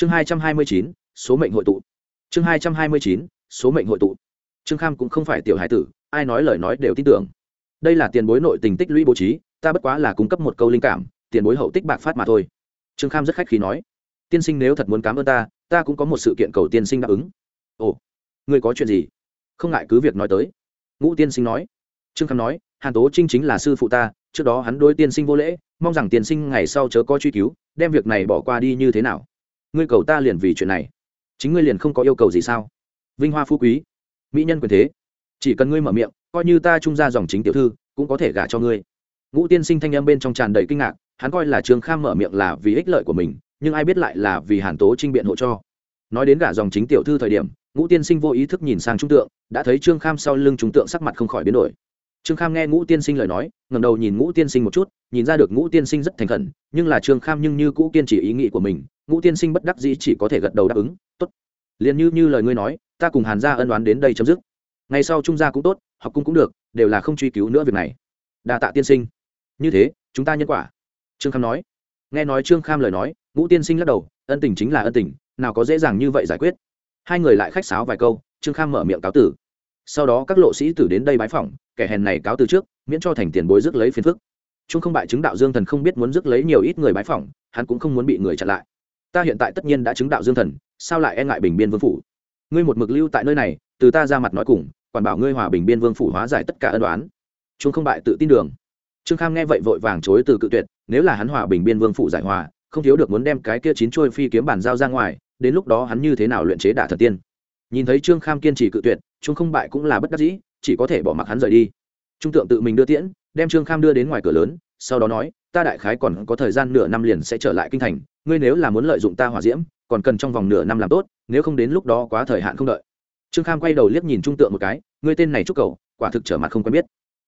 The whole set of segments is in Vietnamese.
chương hai trăm hai mươi chín, số mệnh hội tụ. Chương hai trăm hai mươi chín, số mệnh hội tụ. Trương kham cũng không phải tiểu hải tử, ai nói lời nói đều tin tưởng. Đây là tiền bối nội tình tích lũy bố trí, ta bất quá là cung cấp một câu linh cảm, tiền bối hậu tích bạc phát mà thôi. Trương kham rất khách khí nói, tiên sinh nếu thật muốn cảm ơn ta ta cũng có một sự kiện cầu tiên sinh đáp ứng. Ồ ngươi có chuyện gì? Không ngại cứ việc nói tới. Ngũ tiên sinh nói. Trương kham nói, hàn tố trinh chính là sư phụ ta, trước đó hắn đôi tiên sinh vô lễ, mong rằng tiên sinh ngày sau chớ có truy cứu, đem việc này bỏ qua đi như thế nào? Ngươi cầu ta liền vì chuyện này. Chính ngươi liền không có yêu cầu gì sao? Vinh hoa phú quý, mỹ nhân quyền thế, chỉ cần ngươi mở miệng, coi như ta trung ra dòng chính tiểu thư, cũng có thể gả cho ngươi. Ngũ tiên sinh thanh âm bên trong tràn đầy kinh ngạc, hắn coi là trương kham mở miệng là vì ích lợi của mình, nhưng ai biết lại là vì hàn tố trinh biện hộ cho. Nói đến gả dòng chính tiểu thư thời điểm, ngũ tiên sinh vô ý thức nhìn sang trung tượng, đã thấy trương kham sau lưng trung tượng sắc mặt không khỏi biến đổi. Trương kham nghe ngũ tiên sinh lời nói ngầm đầu nhìn ngũ tiên sinh một chút, nhìn ra được ngũ tiên sinh rất thành khẩn, nhưng là trương kham nhưng như cũ kiên trì ý nghĩ của mình ngũ tiên sinh bất đắc dĩ chỉ có thể gật đầu đáp ứng, tốt. Liền như như lời ngươi nói, ta cùng hàn gia ân đoán đến đây chấm dứt. Ngày sau trung gia cũng tốt, học cung cũng được, đều là không truy cứu nữa việc này. Đa tạ tiên sinh. Như thế, chúng ta nhân quả. Trương kham nói. Nghe nói trương kham lời nói, ngũ tiên sinh lắc đầu, ân tình chính là ân tình, nào có dễ dàng như vậy giải quyết. Hai người lại khách sáo vài câu, trương kham mở miệng cáo tử. Sau đó các lộ sĩ tử đến đây bái phỏng, kẻ hèn này cáo từ trước, miễn cho thành tiền bối rước lấy phiền phức. Trung không bại chứng đạo dương thần không biết muốn rước lấy nhiều ít người bái phỏng, hắn cũng không muốn bị người chặn lại ta hiện tại tất nhiên đã chứng đạo dương thần, sao lại e ngại bình biên vương phủ? Ngươi một mực lưu tại nơi này, từ ta ra mặt nói cùng, quản bảo ngươi hòa bình biên vương phủ hóa giải tất cả ân đoán chúng không bại tự tin đường. Trương kham nghe vậy vội vàng chối từ cự tuyệt, nếu là hắn hòa bình biên vương phủ giải hòa, không thiếu được muốn đem cái kia chín trôi phi kiếm bản giao ra ngoài, đến lúc đó hắn như thế nào luyện chế đả thần tiên? Nhìn thấy trương kham kiên trì cự tuyệt, chúng không bại cũng là bất đắc dĩ, chỉ có thể bỏ mặc hắn rời đi. Trung tượng tự mình đưa tiễn, đem trương kham đưa đến ngoài cửa lớn, sau đó nói ta đại khái còn có thời gian nửa năm liền sẽ trở lại kinh thành, ngươi nếu là muốn lợi dụng ta hỏa diễm, còn cần trong vòng nửa năm làm tốt, nếu không đến lúc đó quá thời hạn không đợi. Trương kham quay đầu liếc nhìn trung tượng một cái, ngươi tên này chúc cầu quả thực trở mặt không quen biết.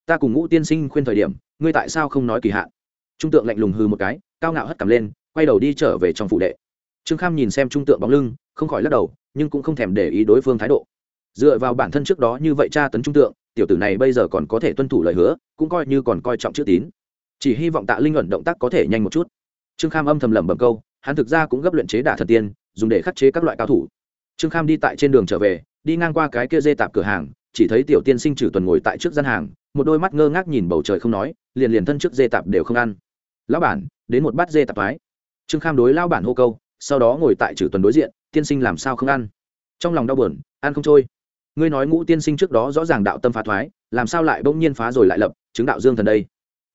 Ta cùng ngũ tiên sinh khuyên thời điểm, ngươi tại sao không nói kỳ hạn? Trung tượng lạnh lùng hư một cái, cao ngạo hất cằm lên, quay đầu đi trở về trong phủ đệ. Trương kham nhìn xem trung tượng bóng lưng, không khỏi lắc đầu, nhưng cũng không thèm để ý đối phương thái độ. Dựa vào bản thân trước đó như vậy tra tấn trung tượng, tiểu tử này bây giờ còn có thể tuân thủ lời hứa, cũng coi như còn coi trọng chữ tín chỉ hy vọng tạ linh luận động tác có thể nhanh một chút. Trương kham âm thầm lẩm bẩm câu, hắn thực ra cũng gấp luyện chế đả thần tiên, dùng để khắc chế các loại cao thủ. Trương kham đi tại trên đường trở về, đi ngang qua cái kia dê tạp cửa hàng, chỉ thấy tiểu tiên sinh trừ tuần ngồi tại trước gian hàng, một đôi mắt ngơ ngác nhìn bầu trời không nói, liền liền thân trước dê tạp đều không ăn. Lão bản, đến một bát dê tạp thái trương kham đối lão bản hô câu, sau đó ngồi tại trừ tuần đối diện, tiên sinh làm sao không ăn? Trong lòng đau buồn, ăn không trôi. Ngươi nói ngũ tiên sinh trước đó rõ ràng đạo tâm phá thoái, làm sao lại bỗng nhiên phá rồi lại lập, chứng đạo dương thần đây?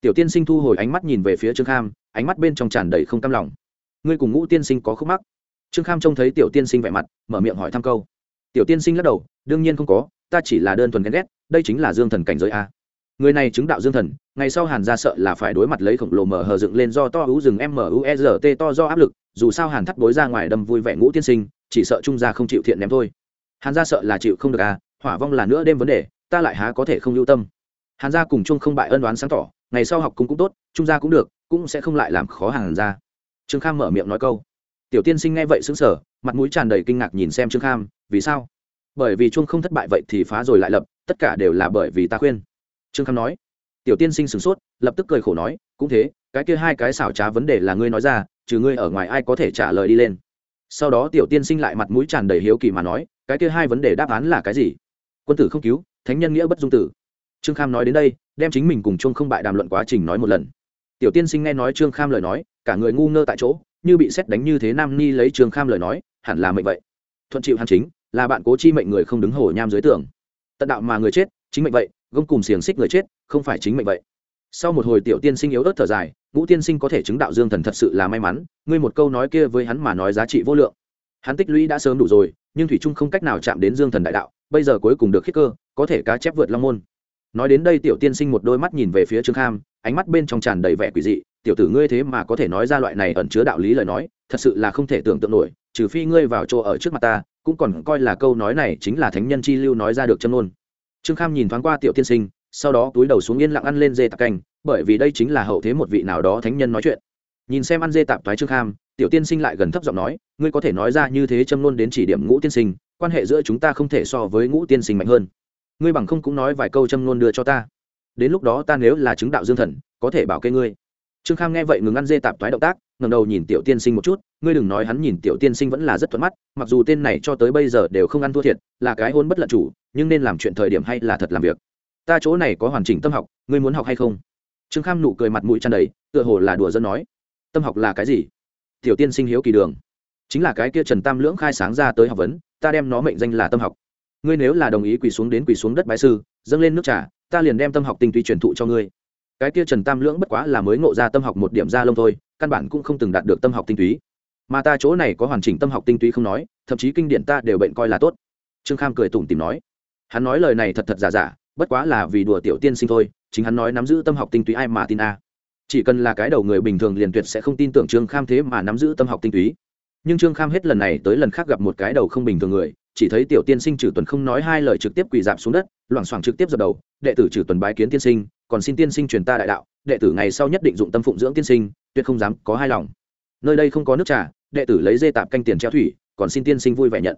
Tiểu tiên sinh thu hồi ánh mắt nhìn về phía trương kham, ánh mắt bên trong tràn đầy không cam lòng. Ngươi cùng ngũ tiên sinh có khúc mắc? Trương kham trông thấy tiểu tiên sinh vẻ mặt, mở miệng hỏi thăm câu. Tiểu tiên sinh lắc đầu, đương nhiên không có, ta chỉ là đơn thuần ghen ghét, đây chính là dương thần cảnh giới a. Người này chứng đạo dương thần, ngày sau hàn ra sợ là phải đối mặt lấy khổng lồ mở hờ dựng lên do to hữu rừng m u e r t to do áp lực, dù sao hàn thắt bối ra ngoài đâm vui vẻ ngũ tiên sinh, chỉ sợ trung gia không chịu thiện ném thôi. Hàn gia sợ là chịu không được à hỏa vong là nữa đêm vấn đề, ta lại há có thể không lưu tâm. Hàn gia cùng chung không bại ân đoán sáng tỏ ngày sau học cũng cũng tốt, trung gia cũng được, cũng sẽ không lại làm khó hàng gia. Trương kham mở miệng nói câu. Tiểu tiên sinh nghe vậy xứng sở mặt mũi tràn đầy kinh ngạc nhìn xem trương kham, vì sao? Bởi vì chuông không thất bại vậy thì phá rồi lại lập, tất cả đều là bởi vì ta khuyên. Trương kham nói. Tiểu tiên sinh sửng sốt, lập tức cười khổ nói, cũng thế, cái kia hai cái xảo trá vấn đề là ngươi nói ra, trừ ngươi ở ngoài ai có thể trả lời đi lên. Sau đó tiểu tiên sinh lại mặt mũi tràn đầy hiếu kỳ mà nói, cái kia hai vấn đề đáp án là cái gì? Quân tử không cứu, thánh nhân nghĩa bất dung tử trương kham nói đến đây, đem chính mình cùng chung không bại đàm luận quá trình nói một lần. Tiểu tiên sinh nghe nói trương kham lời nói, cả người ngu ngơ tại chỗ, như bị xét đánh như thế nam ni lấy trương kham lời nói, hẳn là mệnh vậy. Thuận chịu hàn chính, là bạn cố chi mệnh người không đứng hổ nham dưới tường. Tận đạo mà người chết, chính mệnh vậy, gông cùng xiềng xích người chết, không phải chính mệnh vậy. Sau một hồi tiểu tiên sinh yếu ớt thở dài, ngũ tiên sinh có thể chứng đạo dương thần thật sự là may mắn, ngươi một câu nói kia với hắn mà nói giá trị vô lượng. Hắn tích lũy đã sớm đủ rồi, nhưng thủy trung không cách nào chạm đến dương thần đại đạo, bây giờ cuối cùng được khiết cơ, có thể cá chép vượt long môn nói đến đây tiểu tiên sinh một đôi mắt nhìn về phía trương kham, ánh mắt bên trong tràn đầy vẻ quỷ dị. Tiểu tử ngươi thế mà có thể nói ra loại này ẩn chứa đạo lý lời nói, thật sự là không thể tưởng tượng nổi, trừ phi ngươi vào chỗ ở trước mặt ta, cũng còn coi là câu nói này chính là thánh nhân chi lưu nói ra được châm ngôn. Trương kham nhìn thoáng qua tiểu tiên sinh, sau đó túi đầu xuống yên lặng ăn lên dê tạp canh, bởi vì đây chính là hậu thế một vị nào đó thánh nhân nói chuyện. Nhìn xem ăn dê tạp thoái trương kham, tiểu tiên sinh lại gần thấp giọng nói, ngươi có thể nói ra như thế châm ngôn đến chỉ điểm ngũ tiên sinh, quan hệ giữa chúng ta không thể so với ngũ tiên sinh mạnh hơn ngươi bằng không cũng nói vài câu châm ngôn đưa cho ta. Đến lúc đó ta nếu là chứng đạo dương thần, có thể bảo kê ngươi. Trương kham nghe vậy ngừng ăn dê tạp thoái động tác ngầm đầu nhìn tiểu tiên sinh một chút, ngươi đừng nói hắn nhìn tiểu tiên sinh vẫn là rất thuận mắt, mặc dù tên này cho tới bây giờ đều không ăn thua thiệt, là cái hôn bất lận chủ, nhưng nên làm chuyện thời điểm hay là thật làm việc. Ta chỗ này có hoàn chỉnh tâm học, ngươi muốn học hay không? Trương kham nụ cười mặt mũi tràn đầy, tựa hồ là đùa dân nói. Tâm học là cái gì? Tiểu tiên sinh hiếu kỳ đường. Chính là cái kia trần tam lưỡng khai sáng ra tới học vấn, ta đem nó mệnh danh là tâm học ngươi nếu là đồng ý quỳ xuống đến quỳ xuống đất bái sư, dâng lên nước trà, ta liền đem tâm học tinh túy truyền thụ cho ngươi. Cái kia trần tam lưỡng bất quá là mới ngộ ra tâm học một điểm ra lông thôi, căn bản cũng không từng đạt được tâm học tinh túy. Mà ta chỗ này có hoàn chỉnh tâm học tinh túy không nói, thậm chí kinh điển ta đều bệnh coi là tốt. Trương kham cười tủm tìm nói. Hắn nói lời này thật thật giả giả, bất quá là vì đùa tiểu tiên sinh thôi, chính hắn nói nắm giữ tâm học tinh túy ai mà tin a. Chỉ cần là cái đầu người bình thường liền tuyệt sẽ không tin tưởng trương kham thế mà nắm giữ tâm học tinh túy. Nhưng trương kham hết lần này tới lần khác gặp một cái đầu không bình thường người chỉ thấy tiểu tiên sinh trừ tuần không nói hai lời trực tiếp quỳ dạp xuống đất, loảng xoảng trực tiếp dập đầu, đệ tử trừ tuần bái kiến tiên sinh, còn xin tiên sinh truyền ta đại đạo, đệ tử ngày sau nhất định dụng tâm phụng dưỡng tiên sinh, tuyệt không dám có hai lòng. Nơi đây không có nước trà, đệ tử lấy dê tạp canh tiền treo thủy, còn xin tiên sinh vui vẻ nhận.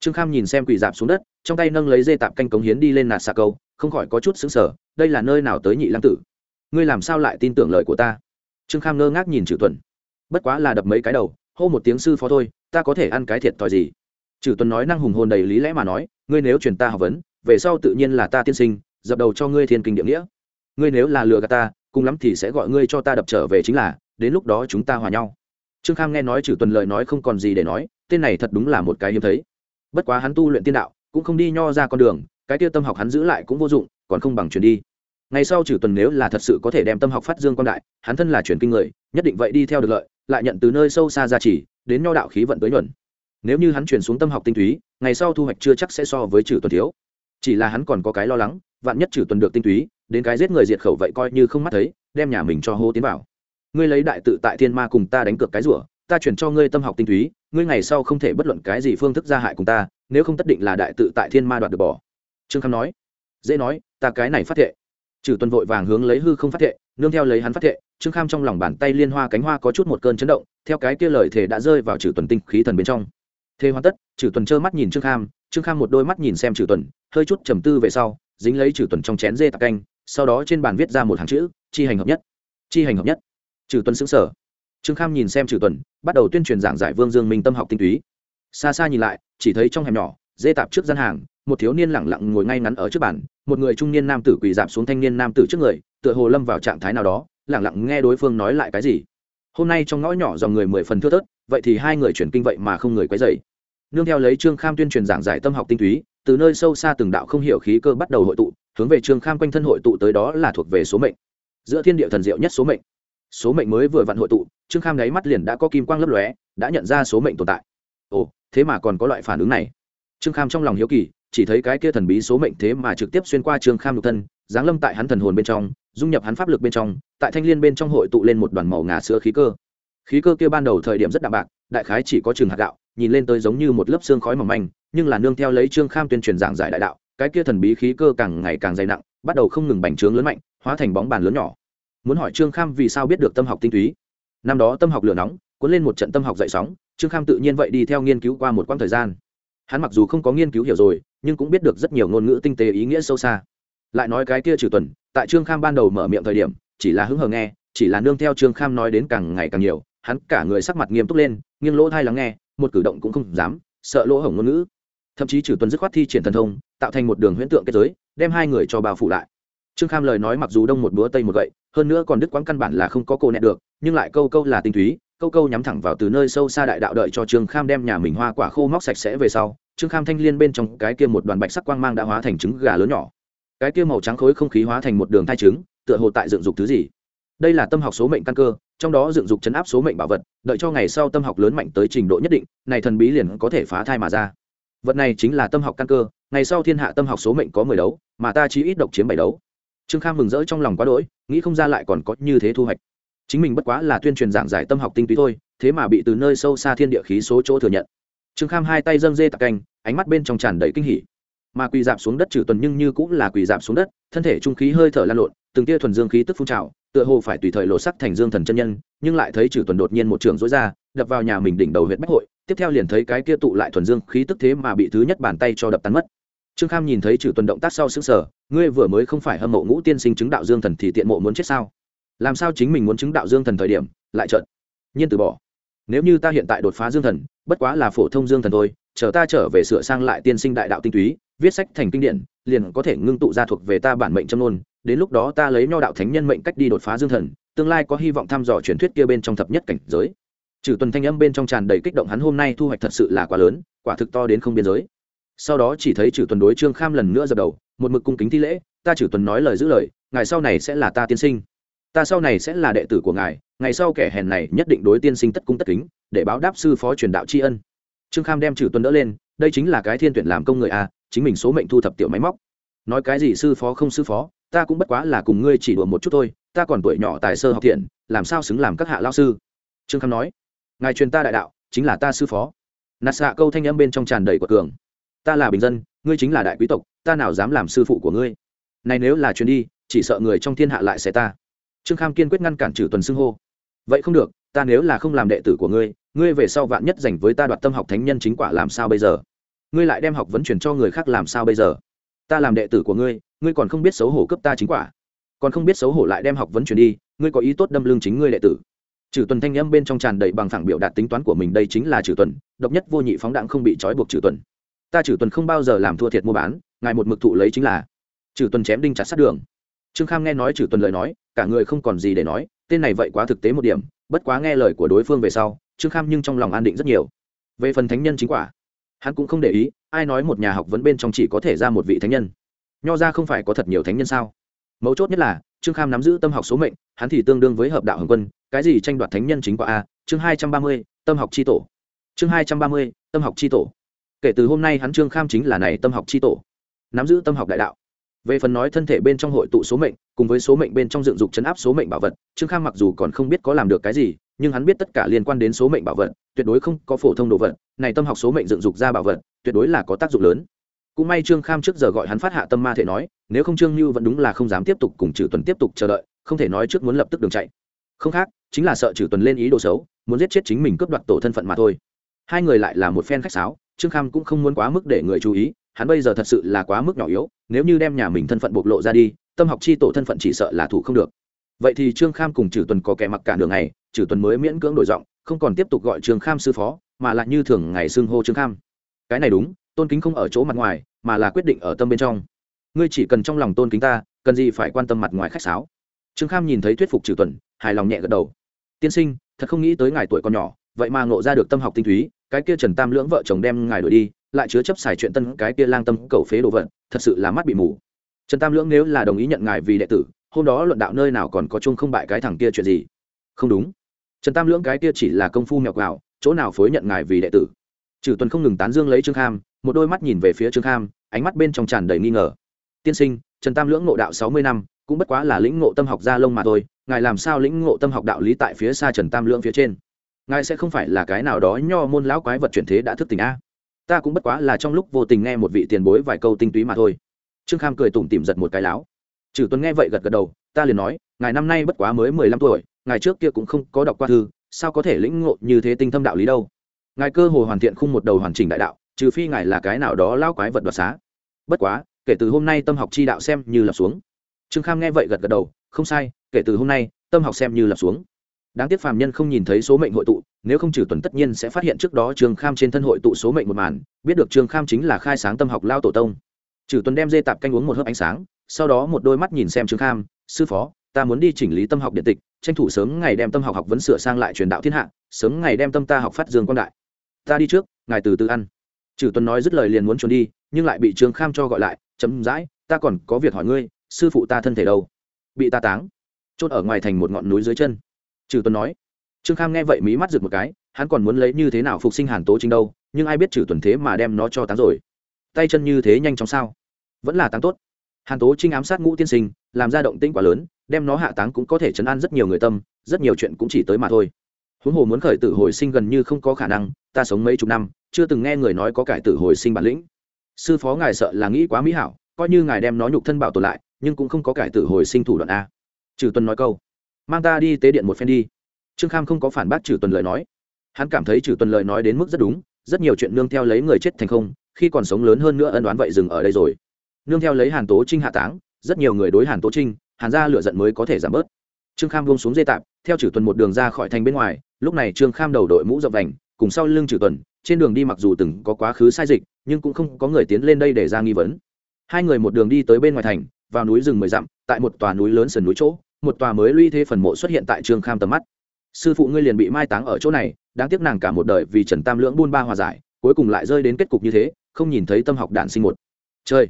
Trương kham nhìn xem quỳ dạp xuống đất, trong tay nâng lấy dê tạp canh cống hiến đi lên nạt xà câu, không khỏi có chút xứng sở đây là nơi nào tới nhị lăng tử? Ngươi làm sao lại tin tưởng lời của ta? Trương kham ngơ ngác nhìn trừ tuần. Bất quá là đập mấy cái đầu, hô một tiếng sư phó thôi, ta có thể ăn cái thiệt thòi gì? Trừ tuần nói năng hùng hồn đầy lý lẽ mà nói, ngươi nếu truyền ta học vấn, về sau tự nhiên là ta tiên sinh, dập đầu cho ngươi thiên kinh địa nghĩa. Ngươi nếu là lừa gạt ta, cùng lắm thì sẽ gọi ngươi cho ta đập trở về chính là, đến lúc đó chúng ta hòa nhau. Trương kham nghe nói trừ tuần lời nói không còn gì để nói, tên này thật đúng là một cái hiếm thấy. Bất quá hắn tu luyện tiên đạo, cũng không đi nho ra con đường, cái tiêu tâm học hắn giữ lại cũng vô dụng, còn không bằng truyền đi. Ngày sau trừ tuần nếu là thật sự có thể đem tâm học phát dương quan đại, hắn thân là truyền kinh người, nhất định vậy đi theo được lợi, lại nhận từ nơi sâu xa ra chỉ đến nho đạo khí vận tới nhuận nếu như hắn chuyển xuống tâm học tinh túy, ngày sau thu hoạch chưa chắc sẽ so với trừ tuần thiếu. Chỉ là hắn còn có cái lo lắng, vạn nhất trừ tuần được tinh túy, đến cái giết người diệt khẩu vậy coi như không mắt thấy, đem nhà mình cho hô tiến vào. Ngươi lấy đại tự tại thiên ma cùng ta đánh cược cái rủa ta chuyển cho ngươi tâm học tinh túy, ngươi ngày sau không thể bất luận cái gì phương thức gia hại cùng ta, nếu không tất định là đại tự tại thiên ma đoạt được bỏ. Trương kham nói, dễ nói, ta cái này phát thệ. Trừ tuần vội vàng hướng lấy hư không phát thệ, nương theo lấy hắn phát thệ, trương kham trong lòng bàn tay liên hoa cánh hoa có chút một cơn chấn động, theo cái kia lời thể đã rơi vào trừ tuần tinh khí thần bên trong thế hoàn tất trừ tuần trơ mắt nhìn trương kham trương kham một đôi mắt nhìn xem trừ tuần, hơi chút trầm tư về sau, dính lấy trừ tuần trong chén dê tạc canh, sau đó trên bàn viết ra một hàng chữ, chi hành hợp nhất, chi hành hợp nhất. Trừ tuần xứng sở trương kham nhìn xem trừ tuần, bắt đầu tuyên truyền giảng giải vương dương minh tâm học tinh túy. Xa xa nhìn lại, chỉ thấy trong hẻm nhỏ, dê tạp trước gian hàng, một thiếu niên lẳng lặng ngồi ngay ngắn ở trước bàn, một người trung niên nam tử quỳ dạp xuống thanh niên nam tử trước người, tựa hồ lâm vào trạng thái nào đó lẳng lặng nghe đối phương nói lại cái gì. Hôm nay trong ngõ nhỏ dòng người mười phần thưa thớt, vậy thì hai người chuyển kinh vậy mà không người quấy dày nương theo lấy trương kham tuyên truyền giảng giải tâm học tinh túy, từ nơi sâu xa từng đạo không hiểu khí cơ bắt đầu hội tụ, hướng về trương kham quanh thân hội tụ tới đó là thuộc về số mệnh. Giữa thiên địa thần diệu nhất số mệnh. Số mệnh mới vừa vặn hội tụ, trương kham đáy mắt liền đã có kim quang lấp lóe, đã nhận ra số mệnh tồn tại. Ồ, thế mà còn có loại phản ứng này. Trương kham trong lòng hiếu kỳ, chỉ thấy cái kia thần bí số mệnh thế mà trực tiếp xuyên qua trương kham lục thân, giáng lâm tại hắn thần hồn bên trong, dung nhập hắn pháp lực bên trong, tại thanh l i ê n bên trong hội tụ lên một đoàn màu ngà sữa khí cơ. Khí cơ kia ban đầu thời điểm rất đạm bạc đại khái chỉ có trường hạt đạo nhìn lên tới giống như một lớp xương khói mỏng manh, nhưng là nương theo lấy trương kham tuyên truyền giảng giải đại đạo, cái kia thần bí khí cơ càng ngày càng dày nặng, bắt đầu không ngừng bành trướng lớn mạnh, hóa thành bóng bàn lớn nhỏ. Muốn hỏi trương kham vì sao biết được tâm học tinh túy? Năm đó tâm học lửa nóng, cuốn lên một trận tâm học dậy sóng, trương kham tự nhiên vậy đi theo nghiên cứu qua một quãng thời gian. Hắn mặc dù không có nghiên cứu hiểu rồi, nhưng cũng biết được rất nhiều ngôn ngữ tinh tế ý nghĩa sâu xa. Lại nói cái kia trừ tuần, tại trương kham ban đầu mở miệng thời điểm, chỉ là hứng hờ nghe, chỉ là nương theo trương kham nói đến càng ngày càng nhiều, hắn cả người sắc mặt nghiêm túc lên nghiêng lỗ thai lắng nghe, một cử động cũng không dám, sợ lỗ hổng ngôn ngữ. Thậm chí trừ tuần dứt khoát thi triển thần thông, tạo thành một đường huyễn tượng kết giới, đem hai người cho bao phủ lại. Trương kham lời nói mặc dù đông một búa tây một gậy, hơn nữa còn đứt quãng căn bản là không có cô nẹ được, nhưng lại câu câu là tinh túy, câu câu nhắm thẳng vào từ nơi sâu xa đại đạo đợi cho trương kham đem nhà mình hoa quả khô móc sạch sẽ về sau, trương kham thanh liên bên trong cái kia một đoàn bạch sắc quang mang đã hóa thành trứng gà lớn nhỏ. Cái kia màu trắng khối không khí hóa thành một đường thai trứng, tựa hồ tại dựng dục thứ gì. Đây là tâm học số mệnh căn cơ trong đó dựng dục chấn áp số mệnh bảo vật, đợi cho ngày sau tâm học lớn mạnh tới trình độ nhất định, này thần bí liền có thể phá thai mà ra. Vật này chính là tâm học căn cơ, ngày sau thiên hạ tâm học số mệnh có mười đấu, mà ta chỉ ít độc chiếm bảy đấu. Trương kham mừng rỡ trong lòng quá đỗi, nghĩ không ra lại còn có như thế thu hoạch. Chính mình bất quá là tuyên truyền giảng giải tâm học tinh túy thôi, thế mà bị từ nơi sâu xa thiên địa khí số chỗ thừa nhận. Trương kham hai tay dâng dê tạc canh ánh mắt bên trong tràn đầy kinh hỉ. Mà quỳ dạp xuống đất trừ tuần nhưng như cũng là quỳ dạp xuống đất, thân thể trung khí hơi thở lan lộn từng tia thuần dương khí tức phun trào, tựa hồ phải tùy thời lộ sắc thành dương thần chân nhân, nhưng lại thấy trừ tuần đột nhiên một trường dối ra, đập vào nhà mình đỉnh đầu huyện bách hội, tiếp theo liền thấy cái kia tụ lại thuần dương khí tức thế mà bị thứ nhất bàn tay cho đập tan mất. Trương kham nhìn thấy trừ tuần động tác sau xứng sở ngươi vừa mới không phải hâm mộ ngũ tiên sinh chứng đạo dương thần thì tiện mộ muốn chết sao? Làm sao chính mình muốn chứng đạo dương thần thời điểm, lại trợn nhiên từ bỏ? Nếu như ta hiện tại đột phá dương thần, bất quá là phổ thông dương thần thôi, chờ ta trở về sửa sang lại tiên sinh đại đạo tinh túy, viết sách thành kinh điển, liền có thể ngưng tụ ra thuộc về ta bản mệnh châm nôn đến lúc đó ta lấy nho đạo thánh nhân mệnh cách đi đột phá dương thần, tương lai có hy vọng thăm dò truyền thuyết kia bên trong thập nhất cảnh giới. Trừ tuần thanh âm bên trong tràn đầy kích động hắn hôm nay thu hoạch thật sự là quá lớn, quả thực to đến không biên giới. Sau đó chỉ thấy trừ tuần đối trương kham lần nữa dập đầu, một mực cung kính thi lễ, ta trừ tuần nói lời giữ lời ngày sau này sẽ là ta tiên sinh. Ta sau này sẽ là đệ tử của ngài, ngày sau kẻ hèn này nhất định đối tiên sinh tất cung tất kính, để báo đáp sư phó truyền đạo tri ân. Trương kham đem trừ tuần đỡ lên, đây chính là cái thiên tuyển làm công người a, chính mình số mệnh thu thập tiểu máy móc. Nói cái gì sư phó không sư phó ta cũng bất quá là cùng ngươi chỉ đùa một chút thôi, ta còn tuổi nhỏ tài sơ học thiện, làm sao xứng làm các hạ lao sư? Trương kham nói. Ngài truyền ta đại đạo, chính là ta sư phó. Nạt xạ câu thanh âm bên trong tràn đầy của cường. Ta là bình dân, ngươi chính là đại quý tộc, ta nào dám làm sư phụ của ngươi? Này nếu là chuyến đi, chỉ sợ người trong thiên hạ lại sẽ ta. Trương kham kiên quyết ngăn cản trừ tuần xưng hô. Vậy không được, ta nếu là không làm đệ tử của ngươi ngươi về sau vạn nhất dành với ta đoạt tâm học thánh nhân chính quả làm sao bây giờ? Ngươi lại đem học vấn truyền cho người khác làm sao bây giờ? Ta làm đệ tử của ngươi ngươi còn không biết xấu hổ cấp ta chính quả. Còn không biết xấu hổ lại đem học vấn truyền đi, ngươi có ý tốt đâm lương chính ngươi đệ tử. Trừ tuần thanh âm bên trong tràn đầy bằng phẳng biểu đạt tính toán của mình đây chính là trừ tuần, độc nhất vô nhị phóng đạn không bị trói buộc trừ tuần. Ta trừ tuần không bao giờ làm thua thiệt mua bán, ngài một mực thụ lấy chính là trừ tuần chém đinh chặt sát đường. Trương kham nghe nói trừ tuần lời nói, cả người không còn gì để nói, tên này vậy quá thực tế một điểm, bất quá nghe lời của đối phương về sau, trương kham nhưng trong lòng an định rất nhiều. Về phần thánh nhân chính quả, hắn cũng không để ý, ai nói một nhà học vấn bên trong chỉ có thể ra một vị thánh nhân nho ra không phải có thật nhiều thánh nhân sao? Mấu chốt nhất là, trương kham nắm giữ tâm học số mệnh, hắn thì tương đương với hợp đạo hồng quân, cái gì tranh đoạt thánh nhân chính quả a, chương hai trăm ba mươi, tâm học c h i tổ. Chương hai trăm ba mươi, tâm học c h i tổ. Kể từ hôm nay hắn trương kham chính là này tâm học c h i tổ. Nắm giữ tâm học đại đạo. Về phần nói thân thể bên trong hội tụ số mệnh, cùng với số mệnh bên trong dựng dục chấn áp số mệnh bảo vật, trương kham mặc dù còn không biết có làm được cái gì, nhưng hắn biết tất cả liên quan đến số mệnh bảo vật, tuyệt đối không có phổ thông đồ vật, này tâm học số mệnh dựng dục ra bảo vật, tuyệt đối là có tác dụng lớn cũng may trương kham trước giờ gọi hắn phát hạ tâm ma thể nói, nếu không trương như vẫn đúng là không dám tiếp tục cùng trừ tuần tiếp tục chờ đợi, không thể nói trước muốn lập tức đường chạy. Không khác, chính là sợ trừ tuần lên ý đồ xấu, muốn giết chết chính mình cướp đoạt tổ thân phận mà thôi. Hai người lại là một phen khách sáo, trương kham cũng không muốn quá mức để người chú ý, hắn bây giờ thật sự là quá mức nhỏ yếu, nếu như đem nhà mình thân phận bộc lộ ra đi, tâm học chi tổ thân phận chỉ sợ là thủ không được. Vậy thì trương kham cùng trừ tuần có kẻ mặc cả đường này trừ tuần mới miễn cưỡng đổi giọng, không còn tiếp tục gọi trương kham sư phó, mà lại như thường ngày xưng hô trương kham. Cái này đúng, tôn kính không ở chỗ mặt ngoài mà là quyết định ở tâm bên trong. Ngươi chỉ cần trong lòng tôn kính ta, cần gì phải quan tâm mặt ngoài khách sáo? Trương kham nhìn thấy thuyết phục trừ tuần, hài lòng nhẹ gật đầu. Tiên sinh, thật không nghĩ tới ngài tuổi còn nhỏ, vậy mà ngộ ra được tâm học tinh túy, cái kia trần tam lưỡng vợ chồng đem ngài đuổi đi, lại chứa chấp xài chuyện tân cái kia lang tâm cầu phế đồ vật, thật sự là mắt bị mù. Trần tam lưỡng nếu là đồng ý nhận ngài vì đệ tử, hôm đó luận đạo nơi nào còn có chung không bại cái thằng kia chuyện gì? Không đúng. Trần tam lưỡng cái kia chỉ là công phu mèo quào chỗ nào phối nhận ngài vì đệ tử? Trừ tuần không ngừng tán dương lấy trương kham một đôi mắt nhìn về phía trương kham, ánh mắt bên trong tràn đầy nghi ngờ. Tiên sinh, trần tam lưỡng ngộ đạo sáu mươi năm, cũng bất quá là lĩnh ngộ tâm học gia lông mà thôi, ngài làm sao lĩnh ngộ tâm học đạo lý tại phía xa trần tam lưỡng phía trên? Ngài sẽ không phải là cái nào đó nho môn lão quái vật chuyển thế đã thức tỉnh a? Ta cũng bất quá là trong lúc vô tình nghe một vị tiền bối vài câu tinh túy mà thôi. Trương kham cười tủm tỉm giật một cái láo. Trừ tuấn nghe vậy gật gật đầu, ta liền nói, ngài năm nay bất quá mới mười lăm tuổi, ngài trước kia cũng không có đọc qua thư, sao có thể lĩnh ngộ như thế tinh thâm đạo lý đâu? Ngài cơ hồ hoàn thiện khung một đầu hoàn chỉnh đại đạo trừ phi ngài là cái nào đó lao quái vật đoạt xá. Bất quá, kể từ hôm nay tâm học chi đạo xem như lập xuống. Trương kham nghe vậy gật gật đầu, không sai, kể từ hôm nay, tâm học xem như lập xuống. Đáng tiếc phàm nhân không nhìn thấy số mệnh hội tụ, nếu không trừ tuần tất nhiên sẽ phát hiện trước đó trương kham trên thân hội tụ số mệnh một màn, biết được trương kham chính là khai sáng tâm học lao tổ tông. Trừ tuần đem dê tạp canh uống một hớp ánh sáng, sau đó một đôi mắt nhìn xem trương kham, sư phó, ta muốn đi chỉnh lý tâm học điện tịch, tranh thủ sớm ngày đem tâm học học vấn sửa sang lại truyền đạo thiên hạ, sớm ngày đem tâm ta học phát dương quan đại. Ta đi trước, ngài từ từ ăn trừ tuần nói dứt lời liền muốn trốn đi, nhưng lại bị trương kham cho gọi lại, chấm dãi, ta còn có việc hỏi ngươi, sư phụ ta thân thể đâu? Bị ta táng chốt ở ngoài thành một ngọn núi dưới chân. Trừ tuần nói, trương kham nghe vậy mí mắt rực một cái, hắn còn muốn lấy như thế nào phục sinh hàn tố chính đâu, nhưng ai biết trừ tuần thế mà đem nó cho táng rồi. Tay chân như thế nhanh chóng sao? Vẫn là táng tốt. Hàn tố trinh ám sát ngũ tiên sinh, làm ra động tĩnh quá lớn, đem nó hạ táng cũng có thể chấn an rất nhiều người tâm, rất nhiều chuyện cũng chỉ tới mà thôi. Huống hồ muốn khởi tử hồi sinh gần như không có khả năng, ta sống mấy chục năm chưa từng nghe người nói có cải tử hồi sinh bản lĩnh. Sư phó ngài sợ là nghĩ quá mỹ hảo, coi như ngài đem nó nhục thân bảo tồn lại, nhưng cũng không có cải tử hồi sinh thủ đoạn a. Trừ tuần nói câu, mang ta đi tế điện một phen đi. Trương kham không có phản bác trừ tuần lời nói. Hắn cảm thấy trừ tuần lời nói đến mức rất đúng, rất nhiều chuyện nương theo lấy người chết thành không, khi còn sống lớn hơn nữa ân đoán vậy dừng ở đây rồi. Nương theo lấy hàn tố trinh hạ táng, rất nhiều người đối hàn tố trinh, hàn ra lựa giận mới có thể giảm bớt. Trương kham buông xuống dây tạp, theo trừ tuần một đường ra khỏi thành bên ngoài, lúc này trương kham đầu đội mũ rộng vành cùng sau lưng trừ tuần, trên đường đi mặc dù từng có quá khứ sai dịch, nhưng cũng không có người tiến lên đây để ra nghi vấn. Hai người một đường đi tới bên ngoài thành, vào núi rừng mười dặm, tại một tòa núi lớn sườn núi chỗ, một tòa mới luy thế phần mộ xuất hiện tại trương kham tầm mắt. Sư phụ ngươi liền bị mai táng ở chỗ này, đáng tiếc nàng cả một đời vì trần tam lưỡng buôn ba hòa giải, cuối cùng lại rơi đến kết cục như thế, không nhìn thấy tâm học đản sinh một. Chơi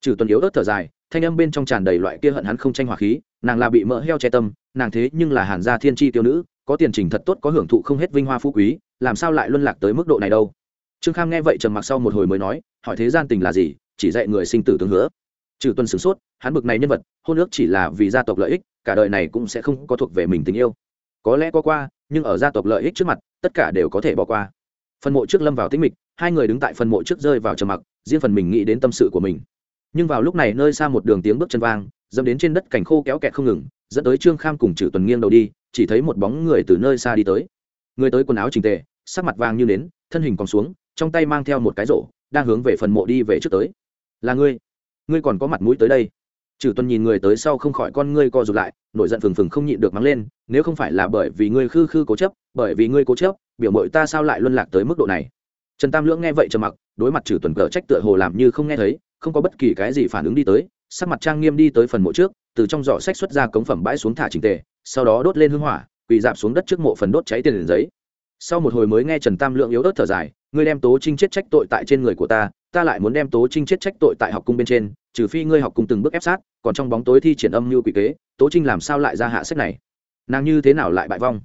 trừ tuần yếu ớt thở dài, thanh âm bên trong tràn đầy loại kia hận hắn không tranh hòa khí, nàng là bị mỡ heo che tâm, nàng thế nhưng là hàn gia thiên tri tiêu nữ, có tiền trình thật tốt, có hưởng thụ không hết vinh hoa phú quý làm sao lại luân lạc tới mức độ này đâu? Trương kham nghe vậy trầm mặc sau một hồi mới nói, hỏi thế gian tình là gì, chỉ dạy người sinh tử tương hứa. Trừ tuần sửng sốt, hắn bực này nhân vật, hôn ước chỉ là vì gia tộc lợi ích, cả đời này cũng sẽ không có thuộc về mình tình yêu. Có lẽ có qua, nhưng ở gia tộc lợi ích trước mặt, tất cả đều có thể bỏ qua. Phần mộ trước lâm vào tĩnh mịch, hai người đứng tại phần mộ trước rơi vào trầm mặc, riêng phần mình nghĩ đến tâm sự của mình. Nhưng vào lúc này nơi xa một đường tiếng bước chân vang, dẫm đến trên đất cảnh khô kéo kẹt không ngừng, dẫn tới trương kham cùng trừ tuần nghiêng đầu đi, chỉ thấy một bóng người từ nơi xa đi tới người tới quần áo trình tề, sắc mặt vàng như nến, thân hình còn xuống, trong tay mang theo một cái rổ, đang hướng về phần mộ đi về trước tới. Là ngươi. Ngươi còn có mặt mũi tới đây. Trừ tuần nhìn người tới sau không khỏi con ngươi co rụt lại, nổi giận phừng phừng không nhịn được mắng lên, nếu không phải là bởi vì ngươi khư khư cố chấp, bởi vì ngươi cố chấp, biểu mội ta sao lại luân lạc tới mức độ này? Trần tam lưỡng nghe vậy trầm mặc, đối mặt trừ tuần cờ trách tựa hồ làm như không nghe thấy, không có bất kỳ cái gì phản ứng đi tới, sắc mặt trang nghiêm đi tới phần mộ trước, từ trong giỏ sách xuất ra cống phẩm bãi xuống thả trình tề, sau đó đốt lên hương hỏa quỳ dạp xuống đất trước mộ phần đốt cháy tiền giấy. Sau một hồi mới nghe trần tam lượng yếu ớt thở dài, ngươi đem tố trinh chết trách tội tại trên người của ta ta lại muốn đem tố trinh chết trách tội tại học cung bên trên, trừ phi ngươi học cung từng bước ép sát, còn trong bóng tối thi triển âm như quỷ kế, tố trinh làm sao lại ra hạ sách này? Nàng như thế nào lại bại vong?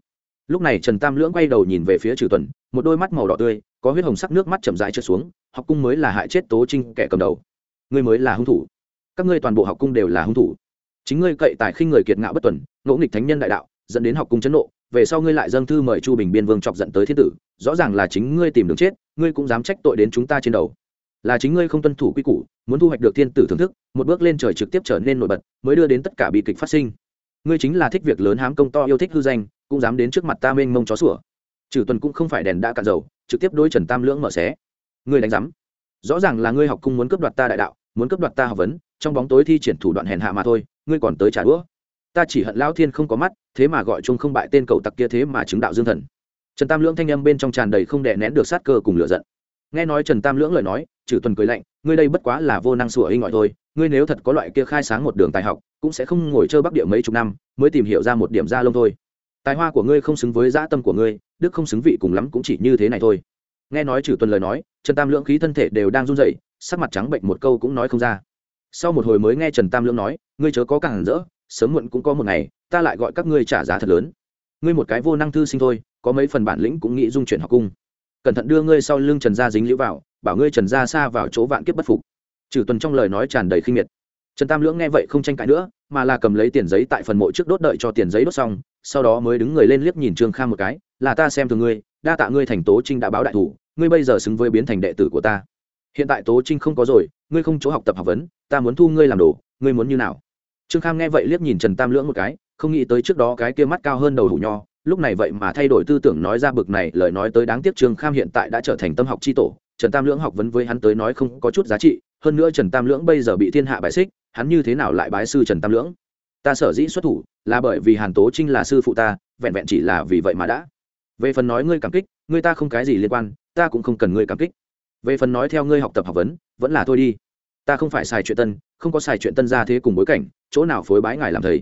Lúc này trần tam lưỡng quay đầu nhìn về phía trừ tuần, một đôi mắt màu đỏ tươi, có huyết hồng sắc nước mắt chậm rãi trượt xuống, học cung mới là hại chết tố trinh kẻ cầm đầu. Ngươi mới là hung thủ. Các ngươi toàn bộ học cung đều là hung thủ. Chính ngươi cậy tài khinh người kiệt ngạo bất tuần, ngỗ nghịch thánh nhân đại đạo dẫn đến học cung chấn nộ, về sau ngươi lại dâng thư mời chu bình biên vương chọc dẫn tới thiên tử, rõ ràng là chính ngươi tìm đường chết, ngươi cũng dám trách tội đến chúng ta trên đầu. Là chính ngươi không tuân thủ quy củ, muốn thu hoạch được thiên tử thưởng thức, một bước lên trời trực tiếp trở nên nổi bật, mới đưa đến tất cả bi kịch phát sinh. Ngươi chính là thích việc lớn hám công to yêu thích hư danh, cũng dám đến trước mặt ta mênh mông chó sủa. Trừ tuần cũng không phải đèn đã cạn dầu, trực tiếp đôi trần tam lưỡng mở xé. Ngươi đánh giám. Rõ ràng là ngươi học cung muốn cướp đoạt ta đại đạo, muốn cướp đoạt ta học vấn, trong bóng tối thi triển thủ đoạn hèn hạ mà thôi, ngươi còn tới trả đũa. Ta chỉ hận lão thiên không có mắt thế mà gọi chung không bại tên cầu tặc kia thế mà chứng đạo dương thần. Trần tam lưỡng thanh âm bên trong tràn đầy không đè nén được sát cơ cùng lửa giận. Nghe nói trần tam lưỡng lời nói trừ tuần cười lạnh, ngươi đây bất quá là vô năng sủa hinh ngoại thôi, ngươi nếu thật có loại kia khai sáng một đường tài học, cũng sẽ không ngồi chơi bắc địa mấy chục năm, mới tìm hiểu ra một điểm ra lông thôi. Tài hoa của ngươi không xứng với dã tâm của ngươi, đức không xứng vị cùng lắm cũng chỉ như thế này thôi. Nghe nói trừ tuần lời nói, trần tam lưỡng khí thân thể đều đang run rẩy, sắc mặt trắng bệnh một câu cũng nói không ra. Sau một hồi mới nghe trần tam lưỡng nói, ngươi chớ có càng rỡ, sớm muộn cũng có một ngày ta lại gọi các ngươi trả giá thật lớn. Ngươi một cái vô năng thư sinh thôi, có mấy phần bản lĩnh cũng nghĩ dung chuyển học cung. Cẩn thận đưa ngươi sau lưng trần gia dính lũ vào, bảo ngươi trần gia xa vào chỗ vạn kiếp bất phục. Trừ tuần trong lời nói tràn đầy khinh miệt. Trần tam lưỡng nghe vậy không tranh cãi nữa, mà là cầm lấy tiền giấy tại phần mộ trước đốt đợi cho tiền giấy đốt xong, sau đó mới đứng người lên liếc nhìn trương kham một cái, là ta xem thường ngươi, đa tạ ngươi thành tố trinh đã báo đại thủ, ngươi bây giờ xứng với biến thành đệ tử của ta. Hiện tại tố trinh không có rồi, ngươi không chỗ học tập học vấn, ta muốn thu ngươi làm đồ, ngươi muốn như nào? Trương kham nghe vậy liếc nhìn trần tam lưỡng một cái không nghĩ tới trước đó cái kia mắt cao hơn đầu hủ nho, lúc này vậy mà thay đổi tư tưởng nói ra bực này, lời nói tới đáng tiếc trương kham hiện tại đã trở thành tâm học tri tổ, trần tam lưỡng học vấn với hắn tới nói không có chút giá trị, hơn nữa trần tam lưỡng bây giờ bị thiên hạ bại xích, hắn như thế nào lại bái sư trần tam lưỡng? Ta sở dĩ xuất thủ là bởi vì hàn tố trinh là sư phụ ta, vẹn vẹn chỉ là vì vậy mà đã. Về phần nói ngươi cảm kích, ngươi ta không cái gì liên quan, ta cũng không cần ngươi cảm kích. Về phần nói theo ngươi học tập học vấn, vẫn là thôi đi. Ta không phải xài chuyện tân, không có xài chuyện tân ra thế cùng bối cảnh, chỗ nào phối bái ngài làm thầy?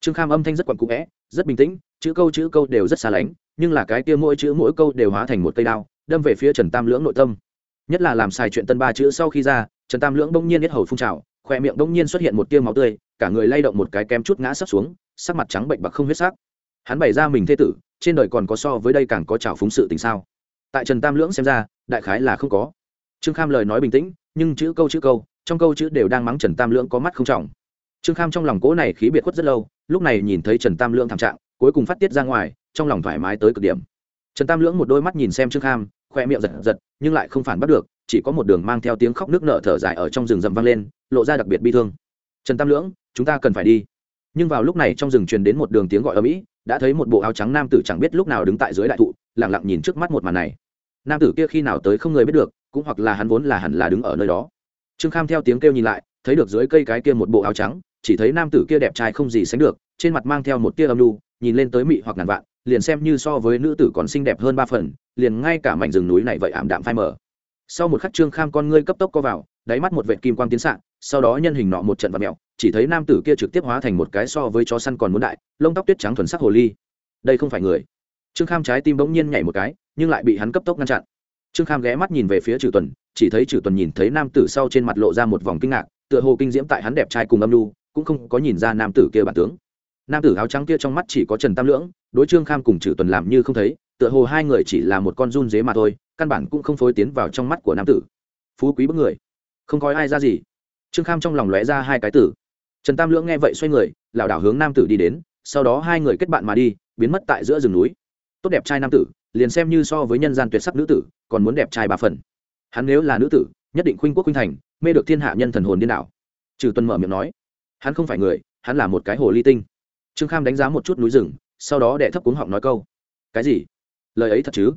Trương kham âm thanh rất quặn cũ vẽ, rất bình tĩnh, chữ câu chữ câu đều rất xa lánh, nhưng là cái kia mỗi chữ mỗi câu đều hóa thành một cây đao, đâm về phía trần tam lưỡng nội tâm. Nhất là làm xài chuyện tân ba chữ sau khi ra, trần tam lưỡng bỗng nhiên nhất hầu phun trào khoe miệng bỗng nhiên xuất hiện một tia máu tươi, cả người lay động một cái kém chút ngã sấp xuống, sắc mặt trắng bệnh bạc không huyết sắc. Hắn bày ra mình thê tử, trên đời còn có so với đây càng có trào phúng sự tình sao? Tại trần tam lưỡng xem ra, đại khái là không có. Trương kham lời nói bình tĩnh, nhưng chữ câu chữ câu, trong câu chữ đều đang mắng trần tam lưỡng có mắt không trọng trương kham trong lòng cố này khí biệt khuất rất lâu, lúc này nhìn thấy trần tam lưỡng thảm trạng, cuối cùng phát tiết ra ngoài, trong lòng thoải mái tới cực điểm. Trần tam lưỡng một đôi mắt nhìn xem trương kham, khoe miệng giật giật, nhưng lại không phản bắt được, chỉ có một đường mang theo tiếng khóc nước nở thở dài ở trong rừng rậm vang lên, lộ ra đặc biệt bi thương. Trần tam lưỡng, chúng ta cần phải đi. Nhưng vào lúc này trong rừng truyền đến một đường tiếng gọi ở mỹ đã thấy một bộ áo trắng nam tử chẳng biết lúc nào đứng tại dưới đại thụ lẳng lặng nhìn trước mắt một màn này. Nam tử kia khi nào tới không người biết được, cũng hoặc là hắn vốn là hẳn là đứng ở nơi đó. Trương kham theo tiếng kêu nhìn lại, thấy được dưới cây cái kia một bộ áo trắng chỉ thấy nam tử kia đẹp trai không gì sánh được, trên mặt mang theo một tia âm lu nhìn lên tới mị hoặc ngàn vạn, liền xem như so với nữ tử còn xinh đẹp hơn ba phần, liền ngay cả mảnh rừng núi này vậy ảm đạm phai mờ. Sau một khắc trương kham con ngươi cấp tốc co vào, đáy mắt một vệ kim quang tiến sạn sau đó nhân hình nọ một trận vật mẹo chỉ thấy nam tử kia trực tiếp hóa thành một cái so với chó săn còn muốn đại, lông tóc tuyết trắng thuần sắc hồ ly. Đây không phải người. Trương kham trái tim bỗng nhiên nhảy một cái, nhưng lại bị hắn cấp tốc ngăn chặn. Trương kham ghé mắt nhìn về phía trừ tuần, chỉ thấy trừ tuần nhìn thấy nam tử sau trên mặt lộ ra một vòng kinh ngạc, tựa hồ kinh diễm tại hắn đẹp trai cùng âm lu cũng không có nhìn ra nam tử kia bản tướng. Nam tử áo trắng kia trong mắt chỉ có trần tam lưỡng, đối trương kham cùng trừ tuần làm như không thấy, tựa hồ hai người chỉ là một con run dế mà thôi, căn bản cũng không phối tiến vào trong mắt của nam tử. Phú quý bức người. Không coi ai ra gì. Trương kham trong lòng lóe ra hai cái tử. Trần tam lưỡng nghe vậy xoay người, lảo đảo hướng nam tử đi đến, sau đó hai người kết bạn mà đi, biến mất tại giữa rừng núi. Tốt đẹp trai nam tử, liền xem như so với nhân gian tuyệt sắc nữ tử, còn muốn đẹp trai ba phần. Hắn nếu là nữ tử, nhất định khuynh quốc khuynh thành, mê được thiên hạ nhân thần hồn điên đảo. Trừ tuần mở miệng nói hắn không phải người, hắn là một cái hồ ly tinh. Trương kham đánh giá một chút núi rừng, sau đó đệ thấp cuống họng nói câu. Cái gì? Lời ấy thật chứ?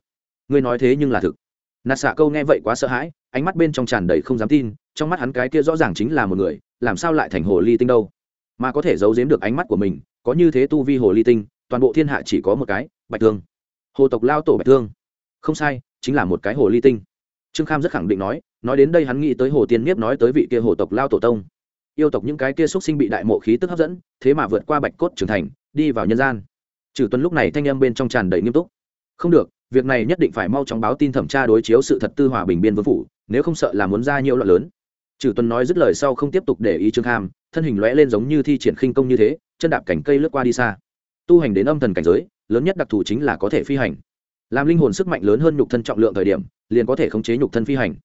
Ngươi nói thế nhưng là thực. Nạt xạ câu nghe vậy quá sợ hãi, ánh mắt bên trong tràn đầy không dám tin, trong mắt hắn cái kia rõ ràng chính là một người, làm sao lại thành hồ ly tinh đâu? Mà có thể giấu giếm được ánh mắt của mình, có như thế tu vi hồ ly tinh, toàn bộ thiên hạ chỉ có một cái, bạch thương. Hồ tộc lao tổ bạch thương. Không sai, chính là một cái hồ ly tinh. Trương kham rất khẳng định nói nói đến đây hắn nghĩ tới hồ tiên nhiếp nói tới vị kia hồ tộc lao tổ tông yêu tộc những cái kia xuất sinh bị đại mộ khí tức hấp dẫn, thế mà vượt qua bạch cốt trưởng thành, đi vào nhân gian. Trừ tuấn lúc này thanh âm bên trong tràn đầy nghiêm túc. Không được, việc này nhất định phải mau chóng báo tin thẩm tra đối chiếu sự thật tư hòa bình biên vương phủ, nếu không sợ là muốn ra nhiều loạn lớn. Trừ tuấn nói dứt lời sau không tiếp tục để ý trương hàm thân hình lóe lên giống như thi triển khinh công như thế, chân đạp cảnh cây lướt qua đi xa. Tu hành đến âm thần cảnh giới, lớn nhất đặc thù chính là có thể phi hành. Làm linh hồn sức mạnh lớn hơn nhục thân trọng lượng thời điểm, liền có thể khống chế nhục thân phi hành.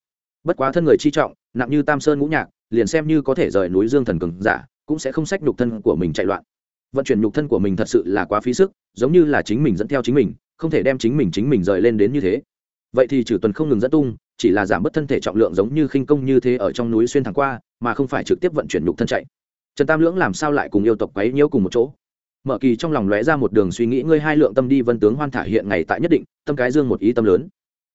Bất quá thân người chi trọng, nặng như tam sơn ngũ nhạc liền xem như có thể rời núi dương thần cường giả, cũng sẽ không sách nhục thân của mình chạy loạn. Vận chuyển nhục thân của mình thật sự là quá phí sức, giống như là chính mình dẫn theo chính mình, không thể đem chính mình chính mình rời lên đến như thế. Vậy thì trừ tuần không ngừng dẫn tung, chỉ là giảm bớt thân thể trọng lượng giống như khinh công như thế ở trong núi xuyên thẳng qua, mà không phải trực tiếp vận chuyển nhục thân chạy. Trần tam lưỡng làm sao lại cùng yêu tộc quấy nhiễu cùng một chỗ? Mở kỳ trong lòng lóe ra một đường suy nghĩ, ngươi hai lượng tâm đi vân tướng hoan thả hiện ngày tại nhất định, tâm cái dương một ý tâm lớn.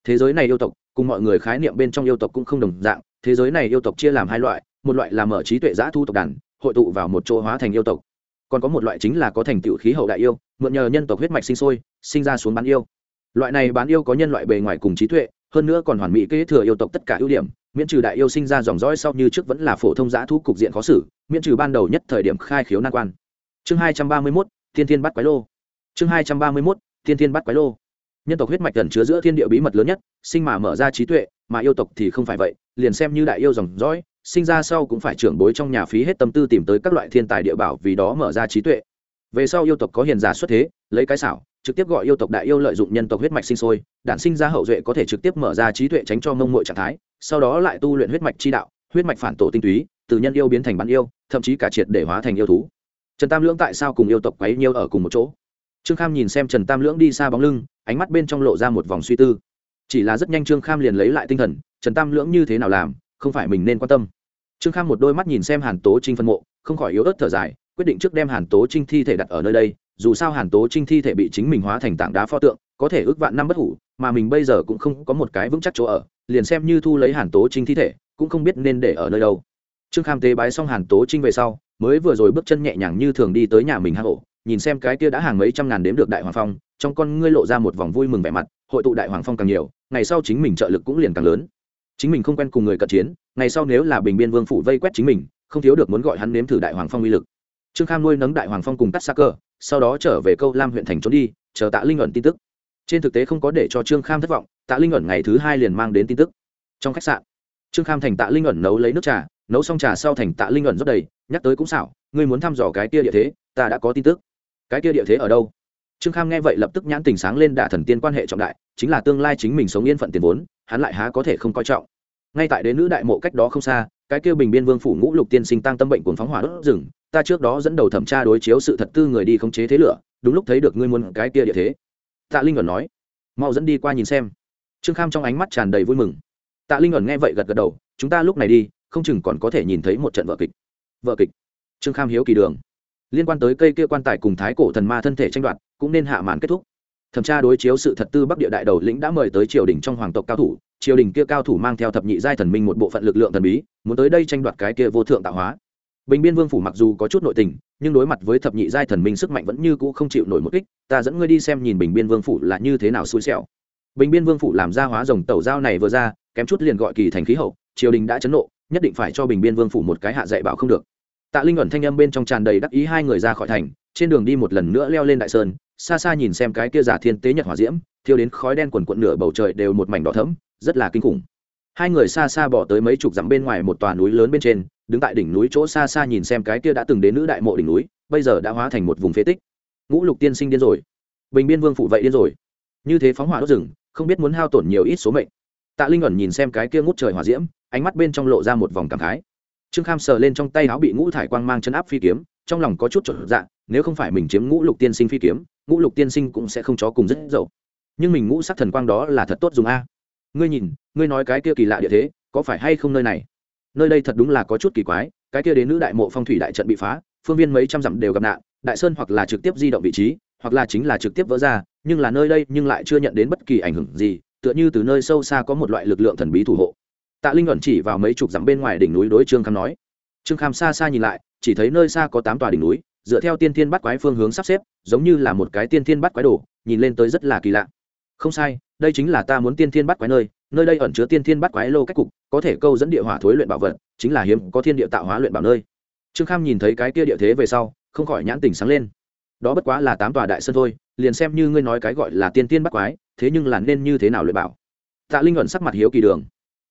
Thế giới này yêu tộc cùng mọi người khái niệm bên trong yêu tộc cũng không đồng dạng, thế giới này yêu tộc chia làm hai loại, một loại là mở trí tuệ giã thu tộc đàn, hội tụ vào một chỗ hóa thành yêu tộc. Còn có một loại chính là có thành tựu khí hậu đại yêu, mượn nhờ nhân tộc huyết mạch sinh sôi, sinh ra xuống bán yêu. Loại này bán yêu có nhân loại bề ngoài cùng trí tuệ, hơn nữa còn hoàn mỹ kế thừa yêu tộc tất cả ưu điểm, miễn trừ đại yêu sinh ra dòng dõi sau như trước vẫn là phổ thông giã thu cục diện khó xử, miễn trừ ban đầu nhất thời điểm khai khiếu nan quan. Chương hai trăm ba mươi mốt, thiên thiên bắt quái lô. Chương hai trăm ba mươi mốt, thiên thiên bắt quái lô nhân tộc huyết mạch gần chứa giữa thiên địa bí mật lớn nhất, sinh mà mở ra trí tuệ, mà yêu tộc thì không phải vậy, liền xem như đại yêu dòng dõi, sinh ra sau cũng phải trưởng bối trong nhà phí hết tâm tư tìm tới các loại thiên tài địa bảo vì đó mở ra trí tuệ. Về sau yêu tộc có hiền giả xuất thế, lấy cái xảo, trực tiếp gọi yêu tộc đại yêu lợi dụng nhân tộc huyết mạch sinh sôi, đản sinh ra hậu duệ có thể trực tiếp mở ra trí tuệ tránh cho mông mội trạng thái, sau đó lại tu luyện huyết mạch chi đạo, huyết mạch phản tổ tinh túy, từ nhân yêu biến thành bán yêu, thậm chí cả triệt để hóa thành yêu thú. Trần tam lưỡng tại sao cùng yêu tộc quấy nhiêu ở cùng một chỗ? Trương kham nhìn xem trần tam lưỡng đi xa bóng lưng ánh mắt bên trong lộ ra một vòng suy tư. Chỉ là rất nhanh trương kham liền lấy lại tinh thần, trần tam lưỡng như thế nào làm, không phải mình nên quan tâm. Trương kham một đôi mắt nhìn xem hàn tố trinh phân mộ, không khỏi yếu ớt thở dài, quyết định trước đem hàn tố trinh thi thể đặt ở nơi đây, dù sao hàn tố trinh thi thể bị chính mình hóa thành tảng đá pho tượng, có thể ước vạn năm bất hủ, mà mình bây giờ cũng không có một cái vững chắc chỗ ở, liền xem như thu lấy hàn tố trinh thi thể, cũng không biết nên để ở nơi đâu. Trương kham tế bái xong hàn tố trinh về sau, mới vừa rồi bước chân nhẹ nhàng như thường đi tới nhà mình hang ổ, nhìn xem cái kia đã hàng mấy trăm ngàn đếm được đại hoàng phong trong con ngươi lộ ra một vòng vui mừng vẻ mặt, hội tụ đại hoàng phong càng nhiều, ngày sau chính mình trợ lực cũng liền càng lớn. Chính mình không quen cùng người cận chiến, ngày sau nếu là bình biên vương phủ vây quét chính mình, không thiếu được muốn gọi hắn nếm thử đại hoàng phong uy lực. Trương kham nuôi nấng đại hoàng phong cùng cắt xa cơ, sau đó trở về câu lam huyện thành trốn đi, chờ tạ linh ẩn tin tức. Trên thực tế không có để cho trương kham thất vọng, tạ linh ẩn ngày thứ hai liền mang đến tin tức. Trong khách sạn, trương kham thành tạ linh ẩn nấu lấy nước trà, nấu xong trà sau thành tạ linh ẩn rất đầy, nhắc tới cũng xảo, ngươi muốn thăm dò cái kia địa thế, ta đã có tin tức. Cái kia địa thế ở đâu? Trương kham nghe vậy lập tức nhãn tình sáng lên đả thần tiên quan hệ trọng đại, chính là tương lai chính mình sống yên phận tiền vốn, hắn lại há có thể không coi trọng. Ngay tại đến nữ đại mộ cách đó không xa, cái kia bình biên vương phủ ngũ lục tiên sinh tăng tâm bệnh cuồng phóng hỏa đốt rừng, ta trước đó dẫn đầu thẩm tra đối chiếu sự thật tư người đi khống chế thế lửa, đúng lúc thấy được ngươi muốn cái kia địa thế. Tạ linh ẩn nói, mau dẫn đi qua nhìn xem. Trương kham trong ánh mắt tràn đầy vui mừng. Tạ linh ẩn nghe vậy gật gật đầu, chúng ta lúc này đi, không chừng còn có thể nhìn thấy một trận vợ kịch. Vợ kịch. Trương kham hiếu kỳ đường. Liên quan tới cây kia quan tài cùng thái cổ thần ma thân thể tranh đoạt cũng nên hạ màn kết thúc. Thẩm tra đối chiếu sự thật tư bắc địa đại đầu lĩnh đã mời tới triều đình trong hoàng tộc cao thủ. Triều đình kia cao thủ mang theo thập nhị giai thần minh một bộ phận lực lượng thần bí, muốn tới đây tranh đoạt cái kia vô thượng tạo hóa. Bình biên vương phủ mặc dù có chút nội tình, nhưng đối mặt với thập nhị giai thần minh sức mạnh vẫn như cũ không chịu nổi một kích, ta dẫn ngươi đi xem nhìn bình biên vương phủ là như thế nào xui xẻo. Bình biên vương phủ làm ra hóa rồng tẩu giao này vừa ra, kém chút liền gọi kỳ thành khí hậu, triều đình đã chấn nộ, nhất định phải cho bình biên vương phủ một cái hạ dạy bảo không được. Tạ linh ẩn thanh âm bên trong tràn đầy đắc ý hai người ra khỏi thành, trên đường đi một lần nữa leo lên đại sơn xa xa nhìn xem cái kia giả thiên tế nhật hỏa diễm, thiêu đến khói đen quần quận nửa bầu trời đều một mảnh đỏ thẫm, rất là kinh khủng. Hai người xa xa bỏ tới mấy chục dặm bên ngoài một tòa núi lớn bên trên, đứng tại đỉnh núi chỗ xa xa nhìn xem cái kia đã từng đến nữ đại mộ đỉnh núi, bây giờ đã hóa thành một vùng phế tích. Ngũ lục tiên sinh điên rồi. Bình biên vương phụ vậy điên rồi. Như thế phóng hỏa đốt rừng, không biết muốn hao tổn nhiều ít số mệnh. Tạ linh ẩn nhìn xem cái kia ngút trời hỏa diễm, ánh mắt bên trong lộ ra một vòng cảm khái. Trương kham sờ lên trong tay áo bị ngũ thải quang mang chân áp phi kiếm, trong lòng có chút trộn dạ nếu không phải mình chiếm ngũ lục tiên sinh phi kiếm ngũ lục tiên sinh cũng sẽ không chó cùng rất dậu. Nhưng mình ngũ sắc thần quang đó là thật tốt dùng a. Ngươi nhìn, ngươi nói cái kia kỳ lạ địa thế, có phải hay không nơi này? Nơi đây thật đúng là có chút kỳ quái, cái kia đến nữ đại mộ phong thủy đại trận bị phá, phương viên mấy trăm dặm đều gặp nạn, đại sơn hoặc là trực tiếp di động vị trí, hoặc là chính là trực tiếp vỡ ra, nhưng là nơi đây nhưng lại chưa nhận đến bất kỳ ảnh hưởng gì, tựa như từ nơi sâu xa có một loại lực lượng thần bí thủ hộ. Tạ linh ẩn chỉ vào mấy chục dặm bên ngoài đỉnh núi đối trương kham nói. Trương kham xa xa nhìn lại, chỉ thấy nơi xa có tám tòa đỉnh núi dựa theo tiên thiên bắt quái phương hướng sắp xếp, giống như là một cái tiên thiên bắt quái đồ, nhìn lên tới rất là kỳ lạ. Không sai, đây chính là ta muốn tiên thiên bắt quái nơi nơi đây ẩn chứa tiên thiên bắt quái lô cách cục, có thể câu dẫn địa hỏa thối luyện bảo vật, chính là hiếm, có thiên địa tạo hóa luyện bảo nơi. Trương kham nhìn thấy cái kia địa thế về sau, không khỏi nhãn tình sáng lên. Đó bất quá là tám tòa đại sơn thôi, liền xem như ngươi nói cái gọi là tiên tiên bắt quái, thế nhưng là nên như thế nào luyện bảo? Tạ linh ẩn sắc mặt hiếu kỳ đường.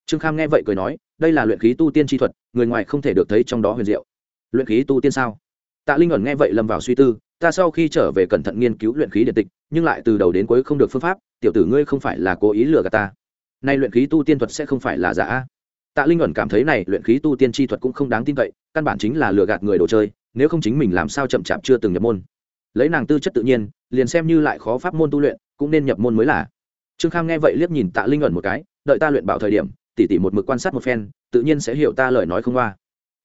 Trương kham nghe vậy cười nói, đây là luyện khí tu tiên chi thuật, người ngoài không thể được thấy trong đó huyền diệu. Luyện khí tu tiên sao? Tạ linh ẩn nghe vậy lâm vào suy tư, ta sau khi trở về cẩn thận nghiên cứu luyện khí điện tịch, nhưng lại từ đầu đến cuối không được phương pháp, tiểu tử ngươi không phải là cố ý lừa gạt ta. Nay luyện khí tu tiên thuật sẽ không phải là giả. Tạ linh ẩn cảm thấy này luyện khí tu tiên chi thuật cũng không đáng tin cậy, căn bản chính là lừa gạt người đồ chơi, nếu không chính mình làm sao chậm chạp chưa từng nhập môn. Lấy nàng tư chất tự nhiên, liền xem như lại khó pháp môn tu luyện, cũng nên nhập môn mới là. Trương kham nghe vậy liếc nhìn tạ linh ẩn một cái, đợi ta luyện bảo thời điểm, tỉ tỉ một mực quan sát một phen, tự nhiên sẽ hiểu ta lời nói không qua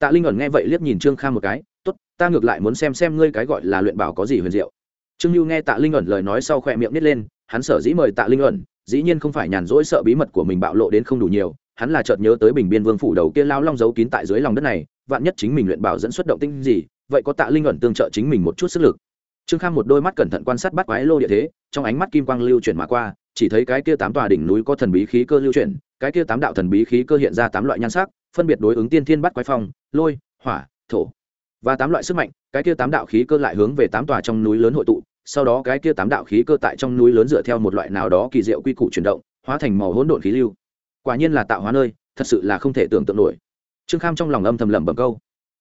tạ linh ẩn nghe vậy liếc nhìn trương kham một cái tốt, ta ngược lại muốn xem xem ngươi cái gọi là luyện bảo có gì huyền diệu. Trương lưu nghe tạ linh ẩn lời nói sau khỏe miệng nít lên, hắn sở dĩ mời tạ linh ẩn, dĩ nhiên không phải nhàn rỗi sợ bí mật của mình bạo lộ đến không đủ nhiều, hắn là chợt nhớ tới bình biên vương phủ đầu kia lao long giấu kín tại dưới lòng đất này, vạn nhất chính mình luyện bảo dẫn xuất động tinh gì, vậy có tạ linh ẩn tương trợ chính mình một chút sức lực. Trương kham một đôi mắt cẩn thận quan sát bắt quái lô địa thế, trong ánh mắt kim quang lưu chuyển mà qua, chỉ thấy cái kia tám tòa đỉnh núi có thần bí khí cơ lưu chuyển, cái kia tám đạo thần bí khí cơ hiện ra tám loại nhan sắc, phân biệt đối ứng tiên thiên bắt quái phong, lôi, hỏa, thổ và tám loại sức mạnh, cái kia tám đạo khí cơ lại hướng về tám tòa trong núi lớn hội tụ, sau đó cái kia tám đạo khí cơ tại trong núi lớn dựa theo một loại nào đó kỳ diệu quy củ chuyển động, hóa thành màu hỗn độn khí lưu. Quả nhiên là tạo hóa nơi, thật sự là không thể tưởng tượng nổi. Trương kham trong lòng âm thầm lẩm bẩm câu,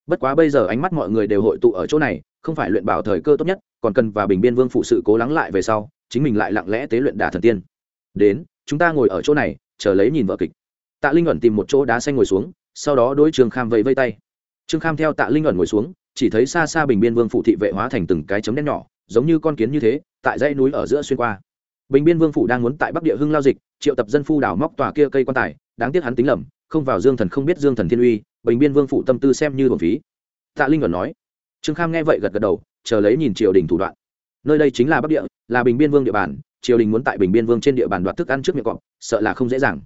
bất quá bây giờ ánh mắt mọi người đều hội tụ ở chỗ này, không phải luyện bảo thời cơ tốt nhất, còn cần và bình biên vương phụ sự cố lắng lại về sau, chính mình lại lặng lẽ tế luyện đả thần tiên. Đến, chúng ta ngồi ở chỗ này, chờ lấy nhìn vợ kịch. Tạ linh ẩn tìm một chỗ đá xanh ngồi xuống, sau đó đối trương kham vẫy vây tay trương kham theo tạ linh ẩn ngồi xuống, chỉ thấy xa xa bình biên vương phụ thị vệ hóa thành từng cái chấm đen nhỏ, giống như con kiến như thế, tại dãy núi ở giữa xuyên qua. Bình biên vương phủ đang muốn tại bắc địa hưng lao dịch, triệu tập dân phu đào móc tòa kia cây quan tài, đáng tiếc hắn tính lầm, không vào dương thần không biết dương thần thiên uy, bình biên vương phủ tâm tư xem như thuần phí. Tạ linh ẩn nói. Trương kham nghe vậy gật gật đầu, chờ lấy nhìn triều đình thủ đoạn. Nơi đây chính là bắc địa, là bình biên vương địa bàn, triều đình muốn tại bình biên vương trên địa bàn đoạt thức ăn trước miệng cọp, sợ là không dễ dàng.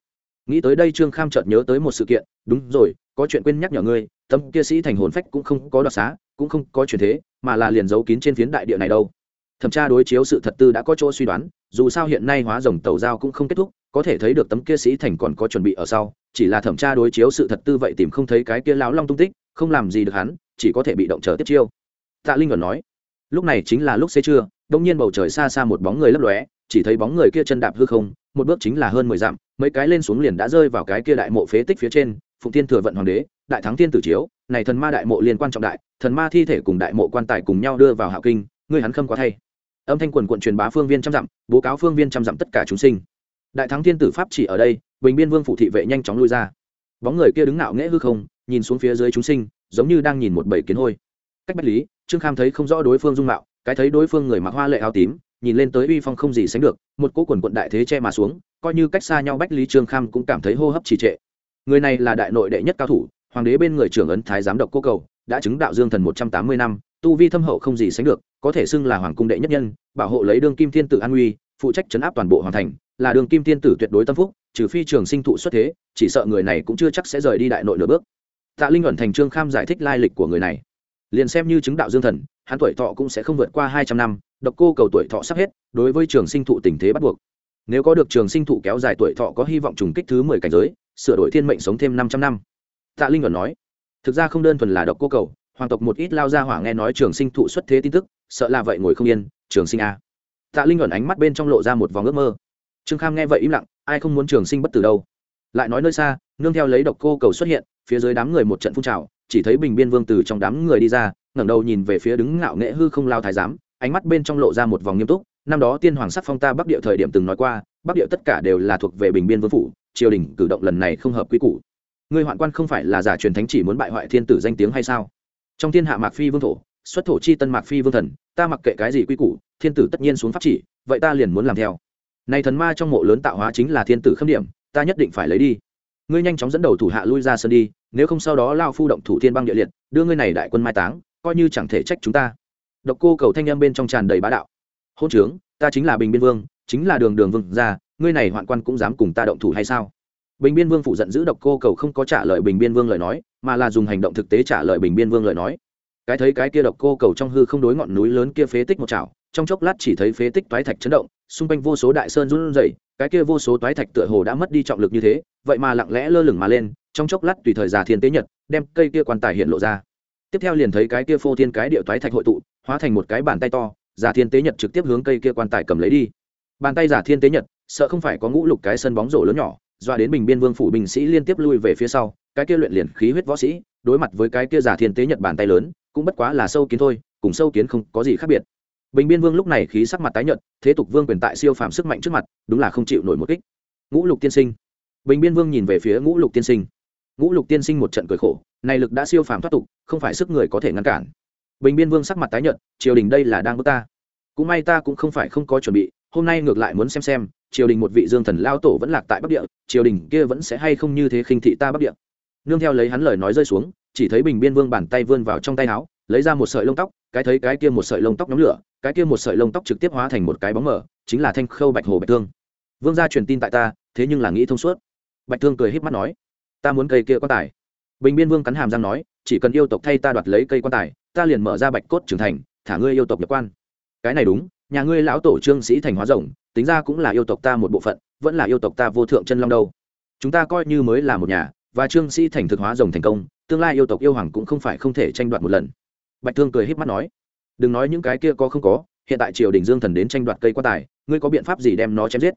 Nghĩ tới đây trương kham chợt nhớ tới một sự kiện, đúng rồi, có chuyện quên nhắc nhở ngươi tâm kia sĩ thành hồn phách cũng không có đoạt xá, cũng không có chuyển thế, mà là liền giấu kín trên phiến đại địa này đâu. Thẩm tra đối chiếu sự thật tư đã có chỗ suy đoán, dù sao hiện nay hóa rồng tàu giao cũng không kết thúc, có thể thấy được tấm kia sĩ thành còn có chuẩn bị ở sau, chỉ là thẩm tra đối chiếu sự thật tư vậy tìm không thấy cái kia lão long tung tích, không làm gì được hắn, chỉ có thể bị động chờ tiếp chiêu. Tạ linh còn nói, lúc này chính là lúc xế trưa, đông nhiên bầu trời xa xa một bóng người lấp lóe, chỉ thấy bóng người kia chân đạp hư không, một bước chính là hơn mười dặm, mấy cái lên xuống liền đã rơi vào cái kia đại mộ phế tích phía trên, phụng tiên thừa vận hoàng đế đại thắng Thiên tử chiếu, này thần ma đại mộ liên quan trọng đại, thần ma thi thể cùng đại mộ quan tài cùng nhau đưa vào hạo kinh, ngươi hắn khâm quá thay. Âm thanh quần quận truyền bá phương viên trăm dặm, bố cáo phương viên trăm dặm tất cả chúng sinh. Đại thắng thiên tử pháp chỉ ở đây, bình biên vương phủ thị vệ nhanh chóng lui ra. Bóng người kia đứng nạo nghễ hư không, nhìn xuống phía dưới chúng sinh, giống như đang nhìn một bầy kiến hôi. Cách bách lý, trương kham thấy không rõ đối phương dung mạo, cái thấy đối phương người mặc hoa lệ áo tím, nhìn lên tới uy phong không gì sánh được, một cỗ quần quận đại thế che mà xuống, coi như cách xa nhau bách lý trương kham cũng cảm thấy hô hấp trì trệ. Người này là đại nội đệ nhất cao thủ hoàng đế bên người trưởng ấn thái giám độc cô cầu, đã chứng đạo dương thần một trăm tám mươi năm, tu vi thâm hậu không gì sánh được, có thể xưng là hoàng cung đệ nhất nhân, bảo hộ lấy đương kim thiên tử an uy, phụ trách chấn áp toàn bộ hoàng thành, là đường kim thiên tử tuyệt đối tâm phúc, trừ phi trường sinh thụ xuất thế, chỉ sợ người này cũng chưa chắc sẽ rời đi đại nội nửa bước. Tạ linh ẩn thành trương kham giải thích lai lịch của người này. Liền xem như chứng đạo dương thần, hắn tuổi thọ cũng sẽ không vượt qua hai trăm năm, độc cô cầu tuổi thọ sắp hết, đối với trường sinh thụ tình thế bắt buộc. Nếu có được trường sinh thụ kéo dài tuổi thọ có hy vọng trùng kích thứ mười cảnh giới, sửa đổi thiên mệnh sống thêm năm trăm năm tạ linh ẩn nói, thực ra không đơn thuần là độc cô cầu, hoàng tộc một ít lao ra hỏa nghe nói trường sinh thụ xuất thế tin tức, sợ là vậy ngồi không yên, trường sinh a. Tạ linh ẩn ánh mắt bên trong lộ ra một vòng ước mơ. Trương kham nghe vậy im lặng, ai không muốn trường sinh bất tử đâu? Lại nói nơi xa, nương theo lấy độc cô cầu xuất hiện, phía dưới đám người một trận phun trào, chỉ thấy bình biên vương từ trong đám người đi ra, ngẩng đầu nhìn về phía đứng ngạo nghệ hư không lao thái giám, ánh mắt bên trong lộ ra một vòng nghiêm túc. Năm đó tiên hoàng sắc phong ta bắc địa thời điểm từng nói qua, bắc địa tất cả đều là thuộc về bình biên vương phủ, triều đình cử động lần này không hợp quy củ ngươi hoạn quan không phải là giả truyền thánh chỉ muốn bại hoại thiên tử danh tiếng hay sao? Trong thiên hạ mạc phi vương thổ, xuất thổ chi tân mạc phi vương thần, ta mặc kệ cái gì quy củ, thiên tử tất nhiên xuống pháp chỉ, vậy ta liền muốn làm theo. Này thần ma trong mộ lớn tạo hóa chính là thiên tử khâm điểm, ta nhất định phải lấy đi. Ngươi nhanh chóng dẫn đầu thủ hạ lui ra sân đi, nếu không sau đó lao phu động thủ thiên băng địa liệt, đưa ngươi này đại quân mai táng, coi như chẳng thể trách chúng ta. Độc cô cầu thanh em bên trong tràn đầy bá đạo. Hôn trướng, ta chính là bình biên vương, chính là đường đường vương ra ngươi này hoạn quan cũng dám cùng ta động thủ hay sao? Bình biên vương phụ giận giữ độc cô cầu không có trả lời bình biên vương lời nói, mà là dùng hành động thực tế trả lời bình biên vương lời nói. Cái thấy cái kia độc cô cầu trong hư không đối ngọn núi lớn kia phế tích một chảo, trong chốc lát chỉ thấy phế tích toái thạch chấn động, xung quanh vô số đại sơn run rẩy, cái kia vô số toái thạch tựa hồ đã mất đi trọng lực như thế, vậy mà lặng lẽ lơ lửng mà lên, trong chốc lát tùy thời già thiên tế nhật, đem cây kia quan tài hiện lộ ra. Tiếp theo liền thấy cái kia phô thiên cái địa toái thạch hội tụ, hóa thành một cái bàn tay to giả thiên tế nhật trực tiếp hướng cây kia quan tài cầm lấy đi. Bàn tay giả thiên tế nhật, sợ không phải có ngũ lục cái sân bóng rổ lớn nhỏ doa đến bình biên vương phủ binh sĩ liên tiếp lui về phía sau, cái kia luyện liền khí huyết võ sĩ, đối mặt với cái kia giả thiên tế nhật bàn tay lớn, cũng bất quá là sâu kiến thôi, cùng sâu kiến không có gì khác biệt. Bình biên vương lúc này khí sắc mặt tái nhợt, thế tục vương quyền tại siêu phàm sức mạnh trước mặt, đúng là không chịu nổi một kích. Ngũ lục tiên sinh. Bình biên vương nhìn về phía ngũ lục tiên sinh. Ngũ lục tiên sinh một trận cười khổ, này lực đã siêu phàm thoát tục, không phải sức người có thể ngăn cản. Bình biên vương sắc mặt tái nhợt, triều đình đây là đang bước ta. Cũng may ta cũng không phải không có chuẩn bị, hôm nay ngược lại muốn xem xem triều đình một vị dương thần lao tổ vẫn lạc tại bắc địa, triều đình kia vẫn sẽ hay không như thế khinh thị ta bắc địa? Nương theo lấy hắn lời nói rơi xuống, chỉ thấy bình biên vương bàn tay vươn vào trong tay áo, lấy ra một sợi lông tóc, cái thấy cái kia một sợi lông tóc nhóm lửa, cái kia một sợi lông tóc trực tiếp hóa thành một cái bóng mở chính là thanh khâu bạch hồ bạch thương. Vương gia truyền tin tại ta, thế nhưng là nghĩ thông suốt. Bạch thương cười híp mắt nói, ta muốn cây kia quan tài. Bình biên vương cắn hàm răng nói, chỉ cần yêu tộc thay ta đoạt lấy cây quan tài, ta liền mở ra bạch cốt trưởng thành, thả ngươi yêu tộc nhập quan. Cái này đúng, nhà ngươi lão tổ trương sĩ thành hóa rồng tính ra cũng là yêu tộc ta một bộ phận, vẫn là yêu tộc ta vô thượng chân long đâu. Chúng ta coi như mới là một nhà, và trương sĩ thành thực hóa rồng thành công, tương lai yêu tộc yêu hoàng cũng không phải không thể tranh đoạt một lần. Bạch thương cười h í p mắt nói, đừng nói những cái kia có không có, hiện tại triều đình dương thần đến tranh đoạt cây quan tài, ngươi có biện pháp gì đem nó chém giết?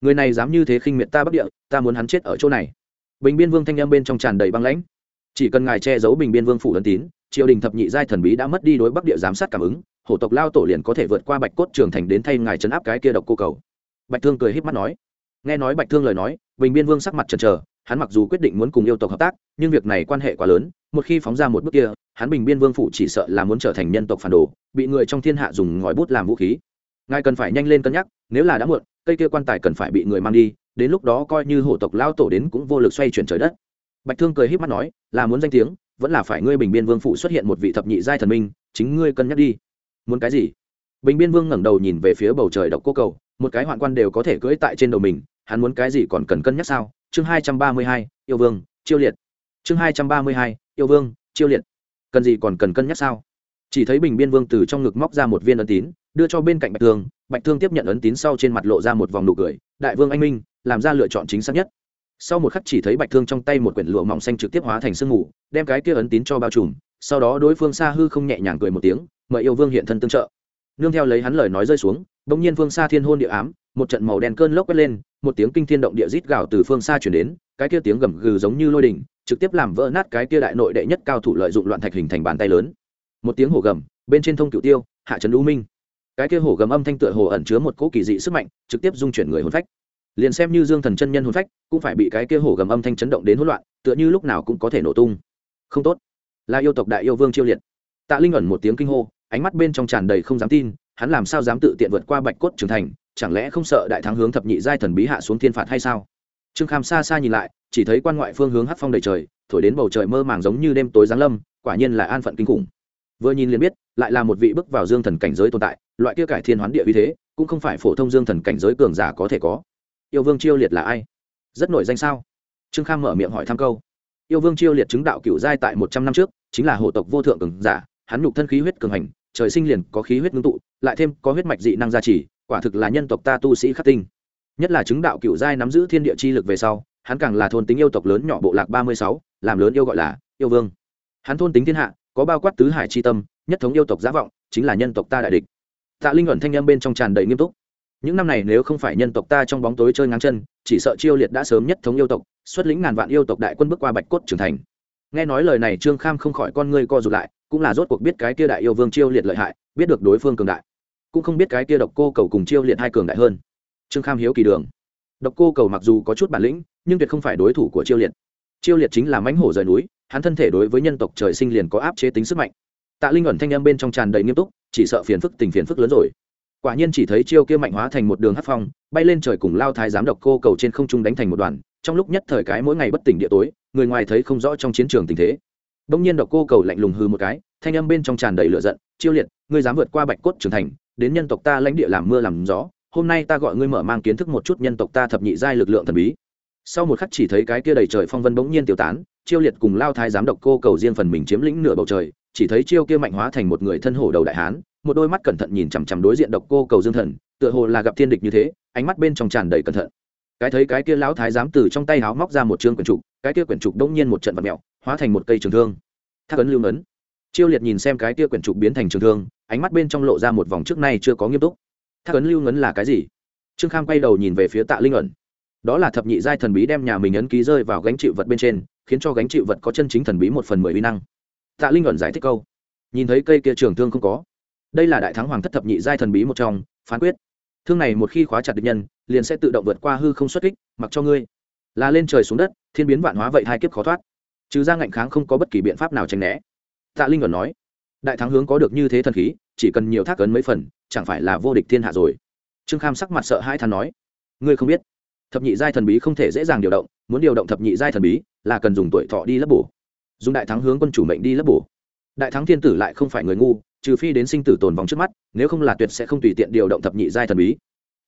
Người này dám như thế khinh miệt ta bắc địa, ta muốn hắn chết ở chỗ này. Bình biên vương thanh â m bên trong tràn đầy băng lãnh. Chỉ cần ngài che giấu bình biên vương phủ ấn tín, triều đình thập nhị giai thần bí đã mất đi đối bắc địa giám sát cảm ứng hổ tộc lao tổ liền có thể vượt qua bạch cốt trường thành đến thay ngài chấn áp cái kia độc cô cầu. Bạch thương cười h í p mắt nói. Nghe nói bạch thương lời nói, bình biên vương sắc mặt trần trờ hắn mặc dù quyết định muốn cùng yêu tộc hợp tác, nhưng việc này quan hệ quá lớn, một khi phóng ra một bước kia, hắn bình biên vương phủ chỉ sợ là muốn trở thành nhân tộc phản đồ, bị người trong thiên hạ dùng ngòi bút làm vũ khí. Ngài cần phải nhanh lên cân nhắc, nếu là đã muộn, cây kia quan tài cần phải bị người mang đi, đến lúc đó coi như hổ tộc lao tổ đến cũng vô lực xoay chuyển trời đất. Bạch thương cười h í p mắt nói, là muốn danh tiếng, vẫn là phải ngươi bình biên vương phụ xuất hiện một vị thập nhị giai thần minh, chính ngươi cân nhắc đi muốn cái gì? Bình biên vương ngẩng đầu nhìn về phía bầu trời độc cô cầu, một cái hoạn quan đều có thể cưỡi tại trên đầu mình, hắn muốn cái gì còn cần cân nhắc sao? Chương hai trăm ba mươi hai, yêu vương, chiêu liệt. Chương hai trăm ba mươi hai, yêu vương, chiêu liệt. Cần gì còn cần cân nhắc sao? Chỉ thấy bình biên vương từ trong ngực móc ra một viên ấn tín, đưa cho bên cạnh bạch thương. Bạch thương tiếp nhận ấn tín sau trên mặt lộ ra một vòng nụ cười, đại vương anh minh, làm ra lựa chọn chính xác nhất. Sau một khắc chỉ thấy bạch thương trong tay một quyển lụa mỏng xanh trực tiếp hóa thành sương mù, đem cái kia ấn tín cho bao trùm, sau đó đối phương xa hư không nhẹ nhàng cười một tiếng mời yêu vương hiện thân tương trợ. Nương theo lấy hắn lời nói rơi xuống, bỗng nhiên phương xa thiên hôn địa ám, một trận màu đen cơn lốc quét lên, một tiếng kinh thiên động địa rít gào từ phương xa chuyển đến, cái kia tiếng gầm gừ giống như lôi đình trực tiếp làm vỡ nát cái kia đại nội đệ nhất cao thủ lợi dụng loạn thạch hình thành bàn tay lớn. Một tiếng hổ gầm, bên trên thông cựu tiêu, hạ trấn u minh. Cái kia hổ gầm âm thanh tựa hồ ẩn chứa một cỗ kỳ dị sức mạnh, trực tiếp dung chuyển người hồn phách. Liền xem như dương thần chân nhân hồn phách, cũng phải bị cái kia hổ gầm âm thanh chấn động đến hỗn loạn, tựa như lúc nào cũng có thể nổ tung. Không tốt. Là yêu tộc đại yêu vương chiêu liệt. Tạ linh ẩn một tiếng kinh hô ánh mắt bên trong tràn đầy không dám tin, hắn làm sao dám tự tiện vượt qua bạch cốt trưởng thành, chẳng lẽ không sợ đại thắng hướng thập nhị giai thần bí hạ xuống thiên phạt hay sao? Trương kham xa xa nhìn lại, chỉ thấy quan ngoại phương hướng hắc phong đầy trời, thổi đến bầu trời mơ màng giống như đêm tối giáng lâm, quả nhiên là an phận kinh khủng. Vừa nhìn liền biết, lại là một vị bước vào dương thần cảnh giới tồn tại, loại kia cải thiên hoán địa uy thế, cũng không phải phổ thông dương thần cảnh giới cường giả có thể có. Yêu vương chiêu liệt là ai? Rất nổi danh sao? Trương kham mở miệng hỏi thăm câu. Yêu vương chiêu liệt chứng đạo cựu giai tại một trăm năm trước, chính là hộ tộc vô thượng cường giả hắn nhục thân khí huyết cường hành, trời sinh liền có khí huyết ngưng tụ, lại thêm có huyết mạch dị năng gia trì, quả thực là nhân tộc ta tu sĩ khắc tinh. Nhất là chứng đạo cựu giai nắm giữ thiên địa chi lực về sau, hắn càng là thôn tính yêu tộc lớn nhỏ bộ lạc ba mươi sáu, làm lớn yêu gọi là yêu vương. Hắn thôn tính thiên hạ, có bao quát tứ hải chi tâm, nhất thống yêu tộc giả vọng, chính là nhân tộc ta đại địch. Tạ linh ẩn thanh â m bên trong tràn đầy nghiêm túc. Những năm này nếu không phải nhân tộc ta trong bóng tối chơi ngang chân, chỉ sợ chiêu liệt đã sớm nhất thống yêu tộc, xuất lĩnh ngàn vạn yêu tộc đại quân bước qua bạch cốt trưởng thành. Nghe nói lời này, trương kham không khỏi con ngươi co rụt lại cũng là rốt cuộc biết cái kia đại yêu vương chiêu liệt lợi hại, biết được đối phương cường đại, cũng không biết cái kia độc cô cầu cùng chiêu liệt hai cường đại hơn. Trương kham hiếu kỳ đường. Độc cô cầu mặc dù có chút bản lĩnh, nhưng tuyệt không phải đối thủ của chiêu liệt. Chiêu liệt chính là mãnh hổ rời núi, hắn thân thể đối với nhân tộc trời sinh liền có áp chế tính sức mạnh. Tạ linh ẩn thanh em bên trong tràn đầy nghiêm túc, chỉ sợ phiền phức tình phiền phức lớn rồi. Quả nhiên chỉ thấy chiêu kia mạnh hóa thành một đường hát phong, bay lên trời cùng lao thái giám độc cô cầu trên không trung đánh thành một đoàn, trong lúc nhất thời cái mỗi ngày bất tỉnh địa tối, người ngoài thấy không rõ trong chiến trường tình thế đông nhiên độc cô cầu lạnh lùng hư một cái, thanh âm bên trong tràn đầy lửa giận, chiêu liệt, ngươi dám vượt qua bạch cốt trưởng thành, đến nhân tộc ta lãnh địa làm mưa làm gió, hôm nay ta gọi ngươi mở mang kiến thức một chút nhân tộc ta thập nhị giai lực lượng thần bí. Sau một khắc chỉ thấy cái kia đầy trời phong vân bỗng nhiên tiêu tán, chiêu liệt cùng lao thái giám độc cô cầu riêng phần mình chiếm lĩnh nửa bầu trời, chỉ thấy chiêu kia mạnh hóa thành một người thân hổ đầu đại hán, một đôi mắt cẩn thận nhìn chằm chằm đối diện độc cô cầu dương thần, tựa hồ là gặp thiên địch như thế, ánh mắt bên trong tràn đầy cẩn thận. Cái thấy cái kia lão thái giám từ trong tay háo móc ra một chương quyển trục, cái kia quyển trục đông nhiên một trận vật mèo hóa thành một cây trường thương. Thác ấn lưu ấn. Chiêu liệt nhìn xem cái kia quyển trục biến thành trường thương, ánh mắt bên trong lộ ra một vòng trước nay chưa có nghiêm túc. Thác ấn lưu ấn là cái gì? Trương kham quay đầu nhìn về phía tạ linh ẩn. Đó là thập nhị giai thần bí đem nhà mình ấn ký rơi vào gánh chịu vật bên trên, khiến cho gánh chịu vật có chân chính thần bí một phần mười uy năng. Tạ linh ẩn giải thích câu. Nhìn thấy cây kia trường thương không có. Đây là đại thắng hoàng thất thập nhị giai thần bí một trong, phán quyết. Thương này một khi khóa chặt địch nhân, liền sẽ tự động vượt qua hư không xuất kích, mặc cho ngươi. Là lên trời xuống đất, thiên biến vạn hóa vậy hai kiếp khó thoát trừ ra ngạnh kháng không có bất kỳ biện pháp nào tránh né. Tạ linh ẩn nói, đại thắng hướng có được như thế thần khí, chỉ cần nhiều thác ấn mấy phần, chẳng phải là vô địch thiên hạ rồi. Trương kham sắc mặt sợ hai thằng nói, ngươi không biết, thập nhị giai thần bí không thể dễ dàng điều động, muốn điều động thập nhị giai thần bí là cần dùng tuổi thọ đi lấp bổ, dùng đại thắng hướng quân chủ mệnh đi lấp bổ. Đại thắng thiên tử lại không phải người ngu, trừ phi đến sinh tử tồn vong trước mắt, nếu không là tuyệt sẽ không tùy tiện điều động thập nhị giai thần bí.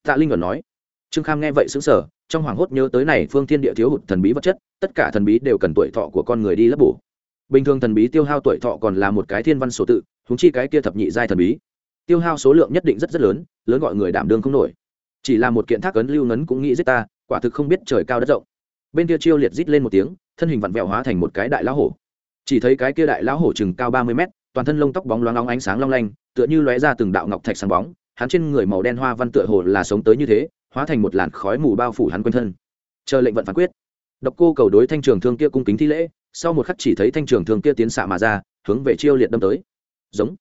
Tạ linh ẩn nói, trương kham nghe vậy xứng sở trong hoàng hốt nhớ tới này phương thiên địa thiếu hụt thần bí vật chất, tất cả thần bí đều cần tuổi thọ của con người đi lấp bổ bình thường thần bí tiêu hao tuổi thọ còn là một cái thiên văn số tự húng chi cái kia thập nhị giai thần bí. Tiêu hao số lượng nhất định rất rất lớn lớn gọi người đảm đương không nổi. Chỉ là một kiện thác ấn lưu ngấn cũng nghĩ giết ta, quả thực không biết trời cao đất rộng. Bên kia chiêu liệt rít lên một tiếng, thân hình vặn vẹo hóa thành một cái đại lão hổ. Chỉ thấy cái kia đại lão hổ chừng cao ba mươi mét, toàn thân lông tóc bóng loáng óng ánh sáng long lanh, tựa như lóe ra từng đạo ngọc thạch sáng bóng, hắn trên người màu đen hoa văn tựa hồ là sống tới như thế hóa thành một làn khói mù bao phủ hắn quanh thân. Chờ lệnh vận phán quyết, độc cô cầu đối thanh trường thương kia cung kính thi lễ, sau một khắc chỉ thấy thanh trường thương kia tiến xạ mà ra, hướng về chiêu liệt đâm tới. Giống.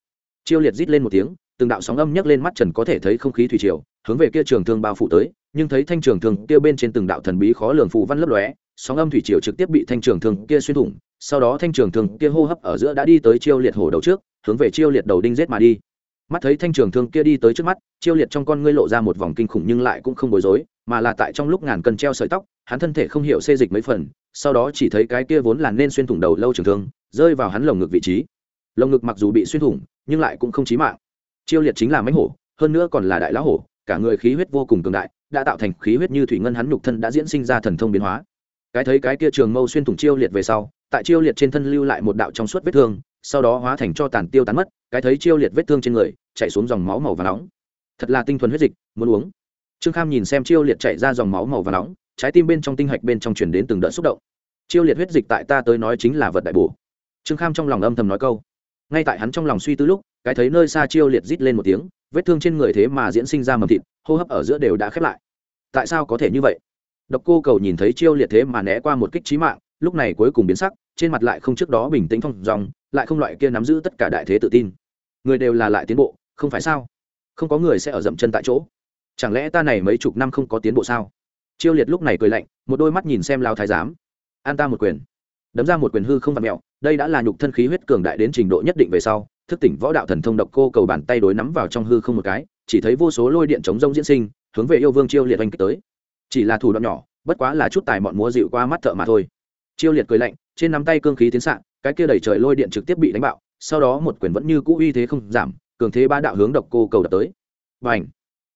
Chiêu liệt rít lên một tiếng, từng đạo sóng âm nhấc lên mắt trần có thể thấy không khí thủy triều, hướng về kia trường thương bao phủ tới, nhưng thấy thanh trường thương kia bên trên từng đạo thần bí khó lường phù văn lấp lóe, sóng âm thủy triều trực tiếp bị thanh trường thương kia xuyên thủng, sau đó thanh trường thương kia hô hấp ở giữa đã đi tới chiêu liệt hổ đầu trước, hướng về chiêu liệt đầu đinh giết mà đi mắt thấy thanh trường thương kia đi tới trước mắt, chiêu liệt trong con ngươi lộ ra một vòng kinh khủng nhưng lại cũng không bối rối, mà là tại trong lúc ngàn cân treo sợi tóc, hắn thân thể không hiểu xê dịch mấy phần, sau đó chỉ thấy cái kia vốn là nên xuyên thủng đầu lâu trường thương, rơi vào hắn lồng ngực vị trí. Lồng ngực mặc dù bị xuyên thủng, nhưng lại cũng không chí mạng. Chiêu liệt chính là mánh hổ, hơn nữa còn là đại lão hổ, cả người khí huyết vô cùng cường đại, đã tạo thành khí huyết như thủy ngân hắn nhục thân đã diễn sinh ra thần thông biến hóa. Cái thấy cái kia trường mâu xuyên thủng chiêu liệt về sau, tại chiêu liệt trên thân lưu lại một đạo trong suốt vết thương, sau đó hóa thành cho tàn tiêu tán mất cái thấy chiêu liệt vết thương trên người chạy xuống dòng máu màu và nóng. Thật là tinh thuần huyết dịch, muốn uống. Trương kham nhìn xem chiêu liệt chạy ra dòng máu màu và nóng, trái tim bên trong tinh hạch bên trong chuyển đến từng đợt xúc động. Chiêu liệt huyết dịch tại ta tới nói chính là vật đại bổ. Trương kham trong lòng âm thầm nói câu. Ngay tại hắn trong lòng suy tư lúc, cái thấy nơi xa chiêu liệt rít lên một tiếng, vết thương trên người thế mà diễn sinh ra mầm thịt, hô hấp ở giữa đều đã khép lại. Tại sao có thể như vậy? Độc cô cầu nhìn thấy chiêu liệt thế mà né qua một kích trí mạng, lúc này cuối cùng biến sắc trên mặt lại không trước đó bình tĩnh phong dòng, lại không loại kia nắm giữ tất cả đại thế tự tin. Người đều là lại tiến bộ, không phải sao? Không có người sẽ ở dậm chân tại chỗ. Chẳng lẽ ta này mấy chục năm không có tiến bộ sao? Chiêu liệt lúc này cười lạnh, một đôi mắt nhìn xem lao thái giám. An ta một quyền. Đấm ra một quyền hư không vặt mẹo đây đã là nhục thân khí huyết cường đại đến trình độ nhất định về sau, thức tỉnh võ đạo thần thông độc cô cầu bàn tay đối nắm vào trong hư không một cái, chỉ thấy vô số lôi điện chống rông diễn sinh, hướng về yêu vương chiêu liệt oanh kích tới. Chỉ là thủ đoạn nhỏ, bất quá là chút tài mọn múa dịu qua mắt thợ mà thôi. Chiêu liệt cười lạnh trên nắm tay cương khí tiến sạn cái kia đẩy trời lôi điện trực tiếp bị đánh bạo, sau đó một quyền vẫn như cũ uy thế không giảm, cường thế ba đạo hướng độc cô cầu đập tới. Và ảnh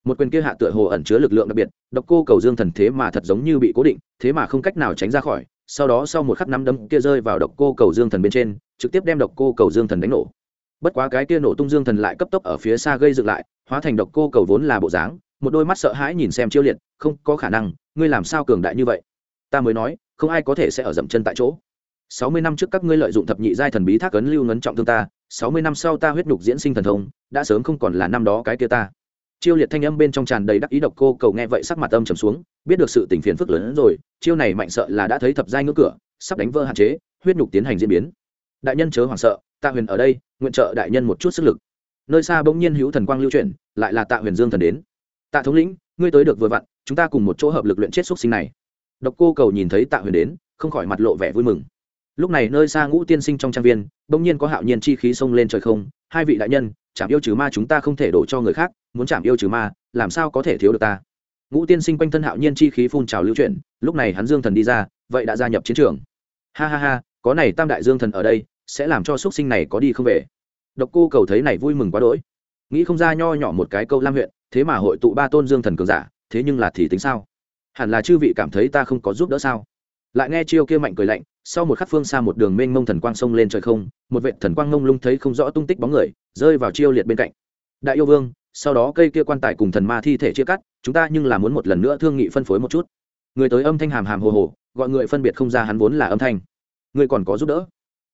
một quyền kia hạ tựa hồ ẩn chứa lực lượng đặc biệt, độc cô cầu dương thần thế mà thật giống như bị cố định, thế mà không cách nào tránh ra khỏi, sau đó sau một khắc nắm đấm kia rơi vào độc cô cầu dương thần bên trên, trực tiếp đem độc cô cầu dương thần đánh nổ. Bất quá cái kia nổ tung dương thần lại cấp tốc ở phía xa gây dựng lại, hóa thành độc cô cầu vốn là bộ dáng, một đôi mắt sợ hãi nhìn xem chiêu liệt, không có khả năng, ngươi làm sao cường đại như vậy? Ta mới nói, không ai có thể sẽ ở dậm chân tại chỗ sáu mươi năm trước các ngươi lợi dụng thập nhị giai thần bí thác ấn lưu ngấn trọng thương ta, sáu mươi năm sau ta huyết nhục diễn sinh thần thông, đã sớm không còn là năm đó cái kia ta. Chiêu liệt thanh âm bên trong tràn đầy đắc ý độc cô cầu nghe vậy sắc mặt âm trầm xuống, biết được sự tình phiền phức lớn hơn rồi, chiêu này mạnh sợ là đã thấy thập giai ngưỡng cửa, sắp đánh vỡ hạn chế, huyết nhục tiến hành diễn biến. Đại nhân chớ hoảng sợ, tạ huyền ở đây, nguyện trợ đại nhân một chút sức lực. Nơi xa bỗng nhiên hữu thần quang lưu chuyển, lại là tạ huyền dương thần đến. Tạ thống lĩnh, ngươi tới được vừa vặn, chúng ta cùng một chỗ hợp lực luyện chết xúc sinh này. Độc cô cầu nhìn thấy tạ huyền đến, không khỏi mặt lộ vẻ vui mừng lúc này nơi xa ngũ tiên sinh trong trang viên, bỗng nhiên có hạo nhiên chi khí xông lên trời không, hai vị đại nhân chạm yêu trừ ma chúng ta không thể đổ cho người khác, muốn chạm yêu trừ ma, làm sao có thể thiếu được ta? Ngũ tiên sinh quanh thân hạo nhiên chi khí phun trào lưu chuyển, lúc này hắn dương thần đi ra, vậy đã gia nhập chiến trường. Ha ha ha, có này tam đại dương thần ở đây, sẽ làm cho x sinh này có đi không về. Độc cô cầu thấy này vui mừng quá đỗi. Nghĩ không ra nho nhỏ một cái câu lam huyện, thế mà hội tụ ba tôn dương thần cường giả, thế nhưng là thì tính sao? Hẳn là chư vị cảm thấy ta không có giúp đỡ sao? Lại nghe chiêu kia mạnh cười lạnh sau một khắc phương xa một đường mênh mông thần quang sông lên trời không, một vệ thần quang ngông lung thấy không rõ tung tích bóng người, rơi vào chiêu liệt bên cạnh. Đại yêu vương, sau đó cây kia quan tài cùng thần ma thi thể chia cắt, chúng ta nhưng là muốn một lần nữa thương nghị phân phối một chút. Người tới âm thanh hàm hàm hồ hồ, gọi người phân biệt không ra hắn vốn là âm thanh. Người còn có giúp đỡ.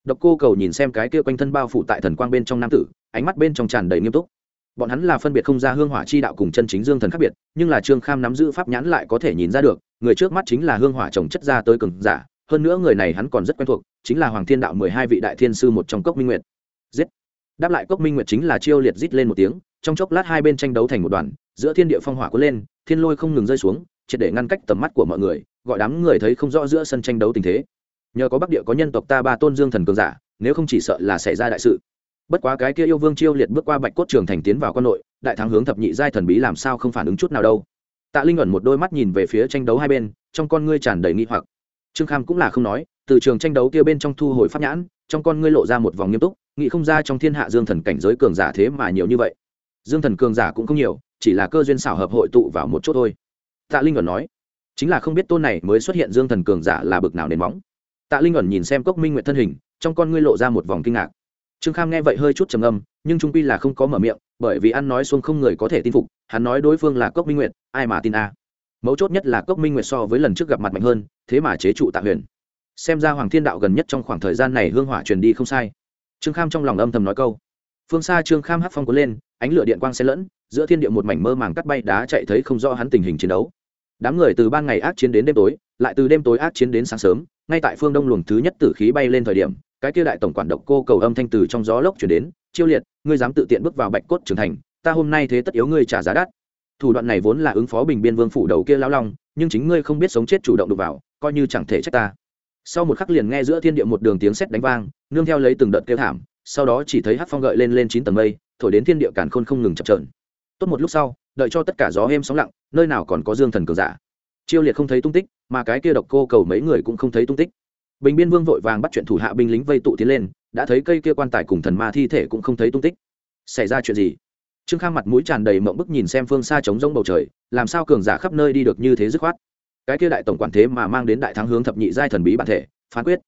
Độc cô cầu nhìn xem cái kia quanh thân bao phủ tại thần quang bên trong nam tử, ánh mắt bên trong tràn đầy nghiêm túc. Bọn hắn là phân biệt không ra hương hỏa chi đạo cùng chân chính dương thần khác biệt, nhưng là trương kham nắm giữ pháp nhãn lại có thể nhìn ra được, người trước mắt chính là hương hỏa trồng chất ra tới cường giả hơn nữa người này hắn còn rất quen thuộc, chính là hoàng thiên đạo mười hai vị đại thiên sư một trong cốc minh nguyệt. Giết! Đáp lại cốc minh nguyệt chính là chiêu liệt rít lên một tiếng, trong chốc lát hai bên tranh đấu thành một đoàn, giữa thiên địa phong hỏa cuốn lên, thiên lôi không ngừng rơi xuống, triệt để ngăn cách tầm mắt của mọi người, gọi đám người thấy không rõ giữa sân tranh đấu tình thế. Nhờ có bắc địa có nhân tộc ta ba tôn dương thần cường giả, nếu không chỉ sợ là xảy ra đại sự. Bất quá cái kia yêu vương chiêu liệt bước qua bạch cốt trường thành tiến vào con nội, đại thắng hướng thập nhị giai thần bí làm sao không phản ứng chút nào đâu. Tạ linh ẩn một đôi mắt nhìn về phía tranh đấu hai bên, trong con ngươi tràn đầy nghi hoặc trương kham cũng là không nói, từ trường tranh đấu kia bên trong thu hồi pháp nhãn, trong con ngươi lộ ra một vòng nghiêm túc, nghĩ không ra trong thiên hạ dương thần cảnh giới cường giả thế mà nhiều như vậy. Dương thần cường giả cũng không nhiều, chỉ là cơ duyên xảo hợp hội tụ vào một chỗ thôi. Tạ linh ẩn nói, chính là không biết tôn này mới xuất hiện dương thần cường giả là bực nào nền móng. Tạ linh ẩn nhìn xem cốc minh nguyện thân hình, trong con ngươi lộ ra một vòng kinh ngạc. Trương kham nghe vậy hơi chút trầm âm nhưng trung pi là không có mở miệng, bởi vì ăn nói xuông không người có thể tin phục, hắn nói đối phương là cốc minh nguyệt, ai mà tin a? Mấu chốt nhất là cốc minh nguyệt so với lần trước gặp mặt mạnh hơn, thế mà chế trụ tạ huyền. Xem ra hoàng thiên đạo gần nhất trong khoảng thời gian này hương hỏa truyền đi không sai. Trương kham trong lòng âm thầm nói câu. Phương xa trương kham hát phong cuốn lên, ánh lửa điện quang xen lẫn, giữa thiên địa một mảnh mơ màng cắt bay đá chạy thấy không rõ hắn tình hình chiến đấu. Đám người từ ban ngày ác chiến đến đêm tối, lại từ đêm tối ác chiến đến sáng sớm, ngay tại phương đông luồng thứ nhất tử khí bay lên thời điểm, cái kia đại tổng quản độc cô cầu âm thanh từ trong gió lốc chuyển đến, chiêu liệt, ngươi dám tự tiện bước vào bạch cốt trưởng thành, ta hôm nay thế tất yếu ngươi trả giá đắt thủ đoạn này vốn là ứng phó bình biên vương phủ đầu kia lao long, nhưng chính ngươi không biết sống chết chủ động đụng vào, coi như chẳng thể trách ta. Sau một khắc liền nghe giữa thiên địa một đường tiếng sét đánh vang, nương theo lấy từng đợt kêu thảm, sau đó chỉ thấy hát phong gợi lên lên chín tầng mây, thổi đến thiên địa càn khôn không ngừng chập trờn tốt một lúc sau, đợi cho tất cả gió êm sóng lặng, nơi nào còn có dương thần cường giả. Chiêu liệt không thấy tung tích, mà cái kia độc cô cầu mấy người cũng không thấy tung tích. Bình biên vương vội vàng bắt chuyện thủ hạ binh lính vây tụ tiến lên, đã thấy cây kia quan tài cùng thần ma thi thể cũng không thấy tung tích. Xảy ra chuyện gì? Trương khang mặt mũi tràn đầy mộng bức nhìn xem phương xa trống rông bầu trời, làm sao cường giả khắp nơi đi được như thế dứt khoát? Cái kia đại tổng quản thế mà mang đến đại thắng hướng thập nhị giai thần bí bản thể, phán quyết.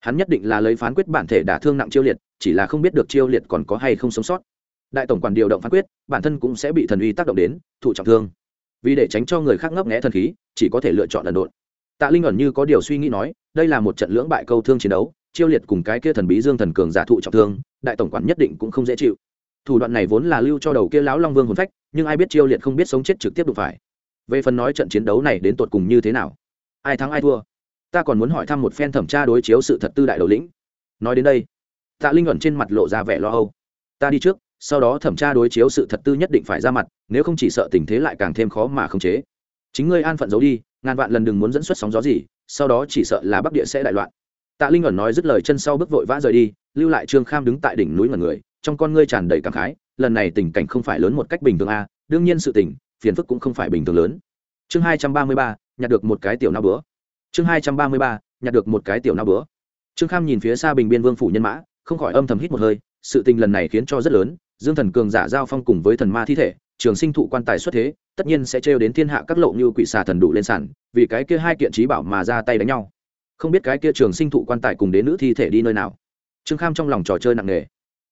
Hắn nhất định là lấy phán quyết bản thể đả thương nặng chiêu liệt, chỉ là không biết được chiêu liệt còn có hay không sống sót. Đại tổng quản điều động phán quyết, bản thân cũng sẽ bị thần uy tác động đến, thụ trọng thương. Vì để tránh cho người khác ngấp nghẽ thần khí, chỉ có thể lựa chọn lần độn. Tạ linh ẩn như có điều suy nghĩ nói, đây là một trận lưỡng bại câu thương chiến đấu, chiêu liệt cùng cái kia thần bí dương thần cường giả thụ trọng thương, đại tổng quản nhất định cũng không dễ chịu thủ đoạn này vốn là lưu cho đầu kia lão long vương hồn phách, nhưng ai biết chiêu liệt không biết sống chết trực tiếp đụng phải. Về phần nói trận chiến đấu này đến tột cùng như thế nào? Ai thắng ai thua? Ta còn muốn hỏi thăm một phen thẩm tra đối chiếu sự thật tư đại đầu lĩnh. Nói đến đây, tạ linh ẩn trên mặt lộ ra vẻ lo âu. Ta đi trước, sau đó thẩm tra đối chiếu sự thật tư nhất định phải ra mặt, nếu không chỉ sợ tình thế lại càng thêm khó mà khống chế. Chính ngươi an phận giấu đi, ngàn vạn lần đừng muốn dẫn xuất sóng gió gì, sau đó chỉ sợ là bắc địa sẽ đại loạn. Tạ linh ẩn nói dứt lời chân sau bước vội vã rời đi, lưu lại trương kham đứng tại đỉnh núi ngần người trong con ngươi tràn đầy cảm khái, lần này tình cảnh không phải lớn một cách bình thường a, đương nhiên sự tình, phiền phức cũng không phải bình thường lớn. Chương hai trăm ba mươi ba, nhặt được một cái tiểu nao bữa. Chương hai trăm ba mươi ba, nhặt được một cái tiểu nao bữa. Trương kham nhìn phía xa bình biên vương phủ nhân mã, không khỏi âm thầm hít một hơi, sự tình lần này khiến cho rất lớn, dương thần cường giả giao phong cùng với thần ma thi thể, trường sinh thụ quan tài xuất thế, tất nhiên sẽ trêu đến thiên hạ các lộ như quỷ xà thần đủ lên sản vì cái kia hai kiện trí bảo mà ra tay đánh nhau. Không biết cái kia trường sinh thụ quan tài cùng đến nữ thi thể đi nơi nào. Trương kham trong lòng trò chơi nặng nề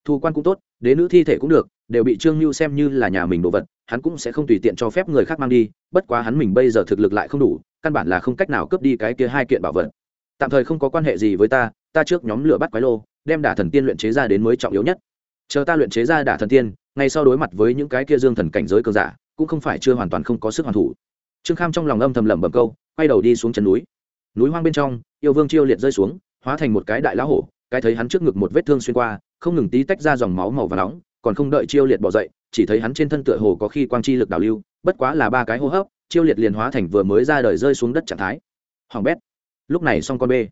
thu quan cũng tốt, đế nữ thi thể cũng được, đều bị trương mưu xem như là nhà mình đồ vật, hắn cũng sẽ không tùy tiện cho phép người khác mang đi, bất quá hắn mình bây giờ thực lực lại không đủ, căn bản là không cách nào cướp đi cái kia hai kiện bảo vật. Tạm thời không có quan hệ gì với ta ta trước nhóm lửa bắt quái lô, đem đả thần tiên luyện chế ra đến mới trọng yếu nhất. Chờ ta luyện chế ra đả thần tiên, ngay sau đối mặt với những cái kia dương thần cảnh giới cường giả, cũng không phải chưa hoàn toàn không có sức hoàn thủ. Trương kham trong lòng âm thầm lẩm bẩm câu, quay đầu đi xuống chân núi. Núi hoang bên trong, yêu vương chiêu liệt rơi xuống, hóa thành một cái đại lá hổ cái thấy hắn trước ngực một vết thương xuyên qua, không ngừng tí tách ra dòng máu màu và nóng, còn không đợi chiêu liệt bỏ dậy, chỉ thấy hắn trên thân tựa hồ có khi quang chi lực đảo lưu, bất quá là ba cái hô hấp, chiêu liệt liền hóa thành vừa mới ra đời rơi xuống đất trạng thái. Hoàng bét. Lúc này xong con bê.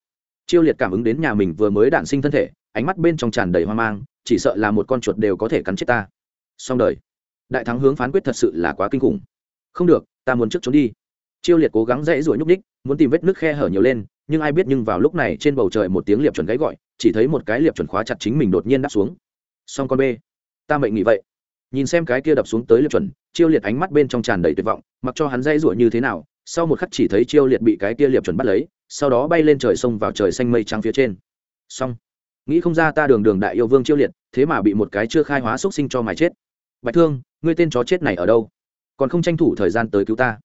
Chiêu liệt cảm ứng đến nhà mình vừa mới đạn sinh thân thể, ánh mắt bên trong tràn đầy hoang mang, chỉ sợ là một con chuột đều có thể cắn chết ta. Xong đời. Đại thắng hướng phán quyết thật sự là quá kinh khủng. Không được, ta muốn trước trốn đi. Chiêu liệt cố gắng dãy ruổi nhúc ních muốn tìm vết nước khe hở nhiều lên, nhưng ai biết nhưng vào lúc này trên bầu trời một tiếng liệp chuẩn gáy gọi chỉ thấy một cái liệp chuẩn khóa chặt chính mình đột nhiên đáp xuống. Xong con b ta mệnh nghĩ vậy. Nhìn xem cái kia đập xuống tới liệp chuẩn, chiêu liệt ánh mắt bên trong tràn đầy tuyệt vọng, mặc cho hắn dây rủa như thế nào, sau một khắc chỉ thấy chiêu liệt bị cái kia liệp chuẩn bắt lấy, sau đó bay lên trời sông vào trời xanh mây trắng phía trên. Xong. Nghĩ không ra ta đường đường đại yêu vương chiêu liệt, thế mà bị một cái chưa khai hóa xúc sinh cho mài chết. Bạch thương, ngươi tên chó chết này ở đâu? Còn không tranh thủ thời gian tới cứu ta.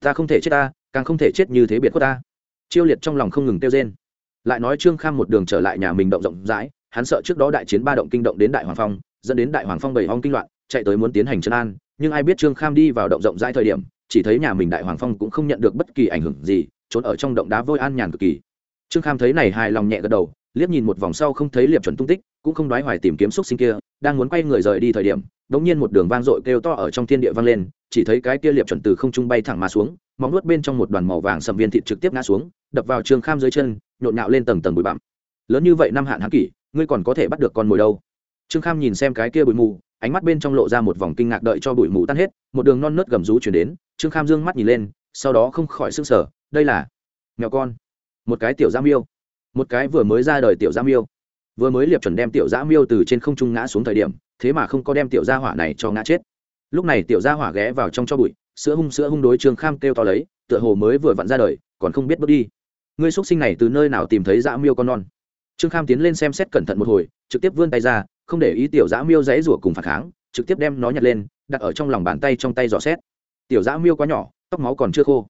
Ta không thể chết ta, càng không thể chết như thế biệt của ta. Chiêu liệt trong lòng không ngừng kêu rên lại nói trương kham một đường trở lại nhà mình động rộng rãi, hắn sợ trước đó đại chiến ba động kinh động đến đại hoàng phong, dẫn đến đại hoàng phong bảy hong kinh loạn, chạy tới muốn tiến hành trấn an, nhưng ai biết trương kham đi vào động rộng rãi thời điểm, chỉ thấy nhà mình đại hoàng phong cũng không nhận được bất kỳ ảnh hưởng gì, trốn ở trong động đá vôi an nhàn cực kỳ. Trương kham thấy này hài lòng nhẹ gật đầu, liếc nhìn một vòng sau không thấy liệp chuẩn tung tích, cũng không đoái hoài tìm kiếm xúc sinh kia, đang muốn quay người rời đi thời điểm đống nhiên một đường vang dội kêu to ở trong thiên địa vang lên, chỉ thấy cái kia liệp chuẩn từ không trung bay thẳng mà xuống, móng nuốt bên trong một đoàn màu vàng sầm viên thịt trực tiếp ngã xuống, đập vào trương kham dưới chân nhộn nhạo lên tầng tầng bụi bặm. Lớn như vậy năm hạn hán kỷ, ngươi còn có thể bắt được con mồi đâu? Trương kham nhìn xem cái kia bụi mù, ánh mắt bên trong lộ ra một vòng kinh ngạc đợi cho bụi mù tan hết, một đường non nớt gầm rú chuyển đến, trương kham dương mắt nhìn lên, sau đó không khỏi s ư n g sở đây là mèo con, một cái tiểu giam yêu một cái vừa mới ra đời tiểu giam yêu vừa mới liệp chuẩn đem tiểu giã miêu từ trên không trung ngã xuống thời điểm, thế mà không có đem tiểu gia hỏa này cho ngã chết. Lúc này tiểu gia hỏa ghé vào trong cho bụi, sữa hung sữa hung đối trương kham kêu to lấy, tựa hồ mới vừa vặn ra đời, còn không biết bước đi ngươi xuất sinh này từ nơi nào tìm thấy dã miêu con non? Trương kham tiến lên xem xét cẩn thận một hồi, trực tiếp vươn tay ra, không để ý tiểu dã miêu dãy rủa cùng phản kháng, trực tiếp đem nó nhặt lên, đặt ở trong lòng bàn tay trong tay dò xét. Tiểu dã miêu quá nhỏ, tóc máu còn chưa khô,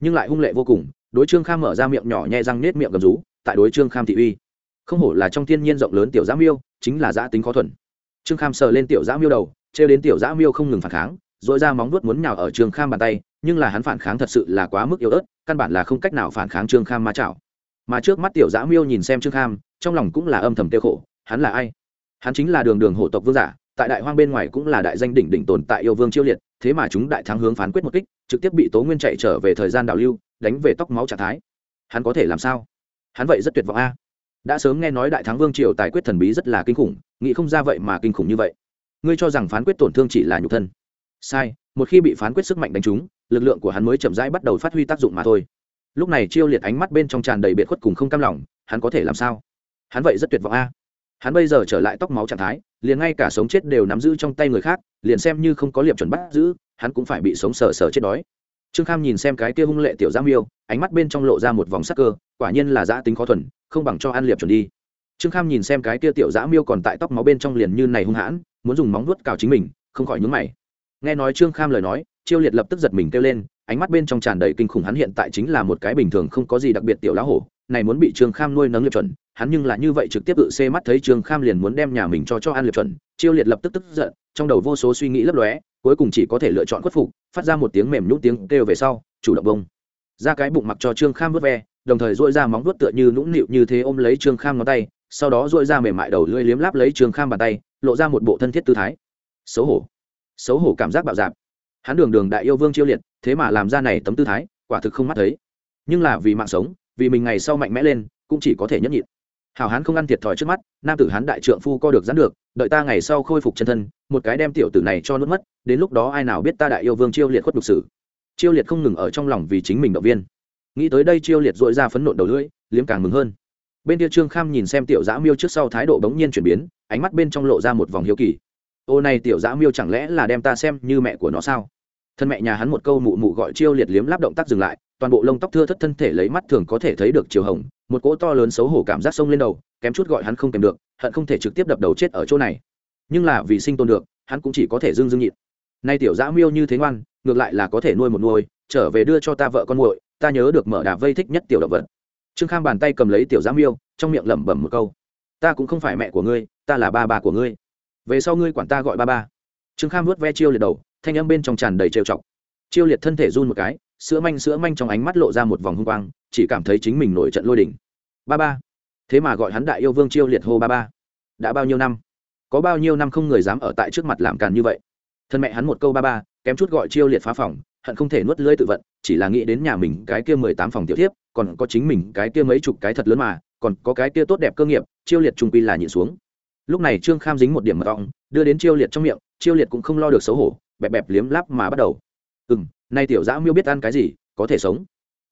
nhưng lại hung lệ vô cùng, đối trương kham mở ra miệng nhỏ nhẹ răng nết miệng gầm rú, tại đối trương kham thị uy. Không hổ là trong thiên nhiên rộng lớn tiểu dã miêu, chính là dã tính khó thuần. Trương kham sờ lên tiểu dã miêu đầu, trêu đến tiểu dã miêu không ngừng phản kháng dội ra móng vuốt muốn nhào ở trương kham bàn tay nhưng là hắn phản kháng thật sự là quá mức yếu ớt, căn bản là không cách nào phản kháng trương kham ma chảo. Mà trước mắt tiểu dã miêu nhìn xem trương kham, trong lòng cũng là âm thầm tiêu khổ, hắn là ai? Hắn chính là đường đường hộ tộc vương giả, tại đại hoang bên ngoài cũng là đại danh đỉnh đỉnh tồn tại yêu vương chiêu liệt, thế mà chúng đại thắng hướng phán quyết một kích, trực tiếp bị tố nguyên chạy trở về thời gian đào lưu, đánh về tóc máu trạng thái. Hắn có thể làm sao? Hắn vậy rất tuyệt vọng a. Đã sớm nghe nói đại thắng vương triều tài quyết thần bí rất là kinh khủng, nghĩ không ra vậy mà kinh khủng như vậy. Ngươi cho rằng phán quyết tổn thương chỉ là nhục thân. Sai, một khi bị phán quyết sức mạnh đánh trúng lực lượng của hắn mới chậm rãi bắt đầu phát huy tác dụng mà thôi. Lúc này chiêu liệt ánh mắt bên trong tràn đầy biệt khuất cùng không cam lòng, hắn có thể làm sao? Hắn vậy rất tuyệt vọng a. Hắn bây giờ trở lại tóc máu trạng thái, liền ngay cả sống chết đều nắm giữ trong tay người khác, liền xem như không có liệp chuẩn bắt giữ, hắn cũng phải bị sống sờ sờ chết đói. Trương kham nhìn xem cái kia hung lệ tiểu giam yêu ánh mắt bên trong lộ ra một vòng sắc cơ, quả nhiên là giã tính khó thuần, không bằng cho ăn liệp chuẩn đi. Trương kham nhìn xem cái kia tiểu giã miêu còn tại tóc máu bên trong liền như này hung hãn, muốn dùng móng vuốt cào chính mình, không khỏi nhúng mày. Nghe nói trương kham lời nói chiêu liệt lập tức giật mình kêu lên, ánh mắt bên trong tràn đầy kinh khủng, hắn hiện tại chính là một cái bình thường không có gì đặc biệt tiểu lá hổ, này muốn bị trương kham nuôi nấng liệt chuẩn, hắn nhưng là như vậy trực tiếp tự xê mắt thấy trương kham liền muốn đem nhà mình cho cho ăn liệt chuẩn, chiêu liệt lập tức tức giận, trong đầu vô số suy nghĩ lấp lóe, cuối cùng chỉ có thể lựa chọn khuất phục, phát ra một tiếng mềm nhũ tiếng kêu về sau, chủ động bông. Ra cái bụng mặc cho trương kham vớt ve, đồng thời dội ra móng vuốt tựa như nũng nịu như thế ôm lấy trương kham ngón tay, sau đó dội ra mềm mại đầu lưỡi liếm láp lấy trương kham bàn tay, lộ ra một bộ thân thiết tư thái. Xấu hổ. Xấu hổ cảm giác bạo dạp hắn đường đường đại yêu vương chiêu liệt, thế mà làm ra này tấm tư thái, quả thực không mắt thấy. Nhưng là vì mạng sống, vì mình ngày sau mạnh mẽ lên, cũng chỉ có thể nhẫn nhịn. Hảo hán không ăn thiệt thòi trước mắt, nam tử hán đại trượng phu co được dán được, đợi ta ngày sau khôi phục chân thân, một cái đem tiểu tử này cho nuốt mất, đến lúc đó ai nào biết ta đại yêu vương chiêu liệt khuất đục sử chiêu liệt không ngừng ở trong lòng vì chính mình động viên. Nghĩ tới đây chiêu liệt dội ra phấn nộn đầu lưỡi, liếm càng mừng hơn. Bên kia trương kham nhìn xem tiểu dã miêu trước sau thái độ bỗng nhiên chuyển biến, ánh mắt bên trong lộ ra một vòng hiếu kỳ. Ô này tiểu dã miêu chẳng lẽ là đem ta xem như mẹ của nó sao? Thân mẹ nhà hắn một câu mụ mụ gọi chiêu liệt liếm láp động tác dừng lại, toàn bộ lông tóc thưa thất thân thể lấy mắt thường có thể thấy được chiều hồng, một cỗ to lớn xấu hổ cảm giác sông lên đầu, kém chút gọi hắn không kèm được, hận không thể trực tiếp đập đầu chết ở chỗ này. Nhưng là vì sinh tồn được, hắn cũng chỉ có thể dưng dưng nhịn. Nay tiểu dã miêu như thế ngoan, ngược lại là có thể nuôi một nuôi, trở về đưa cho ta vợ con muội, ta nhớ được mở đà vây thích nhất tiểu động vật. Trương kham bàn tay cầm lấy tiểu dã miêu, trong miệng lẩm bẩm một câu. Ta cũng không phải mẹ của ngươi, ta là ba bà của ngươi. Về sau ngươi quản ta gọi ba ba. Trương kham vuốt ve chiêu liệt đầu thanh âm bên trong tràn đầy trêu chọc. Chiêu liệt thân thể run một cái, sữa manh sữa manh trong ánh mắt lộ ra một vòng hung quang, chỉ cảm thấy chính mình nổi trận lôi đỉnh ba ba. Thế mà gọi hắn đại yêu vương chiêu liệt hô ba ba. Đã bao nhiêu năm? Có bao nhiêu năm không người dám ở tại trước mặt làm càn như vậy? Thân mẹ hắn một câu ba ba, kém chút gọi chiêu liệt phá phòng, hận không thể nuốt lưỡi tự vận, chỉ là nghĩ đến nhà mình cái kia mười tám phòng tiểu tiếp còn có chính mình cái kia mấy chục cái thật lớn mà, còn có cái kia tốt đẹp cơ nghiệp, chiêu liệt trung quy là nhịn xuống. Lúc này trương kham dính một điểm mật ong, đưa đến chiêu liệt trong miệng, chiêu liệt cũng không lo được xấu hổ bẹp bẹp liếm láp mà bắt đầu. Ừ m nay tiểu dã miêu biết ăn cái gì, có thể sống.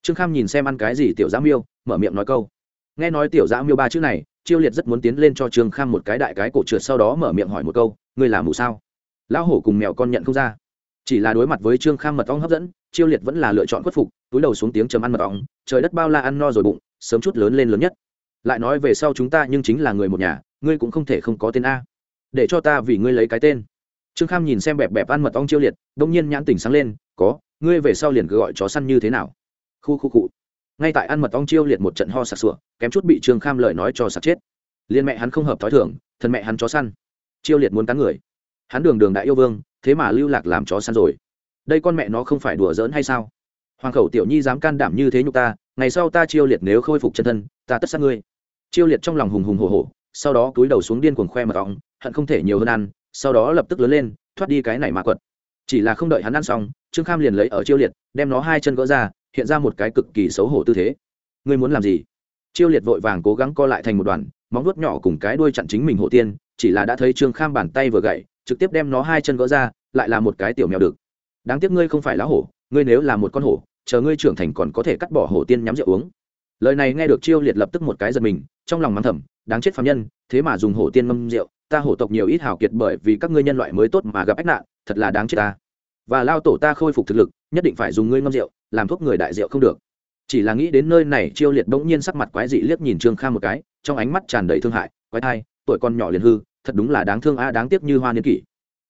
Trương kham nhìn xem ăn cái gì tiểu dã miêu, mở miệng nói câu. Nghe nói tiểu dã miêu ba chữ này, chiêu liệt rất muốn tiến lên cho trương kham một cái đại cái cổ trượt sau đó mở miệng hỏi một câu, ngươi làm mù sao? Lão hổ cùng mèo con nhận không ra. Chỉ là đối mặt với trương kham mật ong hấp dẫn, chiêu liệt vẫn là lựa chọn khuất phục, túi đầu xuống tiếng chấm ăn mật ong, trời đất bao la ăn no rồi bụng, sớm chút lớn lên lớn nhất. Lại nói về sau chúng ta nhưng chính là người một nhà, ngươi cũng không thể không có tên a. Để cho ta vì ngươi lấy cái tên trương kham nhìn xem bẹp bẹp ăn mật ong chiêu liệt, đông nhiên nhãn tỉnh sáng lên, có, ngươi về sau liền cứ gọi chó săn như thế nào? Khu khu cụ ngay tại ăn mật ong chiêu liệt một trận ho sặc sụa, kém chút bị trương kham lời nói cho sặc chết. Liên mẹ hắn không hợp thói thưởng thần mẹ hắn chó săn. Chiêu liệt muốn cắn người. Hắn đường đường đại yêu vương, thế mà lưu lạc làm chó săn rồi. Đây con mẹ nó không phải đùa giỡn hay sao? Hoàng khẩu tiểu nhi dám can đảm như thế nhục ta, ngày sau ta chiêu liệt nếu khôi phục chân thân, ta tất sát ngươi. Chiêu liệt trong lòng hùng hùng hồ hồ sau đó túi đầu xuống điên cuồng khoe mật ong, hận không thể nhiều hơn ăn sau đó lập tức lớn lên, thoát đi cái này mà quật. Chỉ là không đợi hắn ăn xong, trương kham liền lấy ở chiêu liệt, đem nó hai chân gỡ ra, hiện ra một cái cực kỳ xấu hổ tư thế. Ngươi muốn làm gì? Chiêu liệt vội vàng cố gắng co lại thành một đoàn, móng vuốt nhỏ cùng cái đuôi chặn chính mình hộ tiên, chỉ là đã thấy trương kham bàn tay vừa gậy trực tiếp đem nó hai chân gỡ ra, lại là một cái tiểu mèo được. Đáng tiếc ngươi không phải lá hổ, ngươi nếu là một con hổ, chờ ngươi trưởng thành còn có thể cắt bỏ hổ tiên nhắm rượu uống. Lời này nghe được chiêu liệt lập tức một cái giật mình, trong lòng mắng thầm, đáng chết phạm nhân, thế mà dùng hổ tiên ngâm rượu ta hổ tộc nhiều ít hào kiệt bởi vì các ngươi nhân loại mới tốt mà gặp ách nạn, thật là đáng chết ta. Và lao tổ ta khôi phục thực lực, nhất định phải dùng ngươi ngâm rượu, làm thuốc người đại rượu không được. Chỉ là nghĩ đến nơi này, chiêu liệt bỗng nhiên sắc mặt quái dị liếc nhìn trương kham một cái, trong ánh mắt tràn đầy thương hại, quái thai, tuổi con nhỏ liền hư, thật đúng là đáng thương a, đáng tiếc như hoa niên kỷ.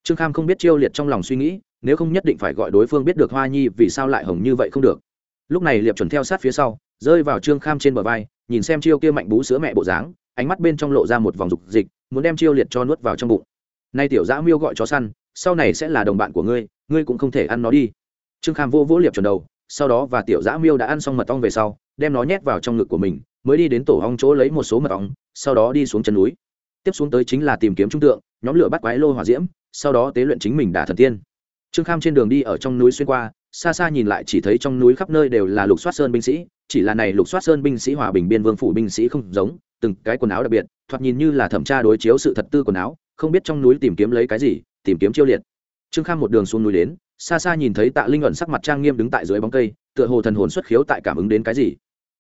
Trương kham không biết chiêu liệt trong lòng suy nghĩ, nếu không nhất định phải gọi đối phương biết được hoa nhi vì sao lại hồng như vậy không được. Lúc này liệp chuẩn theo sát phía sau, rơi vào trương kham trên bờ vai, nhìn xem chiêu kia mạnh bú sữa mẹ bộ dáng, ánh mắt bên trong lộ ra một vòng dục dịch muốn đem chiêu liệt cho nuốt vào trong bụng. Nay tiểu dã miêu gọi chó săn, sau này sẽ là đồng bạn của ngươi ngươi cũng không thể ăn nó đi. Trương kham vô vỗ liệp chuẩn đầu, sau đó và tiểu dã miêu đã ăn xong mật ong về sau, đem nó nhét vào trong ngực của mình, mới đi đến tổ ong chỗ lấy một số mật ong, sau đó đi xuống chân núi. Tiếp xuống tới chính là tìm kiếm trung tượng, nhóm lửa bắt quái lô hỏa diễm, sau đó tế luyện chính mình đả thần tiên. Trương kham trên đường đi ở trong núi xuyên qua, xa xa nhìn lại chỉ thấy trong núi khắp nơi đều là lục soát sơn binh sĩ, chỉ là này lục soát sơn binh sĩ hòa bình biên vương phủ binh sĩ không giống, từng cái quần áo đặc biệt thoạt nhìn như là thẩm tra đối chiếu sự thật tư quần áo, không biết trong núi tìm kiếm lấy cái gì, tìm kiếm chiêu liệt. Trương kham một đường xuống núi đến, xa xa nhìn thấy tạ linh ẩn sắc mặt trang nghiêm đứng tại dưới bóng cây, tựa hồ thần hồn xuất khiếu tại cảm ứng đến cái gì.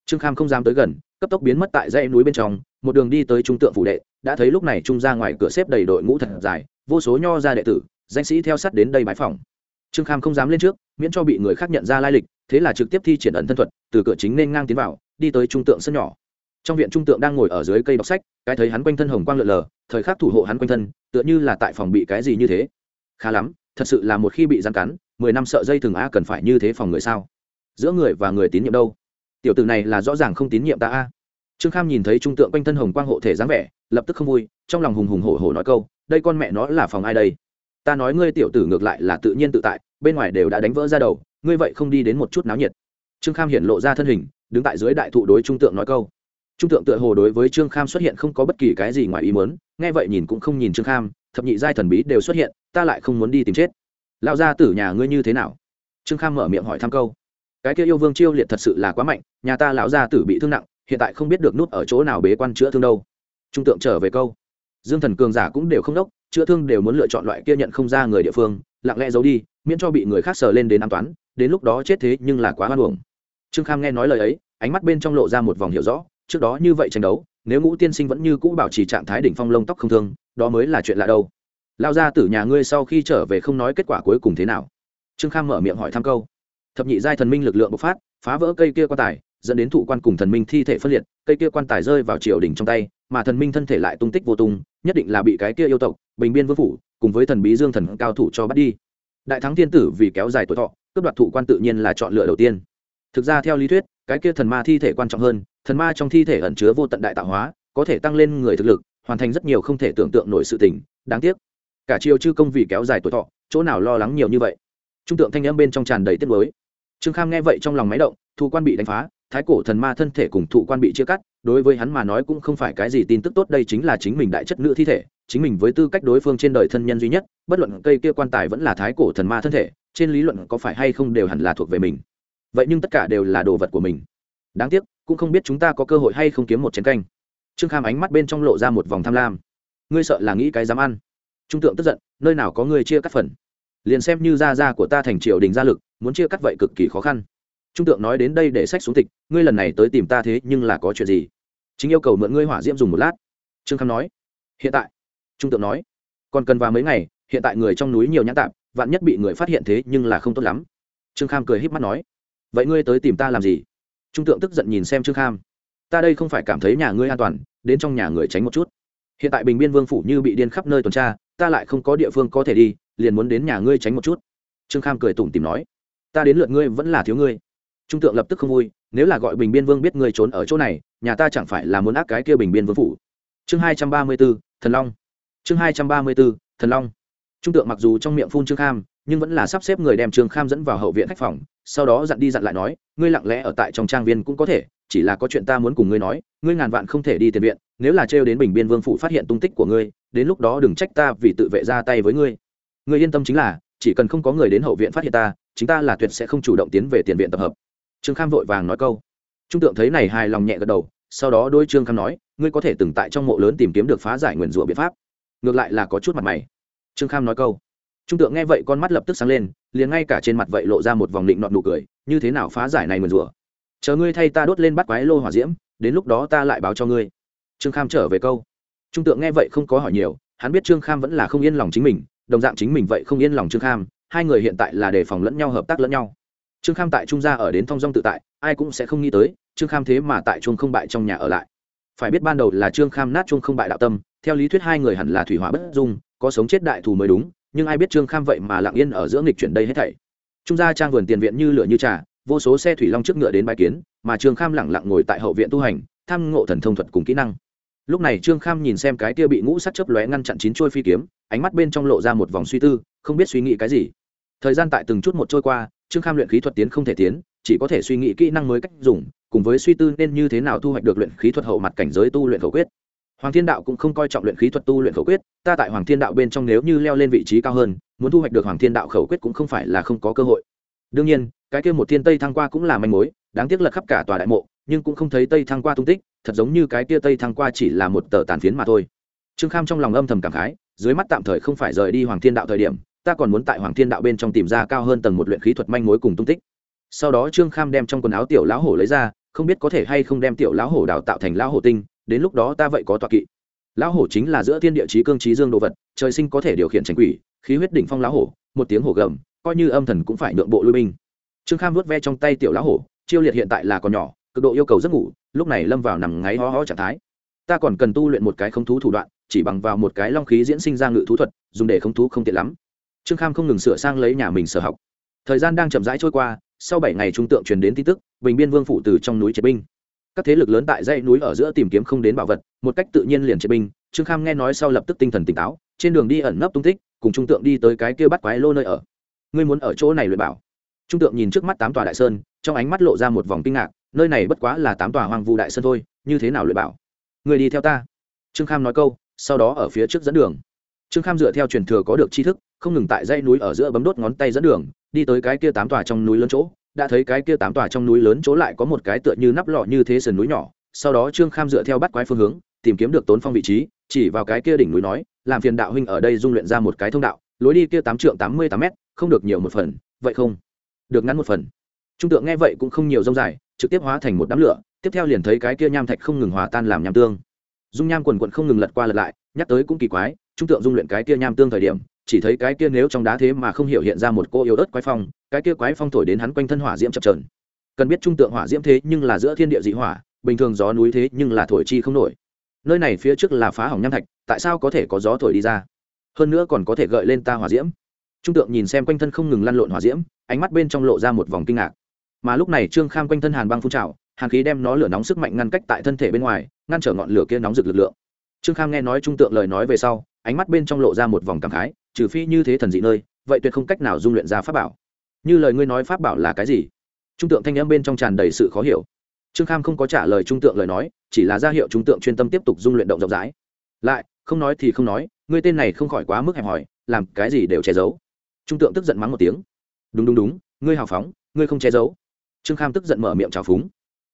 Trương kham không dám tới gần, cấp tốc biến mất tại dãy núi bên trong, một đường đi tới trung tượng phủ đệ, đã thấy lúc này trung ra ngoài cửa xếp đầy đội ngũ thật dài, vô số nho ra đệ tử, danh sĩ theo sát đến đây bãi phòng trương kham không dám lên trước, miễn cho bị người khác nhận ra lai lịch, thế là trực tiếp thi triển ẩn thân thuật, từ cửa chính nên ngang tiến vào, đi tới trung tượng sân nhỏ trong viện trung tượng đang ngồi ở dưới cây đọc sách, cái thấy hắn quanh thân hồng quang lượn lờ, thời khắc thủ hộ hắn quanh thân, tựa như là tại phòng bị cái gì như thế. Khá lắm, thật sự là một khi bị gian cắn, mười năm sợ dây thường a cần phải như thế phòng người sao? Giữa người và người tín nhiệm đâu? Tiểu tử này là rõ ràng không tín nhiệm ta a trương kham nhìn thấy trung tượng quanh thân hồng quang hộ thể dáng vẻ, lập tức không vui, trong lòng hùng hùng hổ hổ nói câu, đây con mẹ nó là phòng ai đây? Ta nói ngươi tiểu tử ngược lại là tự nhiên tự tại, bên ngoài đều đã đánh vỡ ra đầu, ngươi vậy không đi đến một chút náo nhiệt. Trương kham hiện lộ ra thân hình, đứng tại dưới đại thụ đối trung tượng nói câu trung tượng tựa hồ đối với trương kham xuất hiện không có bất kỳ cái gì ngoài ý muốn, nghe vậy nhìn cũng không nhìn trương kham, thập nhị giai thần bí đều xuất hiện, ta lại không muốn đi tìm chết. Lao ra tử nhà ngươi như thế nào? Trương kham mở miệng hỏi thăm câu. Cái kia yêu vương chiêu liệt thật sự là quá mạnh, nhà ta lão gia tử bị thương nặng, hiện tại không biết được nút ở chỗ nào bế quan chữa thương đâu. Trung tượng trở về câu. Dương thần cường giả cũng đều không đốc, chữa thương đều muốn lựa chọn loại kia nhận không ra người địa phương, lặng lẽ giấu đi, miễn cho bị người khác sờ lên đến an toán đến lúc đó chết thế nhưng là quá hoan hồng trương kham nghe nói lời ấy, ánh mắt bên trong lộ ra một vòng hiểu rõ trước đó như vậy tranh đấu, nếu ngũ tiên sinh vẫn như cũ bảo trì trạng thái đỉnh phong lông tóc không thương, đó mới là chuyện lạ đâu. Lao ra tử nhà ngươi sau khi trở về không nói kết quả cuối cùng thế nào? Trương kham mở miệng hỏi thăm câu. Thập nhị giai thần minh lực lượng bộc phát, phá vỡ cây kia quan tài, dẫn đến thụ quan cùng thần minh thi thể phân liệt, cây kia quan tài rơi vào triều đình trong tay, mà thần minh thân thể lại tung tích vô tung, nhất định là bị cái kia yêu tộc, bình biên vương phủ, cùng với thần bí dương thần cao thủ cho bắt đi. Đại thắng thiên tử vì kéo dài tuổi thọ, cướp đoạt thụ quan tự nhiên là chọn lựa đầu tiên. Thực ra theo lý thuyết cái kia thần ma thi thể quan trọng hơn, thần ma trong thi thể ẩn chứa vô tận đại tạo hóa, có thể tăng lên người thực lực, hoàn thành rất nhiều không thể tưởng tượng nổi sự tình, đáng tiếc. Cả triều chư công vì kéo dài tuổi thọ, chỗ nào lo lắng nhiều như vậy? Trung tượng thanh âm bên trong tràn đầy tiết mới trương kham nghe vậy trong lòng máy động thu quan bị đánh phá, thái cổ thần ma thân thể cùng thụ quan bị chia cắt, đối với hắn mà nói cũng không phải cái gì tin tức tốt, đây chính là chính mình đại chất nữ thi thể, chính mình với tư cách đối phương trên đời thân nhân duy nhất, bất luận cây kia quan tài vẫn là thái cổ thần ma thân thể, trên lý luận có phải hay không đều hẳn là thuộc về mình vậy nhưng tất cả đều là đồ vật của mình. Đáng tiếc, cũng không biết chúng ta có cơ hội hay không kiếm một chén canh. Trương kham ánh mắt bên trong lộ ra một vòng tham lam. Ngươi sợ là nghĩ cái dám ăn. Trung tượng tức giận, nơi nào có ngươi chia cắt phần? Liền xem như gia gia của ta thành triều đình gia lực, muốn chia cắt vậy cực kỳ khó khăn. Trung tượng nói đến đây để sách xuống tịch, ngươi lần này tới tìm ta thế nhưng là có chuyện gì? Chính yêu cầu mượn ngươi hỏa diễm dùng một lát. Trương kham nói. Hiện tại. Trung tượng nói. Còn cần vào mấy ngày, hiện tại người trong núi nhiều nhãn tạp, vạn nhất bị người phát hiện thế nhưng là không tốt lắm. Trương kham cười h í p mắt nói vậy ngươi tới tìm ta làm gì? Trung tượng tức giận nhìn xem trương kham. Ta đây không phải cảm thấy nhà ngươi an toàn, đến trong nhà người tránh một chút. Hiện tại bình biên vương phủ như bị điên khắp nơi tuần tra, ta lại không có địa phương có thể đi, liền muốn đến nhà ngươi tránh một chút. Trương kham cười tủm tìm nói. Ta đến lượt ngươi vẫn là thiếu ngươi. Trung tượng lập tức không vui, nếu là gọi bình biên vương biết ngươi trốn ở chỗ này, nhà ta chẳng phải là muốn ác cái kia bình biên vương phủ. Chương hai trăm ba mươi b ố thần long. Chương hai trăm ba mươi b ố thần long. Trung tượng mặc dù trong miệng phun trương kham nhưng vẫn là sắp xếp người đem trương kham dẫn vào hậu viện khách phòng, sau đó dặn đi dặn lại nói, ngươi lặng lẽ ở tại trong trang viên cũng có thể, chỉ là có chuyện ta muốn cùng ngươi nói, ngươi ngàn vạn không thể đi tiền viện, nếu là trêu đến bình biên vương phủ phát hiện tung tích của ngươi, đến lúc đó đừng trách ta vì tự vệ ra tay với ngươi. Ngươi yên tâm chính là, chỉ cần không có người đến hậu viện phát hiện ta, chính ta là tuyệt sẽ không chủ động tiến về tiền viện tập hợp. Trương kham vội vàng nói câu. Trung tượng thấy này hài lòng nhẹ gật đầu, sau đó đôi trương kham nói, ngươi có thể từng tại trong mộ lớn tìm kiếm được phá giải nguyền rủa biện pháp. Ngược lại là có chút mặt mày. Trương kham nói câu trung tượng nghe vậy con mắt lập tức sáng lên, liền ngay cả trên mặt vậy lộ ra một vòng định nọt nụ cười, như thế nào phá giải này mượn rủa chờ ngươi thay ta đốt lên bắt quái lô hỏa diễm, đến lúc đó ta lại báo cho ngươi. Trương kham trở về câu. Trung tượng nghe vậy không có hỏi nhiều, hắn biết trương kham vẫn là không yên lòng chính mình, đồng dạng chính mình vậy không yên lòng trương kham, hai người hiện tại là đề phòng lẫn nhau, hợp tác lẫn nhau. Trương kham tại trung gia ở đến thong dong tự tại, ai cũng sẽ không nghĩ tới, trương kham thế mà tại chuông không bại trong nhà ở lại. Phải biết ban đầu là trương kham nát chuông không bại đạo tâm, theo lý thuyết hai người hẳn là thủy hỏa bất dung, có sống chết đại thù mới đúng nhưng ai biết trương kham vậy mà lặng yên ở giữa nghịch chuyển đây hết thảy. Trung gia trang vườn tiền viện như lửa như trà, vô số xe thủy long trước ngựa đến bãi kiến, mà trương kham lẳng lặng ngồi tại hậu viện tu hành, tham ngộ thần thông thuật cùng kỹ năng. Lúc này trương kham nhìn xem cái kia bị ngũ sắc chớp lóe ngăn chặn chín trôi phi kiếm, ánh mắt bên trong lộ ra một vòng suy tư, không biết suy nghĩ cái gì. Thời gian tại từng chút một trôi qua, trương kham luyện khí thuật tiến không thể tiến, chỉ có thể suy nghĩ kỹ năng mới cách dùng, cùng với suy tư nên như thế nào thu hoạch được luyện khí thuật hậu mặt cảnh giới tu luyện khẩu quyết hoàng thiên đạo cũng không coi trọng luyện khí thuật tu luyện khẩu quyết, ta tại hoàng thiên đạo bên trong nếu như leo lên vị trí cao hơn, muốn thu hoạch được hoàng thiên đạo khẩu quyết cũng không phải là không có cơ hội. Đương nhiên, cái kia một thiên tây thăng qua cũng là manh mối, đáng tiếc là khắp cả tòa đại mộ, nhưng cũng không thấy tây thăng qua tung tích, thật giống như cái kia tây thăng qua chỉ là một tờ tàn phiến mà thôi. Trương kham trong lòng âm thầm cảm khái, dưới mắt tạm thời không phải rời đi hoàng thiên đạo thời điểm, ta còn muốn tại hoàng thiên đạo bên trong tìm ra cao hơn tầng một luyện khí thuật manh mối cùng tung tích. Sau đó trương kham đem trong quần áo tiểu lão hổ lấy ra, không biết có thể hay không đem tiểu lão hổ đào tạo thành lão hổ tinh đến lúc đó ta vậy có tọa kỵ. Lão hổ chính là giữa thiên địa trí cương trí dương đồ vật, trời sinh có thể điều khiển tranh quỷ, khí huyết đỉnh phong lão hổ, một tiếng hổ gầm, coi như âm thần cũng phải nhượng bộ lui binh. Trương kham vuốt ve trong tay tiểu lão hổ, chiêu liệt hiện tại là còn nhỏ, cực độ yêu cầu giấc ngủ, lúc này lâm vào nằm ngáy ho ho trạng thái. Ta còn cần tu luyện một cái không thú thủ đoạn, chỉ bằng vào một cái long khí diễn sinh ra ngự thú thuật, dùng để không thú không tiện lắm. Trương kham không ngừng sửa sang lấy nhà mình sở học. Thời gian đang chậm rãi trôi qua, sau bảy ngày trung tượng truyền đến tin tức, bình biên vương phủ từ trong núi triệt binh các thế lực lớn tại dãy núi ở giữa tìm kiếm không đến bảo vật, một cách tự nhiên liền triệt binh. Trương kham nghe nói sau lập tức tinh thần tỉnh táo, trên đường đi ẩn nấp tung tích, cùng trung tượng đi tới cái kia bắt quái lô nơi ở. Ngươi muốn ở chỗ này luyện bảo? Trung tượng nhìn trước mắt tám tòa đại sơn, trong ánh mắt lộ ra một vòng kinh ngạc, nơi này bất quá là tám tòa hoang vu đại sơn thôi, như thế nào luyện bảo? Người đi theo ta. Trương kham nói câu, sau đó ở phía trước dẫn đường. Trương kham dựa theo truyền thừa có được tri thức, không ngừng tại dãy núi ở giữa bấm đốt ngón tay dẫn đường, đi tới cái kia tám tòa trong núi lớn chỗ đã thấy cái kia tám tòa trong núi lớn chỗ lại có một cái tựa như nắp lọ như thế sườn núi nhỏ. Sau đó trương kham dựa theo bắt quái phương hướng, tìm kiếm được tốn phong vị trí, chỉ vào cái kia đỉnh núi nói, làm phiền đạo huynh ở đây dung luyện ra một cái thông đạo, lối đi kia tám trượng tám mươi tám m không được nhiều một phần. Vậy không. Được ngắn một phần. Trung tượng nghe vậy cũng không nhiều rông dài, trực tiếp hóa thành một đám lửa, tiếp theo liền thấy cái kia nham thạch không ngừng hòa tan làm nham tương. Dung nham quần quận không ngừng lật qua lật lại, nhắc tới cũng kỳ quái, trung tượng dung luyện cái kia nham tương thời điểm chỉ thấy cái kia nếu trong đá thế mà không hiểu hiện ra một cô yếu ớt quái phong, cái kia quái phong thổi đến hắn quanh thân hỏa diễm chập trờn cần biết trung tượng hỏa diễm thế nhưng là giữa thiên địa dị hỏa, bình thường gió núi thế nhưng là thổi chi không nổi. Nơi này phía trước là phá hỏng nham thạch, tại sao có thể có gió thổi đi ra? Hơn nữa còn có thể gợi lên ta hỏa diễm. Trung tượng nhìn xem quanh thân không ngừng lăn lộn hỏa diễm, ánh mắt bên trong lộ ra một vòng kinh ngạc. Mà lúc này trương kham quanh thân hàn băng phun trào, hàn khí đem nó lửa nóng sức mạnh ngăn cách tại thân thể bên ngoài, ngăn trở ngọn lửa kia nóng rực lực lượng. Trương kham nghe nói trung tượng lời nói về sau, ánh mắt bên trong lộ ra một vòng cảm khái trừ phi như thế thần dị nơi, vậy tuyệt không cách nào dung luyện ra pháp bảo. Như lời ngươi nói pháp bảo là cái gì? Trung tượng thanh âm bên trong tràn đầy sự khó hiểu. Trương kham không có trả lời trung tượng lời nói, chỉ là ra hiệu trung tượng chuyên tâm tiếp tục dung luyện động rộng rãi. Lại, không nói thì không nói, ngươi tên này không khỏi quá mức hẹp hòi, làm cái gì đều che giấu. Trung tượng tức giận mắng một tiếng. Đúng đúng đúng, ngươi hào phóng, ngươi không che giấu. Trương kham tức giận mở miệng trào phúng.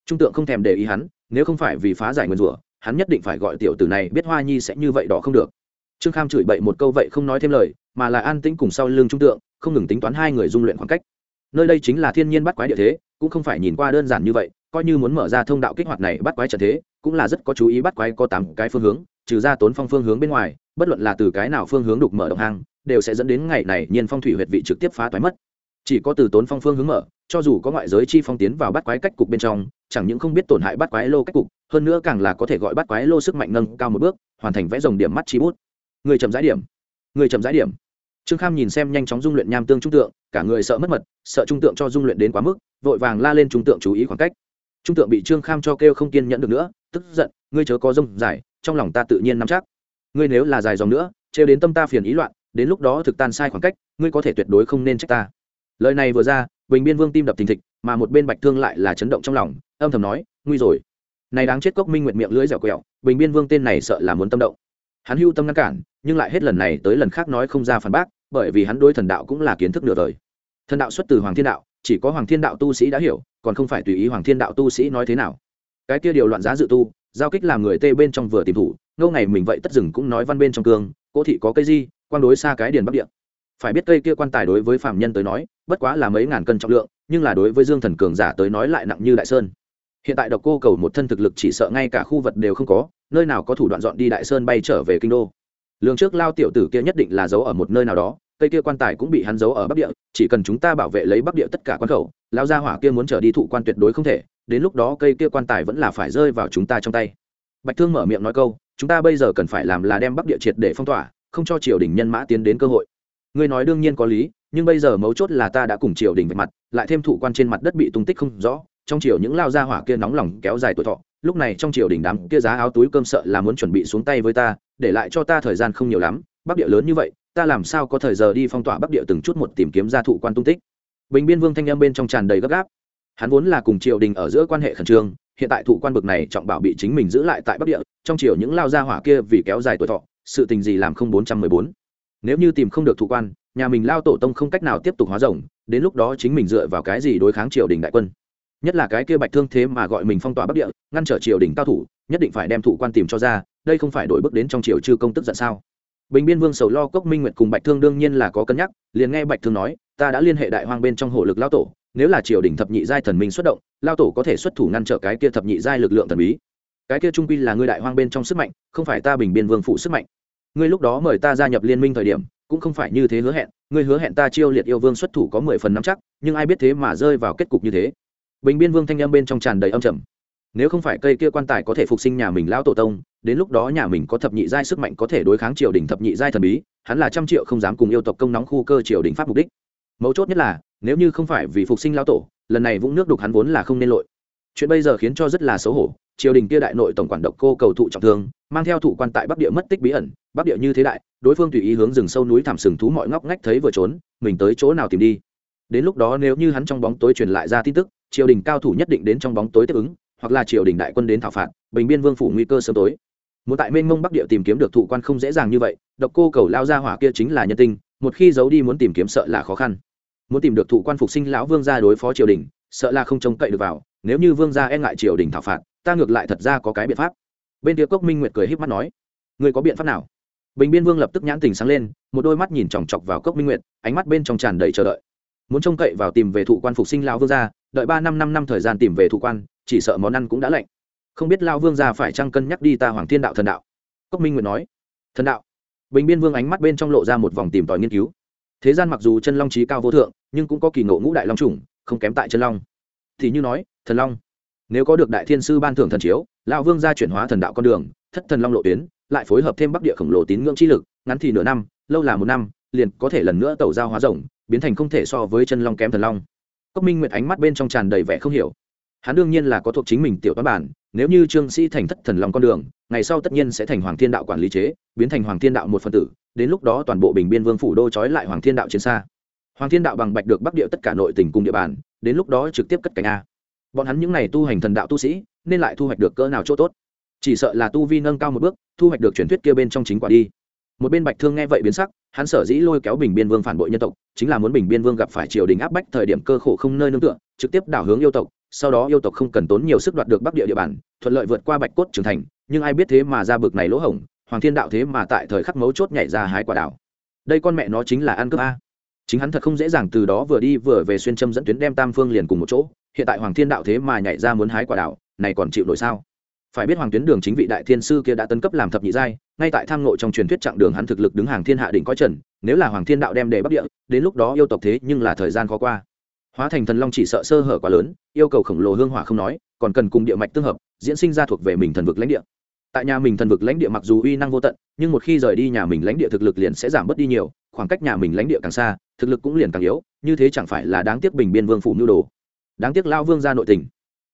Trung tượng không thèm để ý hắn, nếu không phải vì phá giải nguyên rủa, hắn nhất định phải gọi tiểu tử này biết hoa nhi sẽ như vậy đỏ không được trương kham chửi bậy một câu vậy không nói thêm lời, mà là an tĩnh cùng sau lưng trung tượng, không ngừng tính toán hai người dung luyện khoảng cách. Nơi đây chính là thiên nhiên bắt quái địa thế, cũng không phải nhìn qua đơn giản như vậy, coi như muốn mở ra thông đạo kích hoạt này bắt quái trận thế, cũng là rất có chú ý bắt quái có tám cái phương hướng, trừ ra tốn phong phương hướng bên ngoài, bất luận là từ cái nào phương hướng đục mở động hang, đều sẽ dẫn đến ngày này nhiên phong thủy huyệt vị trực tiếp phá toái mất. Chỉ có từ tốn phong phương hướng mở, cho dù có ngoại giới chi phong tiến vào bắt quái cách cục bên trong, chẳng những không biết tổn hại bắt quái lô cách cục, hơn nữa càng là có thể gọi bắt quái lô sức mạnh nâng cao một bước, hoàn thành vẽ dòng điểm mắt chi bút người chậm giải điểm. Người chậm giải điểm. Trương kham nhìn xem nhanh chóng dung luyện nham tương trung tượng, cả người sợ mất mật, sợ trung tượng cho dung luyện đến quá mức, vội vàng la lên trung tượng chú ý khoảng cách. Trung tượng bị trương kham cho kêu không kiên nhẫn được nữa, tức giận, ngươi chớ có rông dài, trong lòng ta tự nhiên nắm chắc. Ngươi nếu là dài dòng nữa, trêu đến tâm ta phiền ý loạn, đến lúc đó thực tan sai khoảng cách, ngươi có thể tuyệt đối không nên trách ta. Lời này vừa ra, bình biên vương tim đập thình thịch, mà một bên bạch thương lại là chấn động trong lòng, âm thầm nói, nguy rồi. Này đáng chết cốc minh nguyện miệng lưỡi dẻo quẹo, bình biên vương tên này sợ là muốn tâm động. Hắn hưu tâm ngăn cản nhưng lại hết lần này tới lần khác nói không ra phản bác, bởi vì hắn đối thần đạo cũng là kiến thức nửa đời. Thần đạo xuất từ hoàng thiên đạo, chỉ có hoàng thiên đạo tu sĩ đã hiểu, còn không phải tùy ý hoàng thiên đạo tu sĩ nói thế nào. Cái kia điều loạn giá dự tu, giao kích làm người tê bên trong vừa tìm thủ, ngâu ngày mình vậy tất rừng cũng nói văn bên trong cương, cố thị có cây di quan đối xa cái điền bắc địa. Phải biết cây kia quan tài đối với phạm nhân tới nói, bất quá là mấy ngàn cân trọng lượng, nhưng là đối với dương thần cường giả tới nói lại nặng như đại sơn. Hiện tại độc cô cầu một thân thực lực chỉ sợ ngay cả khu vật đều không có, nơi nào có thủ đoạn dọn đi đại sơn bay trở về kinh đô lường trước lao tiểu tử kia nhất định là giấu ở một nơi nào đó, cây kia quan tài cũng bị hắn giấu ở bắc địa, chỉ cần chúng ta bảo vệ lấy bắc địa tất cả quan khẩu lao gia hỏa kia muốn trở đi thụ quan tuyệt đối không thể, đến lúc đó cây kia quan tài vẫn là phải rơi vào chúng ta trong tay. Bạch thương mở miệng nói câu, chúng ta bây giờ cần phải làm là đem bắc địa triệt để phong tỏa, không cho triều đình nhân mã tiến đến cơ hội. Ngươi nói đương nhiên có lý, nhưng bây giờ mấu chốt là ta đã cùng triều đình vạch mặt, lại thêm thủ quan trên mặt đất bị tung tích không rõ, trong triều những lao gia hỏa kia nóng lòng kéo dài tuổi thọ lúc này trong triều đình đám kia giá áo túi cơm sợ là muốn chuẩn bị xuống tay với ta, để lại cho ta thời gian không nhiều lắm, bắc địa lớn như vậy, ta làm sao có thời giờ đi phong tỏa bắc địa từng chút một tìm kiếm gia thụ quan tung tích. Bình biên vương thanh âm bên trong tràn đầy gấp gáp. Hắn vốn là cùng triều đình ở giữa quan hệ khẩn trương, hiện tại thụ quan bực này trọng bảo bị chính mình giữ lại tại bắc địa, trong triều những lao gia hỏa kia vì kéo dài tuổi thọ, sự tình gì làm không bốn trăm mười bốn. Nếu như tìm không được thụ quan, nhà mình lao tổ tông không cách nào tiếp tục hóa rồng, đến lúc đó chính mình dựa vào cái gì đối kháng triều đình đại quân? Nhất là cái kia bạch thương thế mà gọi mình phong tỏa bắc địa, ngăn trở triều đình cao thủ, nhất định phải đem thủ quan tìm cho ra, đây không phải đổi bước đến trong triều chư công tức giận sao? Bình biên vương sầu lo cốc minh nguyệt cùng bạch thương đương nhiên là có cân nhắc, liền nghe bạch thương nói, ta đã liên hệ đại hoang bên trong hộ lực lao tổ, nếu là triều đình thập nhị giai thần minh xuất động, lao tổ có thể xuất thủ ngăn trở cái kia thập nhị giai lực lượng thần bí. Cái kia trung quy là ngươi đại hoang bên trong sức mạnh, không phải ta bình biên vương phụ sức mạnh. Ngươi lúc đó mời ta gia nhập liên minh thời điểm, cũng không phải như thế hứa hẹn, ngươi hứa hẹn ta chiêu liệt yêu vương xuất thủ có mười phần nắm chắc, nhưng ai biết thế mà rơi vào kết cục như thế bình biên vương thanh âm bên trong tràn đầy âm trầm. Nếu không phải cây kia quan tài có thể phục sinh nhà mình lão tổ tông, đến lúc đó nhà mình có thập nhị giai sức mạnh có thể đối kháng triều đình thập nhị giai thần bí, hắn là trăm triệu không dám cùng yêu tộc công nóng khu cơ triều đình pháp mục đích. Mấu chốt nhất là, nếu như không phải vì phục sinh lão tổ, lần này vũng nước đục hắn vốn là không nên lội. Chuyện bây giờ khiến cho rất là xấu hổ, triều đình kia đại nội tổng quản độc cô cầu thụ trọng thương, mang theo thủ quan tại bắc địa mất tích bí ẩn, bắc địa như thế đại, đối phương tùy ý hướng rừng sâu núi thảm sừng thú mọi ngóc ngách thấy vừa trốn, mình tới chỗ nào tìm đi. Đến lúc đó nếu như hắn trong bóng tối truyền lại ra tin tức triều đình cao thủ nhất định đến trong bóng tối tiếp ứng, hoặc là triều đình đại quân đến thảo phạt, bình biên vương phủ nguy cơ sớm tối. Một tại mênh mông bắc địa tìm kiếm được thụ quan không dễ dàng như vậy, độc cô cầu lao ra hỏa kia chính là nhân tinh một khi giấu đi muốn tìm kiếm sợ là khó khăn. Muốn tìm được thụ quan phục sinh lão vương gia đối phó triều đình, sợ là không trông cậy được vào, nếu như vương gia e ngại triều đình thảo phạt, ta ngược lại thật ra có cái biện pháp. Bên kia cốc minh nguyệt cười h í p mắt nói người có biện pháp nào? Bình biên vương lập tức nhãn tình sáng lên, một đôi mắt nhìn chòng chọc vào cốc minh nguyệt, ánh mắt bên trong tràn đầy chờ đợi muốn trông cậy vào tìm về thụ quan phục sinh lão vương gia, đợi ba năm năm năm thời gian tìm về thụ quan, chỉ sợ món ăn cũng đã lạnh. Không biết lão vương gia phải chăng cân nhắc đi ta hoàng thiên đạo thần đạo. Cốc minh nguyện nói, thần đạo. Bình biên vương ánh mắt bên trong lộ ra một vòng tìm tòi nghiên cứu. Thế gian mặc dù chân long trí cao vô thượng, nhưng cũng có kỳ ngộ ngũ đại long trùng không kém tại chân long. Thì như nói, thần long. Nếu có được đại thiên sư ban thưởng thần chiếu, lão vương gia chuyển hóa thần đạo con đường, thất thần long lộ tuyến, lại phối hợp thêm bắc địa khổng lồ tín ngưỡng chi lực, ngắn thì nửa năm, lâu là một năm liền có thể lần nữa tẩu giao hóa rồng, biến thành không thể so với chân long kém thần long. Cốc minh nguyệt ánh mắt bên trong tràn đầy vẻ không hiểu. Hắn đương nhiên là có thuộc chính mình tiểu toán bản, nếu như trương sĩ thành thất thần long con đường, ngày sau tất nhiên sẽ thành hoàng thiên đạo quản lý chế, biến thành hoàng thiên đạo một phần tử, đến lúc đó toàn bộ bình biên vương phủ đô trói lại hoàng thiên đạo chiến xa. Hoàng thiên đạo bằng bạch được bắc địa tất cả nội tỉnh cùng địa bàn, đến lúc đó trực tiếp cất cánh a. Bọn hắn những n à y tu hành thần đạo tu sĩ, nên lại thu hoạch được cỡ nào chỗ tốt? Chỉ sợ là tu vi nâng cao một bước, thu hoạch được truyền thuyết kia bên trong chính quả đi. Một bên bạch thương nghe vậy biến sắc hắn sở dĩ lôi kéo bình biên vương phản bội nhân tộc, chính là muốn bình biên vương gặp phải triều đình áp bách thời điểm cơ khổ không nơi nương tựa, trực tiếp đảo hướng yêu tộc, sau đó yêu tộc không cần tốn nhiều sức đoạt được bắc địa địa bàn, thuận lợi vượt qua bạch cốt trưởng thành, nhưng ai biết thế mà ra bực này lỗ hổng, hoàng thiên đạo thế mà tại thời khắc mấu chốt nhảy ra hái quả đảo đây con mẹ nó chính là ăn cướp a. Chính hắn thật không dễ dàng từ đó vừa đi vừa về xuyên châm dẫn tuyến đem tam phương liền cùng một chỗ, hiện tại hoàng thiên đạo thế mà nhảy ra muốn hái quả đảo này còn chịu nổi sao? Phải biết hoàng tuyến đường chính vị đại thiên sư kia đã tấn cấp làm thập nhị giai ngay tại tham ngộ trong truyền thuyết chặng đường hắn thực lực đứng hàng thiên hạ đỉnh coi trần, nếu là hoàng thiên đạo đem đề bắc địa, đến lúc đó yêu tộc thế nhưng là thời gian khó qua. Hóa thành thần long chỉ sợ sơ hở quá lớn, yêu cầu khổng lồ hương hỏa không nói, còn cần cùng địa mạch tương hợp, diễn sinh ra thuộc về mình thần vực lãnh địa. Tại nhà mình thần vực lãnh địa mặc dù uy năng vô tận, nhưng một khi rời đi nhà mình lãnh địa thực lực liền sẽ giảm bớt đi nhiều, khoảng cách nhà mình lãnh địa càng xa, thực lực cũng liền càng yếu, như thế chẳng phải là đáng tiếc bình biên vương phủ nhu đồ. Đáng tiếc lão vương gia nội tình.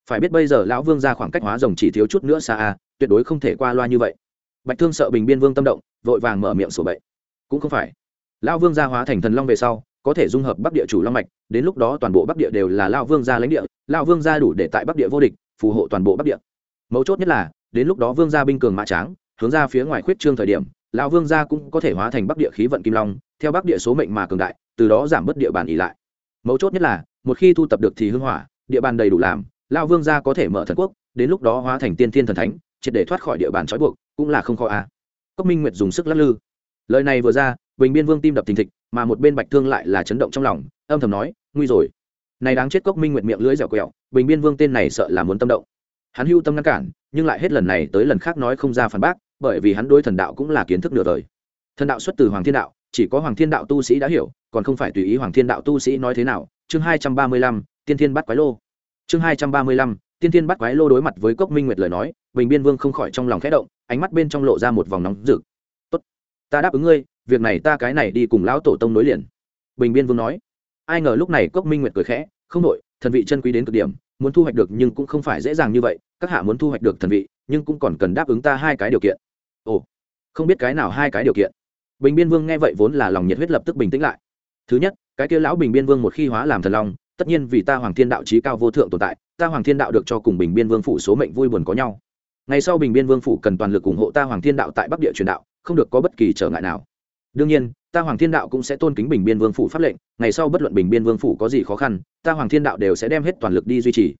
Phải biết bây giờ lão vương gia khoảng cách hóa rồng chỉ thiếu chút nữa xa a, tuyệt đối không thể qua loa như vậy bạch thương sợ bình biên vương tâm động, vội vàng mở miệng sổ bậy. Cũng không phải. Lão vương gia hóa thành thần long về sau, có thể dung hợp bắc địa chủ long mạch, đến lúc đó toàn bộ bắc địa đều là lão vương gia lãnh địa, lão vương gia đủ để tại bắc địa vô địch, phù hộ toàn bộ bắc địa. Mấu chốt nhất là, đến lúc đó vương gia binh cường mã tráng, hướng ra phía ngoài khuyết trương thời điểm, lão vương gia cũng có thể hóa thành bắc địa khí vận kim long, theo bắc địa số mệnh mà cường đại, từ đó giảm bớt địa bàn ỉ lại. Mấu chốt nhất là, một khi thu tập được thì hưng hỏa, địa bàn đầy đủ làm, lão vương gia có thể mở thần quốc, đến lúc đó hóa thành tiên thiên thần thánh triệt để thoát khỏi địa bàn trói buộc, cũng là không khó a à. cốc minh nguyệt dùng sức lắc lư. Lời này vừa ra, bình biên vương tim đập thình thịch, mà một bên bạch thương lại là chấn động trong lòng, âm thầm nói, nguy rồi. Này đáng chết cốc minh nguyệt miệng lưỡi dẻo quẹo, bình biên vương tên này sợ là muốn tâm động. Hắn hưu tâm ngăn cản, nhưng lại hết lần này tới lần khác nói không ra phản bác, bởi vì hắn đối thần đạo cũng là kiến thức nửa đời. Thần đạo xuất từ hoàng thiên đạo, chỉ có hoàng thiên đạo tu sĩ đã hiểu, còn không phải tùy ý hoàng thiên đạo tu sĩ nói thế nào. Chương hai trăm ba mươi lăm, tiên thiên bắt quái lô. Chương hai trăm ba mươi lăm, tiên thiên bắt quái lô đối mặt với cốc minh nguyệt lời nói bình biên vương không khỏi trong lòng khẽ động, ánh mắt bên trong lộ ra một vòng nóng rực. Tốt, ta đáp ứng ngươi, việc này ta cái này đi cùng lão tổ tông nối liền. Bình biên vương nói. Ai ngờ lúc này cốc minh nguyệt cười khẽ, không nội thần vị chân quý đến cực điểm, muốn thu hoạch được nhưng cũng không phải dễ dàng như vậy, các hạ muốn thu hoạch được thần vị, nhưng cũng còn cần đáp ứng ta hai cái điều kiện. Ồ, không biết cái nào hai cái điều kiện? Bình biên vương nghe vậy vốn là lòng nhiệt huyết lập tức bình tĩnh lại. Thứ nhất, cái kia lão bình biên vương một khi hóa làm thần long, tất nhiên vì ta hoàng thiên đạo trí cao vô thượng tồn tại, ta hoàng thiên đạo được cho cùng bình biên vương phủ số mệnh vui buồn có nhau ngày sau bình biên vương phủ cần toàn lực ủng hộ ta hoàng thiên đạo tại bắc địa truyền đạo, không được có bất kỳ trở ngại nào. Đương nhiên, ta hoàng thiên đạo cũng sẽ tôn kính bình biên vương phủ pháp lệnh, ngày sau bất luận bình biên vương phủ có gì khó khăn, ta hoàng thiên đạo đều sẽ đem hết toàn lực đi duy trì.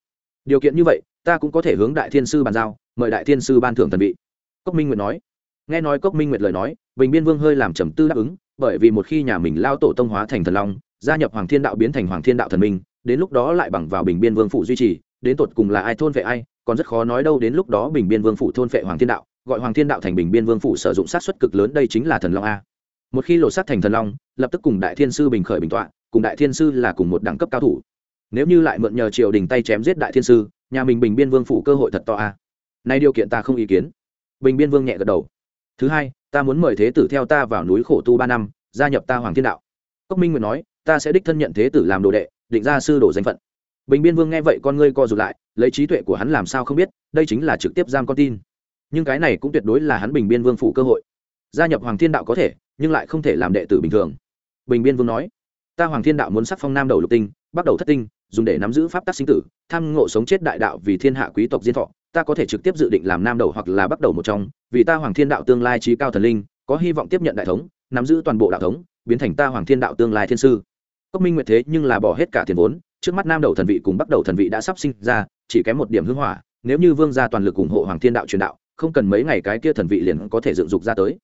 Điều kiện như vậy, ta cũng có thể hướng đại thiên sư bàn giao, mời đại thiên sư ban thưởng thần vị. Cốc minh nguyệt nói. Nghe nói cốc minh nguyệt lời nói, bình biên vương hơi làm trầm tư đáp ứng, bởi vì một khi nhà mình lao tổ tông hóa thành thần long, gia nhập hoàng thiên đạo biến thành hoàng thiên đạo thần minh, đến lúc đó lại bằng vào bình biên vương phủ duy trì, đến tột cùng là ai thôn vệ ai còn rất khó nói đâu đến lúc đó bình biên vương phủ thôn vệ hoàng thiên đạo, gọi hoàng thiên đạo thành bình biên vương phủ sử dụng sát xuất cực lớn, đây chính là thần long a. Một khi lộ sát thành thần long, lập tức cùng đại thiên sư bình khởi bình tọa, cùng đại thiên sư là cùng một đẳng cấp cao thủ. Nếu như lại mượn nhờ triều đình tay chém giết đại thiên sư, nhà mình bình biên vương phủ cơ hội thật to a. Nay điều kiện ta không ý kiến. Bình biên vương nhẹ gật đầu. Thứ hai, ta muốn mời thế tử theo ta vào núi khổ tu ba năm, gia nhập ta hoàng thiên đạo. Cốc minh nguyện nói, ta sẽ đích thân nhận thế tử làm đồ đệ, định ra sư đồ danh phận. Bình biên vương nghe vậy con ngươi co rụt lại lấy trí tuệ của hắn làm sao không biết, đây chính là trực tiếp giam con tin. Nhưng cái này cũng tuyệt đối là hắn bình biên vương phủ cơ hội. Gia nhập hoàng thiên đạo có thể, nhưng lại không thể làm đệ tử bình thường. Bình biên vương nói, ta hoàng thiên đạo muốn sắc phong nam đầu lục tinh, bắt đầu thất tinh, dùng để nắm giữ pháp tắc sinh tử, tham ngộ sống chết đại đạo vì thiên hạ quý tộc diên thọ. Ta có thể trực tiếp dự định làm nam đầu hoặc là bắt đầu một trong, vì ta hoàng thiên đạo tương lai trí cao thần linh, có hy vọng tiếp nhận đại thống, nắm giữ toàn bộ đạo thống, biến thành ta hoàng thiên đạo tương lai thiên sư. Cốc minh nguyệt thế nhưng là bỏ hết cả tiền vốn, trước mắt nam đầu thần vị cùng bắt đầu thần vị đã sắp sinh ra chỉ kém một điểm hưng hỏa, nếu như vương gia toàn lực ủng hộ hoàng thiên đạo truyền đạo, không cần mấy ngày cái kia thần vị liền có thể dựng dục ra tới.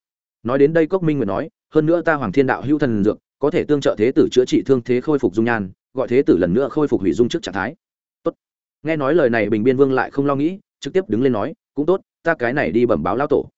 Nói đến đây cốc minh nguyệt nói, hơn nữa ta hoàng thiên đạo hữu thần dược, có thể tương trợ thế tử chữa trị thương thế khôi phục dung nhan, gọi thế tử lần nữa khôi phục hủy dung trước trạng thái. Tốt. Nghe nói lời này bình biên vương lại không lo nghĩ, trực tiếp đứng lên nói, cũng tốt, ta cái này đi bẩm báo lao tổ.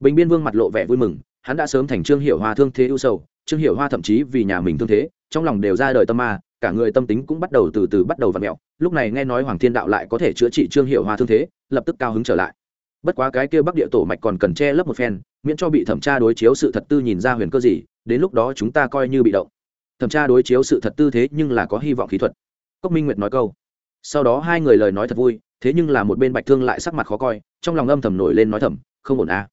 Bình biên vương mặt lộ vẻ vui mừng, hắn đã sớm thành trương hiệu hoa thương thế ưu sầu, trương hiệu hoa thậm chí vì nhà mình thương thế trong lòng đều ra đời tâm ma, cả người tâm tính cũng bắt đầu từ từ bắt đầu v ặ mẹo. Lúc này nghe nói hoàng thiên đạo lại có thể chữa trị trương hiệu hoa thương thế, lập tức cao hứng trở lại. Bất quá cái kia bắc địa tổ mạch còn cần che lấp một phen, miễn cho bị thẩm tra đối chiếu sự thật tư nhìn ra huyền cơ gì, đến lúc đó chúng ta coi như bị động. Thẩm tra đối chiếu sự thật tư thế nhưng là có hy vọng kỹ thuật. Cốc minh nguyệt nói câu. Sau đó hai người lời nói thật vui, thế nhưng là một bên bạch thương lại sắc mặt khó coi, trong lòng âm thầm nổi lên nói thầm, không ổn à.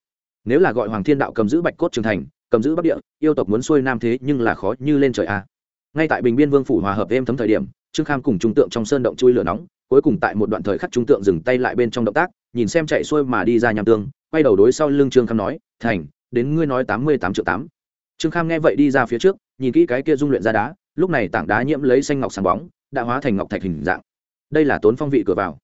nếu là gọi hoàng thiên đạo cầm giữ bạch cốt trường thành, cầm giữ bắc địa, yêu tộc muốn xuôi nam thế nhưng là khó như lên trời à ngay tại bình biên vương phủ hòa hợp êm thấm thời điểm, trương kham cùng trung tượng trong sơn động chui lửa nóng, cuối cùng tại một đoạn thời khắc trung tượng dừng tay lại bên trong động tác, nhìn xem chạy xuôi mà đi ra nham tương, quay đầu đối sau lưng trương kham nói, thành, đến ngươi nói tám mươi tám triệu tám. Trương kham nghe vậy đi ra phía trước, nhìn kỹ cái kia dung luyện ra đá, lúc này tảng đá nhiễm lấy xanh ngọc sáng bóng, đã hóa thành ngọc thạch hình dạng. Đây là tốn phong vị cửa vào.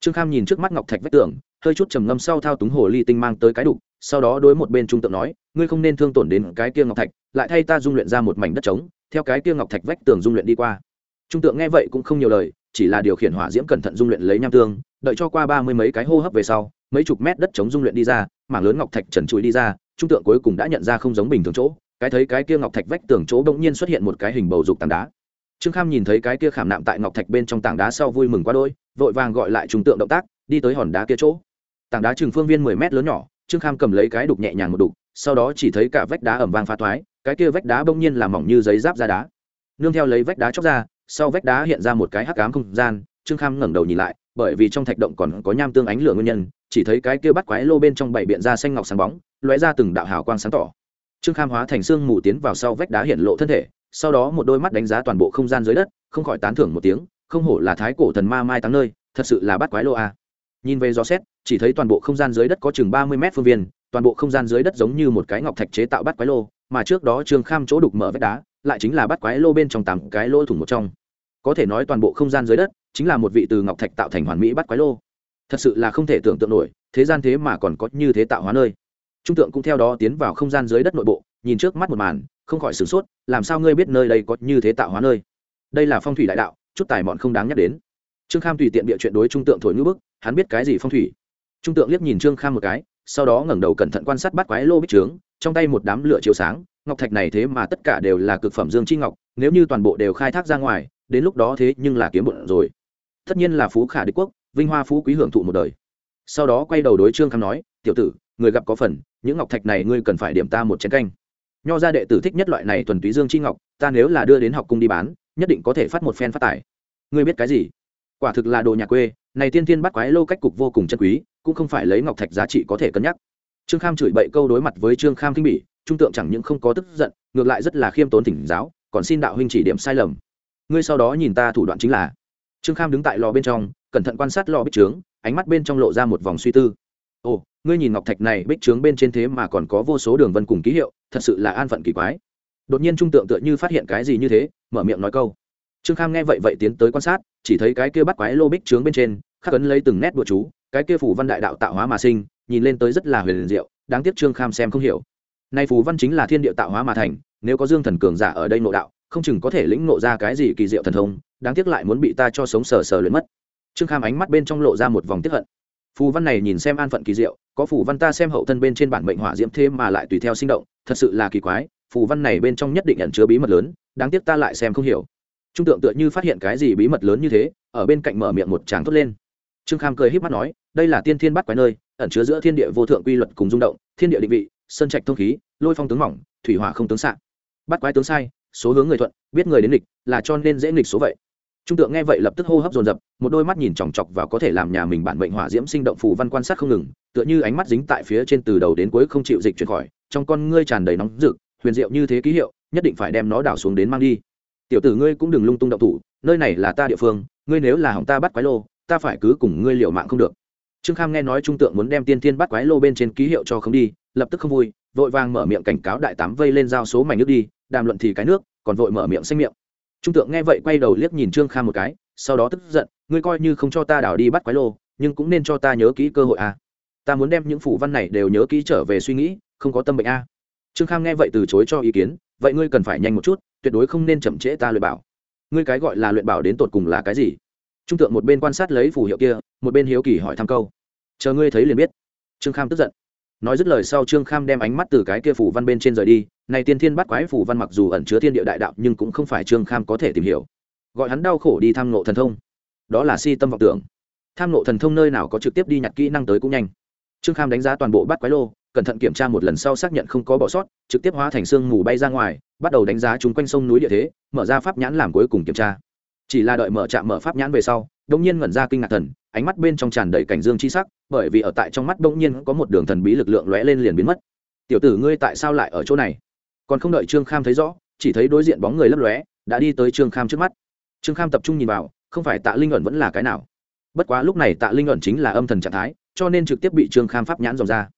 Trương kham nhìn trước mắt ngọc thạch vách tường, hơi chút trầm ngâm sau thao túng hồ ly tinh mang tới cái đục, sau đó đối một bên trung tượng nói, ngươi không nên thương tổn đến cái kia ngọc thạch, lại thay ta dung luyện ra một mảnh đất trống theo cái kia ngọc thạch vách tường dung luyện đi qua. Trung tượng nghe vậy cũng không nhiều lời, chỉ là điều khiển hỏa diễm cẩn thận dung luyện lấy nham tương, đợi cho qua ba mươi mấy cái hô hấp về sau, mấy chục mét đất chống dung luyện đi ra, mảng lớn ngọc thạch trần trụi đi ra, trung tượng cuối cùng đã nhận ra không giống bình thường chỗ, cái thấy cái kia ngọc thạch vách tường chỗ bỗng nhiên xuất hiện một cái hình bầu dục tảng đá. Trương kham nhìn thấy cái kia khảm nạm tại ngọc thạch bên trong tảng đá sau vui mừng qua đôi vội vàng gọi lại trung tượng động tác, đi tới hòn đá kia chỗ. Tảng đá chừng phương viên mười mét lớn nhỏ, trương kham cầm lấy cái đục nhẹ nhàng một đục, sau đó chỉ thấy cả vách đá ẩm vang phá thoái cái kia vách đá bỗng nhiên là mỏng như giấy giáp ra đá. Nương theo lấy vách đá chóc ra, sau vách đá hiện ra một cái hắc ám không gian, trương kham ngẩng đầu nhìn lại, bởi vì trong thạch động còn có nham tương ánh lửa nguyên nhân, chỉ thấy cái kia bắt quái lô bên trong bảy biện da xanh ngọc sáng bóng, lóe ra từng đạo hào quang sáng tỏ. Trương kham hóa thành xương mù tiến vào sau vách đá hiện lộ thân thể, sau đó một đôi mắt đánh giá toàn bộ không gian dưới đất, không khỏi tán thưởng một tiếng, không hổ là thái cổ thần ma mai táng nơi, thật sự là bắt quái lô a. Nhìn về gió xét, chỉ thấy toàn bộ không gian dưới đất có chừng ba mươi mét phương viên, toàn bộ không gian dưới đất giống như một cái ngọc thạch chế tạo bắt quái lô mà trước đó trương kham chỗ đục mở vách đá, lại chính là bắt quái lô bên trong tám cái lô thủng một trong. Có thể nói toàn bộ không gian dưới đất, chính là một vị từ ngọc thạch tạo thành hoàn mỹ bắt quái lô. Thật sự là không thể tưởng tượng nổi, thế gian thế mà còn có như thế tạo hóa nơi. Trung tượng cũng theo đó tiến vào không gian dưới đất nội bộ, nhìn trước mắt một màn, không khỏi sửng sốt, làm sao ngươi biết nơi đây có như thế tạo hóa nơi? Đây là phong thủy đại đạo, chút tài mọn không đáng nhắc đến. Trương kham tùy tiện bịa chuyện đối trung tượng thổi ngữ bức, hắn biết cái gì phong thủy? Trung tượng liếc nhìn trương kham một cái, sau đó ngẩng đầu cẩn thận quan sát bắt quái lô bích trướng trong tay một đám lửa chiếu sáng, ngọc thạch này thế mà tất cả đều là cực phẩm dương chi ngọc, nếu như toàn bộ đều khai thác ra ngoài, đến lúc đó thế nhưng là kiếm bụng rồi. Tất nhiên là phú khả đế quốc, vinh hoa phú quý hưởng thụ một đời. Sau đó quay đầu đối trương kham nói, tiểu tử, người gặp có phần, những ngọc thạch này ngươi cần phải điểm ta một chén canh. Nho gia đệ tử thích nhất loại này thuần túy dương chi ngọc, ta nếu là đưa đến học cung đi bán, nhất định có thể phát một phen phát tài. Ngươi biết cái gì? Quả thực là đồ nhà quê, này tiên tiên bắt quái lô cách cục vô cùng chân quý, cũng không phải lấy ngọc thạch giá trị có thể cân nhắc trương kham chửi bậy câu đối mặt với trương kham kinh bỉ, trung tượng chẳng những không có tức giận, ngược lại rất là khiêm tốn tỉnh giáo, còn xin đạo huynh chỉ điểm sai lầm. Ngươi sau đó nhìn ta thủ đoạn chính là. Trương kham đứng tại lò bên trong, cẩn thận quan sát lò bích trướng, ánh mắt bên trong lộ ra một vòng suy tư. Ồ, ngươi nhìn ngọc thạch này, bích trướng bên trên thế mà còn có vô số đường vân cùng ký hiệu, thật sự là an phận kỳ quái. Đột nhiên trung tượng tựa như phát hiện cái gì như thế, mở miệng nói câu. Trương kham nghe vậy vậy tiến tới quan sát, chỉ thấy cái kia bắt quái lô bích trướng bên trên, khắc ấn lấy từng nét bùa chú, cái kia phủ văn đại đạo tạo hóa mà sinh nhìn lên tới rất là huyền diệu, đáng tiếc trương kham xem không hiểu. Nay phù văn chính là thiên địa tạo hóa mà thành, nếu có dương thần cường giả ở đây nội đạo, không chừng có thể lĩnh nộ ra cái gì kỳ diệu thần thông, đáng tiếc lại muốn bị ta cho sống sờ sờ luyện mất. Trương kham ánh mắt bên trong lộ ra một vòng tiếp hận. Phù văn này nhìn xem an phận kỳ diệu, có phù văn ta xem hậu thân bên trên bản mệnh hỏa diễm thêm mà lại tùy theo sinh động, thật sự là kỳ quái, phù văn này bên trong nhất định nhận chứa bí mật lớn, đáng tiếc ta lại xem không hiểu. Trung tượng tựa như phát hiện cái gì bí mật lớn như thế, ở bên cạnh mở miệng một tràng thốt lên. Trương kham cười h í p mắt nói đây là tiên thiên bắt quái nơi, ẩn chứa giữa thiên địa vô thượng quy luật cùng rung động, thiên địa định vị sân trạch thông khí, lôi phong tướng mỏng, thủy hỏa không tướng s bắt quái tướng sai, số hướng người thuận, biết người đến nghịch, là cho nên dễ nghịch số vậy. Trung tượng nghe vậy lập tức hô hấp dồn dập, một đôi mắt nhìn chòng chọc vào có thể làm nhà mình bản bệnh hỏa diễm sinh động phù văn quan sát không ngừng, tựa như ánh mắt dính tại phía trên từ đầu đến cuối không chịu dịch chuyển khỏi, trong con ngươi tràn đầy nóng rực, huyền diệu như thế ký hiệu, nhất định phải đem nó đảo xuống đến mang đi. Tiểu tử ngươi cũng đừng lung tung động thủ, nơi này là ta địa phương, ngươi nếu là hỏng ta bắt quái lô, ta phải cứ cùng ngươi liều mạng không được trương kham nghe nói trung tượng muốn đem tiên tiên bắt quái lô bên trên ký hiệu cho không đi, lập tức không vui, vội vàng mở miệng cảnh cáo đại tám vây lên giao số mảnh nước đi, đàm luận thì cái nước, còn vội mở miệng xanh miệng trung tượng nghe vậy quay đầu liếc nhìn trương kham một cái, sau đó tức giận, ngươi coi như không cho ta đảo đi bắt quái lô, nhưng cũng nên cho ta nhớ kỹ cơ hội à. ta muốn đem những phủ văn này đều nhớ kỹ trở về suy nghĩ, không có tâm bệnh a à. trương kham nghe vậy từ chối cho ý kiến, vậy ngươi cần phải nhanh một chút, tuyệt đối không nên chậm trễ ta luyện bảo ngươi cái gọi là luyện bảo đến tột cùng là cái gì trung tượng một bên quan sát lấy phù hiệu kia, một bên hiếu kỳ hỏi thăm câu chờ ngươi thấy liền biết trương kham tức giận nói dứt lời sau trương kham đem ánh mắt từ cái kia phủ văn bên trên rời đi này tiên thiên bắt quái phủ văn mặc dù ẩn chứa thiên địa đại đạo nhưng cũng không phải trương kham có thể tìm hiểu gọi hắn đau khổ đi tham nộ thần thông đó là si tâm vọng tưởng tham nộ thần thông nơi nào có trực tiếp đi nhặt kỹ năng tới cũng nhanh trương kham đánh giá toàn bộ bát quái lô cẩn thận kiểm tra một lần sau xác nhận không có bỏ sót trực tiếp hóa thành xương mù bay ra ngoài bắt đầu đánh giá chúng quanh sông núi địa thế mở ra pháp nhãn làm cuối cùng kiểm tra chỉ là đợi mở trạm mở pháp nhãn về sau đông nhiên ngẩn ra kinh ngạc thần, ánh mắt bên trong tràn đầy cảnh dương chi sắc, bởi vì ở tại trong mắt đông nhiên có một đường thần bí lực lượng lóe lên liền biến mất. Tiểu tử ngươi tại sao lại ở chỗ này? Còn không đợi trương kham thấy rõ, chỉ thấy đối diện bóng người lấp lóe, đã đi tới trương kham trước mắt. Trương kham tập trung nhìn vào, không phải tạ linh ẩn vẫn là cái nào? Bất quá lúc này tạ linh ẩn chính là âm thần trạng thái, cho nên trực tiếp bị trương kham pháp nhãn dòng ra.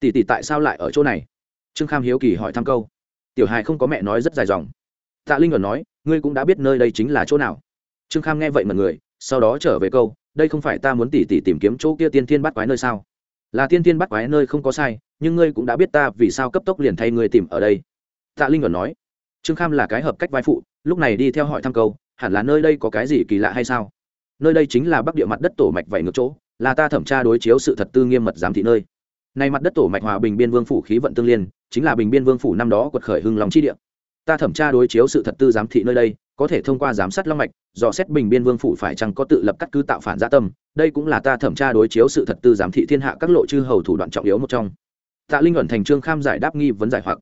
Tỷ tỷ tại sao lại ở chỗ này? Trương kham hiếu kỳ hỏi thăm câu. Tiểu hài không có mẹ nói rất dài dòng. Tạ linh ẩn nói, ngươi cũng đã biết nơi đây chính là chỗ nào. Trương kham nghe vậy mật người sau đó trở về câu, đây không phải ta muốn tỉ tỉ tìm kiếm chỗ kia tiên thiên bắt quái nơi sao? Là tiên thiên bắt quái nơi không có sai, nhưng ngươi cũng đã biết ta vì sao cấp tốc liền thay ngươi tìm ở đây. Tạ linh ẩn nói. Trương kham là cái hợp cách vai phụ, lúc này đi theo hỏi thăm câu, hẳn là nơi đây có cái gì kỳ lạ hay sao? Nơi đây chính là bắc địa mặt đất tổ mạch vảy ngược chỗ, là ta thẩm tra đối chiếu sự thật tư nghiêm mật giám thị nơi. Nay mặt đất tổ mạch hòa bình biên vương phủ khí vận tương liên, chính là bình biên vương phủ năm đó quật khởi hưng lòng chi địa. Ta thẩm tra đối chiếu sự thật tư giám thị nơi đây có thể thông qua giám sát long mạch, dò xét bình biên vương phủ phải chăng có tự lập cắt cứ tạo phản gia tâm, đây cũng là ta thẩm tra đối chiếu sự thật tư giám thị thiên hạ các lộ chư hầu thủ đoạn trọng yếu một trong. Tạ linh ẩn thành trương kham giải đáp nghi vấn giải hoặc.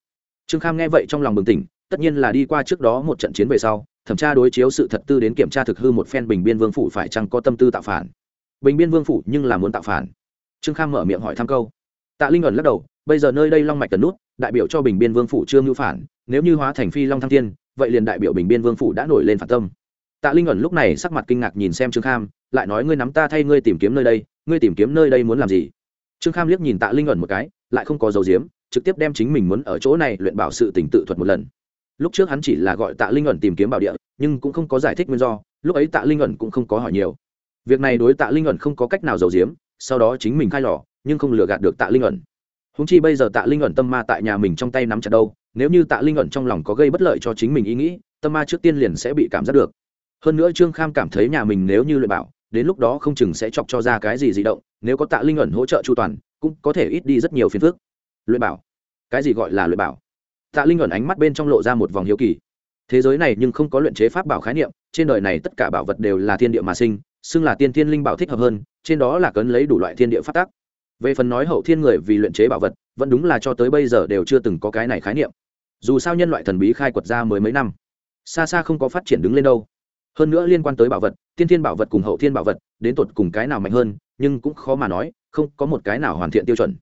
Trương kham nghe vậy trong lòng bừng tỉnh, tất nhiên là đi qua trước đó một trận chiến về sau, thẩm tra đối chiếu sự thật tư đến kiểm tra thực hư một phen bình biên vương phủ phải chăng có tâm tư tạo phản. Bình biên vương phủ nhưng là muốn tạo phản. Trương kham mở miệng hỏi thăm câu. Tạ linh ẩn lắc đầu, bây giờ nơi đây long mạch cần nút, đại biểu cho bình biên vương phủ trương ngưu phản, nếu như hóa thành phi long thăng thiên vậy liền đại biểu bình biên vương phủ đã nổi lên phản tâm. Tạ linh ẩn lúc này sắc mặt kinh ngạc nhìn xem trương kham, lại nói ngươi nắm ta thay ngươi tìm kiếm nơi đây, ngươi tìm kiếm nơi đây muốn làm gì? Trương kham liếc nhìn tạ linh ẩn một cái, lại không có dấu diếm, trực tiếp đem chính mình muốn ở chỗ này luyện bảo sự tỉnh tự thuật một lần. Lúc trước hắn chỉ là gọi tạ linh ẩn tìm kiếm bảo địa, nhưng cũng không có giải thích nguyên do, lúc ấy tạ linh ẩn cũng không có hỏi nhiều. Việc này đối tạ linh ẩn không có cách nào giấu diếm, sau đó chính mình khai lò, nhưng không lừa gạt được tạ linh ẩn. Húng chi bây giờ tạ linh ẩn tâm ma tại nhà mình trong tay nắm chặt đâu nếu như tạ linh ẩn trong lòng có gây bất lợi cho chính mình ý nghĩ, tâm ma trước tiên liền sẽ bị cảm giác được. Hơn nữa trương kham cảm thấy nhà mình nếu như luyện bảo, đến lúc đó không chừng sẽ chọc cho ra cái gì di động, nếu có tạ linh ẩn hỗ trợ chu toàn, cũng có thể ít đi rất nhiều phiền phức. Luyện bảo? Cái gì gọi là luyện bảo? Tạ linh ẩn ánh mắt bên trong lộ ra một vòng hiếu kỳ. Thế giới này nhưng không có luyện chế pháp bảo khái niệm, trên đời này tất cả bảo vật đều là thiên địa mà sinh, xưng là tiên thiên linh bảo thích hợp hơn, trên đó là cấn lấy đủ loại thiên địa phát tác về phần nói hậu thiên người vì luyện chế bảo vật, vẫn đúng là cho tới bây giờ đều chưa từng có cái này khái niệm dù sao nhân loại thần bí khai quật ra mới mấy năm, xa xa không có phát triển đứng lên đâu. Hơn nữa liên quan tới bảo vật, tiên thiên bảo vật cùng hậu thiên bảo vật, đến tột cùng cái nào mạnh hơn, nhưng cũng khó mà nói, không có một cái nào hoàn thiện tiêu chuẩn.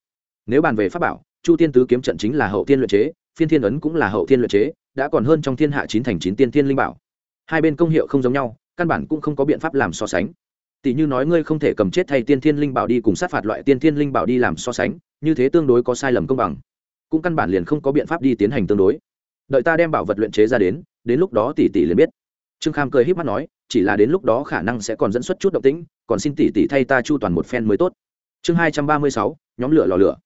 Nếu bàn về pháp bảo, chu tiên tứ kiếm trận chính là hậu thiên luyện chế, phiên thiên ấn cũng là hậu thiên luyện chế, đã còn hơn trong thiên hạ chín thành chín tiên thiên linh bảo. Hai bên công hiệu không giống nhau, căn bản cũng không có biện pháp làm so sánh. Tỷ như nói ngươi không thể cầm chết thay tiên thiên linh bảo đi cùng sát phạt loại tiên thiên linh bảo đi làm so sánh, như thế tương đối có sai lầm công bằng cũng căn bản liền không có biện pháp đi tiến hành tương đối. Đợi ta đem bảo vật luyện chế ra đến đến lúc đó tỷ tỷ liền biết. Trương kham cười h í p mắt nói, chỉ là đến lúc đó khả năng sẽ còn dẫn xuất chút động tĩnh, còn xin tỷ tỷ thay ta chu toàn một phen mới tốt. Chương hai trăm ba mươi sáu, nhóm lửa lò lửa.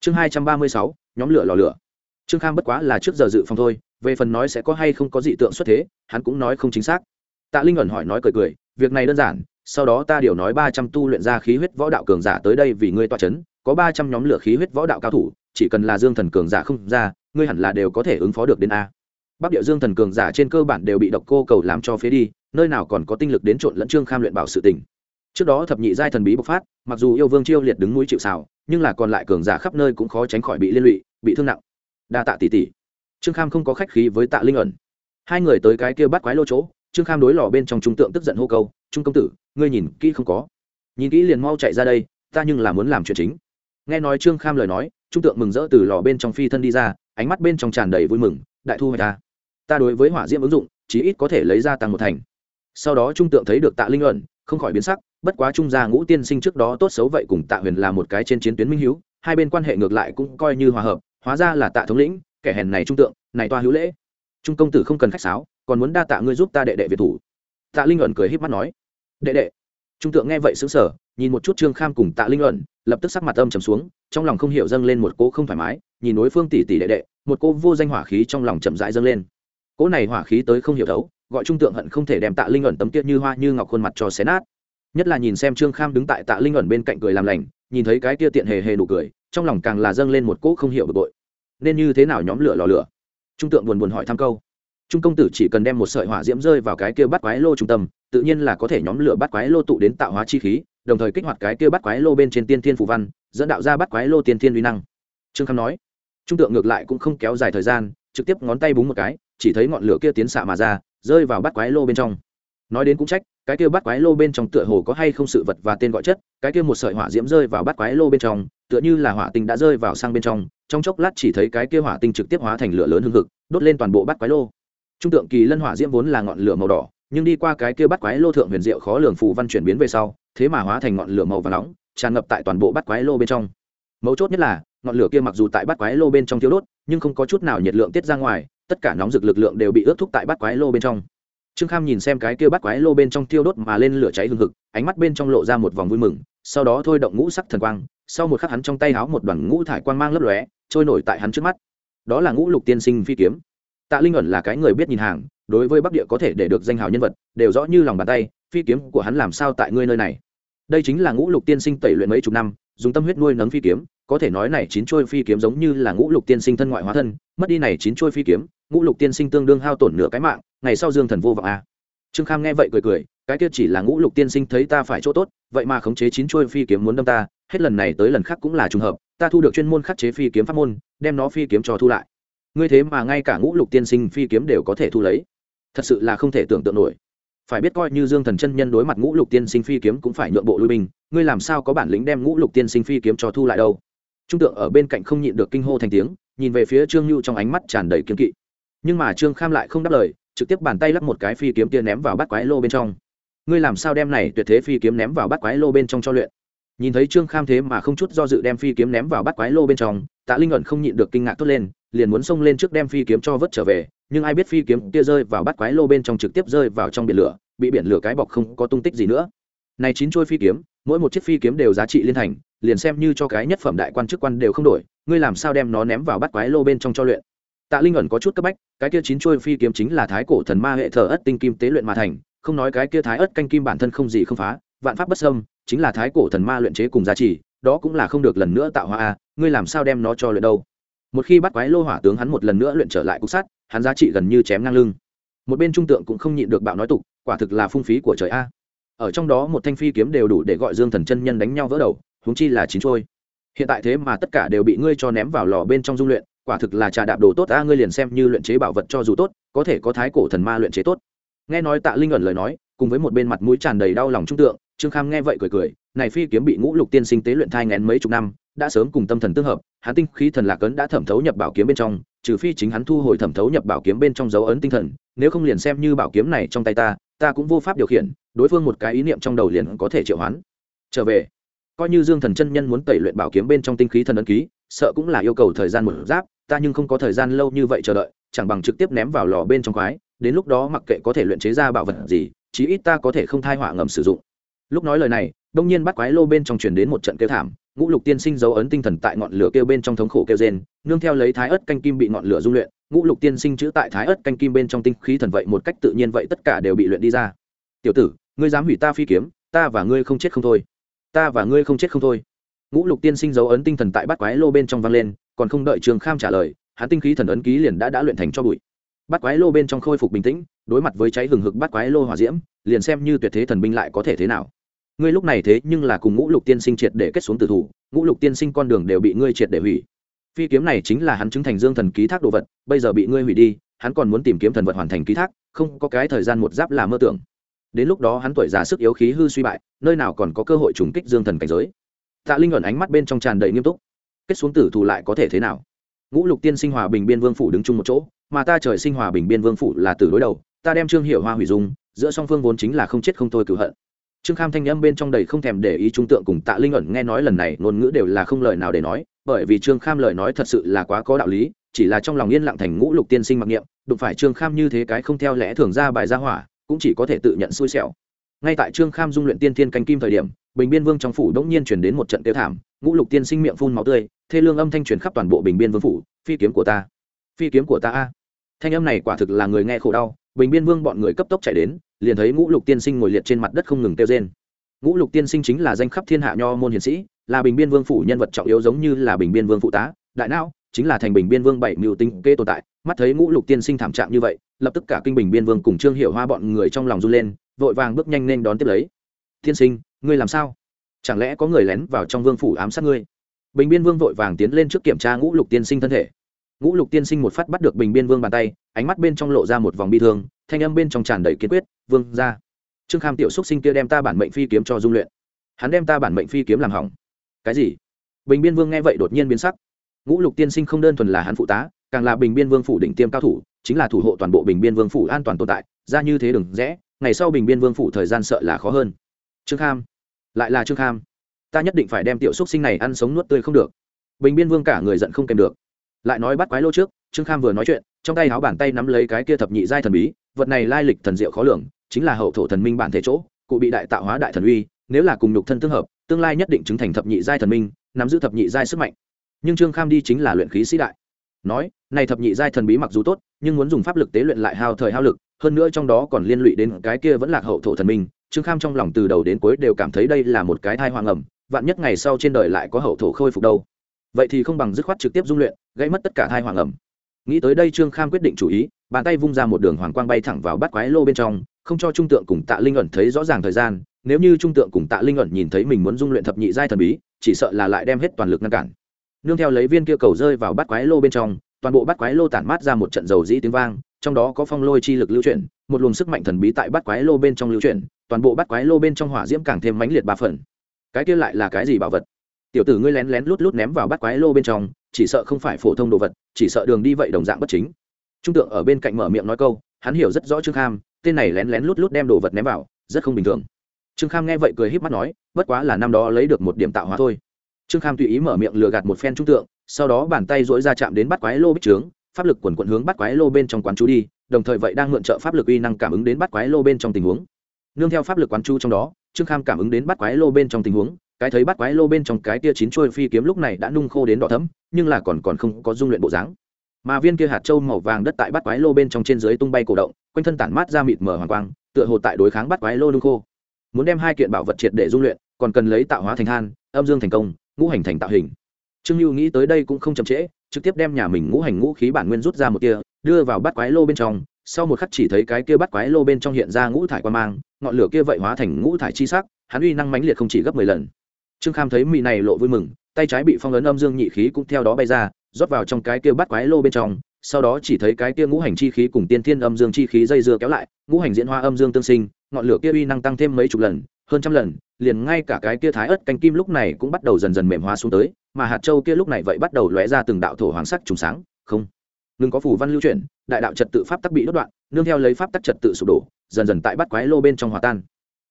Chương hai trăm ba mươi sáu, nhóm lửa lò lửa. Trương kham bất quá là trước giờ dự phòng thôi, về phần nói sẽ có hay không có dị tượng xuất thế, hắn cũng nói không chính xác. Tạ linh ẩn hỏi nói cười cười, việc này đơn giản, sau đó ta điều nói ba trăm tu luyện ra khí huyết võ đạo cường giả tới đây vì ngươi toa c h ấ n có ba trăm nhóm lửa khí huyết võ đạo cao thủ chỉ cần là dương thần cường giả không ra, ngươi hẳn là đều có thể ứng phó được đến a. Bắc địa dương thần cường giả trên cơ bản đều bị độc cô cầu làm cho phế đi, nơi nào còn có tinh lực đến trộn lẫn trương kham luyện bảo sự tình. Trước đó thập nhị giai thần bí bộc phát, mặc dù yêu vương chiêu liệt đứng núi chịu xào nhưng là còn lại cường giả khắp nơi cũng khó tránh khỏi bị liên lụy, bị thương nặng. Đa tạ tỷ tỷ. Trương kham không có khách khí với tạ linh ẩn. Hai người tới cái kia bắt quái lô chỗ, trương kham đối lò bên trong trung tượng tức giận hô câu, trung công tử, ngươi nhìn kỹ không có. Nhìn kỹ liền mau chạy ra đây, ta nhưng là muốn làm chuyện chính nghe nói trương kham lời nói, trung tượng mừng rỡ từ lò bên trong phi thân đi ra, ánh mắt bên trong tràn đầy vui mừng, đại thu hoạch ta ta đối với hỏa diễm ứng dụng, chí ít có thể lấy ra tăng một thành. Sau đó trung tượng thấy được tạ linh luận không khỏi biến sắc, bất quá trung gia ngũ tiên sinh trước đó tốt xấu vậy cùng tạ huyền là một cái trên chiến tuyến minh hữu hai bên quan hệ ngược lại cũng coi như hòa hợp, hóa ra là tạ thống lĩnh, kẻ hèn này trung tượng, này toa hữu lễ. Trung công tử không cần khách sáo, còn muốn đa tạ ngươi giúp ta đệ đệ việt thủ. Tạ linh ẩn cười híp mắt nói, đệ đệ. Trung tượng nghe vậy xứng sở nhìn một chút trương kham cùng tạ linh ẩn lập tức sắc mặt âm trầm xuống, trong lòng không hiểu dâng lên một cỗ không thoải mái, nhìn đối phương tỷ tỷ đệ đệ, một cô vô danh hỏa khí trong lòng chậm rãi dâng lên. Cỗ này hỏa khí tới không hiểu thấu, gọi trung tượng hận không thể đem tạ linh ẩn tấm tiết như hoa như ngọc khuôn mặt cho xé nát. Nhất là nhìn xem trương kham đứng tại tạ linh ẩn bên cạnh cười làm lành, nhìn thấy cái kia tiện hề hề nụ cười, trong lòng càng là dâng lên một cỗ không hiểu bực bội. Nên như thế nào nhóm lửa lò lửa? Trung tượng buồn buồn hỏi thăm câu. Trung công tử chỉ cần đem một sợi hỏa diễm rơi vào cái kia bắt quái lô trung tâm tự nhiên là có thể nhóm lửa bắt quái lô tụ đến tạo hóa chi khí, đồng thời kích hoạt cái kia bắt quái lô bên trên tiên thiên phù văn, dẫn đạo ra bắt quái lô tiên thiên uy năng. Trương kham nói, trung tượng ngược lại cũng không kéo dài thời gian, trực tiếp ngón tay búng một cái, chỉ thấy ngọn lửa kia tiến xạ mà ra, rơi vào bắt quái lô bên trong. Nói đến cũng trách, cái kia bắt quái lô bên trong tựa hồ có hay không sự vật và tên gọi chất, cái kia một sợi hỏa diễm rơi vào bắt quái lô bên trong, tựa như là hỏa tinh đã rơi vào sang bên trong trong chốc lát chỉ thấy cái kia hỏa tinh trực tiếp hóa thành lửa lớn hương thực đốt lên toàn bộ bắt quái lô. Trung tượng kỳ lân hỏa diễm vốn là ngọn lửa màu đỏ nhưng đi qua cái kia bắt quái lô thượng huyền diệu khó lường phù văn chuyển biến về sau, thế mà hóa thành ngọn lửa màu và nóng, tràn ngập tại toàn bộ bắt quái lô bên trong. Mấu chốt nhất là, ngọn lửa kia mặc dù tại bắt quái lô bên trong thiếu đốt, nhưng không có chút nào nhiệt lượng tiết ra ngoài, tất cả nóng rực lực lượng đều bị ướt thúc tại bắt quái lô bên trong. Trương kham nhìn xem cái kia bắt quái lô bên trong tiêu đốt mà lên lửa cháy hừng hực, ánh mắt bên trong lộ ra một vòng vui mừng, sau đó thôi động ngũ sắc thần quang, sau một khắc hắn trong tay háo một đoàn ngũ thải quang mang lấp lóe, trôi nổi tại hắn trước mắt. Đó là ngũ lục tiên sinh phi kiếm tạ linh ẩn là cái người biết nhìn hàng, đối với bắc địa có thể để được danh hào nhân vật, đều rõ như lòng bàn tay, phi kiếm của hắn làm sao tại ngươi nơi này. Đây chính là ngũ lục tiên sinh tẩy luyện mấy chục năm, dùng tâm huyết nuôi nấng phi kiếm, có thể nói này chín trôi phi kiếm giống như là ngũ lục tiên sinh thân ngoại hóa thân, mất đi này chín trôi phi kiếm, ngũ lục tiên sinh tương đương hao tổn nửa cái mạng, ngày sau dương thần vô vọng a trương kham nghe vậy cười cười, cái kia chỉ là ngũ lục tiên sinh thấy ta phải chỗ tốt, vậy mà khống chế chín trôi phi kiếm muốn đâm ta, hết lần này tới lần khác cũng là trùng hợp, ta thu được chuyên môn khắc chế phi kiếm pháp môn, đem nó phi kiếm cho thu lại ngươi thế mà ngay cả ngũ lục tiên sinh phi kiếm đều có thể thu lấy. Thật sự là không thể tưởng tượng nổi. Phải biết coi như dương thần chân nhân đối mặt ngũ lục tiên sinh phi kiếm cũng phải nhượng bộ lui binh, ngươi làm sao có bản lĩnh đem ngũ lục tiên sinh phi kiếm cho thu lại đâu? Trung tượng ở bên cạnh không nhịn được kinh hô thành tiếng, nhìn về phía trương nhu trong ánh mắt tràn đầy kiếm kỵ. Nhưng mà trương kham lại không đáp lời, trực tiếp bàn tay lắp một cái phi kiếm kia ném vào bát quái lô bên trong. Ngươi làm sao đem này tuyệt thế phi kiếm ném vào bát quái lô bên trong cho luyện? Nhìn thấy trương kham thế mà không chút do dự đem phi kiếm ném vào bát quái lô bên trong, tạ linh ẩn không nhịn được kinh ngạc thốt lên liền muốn xông lên trước đem phi kiếm cho vớt trở về nhưng ai biết phi kiếm kia rơi vào bắt quái lô bên trong trực tiếp rơi vào trong biển lửa bị biển lửa cái bọc không có tung tích gì nữa. Này chín chuôi phi kiếm mỗi một chiếc phi kiếm đều giá trị liên thành liền xem như cho cái nhất phẩm đại quan chức quan đều không đổi ngươi làm sao đem nó ném vào bắt quái lô bên trong cho luyện? Tạ linh ẩn có chút cấp bách cái kia chín chuôi phi kiếm chính là thái cổ thần ma hệ thờ ất tinh kim tế luyện mà thành không nói cái kia thái ất canh kim bản thân không gì không phá vạn pháp bất xâm, chính là thái cổ thần ma luyện chế cùng giá trị đó cũng là không được lần nữa tạo hóa a ngươi làm sao đem nó cho luyện đâu? Một khi bắt quái lô hỏa tướng hắn một lần nữa luyện trở lại cục sát hắn giá trị gần như chém ngang lưng. Một bên trung tượng cũng không nhịn được bạo nói tục, quả thực là phung phí của trời a. Ở trong đó một thanh phi kiếm đều đủ để gọi dương thần chân nhân đánh nhau vỡ đầu, huống chi là chín trôi. Hiện tại thế mà tất cả đều bị ngươi cho ném vào lò bên trong dung luyện, quả thực là trà đạp đồ tốt a, ngươi liền xem như luyện chế bảo vật cho dù tốt, có thể có thái cổ thần ma luyện chế tốt. Nghe nói tạ linh ẩn lời nói, cùng với một bên mặt mũi tràn đầy đau lòng trung tượng, trương kham nghe vậy cười cười, này phi kiếm bị ngũ lục tiên sinh tế luyện thai ngén mấy chục năm đã sớm cùng tâm thần tương hợp, hắn tinh khí thần lạc ấn đã thẩm thấu nhập bảo kiếm bên trong, trừ phi chính hắn thu hồi thẩm thấu nhập bảo kiếm bên trong dấu ấn tinh thần, nếu không liền xem như bảo kiếm này trong tay ta ta cũng vô pháp điều khiển, đối phương một cái ý niệm trong đầu liền có thể triệu hoán. Trở về. Coi như dương thần chân nhân muốn tẩy luyện bảo kiếm bên trong tinh khí thần ấn ký, sợ cũng là yêu cầu thời gian một giáp, ta nhưng không có thời gian lâu như vậy chờ đợi, chẳng bằng trực tiếp ném vào lò bên trong khoái đến lúc đó mặc kệ có thể luyện chế ra bảo vật gì, chí ít ta có thể không thai họa ngầm sử dụng. Lúc nói lời này, đông nhiên bắt quái lô bên trong truyền đến một trận kêu thảm ngũ lục tiên sinh dấu ấn tinh thần tại ngọn lửa kêu bên trong thống khổ kêu rên, nương theo lấy thái ớt canh kim bị ngọn lửa dung luyện, ngũ lục tiên sinh chữ tại thái ớt canh kim bên trong tinh khí thần vậy một cách tự nhiên vậy tất cả đều bị luyện đi ra. Tiểu tử, ngươi dám hủy ta phi kiếm, ta và ngươi không chết không thôi. Ta và ngươi không chết không thôi. Ngũ lục tiên sinh dấu ấn tinh thần tại bát quái lô bên trong vang lên, còn không đợi trường kham trả lời, hắn tinh khí thần ấn ký liền đã đã luyện thành cho bụi. Bát quái lô bên trong khôi phục bình tĩnh, đối mặt với cháy hừng hực bát quái lô hỏa diễm, liền xem như tuyệt thế thần binh lại có thể thế nào ngươi lúc này thế nhưng là cùng ngũ lục tiên sinh triệt để kết xuống tử thủ, ngũ lục tiên sinh con đường đều bị ngươi triệt để hủy. Phi kiếm này chính là hắn chứng thành dương thần ký thác đồ vật, bây giờ bị ngươi hủy đi, hắn còn muốn tìm kiếm thần vật hoàn thành ký thác, không có cái thời gian một giáp là mơ tưởng. Đến lúc đó hắn tuổi già sức yếu khí hư suy bại, nơi nào còn có cơ hội trùng kích dương thần cảnh giới. Tạ linh ẩn ánh mắt bên trong tràn đầy nghiêm túc. Kết xuống tử thù lại có thể thế nào? Ngũ lục tiên sinh hòa bình biên vương phủ đứng chung một chỗ, mà ta trời sinh hòa bình biên vương phủ là từ đối đầu, ta đem trương hiệu hoa hủy dung, giữa song phương vốn chính là không chết không thôi cửu hận trương kham thanh âm bên trong đầy không thèm để ý trung tượng cùng tạ linh ẩn nghe nói lần này, ngôn ngữ đều là không lời nào để nói, bởi vì trương kham lời nói thật sự là quá có đạo lý, chỉ là trong lòng yên lặng thành ngũ lục tiên sinh mặc niệm, đụng phải trương kham như thế cái không theo lẽ thường ra bài ra hỏa, cũng chỉ có thể tự nhận xui xẻo. Ngay tại trương kham dung luyện tiên thiên canh kim thời điểm, bình biên vương trong phủ đống nhiên chuyển đến một trận tiêu thảm, ngũ lục tiên sinh miệng phun máu tươi, thê lương âm thanh truyền khắp toàn bộ bình biên vương phủ, phi kiếm của ta, phi kiếm của ta a. Thanh âm này quả thực là người nghe khổ đau bình biên vương bọn người cấp tốc chạy đến, liền thấy ngũ lục tiên sinh ngồi liệt trên mặt đất không ngừng tiêu trên ngũ lục tiên sinh chính là danh khắp thiên hạ nho môn hiền sĩ, là bình biên vương phủ nhân vật trọng yếu giống như là bình biên vương phụ tá, đại não, chính là thành bình biên vương bảy mưu tinh kê tồn tại. Mắt thấy ngũ lục tiên sinh thảm trạng như vậy, lập tức cả kinh bình biên vương cùng trương hiệu hoa bọn người trong lòng run lên, vội vàng bước nhanh nên đón tiếp lấy. Tiên sinh, ngươi làm sao? Chẳng lẽ có người lén vào trong vương phủ ám sát ngươi? Bình biên vương vội vàng tiến lên trước kiểm tra ngũ lục tiên sinh thân thể ngũ lục tiên sinh một phát bắt được bình biên vương bàn tay, ánh mắt bên trong lộ ra một vòng bi thương, thanh âm bên trong tràn đầy kiên quyết, vương ra trương kham tiểu xúc sinh kia đem ta bản mệnh phi kiếm cho dung luyện. Hắn đem ta bản mệnh phi kiếm làm hỏng. Cái gì? Bình biên vương nghe vậy đột nhiên biến sắc. Ngũ lục tiên sinh không đơn thuần là hắn phụ tá, càng là bình biên vương phủ đỉnh tiêm cao thủ, chính là thủ hộ toàn bộ bình biên vương phủ an toàn tồn tại, ra như thế đừng rẽ, ngày sau bình biên vương phủ thời gian sợ là khó hơn. Trương kham, lại là trương kham. Ta nhất định phải đem tiểu xúc sinh này ăn sống nuốt tươi không được. Bình biên vương cả người giận không kèm được lại nói bắt quái lô trước, trương kham vừa nói chuyện, trong tay áo bàn tay nắm lấy cái kia thập nhị giai thần bí, vật này lai lịch thần diệu khó lường, chính là hậu thổ thần minh bản thể chỗ, cụ bị đại tạo hóa đại thần uy, nếu là cùng nhục thân tương hợp, tương lai nhất định chứng thành thập nhị giai thần minh, nắm giữ thập nhị giai sức mạnh. Nhưng trương kham đi chính là luyện khí sĩ đại. Nói, này thập nhị giai thần bí mặc dù tốt, nhưng muốn dùng pháp lực tế luyện lại hao thời hao lực, hơn nữa trong đó còn liên lụy đến cái kia vẫn là hậu thổ thần minh, trương kham trong lòng từ đầu đến cuối đều cảm thấy đây là một cái thai hoang ẩm vạn nhất ngày sau trên đời lại có hậu thổ khôi phục đâu vậy thì không bằng dứt khoát trực tiếp dung luyện gây mất tất cả thai hoàng ẩm. Nghĩ tới đây trương kham quyết định chủ ý, bàn tay vung ra một đường hoàng quang bay thẳng vào bắt quái lô bên trong, không cho trung tượng cùng tạ linh ẩn thấy rõ ràng thời gian, nếu như trung tượng cùng tạ linh ẩn nhìn thấy mình muốn dung luyện thập nhị giai thần bí, chỉ sợ là lại đem hết toàn lực ngăn cản. Nương theo lấy viên kia cầu rơi vào bắt quái lô bên trong, toàn bộ bắt quái lô tản mát ra một trận dầu dĩ tiếng vang, trong đó có phong lôi chi lực lưu chuyển, một luồng sức mạnh thần bí tại bắt quái lô bên trong lưu chuyển, toàn bộ bắt quái lô bên trong hỏa diễm càng thêm mãnh liệt ba phần. Cái kia lại là cái gì bảo vật? Tiểu tử ngươi lén lén lút lút ném vào bắt quái lô bên trong, chỉ sợ không phải phổ thông đồ vật, chỉ sợ đường đi vậy đồng dạng bất chính. Trung tượng ở bên cạnh mở miệng nói câu, hắn hiểu rất rõ trương kham, tên này lén lén lút lút đem đồ vật ném vào, rất không bình thường. Trương kham nghe vậy cười híp mắt nói, bất quá là năm đó lấy được một điểm tạo hóa thôi. Trương kham tùy ý mở miệng lừa gạt một phen trung tượng, sau đó bàn tay dỗi ra chạm đến bắt quái lô bích trướng, pháp lực quần quận hướng bắt quái lô bên trong quán chú đi, đồng thời vậy đang mượn trợ pháp lực uy năng cảm ứng đến bắt quái lô bên trong tình huống. Nương theo pháp lực quán chú trong đó, trương kham cảm ứng đến bắt quái lô bên trong tình huống cái thấy bắt quái lô bên trong cái tia chín chuôi phi kiếm lúc này đã nung khô đến đỏ thấm nhưng là còn còn không có dung luyện bộ dáng. Mà viên kia hạt trâu màu vàng đất tại bắt quái lô bên trong trên dưới tung bay cổ động, quanh thân tản mát ra mịt mờ hoàng quang, tựa hồ tại đối kháng bắt quái lô nung khô. Muốn đem hai kiện bảo vật triệt để dung luyện, còn cần lấy tạo hóa thành than, âm dương thành công, ngũ hành thành tạo hình. Trương lưu nghĩ tới đây cũng không chậm trễ, trực tiếp đem nhà mình ngũ hành ngũ khí bản nguyên rút ra một tia, đưa vào bắt quái lô bên trong, sau một khắc chỉ thấy cái kia bắt quái lô bên trong hiện ra ngũ thải quan mang, ngọn lửa kia vậy hóa thành ngũ thải chi sắc, hắn uy năng mãnh liệt không chỉ gấp mười lần trương kham thấy mị này lộ vui mừng, tay trái bị phong ấn âm dương nhị khí cũng theo đó bay ra, rót vào trong cái kia bắt quái lô bên trong, sau đó chỉ thấy cái kia ngũ hành chi khí cùng tiên thiên âm dương chi khí dây dưa kéo lại, ngũ hành diễn hoa âm dương tương sinh, ngọn lửa kia uy năng tăng thêm mấy chục lần, hơn trăm lần, liền ngay cả cái kia thái ớt canh kim lúc này cũng bắt đầu dần dần mềm hóa xuống tới, mà hạt châu kia lúc này vậy bắt đầu lóe ra từng đạo thổ hoàng sắc trùng sáng, không, ngừng có phù văn lưu chuyển, đại đạo trật tự pháp tắc bị đốt đoạn, nương theo lấy pháp tắc trật tự sụp đổ, dần dần tại bắt quái lô bên trong hòa tan.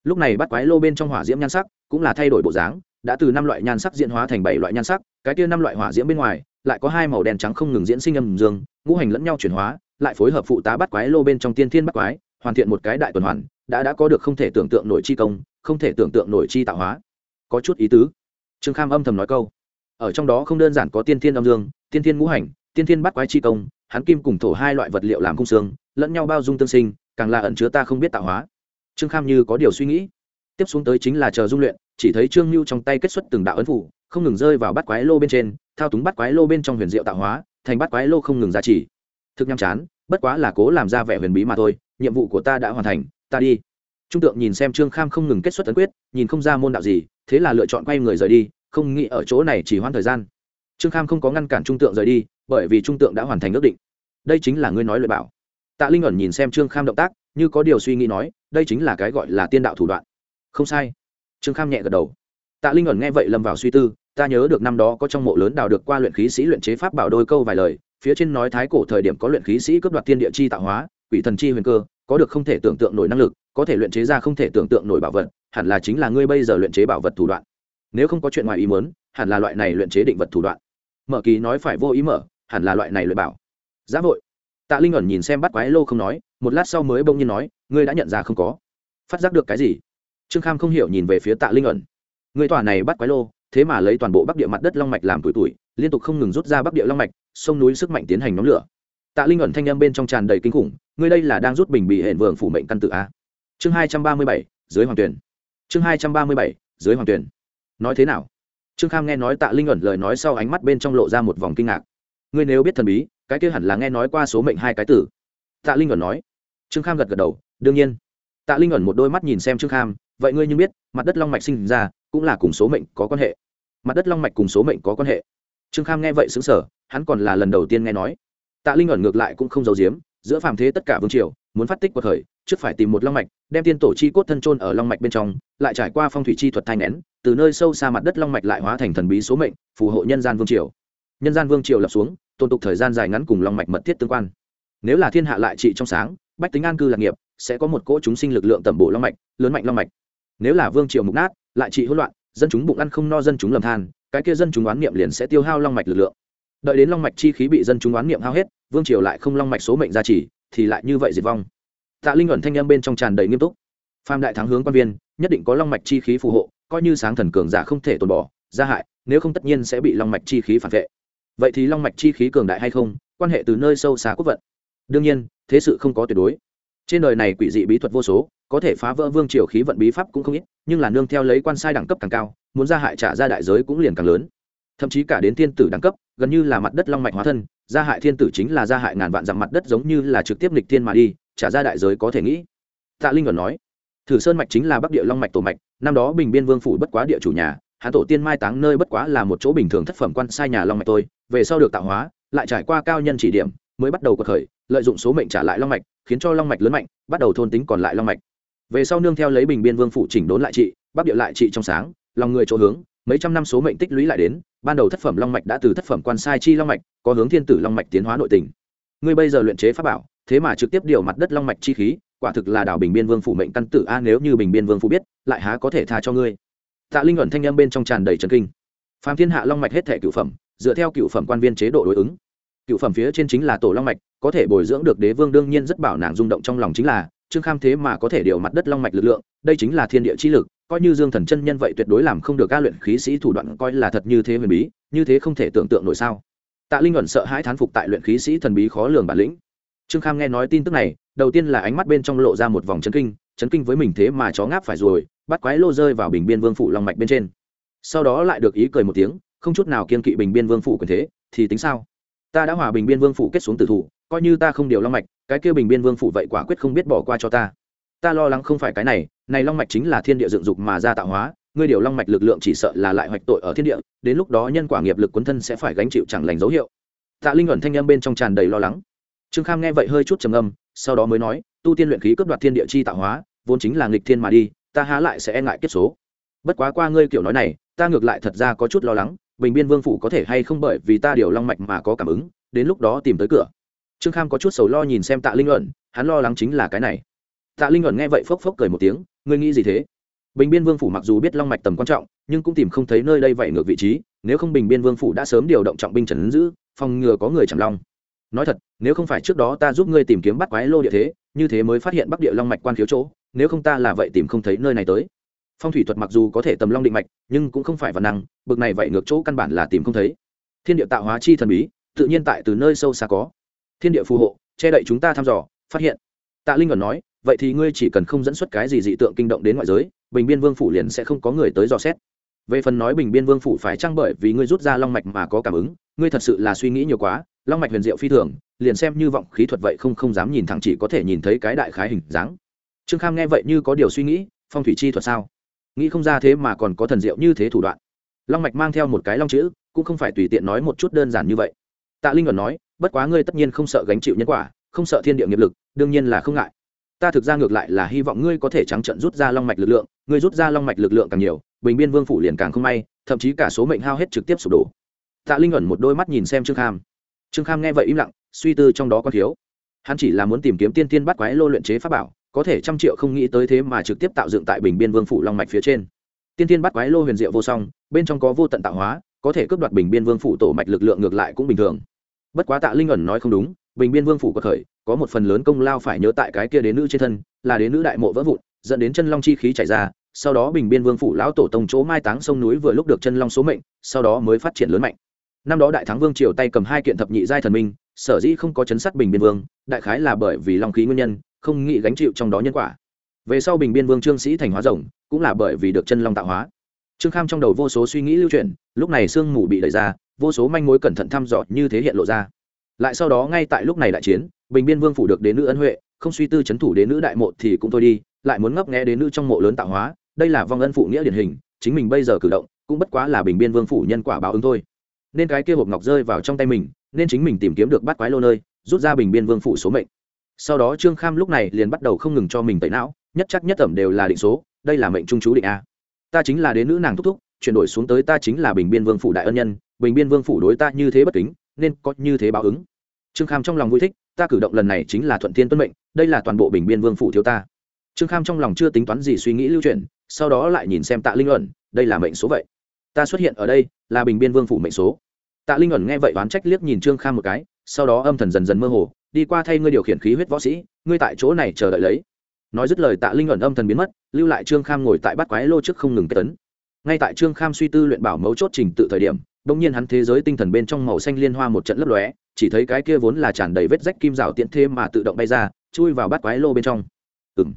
Lúc này bắt quái lô bên trong hỏa diễm nhan sắc cũng là thay đổi bộ dáng đã từ năm loại nhan sắc diễn hóa thành bảy loại nhan sắc, cái kia năm loại hỏa diễm bên ngoài, lại có hai màu đen trắng không ngừng diễn sinh âm dương, ngũ hành lẫn nhau chuyển hóa, lại phối hợp phụ tá bắt quái lô bên trong tiên thiên bắt quái, hoàn thiện một cái đại tuần hoàn, đã đã có được không thể tưởng tượng nổi chi công, không thể tưởng tượng nổi chi tạo hóa. Có chút ý tứ. Trương kham âm thầm nói câu. Ở trong đó không đơn giản có tiên thiên âm dương, tiên thiên ngũ hành, tiên thiên bắt quái chi công, hắn kim cùng thổ hai loại vật liệu làm cung xương, lẫn nhau bao dung tương sinh, càng là ẩn chứa ta không biết tạo hóa. Trương kham như có điều suy nghĩ. Tiếp xuống tới chính là chờ dung luyện chỉ thấy trương lưu trong tay kết xuất từng đạo ấn phủ, không ngừng rơi vào bắt quái lô bên trên, thao túng bắt quái lô bên trong huyền diệu tạo hóa, thành bắt quái lô không ngừng ra chỉ thực nhăm chán, bất quá là cố làm ra vẻ huyền bí mà thôi, nhiệm vụ của ta đã hoàn thành, ta đi. Trung tượng nhìn xem trương kham không ngừng kết xuất ấn quyết, nhìn không ra môn đạo gì, thế là lựa chọn quay người rời đi, không nghĩ ở chỗ này chỉ hoãn thời gian. Trương kham không có ngăn cản trung tượng rời đi, bởi vì trung tượng đã hoàn thành ước định. Đây chính là ngươi nói lời bảo. Tạ linh ẩn nhìn xem trương kham động tác, như có điều suy nghĩ nói, đây chính là cái gọi là tiên đạo thủ đoạn. Không sai trương kham nhẹ gật đầu. Tạ linh ẩn nghe vậy lâm vào suy tư, ta nhớ được năm đó có trong mộ lớn đào được qua luyện khí sĩ luyện chế pháp bảo đôi câu vài lời, phía trên nói thái cổ thời điểm có luyện khí sĩ cướp đoạt tiên địa chi tạo hóa, quỷ thần chi huyền cơ, có được không thể tưởng tượng nổi năng lực, có thể luyện chế ra không thể tưởng tượng nổi bảo vật, hẳn là chính là ngươi bây giờ luyện chế bảo vật thủ đoạn. Nếu không có chuyện ngoài ý muốn, hẳn là loại này luyện chế định vật thủ đoạn. Mở kỳ nói phải vô ý mở, hẳn là loại này luyện bảo. Giá vội. Tạ linh ẩn nhìn xem bắt quái lô không nói, một lát sau mới bỗng nhiên nói, ngươi đã nhận ra không có. Phát giác được cái gì? Trương kham không hiểu nhìn về phía tạ linh ẩn. Người tòa này bắt quái lô, thế mà lấy toàn bộ bắc địa mặt đất long mạch làm tuổi tuổi liên tục không ngừng rút ra bắc địa long mạch, sông núi sức mạnh tiến hành nhóm lửa. Tạ linh ẩn thanh â m bên trong tràn đầy kinh khủng ngươi đây là đang rút bình bị hển vượng phủ mệnh căn tự a. Chương hai trăm ba mươi bảy, dưới hoàng tuyển. Chương hai trăm ba mươi bảy, dưới hoàng tuyển. Nói thế nào? Trương kham nghe nói tạ linh ẩn lời nói sau ánh mắt bên trong lộ ra một vòng kinh ngạc. Ngươi nếu biết thần bí, cái kia hẳn là nghe nói qua số mệnh hai cái tử. Tạ linh ẩn nói. Trương kham gật gật đầu, đương nhiên. Tạ linh ẩn một đôi mắt nhìn xem trương kham vậy ngươi như biết, mặt đất long mạch sinh ra cũng là cùng số mệnh có quan hệ. Mặt đất long mạch cùng số mệnh có quan hệ. Trương kham nghe vậy xứng sở hắn còn là lần đầu tiên nghe nói. Tạ linh ẩn ngược lại cũng không giấu giếm, giữa phàm thế tất cả vương triều, muốn phát tích cuộc khởi trước phải tìm một long mạch, đem tiên tổ chi cốt thân trôn ở long mạch bên trong, lại trải qua phong thủy chi thuật thanh nén từ nơi sâu xa mặt đất long mạch lại hóa thành thần bí số mệnh, phù hộ nhân gian vương triều. Nhân gian vương triều lập xuống, tôn tục thời gian dài ngắn cùng long mạch mật thiết tương quan. Nếu là thiên hạ lại trị trong sáng, bách tính an cư lạc nghiệp, sẽ có một cỗ chúng sinh lực lượng tẩm bổ long mạch, lớn mạnh long mạch nếu là vương triều mục nát, lại trị hỗn loạn, dân chúng bụng ăn không no, dân chúng lầm than, cái kia dân chúng oán niệm liền sẽ tiêu hao long mạch lực lượng. Đợi đến long mạch chi khí bị dân chúng oán niệm hao hết, vương triều lại không long mạch số mệnh gia trì, thì lại như vậy diệt vong. Tạ linh ẩn thanh âm bên trong tràn đầy nghiêm túc. Phàm đại thắng hướng quan viên, nhất định có long mạch chi khí phù hộ, coi như sáng thần cường giả không thể tồn bỏ, gia hại, nếu không tất nhiên sẽ bị long mạch chi khí phản vệ. Vậy thì long mạch chi khí cường đại hay không, quan hệ từ nơi sâu xa quốc vận. Đương nhiên, thế sự không có tuyệt đối trên đời này quỷ dị bí thuật vô số, có thể phá vỡ vương triều khí vận bí pháp cũng không ít, nhưng là nương theo lấy quan sai đẳng cấp càng cao, muốn ra hại trả ra đại giới cũng liền càng lớn. Thậm chí cả đến thiên tử đẳng cấp, gần như là mặt đất long mạch hóa thân, gia hại thiên tử chính là gia hại ngàn vạn dặm mặt đất giống như là trực tiếp lịch thiên mà đi, trả ra đại giới có thể nghĩ. Tạ linh còn nói, thử sơn mạch chính là bắc địa long mạch tổ mạch, năm đó bình biên vương phủ bất quá địa chủ nhà hạ tổ tiên mai táng nơi bất quá là một chỗ bình thường thất phẩm quan sai nhà long mạch tôi, về sau được tạo hóa, lại trải qua cao nhân chỉ điểm mới bắt đầu cuộc khởi, lợi dụng số mệnh trả lại long mạch, khiến cho long mạch lớn mạnh, bắt đầu thôn tính còn lại long mạch. Về sau nương theo lấy bình biên vương phủ chỉnh đốn lại trị, bắc địa lại trị trong sáng, lòng người chỗ hướng, mấy trăm năm số mệnh tích lũy lại đến, ban đầu thất phẩm long mạch đã từ thất phẩm quan sai chi long mạch, có hướng thiên tử long mạch tiến hóa nội tình. Ngươi bây giờ luyện chế pháp bảo, thế mà trực tiếp điều mặt đất long mạch chi khí, quả thực là đảo bình biên vương phủ mệnh căn tử a à, nếu như bình biên vương phủ biết, lại há có thể tha cho ngươi. Tạ linh ẩn thanh âm bên trong tràn đầy trần kinh. Phàm thiên hạ long mạch hết thể cựu phẩm, dựa theo cựu phẩm quan viên chế độ đối ứng cựu phẩm phía trên chính là tổ long mạch, có thể bồi dưỡng được đế vương đương nhiên rất bảo nàng rung động trong lòng chính là, trương kham thế mà có thể điều mặt đất long mạch lực lượng, đây chính là thiên địa chi lực, coi như dương thần chân nhân vậy tuyệt đối làm không được ca luyện khí sĩ thủ đoạn coi là thật như thế huyền bí, như thế không thể tưởng tượng nổi sao. Tạ linh ẩn sợ hãi thán phục tại luyện khí sĩ thần bí khó lường bản lĩnh. Trương kham nghe nói tin tức này, đầu tiên là ánh mắt bên trong lộ ra một vòng chấn kinh chấn kinh với mình thế mà chó ngáp phải rồi, bắt quái lô rơi vào bình biên vương phủ long mạch bên trên. Sau đó lại được ý cười một tiếng, không chút nào kiên kỵ bình biên vương phủ quyền thế, thì tính sao? Ta đã hòa bình biên vương phủ kết xuống tử thủ, coi như ta không điều long mạch, cái kia bình biên vương phủ vậy quả quyết không biết bỏ qua cho ta. Ta lo lắng không phải cái này này long mạch chính là thiên địa dựng dục mà ra tạo hóa, ngươi điều long mạch lực lượng chỉ sợ là lại hoạch tội ở thiên địa, đến lúc đó nhân quả nghiệp lực quấn thân sẽ phải gánh chịu chẳng lành dấu hiệu. Tạ linh ẩn thanh âm bên trong tràn đầy lo lắng. Trương kham nghe vậy hơi chút trầm âm sau đó mới nói, tu tiên luyện khí cướp đoạt thiên địa chi tạo hóa, vốn chính là nghịch thiên mà đi, ta há lại sẽ e ngại kết số. Bất quá qua ngươi kiểu nói này, ta ngược lại thật ra có chút lo lắng bình biên vương phủ có thể hay không bởi vì ta điều long mạch mà có cảm ứng, đến lúc đó tìm tới cửa. Trương kham có chút sầu lo nhìn xem tạ linh ẩn, hắn lo lắng chính là cái này. Tạ linh ẩn nghe vậy phốc phốc cười một tiếng, ngươi nghĩ gì thế? Bình biên vương phủ mặc dù biết long mạch tầm quan trọng, nhưng cũng tìm không thấy nơi đây vậy ngược vị trí, nếu không bình biên vương phủ đã sớm điều động trọng binh trần giữ, phòng ngừa có người chầm long. Nói thật, nếu không phải trước đó ta giúp ngươi tìm kiếm bắt quái lô địa thế, như thế mới phát hiện bắc địa long mạch quan khiếu chỗ, nếu không ta là vậy tìm không thấy nơi này tới phong thủy thuật mặc dù có thể tầm long định mạch, nhưng cũng không phải văn năng, bực này vậy ngược chỗ căn bản là tìm không thấy. Thiên địa tạo hóa chi thần bí, tự nhiên tại từ nơi sâu xa có. Thiên địa phù hộ, che đậy chúng ta thăm dò, phát hiện. Tạ linh còn nói, vậy thì ngươi chỉ cần không dẫn xuất cái gì dị tượng kinh động đến ngoại giới, bình biên vương phủ liền sẽ không có người tới dò xét. Về phần nói bình biên vương phủ phải trăng bởi vì ngươi rút ra long mạch mà có cảm ứng, ngươi thật sự là suy nghĩ nhiều quá, long mạch huyền diệu phi thường, liền xem như vọng khí thuật vậy không không dám nhìn thẳng chỉ có thể nhìn thấy cái đại khái hình dáng. Trương kham nghe vậy như có điều suy nghĩ, phong thủy chi thuật sao? Nghĩ không ra thế mà còn có thần diệu như thế thủ đoạn. Long mạch mang theo một cái long chữ, cũng không phải tùy tiện nói một chút đơn giản như vậy. Tạ linh ẩn nói, bất quá ngươi tất nhiên không sợ gánh chịu nhân quả, không sợ thiên địa nghiệp lực, đương nhiên là không ngại. Ta thực ra ngược lại là hy vọng ngươi có thể trắng trận rút ra long mạch lực lượng, ngươi rút ra long mạch lực lượng càng nhiều, bình biên vương phủ liền càng không may, thậm chí cả số mệnh hao hết trực tiếp sụp đổ. Tạ linh ẩn một đôi mắt nhìn xem trương kham. Trương kham nghe vậy im lặng, suy tư trong đó có thiếu. Hắn chỉ là muốn tìm kiếm tiên tiên bắt quái lô luyện chế pháp bảo có thể trăm triệu không nghĩ tới thế mà trực tiếp tạo dựng tại bình biên vương phủ long mạch phía trên. Tiên tiên bắt quái lô huyền diệu vô song, bên trong có vô tận tạo hóa, có thể cướp đoạt bình biên vương phủ tổ mạch lực lượng ngược lại cũng bình thường. Bất quá tạ linh ẩn nói không đúng, bình biên vương phủ có khởi, có một phần lớn công lao phải nhớ tại cái kia đế nữ trên thân, là đế nữ đại mộ vỡ vụn, dẫn đến chân long chi khí chảy ra, sau đó bình biên vương phủ lão tổ tông chỗ mai táng sông núi vừa lúc được chân long số mệnh, sau đó mới phát triển lớn mạnh. Năm đó đại thắng vương triều tay cầm hai kiện thập nhị giai thần minh, sở dĩ không có chấn sát bình biên vương, đại khái là bởi vì long khí nguyên nhân không nghĩ gánh chịu trong đó nhân quả. Về sau bình biên vương trương sĩ thành hóa rồng cũng là bởi vì được chân long tạo hóa. Trương kham trong đầu vô số suy nghĩ lưu truyền, lúc này sương mù bị đẩy ra vô số manh mối cẩn thận thăm dò như thế hiện lộ ra. Lại sau đó ngay tại lúc này đại chiến bình biên vương phủ được đến nữ ân huệ không suy tư c h ấ n thủ đến nữ đại mộ thì cũng thôi đi lại muốn ngấp nghé đến nữ trong mộ lớn tạo hóa đây là vong ân phụ nghĩa điển hình chính mình bây giờ cử động cũng bất quá là bình biên vương phủ nhân quả báo ứng thôi. Nên cái kia hộp ngọc rơi vào trong tay mình nên chính mình tìm kiếm được bắt quái lô nơi rút ra bình biên vương phủ số mệnh sau đó trương kham lúc này liền bắt đầu không ngừng cho mình tẩy não, nhất chắc nhất ẩm đều là định số, đây là mệnh trung chú định a. Ta chính là đến nữ nàng thúc thúc, chuyển đổi xuống tới ta chính là bình biên vương phủ đại ân nhân, bình biên vương phủ đối ta như thế bất kính, nên có như thế báo ứng. Trương kham trong lòng vui thích, ta cử động lần này chính là thuận thiên tuân mệnh, đây là toàn bộ bình biên vương phủ thiếu ta. Trương kham trong lòng chưa tính toán gì suy nghĩ lưu truyền sau đó lại nhìn xem tạ linh ẩn, đây là mệnh số vậy. Ta xuất hiện ở đây là bình biên vương phủ mệnh số. Tạ linh ẩn nghe vậy oán trách liếc nhìn trương kham một cái, sau đó âm thần dần dần mơ hồ đi qua thay ngươi điều khiển khí huyết võ sĩ, ngươi tại chỗ này chờ đợi lấy. Nói dứt lời tạ linh ẩn âm thần biến mất, lưu lại trương kham ngồi tại bát quái lô trước không ngừng kết tấn. Ngay tại trương kham suy tư luyện bảo mấu chốt trình tự thời điểm, bỗng nhiên hắn thế giới tinh thần bên trong màu xanh liên hoa một trận lấp lóe, chỉ thấy cái kia vốn là tràn đầy vết rách kim rào tiện thêm mà tự động bay ra, chui vào bát quái lô bên trong. Ừng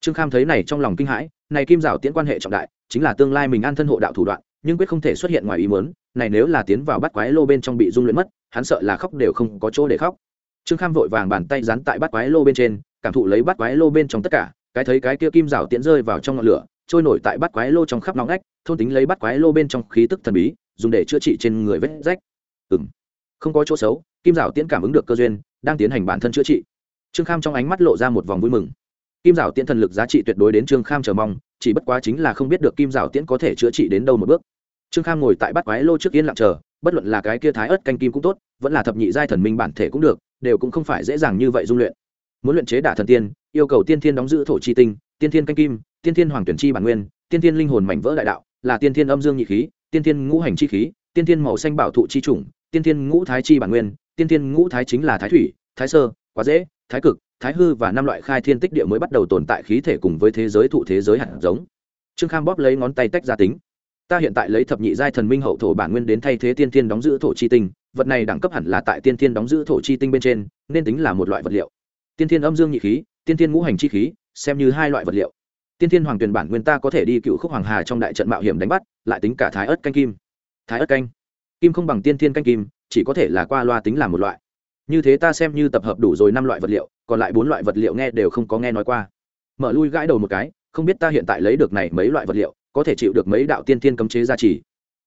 trương kham thấy này trong lòng kinh hãi, này kim rào tiễn quan hệ trọng đại, chính là tương lai mình an thân hộ đạo thủ đoạn, nhưng quyết không thể xuất hiện ngoài ý muốn, này nếu là tiến vào bát quái lô bên trong bị dung luyện mất, hắn sợ là khóc đều không có chỗ để khóc trương kham vội vàng bàn tay dán tại bát quái lô bên trên, cảm thụ lấy bát quái lô bên trong tất cả, cái thấy cái kia kim rào tiễn rơi vào trong ngọn lửa, trôi nổi tại bát quái lô trong khắp nóng ngách, thôn tính lấy bát quái lô bên trong khí tức thần bí, dùng để chữa trị trên người vết rách. Ừng không có chỗ xấu, kim rào tiễn cảm ứng được cơ duyên, đang tiến hành bản thân chữa trị. Trương kham trong ánh mắt lộ ra một vòng vui mừng. Kim rào tiễn thần lực giá trị tuyệt đối đến trương kham chờ mong, chỉ bất quá chính là không biết được kim rào tiễn có thể chữa trị đến đâu một bước. Trương kham ngồi tại bát quái lô trước yên lặng chờ, bất luận là cái kia thái ớt canh kim cũng tốt, vẫn là thập nhị giai thần minh bản thể cũng được đều cũng không phải dễ dàng như vậy dung luyện muốn luyện chế đả thần tiên yêu cầu tiên thiên đóng giữ thổ chi tinh tiên thiên canh kim tiên thiên hoàng tuyển chi bản nguyên tiên thiên linh hồn mảnh vỡ đại đạo là tiên thiên âm dương nhị khí tiên thiên ngũ hành chi khí tiên thiên màu xanh bảo thụ chi chủng tiên thiên ngũ thái chi bản nguyên tiên thiên ngũ thái chính là thái thủy thái sơ quá dễ thái cực thái hư và năm loại khai thiên tích địa mới bắt đầu tồn tại khí thể cùng với thế giới thụ thế giới hạt giống trương kham bóp lấy ngón tay tách ra tính ta hiện tại lấy thập nhị giai thần minh hậu thổ bản nguyên đến thay thế tiên thiên đóng giữ thổ chi tinh vật này đẳng cấp hẳn là tại tiên thiên đóng giữ thổ chi tinh bên trên, nên tính là một loại vật liệu. Tiên thiên âm dương nhị khí, tiên thiên ngũ hành chi khí, xem như hai loại vật liệu. Tiên thiên hoàng tuyển bản nguyên ta có thể đi cựu khúc hoàng hà trong đại trận mạo hiểm đánh bắt, lại tính cả thái ớt canh kim. Thái ớt canh. Kim không bằng tiên thiên canh kim, chỉ có thể là qua loa tính là một loại. Như thế ta xem như tập hợp đủ rồi năm loại vật liệu, còn lại bốn loại vật liệu nghe đều không có nghe nói qua. Mở lui gãi đầu một cái, không biết ta hiện tại lấy được này mấy loại vật liệu, có thể chịu được mấy đạo tiên thiên cấm chế gia trì.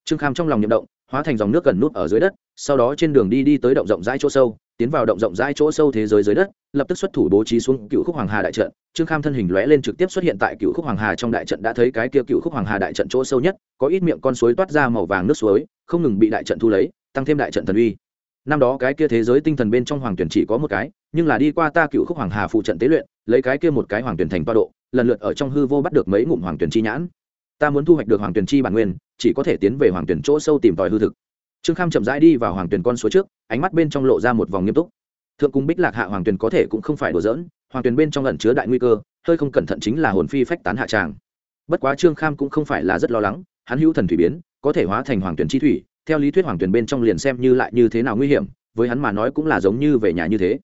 Trương kham trong lòng nhậm động hóa thành dòng nước gần nút ở dưới đất, sau đó trên đường đi đi tới động rộng rãi chỗ sâu, tiến vào động rộng rãi chỗ sâu thế giới dưới đất, lập tức xuất thủ bố trí xuống cựu khúc hoàng hà đại trận. Trương kham thân hình lóe lên trực tiếp xuất hiện tại cựu khúc hoàng hà trong đại trận, đã thấy cái kia cựu khúc hoàng hà đại trận chỗ sâu nhất, có ít miệng con suối toát ra màu vàng nước suối, không ngừng bị đại trận thu lấy, tăng thêm đại trận thần uy. Năm đó cái kia thế giới tinh thần bên trong hoàng tuyển chỉ có một cái, nhưng là đi qua ta cựu khúc hoàng hà phụ trận tế luyện, lấy cái kia một cái hoàng tuyển thành toa độ, lần lượt ở trong hư vô bắt được mấy ngụm hoàng tuyển chi nhãn. Ta muốn thu hoạch được hoàng tuyển chi bản nguyên chỉ có thể tiến về hoàng tuyển chỗ sâu tìm tòi hư thực. Trương kham chậm rãi đi vào hoàng tuyển con số trước, ánh mắt bên trong lộ ra một vòng nghiêm túc. Thượng cung bích lạc hạ hoàng tuyển có thể cũng không phải đùa giỡn, hoàng tuyển bên trong ẩn chứa đại nguy cơ, hơi không cẩn thận chính là hồn phi phách tán hạ tràng. Bất quá trương kham cũng không phải là rất lo lắng, hắn hữu thần thủy biến, có thể hóa thành hoàng tuyển chi thủy, theo lý thuyết hoàng tuyển bên trong liền xem như lại như thế nào nguy hiểm, với hắn mà nói cũng là giống như về nhà như thế.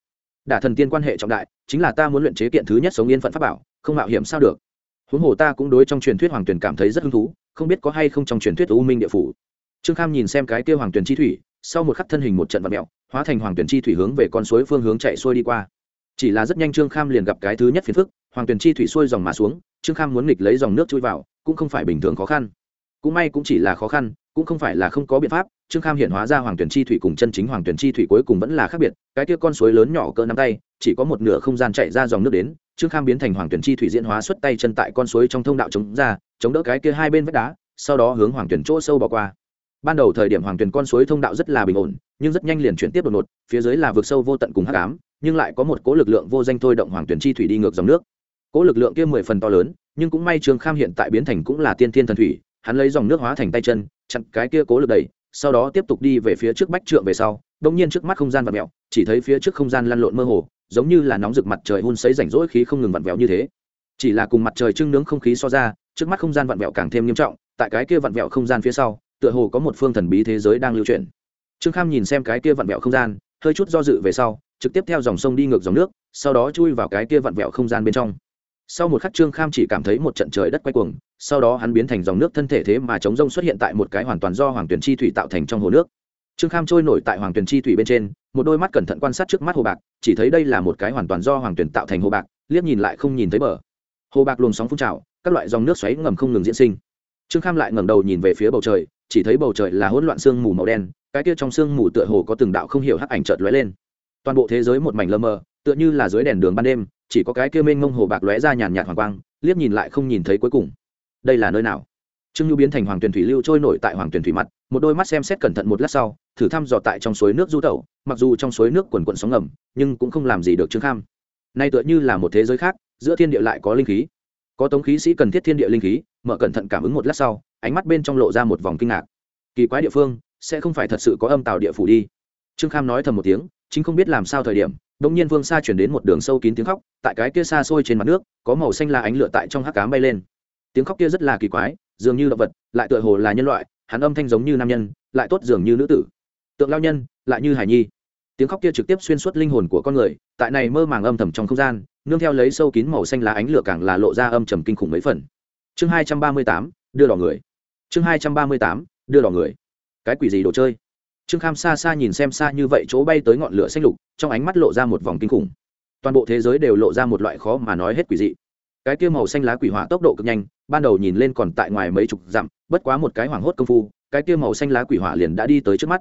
Đả thần tiên quan hệ trọng đại, chính là ta muốn luyện chế kiện thứ nhất sống yên phận pháp bảo, không mạo hiểm sao được. Huống hồ ta cũng đối trong truyền thuyết hoàng tuyển cảm thấy rất hứng thú không biết có hay không trong truyền thuyết u minh địa phủ. Trương kham nhìn xem cái kêu hoàng tuyển chi thủy, sau một khắc thân hình một trận vật mẹo hóa thành hoàng tuyển chi thủy hướng về con suối phương hướng chạy xuôi đi qua. Chỉ là rất nhanh trương kham liền gặp cái thứ nhất phiền phức, hoàng tuyển chi thủy xuôi dòng mà xuống, trương kham muốn nghịch lấy dòng nước chui vào, cũng không phải bình thường khó khăn. Cũng may cũng chỉ là khó khăn, cũng không phải là không có biện pháp trương kham hiện hóa ra hoàng tuyển chi thủy cùng chân chính hoàng tuyển chi thủy cuối cùng vẫn là khác biệt, cái kia con suối lớn nhỏ cỡ nắm tay, chỉ có một nửa không gian chạy ra dòng nước đến, trương kham biến thành hoàng tuyển chi thủy diễn hóa xuất tay chân tại con suối trong thông đạo chống ra, chống đỡ cái kia hai bên vách đá, sau đó hướng hoàng tuyển chỗ sâu bỏ qua. Ban đầu thời điểm hoàng tuyển con suối thông đạo rất là bình ổn, nhưng rất nhanh liền chuyển tiếp đột ngột, phía dưới là vực sâu vô tận cùng hắc ám, nhưng lại có một cố lực lượng vô danh thôi động hoàng tuyển chi thủy đi ngược dòng nước. Cố lực lượng kia mười phần to lớn, nhưng cũng may trương kham hiện tại biến thành cũng là tiên thiên thần thủy, hắn lấy dòng nước hóa thành tay chân, chặn cái kia cố lực đẩy sau đó tiếp tục đi về phía trước bách trượng về sau đông nhiên trước mắt không gian vặn vẹo, chỉ thấy phía trước không gian lăn lộn mơ hồ, giống như là nóng rực mặt trời hun sấy rảnh rỗi khí không ngừng vặn vẹo như thế. Chỉ là cùng mặt trời trưng nướng không khí so ra, trước mắt không gian vặn vẹo càng thêm nghiêm trọng, tại cái kia vặn vẹo không gian phía sau, tựa hồ có một phương thần bí thế giới đang lưu chuyển. Trương kham nhìn xem cái kia vặn vẹo không gian, hơi chút do dự về sau, trực tiếp theo dòng sông đi ngược dòng nước, sau đó chui vào cái kia vặn vẹo không gian bên trong. Sau một khắc trương kham chỉ cảm thấy một trận trời đất quay cuồng sau đó hắn biến thành dòng nước thân thể thế mà chống rông xuất hiện tại một cái hoàn toàn do hoàng tuyển chi thủy tạo thành trong hồ nước. Trương kham trôi nổi tại hoàng tuyển chi thủy bên trên, một đôi mắt cẩn thận quan sát trước mắt hồ bạc, chỉ thấy đây là một cái hoàn toàn do hoàng tuyển tạo thành hồ bạc, liếc nhìn lại không nhìn thấy bờ. Hồ bạc luồng sóng phun trào, các loại dòng nước xoáy ngầm không ngừng diễn sinh. Trương kham lại ngẩng đầu nhìn về phía bầu trời, chỉ thấy bầu trời là hỗn loạn sương mù màu đen, cái kia trong sương mù tựa hồ có từng đạo không hiểu hắc ảnh chợt lóe lên. Toàn bộ thế giới một mảnh lơ mờ, tựa như là dưới đèn đường ban đêm, chỉ có cái kia mênh mông hồ bạc lóe ra nhàn nhạt hoàng quang, liếc nhìn lại không nhìn thấy cuối cùng đây là nơi nào? Trương nhu biến thành hoàng tuyển thủy lưu trôi nổi tại hoàng tuyển thủy mặt, một đôi mắt xem xét cẩn thận một lát sau, thử thăm dò tại trong suối nước du tẩu, mặc dù trong suối nước quần quận sóng ngầm, nhưng cũng không làm gì được trương kham. Nay tựa như là một thế giới khác, giữa thiên địa lại có linh khí. Có tống khí sĩ cần thiết thiên địa linh khí, mở cẩn thận cảm ứng một lát sau, ánh mắt bên trong lộ ra một vòng kinh ngạc. Kỳ quái địa phương, sẽ không phải thật sự có âm tàu địa phủ đi. Trương kham nói thầm một tiếng, chính không biết làm sao thời điểm đông nhiên vương xa chuyển đến một đường sâu kín tiếng khóc, tại cái kia xa xôi trên mặt nước, có màu xanh là ánh lửa tại trong hắc cám bay lên tiếng khóc kia rất là kỳ quái, dường như động vật, lại tựa hồ là nhân loại, hắn âm thanh giống như nam nhân, lại tốt dường như nữ tử. Tượng lao nhân, lại như hải nhi. Tiếng khóc kia trực tiếp xuyên suốt linh hồn của con người, tại này mơ màng âm thầm trong không gian, nương theo lấy sâu kín màu xanh lá ánh lửa càng là lộ ra âm trầm kinh khủng mấy phần. Chương hai trăm ba mươi tám, đưa đỏ người. Chương hai trăm ba mươi tám, đưa đỏ người. Cái quỷ gì đồ chơi? Trương kham xa xa nhìn xem xa như vậy chỗ bay tới ngọn lửa xanh lục, trong ánh mắt lộ ra một vòng kinh khủng. Toàn bộ thế giới đều lộ ra một loại khó mà nói hết quỷ dị. Cái kia màu xanh lá quỷ hỏa tốc độ cực nhanh ban đầu nhìn lên còn tại ngoài mấy chục dặm, bất quá một cái hoảng hốt công phu, cái kia màu xanh lá quỷ hỏa liền đã đi tới trước mắt.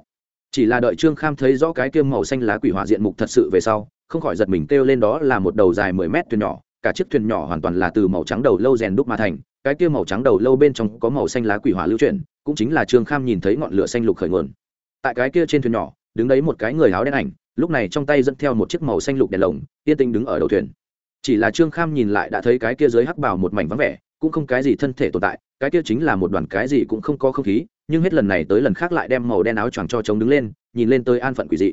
Chỉ là đợi trương kham thấy rõ cái kia màu xanh lá quỷ hỏa diện mục thật sự về sau, không khỏi giật mình kêu lên đó là một đầu dài mười mét thuyền nhỏ, cả chiếc thuyền nhỏ hoàn toàn là từ màu trắng đầu lâu rèn đúc mà thành, cái kia màu trắng đầu lâu bên trong có màu xanh lá quỷ hỏa lưu chuyển, cũng chính là trương kham nhìn thấy ngọn lửa xanh lục khởi nguồn. Tại cái kia trên thuyền nhỏ, đứng đấy một cái người áo đen ảnh, lúc này trong tay dẫn theo một chiếc màu xanh lục đèn lồng, yên tĩnh đứng ở đầu thuyền. Chỉ là trương kham nhìn lại đã thấy cái kia dưới hắc bào một mảnh vắng vẻ cũng không cái gì thân thể tồn tại, cái kia chính là một đoàn cái gì cũng không có không khí, nhưng hết lần này tới lần khác lại đem màu đen áo choàng cho chống đứng lên, nhìn lên tới an phận quỷ dị.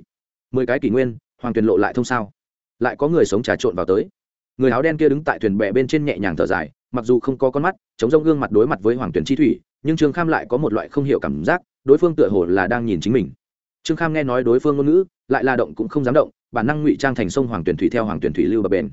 Mười cái kỷ nguyên, hoàng tuyền lộ lại thông sao? Lại có người sống trà trộn vào tới. Người áo đen kia đứng tại thuyền bè bên trên nhẹ nhàng thở dài, mặc dù không có con mắt, chống rông gương mặt đối mặt với hoàng tuyền chi thủy, nhưng trương kham lại có một loại không hiểu cảm giác, đối phương tựa hồ là đang nhìn chính mình. Trương kham nghe nói đối phương ngôn ngữ, lại là động cũng không dám động, bản năng ngụy trang thành sông hoàng tuyển thủy theo hoàng tuyển thủy lưu bờ bền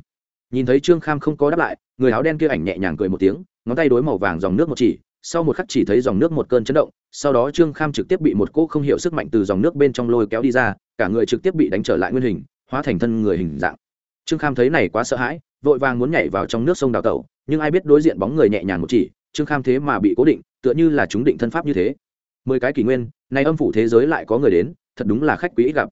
nhìn thấy trương kham không có đáp lại người áo đen kia ảnh nhẹ nhàng cười một tiếng ngón tay đối màu vàng dòng nước một chỉ sau một khắc chỉ thấy dòng nước một cơn chấn động sau đó trương kham trực tiếp bị một cỗ không hiểu sức mạnh từ dòng nước bên trong lôi kéo đi ra cả người trực tiếp bị đánh trở lại nguyên hình hóa thành thân người hình dạng trương kham thấy này quá sợ hãi vội vàng muốn nhảy vào trong nước sông đào tẩu nhưng ai biết đối diện bóng người nhẹ nhàng một chỉ trương kham thế mà bị cố định tựa như là chúng định thân pháp như thế mười cái kỷ nguyên nay âm phủ thế giới lại có người đến thật đúng là khách quý ít gặp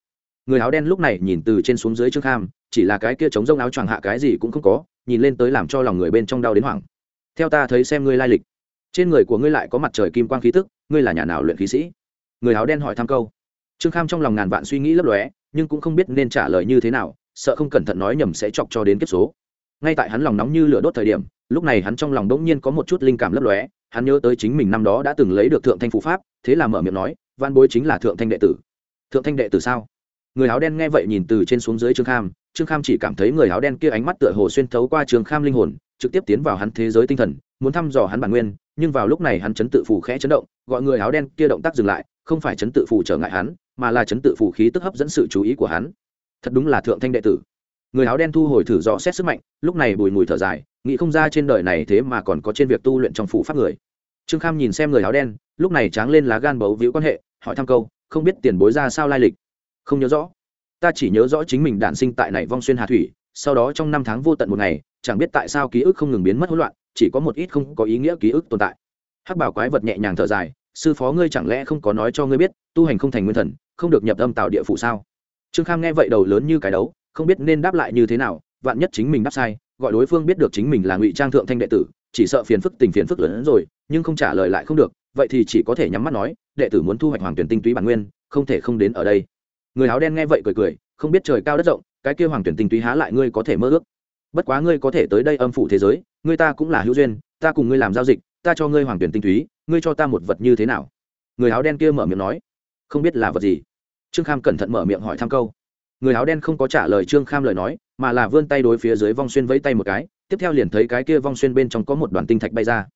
người áo đen lúc này nhìn từ trên xuống dưới trương kham chỉ là cái kia chống rông áo choàng hạ cái gì cũng không có, nhìn lên tới làm cho lòng người bên trong đau đến hoảng. Theo ta thấy xem ngươi lai lịch. Trên người của ngươi lại có mặt trời kim quang khí tức, ngươi là nhà nào luyện khí sĩ? Người áo đen hỏi thăm câu. Trương kham trong lòng ngàn vạn suy nghĩ lấp lóe, nhưng cũng không biết nên trả lời như thế nào, sợ không cẩn thận nói nhầm sẽ chọc cho đến kiếp số. Ngay tại hắn lòng nóng như lửa đốt thời điểm, lúc này hắn trong lòng đ ỗ n g nhiên có một chút linh cảm lấp lóe, hắn nhớ tới chính mình năm đó đã từng lấy được thượng thanh phụ pháp, thế là mở miệng nói, văn bối chính là thượng thanh đệ tử. Thượng thanh đệ tử sao? Người áo đen nghe vậy nhìn từ trên xuống dưới trương kham trương kham chỉ cảm thấy người áo đen kia ánh mắt tựa hồ xuyên thấu qua trương kham linh hồn, trực tiếp tiến vào hắn thế giới tinh thần, muốn thăm dò hắn bản nguyên, nhưng vào lúc này hắn chấn tự phủ khẽ chấn động, gọi người áo đen kia động tác dừng lại, không phải chấn tự phủ trở ngại hắn, mà là chấn tự phủ khí tức hấp dẫn sự chú ý của hắn. Thật đúng là thượng thanh đệ tử. Người áo đen thu hồi thử dò xét sức mạnh, lúc này bùi mùi thở dài, nghĩ không ra trên đời này thế mà còn có trên việc tu luyện trong phủ pháp người. Trương kham nhìn xem người áo đen, lúc này tráng lên lá gan bấu víu quan hệ, hỏi thăm câu, không biết tiền bối ra sao lai lịch? Không nhớ rõ ta chỉ nhớ rõ chính mình đản sinh tại này vong xuyên hà thủy, sau đó trong năm tháng vô tận một ngày, chẳng biết tại sao ký ức không ngừng biến mất hỗn loạn, chỉ có một ít không có ý nghĩa ký ức tồn tại. Hắc bảo quái vật nhẹ nhàng thở dài, sư phó ngươi chẳng lẽ không có nói cho ngươi biết, tu hành không thành nguyên thần, không được nhập âm tạo địa phủ sao? Trương kham nghe vậy đầu lớn như cái đấu, không biết nên đáp lại như thế nào, vạn nhất chính mình đáp sai, gọi đối phương biết được chính mình là ngụy trang thượng thanh đệ tử, chỉ sợ phiền phức tình phiền phức lớn hơn rồi, nhưng không trả lời lại không được, vậy thì chỉ có thể nhắm mắt nói, đệ tử muốn thu hoạch hoàng tuyển tinh túy bản nguyên, không thể không đến ở đây người áo đen nghe vậy cười cười, không biết trời cao đất rộng, cái kêu hoàng tuyển tinh túy há lại ngươi có thể mơ ước. Bất quá ngươi có thể tới đây âm phủ thế giới, ngươi ta cũng là hữu duyên, ta cùng ngươi làm giao dịch, ta cho ngươi hoàng tuyển tinh túy, ngươi cho ta một vật như thế nào? Người áo đen kia mở miệng nói, không biết là vật gì. Trương kham cẩn thận mở miệng hỏi thăm câu. Người áo đen không có trả lời trương kham lời nói, mà là vươn tay đối phía dưới vong xuyên vẫy tay một cái, tiếp theo liền thấy cái kia vong xuyên bên trong có một đoàn tinh thạch bay ra.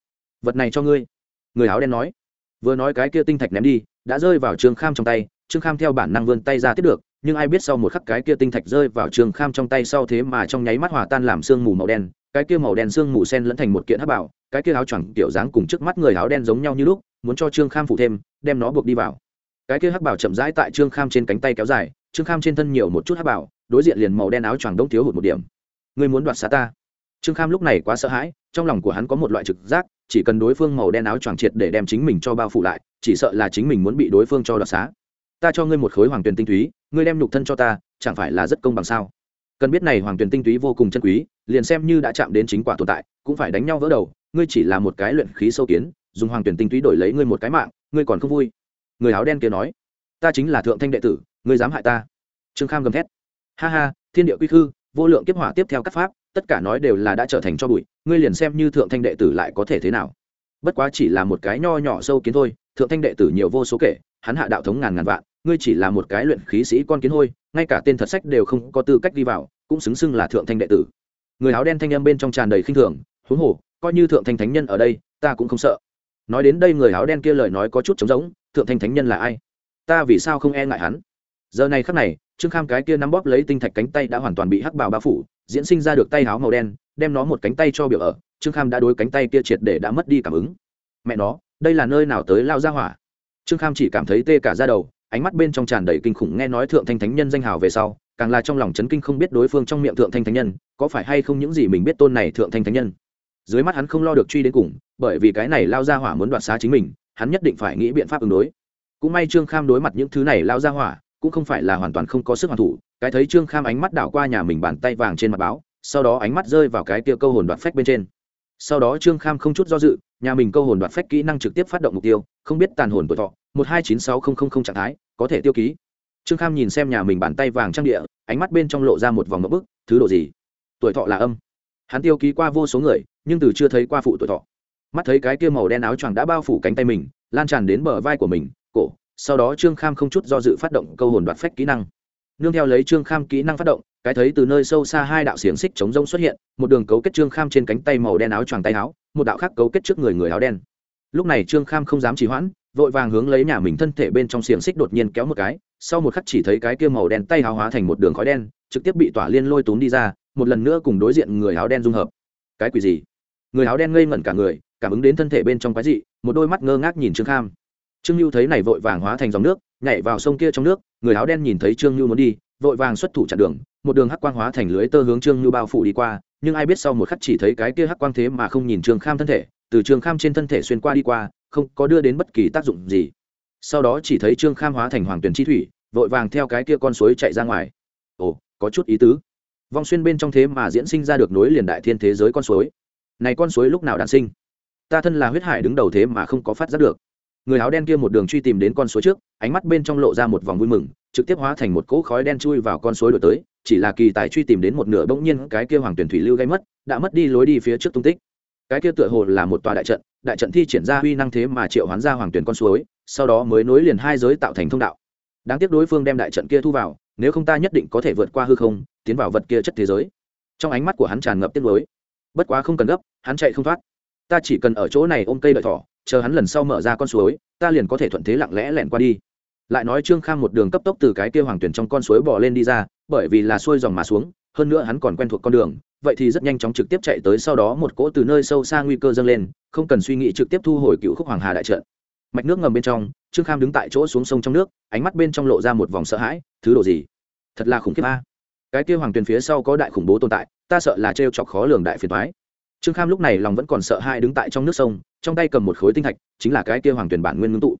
Vật này cho ngươi. Người áo đen nói, vừa nói cái kia tinh thạch ném đi, đã rơi vào trương kham trong tay trương kham theo bản năng vươn tay ra tiếp được, nhưng ai biết sau một khắc cái kia tinh thạch rơi vào trương kham trong tay sau thế mà trong nháy mắt hòa tan làm sương mù màu đen, cái kia màu đen sương mù sen lẫn thành một kiện hắc bảo, cái kia áo choàng kiểu dáng cùng trước mắt người áo đen giống nhau như lúc, muốn cho trương kham phụ thêm, đem nó buộc đi vào. Cái kia hắc bảo chậm rãi tại trương kham trên cánh tay kéo dài, trương kham trên thân nhiều một chút hắc bảo, đối diện liền màu đen áo choàng đông thiếu hụt một điểm. Ngươi muốn đoạt xá ta? Trương kham lúc này quá sợ hãi, trong lòng của hắn có một loại trực giác, chỉ cần đối phương màu đen áo choàng triệt để đem chính mình cho bao phủ lại, chỉ sợ là chính mình muốn bị đối phương cho đoạt xá ta cho ngươi một khối hoàng tuyền tinh túy, ngươi đem nhục thân cho ta, chẳng phải là rất công bằng sao? Cần biết này hoàng tuyền tinh túy vô cùng chân quý, liền xem như đã chạm đến chính quả tồn tại, cũng phải đánh nhau vỡ đầu, ngươi chỉ là một cái luyện khí sâu kiến, dùng hoàng tuyền tinh túy đổi lấy ngươi một cái mạng, ngươi còn không vui. Người áo đen kia nói, ta chính là thượng thanh đệ tử, ngươi dám hại ta. Trương kham gầm thét, ha ha, thiên địa quy khư, vô lượng kiếp hỏa tiếp theo các pháp, tất cả nói đều là đã trở thành cho bụi, ngươi liền xem như thượng thanh đệ tử lại có thể thế nào? Bất quá chỉ là một cái nho nhỏ sâu kiến thôi, thượng thanh đệ tử nhiều vô số kể hắn hạ đạo thống ngàn ngàn vạn, ngươi chỉ là một cái luyện khí sĩ con kiến hôi, ngay cả tên thật sách đều không có tư cách đi vào, cũng xứng xưng là thượng thanh đệ tử. Người áo đen thanh âm bên trong tràn đầy khinh thường, huống hồ, coi như thượng thanh thánh nhân ở đây, ta cũng không sợ. Nói đến đây người áo đen kia lời nói có chút trống rỗng, thượng thanh thánh nhân là ai? Ta vì sao không e ngại hắn? Giờ này khắc này, trương kham cái kia nắm bóp lấy tinh thạch cánh tay đã hoàn toàn bị hắc bào bao phủ, diễn sinh ra được tay áo màu đen, đem nó một cánh tay cho biểu ở, trương kham đã đối cánh tay kia triệt để đã mất đi cảm ứng. Mẹ nó, đây là nơi nào tới lao ra hỏa? Trương kham chỉ cảm thấy tê cả ra đầu, ánh mắt bên trong tràn đầy kinh khủng nghe nói thượng thanh thánh nhân danh hào về sau, càng là trong lòng chấn kinh không biết đối phương trong miệng thượng thanh thánh nhân, có phải hay không những gì mình biết tôn này thượng thanh thánh nhân. Dưới mắt hắn không lo được truy đến cùng, bởi vì cái này lao ra hỏa muốn đoạt xá chính mình, hắn nhất định phải nghĩ biện pháp ứng đối. Cũng may trương kham đối mặt những thứ này lao ra hỏa, cũng không phải là hoàn toàn không có sức hoàn thủ, cái thấy trương kham ánh mắt đảo qua nhà mình bàn tay vàng trên mặt báo, sau đó ánh mắt rơi vào cái tia câu hồn đoạt phách bên trên. Sau đó trương kham không chút do dự, nhà mình câu hồn đoạt phách kỹ năng trực tiếp phát động mục tiêu không biết tàn hồn tuổi thọ, một hai chín sáu không không không trạng thái, có thể tiêu ký. Trương kham nhìn xem nhà mình bàn tay vàng trang địa, ánh mắt bên trong lộ ra một vòng ngậm bức, thứ độ gì? Tuổi thọ là âm. Hắn tiêu ký qua vô số người, nhưng từ chưa thấy qua phụ tuổi thọ. Mắt thấy cái kia màu đen áo choàng đã bao phủ cánh tay mình, lan tràn đến bờ vai của mình, cổ. Sau đó trương kham không chút do dự phát động câu hồn đoạt phách kỹ năng. Nương theo lấy trương kham kỹ năng phát động, cái thấy từ nơi sâu xa hai đạo xiềng xích chống rông xuất hiện, một đường cấu kết trương kham trên cánh tay màu đen áo choàng tay áo, một đạo khác cấu kết trước người người áo đen lúc này trương kham không dám trì hoãn, vội vàng hướng lấy nhà mình thân thể bên trong xiềng xích đột nhiên kéo một cái, sau một khắc chỉ thấy cái kia màu đen tay áo hóa thành một đường khói đen, trực tiếp bị tỏa liên lôi tốn đi ra, một lần nữa cùng đối diện người áo đen dung hợp. Cái quỷ gì? Người áo đen ngây ngẩn cả người, cảm ứng đến thân thể bên trong cái gì một đôi mắt ngơ ngác nhìn trương kham. Trương lưu thấy này vội vàng hóa thành dòng nước, nhảy vào sông kia trong nước, người áo đen nhìn thấy trương lưu muốn đi, vội vàng xuất thủ chặn đường, một đường hắc quang hóa thành lưới tơ hướng trương lưu bao phủ đi qua, nhưng ai biết sau một khắc chỉ thấy cái kia hắc quang thế mà không nhìn trương kham thân thể từ trương kham trên thân thể xuyên qua đi qua, không có đưa đến bất kỳ tác dụng gì. Sau đó chỉ thấy trương kham hóa thành hoàng tuyển chi thủy, vội vàng theo cái kia con suối chạy ra ngoài. Ồ, có chút ý tứ. Vong xuyên bên trong thế mà diễn sinh ra được nối liền đại thiên thế giới con suối. Này con suối lúc nào đản sinh? Ta thân là huyết hải đứng đầu thế mà không có phát giác được. Người áo đen kia một đường truy tìm đến con suối trước, ánh mắt bên trong lộ ra một vòng vui mừng, trực tiếp hóa thành một cỗ khói đen chui vào con suối đổi tới, chỉ là kỳ tài truy tìm đến một nửa bỗng nhiên cái kia hoàng tuyển thủy lưu gây mất, đã mất đi lối đi phía trước tung tích cái kia tựa hồ là một tòa đại trận đại trận thi triển ra huy năng thế mà triệu hoán ra hoàng tuyển con suối, sau đó mới nối liền hai giới tạo thành thông đạo. Đáng tiếc đối phương đem đại trận kia thu vào, nếu không ta nhất định có thể vượt qua hư không, tiến vào vật kia chất thế giới. Trong ánh mắt của hắn tràn ngập tiếc lối bất quá không cần gấp, hắn chạy không thoát. Ta chỉ cần ở chỗ này ôm cây đợi thỏ, chờ hắn lần sau mở ra con suối, ta liền có thể thuận thế lặng lẽ lẻn qua đi. Lại nói trương kham một đường cấp tốc từ cái kia hoàng tuyển trong con suối bỏ lên đi ra, bởi vì là xuôi dòng mà xuống, hơn nữa hắn còn quen thuộc con đường vậy thì rất nhanh chóng trực tiếp chạy tới sau đó một cỗ từ nơi sâu xa nguy cơ dâng lên, không cần suy nghĩ trực tiếp thu hồi cựu khúc hoàng hà đại trận. Mạch nước ngầm bên trong, trương kham đứng tại chỗ xuống sông trong nước, ánh mắt bên trong lộ ra một vòng sợ hãi, thứ đồ gì? Thật là khủng khiếp a. Cái kia hoàng tuyền phía sau có đại khủng bố tồn tại, ta sợ là trêu chọc khó lường đại phiền thoái trương kham lúc này lòng vẫn còn sợ hãi đứng tại trong nước sông, trong tay cầm một khối tinh thạch, chính là cái kia hoàng tuyền bản nguyên ngưng tụ.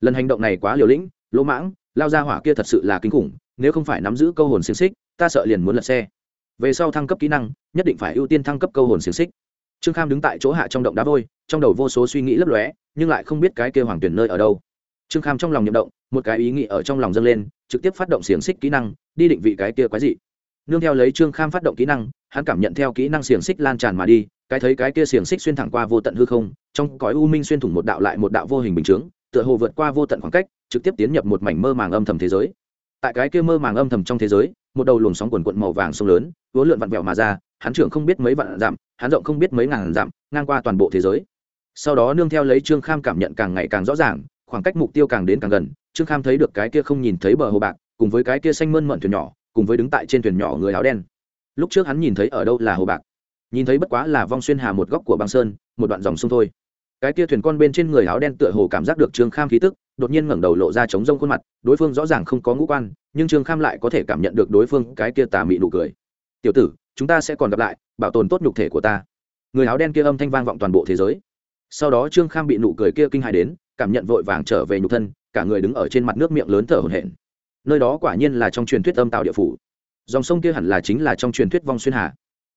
Lần hành động này quá liều lĩnh, lỗ mãng, lao ra hỏa kia thật sự là kinh khủng, nếu không phải nắm giữ câu hồn xiềng xích, ta sợ liền muốn lật xe về sau thăng cấp kỹ năng, nhất định phải ưu tiên thăng cấp câu hồn xiềng xích. Trương kham đứng tại chỗ hạ trong động đá vôi, trong đầu vô số suy nghĩ lấp lóe, nhưng lại không biết cái kia hoàng tuyển nơi ở đâu. Trương kham trong lòng nhậm động, một cái ý nghĩ ở trong lòng dâng lên, trực tiếp phát động xiềng xích kỹ năng, đi định vị cái kia quái dị. Nương theo lấy trương kham phát động kỹ năng, hắn cảm nhận theo kỹ năng xiềng xích lan tràn mà đi, cái thấy cái kia xiềng xích xuyên thẳng qua vô tận hư không, trong cõi u minh xuyên thủng một đạo lại một đạo vô hình bình chướng, tựa hồ vượt qua vô tận khoảng cách, trực tiếp tiến nhập một mảnh mơ màng âm thầm thế giới tại cái kia mơ màng âm thầm trong thế giới, một đầu luồng sóng quần quận màu vàng sông lớn vốn lượn vặn vẹo mà ra, hắn trưởng không biết mấy vạn dặm, hắn rộng không biết mấy ngàn dặm, ngang qua toàn bộ thế giới. Sau đó nương theo lấy trương kham cảm nhận càng ngày càng rõ ràng, khoảng cách mục tiêu càng đến càng gần, trương kham thấy được cái kia không nhìn thấy bờ hồ bạc, cùng với cái kia xanh mơn mận thuyền nhỏ, cùng với đứng tại trên thuyền nhỏ người áo đen. Lúc trước hắn nhìn thấy ở đâu là hồ bạc, nhìn thấy bất quá là vong xuyên hà một góc của băng sơn, một đoạn dòng sông thôi cái kia thuyền con bên trên người áo đen tựa hồ cảm giác được trương kham khí tức, đột nhiên ngẩng đầu lộ ra trống rông khuôn mặt, đối phương rõ ràng không có ngũ quan, nhưng trương kham lại có thể cảm nhận được đối phương cái kia tà mị nụ cười. Tiểu tử, chúng ta sẽ còn gặp lại, bảo tồn tốt nhục thể của ta. Người áo đen kia âm thanh vang vọng toàn bộ thế giới. Sau đó trương kham bị nụ cười kia kinh hài đến, cảm nhận vội vàng trở về nhục thân, cả người đứng ở trên mặt nước miệng lớn thở hổn hển. Nơi đó quả nhiên là trong truyền thuyết âm tạo địa phủ. Dòng sông kia hẳn là chính là trong truyền thuyết vong xuyên hà.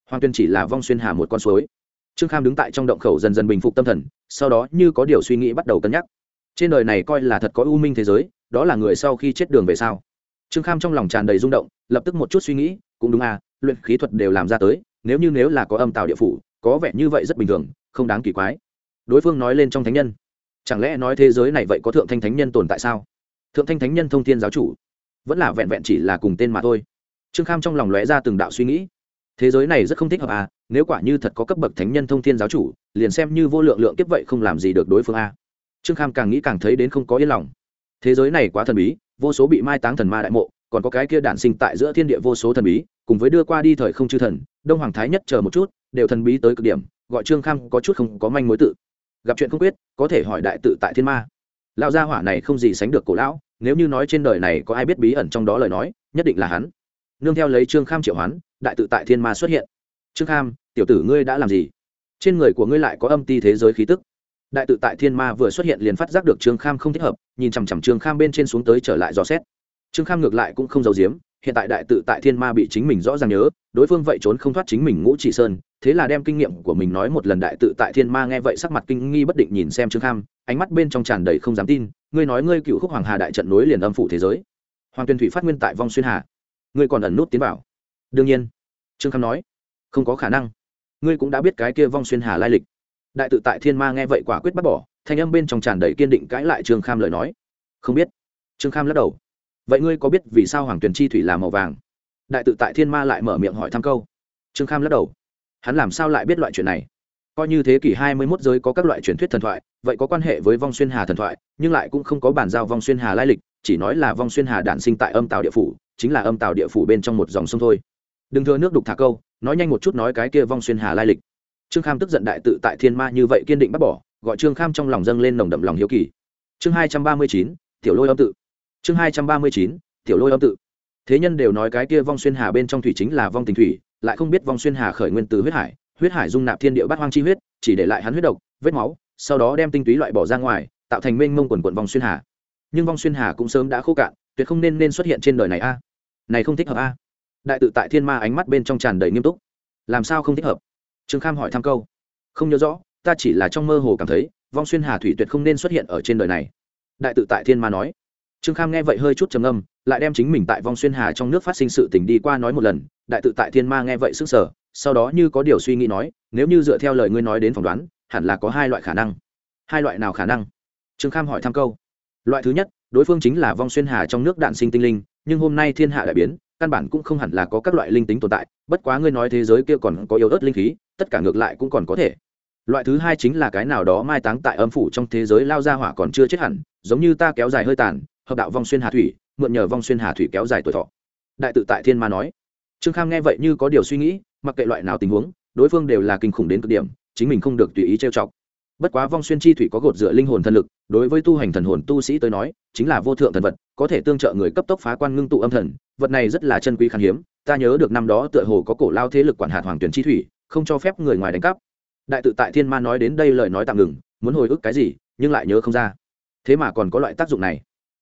Hoàng tuyên chỉ là vong xuyên hà một con suối trương kham đứng tại trong động khẩu dần dần bình phục tâm thần, sau đó như có điều suy nghĩ bắt đầu cân nhắc. Trên đời này coi là thật có u minh thế giới, đó là người sau khi chết đường về sau trương kham trong lòng tràn đầy rung động, lập tức một chút suy nghĩ, cũng đúng à luyện khí thuật đều làm ra tới, nếu như nếu là có âm tạo địa phủ, có vẻ như vậy rất bình thường, không đáng kỳ quái. Đối phương nói lên trong thánh nhân. Chẳng lẽ nói thế giới này vậy có thượng thanh thánh nhân tồn tại sao? Thượng thanh thánh nhân thông thiên giáo chủ. Vẫn là vẹn vẹn chỉ là cùng tên mà thôi. Trương kham trong lòng lóe ra từng đạo suy nghĩ thế giới này rất không thích hợp à nếu quả như thật có cấp bậc thánh nhân thông thiên giáo chủ, liền xem như vô lượng lượng kiếp vậy không làm gì được đối phương a trương kham càng nghĩ càng thấy đến không có yên lòng. Thế giới này quá thần bí, vô số bị mai táng thần ma đại mộ, còn có cái kia đản sinh tại giữa thiên địa vô số thần bí, cùng với đưa qua đi thời không chư thần, đông hoàng thái nhất chờ một chút, đều thần bí tới cực điểm, gọi trương kham có chút không có manh mối tự. Gặp chuyện không quyết, có thể hỏi đại tự tại thiên ma. Lão gia hỏa này không gì sánh được cổ lão, nếu như nói trên đời này có ai biết bí ẩn trong đó lời nói, nhất định là hắn. Nương theo lấy trương kham triệu hoán đại tự tại thiên ma xuất hiện. Trương kham, tiểu tử ngươi đã làm gì? Trên người của ngươi lại có âm ti thế giới khí tức. Đại tự tại thiên ma vừa xuất hiện liền phát giác được trương kham không thích hợp, nhìn chằm chằm trương kham bên trên xuống tới trở lại dò xét. Trương kham ngược lại cũng không giấu giếm, hiện tại đại tự tại thiên ma bị chính mình rõ ràng nhớ, đối phương vậy trốn không thoát chính mình ngũ chỉ sơn, thế là đem kinh nghiệm của mình nói một lần đại tự tại thiên ma nghe vậy sắc mặt kinh nghi bất định nhìn xem trương kham, ánh mắt bên trong tràn đầy không dám tin, ngươi nói ngươi cựu khúc hoàng hà đại trận nối liền âm phủ thế giới. Hoàng tuyên thủy phát nguyên tại vong xuyên hà. Ngươi còn ẩn nút tiến vào đương nhiên. Trương kham nói, không có khả năng. Ngươi cũng đã biết cái kia vong xuyên hà lai lịch. Đại tự tại thiên ma nghe vậy quả quyết bắt bỏ, thanh âm bên trong tràn đầy kiên định cãi lại trương kham lời nói. Không biết. Trương kham lắc đầu. Vậy ngươi có biết vì sao hoàng tuyền chi thủy là màu vàng? Đại tự tại thiên ma lại mở miệng hỏi thăm câu. Trương kham lắc đầu. Hắn làm sao lại biết loại chuyện này? Coi như thế kỷ hai mươi 21 giới có các loại truyền thuyết thần thoại, vậy có quan hệ với vong xuyên hà thần thoại, nhưng lại cũng không có bản giao vong xuyên hà lai lịch, chỉ nói là vong xuyên hà đản sinh tại âm tàu địa phủ, chính là âm tàu địa phủ bên trong một dòng sông thôi đừng thừa nước đục thả câu, nói nhanh một chút nói cái kia vong xuyên hà lai lịch. Trương kham tức giận đại tự tại thiên ma như vậy kiên định bác bỏ, gọi trương kham trong lòng dâng lên nồng đậm lòng hiếu kỳ. Chương hai trăm ba mươi chín, tiểu lôi âm tự. Chương hai trăm ba mươi chín, tiểu lôi âm tự. Thế nhân đều nói cái kia vong xuyên hà bên trong thủy chính là vong tình thủy, lại không biết vong xuyên hà khởi nguyên từ huyết hải huyết hải dung nạp thiên địa bát hoang chi huyết, chỉ để lại hắn huyết độc, vết máu, sau đó đem tinh túy loại bỏ ra ngoài, tạo thành mênh mông quần quận vong xuyên hà. Nhưng vong xuyên hà cũng sớm đã khô cạn, tuyệt không nên nên xuất hiện trên đời này a. Này không thích hợp a đại tự tại thiên ma ánh mắt bên trong tràn đầy nghiêm túc. Làm sao không thích hợp? Trương kham hỏi thăm câu. Không nhớ rõ, ta chỉ là trong mơ hồ cảm thấy, vong xuyên hà thủy tuyệt không nên xuất hiện ở trên đời này. Đại tự tại thiên ma nói. Trương kham nghe vậy hơi chút trầm âm lại đem chính mình tại vong xuyên hà trong nước phát sinh sự tình đi qua nói một lần. Đại tự tại thiên ma nghe vậy sức sở sau đó như có điều suy nghĩ nói, nếu như dựa theo lời ngươi nói đến phỏng đoán, hẳn là có hai loại khả năng. Hai loại nào khả năng? Trương kham hỏi thăm câu. Loại thứ nhất, đối phương chính là vong xuyên hà trong nước đạn sinh tinh linh, nhưng hôm nay thiên hạ đại biến căn bản cũng không hẳn là có các loại linh tính tồn tại, bất quá ngươi nói thế giới kia còn có yếu ớt linh khí, tất cả ngược lại cũng còn có thể. Loại thứ hai chính là cái nào đó mai táng tại âm phủ trong thế giới lao ra hỏa còn chưa chết hẳn, giống như ta kéo dài hơi tàn, hợp đạo vong xuyên hà thủy, mượn nhờ vong xuyên hà thủy kéo dài tuổi thọ. Đại tự tại thiên ma nói. Trương kham nghe vậy như có điều suy nghĩ, mặc kệ loại nào tình huống, đối phương đều là kinh khủng đến cực điểm, chính mình không được tùy ý trêu chọc. Bất quá vong xuyên chi thủy có gột dựa linh hồn thần lực, đối với tu hành thần hồn tu sĩ tới nói, chính là vô thượng thần vật, có thể tương trợ người cấp tốc phá quan ngưng tụ âm thần vật này rất là chân quý khan hiếm, ta nhớ được năm đó tựa hồ có cổ lao thế lực quản hạt hoàng tuyển chi thủy, không cho phép người ngoài đánh cắp. Đại tự tại thiên ma nói đến đây lời nói tạm ngừng, muốn hồi ức cái gì, nhưng lại nhớ không ra. Thế mà còn có loại tác dụng này.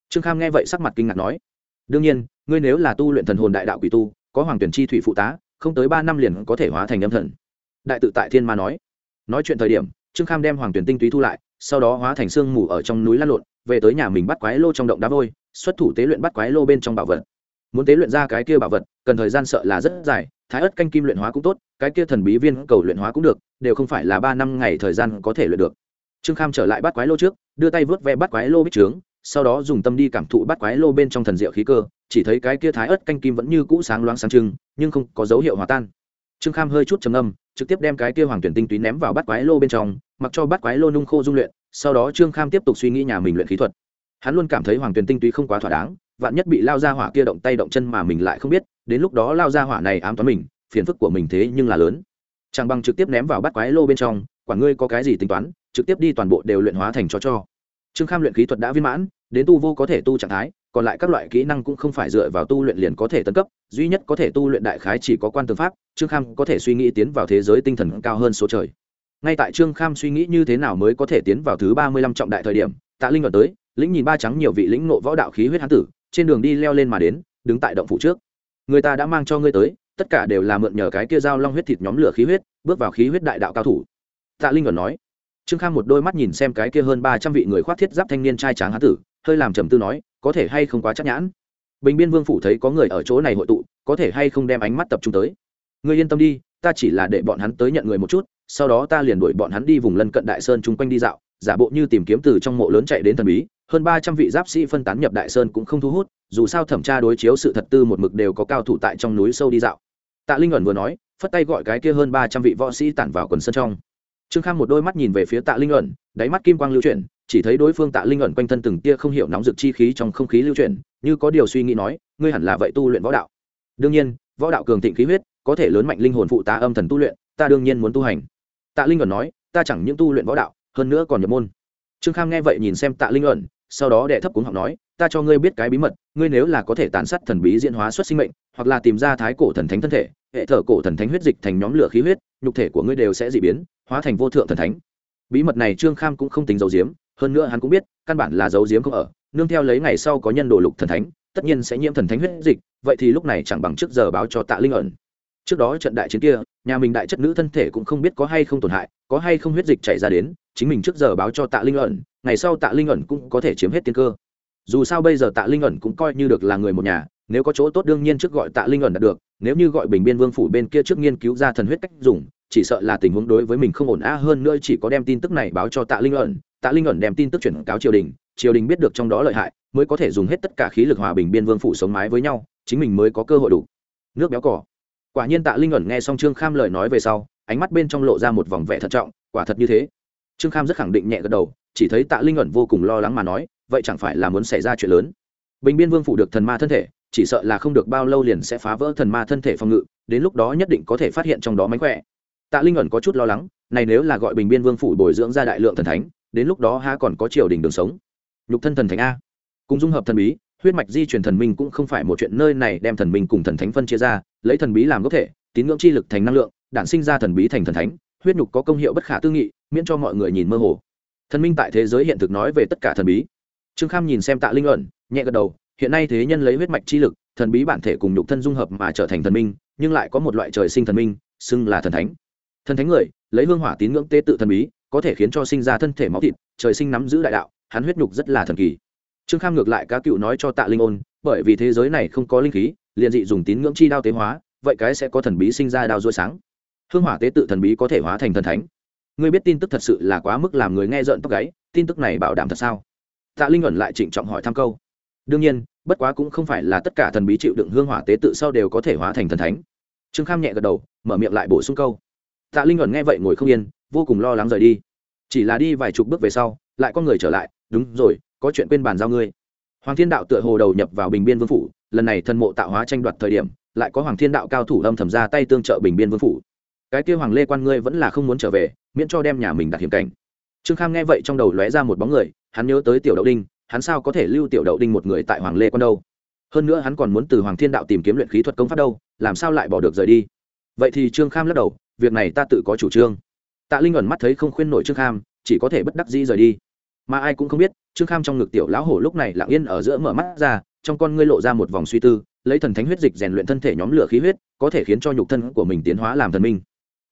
Trương kham nghe vậy sắc mặt kinh ngạc nói, đương nhiên, ngươi nếu là tu luyện thần hồn đại đạo quỷ tu, có hoàng tuyển chi thủy phụ tá, không tới ba năm liền có thể hóa thành âm thần. Đại tự tại thiên ma nói. Nói chuyện thời điểm, trương kham đem hoàng tuyển tinh túy thu lại, sau đó hóa thành sương mù ở trong núi lăn lộn, về tới nhà mình bắt quái lô trong động đá vôi, xuất thủ tế luyện bắt quái lô bên trong bảo vật muốn tế luyện ra cái kia bảo vật, cần thời gian sợ là rất dài, thái ớt canh kim luyện hóa cũng tốt, cái kia thần bí viên cầu luyện hóa cũng được, đều không phải là ba năm ngày thời gian có thể luyện được. Trương kham trở lại bắt quái lô trước, đưa tay vớt ve bắt quái lô bích trướng, sau đó dùng tâm đi cảm thụ bắt quái lô bên trong thần diệu khí cơ, chỉ thấy cái kia thái ớt canh kim vẫn như cũ sáng loáng sáng trưng, nhưng không có dấu hiệu hòa tan. Trương kham hơi chút trầm âm trực tiếp đem cái kia hoàng tuyển tinh túy ném vào bắt quái lô bên trong, mặc cho bắt quái lô nung khô dung luyện, sau đó trương kham tiếp tục suy nghĩ nhà mình luyện khí thuật. Hắn luôn cảm thấy hoàng tuyển tinh túy không quá thỏa đáng vạn nhất bị lao ra hỏa kia động tay động chân mà mình lại không biết, đến lúc đó lao ra hỏa này ám toán mình, phiền phức của mình thế nhưng là lớn. Chẳng bằng trực tiếp ném vào bắt quái lô bên trong quản ngươi có cái gì tính toán, trực tiếp đi toàn bộ đều luyện hóa thành cho cho. Trương kham luyện khí thuật đã viên mãn, đến tu vô có thể tu trạng thái, còn lại các loại kỹ năng cũng không phải dựa vào tu luyện liền có thể tấn cấp, duy nhất có thể tu luyện đại khái chỉ có quan tư pháp, trương kham có thể suy nghĩ tiến vào thế giới tinh thần cao hơn số trời. Ngay tại trương kham suy nghĩ như thế nào mới có thể tiến vào thứ ba mươi lăm trọng đại thời điểm, tạ linh ở tới, lĩnh nhìn ba trắng nhiều vị lĩnh nộ võ đạo khí huyết hán tử trên đường đi leo lên mà đến, đứng tại động phủ trước. Người ta đã mang cho ngươi tới, tất cả đều là mượn nhờ cái kia dao long huyết thịt nhóm lửa khí huyết, bước vào khí huyết đại đạo cao thủ. Tạ linh còn nói. Trương kham một đôi mắt nhìn xem cái kia hơn ba trăm vị người khoác thiết giáp thanh niên trai tráng hán tử, hơi làm trầm tư nói, có thể hay không quá chắc nhãn? Bình biên vương phủ thấy có người ở chỗ này hội tụ, có thể hay không đem ánh mắt tập trung tới? Ngươi yên tâm đi, ta chỉ là để bọn hắn tới nhận người một chút, sau đó ta liền đuổi bọn hắn đi vùng lân cận đại sơn chung quanh đi dạo giả bộ như tìm kiếm từ trong mộ lớn chạy đến thần bí, hơn ba trăm vị giáp sĩ phân tán nhập đại sơn cũng không thu hút, dù sao thẩm tra đối chiếu sự thật tư một mực đều có cao thủ tại trong núi sâu đi dạo. Tạ linh ẩn vừa nói, phất tay gọi cái kia hơn ba trăm vị võ sĩ tản vào quần sân trong. Trương kham một đôi mắt nhìn về phía tạ linh ẩn, đáy mắt kim quang lưu chuyển, chỉ thấy đối phương tạ linh ẩn quanh thân từng tia không hiểu nóng rực chi khí trong không khí lưu chuyển, như có điều suy nghĩ nói, ngươi hẳn là vậy tu luyện võ đạo. Đương nhiên, võ đạo cường thịnh khí huyết, có thể lớn mạnh linh hồn phụ tá âm thần tu luyện, ta đương nhiên muốn tu hành. Tạ linh ẩn nói, ta chẳng những tu luyện võ đạo hơn nữa còn nhập môn. Trương kham nghe vậy nhìn xem tạ linh ẩn, sau đó đệ thấp cúng học nói, ta cho ngươi biết cái bí mật, ngươi nếu là có thể tàn sát thần bí diễn hóa xuất sinh mệnh, hoặc là tìm ra thái cổ thần thánh thân thể, hệ thở cổ thần thánh huyết dịch thành nhóm lửa khí huyết, nhục thể của ngươi đều sẽ dị biến, hóa thành vô thượng thần thánh. Bí mật này trương kham cũng không tính dấu diếm hơn nữa hắn cũng biết, căn bản là dấu diếm không ở, nương theo lấy ngày sau có nhân đồ lục thần thánh, tất nhiên sẽ nhiễm thần thánh huyết dịch, vậy thì lúc này chẳng bằng trước giờ báo cho tạ linh ẩn. Trước đó trận đại chiến kia, nhà mình đại chất nữ thân thể cũng không biết có hay không tổn hại, có hay không huyết dịch chảy ra đến chính mình trước giờ báo cho tạ linh ẩn, ngày sau tạ linh ẩn cũng có thể chiếm hết tiên cơ. Dù sao bây giờ tạ linh ẩn cũng coi như được là người một nhà, nếu có chỗ tốt đương nhiên trước gọi tạ linh ẩn đạt được, nếu như gọi bình biên vương phủ bên kia trước nghiên cứu ra thần huyết cách dùng, chỉ sợ là tình huống đối với mình không ổn á, hơn nữa chỉ có đem tin tức này báo cho tạ linh ẩn, tạ linh ẩn đem tin tức chuyển cáo triều đình triều đình biết được trong đó lợi hại, mới có thể dùng hết tất cả khí lực hòa bình biên vương phủ sống mái với nhau, chính mình mới có cơ hội đủ. Nước béo cỏ. Quả nhiên tạ linh ẩn nghe xong trương kham lời nói về sau, ánh mắt bên trong lộ ra một vòng vẻ thận trọng, quả thật như thế trương kham rất khẳng định nhẹ gật đầu, chỉ thấy tạ linh ẩn vô cùng lo lắng mà nói, vậy chẳng phải là muốn xảy ra chuyện lớn. Bình biên vương phủ được thần ma thân thể, chỉ sợ là không được bao lâu liền sẽ phá vỡ thần ma thân thể phòng ngự, đến lúc đó nhất định có thể phát hiện trong đó mánh khỏe. Tạ linh ẩn có chút lo lắng, này nếu là gọi bình biên vương phủ bồi dưỡng ra đại lượng thần thánh, đến lúc đó ha còn có triều đình đường sống. Nhục thân thần thánh a. Cùng dung hợp thần bí, huyết mạch di truyền thần minh cũng không phải một chuyện nơi này đem thần minh cùng thần thánh phân chia ra, lấy thần bí làm gốc thể, tín ngưỡng chi lực thành năng lượng, đản sinh ra thần bí thành thần thánh, huyết nhục có công hiệu bất khả tư nghị miễn cho mọi người nhìn mơ hồ. Thần minh tại thế giới hiện thực nói về tất cả thần bí. Trương kham nhìn xem tạ linh ẩn nhẹ gật đầu, hiện nay thế nhân lấy huyết mạch chi lực, thần bí bản thể cùng nhục thân dung hợp mà trở thành thần minh, nhưng lại có một loại trời sinh thần minh, xưng là thần thánh. Thần thánh người, lấy hương hỏa tín ngưỡng tế tự thần bí, có thể khiến cho sinh ra thân thể máu thịt, trời sinh nắm giữ đại đạo, hắn huyết nhục rất là thần kỳ. Trương kham ngược lại cá cựu nói cho tạ linh ôn, bởi vì thế giới này không có linh khí, liền dị dùng tín ngưỡng chi đao tế hóa, vậy cái sẽ có thần bí sinh ra đao dối sáng. Hương hỏa tế tự thần bí có thể hóa thành thần thánh ngươi biết tin tức thật sự là quá mức làm người nghe rợn tóc gáy, tin tức này bảo đảm thật sao? Tạ linh ẩn lại trịnh trọng hỏi thăm câu. Đương nhiên, bất quá cũng không phải là tất cả thần bí chịu đựng hương hỏa tế tự sau đều có thể hóa thành thần thánh. Trương kham nhẹ gật đầu, mở miệng lại bổ sung câu. Tạ linh ẩn nghe vậy ngồi không yên, vô cùng lo lắng rời đi. Chỉ là đi vài chục bước về sau, lại có người trở lại, đúng rồi, có chuyện quên bàn giao ngươi. Hoàng thiên đạo tựa hồ đầu nhập vào bình biên vương phủ, lần này thần mộ tạo hóa tranh đoạt thời điểm, lại có hoàng thiên đạo cao thủ âm thầm ra tay tương trợ bình biên vương phủ cái kia hoàng lê quan ngươi vẫn là không muốn trở về, miễn cho đem nhà mình đặt hiểm cảnh. Trương kham nghe vậy trong đầu lóe ra một bóng người, hắn nhớ tới tiểu đậu đinh, hắn sao có thể lưu tiểu đậu đinh một người tại hoàng lê quan đâu? Hơn nữa hắn còn muốn từ hoàng thiên đạo tìm kiếm luyện khí thuật công pháp đâu, làm sao lại bỏ được rời đi? Vậy thì trương kham lắc đầu, việc này ta tự có chủ trương. Tạ linh ẩn mắt thấy không khuyên nổi trương kham, chỉ có thể bất đắc dĩ rời đi. Mà ai cũng không biết, trương kham trong ngực tiểu lão hổ lúc này lặng yên ở giữa mở mắt ra, trong con ngươi lộ ra một vòng suy tư, lấy thần thánh huyết dịch rèn luyện thân thể nhóm lửa khí huyết, có thể khiến cho nhục thân của mình tiến hóa làm thần minh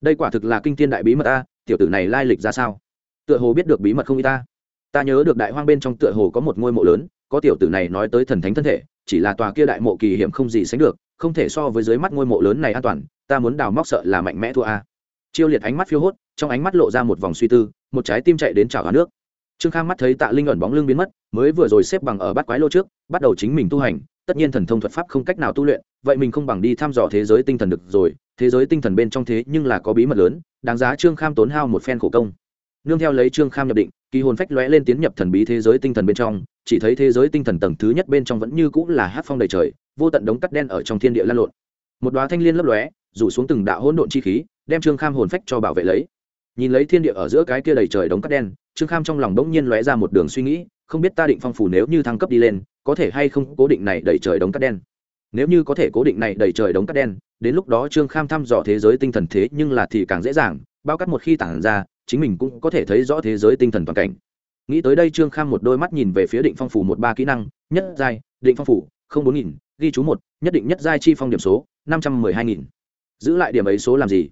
đây quả thực là kinh thiên đại bí mật ta, tiểu tử này lai lịch ra sao? Tựa hồ biết được bí mật không y ta. Ta nhớ được đại hoang bên trong tựa hồ có một ngôi mộ lớn, có tiểu tử này nói tới thần thánh thân thể, chỉ là tòa kia đại mộ kỳ hiểm không gì sánh được, không thể so với dưới mắt ngôi mộ lớn này an toàn, ta muốn đào móc sợ là mạnh mẽ thua a. Chiêu liệt ánh mắt phiêu hốt, trong ánh mắt lộ ra một vòng suy tư, một trái tim chạy đến chảo cả nước. Trương khang mắt thấy tạ linh ẩn bóng lưng biến mất, mới vừa rồi xếp bằng ở bát quái lô trước, bắt đầu chính mình tu hành, tất nhiên thần thông thuật pháp không cách nào tu luyện vậy mình không bằng đi thăm dò thế giới tinh thần được rồi, thế giới tinh thần bên trong thế nhưng là có bí mật lớn, đáng giá trương kham tốn hao một phen khổ công. Nương theo lấy trương kham nhập định, kỳ hồn phách lóe lên tiến nhập thần bí thế giới tinh thần bên trong, chỉ thấy thế giới tinh thần tầng thứ nhất bên trong vẫn như cũng là hát phong đầy trời, vô tận đống cắt đen ở trong thiên địa lan lộn. Một đoá thanh liên lấp lóe, rủ xuống từng đạo hỗn độn chi khí, đem trương kham hồn phách cho bảo vệ lấy. Nhìn lấy thiên địa ở giữa cái kia đầy trời đống cắt đen, trương kham trong lòng đống nhiên lóe ra một đường suy nghĩ, không biết ta định phong phủ nếu như thăng cấp đi lên, có thể hay không cố định này đầy trời đống cắt đen nếu như có thể cố định này đẩy trời đống cắt đen, đến lúc đó trương kham thăm dò thế giới tinh thần thế nhưng là thì càng dễ dàng, bao cắt một khi tản ra, chính mình cũng có thể thấy rõ thế giới tinh thần toàn cảnh. Nghĩ tới đây trương kham một đôi mắt nhìn về phía định phong phủ một ba kỹ năng, nhất giai, định phong phủ, không bốn nghìn, ghi chú một, nhất định nhất giai chi phong điểm số, năm trăm mười hai nghìn. Giữ lại điểm ấy số làm gì?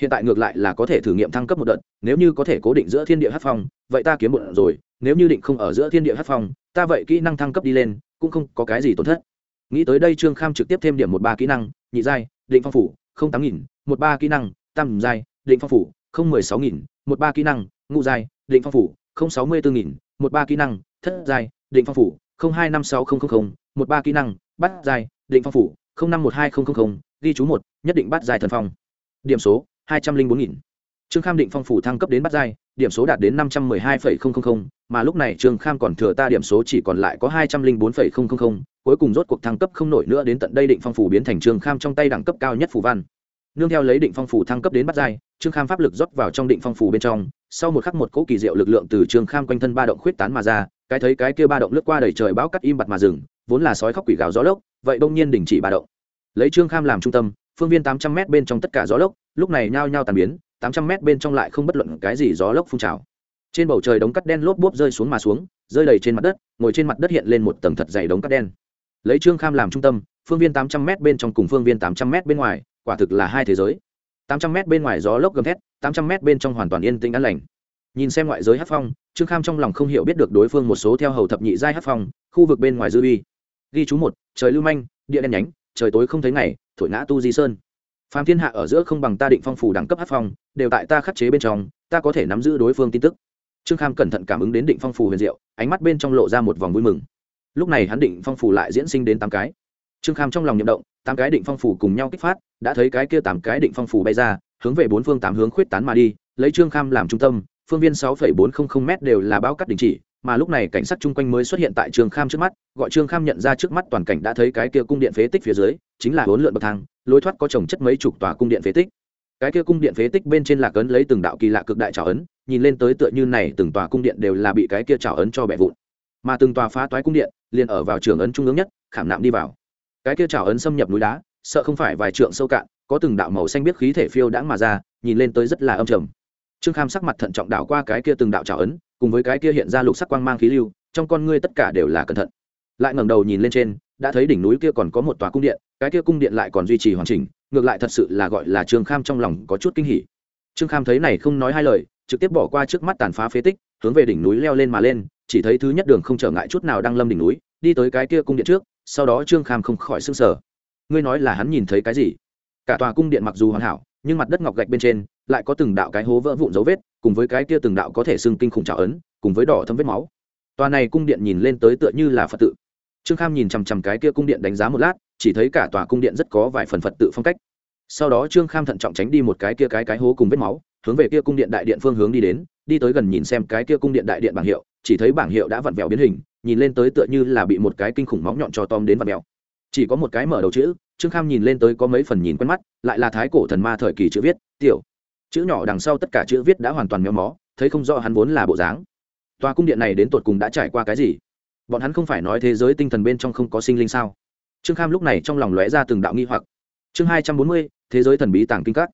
Hiện tại ngược lại là có thể thử nghiệm thăng cấp một đợt, nếu như có thể cố định giữa thiên địa hát phong, vậy ta kiếm một đợt rồi, nếu như định không ở giữa thiên địa hát phong, ta vậy kỹ năng thăng cấp đi lên, cũng không có cái gì tổn thất nghĩ tới đây trương kham trực tiếp thêm điểm một ba kỹ năng, nhị giai, định phong phủ, không tám nghìn, một ba kỹ năng, tam giai, định phong phủ, không mười sáu nghìn, một ba kỹ năng, ngũ giai, định phong phủ, không sáu mươi bốn nghìn, một ba kỹ năng, thất giai, định phong phủ, không hai năm sáu nghìn một ba kỹ năng bắt giai, định phong phủ, không năm một hai nghìn ghi chú một, nhất định bắt giai thần phong. Điểm số, hai trăm linh bốn nghìn trương kham định phong phủ thăng cấp đến bắt giai, điểm số đạt đến năm trăm mười hai phẩy không không không, mà lúc này trương kham còn thừa ta điểm số chỉ còn lại có hai trăm linh bốn phẩy không không không, cuối cùng rốt cuộc thăng cấp không nổi nữa đến tận đây định phong phủ biến thành trương kham trong tay đẳng cấp cao nhất phủ văn. Nương theo lấy định phong phủ thăng cấp đến bắt giai, trương kham pháp lực rót vào trong định phong phủ bên trong, sau một khắc một cỗ kỳ diệu lực lượng từ trương kham quanh thân ba động khuyết tán mà ra, cái thấy cái kia ba động lướt qua đầy trời bão cắt im bặt mà dừng, vốn là sói khóc quỷ gào gió lốc, vậy đông nhiên đình chỉ ba động. Lấy trương kham làm trung tâm, phương viên tám trăm m bên trong tất cả gió lốc, lúc này nhao nhao tàn biến tám trăm mét bên trong lại không bất luận cái gì gió lốc phun trào. Trên bầu trời đống cắt đen lốp bốp rơi xuống mà xuống, rơi đầy trên mặt đất, ngồi trên mặt đất hiện lên một tầng thật dày đống cắt đen. Lấy trương kham làm trung tâm, phương viên tám trăm mét bên trong cùng phương viên tám trăm mét bên ngoài, quả thực là hai thế giới. Tám trăm mét bên ngoài gió lốc gầm thét, tám trăm mét bên trong hoàn toàn yên tĩnh an lành. Nhìn xem ngoại giới hát phong, trương kham trong lòng không hiểu biết được đối phương một số theo hầu thập nhị giai hát phong, khu vực bên ngoài dư uy. Ghi chú một, trời lưu manh, địa đen nhánh, trời tối không thấy ngày, thổi ngã tu di sơn. Phàm thiên hạ ở giữa không bằng ta định phong phủ đẳng cấp hát phong đều tại ta khắc chế bên trong, ta có thể nắm giữ đối phương tin tức. Trương kham cẩn thận cảm ứng đến định phong phù huyền diệu, ánh mắt bên trong lộ ra một vòng vui mừng. Lúc này hắn định phong phù lại diễn sinh đến tám cái. Trương kham trong lòng nhậm động, tám cái định phong phù cùng nhau kích phát, đã thấy cái kia tám cái định phong phù bay ra, hướng về bốn phương tám hướng khuyết tán mà đi, lấy trương kham làm trung tâm, phương viên sáu bốn trăm linh m đều là bao cắt đình chỉ, mà lúc này cảnh sát chung quanh mới xuất hiện tại trương kham trước mắt, gọi trương kham nhận ra trước mắt toàn cảnh đã thấy cái kia cung điện phế tích phía dưới, chính là bốn lượn bậc thang, lối thoát có trồng chất mấy chục tòa cung điện phế tích cái kia cung điện phế tích bên trên lạc ấn lấy từng đạo kỳ lạ cực đại trào ấn, nhìn lên tới tựa như này từng tòa cung điện đều là bị cái kia trào ấn cho bẻ vụn. Mà từng tòa phá toái cung điện, liền ở vào trường ấn trung ương nhất, khảm nạm đi vào. Cái kia trào ấn xâm nhập núi đá, sợ không phải vài trượng sâu cạn, có từng đạo màu xanh biết khí thể phiêu đãng mà ra, nhìn lên tới rất là âm trầm. Trương kham sắc mặt thận trọng đảo qua cái kia từng đạo trào ấn, cùng với cái kia hiện ra lục sắc quang mang khí lưu, trong con ngươi tất cả đều là cẩn thận. Lại ngẩng đầu nhìn lên trên, đã thấy đỉnh núi kia còn có một tòa cung điện, cái kia cung điện lại còn duy trì hoàn chỉnh ngược lại thật sự là gọi là trương kham trong lòng có chút kinh hỉ. Trương kham thấy này không nói hai lời, trực tiếp bỏ qua trước mắt tàn phá phế tích, hướng về đỉnh núi leo lên mà lên, chỉ thấy thứ nhất đường không trở ngại chút nào đang lâm đỉnh núi, đi tới cái kia cung điện trước, sau đó trương kham không khỏi s ư n g sở ngươi nói là hắn nhìn thấy cái gì? Cả tòa cung điện mặc dù hoàn hảo, nhưng mặt đất ngọc gạch bên trên lại có từng đạo cái hố vỡ vụn dấu vết, cùng với cái kia từng đạo có thể xưng kinh khủng trào ấn, cùng với đỏ thâm vết máu. Tòa này cung điện nhìn lên tới tựa như là phật tự. Trương kham nhìn chằm chằm cái kia cung điện đánh giá một lát chỉ thấy cả tòa cung điện rất có vài phần phật tự phong cách. Sau đó trương kham thận trọng tránh đi một cái kia cái cái hố cùng vết máu, hướng về kia cung điện đại điện phương hướng đi đến, đi tới gần nhìn xem cái kia cung điện đại điện bảng hiệu, chỉ thấy bảng hiệu đã vặn vẹo biến hình, nhìn lên tới tựa như là bị một cái kinh khủng móng nhọn cho tom đến vặn vẹo. Chỉ có một cái mở đầu chữ, trương kham nhìn lên tới có mấy phần nhìn quen mắt, lại là thái cổ thần ma thời kỳ chữ viết, tiểu. Chữ nhỏ đằng sau tất cả chữ viết đã hoàn toàn méo mó, thấy không rõ hắn vốn là bộ dáng. Tòa cung điện này đến tột cùng đã trải qua cái gì? Bọn hắn không phải nói thế giới tinh thần bên trong không có sinh linh sao? Trương kham lúc này trong lòng lóe ra từng đạo nghi hoặc. Chương hai trăm bốn mươi, thế giới thần bí tàng kinh các.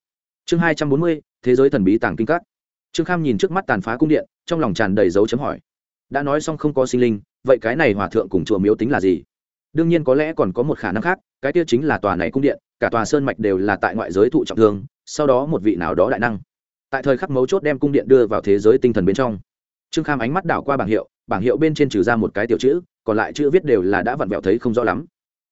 Chương hai trăm bốn mươi, thế giới thần bí tàng kinh các. Trương kham nhìn trước mắt tàn phá cung điện, trong lòng tràn đầy dấu chấm hỏi. Đã nói xong không có sinh linh, vậy cái này hòa thượng cùng chùa miếu tính là gì? Đương nhiên có lẽ còn có một khả năng khác, cái kia chính là tòa này cung điện, cả tòa sơn mạch đều là tại ngoại giới thụ trọng thương, sau đó một vị nào đó đại năng. Tại thời khắc mấu chốt đem cung điện đưa vào thế giới tinh thần bên trong. Trương kham ánh mắt đảo qua bảng hiệu bảng hiệu bên trên trừ ra một cái tiểu chữ, còn lại chữ viết đều là đã vặn vẹo thấy không rõ lắm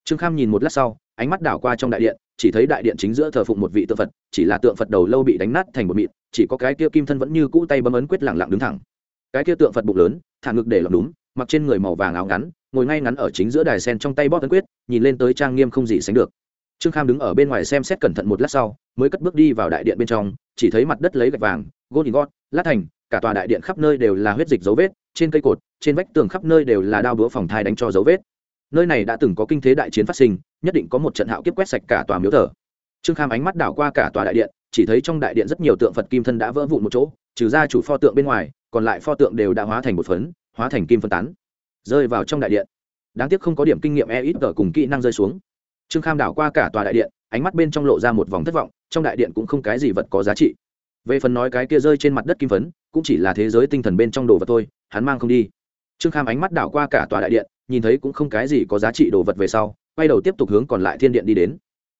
trương kham nhìn một lát sau, ánh mắt đảo qua trong đại điện, chỉ thấy đại điện chính giữa thờ phụng một vị tượng phật, chỉ là tượng phật đầu lâu bị đánh nát thành một mịn, chỉ có cái kia kim thân vẫn như cũ tay bấm ấn quyết lẳng lặng đứng thẳng. Cái kia tượng phật bụng lớn, thả ngực để lọc đúng mặc trên người màu vàng áo ngắn, ngồi ngay ngắn ở chính giữa đài sen trong tay bóp ấn quyết, nhìn lên tới trang nghiêm không gì sánh được. Trương kham đứng ở bên ngoài xem xét cẩn thận một lát sau, mới cất bước đi vào đại điện bên trong, chỉ thấy mặt đất lấy gạch vàng gôn in gót, lát thành, cả tòa đại điện khắp nơi đều là huyết dịch dấu vết, trên cây cột, trên vách tường khắp nơi đều là đao búa phòng thai đánh cho dấu vết nơi này đã từng có kinh thế đại chiến phát sinh, nhất định có một trận hạo kiếp quét sạch cả tòa miếu thờ. Trương kham ánh mắt đảo qua cả tòa đại điện, chỉ thấy trong đại điện rất nhiều tượng phật kim thân đã vỡ vụn một chỗ, trừ ra chủ pho tượng bên ngoài, còn lại pho tượng đều đã hóa thành một phấn, hóa thành kim phân tán, rơi vào trong đại điện. Đáng tiếc không có điểm kinh nghiệm e ít ở cùng kỹ năng rơi xuống. Trương kham đảo qua cả tòa đại điện, ánh mắt bên trong lộ ra một vòng thất vọng, trong đại điện cũng không cái gì vật có giá trị. Về phần nói cái kia rơi trên mặt đất kim phấn, cũng chỉ là thế giới tinh thần bên trong đồ vật thôi, hắn mang không đi trương kham ánh mắt đảo qua cả tòa đại điện, nhìn thấy cũng không cái gì có giá trị đồ vật về sau, quay đầu tiếp tục hướng còn lại thiên điện đi đến.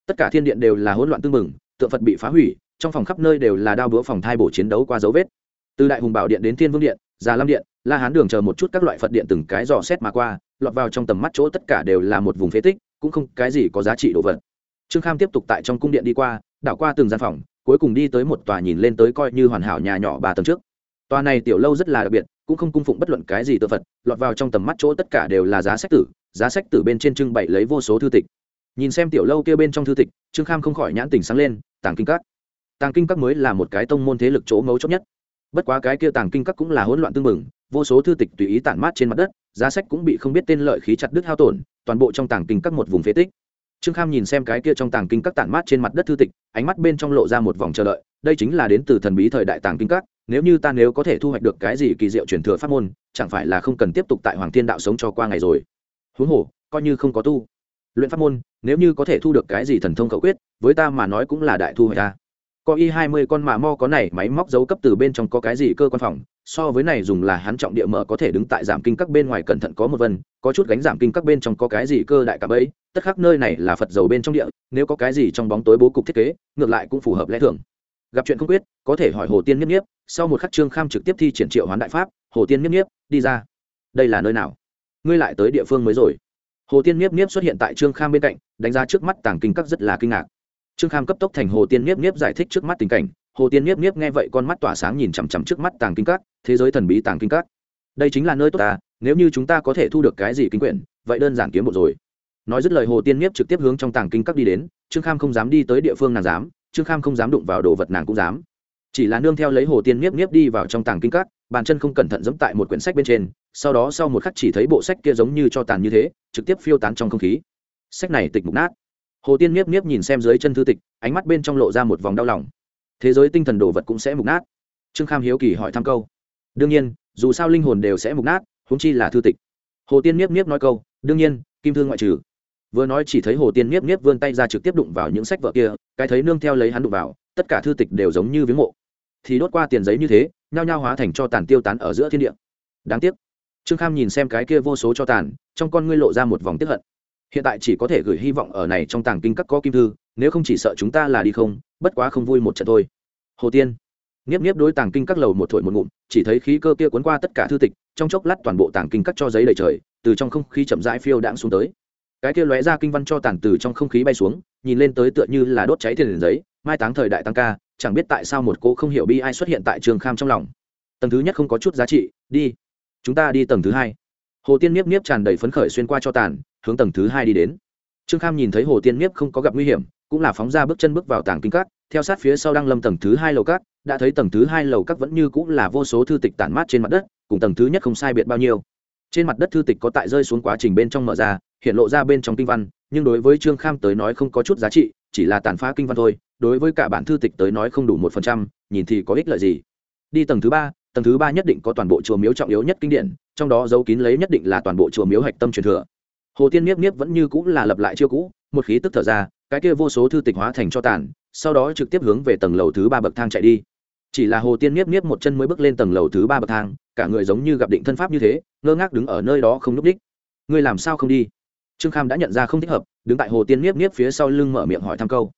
Tất cả thiên điện đều là hỗn loạn tưng mừng tượng phật bị phá hủy, trong phòng khắp nơi đều là đao búa phòng thai bổ chiến đấu qua dấu vết. Từ đại hùng bảo điện đến thiên vương điện, già lam điện, la hán đường chờ một chút các loại phật điện từng cái dò xét mà qua, lọt vào trong tầm mắt chỗ tất cả đều là một vùng phế tích, cũng không cái gì có giá trị đồ vật. Trương kham tiếp tục tại trong cung điện đi qua, đảo qua từng gian phòng, cuối cùng đi tới một tòa nhìn lên tới coi như hoàn hảo nhà nhỏ ba tầng trước. Tòa này tiểu lâu rất là đặc biệt cũng không cung phụng bất luận cái gì tự phật, lọt vào trong tầm mắt chỗ tất cả đều là giá sách tử, giá sách tử bên trên trưng bày lấy vô số thư tịch. Nhìn xem tiểu lâu kia bên trong thư tịch, trương kham không khỏi nhãn tình sáng lên, tàng kinh các. Tàng kinh các mới là một cái tông môn thế lực chỗ mấu chốc nhất. Bất quá cái kia tàng kinh các cũng là hỗn loạn tương mừng, vô số thư tịch tùy ý tản mát trên mặt đất, giá sách cũng bị không biết tên lợi khí chặt đứt hao tổn, toàn bộ trong tàng kinh các một vùng phế tích trương kham nhìn xem cái kia trong tàng kinh các tản mát trên mặt đất thư tịch, ánh mắt bên trong lộ ra một vòng chờ đợi, đây chính là đến từ thần bí thời đại tàng kinh các, nếu như ta nếu có thể thu hoạch được cái gì kỳ diệu truyền thừa pháp môn, chẳng phải là không cần tiếp tục tại hoàng thiên đạo sống cho qua ngày rồi. Huống hồ, coi như không có tu luyện pháp môn, nếu như có thể thu được cái gì thần thông khẩu quyết, với ta mà nói cũng là đại thu hoạch ta. Có y hai mươi con mạ mo có này, máy móc dấu cấp từ bên trong có cái gì cơ quan phòng so với này dùng là hắn trọng địa mở có thể đứng tại giảm kinh các bên ngoài cẩn thận có một vân, có chút gánh giảm kinh các bên trong có cái gì cơ đại cả bấy tất khắc nơi này là phật dầu bên trong địa, nếu có cái gì trong bóng tối bố cục thiết kế, ngược lại cũng phù hợp lẽ thường. Gặp chuyện không quyết, có thể hỏi hồ tiên nhất nhiếp sau một khắc trương kham trực tiếp thi triển triệu hoán đại pháp, hồ tiên nhất nhiếp đi ra. Đây là nơi nào? Ngươi lại tới địa phương mới rồi. Hồ tiên nhiếp nhiếp xuất hiện tại trương kham bên cạnh, đánh giá trước mắt tàng kinh các rất là kinh ngạc. Trương kham cấp tốc thành hồ tiên nhiếp nhiếp giải thích trước mắt tình cảnh hồ tiên nhiếp nhiếp nghe vậy con mắt tỏa sáng nhìn chằm chằm trước mắt tàng kinh các, thế giới thần bí tàng kinh các. Đây chính là nơi tốt ta, nếu như chúng ta có thể thu được cái gì kinh quyển, vậy đơn giản kiếm một rồi. Nói dứt lời hồ tiên nhiếp trực tiếp hướng trong tàng kinh các đi đến, trương kham không dám đi tới địa phương nàng dám, trương kham không dám đụng vào đồ vật nàng cũng dám. Chỉ là nương theo lấy hồ tiên nhiếp nhiếp đi vào trong tàng kinh các, bàn chân không cẩn thận giẫm tại một quyển sách bên trên, sau đó sau một khắc chỉ thấy bộ sách kia giống như cho tàn như thế, trực tiếp phiêu tán trong không khí. Sách này tịch mục nát. Hồ tiên nhiếp nhiếp nhìn xem dưới chân thư tịch, ánh mắt bên trong lộ ra một vòng đau lòng thế giới tinh thần đồ vật cũng sẽ mục nát. Trương kham hiếu kỳ hỏi thăm câu. Đương nhiên, dù sao linh hồn đều sẽ mục nát húng chi là thư tịch. Hồ tiên miếp miếp nói câu, đương nhiên, kim thương ngoại trừ. Vừa nói chỉ thấy hồ tiên miếp miếp vươn tay ra trực tiếp đụng vào những sách vợ kia, cái thấy nương theo lấy hắn đụng vào, tất cả thư tịch đều giống như viếng mộ. Thì đốt qua tiền giấy như thế, nhao nhao hóa thành cho tàn tiêu tán ở giữa thiên địa. Đáng tiếc, trương kham nhìn xem cái kia vô số cho tàn, trong con ngươi lộ ra một vòng tiếp hận. Hiện tại chỉ có thể gửi hy vọng ở này trong tàng kinh các có kim thư nếu không chỉ sợ chúng ta là đi không, bất quá không vui một trận thôi. Hồ tiên nghiếp nghiếp đối tàng kinh các lầu một thổi một ngụm, chỉ thấy khí cơ kia cuốn qua tất cả thư tịch, trong chốc lát toàn bộ tàng kinh các cho giấy đầy trời, từ trong không khí chậm rãi phiêu đãng xuống tới. Cái kia lóe ra kinh văn cho tàn từ trong không khí bay xuống, nhìn lên tới tựa như là đốt cháy tiền giấy, mai táng thời đại tăng ca, chẳng biết tại sao một cô không hiểu bi ai xuất hiện tại trường kham trong lòng. Tầng thứ nhất không có chút giá trị, đi. Chúng ta đi tầng thứ hai. Hồ tiên niếp niếp tràn đầy phấn khởi xuyên qua cho tàn, hướng tầng thứ hai đi đến. Trương kham nhìn thấy hồ tiên niếp không có gặp nguy hiểm cũng là phóng ra bước chân bước vào tàng kinh các, theo sát phía sau đang lâm tầng thứ hai lầu các, đã thấy tầng thứ hai lầu các vẫn như cũng là vô số thư tịch tản mát trên mặt đất, cùng tầng thứ nhất không sai biệt bao nhiêu. Trên mặt đất thư tịch có tại rơi xuống quá trình bên trong mở ra, hiện lộ ra bên trong kinh văn, nhưng đối với trương kham tới nói không có chút giá trị, chỉ là tàn phá kinh văn thôi, đối với cả bản thư tịch tới nói không đủ một phần trăm, nhìn thì có ích lợi gì. Đi tầng thứ ba, tầng thứ ba nhất định có toàn bộ chùa miếu trọng yếu nhất kinh điển, trong đó dấu kín lấy nhất định là toàn bộ chùa miếu hạch tâm truyền thừa. Hồ tiên miếp miếp vẫn như cũng là lập lại chiêu cũ một khí tức thở ra, cái kia vô số thư tịch hóa thành cho tàn, sau đó trực tiếp hướng về tầng lầu thứ ba bậc thang chạy đi. Chỉ là hồ tiên niếp niếp một chân mới bước lên tầng lầu thứ ba bậc thang, cả người giống như gặp định thân pháp như thế, ngơ ngác đứng ở nơi đó không núp đích ngươi làm sao không đi? Trương kham đã nhận ra không thích hợp, đứng tại hồ tiên niếp niếp phía sau lưng mở miệng hỏi thăm câu.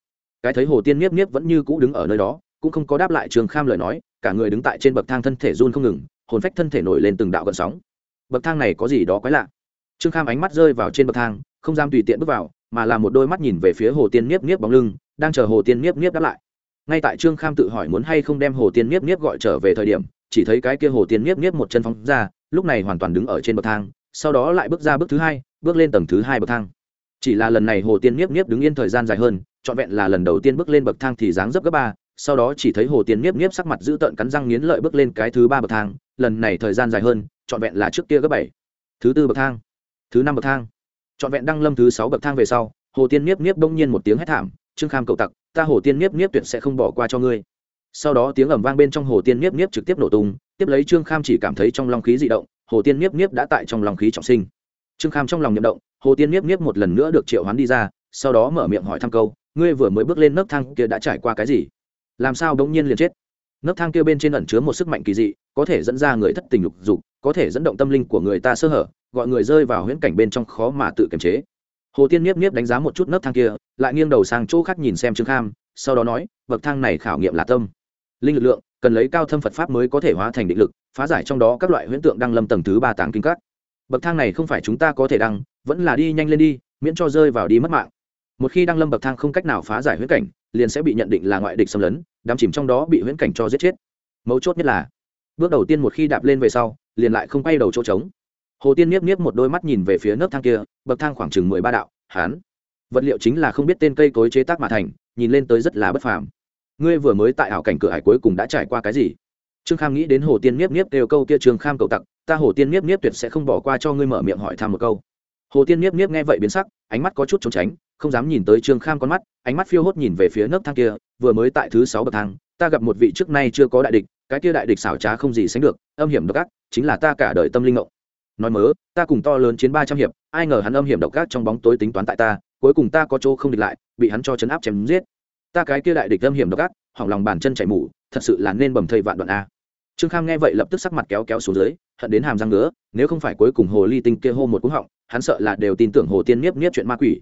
Cái thấy hồ tiên niếp niếp vẫn như cũ đứng ở nơi đó, cũng không có đáp lại trương kham lời nói, cả người đứng tại trên bậc thang thân thể run không ngừng, hồn phách thân thể nổi lên từng đạo gợn sóng. Bậc thang này có gì đó quái lạ. Trương kham ánh mắt rơi vào trên bậc thang, không dám tùy tiện bước vào mà là một đôi mắt nhìn về phía hồ tiên niếp niếp bóng lưng, đang chờ hồ tiên niếp niếp đáp lại. Ngay tại trương kham tự hỏi muốn hay không đem hồ tiên niếp niếp gọi trở về thời điểm, chỉ thấy cái kia hồ tiên niếp niếp một chân phóng ra, lúc này hoàn toàn đứng ở trên bậc thang, sau đó lại bước ra bước thứ hai, bước lên tầng thứ hai bậc thang. Chỉ là lần này hồ tiên niếp niếp đứng yên thời gian dài hơn, trọn vẹn là lần đầu tiên bước lên bậc thang thì dáng dấp gấp ba, sau đó chỉ thấy hồ tiên niếp niếp sắc mặt giữ tợn cắn răng nghiến lợi bước lên cái thứ ba bậc thang, lần này thời gian dài hơn, trọn vẹn là trước kia gấp bảy. Thứ tư bậc thang. Thứ năm bậc thang trọn vẹn đăng lâm thứ sáu bậc thang về sau, hồ tiên niếp niếp đông nhiên một tiếng hét thảm, trương kham cậu tặc, ta hồ tiên niếp niếp tuyệt sẽ không bỏ qua cho ngươi. Sau đó tiếng ầm vang bên trong hồ tiên niếp niếp trực tiếp nổ tung, tiếp lấy trương kham chỉ cảm thấy trong long khí dị động, hồ tiên niếp niếp đã tại trong long khí trọng sinh. Trương kham trong lòng nhậm động, hồ tiên niếp niếp một lần nữa được triệu hoán đi ra, sau đó mở miệng hỏi thăm câu, ngươi vừa mới bước lên nấc thang kia đã trải qua cái gì? Làm sao bỗng nhiên liền chết? Nấc thang kia bên trên ẩn chứa một sức mạnh kỳ dị, có thể dẫn ra người thất tình lục dục, có thể dẫn động tâm linh của người ta sơ hở gọi người rơi vào huyễn cảnh bên trong khó mà tự kiềm chế. Hồ tiên niếp niếp đánh giá một chút nấc thang kia, lại nghiêng đầu sang chỗ khác nhìn xem trương kham, sau đó nói, bậc thang này khảo nghiệm là tâm. Linh lực lượng, cần lấy cao thâm phật pháp mới có thể hóa thành định lực, phá giải trong đó các loại huyễn tượng đang lâm tầng thứ ba táng kinh các. Bậc thang này không phải chúng ta có thể đăng, vẫn là đi nhanh lên đi, miễn cho rơi vào đi mất mạng. Một khi đăng lâm bậc thang không cách nào phá giải huyễn cảnh, liền sẽ bị nhận định là ngoại địch xâm lấn, đám chìm trong đó bị huyễn cảnh cho giết chết. Mấu chốt nhất là, bước đầu tiên một khi đạp lên về sau, liền lại không quay đầu chỗ trống hồ tiên niếp niếp một đôi mắt nhìn về phía nấc thang kia, bậc thang khoảng chừng mười ba đạo, hán. Vật liệu chính là không biết tên cây cối chế tác mà thành, nhìn lên tới rất là bất phàm. Ngươi vừa mới tại ảo cảnh cửa hải cuối cùng đã trải qua cái gì? Trương kham nghĩ đến hồ tiên niếp niếp đều câu kia trương kham cậu tặc, ta hồ tiên niếp niếp tuyệt sẽ không bỏ qua cho ngươi mở miệng hỏi thăm một câu. Hồ tiên niếp niếp nghe vậy biến sắc, ánh mắt có chút trốn tránh, không dám nhìn tới trương kham con mắt, ánh mắt phiêu hốt nhìn về phía nấc thang kia, vừa mới tại thứ sáu bậc thang, ta gặp một vị trước nay chưa có đại địch, cái kia đại địch xảo trá không gì sánh được, âm hiểm độc ác, chính là ta cả đời tâm linh ngộ nói mớ, ta cùng to lớn chiến ba trăm hiệp, ai ngờ hắn âm hiểm độc ác trong bóng tối tính toán tại ta, cuối cùng ta có chỗ không địch lại, bị hắn cho chấn áp chém giết. Ta cái kia đại địch âm hiểm độc ác, hỏng lòng bàn chân chảy mủ thật sự là nên bầm thây vạn đoạn a. Trương kham nghe vậy lập tức sắc mặt kéo kéo xuống dưới, hận đến hàm răng nữa nếu không phải cuối cùng hồ ly tinh kia hô một cú họng, hắn sợ là đều tin tưởng hồ tiên nhiếp nhiếp chuyện ma quỷ.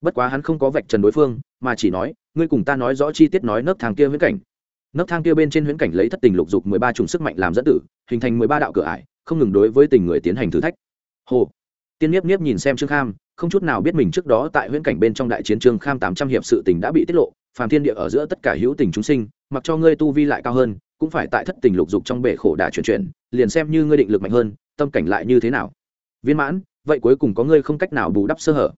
Bất quá hắn không có vạch trần đối phương, mà chỉ nói, ngươi cùng ta nói rõ chi tiết nói nấc thang kia huyễn cảnh. Nấc thang kia bên trên huyễn cảnh lấy thất tình lục dục mười ba chủng sức mạnh làm dẫn tử, hình thành mười ba đạo cửa ải không ngừng đối với tình người tiến hành thử thách. Hồ. Tiên niếp niếp nhìn xem trương kham, không chút nào biết mình trước đó tại huyễn cảnh bên trong đại chiến trương kham tám trăm hiệp sự tình đã bị tiết lộ, phàm thiên địa ở giữa tất cả hữu tình chúng sinh, mặc cho ngươi tu vi lại cao hơn, cũng phải tại thất tình lục dục trong bể khổ đà chuyển chuyển, liền xem như ngươi định lực mạnh hơn, tâm cảnh lại như thế nào. Viên mãn, vậy cuối cùng có ngươi không cách nào bù đắp sơ hở.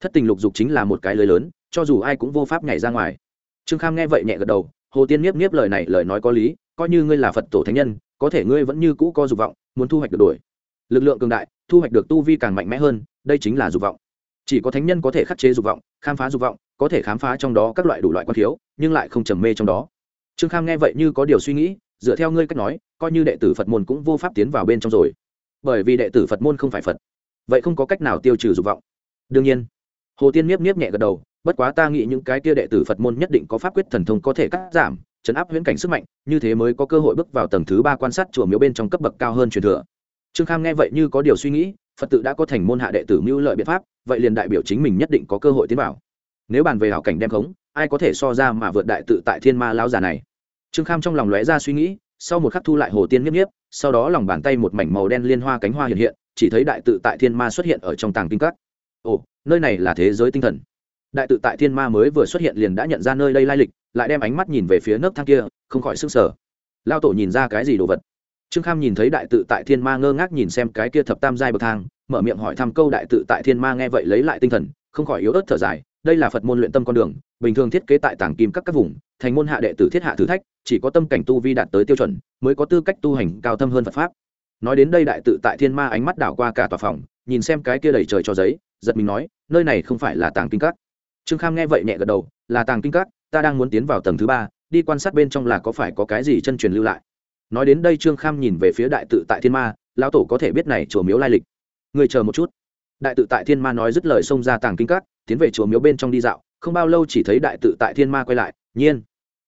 Thất tình lục dục chính là một cái lưới lớn, cho dù ai cũng vô pháp nhảy ra ngoài. Trương kham nghe vậy nhẹ gật đầu, hồ tiên nhiếp nhiếp lời này lời nói có lý, coi như ngươi là phật tổ thánh nhân có thể ngươi vẫn như cũ có dục vọng, muốn thu hoạch được đổi. Lực lượng cường đại, thu hoạch được tu vi càng mạnh mẽ hơn, đây chính là dục vọng. Chỉ có thánh nhân có thể khắc chế dục vọng, khám phá dục vọng, có thể khám phá trong đó các loại đủ loại quan thiếu, nhưng lại không trầm mê trong đó. Trương kham nghe vậy như có điều suy nghĩ, dựa theo ngươi cách nói, coi như đệ tử phật môn cũng vô pháp tiến vào bên trong rồi. Bởi vì đệ tử phật môn không phải phật, vậy không có cách nào tiêu trừ dục vọng. Đương nhiên, hồ tiên miếp miếp nhẹ gật đầu, bất quá ta nghĩ những cái kia đệ tử phật môn nhất định có pháp quyết thần thông có thể cắt giảm chấn áp huyễn cảnh sức mạnh, như thế mới có cơ hội bước vào tầng thứ ba quan sát chùa miếu bên trong cấp bậc cao hơn truyền thừa. Trương kham nghe vậy như có điều suy nghĩ, phật tự đã có thành môn hạ đệ tử mưu lợi biện pháp, vậy liền đại biểu chính mình nhất định có cơ hội tiến vào. Nếu bàn về hảo cảnh đem khống, ai có thể so ra mà vượt đại tự tại thiên ma lão già này? Trương kham trong lòng lóe ra suy nghĩ, sau một khắc thu lại hồ tiên nhiếp nhiếp sau đó lòng bàn tay một mảnh màu đen liên hoa cánh hoa hiện hiện, chỉ thấy đại tự tại thiên ma xuất hiện ở trong tàng kinh các. Ồ, nơi này là thế giới tinh thần đại tự tại thiên ma mới vừa xuất hiện liền đã nhận ra nơi đây lai lịch, lại đem ánh mắt nhìn về phía nấc thang kia, không khỏi sức sở lao tổ nhìn ra cái gì đồ vật? Trương kham nhìn thấy đại tự tại thiên ma ngơ ngác nhìn xem cái kia thập tam giai bậc thang, mở miệng hỏi thăm câu đại tự tại thiên ma nghe vậy lấy lại tinh thần, không khỏi yếu ớt thở dài, đây là phật môn luyện tâm con đường, bình thường thiết kế tại tảng kim các các vùng, thành môn hạ đệ tử thiết hạ thử thách, chỉ có tâm cảnh tu vi đạt tới tiêu chuẩn, mới có tư cách tu hành cao thâm hơn phật pháp. Nói đến đây đại tự tại thiên ma ánh mắt đảo qua cả tòa phòng, nhìn xem cái kia đầy trời cho giấy, giật mình nói, nơi này không phải là tảng kinh các trương kham nghe vậy nhẹ gật đầu, là tàng kinh các, ta đang muốn tiến vào tầng thứ ba, đi quan sát bên trong là có phải có cái gì chân truyền lưu lại. Nói đến đây trương kham nhìn về phía đại tự tại thiên ma, lão tổ có thể biết này chùa miếu lai lịch. Người chờ một chút. Đại tự tại thiên ma nói dứt lời xông ra tàng kinh các, tiến về chùa miếu bên trong đi dạo, không bao lâu chỉ thấy đại tự tại thiên ma quay lại, nhiên.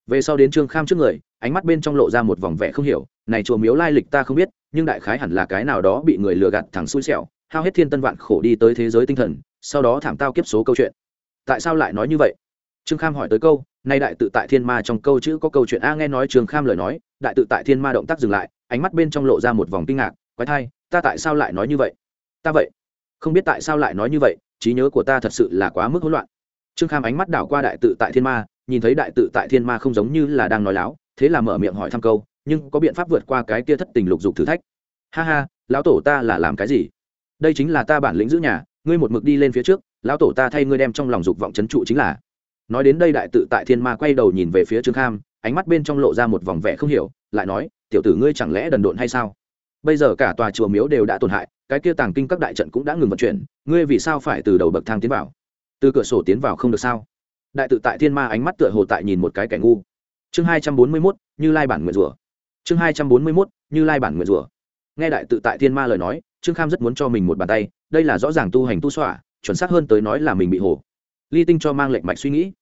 Về sau đến trương kham trước người, ánh mắt bên trong lộ ra một vòng vẻ không hiểu, này chùa miếu lai lịch ta không biết, nhưng đại khái hẳn là cái nào đó bị người lừa gạt thẳng xui xẻo, hao hết thiên tân vạn khổ đi tới thế giới tinh thần, sau đó thảm tao kiếp số câu chuyện tại sao lại nói như vậy? Trương kham hỏi tới câu, nay đại tự tại thiên ma trong câu chữ có câu chuyện a nghe nói trương kham lời nói, đại tự tại thiên ma động tác dừng lại, ánh mắt bên trong lộ ra một vòng kinh ngạc, quái thai, ta tại sao lại nói như vậy? Ta vậy, không biết tại sao lại nói như vậy, trí nhớ của ta thật sự là quá mức hỗn loạn. Trương kham ánh mắt đảo qua đại tự tại thiên ma, nhìn thấy đại tự tại thiên ma không giống như là đang nói láo, thế là mở miệng hỏi thăm câu, nhưng có biện pháp vượt qua cái kia thất tình lục dục thử thách. Ha ha, lão tổ ta là làm cái gì? Đây chính là ta bản lĩnh giữ nhà, ngươi một mực đi lên phía trước lão tổ ta thay ngươi đem trong lòng dục vọng trấn trụ chính là. Nói đến đây đại tự tại thiên ma quay đầu nhìn về phía trương kham, ánh mắt bên trong lộ ra một vòng vẻ không hiểu, lại nói, tiểu tử ngươi chẳng lẽ đần độn hay sao? Bây giờ cả tòa chùa miếu đều đã tổn hại, cái kia tàng kinh các đại trận cũng đã ngừng vận chuyển, ngươi vì sao phải từ đầu bậc thang tiến vào? Từ cửa sổ tiến vào không được sao? Đại tự tại thiên ma ánh mắt tựa hồ tại nhìn một cái kẻ ngu. Chương hai trăm bốn mươi mốt, như lai bản nguyện rủa chương hai trăm bốn mươi mốt, như lai bản nguyện rủa nghe đại tự tại thiên ma lời nói, trương kham rất muốn cho mình một bàn tay, đây là rõ ràng tu hành tu xỏa chuẩn xác hơn tới nói là mình bị hổ. Ly tinh cho mang lệnh mạch suy nghĩ.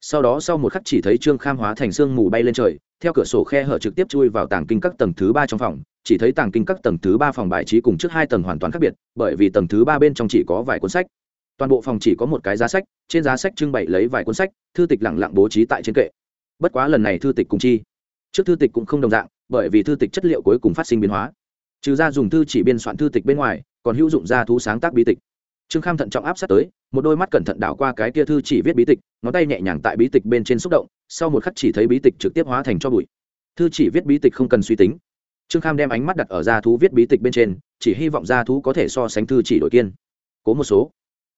Sau đó sau một khắc chỉ thấy trương kham hóa thành sương mù bay lên trời, theo cửa sổ khe hở trực tiếp chui vào tàng kinh các tầng thứ ba trong phòng, chỉ thấy tàng kinh các tầng thứ ba phòng bài trí cùng trước hai tầng hoàn toàn khác biệt, bởi vì tầng thứ ba bên trong chỉ có vài cuốn sách. Toàn bộ phòng chỉ có một cái giá sách, trên giá sách trưng bày lấy vài cuốn sách, thư tịch lẳng lặng bố trí tại trên kệ. Bất quá lần này thư tịch cùng chi. Trước thư tịch cũng không đồng dạng, bởi vì thư tịch chất liệu cuối cùng phát sinh biến hóa. Trừ ra dùng thư chỉ biên soạn thư tịch bên ngoài, còn hữu dụng ra thú sáng tác bí tịch trương kham thận trọng áp sát tới, một đôi mắt cẩn thận đảo qua cái kia thư chỉ viết bí tịch, ngón tay nhẹ nhàng tại bí tịch bên trên xúc động, sau một khắc chỉ thấy bí tịch trực tiếp hóa thành cho bụi. Thư chỉ viết bí tịch không cần suy tính. Trương kham đem ánh mắt đặt ở gia thú viết bí tịch bên trên, chỉ hy vọng gia thú có thể so sánh thư chỉ đổi kiên. Cố một số.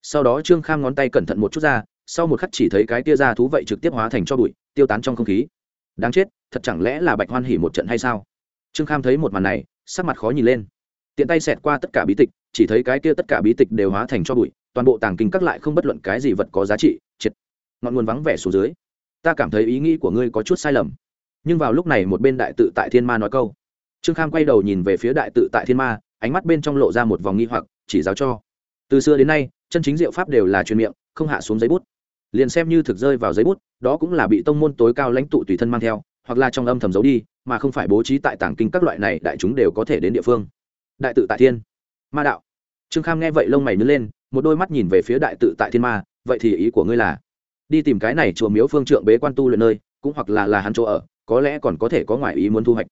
Sau đó trương kham ngón tay cẩn thận một chút ra, sau một khắc chỉ thấy cái tia gia thú vậy trực tiếp hóa thành cho bụi, tiêu tán trong không khí. Đáng chết, thật chẳng lẽ là bạch hoan hỉ một trận hay sao? Trương kham thấy một màn này, sắc mặt khó nhìn lên. Tiện tay xẹt qua tất cả bí tịch chỉ thấy cái kia tất cả bí tịch đều hóa thành cho bụi, toàn bộ tàng kinh các lại không bất luận cái gì vật có giá trị, triệt. Ngọn nguồn vắng vẻ xuống dưới. Ta cảm thấy ý nghĩ của ngươi có chút sai lầm. Nhưng vào lúc này một bên đại tự tại thiên ma nói câu. Trương kham quay đầu nhìn về phía đại tự tại thiên ma, ánh mắt bên trong lộ ra một vòng nghi hoặc, chỉ giáo cho. Từ xưa đến nay, chân chính diệu pháp đều là truyền miệng, không hạ xuống giấy bút. Liền xem như thực rơi vào giấy bút, đó cũng là bị tông môn tối cao lãnh tụ tùy thân mang theo, hoặc là trong âm thầm giấu đi, mà không phải bố trí tại tảng kinh các loại này đại chúng đều có thể đến địa phương. Đại tự tại thiên ma đạo. Trương kham nghe vậy lông mày nứt lên, một đôi mắt nhìn về phía đại tự tại thiên ma, vậy thì ý của ngươi là, đi tìm cái này chùa miếu phương trượng bế quan tu luyện nơi, cũng hoặc là là hắn chỗ ở, có lẽ còn có thể có ngoại ý muốn thu hoạch.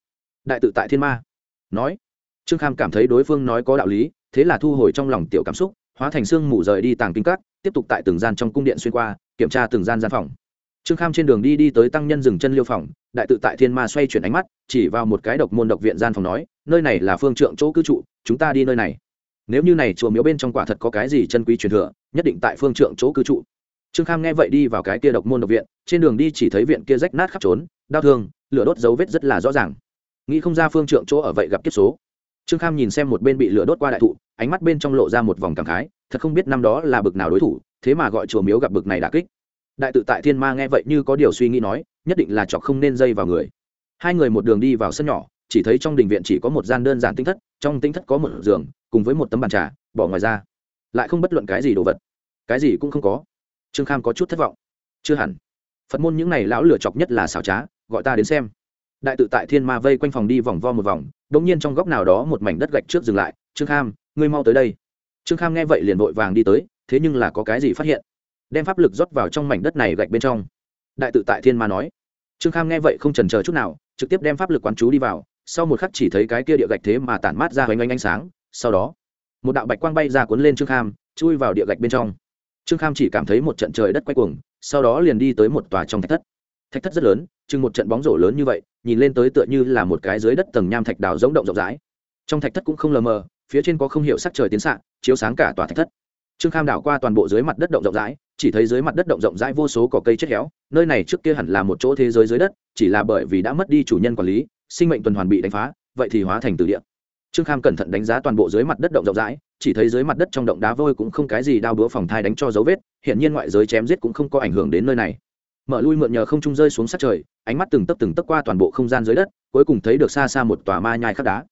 Đại tự tại thiên ma nói. Trương kham cảm thấy đối phương nói có đạo lý, thế là thu hồi trong lòng tiểu cảm xúc, hóa thành xương mù rời đi tàng kinh cát tiếp tục tại từng gian trong cung điện xuyên qua, kiểm tra từng gian gian phòng. Trương kham trên đường đi đi tới tăng nhân dừng chân liêu phòng, đại tự tại thiên ma xoay chuyển ánh mắt, chỉ vào một cái độc môn độc viện gian phòng nói, nơi này là phương trượng chỗ cư trụ, chúng ta đi nơi này nếu như này chùa miếu bên trong quả thật có cái gì chân quý truyền thừa, nhất định tại phương trượng chỗ cư trụ. Trương kham nghe vậy đi vào cái kia độc môn độc viện, trên đường đi chỉ thấy viện kia rách nát khắp trốn, đau thương, lửa đốt dấu vết rất là rõ ràng. Nghĩ không ra phương trượng chỗ ở vậy gặp kiếp số. Trương kham nhìn xem một bên bị lửa đốt qua đại thụ, ánh mắt bên trong lộ ra một vòng cảm khái, thật không biết năm đó là bực nào đối thủ, thế mà gọi chùa miếu gặp bực này đà kích. Đại tự tại thiên ma nghe vậy như có điều suy nghĩ nói, nhất định là chọc không nên dây vào người. Hai người một đường đi vào sân nhỏ, chỉ thấy trong đình viện chỉ có một gian đơn giản tinh thất, trong tinh thất có một giường cùng với một tấm bàn trà, bỏ ngoài ra. Lại không bất luận cái gì đồ vật. Cái gì cũng không có. Trương kham có chút thất vọng. Chưa hẳn. Phật môn những n à y lão lửa chọc nhất là xảo trá, gọi ta đến xem. Đại tự tại thiên ma vây quanh phòng đi vòng vo một vòng đ ỗ n g nhiên trong góc nào đó một mảnh đất gạch trước dừng lại, trương kham, ngươi mau tới đây. Trương kham nghe vậy liền vội vàng đi tới, thế nhưng là có cái gì phát hiện? Đem pháp lực rót vào trong mảnh đất này gạch bên trong. Đại tự tại thiên ma nói. Trương kham nghe vậy không trần c h ờ chút nào, trực tiếp đem pháp lực quán chú đi vào, sau một khắc chỉ thấy cái kia địa gạch thế mà tản mát ra hoành oanh ánh sáng sau đó, một đạo bạch quang bay ra cuốn lên trương kham, chui vào địa gạch bên trong. Trương kham chỉ cảm thấy một trận trời đất quay cuồng, sau đó liền đi tới một tòa trong thạch thất. Thạch thất rất lớn, chừng một trận bóng rổ lớn như vậy, nhìn lên tới tựa như là một cái dưới đất tầng nham thạch đào rỗng động rộng rãi. Trong thạch thất cũng không lờ mờ, phía trên có không hiệu sắc trời tiến xạ, chiếu sáng cả tòa thạch thất. Trương kham đảo qua toàn bộ dưới mặt đất động rộng rãi, chỉ thấy dưới mặt đất động rộng rãi vô số cỏ cây chết héo, nơi này trước kia hẳn là một chỗ thế giới dưới đất, chỉ là bởi vì đã mất đi chủ nhân quản lý, sinh mệnh tuần hoàn bị đánh phá, vậy thì hóa thành từ địa trương kham cẩn thận đánh giá toàn bộ dưới mặt đất động rộng rãi, chỉ thấy dưới mặt đất trong động đá vôi cũng không cái gì đao búa phòng thai đánh cho dấu vết hiện nhiên ngoại giới chém giết cũng không có ảnh hưởng đến nơi này. Mở lui mượn nhờ không trung rơi xuống sát trời, ánh mắt từng tấc từng tấc qua toàn bộ không gian dưới đất, cuối cùng thấy được xa xa một tòa ma nhai khắc đá.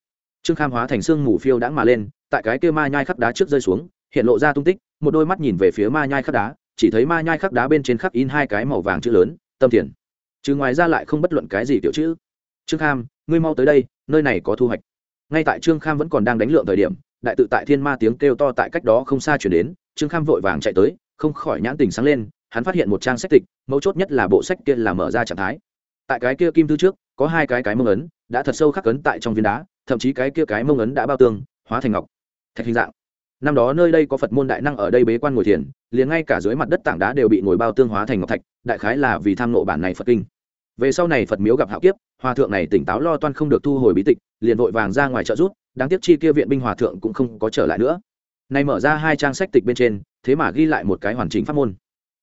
Trương kham hóa thành xương mù phiêu đãng mà lên, tại cái kia ma nhai khắc đá trước rơi xuống, hiện lộ ra tung tích, một đôi mắt nhìn về phía ma nhai khắc đá, chỉ thấy ma nhai khắc đá bên trên khắc in hai cái màu vàng chữ lớn, tâm thiền. Chứ ngoài ra lại không bất luận cái gì tiểu chữ. Trương kham, ngươi mau tới đây, nơi này có thu hoạch ngay tại trương kham vẫn còn đang đánh lượng thời điểm, đại tự tại thiên ma tiếng kêu to tại cách đó không xa chuyển đến, trương kham vội vàng chạy tới, không khỏi nhãn tình sáng lên, hắn phát hiện một trang sách tịch, mấu chốt nhất là bộ sách kia là mở ra trạng thái. Tại cái kia kim thư trước, có hai cái cái mông ấn, đã thật sâu khắc ấn tại trong viên đá, thậm chí cái kia cái mông ấn đã bao tương, hóa thành ngọc. Thạch hình dạng. Năm đó nơi đây có phật môn đại năng ở đây bế quan ngồi thiền, liền ngay cả dưới mặt đất tảng đá đều bị ngồi bao tương hóa thành ngọc thạch, đại khái là vì tham nộ bản này phật kinh về sau này phật miếu gặp hạo kiếp, hòa thượng này tỉnh táo lo toan không được thu hồi bí tịch, liền vội vàng ra ngoài trợ rút đáng tiếc chi kia viện binh hòa thượng cũng không có trở lại nữa. Nay mở ra hai trang sách tịch bên trên, thế mà ghi lại một cái hoàn chỉnh pháp môn.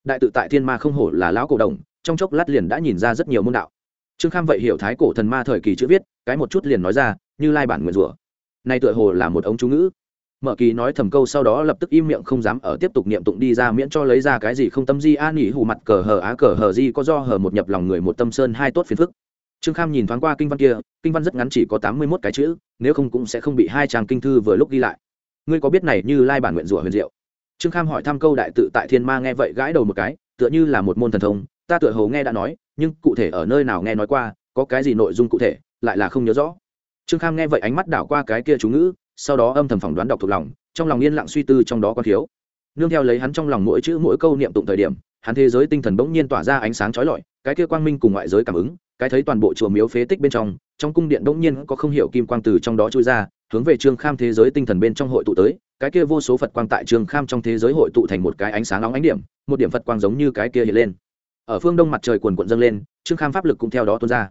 Đại tự tại thiên ma không hổ là lão cổ đồng, trong chốc lát liền đã nhìn ra rất nhiều môn đạo. Trương kham vậy hiểu thái cổ thần ma thời kỳ chữ viết, cái một chút liền nói ra, như lai bản nguyện rủa. Nay tựa hồ là một ống chú ngữ mở kỳ nói thầm câu sau đó lập tức im miệng không dám ở tiếp tục niệm tụng đi ra miễn cho lấy ra cái gì không tâm di an nghỉ hù mặt cờ hờ á cờ hờ di có do hờ một nhập lòng người một tâm sơn hai tốt phiền phức. Trương kham nhìn thoáng qua kinh văn kia, kinh văn rất ngắn chỉ có tám mươi mốt cái chữ, nếu không cũng sẽ không bị hai trang kinh thư vừa lúc ghi lại. Ngươi có biết này như lai bản nguyện rủa huyền diệu? Trương kham hỏi thăm câu đại tự tại thiên ma nghe vậy gãi đầu một cái, tựa như là một môn thần thông, ta tựa hồ nghe đã nói, nhưng cụ thể ở nơi nào nghe nói qua, có cái gì nội dung cụ thể, lại là không nhớ rõ. Trương kham nghe vậy ánh mắt đảo qua cái kia chú ngữ sau đó âm thầm phỏng đoán đọc thuộc lòng, trong lòng yên lặng suy tư trong đó có thiếu. Nương theo lấy hắn trong lòng mỗi chữ mỗi câu niệm tụng thời điểm, hắn thế giới tinh thần bỗng nhiên tỏa ra ánh sáng chói lọi, cái kia quang minh cùng ngoại giới cảm ứng, cái thấy toàn bộ chùa miếu phế tích bên trong trong cung điện bỗng nhiên có không hiểu kim quang từ trong đó trôi ra, hướng về trương kham thế giới tinh thần bên trong hội tụ tới, cái kia vô số phật quang tại trương kham trong thế giới hội tụ thành một cái ánh sáng nóng ánh điểm, một điểm phật quang giống như cái kia hiện lên. Ở phương đông mặt trời quần quận dâng lên, trương kham pháp lực cũng theo đó tuôn ra.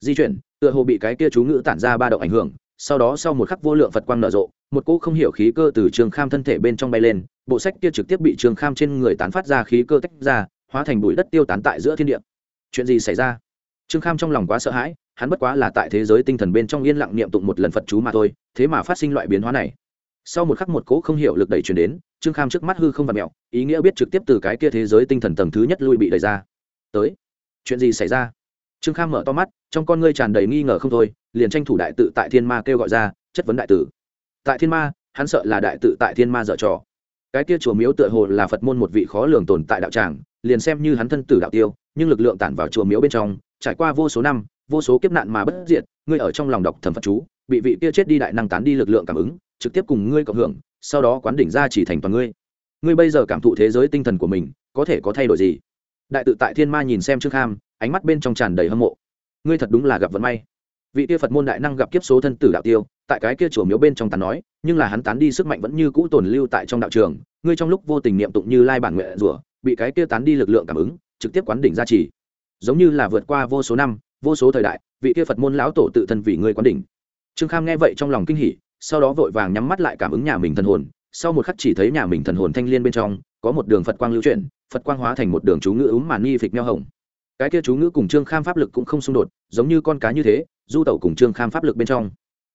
Di chuyển, tựa hồ bị cái kia chú ngữ tản ra ba động ảnh hưởng sau đó sau một khắc vô lượng phật quang nở rộ, một cỗ không hiểu khí cơ từ trương kham thân thể bên trong bay lên, bộ sách kia trực tiếp bị trương kham trên người tán phát ra khí cơ tách ra, hóa thành bụi đất tiêu tán tại giữa thiên địa. Chuyện gì xảy ra? Trương kham trong lòng quá sợ hãi, hắn bất quá là tại thế giới tinh thần bên trong yên lặng niệm tụng một lần phật chú mà thôi, thế mà phát sinh loại biến hóa này. Sau một khắc một cỗ không hiểu lực đẩy chuyển đến trương kham trước mắt hư không và mẹo, ý nghĩa biết trực tiếp từ cái kia thế giới tinh thần tầng thứ nhất lui bị đẩy ra. Tới, chuyện gì xảy ra? Trương kham mở to mắt trong con ngươi tràn đầy nghi ngờ không thôi, liền tranh thủ đại tự tại thiên ma kêu gọi ra, chất vấn đại tử. Tại thiên ma, hắn sợ là đại tự tại thiên ma dở trò. Cái kia chùa miếu tựa hồ là phật môn một vị khó lường tồn tại đạo tràng, liền xem như hắn thân tử đạo tiêu, nhưng lực lượng tản vào chùa miếu bên trong, trải qua vô số năm, vô số kiếp nạn mà bất diệt, ngươi ở trong lòng đọc thần phật chú, bị vị kia chết đi đại năng tán đi lực lượng cảm ứng, trực tiếp cùng ngươi cộng hưởng, sau đó quán đỉnh ra chỉ thành toàn ngươi. Ngươi bây giờ cảm thụ thế giới tinh thần của mình, có thể có thay đổi gì? Đại tự tại thiên ma nhìn xem trương kham, ánh mắt bên trong tràn đầy hâm mộ ngươi thật đúng là gặp vận may. Vị kia phật môn đại năng gặp kiếp số thân tử đạo tiêu, tại cái kia chùa miếu bên trong tán nói, nhưng là hắn tán đi sức mạnh vẫn như cũ tồn lưu tại trong đạo trường, ngươi trong lúc vô tình niệm tụng như lai bản nguyện rủa bị cái kia tán đi lực lượng cảm ứng, trực tiếp quán đỉnh gia trì. Giống như là vượt qua vô số năm, vô số thời đại, vị kia phật môn lão tổ tự thân vì ngươi quán đỉnh. Trương kham nghe vậy trong lòng kinh hỉ, sau đó vội vàng nhắm mắt lại cảm ứng nhà mình thần hồn. Sau một khắc chỉ thấy nhà mình thần hồn thanh liên bên trong, có một đường phật quang lưu chuyển, phật quang hóa thành một đường chú ngữ ứng màn nghi phịch meo hồng cái kia chú ngữ cùng trương kham pháp lực cũng không xung đột, giống như con cá như thế, du tẩu cùng trương kham pháp lực bên trong.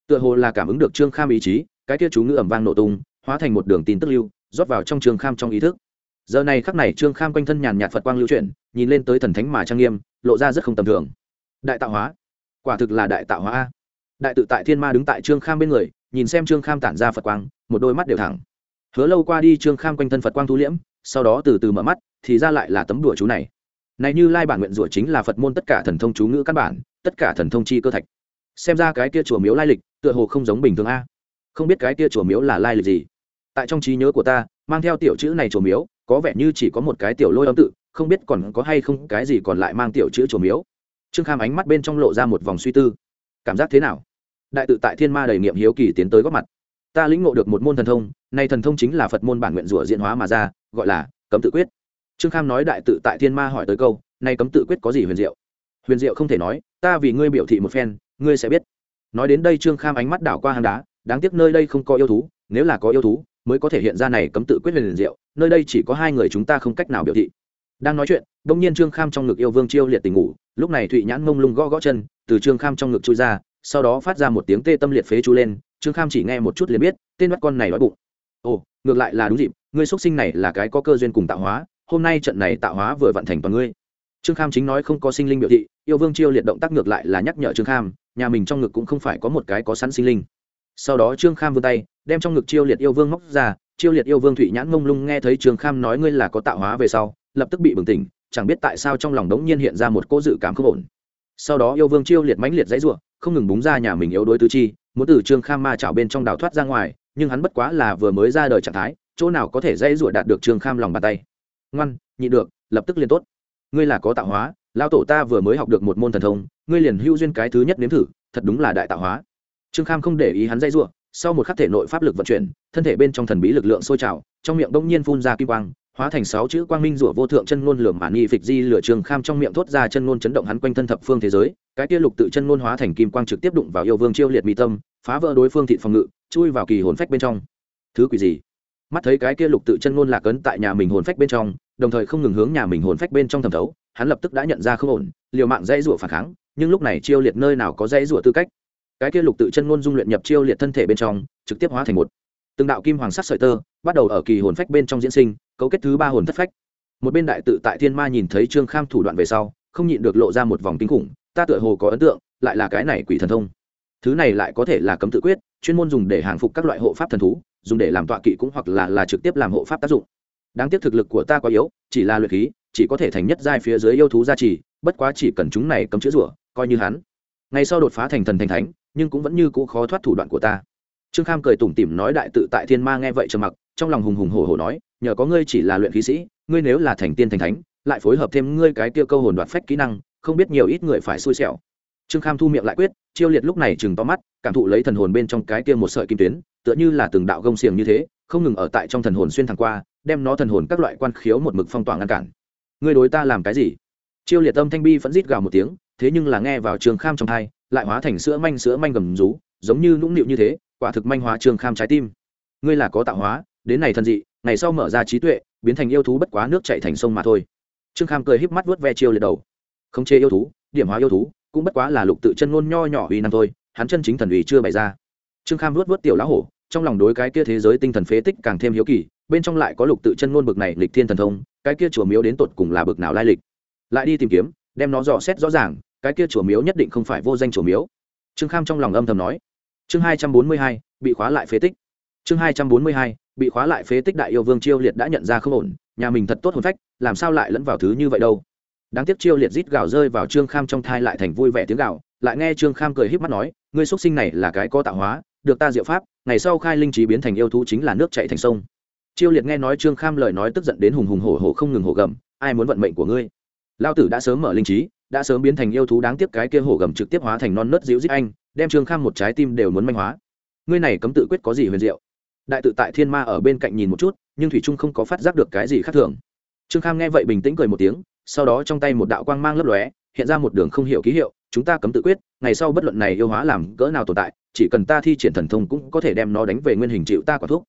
Tựa hồ là cảm ứng được trương kham ý chí, cái kia chú ngữ ẩm vang nổ tung, hóa thành một đường tin tức lưu, rót vào trong trương kham trong ý thức. Giờ này khắc này trương kham quanh thân nhàn nhạt phật quang lưu chuyển, nhìn lên tới thần thánh mà trang nghiêm, lộ ra rất không tầm thường. Đại tạo hóa. Quả thực là đại tạo hóa a. Đại tự tại thiên ma đứng tại trương kham bên người, nhìn xem trương kham tản ra phật quang, một đôi mắt đều thẳng. Hứa lâu qua đi trương kham quanh thân phật quang thu liễm, sau đó từ từ mở mắt, thì ra lại là tấm đùa chú này này như lai bản nguyện rủa chính là phật môn tất cả thần thông chú ngữ căn bản, tất cả thần thông chi cơ thạch. Xem ra cái kia chùa miếu lai lịch, tựa hồ không giống bình thường a. Không biết cái kia chùa miếu là lai lịch gì. Tại trong trí nhớ của ta, mang theo tiểu chữ này chùa miếu, có vẻ như chỉ có một cái tiểu lôi âm tự, không biết còn có hay không cái gì còn lại mang tiểu chữ chùa miếu. Trương kham ánh mắt bên trong lộ ra một vòng suy tư. Cảm giác thế nào? Đại tự tại thiên ma đầy nghiệm hiếu kỳ tiến tới góp mặt. Ta lĩnh ngộ được một môn thần thông, nay thần thông chính là phật môn bản nguyện rủa diễn hóa mà ra, gọi là cấm tự quyết trương kham nói đại tự tại thiên ma hỏi tới câu nay cấm tự quyết có gì huyền diệu? Huyền diệu không thể nói, ta vì ngươi biểu thị một phen, ngươi sẽ biết. Nói đến đây trương kham ánh mắt đảo qua hang đá, đáng tiếc nơi đây không có yêu thú, nếu là có yêu thú, mới có thể hiện ra này cấm tự quyết huyền diệu, nơi đây chỉ có hai người chúng ta không cách nào biểu thị. Đang nói chuyện đông nhiên trương kham trong ngực yêu vương chiêu liệt tình ngủ, lúc này thụy nhãn mông lung gõ gõ chân, từ trương kham trong ngực chui ra, sau đó phát ra một tiếng tê tâm liệt phế chu lên, trương kham chỉ nghe một chút liền biết, tên bắt con này đói bụng. Ồ, ngược lại là đúng dịp, ngươi xuất sinh này là cái có cơ duyên cùng tạo hóa hôm nay trận này tạo hóa vừa vận thành toàn ngươi. Trương kham chính nói không có sinh linh biểu thị, yêu vương chiêu liệt động tác ngược lại là nhắc nhở trương kham, nhà mình trong ngực cũng không phải có một cái có sẵn sinh linh. Sau đó trương kham vươn tay, đem trong ngực chiêu liệt yêu vương móc ra, chiêu liệt yêu vương thụy nhãn mông lung nghe thấy trương kham nói ngươi là có tạo hóa về sau, lập tức bị bừng tỉnh, chẳng biết tại sao trong lòng đống nhiên hiện ra một cỗ dự cảm không ổn. Sau đó yêu vương chiêu liệt mãnh liệt dãy ruộng không ngừng búng ra nhà mình yếu đối tứ chi, muốn từ trương kham ma chảo bên trong đào thoát ra ngoài, nhưng hắn bất quá là vừa mới ra đời trạng thái, chỗ nào có thể dãy ruộng đạt được trương kham lòng bàn tay ngoan, nhị được, lập tức liền tốt. Ngươi là có tạo hóa lao tổ ta vừa mới học được một môn thần thông, ngươi liền hữu duyên cái thứ nhất nếm thử, thật đúng là đại tạo hóa. Trương kham không để ý hắn dây giụa sau một khắc thể nội pháp lực vận chuyển, thân thể bên trong thần bí lực lượng sôi trào, trong miệng đông nhiên phun ra kim quang, hóa thành sáu chữ quang minh rủa vô thượng chân ngôn lửa mạn nghi phịch di lửa trường kham trong miệng thốt ra chân ngôn chấn động hắn quanh thân thập phương thế giới, cái kia lục tự chân ngôn hóa thành kim quang trực tiếp đụng vào yêu vương chiêu liệt mi tâm, phá vỡ đối phương thị phòng ngự, chui vào kỳ hồn phách bên trong. Thứ quỷ gì? Mắt thấy cái kia lục tự chân ngôn lạc ấn tại nhà mình hồn phách bên trong, đồng thời không ngừng hướng nhà mình hồn phách bên trong thẩm thấu, hắn lập tức đã nhận ra không ổn, liều mạng dãy rủa phản kháng, nhưng lúc này chiêu liệt nơi nào có dãy rủa tư cách. Cái kia lục tự chân ngôn dung luyện nhập chiêu liệt thân thể bên trong, trực tiếp hóa thành một từng đạo kim hoàng sắc sợi tơ, bắt đầu ở kỳ hồn phách bên trong diễn sinh, cấu kết thứ ba hồn thất phách. Một bên đại tự tại thiên ma nhìn thấy trương kham thủ đoạn về sau, không nhịn được lộ ra một vòng kinh khủng, ta tựa hồ có ấn tượng, lại là cái này quỷ thần thông. Thứ này lại có thể là cấm tự quyết chuyên môn dùng để hàng phục các loại hộ pháp thần thú, dùng để làm tọa kỵ cũng hoặc là là trực tiếp làm hộ pháp tác dụng. Đáng tiếc thực lực của ta quá yếu, chỉ là luyện khí, chỉ có thể thành nhất giai phía dưới yêu thú gia trì, bất quá chỉ cần chúng này cấm chữa rủa, coi như hắn. Ngày sau đột phá thành thần thành thánh, nhưng cũng vẫn như cũ khó thoát thủ đoạn của ta. Trương kham cười tủm tỉm nói đại tự tại thiên ma nghe vậy trầm mặc, trong lòng hùng hùng hổ hổ nói, nhờ có ngươi chỉ là luyện khí sĩ, ngươi nếu là thành tiên thành thánh, lại phối hợp thêm ngươi cái kia câu hồn đoạt phách kỹ năng, không biết nhiều ít người phải xui xẻo trương kham thu miệng lại quyết, chiêu liệt lúc này chừng to mắt, cảm thụ lấy thần hồn bên trong cái tiêm một sợi kim tuyến, tựa như là từng đạo gông xiềng như thế, không ngừng ở tại trong thần hồn xuyên thẳng qua, đem nó thần hồn các loại quan khiếu một mực phong tỏa ngăn cản. Ngươi đối ta làm cái gì? Chiêu liệt tâm thanh bi vẫn rít gào một tiếng, thế nhưng là nghe vào trường kham trong thai lại hóa thành sữa manh sữa manh gầm rú, giống như nũng nịu như thế, quả thực manh hóa trường kham trái tim. Ngươi là có tạo hóa, đến này thần dị, ngày sau mở ra trí tuệ, biến thành yêu thú bất quá nước chạy thành sông mà thôi. Trương kham cười híp mắt vuốt ve chiêu liệt đầu. Không chê yêu thú, điểm hóa yêu thú cũng bất quá là lục tự chân ngôn nho nhỏ uy năng thôi, hắn chân chính thần uy chưa bày ra. Trương kham vuốt vuốt tiểu lão hổ, trong lòng đối cái kia thế giới tinh thần phế tích càng thêm hiếu kỳ, bên trong lại có lục tự chân ngôn bực này lịch thiên thần thông, cái kia chùa miếu đến tột cùng là bực nào lai lịch. Lại đi tìm kiếm, đem nó dò xét rõ ràng, cái kia chùa miếu nhất định không phải vô danh chùa miếu. Trương kham trong lòng âm thầm nói. Chương hai trăm bốn mươi hai, bị khóa lại phế tích. Chương hai trăm bốn mươi hai, bị khóa lại phế tích đại yêu vương chiêu liệt đã nhận ra không ổn, nhà mình thật tốt hồn phách, làm sao lại lẫn vào thứ như vậy đâu? Đáng tiếc chiêu liệt rít gào rơi vào trương kham trong thai lại thành vui vẻ tiếng gào, lại nghe trương kham cười híp mắt nói, ngươi xuất sinh này là cái có tạo hóa, được ta diệu pháp, ngày sau khai linh trí biến thành yêu thú chính là nước chạy thành sông. Chiêu liệt nghe nói trương kham lời nói tức giận đến hùng hùng hổ hổ không ngừng hổ gầm, ai muốn vận mệnh của ngươi? Lao tử đã sớm mở linh trí, đã sớm biến thành yêu thú đáng tiếc cái kia hổ gầm trực tiếp hóa thành non nớt dịu dít anh, đem trương kham một trái tim đều muốn manh hóa. Ngươi này cấm tự quyết có gì huyền diệu? Đại tự tại thiên ma ở bên cạnh nhìn một chút, nhưng thủy trung không có phát giác được cái gì khác thường. Trương kham nghe vậy bình tĩnh cười một tiếng sau đó trong tay một đạo quang mang lấp lóe, hiện ra một đường không hiểu ký hiệu, chúng ta cấm tự quyết, ngày sau bất luận này yêu hóa làm cỡ nào tồn tại, chỉ cần ta thi triển thần thông cũng có thể đem nó đánh về nguyên hình chịu ta quả thuốc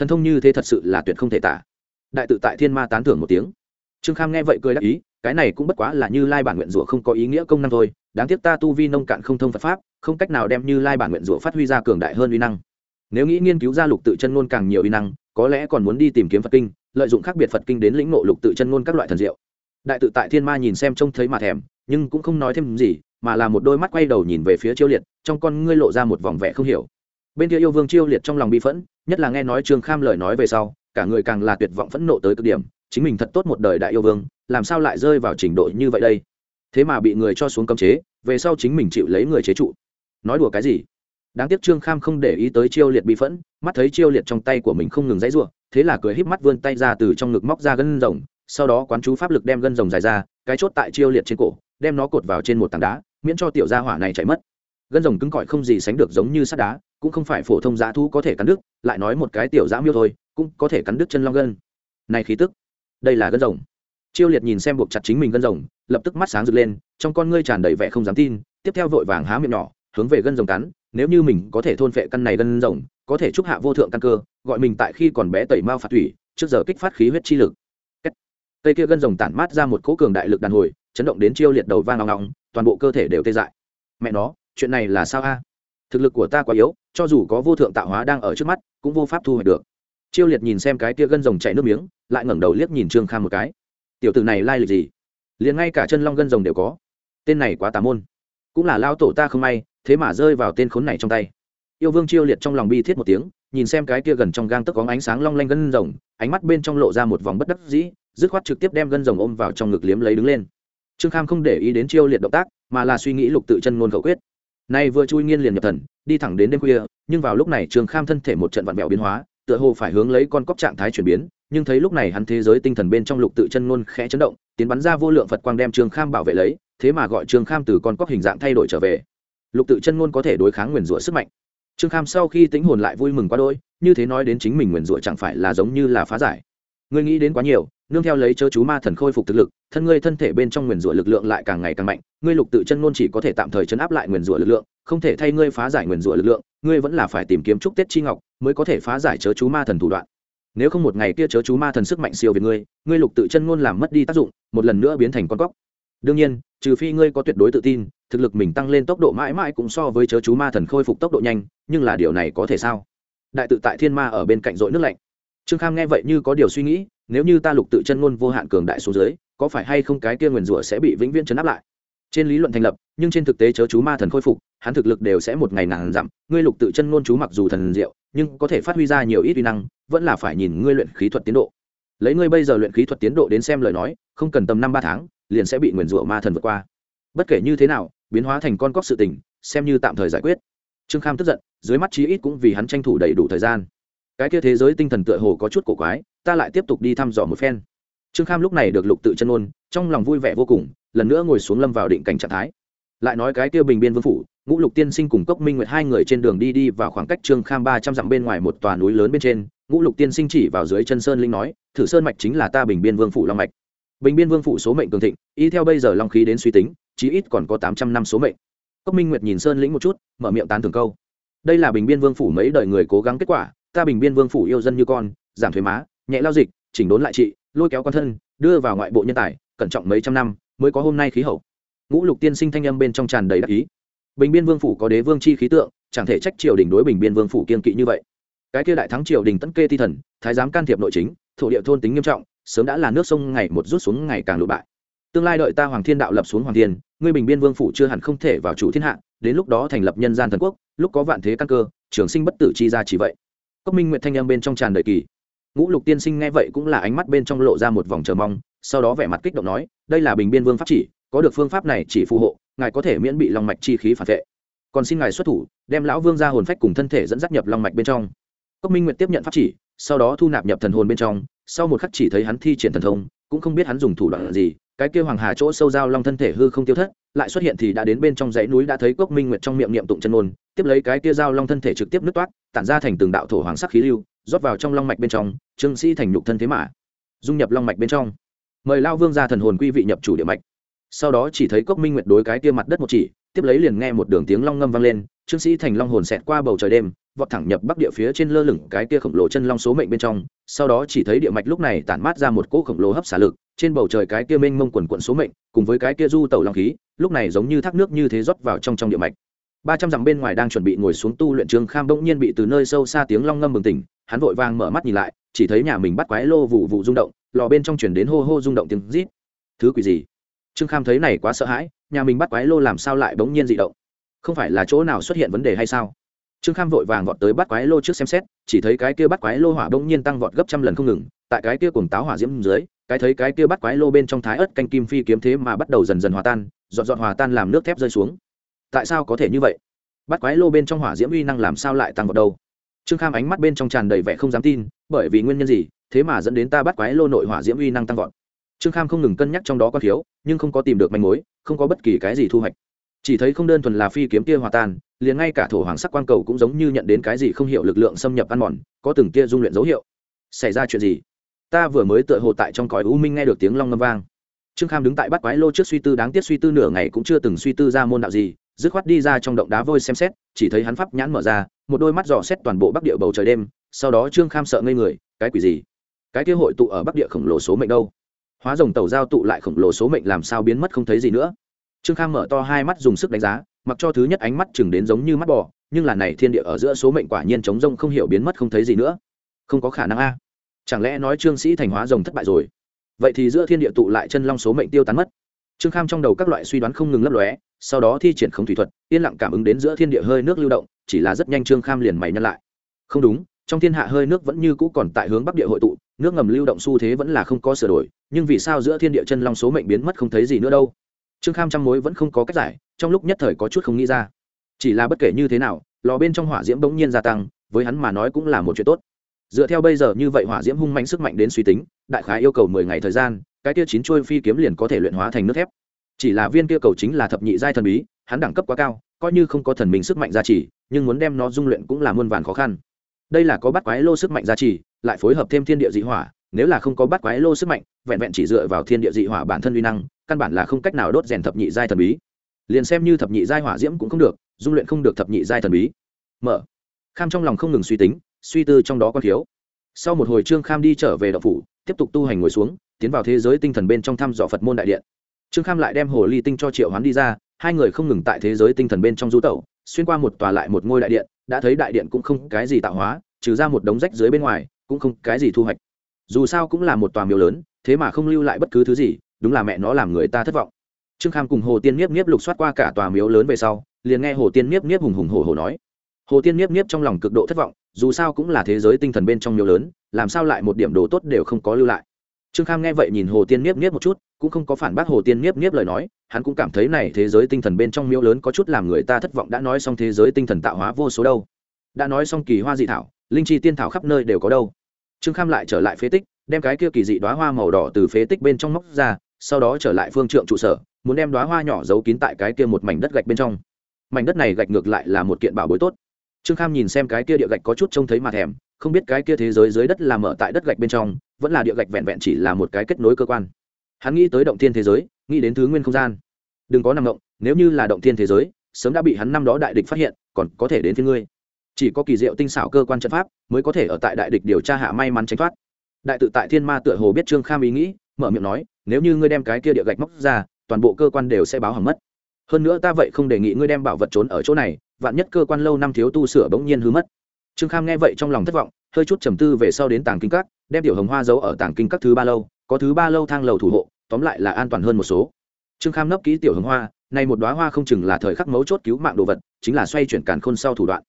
thần thông như thế thật sự là tuyệt không thể tả. Đại tự tại thiên ma tán thưởng một tiếng. Trương kham nghe vậy cười đáp ý, cái này cũng bất quá là như lai bản nguyện rủa không có ý nghĩa công năng thôi, đáng tiếc ta tu vi nông cạn không thông phật pháp, không cách nào đem như lai bản nguyện rủa phát huy ra cường đại hơn uy năng. Nếu nghĩ nghiên cứu ra lục tự chân ngôn càng nhiều uy năng, có lẽ còn muốn đi tìm kiếm phật kinh, lợi dụng khác biệt phật kinh đến lĩnh ngộ lục tự chân ngôn các loại thần diệu đại tự tại thiên ma nhìn xem trông thấy mà thèm, nhưng cũng không nói thêm gì, mà là một đôi mắt quay đầu nhìn về phía chiêu liệt, trong con ngươi lộ ra một vòng vẻ không hiểu. Bên kia yêu vương chiêu liệt trong lòng bi phẫn, nhất là nghe nói trương kham lời nói về sau, cả người càng là tuyệt vọng phẫn nộ tới cực điểm, chính mình thật tốt một đời đại yêu vương, làm sao lại rơi vào trình độ như vậy đây? Thế mà bị người cho xuống cấm chế, về sau chính mình chịu lấy người chế trụ. Nói đùa cái gì? Đáng tiếc trương kham không để ý tới chiêu liệt bị phẫn, mắt thấy chiêu liệt trong tay của mình không ngừng dãy ruộng thế là cười híp mắt vươn tay ra từ trong ngực móc ra gân rồng sau đó quán chú pháp lực đem gân rồng dài ra, cái chốt tại chiêu liệt trên cổ, đem nó cột vào trên một tảng đá, miễn cho tiểu gia hỏa này chạy mất. Gân rồng cứng cỏi không gì sánh được giống như sắt đá, cũng không phải phổ thông giá thu có thể cắn đứt, lại nói một cái tiểu dã miêu thôi, cũng có thể cắn đứt chân long gân. Này khí tức, đây là gân rồng. Chiêu liệt nhìn xem buộc chặt chính mình gân rồng, lập tức mắt sáng rực lên, trong con ngươi tràn đầy vẻ không dám tin, tiếp theo vội vàng há miệng nhỏ, hướng về gân rồng cắn, nếu như mình có thể thôn phệ căn này gân rồng, có thể chúc hạ vô thượng căn cơ, gọi mình tại khi còn bé tẩy mao phạt thủy, trước giờ kích phát khí huyết chi lực cây kia gân rồng tản mát ra một cỗ cường đại lực đàn hồi, chấn động đến chiêu liệt đầu vang ngọng ngọng toàn bộ cơ thể đều tê dại. Mẹ nó, chuyện này là sao a? Thực lực của ta quá yếu, cho dù có vô thượng tạo hóa đang ở trước mắt, cũng vô pháp thu hoạch được. Chiêu liệt nhìn xem cái kia gân rồng chảy nước miếng, lại ngẩng đầu liếc nhìn trương kham một cái. Tiểu tử này lai lịch gì? Liền ngay cả chân long gân rồng đều có. Tên này quá tà môn. Cũng là lao tổ ta không may, thế mà rơi vào tên khốn này trong tay. Yêu vương chiêu liệt trong lòng bi thiết một tiếng nhìn xem cái kia gần trong gang tấc có ánh sáng long lanh gân rồng, ánh mắt bên trong lộ ra một vòng bất đắc dĩ, dứt khoát trực tiếp đem gân rồng ôm vào trong ngực liếm lấy đứng lên. Trương kham không để ý đến chiêu liệt động tác, mà là suy nghĩ lục tự chân ngôn khẩu quyết. Nay vừa chui nghiên liền nhập thần, đi thẳng đến đêm khuya, nhưng vào lúc này trương kham thân thể một trận vặn vẹo biến hóa, tựa hồ phải hướng lấy con cóc trạng thái chuyển biến, nhưng thấy lúc này hắn thế giới tinh thần bên trong lục tự chân ngôn khẽ chấn động, tiến bắn ra vô lượng phật quang đem trương kham bảo vệ lấy, thế mà gọi trương kham từ con cóc hình dạng thay đổi trở về. Lục tự chân ngôn có thể đối kháng nguyền rủa sức mạnh trương kham sau khi tính hồn lại vui mừng quá đôi như thế nói đến chính mình nguyền rủa chẳng phải là giống như là phá giải. Ngươi nghĩ đến quá nhiều, nương theo lấy chớ chú ma thần khôi phục thực lực, thân ngươi thân thể bên trong nguyền rủa lực lượng lại càng ngày càng mạnh, ngươi lục tự chân ngôn chỉ có thể tạm thời chấn áp lại nguyền rủa lực lượng, không thể thay ngươi phá giải nguyền rủa lực lượng, ngươi vẫn là phải tìm kiếm trúc tết chi ngọc mới có thể phá giải chớ chú ma thần thủ đoạn. Nếu không một ngày kia chớ chú ma thần sức mạnh siêu về ngươi ngươi lục tự chân ngôn làm mất đi tác dụng, một lần nữa biến thành con cóc. Đương nhiên, trừ phi ngươi có tuyệt đối tự tin thực lực mình tăng lên tốc độ mãi mãi cũng so với chớ chú ma thần khôi phục tốc độ nhanh, nhưng là điều này có thể sao? Đại tự tại thiên ma ở bên cạnh dội nước lạnh. Trương kham nghe vậy như có điều suy nghĩ, nếu như ta lục tự chân ngôn vô hạn cường đại số dưới, có phải hay không cái kia nguyền rủa sẽ bị vĩnh viễn chấn áp lại? Trên lý luận thành lập, nhưng trên thực tế chớ chú ma thần khôi phục, hắn thực lực đều sẽ một ngày nàng dặm. Ngươi lục tự chân ngôn chú mặc dù thần diệu, nhưng có thể phát huy ra nhiều ít uy năng, vẫn là phải nhìn ngươi luyện khí thuật tiến độ. Lấy ngươi bây giờ luyện khí thuật tiến độ đến xem lời nói, không cần tầm năm ba tháng, liền sẽ bị nguyền rủa ma thần vượt qua. Bất kể như thế nào biến hóa thành con cóc sự tình, xem như tạm thời giải quyết. Trương kham tức giận, dưới mắt chí ít cũng vì hắn tranh thủ đầy đủ thời gian. Cái kia thế giới tinh thần tựa hồ có chút cổ quái, ta lại tiếp tục đi thăm dò một phen. Trương kham lúc này được lục tự chân ôn, trong lòng vui vẻ vô cùng, lần nữa ngồi xuống lâm vào định cảnh trạng thái. Lại nói cái kia bình biên vương phủ, ngũ lục tiên sinh cùng cốc minh nguyệt hai người trên đường đi đi vào khoảng cách trương kham ba trăm dặm bên ngoài một tòa núi lớn bên trên, ngũ lục tiên sinh chỉ vào dưới chân sơn linh nói, thử sơn mạch chính là ta bình biên vương phủ long mạch. Bình biên vương phủ số mệnh cường thịnh, y theo bây giờ long khí đến suy tính chí ít còn có tám trăm năm số mệnh. Cốc minh nguyệt nhìn sơn lĩnh một chút, mở miệng tán thường câu. Đây là bình biên vương phủ mấy đời người cố gắng kết quả, ta bình biên vương phủ yêu dân như con, giảm thuế má, nhẹ lao dịch, chỉnh đốn lại trị, lôi kéo con thân, đưa vào ngoại bộ nhân tài, cẩn trọng mấy trăm năm, mới có hôm nay khí hậu. Ngũ lục tiên sinh thanh âm bên trong tràn đầy đắc ý. Bình biên vương phủ có đế vương chi khí tượng, chẳng thể trách triều đình đối bình biên vương phủ kiên kỵ như vậy. Cái kia đại thắng triều đình tấn kê thi thần, thái giám can thiệp nội chính, thổ địa thôn tính nghiêm trọng, sớm đã là nước sông ngày một rút xuống ngày càng lụ bại tương lai đợi ta hoàng thiên đạo lập xuống hoàng thiên, ngươi bình biên vương phủ chưa hẳn không thể vào chủ thiên hạ, đến lúc đó thành lập nhân gian thần quốc, lúc có vạn thế căn cơ, trường sinh bất tử chi ra chỉ vậy. Cốc minh nguyệt thanh âm bên trong tràn đầy kỳ. Ngũ lục tiên sinh nghe vậy cũng là ánh mắt bên trong lộ ra một vòng chờ mong, sau đó vẻ mặt kích động nói, đây là bình biên vương pháp chỉ, có được phương pháp này chỉ phù hộ, ngài có thể miễn bị long mạch chi khí phản vệ. Còn xin ngài xuất thủ, đem lão vương ra hồn phách cùng thân thể dẫn dắt nhập long mạch bên trong. Cốc minh nguyệt tiếp nhận pháp chỉ, sau đó thu nạp nhập thần hồn bên trong, sau một khắc chỉ thấy hắn thi triển thần thông cũng không biết hắn dùng thủ đoạn gì, cái kia hoàng hà chỗ sâu giao long thân thể hư không tiêu thất, lại xuất hiện thì đã đến bên trong dãy núi đã thấy cốc minh nguyệt trong miệng niệm tụng chân ngôn, tiếp lấy cái kia giao long thân thể trực tiếp nứt toát, tản ra thành từng đạo thổ hoàng sắc khí lưu, rót vào trong long mạch bên trong, trương sĩ thành nhục thân thế mà, dung nhập long mạch bên trong. Mời lao vương ra thần hồn quy vị nhập chủ địa mạch. Sau đó chỉ thấy cốc minh nguyệt đối cái kia mặt đất một chỉ, tiếp lấy liền nghe một đường tiếng long ngâm vang lên, trương sĩ thành long hồn xẹt qua bầu trời đêm vọt thẳng nhập bắc địa phía trên lơ lửng cái kia khổng lồ chân long số mệnh bên trong, sau đó chỉ thấy địa mạch lúc này tản mát ra một cỗ khổng lồ hấp xả lực, trên bầu trời cái kia mênh mông quần quận số mệnh, cùng với cái kia du tẩu long khí, lúc này giống như thác nước như thế rót vào trong trong địa mạch. Ba trăm dặm bên ngoài đang chuẩn bị ngồi xuống tu luyện trường kham bỗng nhiên bị từ nơi sâu xa tiếng long ngâm bừng tỉnh, hắn vội vàng mở mắt nhìn lại, chỉ thấy nhà mình bắt quái lô vụ vụ rung động, lò bên trong chuyển đến hô hô rung động tiếng rít. Thứ quỷ gì? Trương kham thấy này quá sợ hãi, nhà mình bắt quái lô làm sao lại bỗng nhiên dị động? Không phải là chỗ nào xuất hiện vấn đề hay sao? Trương kham vội vàng vọt tới bắt quái lô trước xem xét, chỉ thấy cái kia bắt quái lô hỏa bỗng nhiên tăng vọt gấp trăm lần không ngừng, tại cái kia cùng táo hỏa diễm dưới, cái thấy cái kia bắt quái lô bên trong thái ớt canh kim phi kiếm thế mà bắt đầu dần dần hòa tan dọn dọn hòa tan làm nước thép rơi xuống. Tại sao có thể như vậy? Bắt quái lô bên trong hỏa diễm uy năng làm sao lại tăng vọt đâu? Trương kham ánh mắt bên trong tràn đầy vẻ không dám tin, bởi vì nguyên nhân gì, thế mà dẫn đến ta bắt quái lô nội hỏa diễm uy năng tăng vọt. Trương kham không ngừng cân nhắc trong đó có thiếu, nhưng không có tìm được manh mối, không có bất kỳ cái gì thu hoạch chỉ thấy không đơn thuần là phi kiếm kia hòa tan, liền ngay cả thổ hoàng sắc quang cầu cũng giống như nhận đến cái gì không hiểu lực lượng xâm nhập ăn mòn, có từng kia dung luyện dấu hiệu. Xảy ra chuyện gì? Ta vừa mới tựa hồ tại trong cõi u minh nghe được tiếng long ngâm vang. Trương kham đứng tại bắt quái lô trước suy tư đáng tiếc suy tư nửa ngày cũng chưa từng suy tư ra môn đạo gì, dứt khoát đi ra trong động đá vôi xem xét, chỉ thấy hắn pháp nhãn mở ra, một đôi mắt dò xét toàn bộ bắc địa bầu trời đêm, sau đó trương kham sợ ngây người, cái quỷ gì? Cái kia hội tụ ở bắc địa khổng lồ số mệnh đâu? Hóa rồng tàu giao tụ lại khổng lồ số mệnh làm sao biến mất không thấy gì nữa? Trương kham mở to hai mắt dùng sức đánh giá, mặc cho thứ nhất ánh mắt chừng đến giống như mắt bò, nhưng là này thiên địa ở giữa số mệnh quả nhiên chống rông không hiểu biến mất không thấy gì nữa. Không có khả năng a. Chẳng lẽ nói trương sĩ thành hóa rồng thất bại rồi? Vậy thì giữa thiên địa tụ lại chân long số mệnh tiêu tán mất. Trương kham trong đầu các loại suy đoán không ngừng lấp lóe, sau đó thi triển không thủy thuật, yên lặng cảm ứng đến giữa thiên địa hơi nước lưu động, chỉ là rất nhanh trương kham liền mày nhân lại. Không đúng, trong thiên hạ hơi nước vẫn như cũ còn tại hướng bắc địa hội tụ, nước ngầm lưu động xu thế vẫn là không có sửa đổi, nhưng vì sao giữa thiên địa chân long số mệnh biến mất không thấy gì nữa đâu? Trương kham trăm mối vẫn không có cách giải, trong lúc nhất thời có chút không nghĩ ra. Chỉ là bất kể như thế nào, lò bên trong hỏa diễm bỗng nhiên gia tăng, với hắn mà nói cũng là một chuyện tốt. Dựa theo bây giờ như vậy hỏa diễm hung mạnh sức mạnh đến suy tính, đại khái yêu cầu mười ngày thời gian, cái kia chín trôi phi kiếm liền có thể luyện hóa thành nước thép. Chỉ là viên kia cầu chính là thập nhị giai thần bí, hắn đẳng cấp quá cao, coi như không có thần minh sức mạnh gia trì, nhưng muốn đem nó dung luyện cũng là muôn vàn khó khăn. Đây là có bắt quái lô sức mạnh gia trì, lại phối hợp thêm thiên địa dị hỏa nếu là không có bắt quái lô sức mạnh, vẹn vẹn chỉ dựa vào thiên địa dị hỏa bản thân uy năng, căn bản là không cách nào đốt rèn thập nhị giai thần bí. Liền xem như thập nhị giai hỏa diễm cũng không được, dung luyện không được thập nhị giai thần bí. Mở. Kham trong lòng không ngừng suy tính, suy tư trong đó có thiếu. Sau một hồi trương kham đi trở về đậu phủ, tiếp tục tu hành ngồi xuống, tiến vào thế giới tinh thần bên trong thăm dò phật môn đại điện. Trương kham lại đem hồ ly tinh cho triệu hoán đi ra, hai người không ngừng tại thế giới tinh thần bên trong du tẩu, xuyên qua một tòa lại một ngôi đại điện, đã thấy đại điện cũng không cái gì tạo hóa, trừ ra một đống rách dưới bên ngoài, cũng không cái gì thu hoạch dù sao cũng là một tòa miếu lớn, thế mà không lưu lại bất cứ thứ gì, đúng là mẹ nó làm người ta thất vọng. Trương kham cùng hồ tiên nhiếp nhiếp lục soát qua cả tòa miếu lớn về sau, liền nghe hồ tiên nhiếp nhiếp hùng hùng hổ hổ nói. Hồ tiên nhiếp nhiếp trong lòng cực độ thất vọng, dù sao cũng là thế giới tinh thần bên trong miếu lớn, làm sao lại một điểm đồ tốt đều không có lưu lại. Trương kham nghe vậy nhìn hồ tiên niếp niếp một chút, cũng không có phản bác hồ tiên niếp niếp lời nói, hắn cũng cảm thấy này thế giới tinh thần bên trong miếu lớn có chút làm người ta thất vọng đã nói xong thế giới tinh thần tạo hóa vô số đâu. Đã nói xong kỳ hoa dị thảo, linh chi tiên thảo khắp nơi đều có đâu trương kham lại trở lại phế tích, đem cái kia kỳ dị đoá hoa màu đỏ từ phế tích bên trong móc ra, sau đó trở lại phương trượng trụ sở, muốn đem đoá hoa nhỏ giấu kín tại cái kia một mảnh đất gạch bên trong. Mảnh đất này gạch ngược lại là một kiện bảo bối tốt. Trương kham nhìn xem cái kia địa gạch có chút trông thấy mà thèm, không biết cái kia thế giới dưới đất làm ở tại đất gạch bên trong, vẫn là địa gạch vẹn vẹn chỉ là một cái kết nối cơ quan. Hắn nghĩ tới động thiên thế giới, nghĩ đến thứ nguyên không gian. Đừng có nằm động, nếu như là động thiên thế giới, sớm đã bị hắn năm đó đại địch phát hiện, còn có thể đến thiên ngươi chỉ có kỳ diệu tinh xảo cơ quan trận pháp mới có thể ở tại đại địch điều tra hạ may mắn tránh thoát. Đại tự tại thiên ma tựa hồ biết trương kham ý nghĩ, mở miệng nói, nếu như ngươi đem cái kia địa gạch móc ra, toàn bộ cơ quan đều sẽ báo hỏng mất. Hơn nữa ta vậy không đề nghị ngươi đem bảo vật trốn ở chỗ này, vạn nhất cơ quan lâu năm thiếu tu sửa bỗng nhiên hư mất. Trương kham nghe vậy trong lòng thất vọng, hơi chút trầm tư về sau đến tàng kinh các, đem tiểu hồng hoa giấu ở tàng kinh các thứ ba lâu, có thứ ba lâu thang lầu thủ hộ, tóm lại là an toàn hơn một số. Trương kham nấp ký tiểu hồng hoa, này một đoá hoa không chừng là thời khắc mấu chốt cứu mạng đồ vật, chính là xoay chuyển càn khôn sau thủ đoạn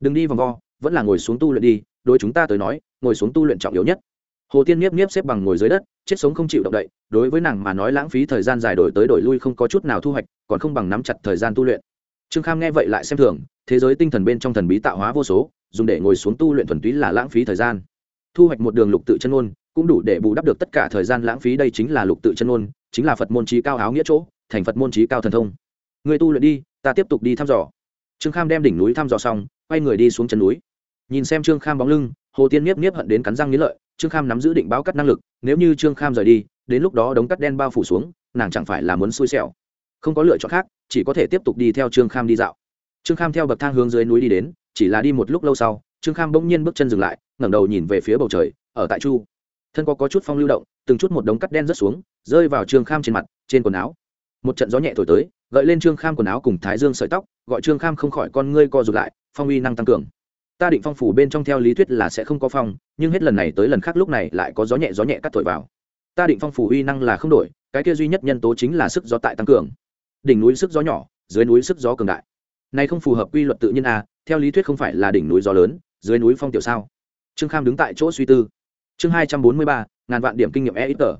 đừng đi vòng vo, vẫn là ngồi xuống tu luyện đi, đối chúng ta tới nói, ngồi xuống tu luyện trọng yếu nhất. Hồ tiên nhiếp nhiếp xếp bằng ngồi dưới đất, chết sống không chịu động đậy, đối với nàng mà nói lãng phí thời gian dài đổi tới đổi lui không có chút nào thu hoạch, còn không bằng nắm chặt thời gian tu luyện. Trương kham nghe vậy lại xem thường, thế giới tinh thần bên trong thần bí tạo hóa vô số, dùng để ngồi xuống tu luyện thuần túy là lãng phí thời gian. Thu hoạch một đường lục tự chân ôn cũng đủ để bù đắp được tất cả thời gian lãng phí, đây chính là lục tự chân ôn chính là phật môn trí cao áo nghĩa chỗ, thành phật môn trí cao thần thông. Người tu luyện đi, ta tiếp tục đi thăm dò. Trương kham đem đỉnh núi thăm dò xong quay người đi xuống chân núi. Nhìn xem trương kham bóng lưng hồ tiên nhiếp nhiếp hận đến cắn răng nghĩ lợi trương kham nắm giữ định báo cắt năng lực nếu như trương kham rời đi đến lúc đó đống cắt đen bao phủ xuống nàng chẳng phải là muốn xui xẻo. Không có lựa chọn khác chỉ có thể tiếp tục đi theo trương kham đi dạo. Trương kham theo bậc thang hướng dưới núi đi đến chỉ là đi một lúc lâu sau trương kham bỗng nhiên bước chân dừng lại ngẩng đầu nhìn về phía bầu trời ở tại chu. Thân có, có chút phong lưu động từng chút một đống cắt đen rớt xuống rơi vào trương kham trên mặt trên quần áo. Một trận gió nhẹ thổi tới gợi lên trương kham quần áo cùng thái dương sợi tóc gọi trương kham không khỏi con ngươi co rụt lại phong uy năng tăng cường. Ta định phong phủ bên trong theo lý thuyết là sẽ không có phong, nhưng hết lần này tới lần khác lúc này lại có gió nhẹ gió nhẹ cắt thổi vào. Ta định phong phủ uy năng là không đổi, cái kia duy nhất nhân tố chính là sức gió tại tăng cường. Đỉnh núi sức gió nhỏ, dưới núi sức gió cường đại. Này không phù hợp quy luật tự nhiên à theo lý thuyết không phải là đỉnh núi gió lớn, dưới núi phong tiểu sao? Trương kham đứng tại chỗ suy tư. Chương hai trăm bốn mươi ba, ngàn vạn điểm kinh nghiệm e ít tờ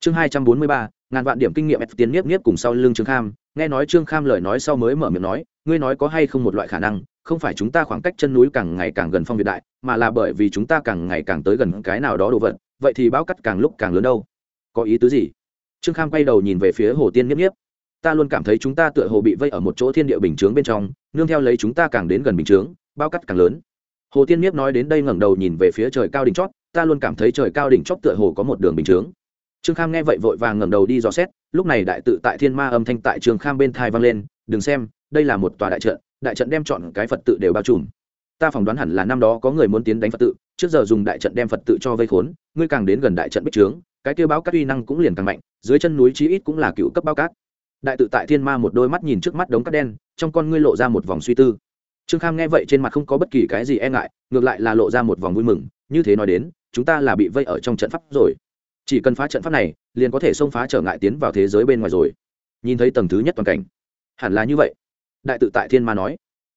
chương hai trăm bốn mươi ba, ngàn vạn điểm kinh nghiệm e tiến nhiếp nhiếp cùng sau lưng trương kham. Nghe nói trương kham lời nói sau mới mở miệng nói, ngươi nói có hay không một loại khả năng không phải chúng ta khoảng cách chân núi càng ngày càng gần phong việt đại, mà là bởi vì chúng ta càng ngày càng tới gần cái nào đó đồ vật, vậy thì bão cắt càng lúc càng lớn đâu. Có ý tứ gì? Trương kham quay đầu nhìn về phía hồ tiên nghiếp nghiếp. Ta luôn cảm thấy chúng ta tựa hồ bị vây ở một chỗ thiên địa bình chướng bên trong, nương theo lấy chúng ta càng đến gần bình chướng bao cắt càng lớn. Hồ tiên nhiếp nói đến đây ngẩng đầu nhìn về phía trời cao đỉnh chót, ta luôn cảm thấy trời cao đỉnh chót tựa hồ có một đường bình chướng. Trương kham nghe vậy vội vàng ngẩng đầu đi dò xét, lúc này đại tự tại thiên ma âm thanh tại trương kham bên thai vang lên, đừng xem đây là một tòa đại trận đại trận đem chọn cái phật tự đều bao trùm. Ta phỏng đoán hẳn là năm đó có người muốn tiến đánh phật tự, trước giờ dùng đại trận đem phật tự cho vây khốn, ngươi càng đến gần đại trận bích trướng, cái kêu báo cát uy năng cũng liền càng mạnh, dưới chân núi chí ít cũng là cựu cấp bao cát. Đại tự tại thiên ma một đôi mắt nhìn trước mắt đống cát đen, trong con ngươi lộ ra một vòng suy tư. Trương kham nghe vậy trên mặt không có bất kỳ cái gì e ngại, ngược lại là lộ ra một vòng vui mừng, như thế nói đến, chúng ta là bị vây ở trong trận pháp rồi. Chỉ cần phá trận pháp này, liền có thể xông phá trở ngại tiến vào thế giới bên ngoài rồi. Nhìn thấy tầng thứ nhất toàn cảnh, hẳn là như vậy đại tự tại thiên ma nói.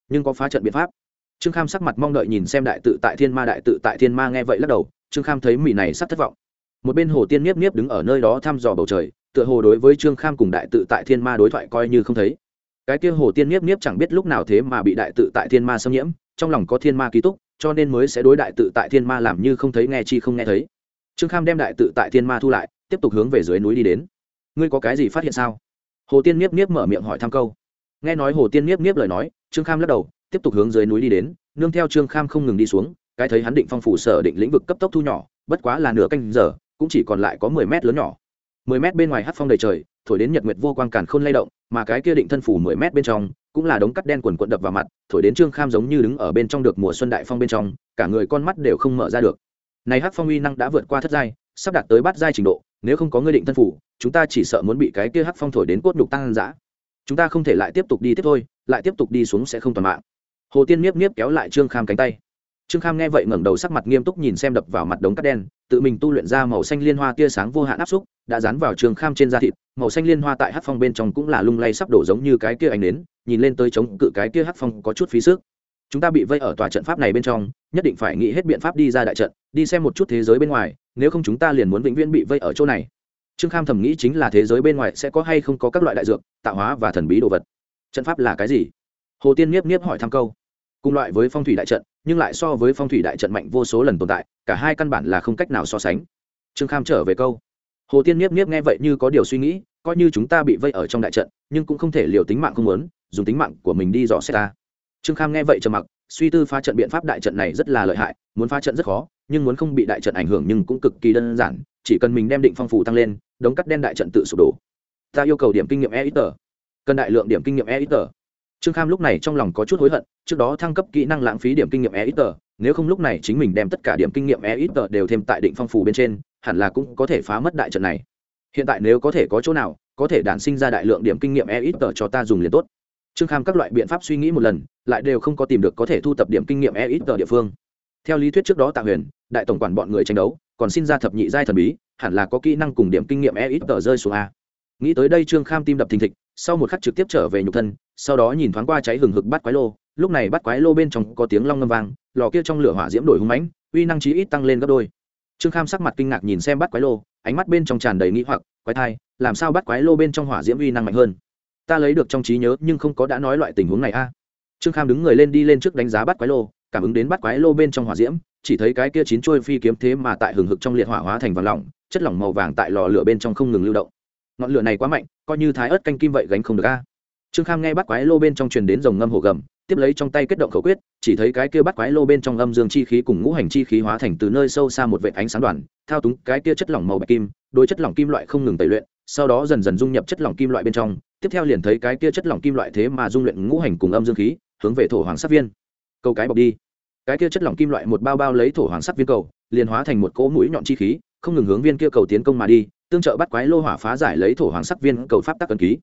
Nhưng có phá trận biện pháp. Trương kham sắc mặt mong đợi nhìn xem đại tự tại thiên ma, đại tự tại thiên ma nghe vậy lắc đầu, trương kham thấy mỹ này sắp thất vọng. Một bên hồ tiên nhiếp nhiếp đứng ở nơi đó thăm dò bầu trời, tựa hồ đối với trương kham cùng đại tự tại thiên ma đối thoại coi như không thấy. Cái kia hồ tiên nhiếp nhiếp chẳng biết lúc nào thế mà bị đại tự tại thiên ma xâm nhiễm, trong lòng có thiên ma ký túc, cho nên mới sẽ đối đại tự tại thiên ma làm như không thấy nghe chi không nghe thấy. Trương kham đem đại tự tại thiên ma thu lại, tiếp tục hướng về dưới núi đi đến. Ngươi có cái gì phát hiện sao? Hồ tiên nhiếp nhiếp mở miệng hỏi thăm câu nghe nói hồ tiên niếp niếp lời nói, trương kham lắc đầu, tiếp tục hướng dưới núi đi đến, nương theo trương kham không ngừng đi xuống, cái thấy hắn định phong phủ sở định lĩnh vực cấp tốc thu nhỏ, bất quá là nửa canh giờ, cũng chỉ còn lại có mười mét lớn nhỏ. Mười mét bên ngoài hát phong đầy trời, thổi đến nhật nguyệt vô quang càn khôn lay động, mà cái kia định thân phủ mười mét bên trong, cũng là đống cắt đen quần quận đập vào mặt, thổi đến trương kham giống như đứng ở bên trong được mùa xuân đại phong bên trong, cả người con mắt đều không mở ra được. Này hát phong uy năng đã vượt qua thất giai, sắp đạt tới bát giai trình độ, nếu không có ngươi định thân phủ, chúng ta chỉ sợ muốn bị cái kia hát phong thổi đến cốt đục tăng dã chúng ta không thể lại tiếp tục đi tiếp thôi, lại tiếp tục đi xuống sẽ không toàn mạng. Hồ tiên miếp miếp kéo lại trương kham cánh tay. Trương kham nghe vậy ngẩng đầu sắc mặt nghiêm túc nhìn xem đập vào mặt đống cắt đen, tự mình tu luyện ra màu xanh liên hoa tia sáng vô hạn áp xúc, đã dán vào trương kham trên da thịt, màu xanh liên hoa tại hát phong bên trong cũng là lung lay sắp đổ giống như cái kia ánh nến, nhìn lên tới chống cự cái kia hát phong có chút phí sức. Chúng ta bị vây ở tòa trận pháp này bên trong, nhất định phải nghĩ hết biện pháp đi ra đại trận, đi xem một chút thế giới bên ngoài, nếu không chúng ta liền muốn vĩnh viễn bị vây ở chỗ này trương kham thầm nghĩ chính là thế giới bên ngoài sẽ có hay không có các loại đại dược, tạo hóa và thần bí đồ vật. Trận pháp là cái gì? Hồ tiên nhiếp nhiếp hỏi thăm câu. Cùng loại với phong thủy đại trận, nhưng lại so với phong thủy đại trận mạnh vô số lần tồn tại, cả hai căn bản là không cách nào so sánh. Trương kham trở về câu. Hồ tiên nhiếp nhiếp nghe vậy như có điều suy nghĩ, coi như chúng ta bị vây ở trong đại trận, nhưng cũng không thể liều tính mạng không muốn, dùng tính mạng của mình đi dò xét ta. Trương kham nghe vậy trầm mặc suy tư phá trận biện pháp đại trận này rất là lợi hại, muốn phá trận rất khó, nhưng muốn không bị đại trận ảnh hưởng nhưng cũng cực kỳ đơn giản, chỉ cần mình đem định phong phủ tăng lên, đống cắt đen đại trận tự sụp đổ. Ta yêu cầu điểm kinh nghiệm e ít tờ cần đại lượng điểm kinh nghiệm e ít tờ trương kham lúc này trong lòng có chút hối hận, trước đó thăng cấp kỹ năng lãng phí điểm kinh nghiệm e ít tờ nếu không lúc này chính mình đem tất cả điểm kinh nghiệm e ít tờ đều thêm tại định phong phủ bên trên, hẳn là cũng có thể phá mất đại trận này. Hiện tại nếu có thể có chỗ nào, có thể đản sinh ra đại lượng điểm kinh nghiệm e ít tờ cho ta dùng liền tốt trương kham các loại biện pháp suy nghĩ một lần, lại đều không có tìm được có thể thu tập điểm kinh nghiệm e ít ở địa phương. Theo lý thuyết trước đó tạ huyền, đại tổng quản bọn người tranh đấu, còn xin ra thập nhị giai thần bí, hẳn là có kỹ năng cùng điểm kinh nghiệm e ít ở rơi xuống a. Nghĩ tới đây trương kham tim đập thình thịch, sau một khắc trực tiếp trở về nhục thân, sau đó nhìn thoáng qua cháy hừng hực bắt quái lô, lúc này bắt quái lô bên trong có tiếng long ngâm vang, lò kia trong lửa hỏa diễm đổi hung mãnh, uy năng chí ít tăng lên gấp đôi. Trương kham sắc mặt kinh ngạc nhìn xem bắt quái lô, ánh mắt bên trong tràn đầy nghĩ hoặc, quái thai, làm sao bắt quái lô bên trong hỏa diễm uy năng mạnh hơn? Ta lấy được trong trí nhớ, nhưng không có đã nói loại tình huống này a. Trương kham đứng người lên đi lên trước đánh giá bắt quái lô, cảm ứng đến bắt quái lô bên trong hỏa diễm, chỉ thấy cái kia chín trôi phi kiếm thế mà tại hừng hực trong liệt hỏa hóa thành vàng lỏng, chất lỏng màu vàng tại lò lửa bên trong không ngừng lưu động. Ngọn lửa này quá mạnh, coi như thái ớt canh kim vậy gánh không được a. Trương kham nghe bắt quái lô bên trong truyền đến dòng ngâm hồ gầm, tiếp lấy trong tay kết động khẩu quyết, chỉ thấy cái kia bắt quái lô bên trong âm dương chi khí cùng ngũ hành chi khí hóa thành từ nơi sâu xa một vệ ánh sáng đoàn, thao túng cái kia chất lỏng màu bạch kim, đôi chất lỏng kim loại không ngừng tẩy luyện sau đó dần dần dung nhập chất lỏng kim loại bên trong, tiếp theo liền thấy cái kia chất lỏng kim loại thế mà dung luyện ngũ hành cùng âm dương khí, hướng về thổ hoàng sắc viên. Câu cái bọc đi. Cái kia chất lỏng kim loại một bao bao lấy thổ hoàng sắc viên cầu, liền hóa thành một cỗ mũi nhọn chi khí, không ngừng hướng viên kia cầu tiến công mà đi, tương trợ bắt quái lô hỏa phá giải lấy thổ hoàng sắc viên cầu pháp tắc cần ký.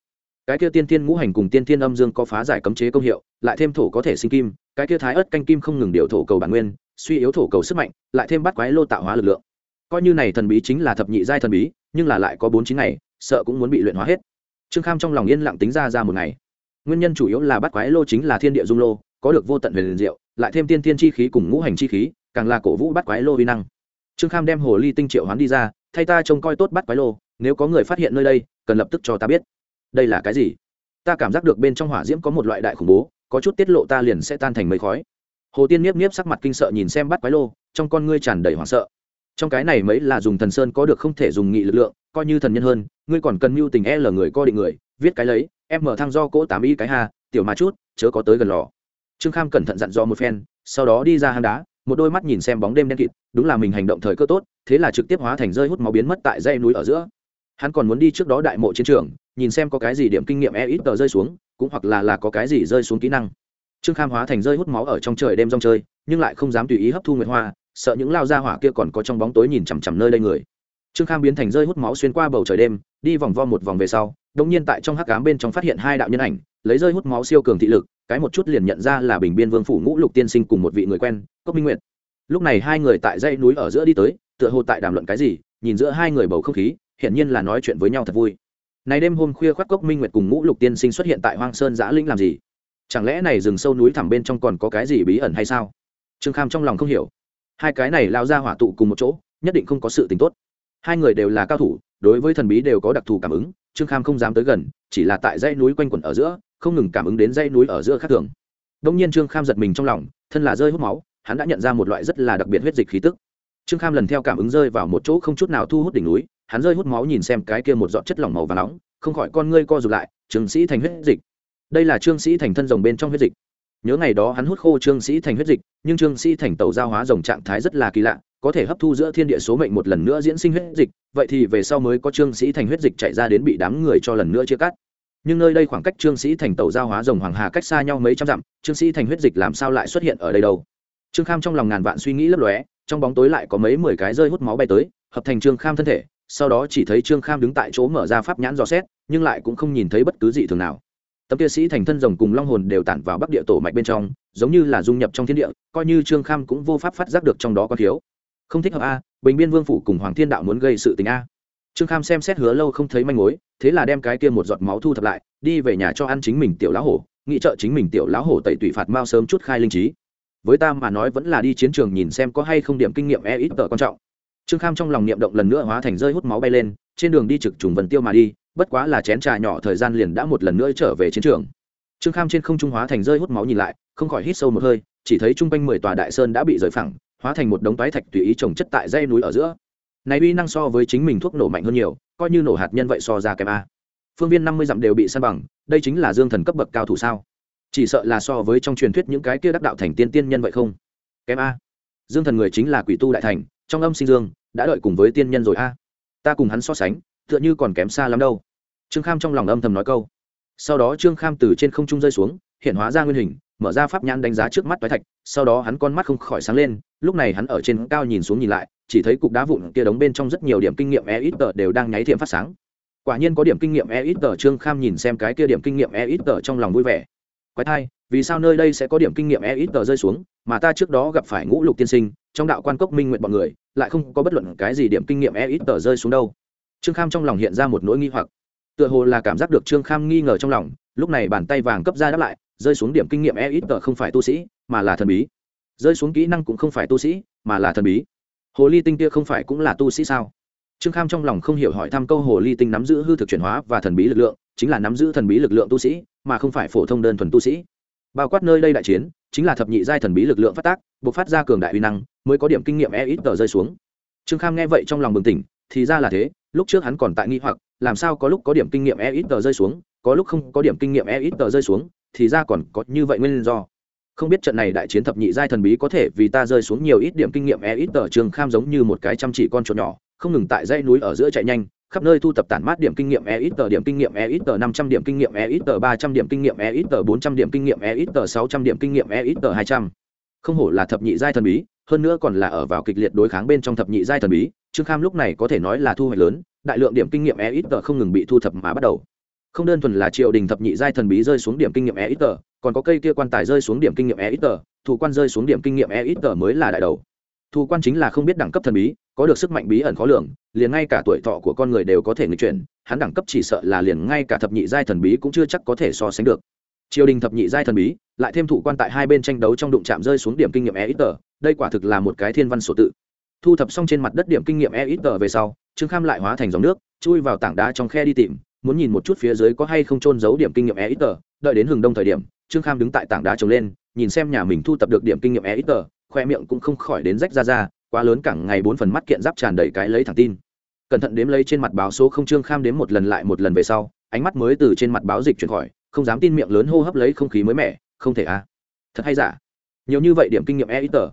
Cái kia tiên thiên ngũ hành cùng tiên thiên âm dương có phá giải cấm chế công hiệu, lại thêm thổ có thể sinh kim, cái kia thái ớt canh kim không ngừng điều thổ cầu bản nguyên, suy yếu thổ cầu sức mạnh, lại thêm bắt quái lô tạo hóa lực lượng. Coi như này thần bí chính là thập nhị giai thần bí, nhưng là lại có bốn chín ngày sợ cũng muốn bị luyện hóa hết. Trương kham trong lòng yên lặng tính ra ra một ngày. Nguyên nhân chủ yếu là bắt quái lô chính là thiên địa dung lô, có được vô tận huyền diệu, lại thêm tiên tiên chi khí cùng ngũ hành chi khí, càng là cổ vũ bắt quái lô vi năng. Trương kham đem hồ ly tinh triệu hoán đi ra, thay ta trông coi tốt bắt quái lô, nếu có người phát hiện nơi đây, cần lập tức cho ta biết. Đây là cái gì? Ta cảm giác được bên trong hỏa diễm có một loại đại khủng bố, có chút tiết lộ ta liền sẽ tan thành mây khói. Hồ tiên niếp niếp sắc mặt kinh sợ nhìn xem bắt quái lô, trong con ngươi tràn đầy hoảng sợ trong cái này mấy là dùng thần sơn có được không thể dùng nghị lực lượng, coi như thần nhân hơn, ngươi còn cần mưu tình e l người co định người, viết cái lấy, em mở thang do cỗ tám y cái hà tiểu mà chút, chớ có tới gần lò. Trương kham cẩn thận dặn dò một phen, sau đó đi ra hang đá, một đôi mắt nhìn xem bóng đêm đen kịt, đúng là mình hành động thời cơ tốt, thế là trực tiếp hóa thành rơi hút máu biến mất tại dây núi ở giữa. Hắn còn muốn đi trước đó đại mộ chiến trường, nhìn xem có cái gì điểm kinh nghiệm e ít tờ rơi xuống, cũng hoặc là là có cái gì rơi xuống kỹ năng. Trương kham hóa thành rơi hút máu ở trong trời đêm rong chơi, nhưng lại không dám tùy ý hấp thu nguyệt hoa sợ những lao ra hỏa kia còn có trong bóng tối nhìn chằm chằm nơi đây người. Trương kham biến thành rơi hút máu xuyên qua bầu trời đêm, đi vòng vo một vòng về sau đ ỗ n g nhiên tại trong hắc cám bên trong phát hiện hai đạo nhân ảnh, lấy rơi hút máu siêu cường thị lực, cái một chút liền nhận ra là bình biên vương phủ ngũ lục tiên sinh cùng một vị người quen, cốc minh nguyệt. Lúc này hai người tại dãy núi ở giữa đi tới, tựa hồ tại đàm luận cái gì, nhìn giữa hai người bầu không khí, hiển nhiên là nói chuyện với nhau thật vui. Này đêm hôm khuya khoác cốc minh nguyệt cùng ngũ lục tiên sinh xuất hiện tại hoang sơn giã linh làm gì? Chẳng lẽ này rừng sâu núi thẳm bên trong còn có cái gì bí ẩn hay sao? Trương kham trong lòng không hiểu hai cái này lao ra hỏa tụ cùng một chỗ, nhất định không có sự tính tốt. Hai người đều là cao thủ, đối với thần bí đều có đặc thù cảm ứng, trương kham không dám tới gần, chỉ là tại dãy núi quanh quẩn ở giữa, không ngừng cảm ứng đến dãy núi ở giữa khác thường. Đông nhiên trương kham giật mình trong lòng, thân là rơi hút máu, hắn đã nhận ra một loại rất là đặc biệt huyết dịch khí tức. Trương kham lần theo cảm ứng rơi vào một chỗ không chút nào thu hút đỉnh núi, hắn rơi hút máu nhìn xem cái kia một giọt chất lỏng màu và nóng, không khỏi con ngươi co rụt lại, trương sĩ thành huyết dịch. Đây là trương sĩ thành thân rồng bên trong huyết dịch nhớ ngày đó hắn hút khô trương sĩ thành huyết dịch, nhưng trương sĩ thành tàu giao hóa rồng trạng thái rất là kỳ lạ, có thể hấp thu giữa thiên địa số mệnh một lần nữa diễn sinh huyết dịch, vậy thì về sau mới có trương sĩ thành huyết dịch chạy ra đến bị đám người cho lần nữa chia cắt. Nhưng nơi đây khoảng cách trương sĩ thành tàu giao hóa rồng hoàng hà cách xa nhau mấy trăm dặm, trương sĩ thành huyết dịch làm sao lại xuất hiện ở đây đâu? Trương kham trong lòng ngàn vạn suy nghĩ lấp lóe, trong bóng tối lại có mấy mười cái rơi hút máu bay tới, hợp thành trương kham thân thể, sau đó chỉ thấy trương kham đứng tại chỗ mở ra pháp nhãn dò xét, nhưng lại cũng không nhìn thấy bất cứ gì thường nào tấm kia sĩ thành thân rồng cùng long hồn đều tản vào bắc địa tổ mạch bên trong, giống như là dung nhập trong thiên địa, coi như trương kham cũng vô pháp phát giác được trong đó có thiếu. Không thích hợp a, bình biên vương phủ cùng hoàng thiên đạo muốn gây sự tình a. Trương kham xem xét hứa lâu không thấy manh mối, thế là đem cái kia một giọt máu thu thập lại, đi về nhà cho ăn chính mình tiểu lão hổ, nghĩ trợ chính mình tiểu lão hổ tẩy tủy phạt mao sớm chút khai linh trí. Với ta mà nói vẫn là đi chiến trường nhìn xem có hay không điểm kinh nghiệm e ít tờ quan trọng. Trương kham trong lòng niệm động lần nữa hóa thành rơi hút máu bay lên, trên đường đi trực trùng vần tiêu mà đi bất quá là chén trà nhỏ thời gian liền đã một lần nữa trở về chiến trường. Trương kham trên không trung hóa thành rơi hút máu nhìn lại, không khỏi hít sâu một hơi, chỉ thấy chung quanh mười tòa đại sơn đã bị rời phẳng, hóa thành một đống toái thạch tùy ý trồng chất tại dây núi ở giữa. Này uy năng so với chính mình thuốc nổ mạnh hơn nhiều, coi như nổ hạt nhân vậy so ra kém a. Phương viên năm mươi dặm đều bị săn bằng, đây chính là dương thần cấp bậc cao thủ sao? Chỉ sợ là so với trong truyền thuyết những cái kia đắc đạo thành tiên tiên nhân vậy không? Kém a. Dương thần người chính là quỷ tu đại thành, trong âm sinh dương, đã đợi cùng với tiên nhân rồi a. Ta cùng hắn so sánh tựa như còn kém xa lắm đâu. Trương kham trong lòng âm thầm nói câu. Sau đó trương kham từ trên không trung rơi xuống, hiện hóa ra nguyên hình, mở ra pháp nhãn đánh giá trước mắt toái thạch, sau đó hắn con mắt không khỏi sáng lên, lúc này hắn ở trên cao nhìn xuống nhìn lại, chỉ thấy cục đá vụn kia đóng bên trong rất nhiều điểm kinh nghiệm e ít tờ đều đang nháy thiệm phát sáng. Quả nhiên có điểm kinh nghiệm e ít tờ, trương kham nhìn xem cái kia điểm kinh nghiệm e ít tờ trong lòng vui vẻ. Quái thai, vì sao nơi đây sẽ có điểm kinh nghiệm e ít tờ rơi xuống, mà ta trước đó gặp phải ngũ lục tiên sinh, trong đạo quan cốc minh nguyện bọn người, lại không có bất luận cái gì điểm kinh nghiệm e ít tờ rơi xuống đâu trương kham trong lòng hiện ra một nỗi nghi hoặc. Tựa hồ là cảm giác được trương kham nghi ngờ trong lòng, lúc này bàn tay vàng cấp ra đáp lại, rơi xuống điểm kinh nghiệm e ít tờ không phải tu sĩ, mà là thần bí. Rơi xuống kỹ năng cũng không phải tu sĩ, mà là thần bí. Hồ ly tinh kia không phải cũng là tu sĩ sao? Trương kham trong lòng không hiểu hỏi thăm câu hồ ly tinh nắm giữ hư thực chuyển hóa và thần bí lực lượng, chính là nắm giữ thần bí lực lượng tu sĩ, mà không phải phổ thông đơn thuần tu sĩ. Bao quát nơi đây đại chiến, chính là thập nhị giai thần bí lực lượng phát tác buộc phát ra cường đại uy năng, mới có điểm kinh nghiệm e ít tờ rơi xuống. Trương kham nghe vậy trong lòng bừng tỉnh thì ra là thế, lúc trước hắn còn tại nghi hoặc, làm sao có lúc có điểm kinh nghiệm e ít tờ rơi xuống, có lúc không có điểm kinh nghiệm e ít tờ rơi xuống, thì ra còn có như vậy nguyên do. Không biết trận này đại chiến thập nhị giai thần bí có thể vì ta rơi xuống nhiều ít điểm kinh nghiệm e ít tờ trường kham giống như một cái chăm chỉ con chuột nhỏ, không ngừng tại dãy núi ở giữa chạy nhanh, khắp nơi thu tập tản mát điểm kinh nghiệm e ít tờ điểm kinh nghiệm e ít tờ năm trăm điểm kinh nghiệm e ít tờ ba trăm điểm kinh nghiệm e ít tờ bốn trăm điểm kinh nghiệm e ít tờ sáu trăm điểm kinh nghiệm e ít tờ hai trăm. Không hổ là thập nhị giai thần bí, hơn nữa còn là ở vào kịch liệt đối kháng bên trong thập nhị giai thần bí trương kham lúc này có thể nói là thu hoạch lớn, đại lượng điểm kinh nghiệm e ít tờ không ngừng bị thu thập mà bắt đầu. Không đơn thuần là triều đình thập nhị giai thần bí rơi xuống điểm kinh nghiệm e ít tờ, còn có cây kia quan tài rơi xuống điểm kinh nghiệm e ít tờ, thủ quan rơi xuống điểm kinh nghiệm e ít tờ mới là đại đầu. Thủ quan chính là không biết đẳng cấp thần bí, có được sức mạnh bí ẩn khó lường, liền ngay cả tuổi thọ của con người đều có thể nghịch chuyển, hắn đẳng cấp chỉ sợ là liền ngay cả thập nhị giai thần bí cũng chưa chắc có thể so sánh được. Triều đình thập nhị giai thần bí, lại thêm thủ quan tại hai bên tranh đấu trong đụng chạm rơi xuống điểm kinh nghiệm e ít tờ, đây quả thực là một cái thiên văn sổ tự thu thập xong trên mặt đất điểm kinh nghiệm e ít tờ về sau, trương kham lại hóa thành dòng nước, chui vào tảng đá trong khe đi tìm, muốn nhìn một chút phía dưới có hay không trôn giấu điểm kinh nghiệm e ít tờ. Đợi đến hừng đông thời điểm, trương kham đứng tại tảng đá trồng lên, nhìn xem nhà mình thu tập được điểm kinh nghiệm e ít tờ, khoe miệng cũng không khỏi đến rách ra ra, quá lớn cẳng ngày bốn phần mắt kiện giáp tràn đầy cái lấy thẳng tin. Cẩn thận đếm lấy trên mặt báo số không trương kham đếm một lần lại một lần về sau, ánh mắt mới từ trên mặt báo dịch chuyển khỏi, không dám tin miệng lớn hô hấp lấy không khí mới mẻ, không thể à. Thật hay giả? Nhiều như vậy điểm kinh nghiệm e ít tờ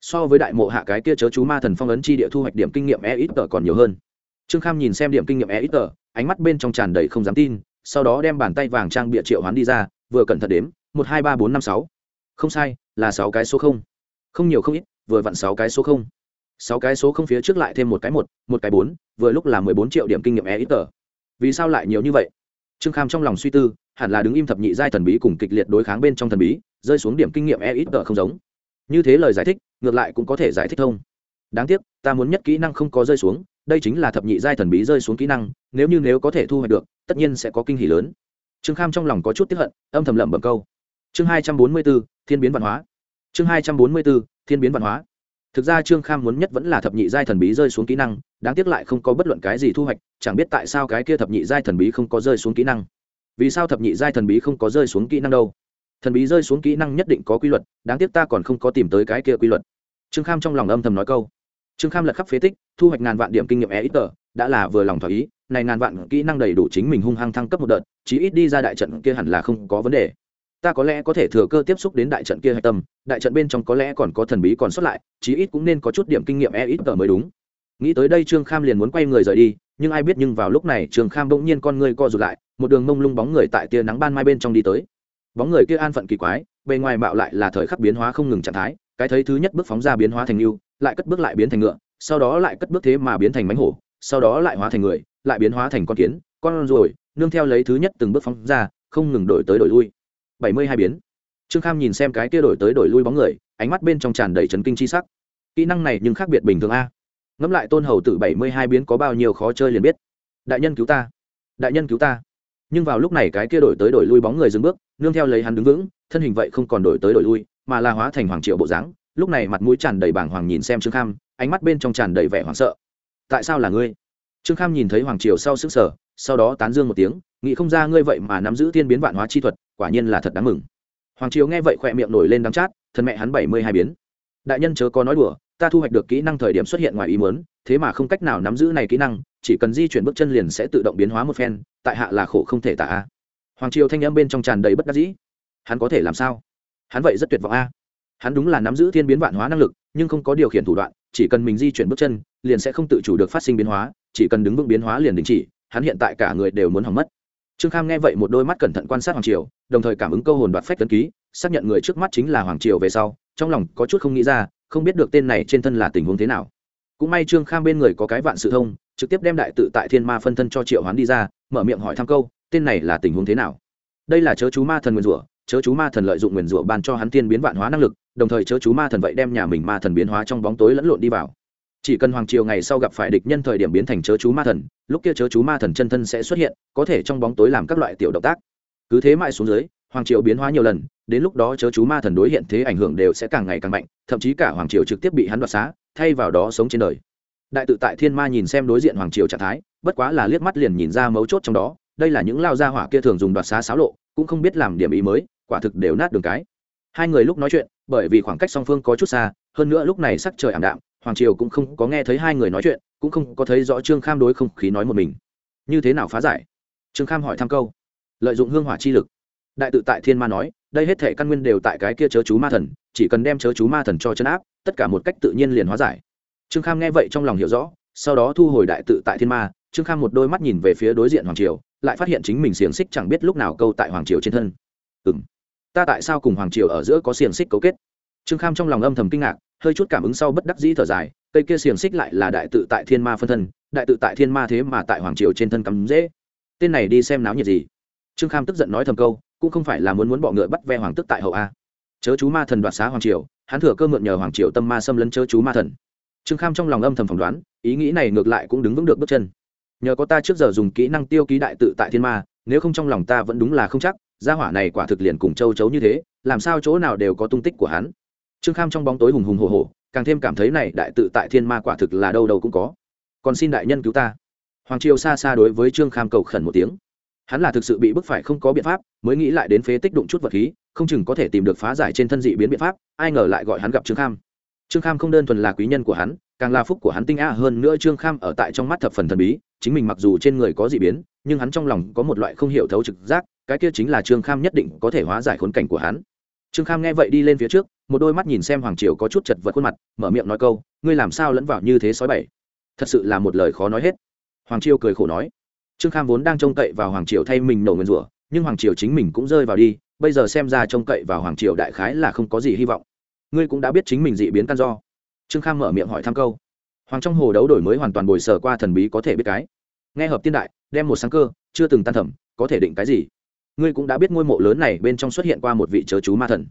so với đại mộ hạ cái kia chớ chú ma thần phong ấn chi địa thu hoạch điểm kinh nghiệm e ít tờ còn nhiều hơn. Trương kham nhìn xem điểm kinh nghiệm e ít tờ, ánh mắt bên trong tràn đầy không dám tin, sau đó đem bàn tay vàng trang bịa triệu hoán đi ra, vừa cẩn thận đếm, một, hai, ba, bốn, năm, sáu. Không sai, là sáu cái số không. Không nhiều không ít, vừa vặn sáu cái số không. Sáu cái số không phía trước lại thêm một cái một một cái bốn, vừa lúc là mười bốn triệu điểm kinh nghiệm e ít tờ. Vì sao lại nhiều như vậy? Trương kham trong lòng suy tư, hẳn là đứng im thập nhị giai thần bí cùng kịch liệt đối kháng bên trong thần bí, rơi xuống điểm kinh nghiệm e ít tờ không giống như thế lời giải thích, ngược lại cũng có thể giải thích thông. Đáng tiếc, ta muốn nhất kỹ năng không có rơi xuống, đây chính là thập nhị giai thần bí rơi xuống kỹ năng, nếu như nếu có thể thu hoạch được, tất nhiên sẽ có kinh hỷ lớn. Trương kham trong lòng có chút tiếp hận, âm thầm lẩm bẩm câu. Chương hai trăm bốn mươi b ố thiên biến văn hóa. Chương hai trăm bốn mươi b ố thiên biến văn hóa. Thực ra trương kham muốn nhất vẫn là thập nhị giai thần bí rơi xuống kỹ năng, đáng tiếc lại không có bất luận cái gì thu hoạch, chẳng biết tại sao cái kia thập nhị giai thần bí không có rơi xuống kỹ năng. Vì sao thập nhị giai thần bí không có rơi xuống kỹ năng đâu? Thần bí rơi xuống kỹ năng nhất định có quy luật, đáng tiếc ta còn không có tìm tới cái kia quy luật. Trương kham trong lòng âm thầm nói câu. Trương kham lật khắp phế tích, thu hoạch ngàn vạn điểm kinh nghiệm e ít tờ, đã là vừa lòng thỏa ý, này ngàn vạn kỹ năng đầy đủ chính mình hung hăng thăng cấp một đợt, chí ít đi ra đại trận kia hẳn là không có vấn đề. Ta có lẽ có thể thừa cơ tiếp xúc đến đại trận kia hạch tâm, đại trận bên trong có lẽ còn có thần bí còn sót lại, chí ít cũng nên có chút điểm kinh nghiệm e ít tờ mới đúng. Nghĩ tới đây trương kham liền muốn quay người rời đi, nhưng ai biết nhưng vào lúc này trương kham bỗng nhiên con người co rụt lại, một đường mông lung bóng người tại tia nắng ban mai bên trong đi tới bóng người kia an phận kỳ quái, bề ngoài bạo lại là thời khắc biến hóa không ngừng trạng thái, cái thấy thứ nhất bước phóng ra biến hóa thành yêu, lại cất bước lại biến thành ngựa, sau đó lại cất bước thế mà biến thành mánh hổ, sau đó lại hóa thành người, lại biến hóa thành con kiến, con rồi nương theo lấy thứ nhất từng bước phóng ra, không ngừng đổi tới đổi lui. Bảy mươi hai biến. Trương kham nhìn xem cái kia đổi tới đổi lui bóng người, ánh mắt bên trong tràn đầy trấn kinh c h i sắc. Kỹ năng này nhưng khác biệt bình thường a. Ngẫm lại tôn hầu từ bảy mươi hai biến có bao nhiêu khó chơi liền biết. Đại nhân cứu ta. Đại nhân cứu ta nhưng vào lúc này cái kia đổi tới đổi lui bóng người dừng bước, nương theo lấy hắn đứng vững, thân hình vậy không còn đổi tới đổi lui, mà là hóa thành hoàng triệu bộ dáng, lúc này mặt mũi tràn đầy bảng hoàng nhìn xem trương kham, ánh mắt bên trong tràn đầy vẻ hoảng sợ. Tại sao là ngươi? Trương kham nhìn thấy hoàng triều sau sức sở sau đó tán dương một tiếng, nghĩ không ra ngươi vậy mà nắm giữ thiên biến vạn hóa chi thuật, quả nhiên là thật đáng mừng. Hoàng triều nghe vậy khỏe miệng nổi lên đắng chát, thân mẹ hắn bảy mươi hai biến. Đại nhân chớ có nói đùa, ta thu hoạch được kỹ năng thời điểm xuất hiện ngoài ý muốn, thế mà không cách nào nắm giữ này kỹ năng chỉ cần di chuyển bước chân liền sẽ tự động biến hóa một phen, tại hạ là khổ không thể tả. Hoàng triều thanh âm bên trong tràn đầy bất đắc dĩ. Hắn có thể làm sao? Hắn vậy rất tuyệt vọng a. Hắn đúng là nắm giữ thiên biến vạn hóa năng lực, nhưng không có điều khiển thủ đoạn, chỉ cần mình di chuyển bước chân, liền sẽ không tự chủ được phát sinh biến hóa, chỉ cần đứng vững biến hóa liền đình chỉ, hắn hiện tại cả người đều muốn hỏng mất. Trương kham nghe vậy một đôi mắt cẩn thận quan sát hoàng triều, đồng thời cảm ứng câu hồn đoạt phách tấn ký, xác nhận người trước mắt chính là hoàng triều về sau, trong lòng có chút không nghĩ ra, không biết được tên này trên thân là tình huống thế nào. Cũng may trương kham bên người có cái vạn sự thông trực tiếp đem đại tự tại thiên ma phân thân cho triệu hoán đi ra, mở miệng hỏi thăm câu, tên này là tình huống thế nào? Đây là chớ chú ma thần nguyền rủa, chớ chú ma thần lợi dụng nguyền rủa ban cho hắn tiên biến vạn hóa năng lực, đồng thời chớ chú ma thần vậy đem nhà mình ma thần biến hóa trong bóng tối lẫn lộn đi vào. Chỉ cần hoàng triều ngày sau gặp phải địch nhân thời điểm biến thành chớ chú ma thần, lúc kia chớ chú ma thần chân thân sẽ xuất hiện, có thể trong bóng tối làm các loại tiểu động tác. Cứ thế mãi xuống dưới, hoàng triều biến hóa nhiều lần, đến lúc đó chớ chú ma thần đối hiện thế ảnh hưởng đều sẽ càng ngày càng mạnh, thậm chí cả hoàng triều trực tiếp bị hắn đoạt xá, thay vào đó sống trên đời đại tự tại thiên ma nhìn xem đối diện hoàng triều trạng thái, bất quá là liếc mắt liền nhìn ra mấu chốt trong đó, đây là những lao gia hỏa kia thường dùng đoạt xá xáo lộ, cũng không biết làm điểm ý mới, quả thực đều nát đường cái. Hai người lúc nói chuyện, bởi vì khoảng cách song phương có chút xa, hơn nữa lúc này sắc trời ảm đạm, hoàng triều cũng không có nghe thấy hai người nói chuyện, cũng không có thấy rõ trương kham đối không khí nói một mình. Như thế nào phá giải? Trương kham hỏi thăm câu. Lợi dụng hương hỏa chi lực. Đại tự tại thiên ma nói, đây hết thể căn nguyên đều tại cái kia chớ chú ma thần, chỉ cần đem chớ chú ma thần cho chấn áp, tất cả một cách tự nhiên liền hóa giải trương kham nghe vậy trong lòng hiểu rõ, sau đó thu hồi đại tự tại thiên ma, trương kham một đôi mắt nhìn về phía đối diện hoàng triều, lại phát hiện chính mình xiềng xích chẳng biết lúc nào câu tại hoàng triều trên thân. Ừ m ta tại sao cùng hoàng triều ở giữa có xiềng xích cấu kết? Trương kham trong lòng âm thầm kinh ngạc, hơi chút cảm ứng sau bất đắc dĩ thở dài, cây kia xiềng xích lại là đại tự tại thiên ma phân thân, đại tự tại thiên ma thế mà tại hoàng triều trên thân cắm dễ. Tên này đi xem náo nhiệt gì? Trương kham tức giận nói thầm câu, cũng không phải là muốn muốn bọ ngựa bắt ve hoàng tức tại hậu a. Chớ chú ma thần đoạt xá hoàng triều, hắn thừa cơ mượn nhờ hoàng triều tâm ma xâm lấn chớ chú ma thần trương kham trong lòng âm thầm phỏng đoán, ý nghĩ này ngược lại cũng đứng vững được bước chân. Nhờ có ta trước giờ dùng kỹ năng tiêu ký đại tự tại thiên ma, nếu không trong lòng ta vẫn đúng là không chắc, gia hỏa này quả thực liền cùng châu chấu như thế, làm sao chỗ nào đều có tung tích của hắn. Trương kham trong bóng tối hùng hùng hồ hồ càng thêm cảm thấy này đại tự tại thiên ma quả thực là đâu đâu cũng có. Còn xin đại nhân cứu ta. Hoàng triều xa xa đối với trương kham cầu khẩn một tiếng. Hắn là thực sự bị bức phải không có biện pháp, mới nghĩ lại đến phế tích đụng chút vật khí, không chừng có thể tìm được phá giải trên thân dị biến biện pháp, ai ngờ lại gọi hắn gặp trương kham trương kham không đơn thuần là quý nhân của hắn, càng là phúc của hắn tinh a hơn nữa trương kham ở tại trong mắt thập phần thần bí, chính mình mặc dù trên người có dị biến, nhưng hắn trong lòng có một loại không hiểu thấu trực giác, cái kia chính là trương kham nhất định có thể hóa giải khốn cảnh của hắn. Trương kham nghe vậy đi lên phía trước, một đôi mắt nhìn xem hoàng triều có chút chật vật khuôn mặt, mở miệng nói câu, ngươi làm sao lẫn vào như thế sói bảy thật sự là một lời khó nói hết. Hoàng triều cười khổ nói, trương kham vốn đang trông cậy vào hoàng triều thay mình nổ nguyên rủa, nhưng hoàng triều chính mình cũng rơi vào đi, bây giờ xem ra trông cậy vào hoàng triều đại khái là không có gì hy vọng ngươi cũng đã biết chính mình dị biến căn do. Trương kham mở miệng hỏi thăm câu. Hoàng trong hồ đấu đổi mới hoàn toàn bồi sở qua thần bí có thể biết cái. Nghe hợp tiên đại, đem một sáng cơ, chưa từng tan thẩm có thể định cái gì? Ngươi cũng đã biết ngôi mộ lớn này bên trong xuất hiện qua một vị chớ chú ma thần.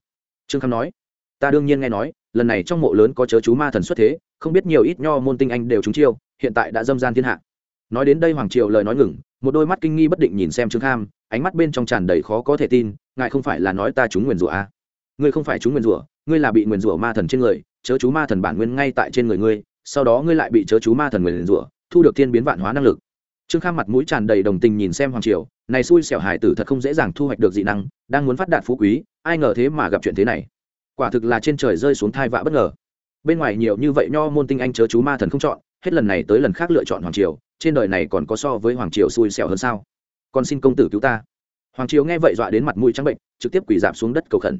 Trương kham nói. Ta đương nhiên nghe nói, lần này trong mộ lớn có chớ chú ma thần xuất thế, không biết nhiều ít nho môn tinh anh đều trúng chiêu, hiện tại đã dâm gian thiên hạ. Nói đến đây hoàng triều lời nói ngừng, một đôi mắt kinh nghi bất định nhìn xem trương kham, ánh mắt bên trong tràn đầy khó có thể tin, ngài không phải là nói ta trúng nguyền rủa à? Ngươi không phải chúng nguyền rủa, ngươi là bị nguyền rủa ma thần trên người, chớ chú ma thần bản nguyên ngay tại trên người ngươi, sau đó ngươi lại bị chớ chú ma thần nguyền rủa, thu được thiên biến vạn hóa năng lực. Trương kham mặt mũi tràn đầy đồng tình nhìn xem hoàng triều, này xui xẻo hải tử thật không dễ dàng thu hoạch được dị năng, đang muốn phát đạt phú quý, ai ngờ thế mà gặp chuyện thế này. Quả thực là trên trời rơi xuống thai vạ bất ngờ. Bên ngoài nhiều như vậy nho môn tinh anh chớ chú ma thần không chọn, hết lần này tới lần khác lựa chọn hoàng triều, trên đời này còn có so với hoàng triều xui xẻo hơn sao? Còn xin công tử cứu ta. Hoàng triều nghe vậy dọa đến mặt mũi trắng bệnh, trực tiếp quỳ dạp xuống đất cầu khẩn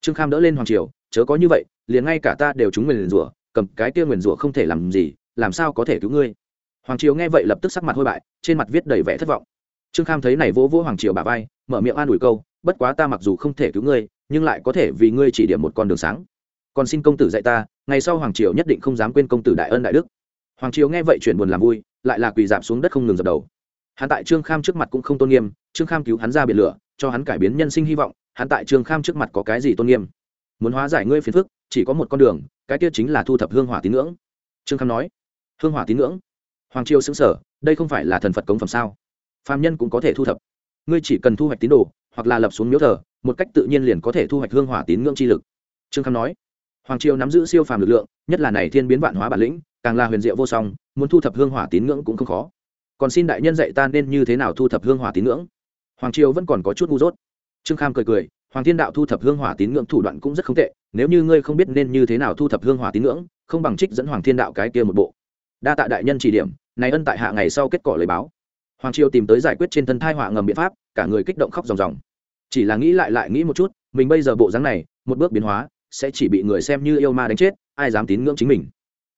trương kham đỡ lên hoàng triều, chớ có như vậy, liền ngay cả ta đều trúng nguyền rủa, cầm cái kia nguyền rủa không thể làm gì, làm sao có thể cứu ngươi? Hoàng triều nghe vậy lập tức sắc mặt hôi bại, trên mặt viết đầy vẻ thất vọng. Trương kham thấy này vỗ vỗ hoàng triều bà vai, mở miệng an ủi câu, bất quá ta mặc dù không thể cứu ngươi, nhưng lại có thể vì ngươi chỉ điểm một con đường sáng. Còn xin công tử dạy ta, ngày sau hoàng triều nhất định không dám quên công tử đại ân đại đức. Hoàng triều nghe vậy chuyển buồn làm vui, lại là quỳ giảm xuống đất không ngừng dập đầu. Hắn tại trương kham trước mặt cũng không tôn nghiêm, trương kham cứu hắn ra biển lửa, cho hắn cải biến nhân sinh hy vọng hắn tại trương kham trước mặt có cái gì tôn nghiêm? Muốn hóa giải ngươi phiền phức, chỉ có một con đường, cái kia chính là thu thập hương hỏa tín ngưỡng. Trương kham nói. Hương hỏa tín ngưỡng? Hoàng triều xứng sở đây không phải là thần phật cống phẩm sao? Phạm nhân cũng có thể thu thập. Ngươi chỉ cần thu hoạch tín đồ, hoặc là lập xuống miếu thờ, một cách tự nhiên liền có thể thu hoạch hương hỏa tín ngưỡng chi lực. Trương kham nói. Hoàng triều nắm giữ siêu phàm lực lượng, nhất là này thiên biến vạn hóa bản lĩnh, càng là huyền diệu vô song, muốn thu thập hương hỏa tín ngưỡng cũng không khó. Còn xin đại nhân dạy ta nên như thế nào thu thập hương hỏa tín ngưỡng? Hoàng triều vẫn còn có chút ngu dốt trương kham cười cười, hoàng thiên đạo thu thập hương hỏa tín ngưỡng thủ đoạn cũng rất không tệ, nếu như ngươi không biết nên như thế nào thu thập hương hỏa tín ngưỡng, không bằng trích dẫn hoàng thiên đạo cái kia một bộ. Đa tạ đại nhân chỉ điểm, này ân tại hạ ngày sau kết quả lời báo. Hoàng triều tìm tới giải quyết trên thân thai họa ngầm biện pháp, cả người kích động khóc ròng ròng. Chỉ là nghĩ lại lại nghĩ một chút, mình bây giờ bộ dáng này, một bước biến hóa, sẽ chỉ bị người xem như yêu ma đánh chết, ai dám tín ngưỡng chính mình.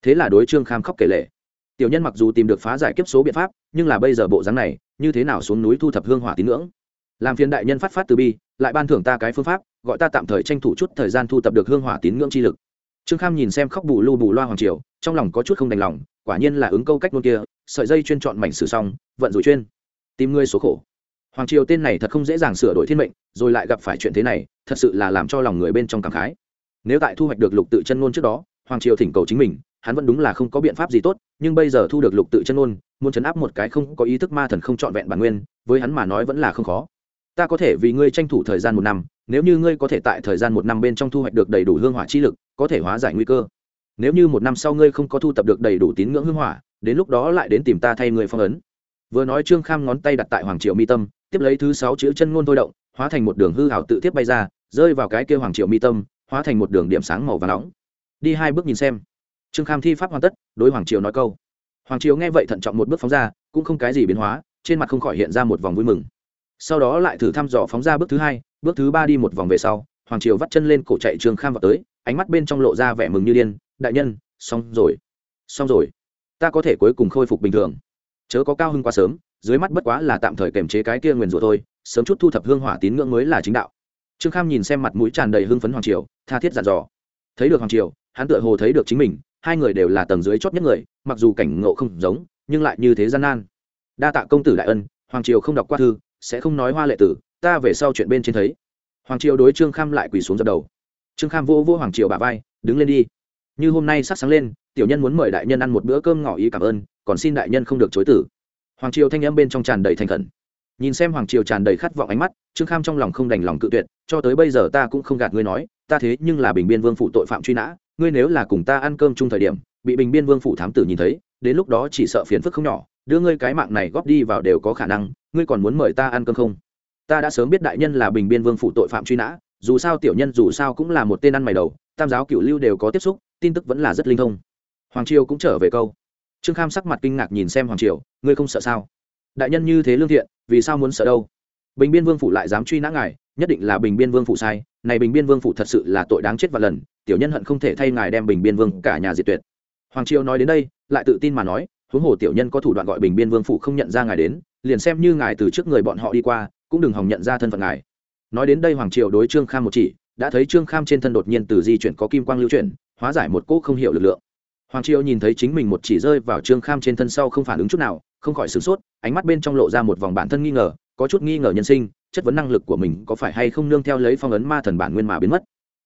Thế là đối trương kham khóc kể lệ tiểu nhân mặc dù tìm được phá giải kiếp số biện pháp, nhưng là bây giờ bộ dáng này, như thế nào xuống núi thu thập hương hỏa tín ngưỡng? Làm phiền đại nhân phát phát từ bi, lại ban thưởng ta cái phương pháp, gọi ta tạm thời tranh thủ chút thời gian thu tập được hương hỏa tín ngưỡng chi lực. Trương kham nhìn xem khóc bù lu bù loa hoàng triều, trong lòng có chút không đành lòng, quả nhiên là ứng câu cách luôn kia, sợi dây chuyên chọn mảnh sử xong, vận rủi chuyên. Tìm ngươi số khổ. Hoàng triều tên này thật không dễ dàng sửa đổi thiên mệnh, rồi lại gặp phải chuyện thế này, thật sự là làm cho lòng người bên trong cảm khái. Nếu tại thu hoạch được lục tự chân ngôn trước đó, hoàng triều thỉnh cầu chính mình, hắn vẫn đúng là không có biện pháp gì tốt, nhưng bây giờ thu được lục tự chân ngôn, muốn chấn áp một cái không có ý thức ma thần không trọn vẹn bản nguyên, với hắn mà nói vẫn là không khó ta có thể vì ngươi tranh thủ thời gian một năm, nếu như ngươi có thể tại thời gian một năm bên trong thu hoạch được đầy đủ hương hỏa chi lực, có thể hóa giải nguy cơ. Nếu như một năm sau ngươi không có thu tập được đầy đủ tín ngưỡng hương hỏa, đến lúc đó lại đến tìm ta thay người phong ấn. Vừa nói trương kham ngón tay đặt tại hoàng triệu mi tâm, tiếp lấy thứ sáu chữ chân ngôn thôi động, hóa thành một đường hư hảo tự tiếp bay ra, rơi vào cái kia hoàng triệu mi tâm, hóa thành một đường điểm sáng màu và nóng. Đi hai bước nhìn xem. Trương kham thi pháp hoàn tất, đối hoàng triều nói câu. Hoàng triều nghe vậy thận trọng một bước phóng ra, cũng không cái gì biến hóa, trên mặt không khỏi hiện ra một vòng vui mừng sau đó lại thử thăm dò phóng ra bước thứ hai, bước thứ ba đi một vòng về sau, hoàng triều vắt chân lên cổ chạy trường kham vào tới, ánh mắt bên trong lộ ra vẻ mừng như điên, đại nhân, xong rồi xong rồi. Ta có thể cuối cùng khôi phục bình thường. Chớ có cao hưng quá sớm, dưới mắt bất quá là tạm thời kềm chế cái kia nguyền rủa thôi, sớm chút thu thập hương hỏa tín ngưỡng mới là chính đạo. Trương kham nhìn xem mặt mũi tràn đầy hưng phấn hoàng triều, tha thiết dặn dò. Thấy được hoàng triều, hắn tựa hồ thấy được chính mình, hai người đều là tầng dưới chót nhất người, mặc dù cảnh ngộ không giống, nhưng lại như thế gian nan. Đa tạ công tử đại ân, hoàng triều không đọc qua thư sẽ không nói hoa lệ tử, ta về sau chuyện bên trên thấy. Hoàng triều đối trương kham lại quỳ xuống dập đầu. Trương kham vô vô hoàng triều bà vai, đứng lên đi. Như hôm nay sắc sáng lên, tiểu nhân muốn mời đại nhân ăn một bữa cơm ngỏ ý cảm ơn, còn xin đại nhân không được chối tử. Hoàng triều thanh âm bên trong tràn đầy thành khẩn. Nhìn xem hoàng triều tràn đầy khát vọng ánh mắt, trương kham trong lòng không đành lòng cự tuyệt, cho tới bây giờ ta cũng không gạt ngươi nói, ta thế nhưng là bình biên vương phụ tội phạm truy nã, ngươi nếu là cùng ta ăn cơm chung thời điểm, bị bình biên vương phủ thám tử nhìn thấy, đến lúc đó chỉ sợ phiền phức không nhỏ, đưa ngươi cái mạng này góp đi vào đều có khả năng ngươi còn muốn mời ta ăn cơm không? Ta đã sớm biết đại nhân là bình biên vương phủ tội phạm truy nã, dù sao tiểu nhân dù sao cũng là một tên ăn mày đầu, tam giáo cựu lưu đều có tiếp xúc, tin tức vẫn là rất linh thông. Hoàng triều cũng trở về câu. Trương kham sắc mặt kinh ngạc nhìn xem hoàng triều, ngươi không sợ sao? Đại nhân như thế lương thiện, vì sao muốn sợ đâu? Bình biên vương phủ lại dám truy nã ngài, nhất định là bình biên vương phủ sai, này bình biên vương phủ thật sự là tội đáng chết và lần, tiểu nhân hận không thể thay ngài đem bình biên vương cả nhà diệt tuyệt. Hoàng triều nói đến đây, lại tự tin mà nói, huống hồ tiểu nhân có thủ đoạn gọi bình biên vương phủ không nhận ra ngài đến liền xem như ngài từ trước người bọn họ đi qua, cũng đừng hòng nhận ra thân phận ngài. Nói đến đây hoàng triều đối trương kham một chỉ, đã thấy trương kham trên thân đột nhiên từ di chuyển có kim quang lưu chuyển, hóa giải một cỗ không hiểu lực lượng. Hoàng triều nhìn thấy chính mình một chỉ rơi vào trương kham trên thân sau không phản ứng chút nào, không khỏi sửng sốt, ánh mắt bên trong lộ ra một vòng bản thân nghi ngờ, có chút nghi ngờ nhân sinh, chất vấn năng lực của mình có phải hay không nương theo lấy phong ấn ma thần bản nguyên mà biến mất.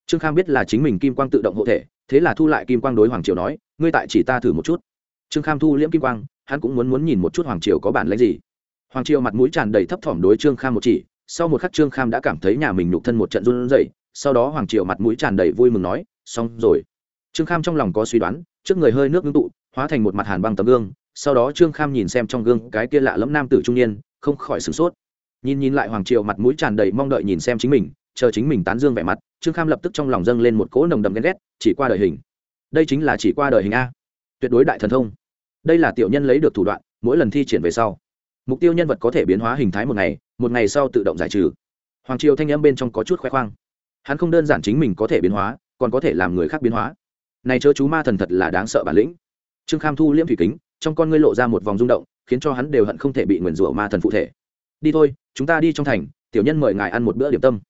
Trương kham biết là chính mình kim quang tự động hộ thể, thế là thu lại kim quang đối hoàng triều nói, ngươi tại chỉ ta thử một chút. Trương kham thu liễm kim quang, hắn cũng muốn muốn nhìn một chút hoàng triều có bản lãnh gì hoàng triều mặt mũi tràn đầy thấp thỏm đối trương kham một chỉ, sau một khắc trương kham đã cảm thấy nhà mình nhục thân một trận run rẩy, sau đó hoàng triều mặt mũi tràn đầy vui mừng nói, xong rồi. Trương kham trong lòng có suy đoán, trước người hơi nước ngưng tụ, hóa thành một mặt hàn băng tấm gương, sau đó trương kham nhìn xem trong gương cái kia lạ lẫm nam tử trung niên, không khỏi sửng sốt. Nhìn nhìn lại hoàng triều mặt mũi tràn đầy mong đợi nhìn xem chính mình, chờ chính mình tán dương vẻ mặt, trương kham lập tức trong lòng dâng lên một cỗ nồng đậm ghen ghét, chỉ qua đời hình. Đây chính là chỉ qua đời hình a. Tuyệt đối đại thần thông. Đây là tiểu nhân lấy được thủ đoạn, mỗi lần thi triển về sau mục tiêu nhân vật có thể biến hóa hình thái một ngày một ngày sau tự động giải trừ. Hoàng triều thanh âm bên trong có chút khoe khoang. Hắn không đơn giản chính mình có thể biến hóa, còn có thể làm người khác biến hóa. Này chớ chú ma thần thật là đáng sợ bản lĩnh. Trương kham thu liễm thủy kính, trong con ngươi lộ ra một vòng rung động, khiến cho hắn đều hận không thể bị nguyền rủa ma thần phụ thể. Đi thôi, chúng ta đi trong thành, tiểu nhân mời ngài ăn một bữa điểm tâm.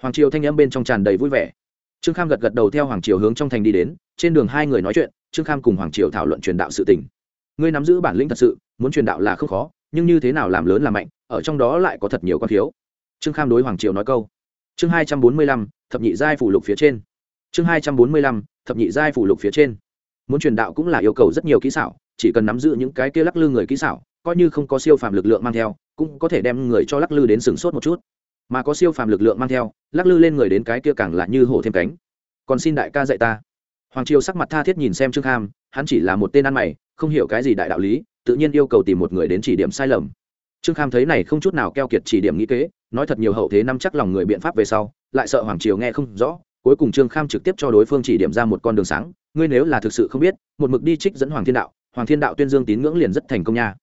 Hoàng triều thanh âm bên trong tràn đầy vui vẻ. Trương kham gật gật đầu theo hoàng triều hướng trong thành đi đến, trên đường hai người nói chuyện, trương kham cùng hoàng triều thảo luận truyền đạo sự tình. Ngươi nắm giữ bản lĩnh thật sự, muốn truyền đạo là không khó nhưng như thế nào làm lớn làm mạnh, ở trong đó lại có thật nhiều con thiếu trương kham đối hoàng triều nói câu. Chương hai trăm bốn mươi lăm, thập nhị giai phủ lục phía trên. Chương hai trăm bốn mươi lăm, thập nhị giai phủ lục phía trên. Muốn truyền đạo cũng là yêu cầu rất nhiều kỹ xảo, chỉ cần nắm giữ những cái kia lắc lư người kỹ xảo, coi như không có siêu phàm lực lượng mang theo, cũng có thể đem người cho lắc lư đến sừng sốt một chút. Mà có siêu phàm lực lượng mang theo, lắc lư lên người đến cái kia càng là như hổ thêm cánh. Còn xin đại ca dạy ta. Hoàng triều sắc mặt tha thiết nhìn xem trương kham, hắn chỉ là một tên ăn mày, không hiểu cái gì đại đạo lý tự nhiên yêu cầu tìm một người đến chỉ điểm sai lầm. Trương kham thấy này không chút nào keo kiệt chỉ điểm nghĩ kế, nói thật nhiều hậu thế năm chắc lòng người biện pháp về sau, lại sợ hoàng triều nghe không rõ, cuối cùng trương kham trực tiếp cho đối phương chỉ điểm ra một con đường sáng, ngươi nếu là thực sự không biết, một mực đi trích dẫn hoàng thiên đạo, hoàng thiên đạo tuyên dương tín ngưỡng liền rất thành công nha.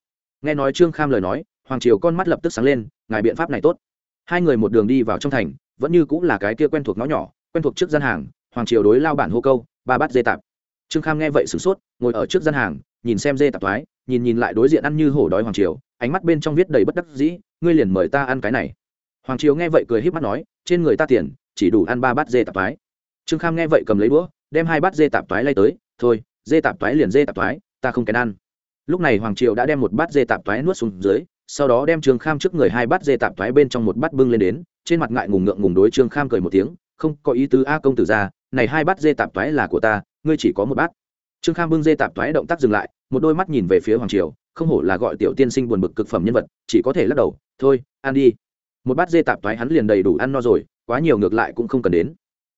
Nghe nói trương kham lời nói, hoàng triều con mắt lập tức sáng lên, ngài biện pháp này tốt. Hai người một đường đi vào trong thành, vẫn như cũng là cái kia quen thuộc nó nhỏ, quen thuộc trước gian hàng, hoàng triều đối lao bản hô câu, ba bát dê tạp. Trương kham nghe vậy sửng sốt, ngồi ở trước gian hàng, nhìn xem dê tạp thoái nhìn nhìn lại đối diện ăn như hổ đói hoàng triều, ánh mắt bên trong viết đầy bất đắc dĩ, ngươi liền mời ta ăn cái này. Hoàng triều nghe vậy cười h í p mắt nói, trên người ta tiền, chỉ đủ ăn ba bát dê tạp thoái trương kham nghe vậy cầm lấy đũa, đem hai bát dê tạp thoái lay tới, thôi, dê tạp thoái liền dê tạp thoái ta không kèn ăn. Lúc này hoàng triều đã đem một bát dê tạp thoái nuốt xuống dưới, sau đó đem trương kham trước người hai bát dê tạp thoái bên trong một bát bưng lên đến, trên mặt ngại ngùng ngượng ngùng đối trương kham cười một tiếng, không, có ý tứ a công tử ra, này hai bát dê tạp thoái là của ta, ngươi chỉ có một bát. Trương kham bưng dê tạp thoái động tác dừng lại một đôi mắt nhìn về phía hoàng triều, không hổ là gọi tiểu tiên sinh buồn bực cực phẩm nhân vật, chỉ có thể lắc đầu, thôi, ăn đi. Một bát dê tạp thoái hắn liền đầy đủ ăn no rồi, quá nhiều ngược lại cũng không cần đến.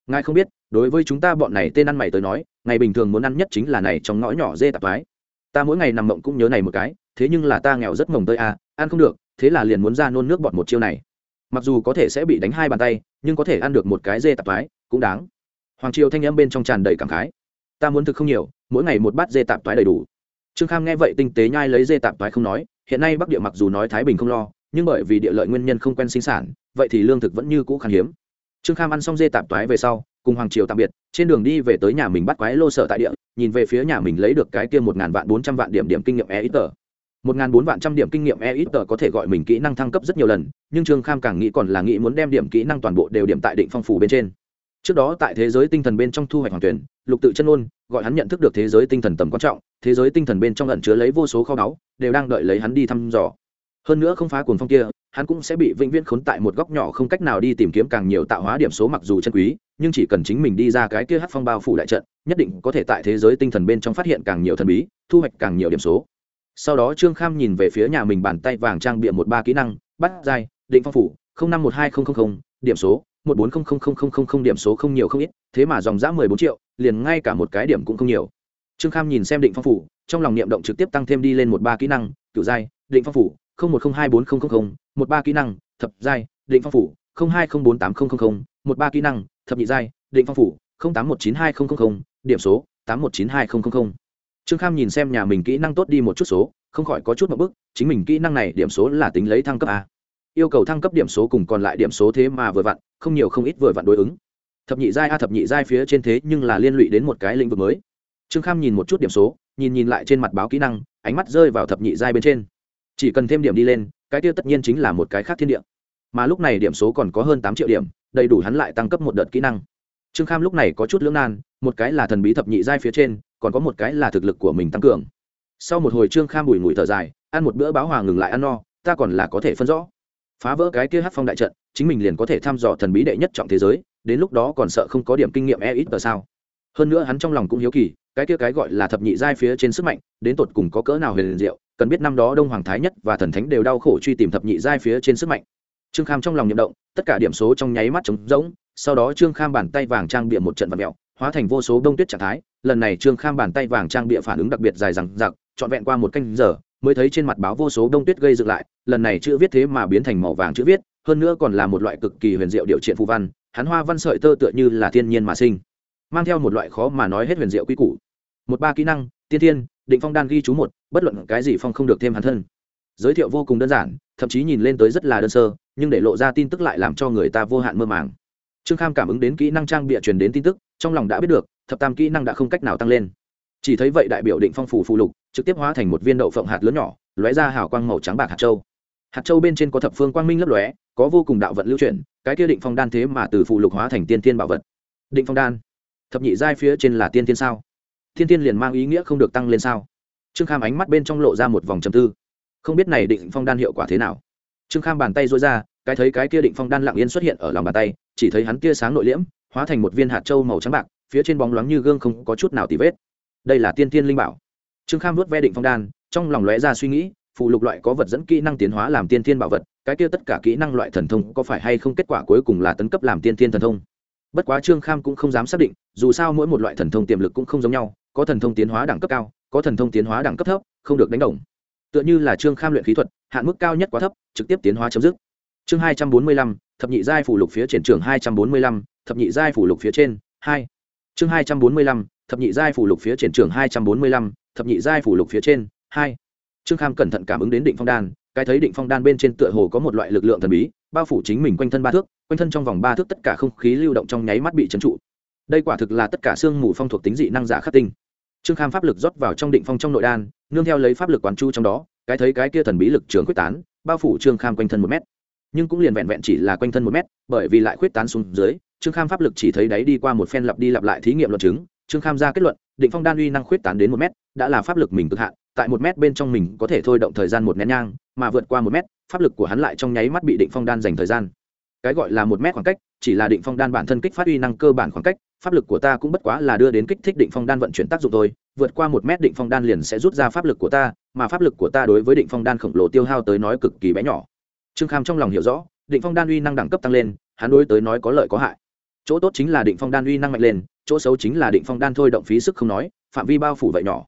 Ngài không biết, đối với chúng ta bọn này tên ăn mày tới nói, ngày bình thường muốn ăn nhất chính là này trong ngõ nhỏ dê tạp thoái ta mỗi ngày nằm mộng cũng nhớ này một cái, thế nhưng là ta nghèo rất mồng tơi a ăn không được, thế là liền muốn ra nôn nước bọt một chiêu này. Mặc dù có thể sẽ bị đánh hai bàn tay, nhưng có thể ăn được một cái dê tạp thoái cũng đáng. Hoàng triều thanh âm bên trong tràn đầy cảm khái. Ta muốn thực không nhiều, mỗi ngày một bát dê tạp thoái đầy đủ trương kham nghe vậy tinh tế nhai lấy dê tạp toái không nói, hiện nay bắc địa mặc dù nói thái bình không lo, nhưng bởi vì địa lợi nguyên nhân không quen sinh sản, vậy thì lương thực vẫn như cũ khan hiếm. Trương kham ăn xong dê tạp toái về sau, cùng hoàng triều tạm biệt, trên đường đi về tới nhà mình bắt quái lô sở tại địa, nhìn về phía nhà mình lấy được cái kia một ngàn vạn bốn trăm vạn điểm điểm kinh nghiệm e ít tờ. một ngàn bốn vạn trăm điểm kinh nghiệm e ít tờ có thể gọi mình kỹ năng thăng cấp rất nhiều lần, nhưng trương kham càng nghĩ còn là nghĩ muốn đem điểm kỹ năng toàn bộ đều điểm tại định phong phủ bên trên trước đó tại thế giới tinh thần bên trong thu hoạch hoàng tuyển, lục tự chân ôn, gọi hắn nhận thức được thế giới tinh thần tầm quan trọng, thế giới tinh thần bên trong ẩn chứa lấy vô số kho báu, đều đang đợi lấy hắn đi thăm dò. Hơn nữa không phá cuồng phong kia, hắn cũng sẽ bị vĩnh viễn khốn tại một góc nhỏ không cách nào đi tìm kiếm càng nhiều tạo hóa điểm số mặc dù chân quý, nhưng chỉ cần chính mình đi ra cái kia hát phong bao phủ đại trận, nhất định có thể tại thế giới tinh thần bên trong phát hiện càng nhiều thần bí, thu hoạch càng nhiều điểm số. Sau đó trương kham nhìn về phía nhà mình bàn tay vàng trang bịa một ba kỹ năng, bắt dai, định phong phủ năm một hai nghìn điểm số một bốn không không không không không không điểm số không nhiều không ít, thế mà dòng giã mười bốn triệu, liền ngay cả một cái điểm cũng không nhiều. Trương kham nhìn xem định phong phủ, trong lòng niệm động trực tiếp tăng thêm đi lên một ba kỹ năng cựu giai định phong phủ, không một không hai bốn không không không, một ba kỹ năng, thập giai định phong phủ, không hai không bốn tám không không không, một ba kỹ năng, thập nhị giai định phong phủ, không tám một chín hai không không không, điểm số, tám một chín hai không không không. Trương kham nhìn xem nhà mình kỹ năng tốt đi một chút số, không khỏi có chút một bức, chính mình kỹ năng này điểm số là tính lấy thăng cấp a yêu cầu thăng cấp điểm số cùng còn lại điểm số thế mà vừa vặn, không nhiều không ít vừa vặn đối ứng. Thập nhị giai a, thập nhị giai phía trên thế nhưng là liên lụy đến một cái lĩnh vực mới. Trương kham nhìn một chút điểm số, nhìn nhìn lại trên mặt báo kỹ năng, ánh mắt rơi vào thập nhị giai bên trên. Chỉ cần thêm điểm đi lên, cái tiêu tất nhiên chính là một cái khác thiên địa. Mà lúc này điểm số còn có hơn tám triệu điểm, đầy đủ hắn lại tăng cấp một đợt kỹ năng. Trương kham lúc này có chút lưỡng nan, một cái là thần bí thập nhị giai phía trên, còn có một cái là thực lực của mình tăng cường. Sau một hồi trương kham bùi ngùi thở dài, ăn một bữa báo hòa ngừng lại ăn no, ta còn là có thể phân rõ phá vỡ cái kia hát phong đại trận, chính mình liền có thể thăm dò thần bí đệ nhất trọng thế giới, đến lúc đó còn sợ không có điểm kinh nghiệm e ít tờ sao? Hơn nữa hắn trong lòng cũng hiếu kỳ, cái kia cái gọi là thập nhị giai phía trên sức mạnh, đến tột cùng có cỡ nào huyền liền diệu, cần biết năm đó đông hoàng thái nhất và thần thánh đều đau khổ truy tìm thập nhị giai phía trên sức mạnh. Trương kham trong lòng nhậm động, tất cả điểm số trong nháy mắt trống rỗng, sau đó trương kham bàn tay vàng trang bịa một trận vật mẹo hóa thành vô số đông tuyết trạng thái, lần này trương kham bàn tay vàng trang bịa phản ứng đặc biệt dài rằng giặc trọn vẹn qua một canh giờ mới thấy trên mặt báo vô số đông tuyết gây dựng lại, lần này chữ viết thế mà biến thành màu vàng chữ viết, hơn nữa còn là một loại cực kỳ huyền diệu điệu triện phù văn, hắn hoa văn sợi tơ tựa như là thiên nhiên mà sinh, mang theo một loại khó mà nói hết huyền diệu quy củ. Một ba kỹ năng, tiên thiên, định phong đan ghi chú một, bất luận cái gì phong không được thêm hắn thân. Giới thiệu vô cùng đơn giản, thậm chí nhìn lên tới rất là đơn sơ, nhưng để lộ ra tin tức lại làm cho người ta vô hạn mơ màng. Trương kham cảm ứng đến kỹ năng trang bịa truyền đến tin tức, trong lòng đã biết được, thập tam kỹ năng đã không cách nào tăng lên. Chỉ thấy vậy đại biểu định phong phủ phụ lục trực tiếp hóa thành một viên đậu phộng hạt lớn nhỏ, lóe ra hào quang màu trắng bạc hạt châu. Hạt châu bên trên có thập phương quang minh lấp lóe, có vô cùng đạo vận lưu chuyển, cái kia định phong đan thế mà từ phụ lục hóa thành tiên tiên bảo vật. Định phong đan. Thập nhị giai phía trên là tiên tiên sao? Tiên tiên liền mang ý nghĩa không được tăng lên sao? Trương kham ánh mắt bên trong lộ ra một vòng trầm tư. Không biết này định phong đan hiệu quả thế nào. Trương kham bàn tay dối ra, cái thấy cái kia định phong đan lặng yên xuất hiện ở lòng bàn tay, chỉ thấy hắn tia sáng nội liễm, hóa thành một viên hạt châu màu trắng bạc, phía trên bóng loáng như gương không có chút nào tì vết. Đây là tiên tiên linh bảo trương kham nuốt ve định phong đan, trong lòng lóe ra suy nghĩ phụ lục loại có vật dẫn kỹ năng tiến hóa làm tiên thiên bảo vật, cái kia tất cả kỹ năng loại thần thông có phải hay không kết quả cuối cùng là tấn cấp làm tiên thiên thần thông? Bất quá trương kham cũng không dám xác định, dù sao mỗi một loại thần thông tiềm lực cũng không giống nhau, có thần thông tiến hóa đẳng cấp cao, có thần thông tiến hóa đẳng cấp thấp, không được đánh đồng. Tựa như là trương kham luyện khí thuật, hạn mức cao nhất quá thấp, trực tiếp tiến hóa chấm dứt. Chương hai trăm bốn mươi lăm, thập nhị giai phủ lục phía triển trường hai trăm bốn mươi lăm, thập nhị giai phủ lục phía trên, hai. Chương hai trăm bốn mươi lăm, thập nhị giai phủ lục phía triển trường hai trăm bốn mươi lăm thập nhị giai phủ lục phía trên, hai. Trương kham cẩn thận cảm ứng đến định phong đan, cái thấy định phong đan bên trên tựa hồ có một loại lực lượng thần bí, bao phủ chính mình quanh thân ba thước, quanh thân trong vòng ba thước tất cả không khí lưu động trong nháy mắt bị trấn trụ. Đây quả thực là tất cả xương mù phong thuộc tính dị năng giả khắc tinh. Trương kham pháp lực rót vào trong định phong trong nội đan, nương theo lấy pháp lực quán chu trong đó, cái thấy cái kia thần bí lực trường quyết tán, bao phủ trương kham quanh thân một mét. Nhưng cũng liền vẹn vẹn chỉ là quanh thân một mét, bởi vì lại quyết tán xuống dưới, trương kham pháp lực chỉ thấy đáy đi qua một phen lặp đi lặp lại thí nghiệm luận chứng trương kham ra kết luận, định phong đan uy năng khuyết tán đến một mét, đã là pháp lực mình cực hạn, tại một mét bên trong mình có thể thôi động thời gian một nén nhang, mà vượt qua một mét, pháp lực của hắn lại trong nháy mắt bị định phong đan dành thời gian. Cái gọi là một mét khoảng cách, chỉ là định phong đan bản thân kích phát uy năng cơ bản khoảng cách, pháp lực của ta cũng bất quá là đưa đến kích thích định phong đan vận chuyển tác dụng thôi, vượt qua một mét định phong đan liền sẽ rút ra pháp lực của ta, mà pháp lực của ta đối với định phong đan khổng lồ tiêu hao tới nói cực kỳ bé nhỏ. Trương kham trong lòng hiểu rõ, định phong đan uy năng đẳng cấp tăng lên, hắn đối tới nói có lợi có hại chỗ tốt chính là định phong đan uy năng mạnh lên, chỗ xấu chính là định phong đan thôi động phí sức không nói, phạm vi bao phủ vậy nhỏ.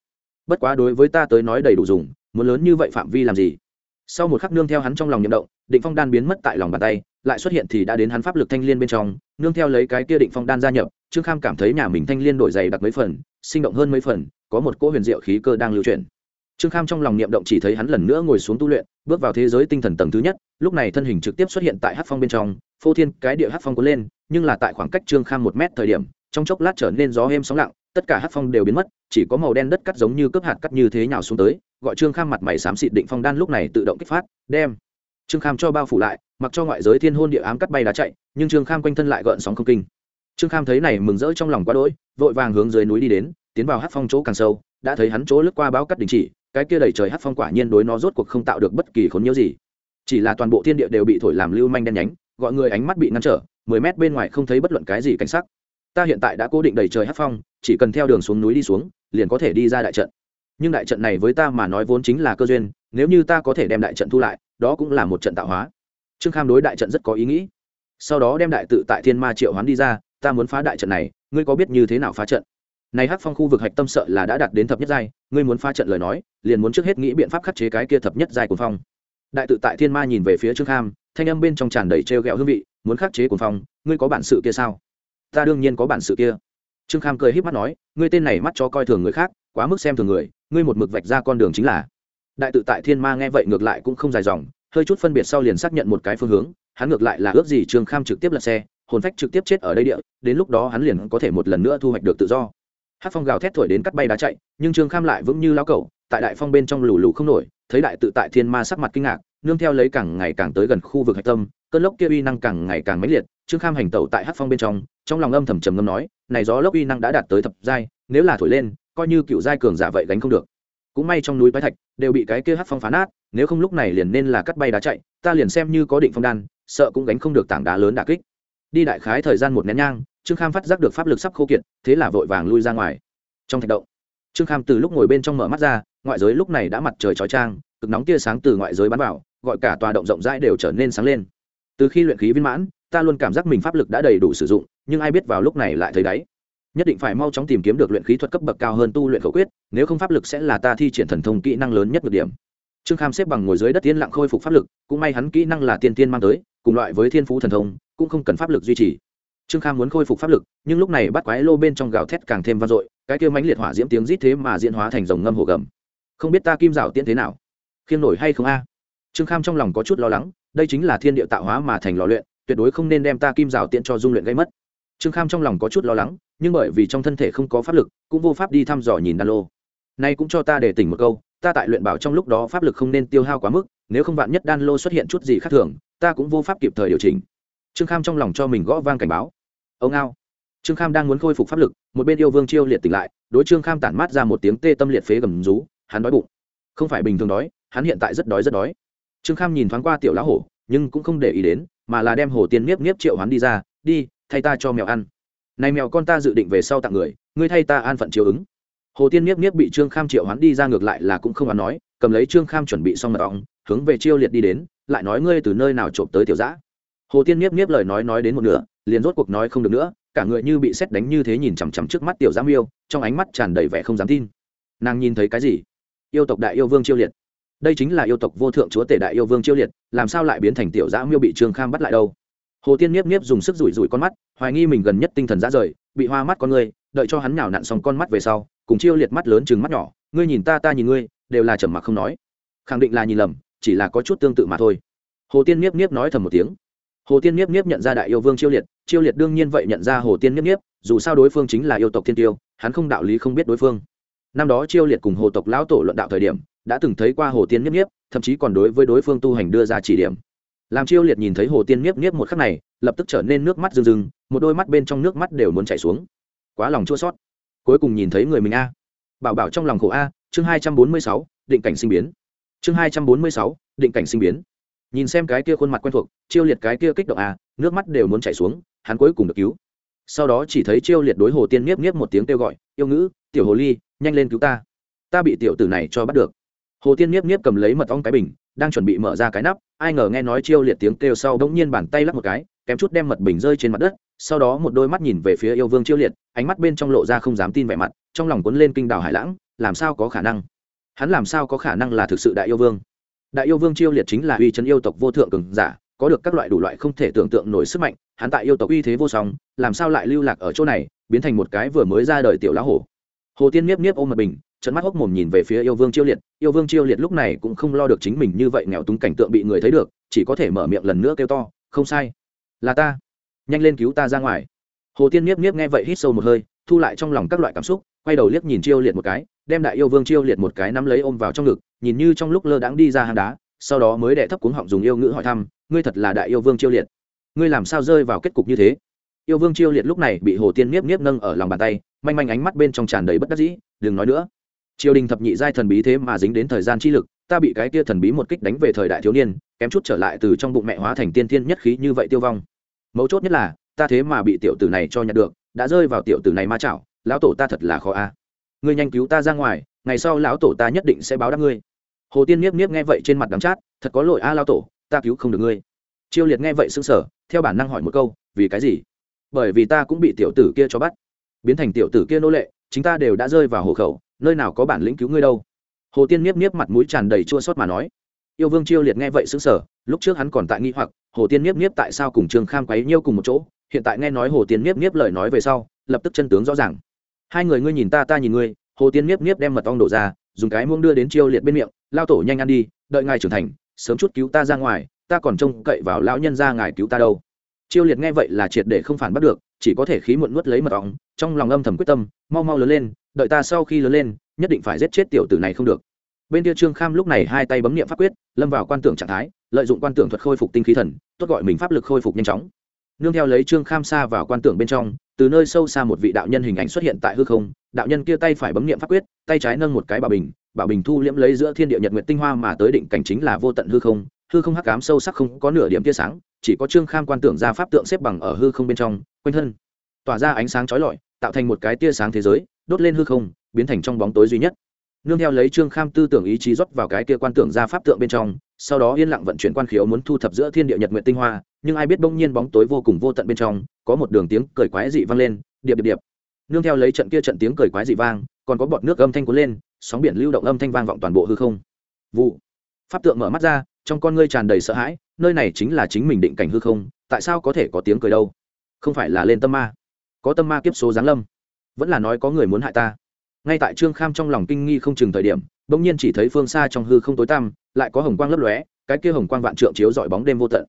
Bất quá đối với ta tới nói đầy đủ dùng, muốn lớn như vậy phạm vi làm gì? Sau một khắc nương theo hắn trong lòng nhậm động, định phong đan biến mất tại lòng bàn tay, lại xuất hiện thì đã đến hắn pháp lực thanh liên bên trong, nương theo lấy cái kia định phong đan gia nhập, trương kham cảm thấy nhà mình thanh liên đổi dày đặc mấy phần, sinh động hơn mấy phần, có một cỗ huyền diệu khí cơ đang lưu chuyển. Trương kham trong lòng niệm động chỉ thấy hắn lần nữa ngồi xuống tu luyện, bước vào thế giới tinh thần tầng thứ nhất, lúc này thân hình trực tiếp xuất hiện tại hát phong bên trong phô thiên cái địa hát phong cuốn lên, nhưng là tại khoảng cách trương kham một mét thời điểm, trong chốc lát trở nên gió êm sóng lặng, tất cả hát phong đều biến mất, chỉ có màu đen đất cắt giống như cướp hạt cắt như thế nhào xuống tới, gọi trương kham mặt mày xám xịt định phong đan lúc này tự động kích phát, đem trương kham cho bao phủ lại, mặc cho ngoại giới thiên hôn địa ám cắt bay đá chạy, nhưng trương kham quanh thân lại gợn sóng không kinh. Trương kham thấy này mừng rỡ trong lòng quá đỗi, vội vàng hướng dưới núi đi đến, tiến vào hát phong chỗ càng sâu, đã thấy hắn chỗ lướt qua báo cắt đình chỉ, cái kia đầy trời hát phong quả nhiên đối nó rốt cuộc không tạo được bất kỳ khốn nhiễu gì. Chỉ là toàn bộ thiên địa đều bị thổi làm lưu manh đen nhánh gọi người ánh mắt bị ngăn trở, mười mét bên ngoài không thấy bất luận cái gì cảnh sắc. Ta hiện tại đã cố định đầy trời hát phong, chỉ cần theo đường xuống núi đi xuống, liền có thể đi ra đại trận. Nhưng đại trận này với ta mà nói vốn chính là cơ duyên, nếu như ta có thể đem đại trận thu lại, đó cũng là một trận tạo hóa. Trương kham đối đại trận rất có ý nghĩ. Sau đó đem đại tự tại thiên ma triệu hoán đi ra, ta muốn phá đại trận này, ngươi có biết như thế nào phá trận? Này hắc phong khu vực hạch tâm sợ là đã đạt đến thập nhất giai, ngươi muốn phá trận lời nói, liền muốn trước hết nghĩ biện pháp khắc chế cái kia thập nhất giai của phong. Đại tự tại thiên ma nhìn về phía trương kham thanh âm bên trong tràn đầy trêu ghẹo hương vị, muốn khắc chế cuồng phong, ngươi có bản sự kia sao? Ta đương nhiên có bản sự kia. Trương kham cười híp mắt nói, ngươi tên này mắt cho coi thường người khác, quá mức xem thường người, ngươi một mực vạch ra con đường chính là. Đại tự tại thiên ma nghe vậy ngược lại cũng không dài dòng, hơi chút phân biệt sau liền xác nhận một cái phương hướng, hắn ngược lại là ước gì trương kham trực tiếp lật xe, hồn phách trực tiếp chết ở đây địa, đến lúc đó hắn liền có thể một lần nữa thu hoạch được tự do. Hát phong gào thét thổi đến cắt bay đá chạy, nhưng trương kham lại vững như lao cẩu tại đại phong bên trong lù lù không nổi, thấy đại tự tại thiên ma sắc mặt kinh ngạc, nương theo lấy càng ngày càng tới gần khu vực hạch tâm, cơn lốc kia uy năng càng ngày càng mãnh liệt, trương kham hành tẩu tại hát phong bên trong trong lòng âm thầm trầm ngâm nói, này gió lốc uy năng đã đạt tới thập giai, nếu là thổi lên, coi như cựu giai cường giả vậy gánh không được. Cũng may trong núi bái thạch đều bị cái kia hát phong phá nát, nếu không lúc này liền nên là cắt bay đá chạy, ta liền xem như có định phong đan, sợ cũng gánh không được tảng đá lớn đà kích. Đi đại khái thời gian một nén nhang, trương kham phát giác được pháp lực sắp khô kiệt, thế là vội vàng lui ra ngoài. Trong thạch động, trương kham từ lúc ngồi bên trong mở mắt ra ngoại giới lúc này đã mặt trời chói trang, cực nóng tia sáng từ ngoại giới bắn vào, gọi cả tòa động rộng rãi đều trở nên sáng lên. Từ khi luyện khí viên mãn, ta luôn cảm giác mình pháp lực đã đầy đủ sử dụng, nhưng ai biết vào lúc này lại thấy đáy. Nhất định phải mau chóng tìm kiếm được luyện khí thuật cấp bậc cao hơn tu luyện khẩu quyết, nếu không pháp lực sẽ là ta thi triển thần thông kỹ năng lớn nhất một điểm. Trương kham xếp bằng ngồi dưới đất tiên lặng khôi phục pháp lực, cũng may hắn kỹ năng là tiên tiên mang tới, cùng loại với thiên phú thần thông, cũng không cần pháp lực duy trì. Trương kham muốn khôi phục pháp lực, nhưng lúc này bắt quái lô bên trong gào thét càng thêm vang dội, cái kia mãnh liệt hỏa diễm tiếng rít thế mà diễn hóa thành dòng ngâm hồ gầm không biết ta kim rào tiễn thế nào. Khiêm nổi hay không a? Trương kham trong lòng có chút lo lắng, đây chính là thiên địa tạo hóa mà thành lò luyện, tuyệt đối không nên đem ta kim rào tiễn cho dung luyện gây mất. Trương kham trong lòng có chút lo lắng, nhưng bởi vì trong thân thể không có pháp lực, cũng vô pháp đi thăm dò nhìn đan lô. Nay cũng cho ta để tỉnh một câu, ta tại luyện bảo trong lúc đó pháp lực không nên tiêu hao quá mức, nếu không vạn nhất đan lô xuất hiện chút gì khác thường, ta cũng vô pháp kịp thời điều chỉnh. Trương kham trong lòng cho mình gõ vang cảnh báo. Ông ao. Trương kham đang muốn khôi phục pháp lực, một bên yêu vương chiêu liệt tỉnh lại, đối trương kham tản mát ra một tiếng tê tâm liệt phế gầm rú hắn đói bụng. Không phải bình thường đói, hắn hiện tại rất đói rất đói. Trương kham nhìn thoáng qua tiểu lá hổ, nhưng cũng không để ý đến, mà là đem hồ tiên niếp niếp triệu hắn đi ra, đi, thay ta cho mèo ăn. Này mèo con ta dự định về sau tặng người, ngươi thay ta an phận chiếu ứng. Hồ tiên niếp niếp bị trương kham triệu hắn đi ra ngược lại là cũng không hắn nói, cầm lấy trương kham chuẩn bị xong mật ong, hướng về chiêu liệt đi đến, lại nói, ngươi từ nơi nào trộm tới tiểu giã hồ tiên nhiếp nhiếp lời nói nói đến một nửa, liền rốt cuộc nói không được nữa, cả người như bị xét đánh như thế nhìn chằm chằm trước mắt tiểu giã miêu, trong ánh mắt tràn đầy vẻ không dám tin. Nàng nhìn thấy cái gì? Yêu tộc đại yêu vương chiêu liệt. Đây chính là yêu tộc vô thượng chúa tể đại yêu vương chiêu liệt làm sao lại biến thành tiểu giã miêu bị trương kham bắt lại đâu? Hồ tiên nhiếp nhiếp dùng sức rủi rủi con mắt hoài nghi mình gần nhất tinh thần ra rời bị hoa mắt con ngươi, đợi cho hắn nhào nặn xong con mắt về sau cùng chiêu liệt mắt lớn chừng mắt nhỏ ngươi nhìn ta ta nhìn ngươi đều là trầm mặc không nói. Khẳng định là nhìn lầm chỉ là có chút tương tự mà thôi. Hồ tiên nhiếp nhiếp nói thầm một tiếng. Hồ tiên nhiếp nhiếp nhận ra đại yêu vương chiêu liệt chiêu liệt đương nhiên vậy nhận ra hồ tiên nhiếp nhiếp dù sao đối phương chính là yêu tộc thiên tiêu hắn không đạo lý không biết đối phương năm đó chiêu liệt cùng hồ tộc lão tổ luận đạo thời điểm, đã từng thấy qua hồ tiên nhiếp nhiếp, thậm chí còn đối với đối phương tu hành đưa ra chỉ điểm. Làm chiêu liệt nhìn thấy hồ tiên nhiếp nhiếp một khắc này, lập tức trở nên nước mắt rưng rưng, một đôi mắt bên trong nước mắt đều muốn chảy xuống. Quá lòng chua sót cuối cùng nhìn thấy người mình a. Bảo bảo trong lòng khổ a, chương hai trăm bốn mươi sáu, định cảnh sinh biến. Chương hai trăm bốn mươi sáu, định cảnh sinh biến. Nhìn xem cái kia khuôn mặt quen thuộc, chiêu liệt cái kia kích động a, nước mắt đều muốn chảy xuống, hắn cuối cùng được cứu. Sau đó chỉ thấy chiêu liệt đối hồ tiên nhiếp nhiếp một tiếng kêu gọi, yêu ngữ, tiểu hồ ly nhanh lên cứu ta. Ta bị tiểu tử này cho bắt được. Hồ tiên nhiếp nhiếp cầm lấy mật ong cái bình, đang chuẩn bị mở ra cái nắp, ai ngờ nghe nói chiêu liệt tiếng kêu sau đ ỗ n g nhiên bàn tay lắc một cái, kém chút đem mật bình rơi trên mặt đất, sau đó một đôi mắt nhìn về phía yêu vương chiêu liệt, ánh mắt bên trong lộ ra không dám tin vẻ mặt, trong lòng cuốn lên kinh đảo hải lãng, làm sao có khả năng? Hắn làm sao có khả năng là thực sự đại yêu vương? Đại yêu vương chiêu liệt chính là uy chân yêu tộc vô thượng cường giả, có được các loại đủ loại không thể tưởng tượng nổi sức mạnh, hắn tại yêu tộc uy thế vô song, làm sao lại lưu lạc ở chỗ này, biến thành một cái vừa mới ra đời tiểu lá hổ hồ tiên niếp niếp ôm mật bình trận mắt hốc mồm nhìn về phía yêu vương chiêu liệt. Yêu vương chiêu liệt lúc này cũng không lo được chính mình như vậy nghèo túng cảnh tượng bị người thấy được, chỉ có thể mở miệng lần nữa kêu to, không sai, là ta. Nhanh lên cứu ta ra ngoài. Hồ tiên niếp niếp nghe vậy hít sâu một hơi, thu lại trong lòng các loại cảm xúc, quay đầu liếc nhìn chiêu liệt một cái, đem đại yêu vương chiêu liệt một cái nắm lấy ôm vào trong ngực, nhìn như trong lúc lơ đãng đi ra hang đá, sau đó mới đệ thấp cuống họng dùng yêu ngữ hỏi thăm, ngươi thật là đại yêu vương chiêu liệt? Ngươi làm sao rơi vào kết cục như thế? Yêu vương chiêu liệt lúc này bị hồ tiên niếp niếp nâng ở lòng bàn tay manh manh ánh mắt bên trong tràn đầy bất đắc dĩ, đừng nói nữa. Triều đình thập nhị giai thần bí thế mà dính đến thời gian chi lực, ta bị cái kia thần bí một kích đánh về thời đại thiếu niên, kém chút trở lại từ trong bụng mẹ hóa thành tiên thiên nhất khí như vậy tiêu vong. Mấu chốt nhất là, ta thế mà bị tiểu tử này cho nhận được, đã rơi vào tiểu tử này ma chảo, lão tổ ta thật là khó a. Ngươi nhanh cứu ta ra ngoài, ngày sau lão tổ ta nhất định sẽ báo đáp ngươi. Hồ tiên niếp niếp nghe vậy trên mặt đắng chát, thật có lỗi a lão tổ, ta cứu không được ngươi. Chiêu liệt nghe vậy sững sờ, theo bản năng hỏi một câu, vì cái gì? Bởi vì ta cũng bị tiểu tử kia cho bắt biến thành tiểu tử kia nô lệ chúng ta đều đã rơi vào hộ khẩu, nơi nào có bản lĩnh cứu ngươi đâu. Hồ tiên miếp miếp mặt mũi tràn đầy chua xót mà nói. Yêu vương chiêu liệt nghe vậy xứng sở lúc trước hắn còn tại nghi hoặc, hồ tiên miếp miếp tại sao cùng trương kham quấy nhiêu cùng một chỗ, hiện tại nghe nói hồ tiên miếp miếp lời nói về sau, lập tức chân tướng rõ ràng. Hai người ngươi nhìn ta ta nhìn ngươi, hồ tiên miếp miếp đem mật ong đổ ra, dùng cái muông đưa đến chiêu liệt bên miệng, lao tổ nhanh ăn đi, đợi ngài trưởng thành, sớm chút cứu ta ra ngoài, ta còn trông cậy vào lão nhân ra ngài cứu ta đâu. Chiêu liệt nghe vậy là triệt để không phản bắt được chỉ có thể khí muộn nuốt lấy mật ong, trong lòng âm thầm quyết tâm, mau mau lớn lên, đợi ta sau khi lớn lên, nhất định phải giết chết tiểu tử này không được. Bên kia trương kham lúc này hai tay bấm niệm pháp quyết, lâm vào quan tưởng trạng thái, lợi dụng quan tưởng thuật khôi phục tinh khí thần, tốt gọi mình pháp lực khôi phục nhanh chóng. Nương theo lấy trương kham xa vào quan tưởng bên trong, từ nơi sâu xa một vị đạo nhân hình ảnh xuất hiện tại hư không, đạo nhân kia tay phải bấm niệm pháp quyết, tay trái nâng một cái bảo bình bảo bình thu liễm lấy giữa thiên địa nhật nguyện tinh hoa mà tới định cảnh chính là vô tận hư không hư không hắc cám sâu sắc không có nửa điểm tia sáng, chỉ có trương kham quan tưởng ra pháp tượng xếp bằng ở hư không bên trong quanh thân. Tỏa ra ánh sáng chói lọi, tạo thành một cái tia sáng thế giới, đốt lên hư không, biến thành trong bóng tối duy nhất. Nương theo lấy trương kham tư tưởng ý chí rót vào cái kia quan tưởng ra pháp tượng bên trong, sau đó yên lặng vận chuyển quan khiếu muốn thu thập giữa thiên địa nhật nguyện tinh hoa, nhưng ai biết bỗng nhiên bóng tối vô cùng vô tận bên trong, có một đường tiếng cười quái dị vang lên, điệp điệp điệp. Nương theo lấy trận kia trận tiếng cười quái dị vang, còn có bọt nước âm thanh cuốn lên, sóng biển lưu động âm thanh vang vọng toàn bộ hư không. Vụ. Pháp tượng mở mắt ra, trong con ngươi tràn đầy sợ hãi, nơi này chính là chính mình định cảnh hư không, tại sao có thể có tiếng cười đâu? Không phải là lên tâm ma. Có tâm ma kiếp số giáng lâm. Vẫn là nói có người muốn hại ta. Ngay tại trương kham trong lòng kinh nghi không chừng thời điểm, bỗng nhiên chỉ thấy phương xa trong hư không tối tăm, lại có hồng quang lấp lóe, cái kia hồng quang vạn trượng chiếu dọi bóng đêm vô tận.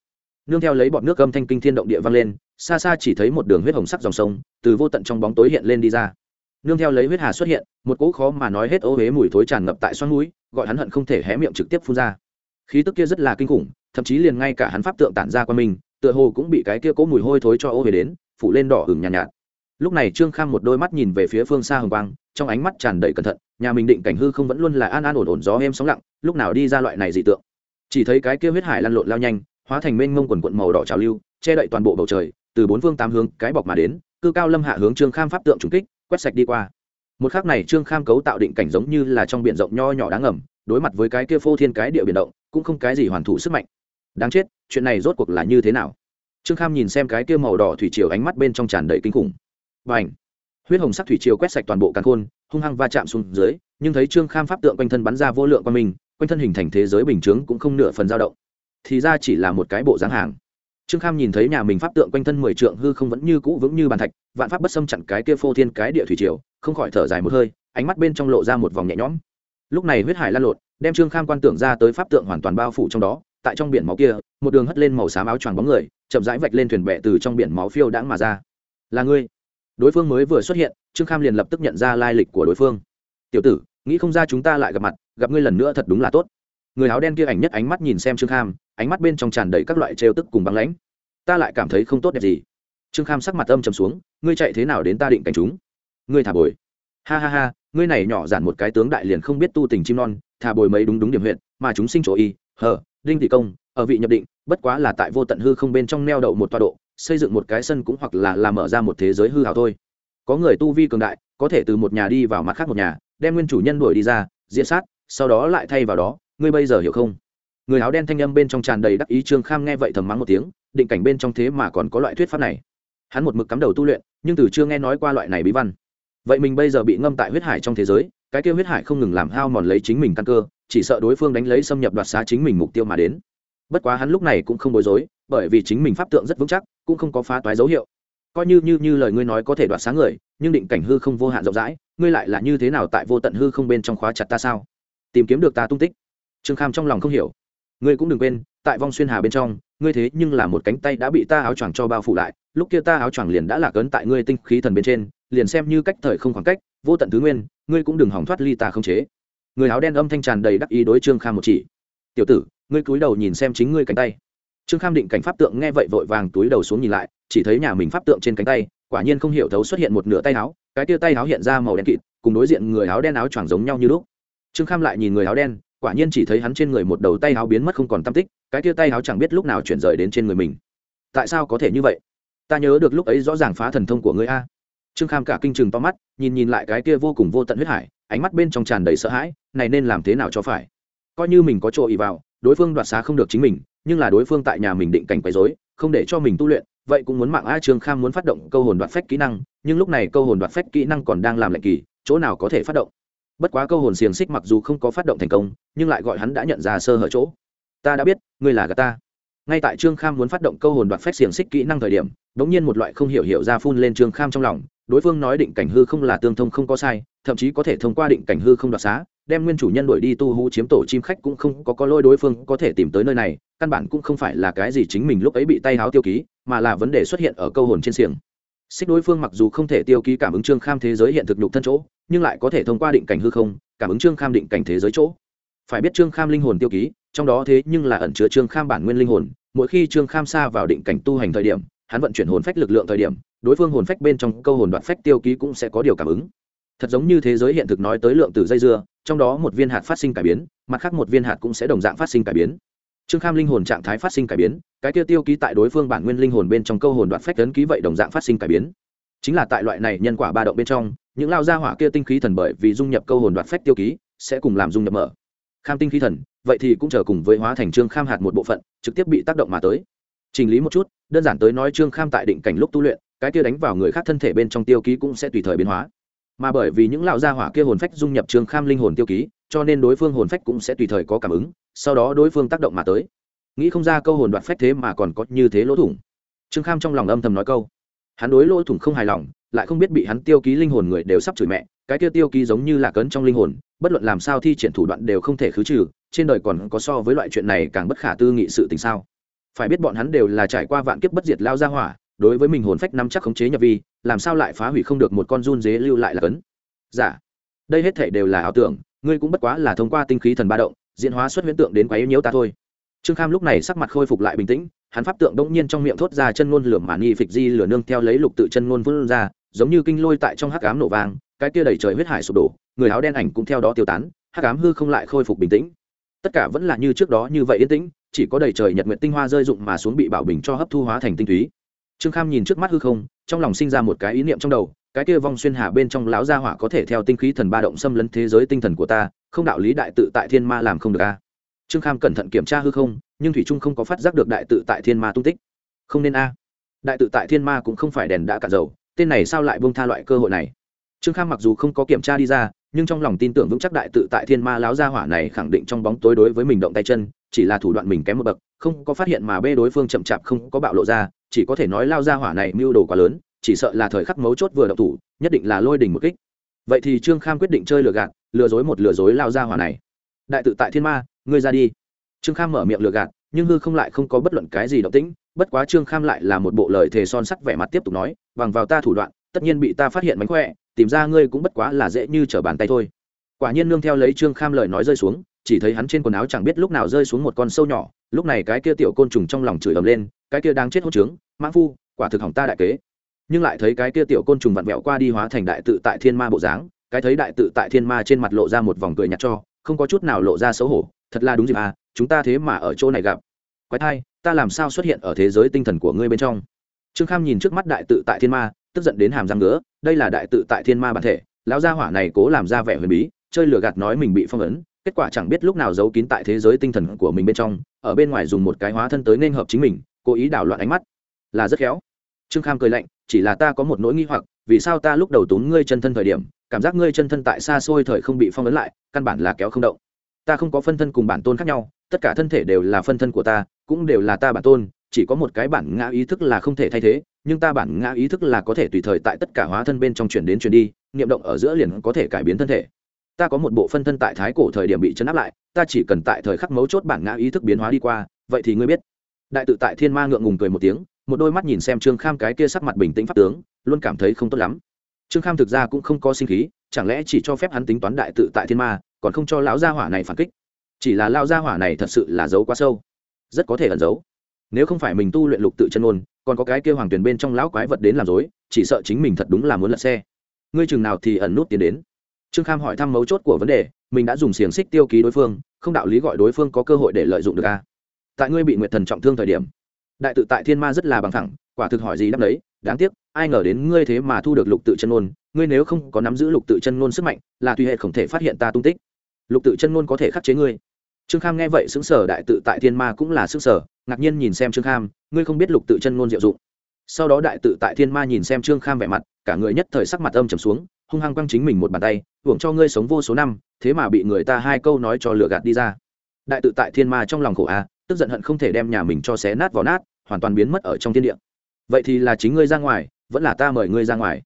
Nương theo lấy bọn nước âm thanh kinh thiên động địa vang lên, xa xa chỉ thấy một đường huyết hồng sắc dòng sông, từ vô tận trong bóng tối hiện lên đi ra. Nương theo lấy huyết hà xuất hiện, một cỗ khó mà nói hết ô huế mùi thối tràn ngập tại xoắn núi, gọi hắn hận không thể hé miệng trực tiếp phun ra. Khí tức kia rất là kinh khủng, thậm chí liền ngay cả hắn pháp tượng tản ra qua mình tựa hồ cũng bị cái kia cố mùi hôi thối cho ô về đến phủ lên đỏ hừng nhàn nhạt, nhạt. Lúc này trương kham một đôi mắt nhìn về phía phương xa hồng quang trong ánh mắt tràn đầy cẩn thận nhà mình định cảnh hư không vẫn luôn là an an ổn ổn gió êm sóng lặng lúc nào đi ra loại này dị tượng. Chỉ thấy cái kia huyết hải lăn lộn lao nhanh hóa thành mênh mông quần quận màu đỏ trào lưu che đậy toàn bộ bầu trời từ bốn phương tám hướng cái bọc mà đến cư cao lâm hạ hướng trương kham pháp tượng trùng kích quét sạch đi qua. Một khắc này trương kham cấu tạo định cảnh giống như là trong biển rộng nho nhỏ đáng ngầm đối mặt với cái kia phô thiên cái địa biển động cũng không cái gì hoàn thủ sức mạnh. Đáng chết chuyện này rốt cuộc là như thế nào? Trương kham nhìn xem cái kia màu đỏ thủy triều ánh mắt bên trong tràn đầy kinh khủng. Và ảnh huyết hồng sắc thủy triều quét sạch toàn bộ căn khôn, hung hăng va chạm xuống dưới, nhưng thấy trương kham pháp tượng quanh thân bắn ra vô lượng qua mình quanh thân hình thành thế giới bình chướng cũng không nửa phần dao động. Thì ra chỉ là một cái bộ dáng hàng. Trương kham nhìn thấy nhà mình pháp tượng quanh thân mười trượng hư không vẫn như cũ vững như bàn thạch, vạn pháp bất xâm chặn cái kia phô thiên cái địa thủy triều, không khỏi thở dài một hơi, ánh mắt bên trong lộ ra một vòng nhẹ nhõm. Lúc này huyết hải lan lộn, đem trương kham quan tưởng ra tới pháp tượng hoàn toàn bao phủ trong đó tại trong biển máu kia, một đường hất lên màu xám áo choàng bóng người, chậm rãi vạch lên thuyền bè từ trong biển máu phiêu đãng mà ra. Là ngươi. Đối phương mới vừa xuất hiện, trương kham liền lập tức nhận ra lai lịch của đối phương. Tiểu tử, nghĩ không ra chúng ta lại gặp mặt, gặp ngươi lần nữa thật đúng là tốt. Người áo đen kia ảnh nhất ánh mắt nhìn xem trương kham, ánh mắt bên trong tràn đầy các loại trêu tức cùng băng lãnh. Ta lại cảm thấy không tốt đẹp gì. Trương kham sắc mặt âm trầm xuống, ngươi chạy thế nào đến ta định cảnh chúng? Ngươi thả bồi. Ha ha ha, ngươi này nhỏ giản một cái tướng đại liền không biết tu tình chim non, thả bồi mấy đúng đúng điểm huyện, mà chúng sinh chỗ y, hờ đinh tỷ công, ở vị nhập định, bất quá là tại vô tận hư không bên trong neo đậu một tọa độ, xây dựng một cái sân cũng hoặc là làm mở ra một thế giới hư hảo thôi. Có người tu vi cường đại, có thể từ một nhà đi vào mặt khác một nhà, đem nguyên chủ nhân đuổi đi ra diễn sát, sau đó lại thay vào đó, ngươi bây giờ hiểu không? Người áo đen thanh âm bên trong tràn đầy đắc ý trương kham nghe vậy thầm mắng một tiếng, định cảnh bên trong thế mà còn có loại thuyết pháp này. Hắn một mực cắm đầu tu luyện, nhưng từ chưa nghe nói qua loại này bí văn. Vậy mình bây giờ bị ngâm tại huyết hải trong thế giới, cái kêu huyết hải không ngừng làm hao mòn lấy chính mình căn cơ chỉ sợ đối phương đánh lấy xâm nhập đoạt xá chính mình mục tiêu mà đến. Bất quá hắn lúc này cũng không bối rối, bởi vì chính mình pháp tượng rất vững chắc, cũng không có phá toái dấu hiệu. Coi như như như lời ngươi nói có thể đoạt sáng người, nhưng định cảnh hư không vô hạn rộng rãi, ngươi lại là như thế nào tại vô tận hư không bên trong khóa chặt ta sao? Tìm kiếm được ta tung tích. Trương kham trong lòng không hiểu. Ngươi cũng đừng quên, tại vong xuyên hà bên trong, ngươi thế nhưng là một cánh tay đã bị ta áo choàng cho bao phủ lại, lúc kia ta áo choàng liền đã lạc ấn tại ngươi tinh khí thần bên trên, liền xem như cách thời không khoảng cách, vô tận thứ nguyên, ngươi cũng đừng hỏng thoát ly ta không chế người áo đen âm thanh tràn đầy đắc ý đối trương kham một chỉ. Tiểu tử, ngươi cúi đầu nhìn xem chính ngươi cánh tay. Trương kham định cảnh pháp tượng nghe vậy vội vàng túi đầu xuống nhìn lại, chỉ thấy nhà mình pháp tượng trên cánh tay, quả nhiên không hiểu thấu xuất hiện một nửa tay áo, cái tia tay áo hiện ra màu đen kịt, cùng đối diện người áo đen áo choàng giống nhau như lúc. Trương kham lại nhìn người áo đen, quả nhiên chỉ thấy hắn trên người một đầu tay áo biến mất không còn tam tích, cái tia tay áo chẳng biết lúc nào chuyển rời đến trên người mình. Tại sao có thể như vậy? Ta nhớ được lúc ấy rõ ràng phá thần thông của ngươi a. Trương kham cả kinh chừng to mắt, nhìn nhìn lại cái kia vô cùng vô tận huyết hải ánh mắt bên trong tràn đầy sợ hãi, này nên làm thế nào cho phải? Coi như mình có chỗ ý vào, đối phương đoạt xá không được chính mình, nhưng là đối phương tại nhà mình định cảnh quấy rối, không để cho mình tu luyện, vậy cũng muốn mạng a trương kham muốn phát động câu hồn đoạt phách kỹ năng, nhưng lúc này câu hồn đoạt phách kỹ năng còn đang làm lệnh kỳ, chỗ nào có thể phát động? Bất quá câu hồn xiềng xích mặc dù không có phát động thành công, nhưng lại gọi hắn đã nhận ra sơ hở chỗ. Ta đã biết, ngươi là gà ta. Ngay tại trương kham muốn phát động câu hồn đoạt phách xiềng xích kỹ năng thời điểm đ ỗ n g nhiên một loại không hiểu hiểu ra phun lên trương kham trong lòng, đối phương nói định cảnh hư không là tương thông không có sai thậm chí có thể thông qua định cảnh hư không đoạt xá, đem nguyên chủ nhân đổi đi tu hú chiếm tổ chim khách cũng không có có lôi đối phương có thể tìm tới nơi này, căn bản cũng không phải là cái gì chính mình lúc ấy bị tay háo tiêu ký, mà là vấn đề xuất hiện ở câu hồn trên xiềng. Xích đối phương mặc dù không thể tiêu ký cảm ứng trương kham thế giới hiện thực nhục thân chỗ, nhưng lại có thể thông qua định cảnh hư không, cảm ứng trương kham định cảnh thế giới chỗ. Phải biết trương kham linh hồn tiêu ký, trong đó thế nhưng là ẩn chứa trương kham bản nguyên linh hồn, mỗi khi trương kham xa vào định cảnh tu hành thời điểm, hắn vận chuyển hồn phách lực lượng thời điểm, đối phương hồn phách bên trong câu hồn đoạn phách tiêu ký cũng sẽ có điều cảm ứng thật giống như thế giới hiện thực nói tới lượng tử dây dưa, trong đó một viên hạt phát sinh cải biến, mặt khác một viên hạt cũng sẽ đồng dạng phát sinh cải biến. Trương kham linh hồn trạng thái phát sinh cải biến, cái tiêu tiêu ký tại đối phương bản nguyên linh hồn bên trong câu hồn đoạt phách tấn ký vậy đồng dạng phát sinh cải biến. Chính là tại loại này nhân quả ba động bên trong, những lao gia hỏa kia tinh khí thần bởi vì dung nhập câu hồn đoạt phách tiêu ký, sẽ cùng làm dung nhập mở. Kham tinh khí thần, vậy thì cũng chờ cùng với hóa thành trương kham hạt một bộ phận, trực tiếp bị tác động mà tới. Trình lý một chút, đơn giản tới nói trương kham tại định cảnh lúc tu luyện, cái kia đánh vào người khác thân thể bên trong tiêu ký cũng sẽ tùy thời biến hóa mà bởi vì những lão gia hỏa kia hồn phách dung nhập trương kham linh hồn tiêu ký, cho nên đối phương hồn phách cũng sẽ tùy thời có cảm ứng, sau đó đối phương tác động mà tới. Nghĩ không ra câu hồn đoạt phách thế mà còn có như thế lỗ thủng. Trương kham trong lòng âm thầm nói câu, hắn đối lỗ thủng không hài lòng, lại không biết bị hắn tiêu ký linh hồn người đều sắp chửi mẹ, cái tiêu tiêu ký giống như là cấn trong linh hồn, bất luận làm sao thi triển thủ đoạn đều không thể khứ trừ, trên đời còn có so với loại chuyện này càng bất khả tư nghị sự tình sao? Phải biết bọn hắn đều là trải qua vạn kiếp bất diệt lao ra hỏa đối với mình hồn phách năm chắc khống chế nhập vi, làm sao lại phá hủy không được một con run dế lưu lại là cấn? Giả dạ. đây hết thể đều là ảo tưởng, ngươi cũng bất quá là thông qua tinh khí thần ba động, diễn hóa xuất huyễn tượng đến quá yếu nhiễu ta thôi. Trương kham lúc này sắc mặt khôi phục lại bình tĩnh, hắn pháp tượng đống nhiên trong miệng thốt ra chân ngôn lửa mà nghi phịch di lửa nương theo lấy lục tự chân ngôn vươn ra, giống như kinh lôi tại trong hắc ám nổ vàng cái kia đầy trời huyết hải sụp đổ, người áo đen ảnh cũng theo đó tiêu tán, hắc ám hư không lại khôi phục bình tĩnh. Tất cả vẫn là như trước đó như vậy yên tĩnh, chỉ có đầy trời nhật nguyện tinh hoa rơi rụng mà xuống bị bảo bình cho hấp thu hóa thành tinh túy trương kham nhìn trước mắt hư không, trong lòng sinh ra một cái ý niệm trong đầu, cái kia vong xuyên hà bên trong lão gia hỏa có thể theo tinh khí thần ba động xâm lấn thế giới tinh thần của ta, không đạo lý đại tự tại thiên ma làm không được a. Trương kham cẩn thận kiểm tra hư không, nhưng thủy trung không có phát giác được đại tự tại thiên ma tung tích. Không nên a. Đại tự tại thiên ma cũng không phải đèn đã cạn dầu, tên này sao lại bông tha loại cơ hội này? Trương kham mặc dù không có kiểm tra đi ra, nhưng trong lòng tin tưởng vững chắc đại tự tại thiên ma lão gia hỏa này khẳng định trong bóng tối đối với mình động tay chân, chỉ là thủ đoạn mình kém một bậc, không có phát hiện mà bê đối phương chậm chạp không có bạo lộ ra chỉ có thể nói lao ra hỏa này mưu đồ quá lớn, chỉ sợ là thời khắc mấu chốt vừa động thủ, nhất định là lôi đỉnh một kích. Vậy thì trương kham quyết định chơi lừa gạt, lừa dối một lừa dối lao ra hỏa này. Đại tự tại thiên ma, ngươi ra đi. Trương kham mở miệng lừa gạt, nhưng hư không lại không có bất luận cái gì động tĩnh, bất quá trương kham lại là một bộ lời thề son sắc vẻ mặt tiếp tục nói, bằng vào ta thủ đoạn, tất nhiên bị ta phát hiện mánh khỏe, tìm ra ngươi cũng bất quá là dễ như trở bàn tay thôi. Quả nhiên nương theo lấy trương kham lời nói rơi xuống chỉ thấy hắn trên quần áo chẳng biết lúc nào rơi xuống một con sâu nhỏ, lúc này cái kia tiểu côn trùng trong lòng chửi ầm lên, cái kia đang chết hốt trướng mãn phu, quả thực hỏng ta đại kế. Nhưng lại thấy cái kia tiểu côn trùng vặn vẹo qua đi hóa thành đại tự tại thiên ma bộ dáng, cái thấy đại tự tại thiên ma trên mặt lộ ra một vòng cười nhặt cho, không có chút nào lộ ra xấu hổ, thật là đúng dịp à chúng ta thế mà ở chỗ này gặp. Quái thai, ta làm sao xuất hiện ở thế giới tinh thần của ngươi bên trong? Trương kham nhìn trước mắt đại tự tại thiên ma, tức giận đến hàm răng ngứa, đây là đại tự tại thiên ma bản thể, lão gia hỏa này cố làm ra vẻ huyền bí, chơi lừa gạt nói mình bị phong ấn kết quả chẳng biết lúc nào giấu kín tại thế giới tinh thần của mình bên trong, ở bên ngoài dùng một cái hóa thân tới nên hợp chính mình, cố ý đảo loạn ánh mắt. Là rất khéo. Trương kham cười lạnh, chỉ là ta có một nỗi nghi hoặc, vì sao ta lúc đầu tốn ngươi chân thân thời điểm, cảm giác ngươi chân thân tại xa xôi thời không bị phong ấn lại, căn bản là kéo không động. Ta không có phân thân cùng bản tôn khác nhau, tất cả thân thể đều là phân thân của ta, cũng đều là ta bản tôn, chỉ có một cái bản ngã ý thức là không thể thay thế, nhưng ta bản ngã ý thức là có thể tùy thời tại tất cả hóa thân bên trong chuyển đến chuyển đi, niệm động ở giữa liền có thể cải biến thân thể ta có một bộ phân thân tại thái cổ thời điểm bị chấn áp lại ta chỉ cần tại thời khắc mấu chốt bản ngã ý thức biến hóa đi qua vậy thì ngươi biết. Đại tự tại thiên ma ngượng ngùng cười một tiếng một đôi mắt nhìn xem trương kham cái kia sắc mặt bình tĩnh pháp tướng luôn cảm thấy không tốt lắm. Trương kham thực ra cũng không có sinh khí chẳng lẽ chỉ cho phép hắn tính toán đại tự tại thiên ma còn không cho lão gia hỏa này phản kích? Chỉ là lão gia hỏa này thật sự là giấu quá sâu. Rất có thể ẩn giấu. Nếu không phải mình tu luyện lục tự chân ngôn, còn có cái kia hoàng tuyển bên trong lão quái vật đến làm dối chỉ sợ chính mình thật đúng là muốn lật xe. Ngươi chừng nào thì ẩn nút tiến đến trương kham hỏi thăm mấu chốt của vấn đề, mình đã dùng xiềng xích tiêu ký đối phương, không đạo lý gọi đối phương có cơ hội để lợi dụng được a. Tại ngươi bị nguyệt thần trọng thương thời điểm, đại tự tại thiên ma rất là bằng thẳng, quả thực hỏi gì đáp đấy đáng tiếc, ai ngờ đến ngươi thế mà thu được lục tự chân ngôn, ngươi nếu không có nắm giữ lục tự chân ngôn sức mạnh, là tùy hệ không thể phát hiện ta tung tích. Lục tự chân ngôn có thể khắc chế ngươi. Trương kham nghe vậy xứng sở đại tự tại thiên ma cũng là xứng sở ngạc nhiên nhìn xem trương kham, ngươi không biết lục tự chân ngôn diệu dụng. Sau đó đại tự tại thiên ma nhìn xem trương kham vẻ mặt, cả người nhất thời sắc mặt âm trầm xuống hung hăng quăng chính mình một bàn tay, hưởng cho ngươi sống vô số năm, thế mà bị người ta hai câu nói cho lừa gạt đi ra. Đại tự tại thiên ma trong lòng khổ a, tức giận hận không thể đem nhà mình cho xé nát vào nát, hoàn toàn biến mất ở trong thiên địa. Vậy thì là chính ngươi ra ngoài, vẫn là ta mời ngươi ra ngoài.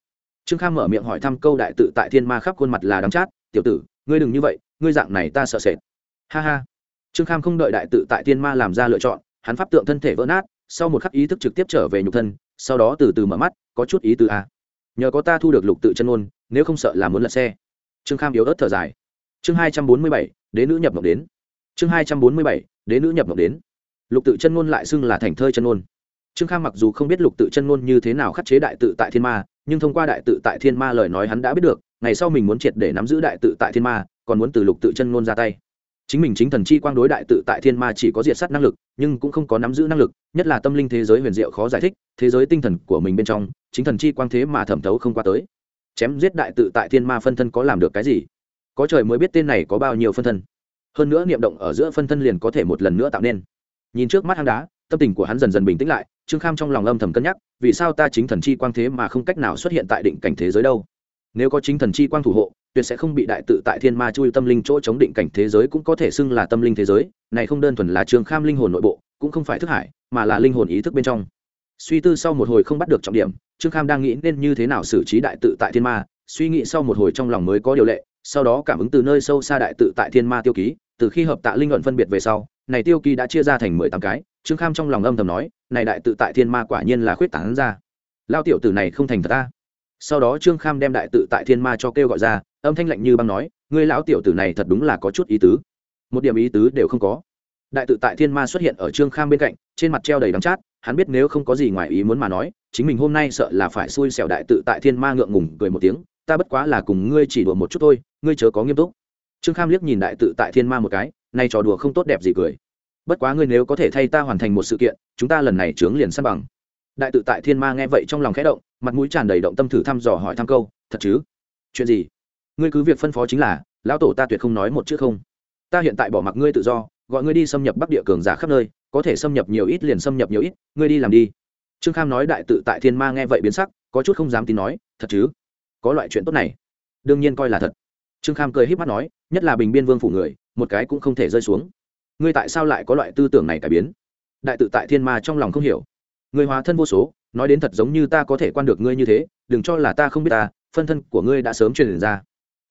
Trương kham mở miệng hỏi thăm câu đại tự tại thiên ma khắp khuôn mặt là đắng chát, tiểu tử, ngươi đừng như vậy, ngươi dạng này ta sợ sệt. Ha ha. Trương kham không đợi đại tự tại thiên ma làm ra lựa chọn, hắn pháp tượng thân thể vỡ nát, sau một khắc ý thức trực tiếp trở về nhục thân, sau đó từ từ mở mắt, có chút ý tứ a nhờ có ta thu được lục tự chân ngôn, nếu không sợ là muốn lật xe. Trương kham yếu ớt thở dài. Chương hai trăm bốn mươi bảy, đế nữ nhập mộng đến. Chương hai trăm bốn mươi bảy, đế nữ nhập mộng đến. Lục tự chân ngôn lại xưng là thành thơi chân ngôn. Trương kham mặc dù không biết lục tự chân ngôn như thế nào khắc chế đại tự tại thiên ma, nhưng thông qua đại tự tại thiên ma lời nói hắn đã biết được, ngày sau mình muốn triệt để nắm giữ đại tự tại thiên ma, còn muốn từ lục tự chân ngôn ra tay chính mình chính thần chi quang đối đại tự tại thiên ma chỉ có diệt sát năng lực, nhưng cũng không có nắm giữ năng lực, nhất là tâm linh thế giới huyền diệu khó giải thích, thế giới tinh thần của mình bên trong, chính thần chi quang thế mà thẩm thấu không qua tới. Chém giết đại tự tại thiên ma phân thân có làm được cái gì? Có trời mới biết tên này có bao nhiêu phân thân. Hơn nữa niệm động ở giữa phân thân liền có thể một lần nữa tạo nên. Nhìn trước mắt hang đá, tâm tình của hắn dần dần bình tĩnh lại, trương kham trong lòng âm thầm cân nhắc, vì sao ta chính thần chi quang thế mà không cách nào xuất hiện tại định cảnh thế giới đâu? Nếu có chính thần chi quang thủ hộ tuyệt sẽ không bị đại tự tại thiên ma chui tâm linh chỗ chống định cảnh thế giới cũng có thể xưng là tâm linh thế giới, này không đơn thuần là trương kham linh hồn nội bộ, cũng không phải thức hải, mà là linh hồn ý thức bên trong. Suy tư sau một hồi không bắt được trọng điểm, trương kham đang nghĩ nên như thế nào xử trí đại tự tại thiên ma, suy nghĩ sau một hồi trong lòng mới có điều lệ, sau đó cảm ứng từ nơi sâu xa đại tự tại thiên ma tiêu ký, từ khi hợp tạ linh luận phân biệt về sau, này tiêu ký đã chia ra thành mười tám cái, trương kham trong lòng âm thầm nói, này đại tự tại thiên ma quả nhiên là khuyết tảng ra. Lao tiểu tử này không thành thật ta sau đó trương kham đem đại tự tại thiên ma cho kêu gọi ra, âm thanh lạnh như băng nói, ngươi lão tiểu tử này thật đúng là có chút ý tứ. Một điểm ý tứ đều không có. Đại tự tại thiên ma xuất hiện ở trương kham bên cạnh, trên mặt treo đầy đắng chát, hắn biết nếu không có gì ngoài ý muốn mà nói, chính mình hôm nay sợ là phải xui xẻo đại tự tại thiên ma ngượng ngùng cười một tiếng, ta bất quá là cùng ngươi chỉ đùa một chút thôi, ngươi chớ có nghiêm túc. Trương kham liếc nhìn đại tự tại thiên ma một cái, nay trò đùa không tốt đẹp gì cười. Bất quá ngươi nếu có thể thay ta hoàn thành một sự kiện, chúng ta lần này trướng liền săn bằng đại tự tại thiên ma nghe vậy trong lòng khẽ động, mặt mũi tràn đầy động tâm thử thăm dò hỏi thăm câu, thật chứ? Chuyện gì? Ngươi cứ việc phân phó chính là, lão tổ ta tuyệt không nói một chữ không. Ta hiện tại bỏ mặc ngươi tự do, gọi ngươi đi xâm nhập bắc địa cường giả khắp nơi, có thể xâm nhập nhiều ít liền xâm nhập nhiều ít, ngươi đi làm đi. Trương kham nói đại tự tại thiên ma nghe vậy biến sắc, có chút không dám tin nói, thật chứ? Có loại chuyện tốt này. Đương nhiên coi là thật. Trương kham cười h í p mắt nói, nhất là bình biên vương phủ người, một cái cũng không thể rơi xuống. Ngươi tại sao lại có loại tư tưởng này cải biến? Đại tự tại thiên ma trong lòng không hiểu người hóa thân vô số, nói đến thật giống như ta có thể quan được ngươi như thế, đừng cho là ta không biết ta, phân thân của ngươi đã sớm truyền ra.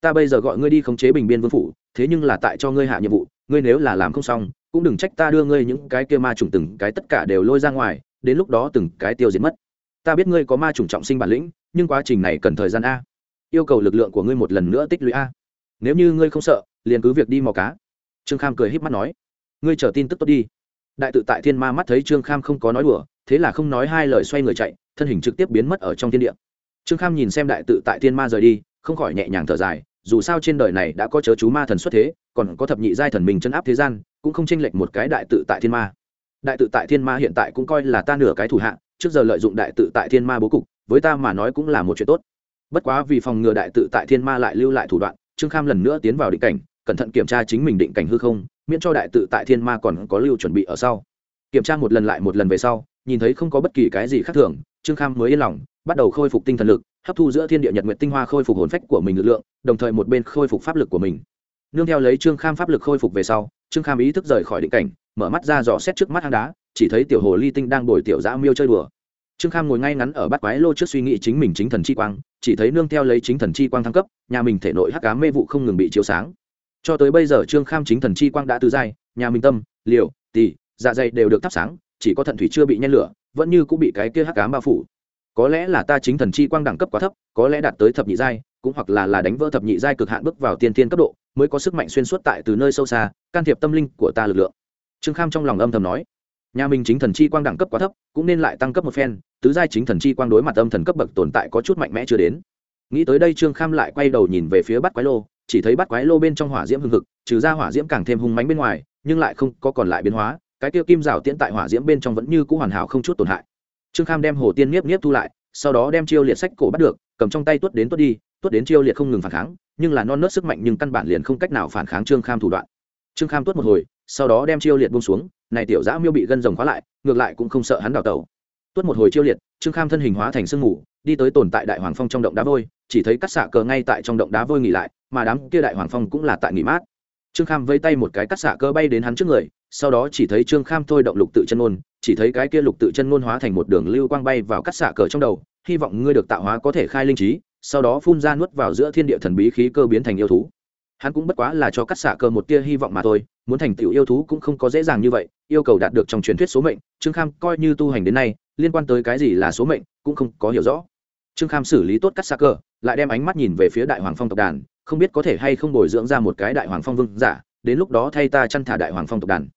Ta bây giờ gọi ngươi đi khống chế bình biên vương phủ, thế nhưng là tại cho ngươi hạ nhiệm vụ, ngươi nếu là làm không xong, cũng đừng trách ta đưa ngươi những cái kia ma trùng từng cái tất cả đều lôi ra ngoài, đến lúc đó từng cái tiêu diệt mất. Ta biết ngươi có ma trùng trọng sinh bản lĩnh, nhưng quá trình này cần thời gian a. Yêu cầu lực lượng của ngươi một lần nữa tích lũy a. Nếu như ngươi không sợ, liền cứ việc đi mò cá. Trương kham cười h í p mắt nói. Ngươi chờ tin tức tốt đi. Đại tự tại thiên ma mắt thấy trương kham không có nói đùa thế là không nói hai lời xoay người chạy, thân hình trực tiếp biến mất ở trong thiên địa. Trương kham nhìn xem đại tự tại thiên ma rời đi, không khỏi nhẹ nhàng thở dài, dù sao trên đời này đã có chớ chú ma thần xuất thế, còn có thập nhị giai thần mình chân áp thế gian, cũng không tranh lệch một cái đại tự tại thiên ma. Đại tự tại thiên ma hiện tại cũng coi là ta nửa cái thủ hạ, trước giờ lợi dụng đại tự tại thiên ma bố cục, với ta mà nói cũng là một chuyện tốt. Bất quá vì phòng ngừa đại tự tại thiên ma lại lưu lại thủ đoạn, trương kham lần nữa tiến vào định cảnh, cẩn thận kiểm tra chính mình định cảnh hư không, miễn cho đại tự tại thiên ma còn có lưu chuẩn bị ở sau kiểm tra một lần lại một lần về sau nhìn thấy không có bất kỳ cái gì khác thường trương kham mới yên lòng bắt đầu khôi phục tinh thần lực hấp thu giữa thiên địa nhật nguyện tinh hoa khôi phục hồn phách của mình lực lượng đồng thời một bên khôi phục pháp lực của mình nương theo lấy trương kham pháp lực khôi phục về sau trương kham ý thức rời khỏi định cảnh mở mắt ra dò xét trước mắt hang đá chỉ thấy tiểu hồ ly tinh đang đổi tiểu dã miêu chơi đùa trương kham ngồi ngay ngắn ở bát quái lô trước suy nghĩ chính mình chính thần chi quang chỉ thấy nương theo lấy chính thần chi quang thăng cấp nhà mình thể nội hắc cá mê vụ không ngừng bị chiếu sáng cho tới bây giờ trương kham chính thần chi quang đã từ giai, nhà mình tâm liều Tỷ dạ dày đều được thắp sáng, chỉ có thận thủy chưa bị nhen lửa, vẫn như cũng bị cái kia hắc cám bao phủ. Có lẽ là ta chính thần chi quang đẳng cấp quá thấp, có lẽ đạt tới thập nhị giai, cũng hoặc là là đánh vỡ thập nhị giai cực hạn bước vào tiên tiên cấp độ, mới có sức mạnh xuyên suốt tại từ nơi sâu xa, can thiệp tâm linh của ta lực lượng. Trương kham trong lòng âm thầm nói. Nhà mình chính thần chi quang đẳng cấp quá thấp, cũng nên lại tăng cấp một phen, tứ giai chính thần chi quang đối mặt âm thần cấp bậc tồn tại có chút mạnh mẽ chưa đến. Nghĩ tới đây trương kham lại quay đầu nhìn về phía bắt quái lô, chỉ thấy bắt quái lô bên trong hỏa diễm hưng hực, trừ ra hỏa diễm càng thêm hung mánh bên ngoài, nhưng lại không có còn lại biến hóa cái kia kim rào tiễn tại hỏa diễm bên trong vẫn như cũ hoàn hảo không chút tổn hại. Trương kham đem hồ tiên nhiếp nhiếp thu lại, sau đó đem chiêu liệt sách cổ bắt được, cầm trong tay tuốt đến tuốt đi, tuốt đến chiêu liệt không ngừng phản kháng, nhưng là non nớt sức mạnh nhưng căn bản liền không cách nào phản kháng trương kham thủ đoạn. Trương kham tuốt một hồi, sau đó đem chiêu liệt bông xuống, này tiểu dã miêu bị gân rồng khóa lại, ngược lại cũng không sợ hắn đào tẩu. Tuốt một hồi chiêu liệt, trương kham thân hình hóa thành sương mù, đi tới tồn tại đại hoàng phong trong động đá vôi, chỉ thấy cắt xạ cờ ngay tại trong động đá vôi nghỉ lại, mà đám kia đại hoàng phong cũng là tại nghỉ mát. Trương kham vây tay một cái cắt xạ cơ bay đến hắn trước người sau đó chỉ thấy trương kham thôi động lục tự chân ngôn, chỉ thấy cái kia lục tự chân ngôn hóa thành một đường lưu quang bay vào cắt xạ cờ trong đầu, hy vọng ngươi được tạo hóa có thể khai linh trí, sau đó phun ra nuốt vào giữa thiên địa thần bí khí cơ biến thành yêu thú. Hắn cũng bất quá là cho cắt xạ cờ một tia hy vọng mà thôi, muốn thành tựu yêu thú cũng không có dễ dàng như vậy, yêu cầu đạt được trong truyền thuyết số mệnh, trương kham coi như tu hành đến nay, liên quan tới cái gì là số mệnh, cũng không có hiểu rõ. Trương kham xử lý tốt cắt xạ cờ, lại đem ánh mắt nhìn về phía đại hoàng phong tộc đàn, không biết có thể hay không bồi dưỡng ra một cái đại hoàng phong vương giả, đến lúc đó thay ta chăn thả đại hoàng phong tộc đàn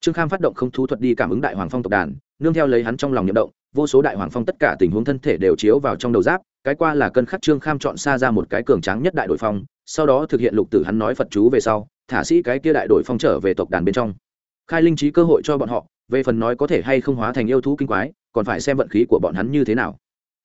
trương kham phát động không thú thuật đi cảm ứng đại hoàng phong tộc đàn, nương theo lấy hắn trong lòng nhậm động, vô số đại hoàng phong tất cả tình huống thân thể đều chiếu vào trong đầu giáp, cái qua là cân khắc trương kham chọn xa ra một cái cường tráng nhất đại đội phong, sau đó thực hiện lục tử hắn nói phật chú về sau, thả sĩ cái kia đại đội phong trở về tộc đàn bên trong. Khai linh trí cơ hội cho bọn họ, về phần nói có thể hay không hóa thành yêu thú kinh quái, còn phải xem vận khí của bọn hắn như thế nào.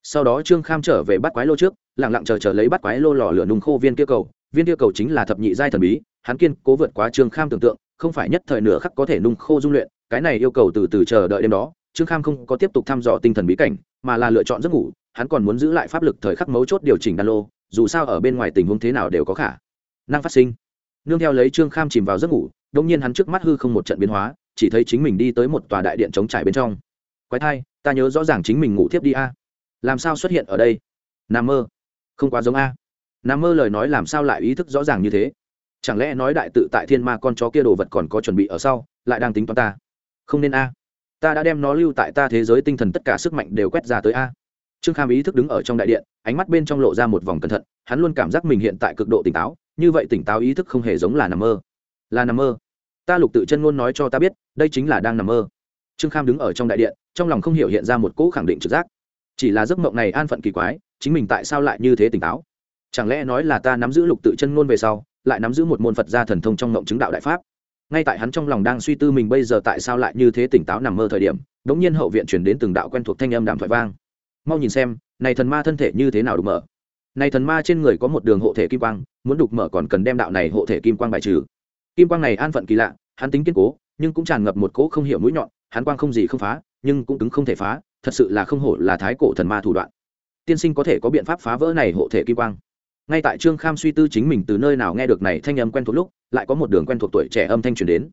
Sau đó trương kham trở về bắt quái lô trước lẳng lặng chờ chờ lấy bắt quái lô lò lửa nung khô viên kia cầu, viên kia cầu chính là thập nhị giai thần bí, hắn kiên cố vượt quá trương kham tưởng tượng không phải nhất thời nửa khắc có thể nung khô dung luyện, cái này yêu cầu từ từ chờ đợi đêm đó, trương kham không có tiếp tục thăm dò tinh thần bí cảnh, mà là lựa chọn giấc ngủ, hắn còn muốn giữ lại pháp lực thời khắc mấu chốt điều chỉnh đan lô, dù sao ở bên ngoài tình huống thế nào đều có khả năng phát sinh. Nương theo lấy trương kham chìm vào giấc ngủ đông nhiên hắn trước mắt hư không một trận biến hóa, chỉ thấy chính mình đi tới một tòa đại điện chống trải bên trong. Quái thai, ta nhớ rõ ràng chính mình ngủ thiếp đi a. Làm sao xuất hiện ở đây? N mơ. Không quá giống a. N mơ lời nói làm sao lại ý thức rõ ràng như thế? Chẳng lẽ nói đại tự tại thiên ma con chó kia đồ vật còn có chuẩn bị ở sau, lại đang tính toán ta? Không nên a. Ta đã đem nó lưu tại ta thế giới tinh thần tất cả sức mạnh đều quét ra tới a. Trương kham ý thức đứng ở trong đại điện, ánh mắt bên trong lộ ra một vòng cẩn thận, hắn luôn cảm giác mình hiện tại cực độ tỉnh táo, như vậy tỉnh táo ý thức không hề giống là nằm mơ. Là nằm mơ. Ta lục tự chân ngôn nói cho ta biết, đây chính là đang nằm mơ. Trương kham đứng ở trong đại điện, trong lòng không hiểu hiện ra một cỗ khẳng định trực giác. Chỉ là giấc mộng này an phận kỳ quái, chính mình tại sao lại như thế tỉnh táo? Chẳng lẽ nói là ta nắm giữ lục tự chân ngôn về sau lại nắm giữ một môn phật gia thần thông trong ngộng chứng đạo đại pháp. Ngay tại hắn trong lòng đang suy tư mình bây giờ tại sao lại như thế tỉnh táo nằm mơ thời điểm, đống nhiên hậu viện chuyển đến từng đạo quen thuộc thanh âm đàm thoại vang. Mau nhìn xem, này thần ma thân thể như thế nào đục mở. Này thần ma trên người có một đường hộ thể kim quang, muốn đục mở còn cần đem đạo này hộ thể kim quang bài trừ. Kim quang này an phận kỳ lạ, hắn tính kiên cố, nhưng cũng tràn ngập một cỗ không hiểu mũi nhọn, hắn quang không gì không phá, nhưng cũng cứng không thể phá, thật sự là không hổ là thái cổ thần ma thủ đoạn. Tiên sinh có thể có biện pháp phá vỡ này hộ thể kim quang ngay tại trương kham suy tư chính mình từ nơi nào nghe được này thanh âm quen thuộc lúc, lại có một đường quen thuộc tuổi trẻ âm thanh truyền đến.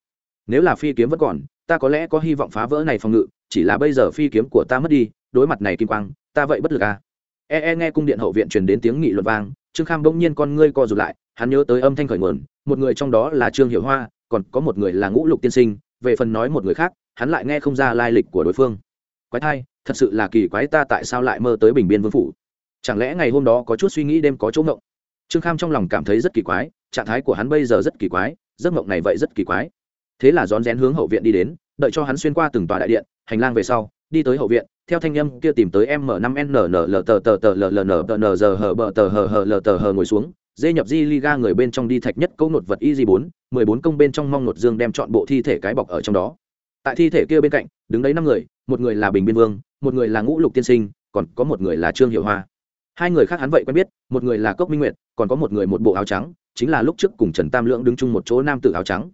Nếu là phi kiếm vẫn còn, ta có lẽ có hy vọng phá vỡ này phòng ngự, chỉ là bây giờ phi kiếm của ta mất đi, đối mặt này kim quang, ta vậy bất lực à? E e nghe cung điện hậu viện truyền đến tiếng nghị luận vang, trương kham bỗng nhiên con ngươi co rụt lại, hắn nhớ tới âm thanh khởi nguồn, một người trong đó là trương hiểu hoa, còn có một người là ngũ lục tiên sinh, về phần nói một người khác, hắn lại nghe không ra lai lịch của đối phương. Quái thai, thật sự là kỳ quái ta tại sao lại mơ tới bình biên vương phủ? Chẳng lẽ ngày hôm đó có chút suy nghĩ đêm có chỗ ngộng trương kham trong lòng cảm thấy rất kỳ quái trạng thái của hắn bây giờ rất kỳ quái giấc ngộng này vậy rất kỳ quái thế là rón rén hướng hậu viện đi đến đợi cho hắn xuyên qua từng tòa đại điện hành lang về sau đi tới hậu viện theo thanh âm kia tìm tới m năm n n l t t t l l n t n giờ hờ bờ t hờ hờ l t hờ ngồi xuống dê nhập di liga người bên trong đi thạch nhất câu nột vật y di bốn mười bốn công bên trong mong nột dương đem chọn bộ thi thể cái bọc ở trong đó tại thi thể kia bên cạnh đứng đấy năm người một người là bình biên vương một người là ngũ lục tiên sinh còn có một người là trương hiệu hoa hai người khác hắn vậy quen biết, một người là cốc minh nguyệt, còn có một người một bộ áo trắng, chính là lúc trước cùng trần tam lưỡng đứng chung một chỗ nam tử áo trắng.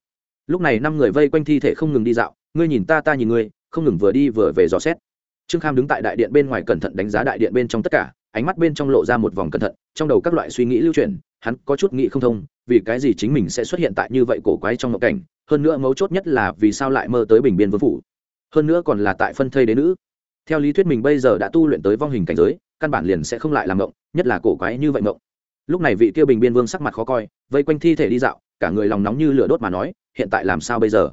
Lúc này năm người vây quanh thi thể không ngừng đi dạo, ngươi nhìn ta ta nhìn ngươi, không ngừng vừa đi vừa về dò xét. Trương kham đứng tại đại điện bên ngoài cẩn thận đánh giá đại điện bên trong tất cả, ánh mắt bên trong lộ ra một vòng cẩn thận, trong đầu các loại suy nghĩ lưu truyền, hắn có chút nghĩ không thông, vì cái gì chính mình sẽ xuất hiện tại như vậy cổ quái trong ngộ cảnh, hơn nữa mấu chốt nhất là vì sao lại mơ tới bình biên vương phủ. Hơn nữa còn là tại phân thây đế nữ. Theo lý thuyết mình bây giờ đã tu luyện tới vong hình cảnh giới căn bản liền sẽ không lại làm ngộng nhất là cổ quái như vậy ngộng lúc này vị kia bình biên vương sắc mặt khó coi, vây quanh thi thể đi dạo, cả người lòng nóng như lửa đốt mà nói, hiện tại làm sao bây giờ?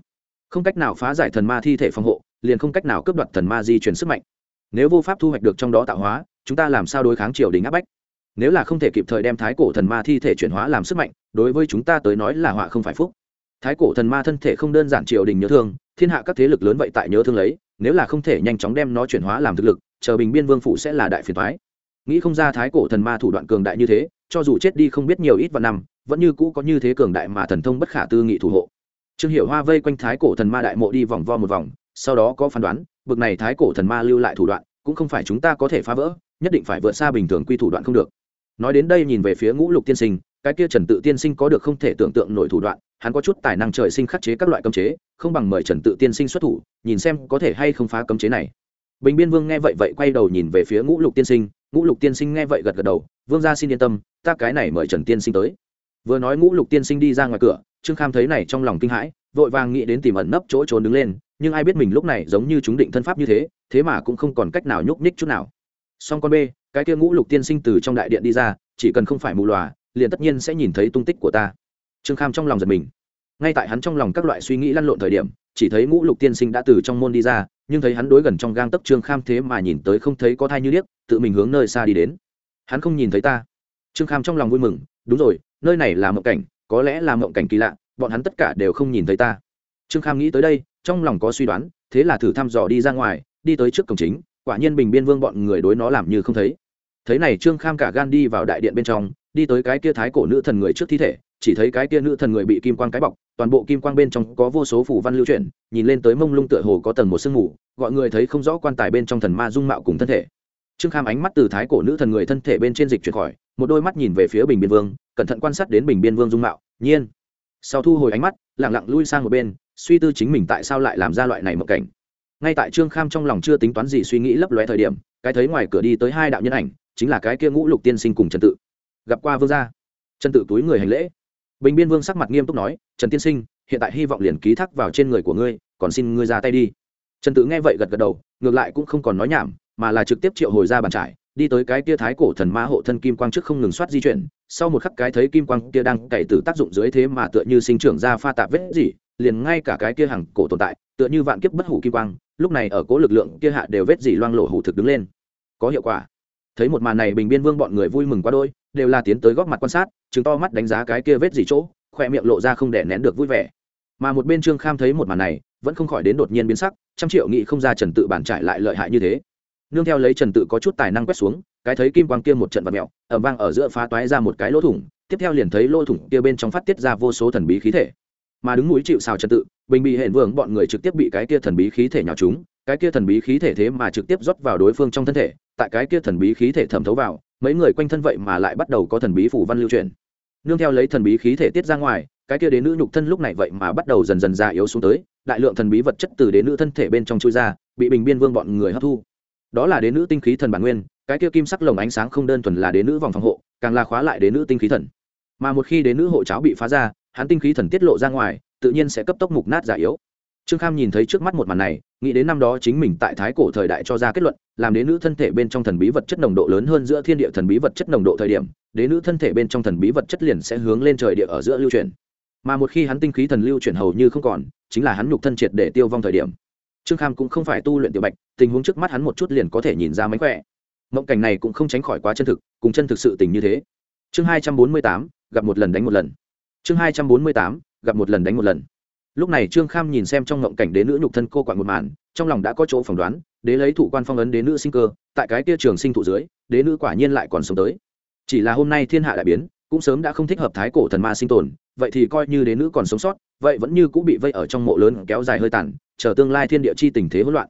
Không cách nào phá giải thần ma thi thể phòng hộ, liền không cách nào cướp đoạt thần ma di chuyển sức mạnh. Nếu vô pháp thu hoạch được trong đó tạo hóa, chúng ta làm sao đối kháng triều đình áp bách? Nếu là không thể kịp thời đem thái cổ thần ma thi thể chuyển hóa làm sức mạnh, đối với chúng ta tới nói là họa không phải phúc. Thái cổ thần ma thân thể không đơn giản triều đình nhớ thương, thiên hạ các thế lực lớn vậy tại nhớ thương lấy, nếu là không thể nhanh chóng đem nó chuyển hóa làm thực lực chờ bình biên vương phủ sẽ là đại phiền thoái. Nghĩ không ra thái cổ thần ma thủ đoạn cường đại như thế, cho dù chết đi không biết nhiều ít và năm, vẫn như cũ có như thế cường đại mà thần thông bất khả tư nghị thủ hộ. Trương hiệu hoa vây quanh thái cổ thần ma đại mộ đi vòng vo một vòng, sau đó có phán đoán, bực này thái cổ thần ma lưu lại thủ đoạn, cũng không phải chúng ta có thể phá vỡ, nhất định phải vượt xa bình thường quy thủ đoạn không được. Nói đến đây nhìn về phía ngũ lục tiên sinh, cái kia trần tự tiên sinh có được không thể tưởng tượng nổi thủ đoạn, hắn có chút tài năng trời sinh khắc chế các loại cấm chế, không bằng mời trần tự tiên sinh xuất thủ, nhìn xem có thể hay không phá cấm chế này bình biên vương nghe vậy vậy quay đầu nhìn về phía ngũ lục tiên sinh. Ngũ lục tiên sinh nghe vậy gật gật đầu, vương gia xin yên tâm, ta cái này mời trần tiên sinh tới. Vừa nói ngũ lục tiên sinh đi ra ngoài cửa, trương kham thấy này trong lòng kinh hãi, vội vàng nghĩ đến tìm ẩn nấp chỗ trốn đứng lên, nhưng ai biết mình lúc này giống như chúng định thân pháp như thế thế mà cũng không còn cách nào nhúc nhích chút nào. Song con b cái kia ngũ lục tiên sinh từ trong đại điện đi ra, chỉ cần không phải mù lòa, liền tất nhiên sẽ nhìn thấy tung tích của ta. Trương kham trong lòng giật mình ngay tại hắn trong lòng các loại suy nghĩ lăn lộn thời điểm, chỉ thấy ngũ lục tiên sinh đã từ trong môn đi ra, nhưng thấy hắn đối gần trong gang tấc trương kham thế mà nhìn tới không thấy có thai như điếc, tự mình hướng nơi xa đi đến. Hắn không nhìn thấy ta. Trương kham trong lòng vui mừng, đúng rồi, nơi này là mộng cảnh, có lẽ là mộng cảnh kỳ lạ, bọn hắn tất cả đều không nhìn thấy ta. Trương kham nghĩ tới đây, trong lòng có suy đoán, thế là thử thăm dò đi ra ngoài, đi tới trước cổng chính, quả nhiên bình biên vương bọn người đối nó làm như không thấy. Thấy này trương kham cả gan đi vào đại điện bên trong, đi tới cái kia thái cổ nữ thần người trước thi thể chỉ thấy cái kia nữ thần người bị kim quang cái bọc, toàn bộ kim quang bên trong có vô số phủ văn lưu chuyển, nhìn lên tới mông lung tựa hồ có tầng một sương mù, gọi người thấy không rõ quan tài bên trong thần ma dung mạo cùng thân thể. Trương kham ánh mắt từ thái cổ nữ thần người thân thể bên trên dịch chuyển khỏi, một đôi mắt nhìn về phía bình biên vương, cẩn thận quan sát đến bình biên vương dung mạo, nhiên. Sau thu hồi ánh mắt lẳng lặng lui sang một bên, suy tư chính mình tại sao lại làm ra loại này một cảnh. Ngay tại trương kham trong lòng chưa tính toán gì suy nghĩ lấp lóe thời điểm, cái thấy ngoài cửa đi tới hai đạo nhân ảnh, chính là cái kia ngũ lục tiên sinh cùng trần tự. Gặp qua vương gia. Trần tự túi người hành lễ bình biên vương sắc mặt nghiêm túc nói, trần tiên sinh, hiện tại hy vọng liền ký thác vào trên người của ngươi, còn xin ngươi ra tay đi. Trần tự nghe vậy gật gật đầu, ngược lại cũng không còn nói nhảm, mà là trực tiếp triệu hồi ra bàn trải, đi tới cái kia thái cổ thần ma hộ thân kim quang trước không ngừng soát di chuyển, sau một khắc cái thấy kim quang kia đang cày từ tác dụng dưới thế mà tựa như sinh trưởng ra pha tạp vết gì liền ngay cả cái kia hàng cổ tồn tại, tựa như vạn kiếp bất hủ kim quang, lúc này ở cố lực lượng kia hạ đều vết gì loang lộ hủ thực đứng lên. Có hiệu quả thấy một màn này bình biên vương bọn người vui mừng quá đôi, đều là tiến tới góc mặt quan sát chứng to mắt đánh giá cái kia vết gì chỗ, khoe miệng lộ ra không để nén được vui vẻ. Mà một bên trương kham thấy một màn này, vẫn không khỏi đến đột nhiên biến sắc, trăm triệu nghị không ra trần tự bản trải lại lợi hại như thế. Nương theo lấy trần tự có chút tài năng quét xuống, cái thấy kim quang kia một trận vật mẹo ở vang ở giữa phá toái ra một cái lỗ thủng, tiếp theo liền thấy lỗ thủng kia bên trong phát tiết ra vô số thần bí khí thể mà đứng núi chịu xào trật tự, bình bị hển vương bọn người trực tiếp bị cái kia thần bí khí thể nhào chúng cái kia thần bí khí thể thế mà trực tiếp rót vào đối phương trong thân thể, tại cái kia thần bí khí thể thẩm thấu vào, mấy người quanh thân vậy mà lại bắt đầu có thần bí phủ văn lưu truyền. Nương theo lấy thần bí khí thể tiết ra ngoài, cái kia đến nữ nhục thân lúc này vậy mà bắt đầu dần dần già yếu xuống tới, đại lượng thần bí vật chất từ đến nữ thân thể bên trong chui ra, bị bình biên vương bọn người hấp thu. Đó là đến nữ tinh khí thần bản nguyên, cái kia kim sắc lồng ánh sáng không đơn thuần là đến nữ vòng phòng hộ, càng là khóa lại đến nữ tinh khí thần. Mà một khi đến nữ hộ cháo bị phá ra hắn tinh khí thần tiết lộ ra ngoài, tự nhiên sẽ cấp tốc mục nát giả yếu. Trương kham nhìn thấy trước mắt một màn này, nghĩ đến năm đó chính mình tại thái cổ thời đại cho ra kết luận, làm đến nữ thân thể bên trong thần bí vật chất nồng độ lớn hơn giữa thiên địa thần bí vật chất nồng độ thời điểm đến nữ thân thể bên trong thần bí vật chất liền sẽ hướng lên trời địa ở giữa lưu truyền mà một khi hắn tinh khí thần lưu chuyển hầu như không còn, chính là hắn nhục thân triệt để tiêu vong thời điểm. Trương kham cũng không phải tu luyện tiểu bạch, tình huống trước mắt hắn một chút liền có thể nhìn ra mánh khỏe. Mộng cảnh này cũng không tránh khỏi quá chân thực, cùng chân thực sự tình như thế. Chương hai trăm bốn mươi tám, gặp một lần đánh một lần chương hai trăm bốn mươi tám, gặp một lần đánh một lần. Lúc này trương kham nhìn xem trong ngộng cảnh đế nữ nhục thân cô quặn một màn, trong lòng đã có chỗ phỏng đoán, đế lấy thủ quan phong ấn đế nữ sinh cơ, tại cái kia trường sinh thụ dưới, đế nữ quả nhiên lại còn sống tới. Chỉ là hôm nay thiên hạ đại biến, cũng sớm đã không thích hợp thái cổ thần ma sinh tồn, vậy thì coi như đế nữ còn sống sót, vậy vẫn như cũng bị vây ở trong mộ lớn kéo dài hơi tàn, chờ tương lai thiên địa chi tình thế hỗn loạn.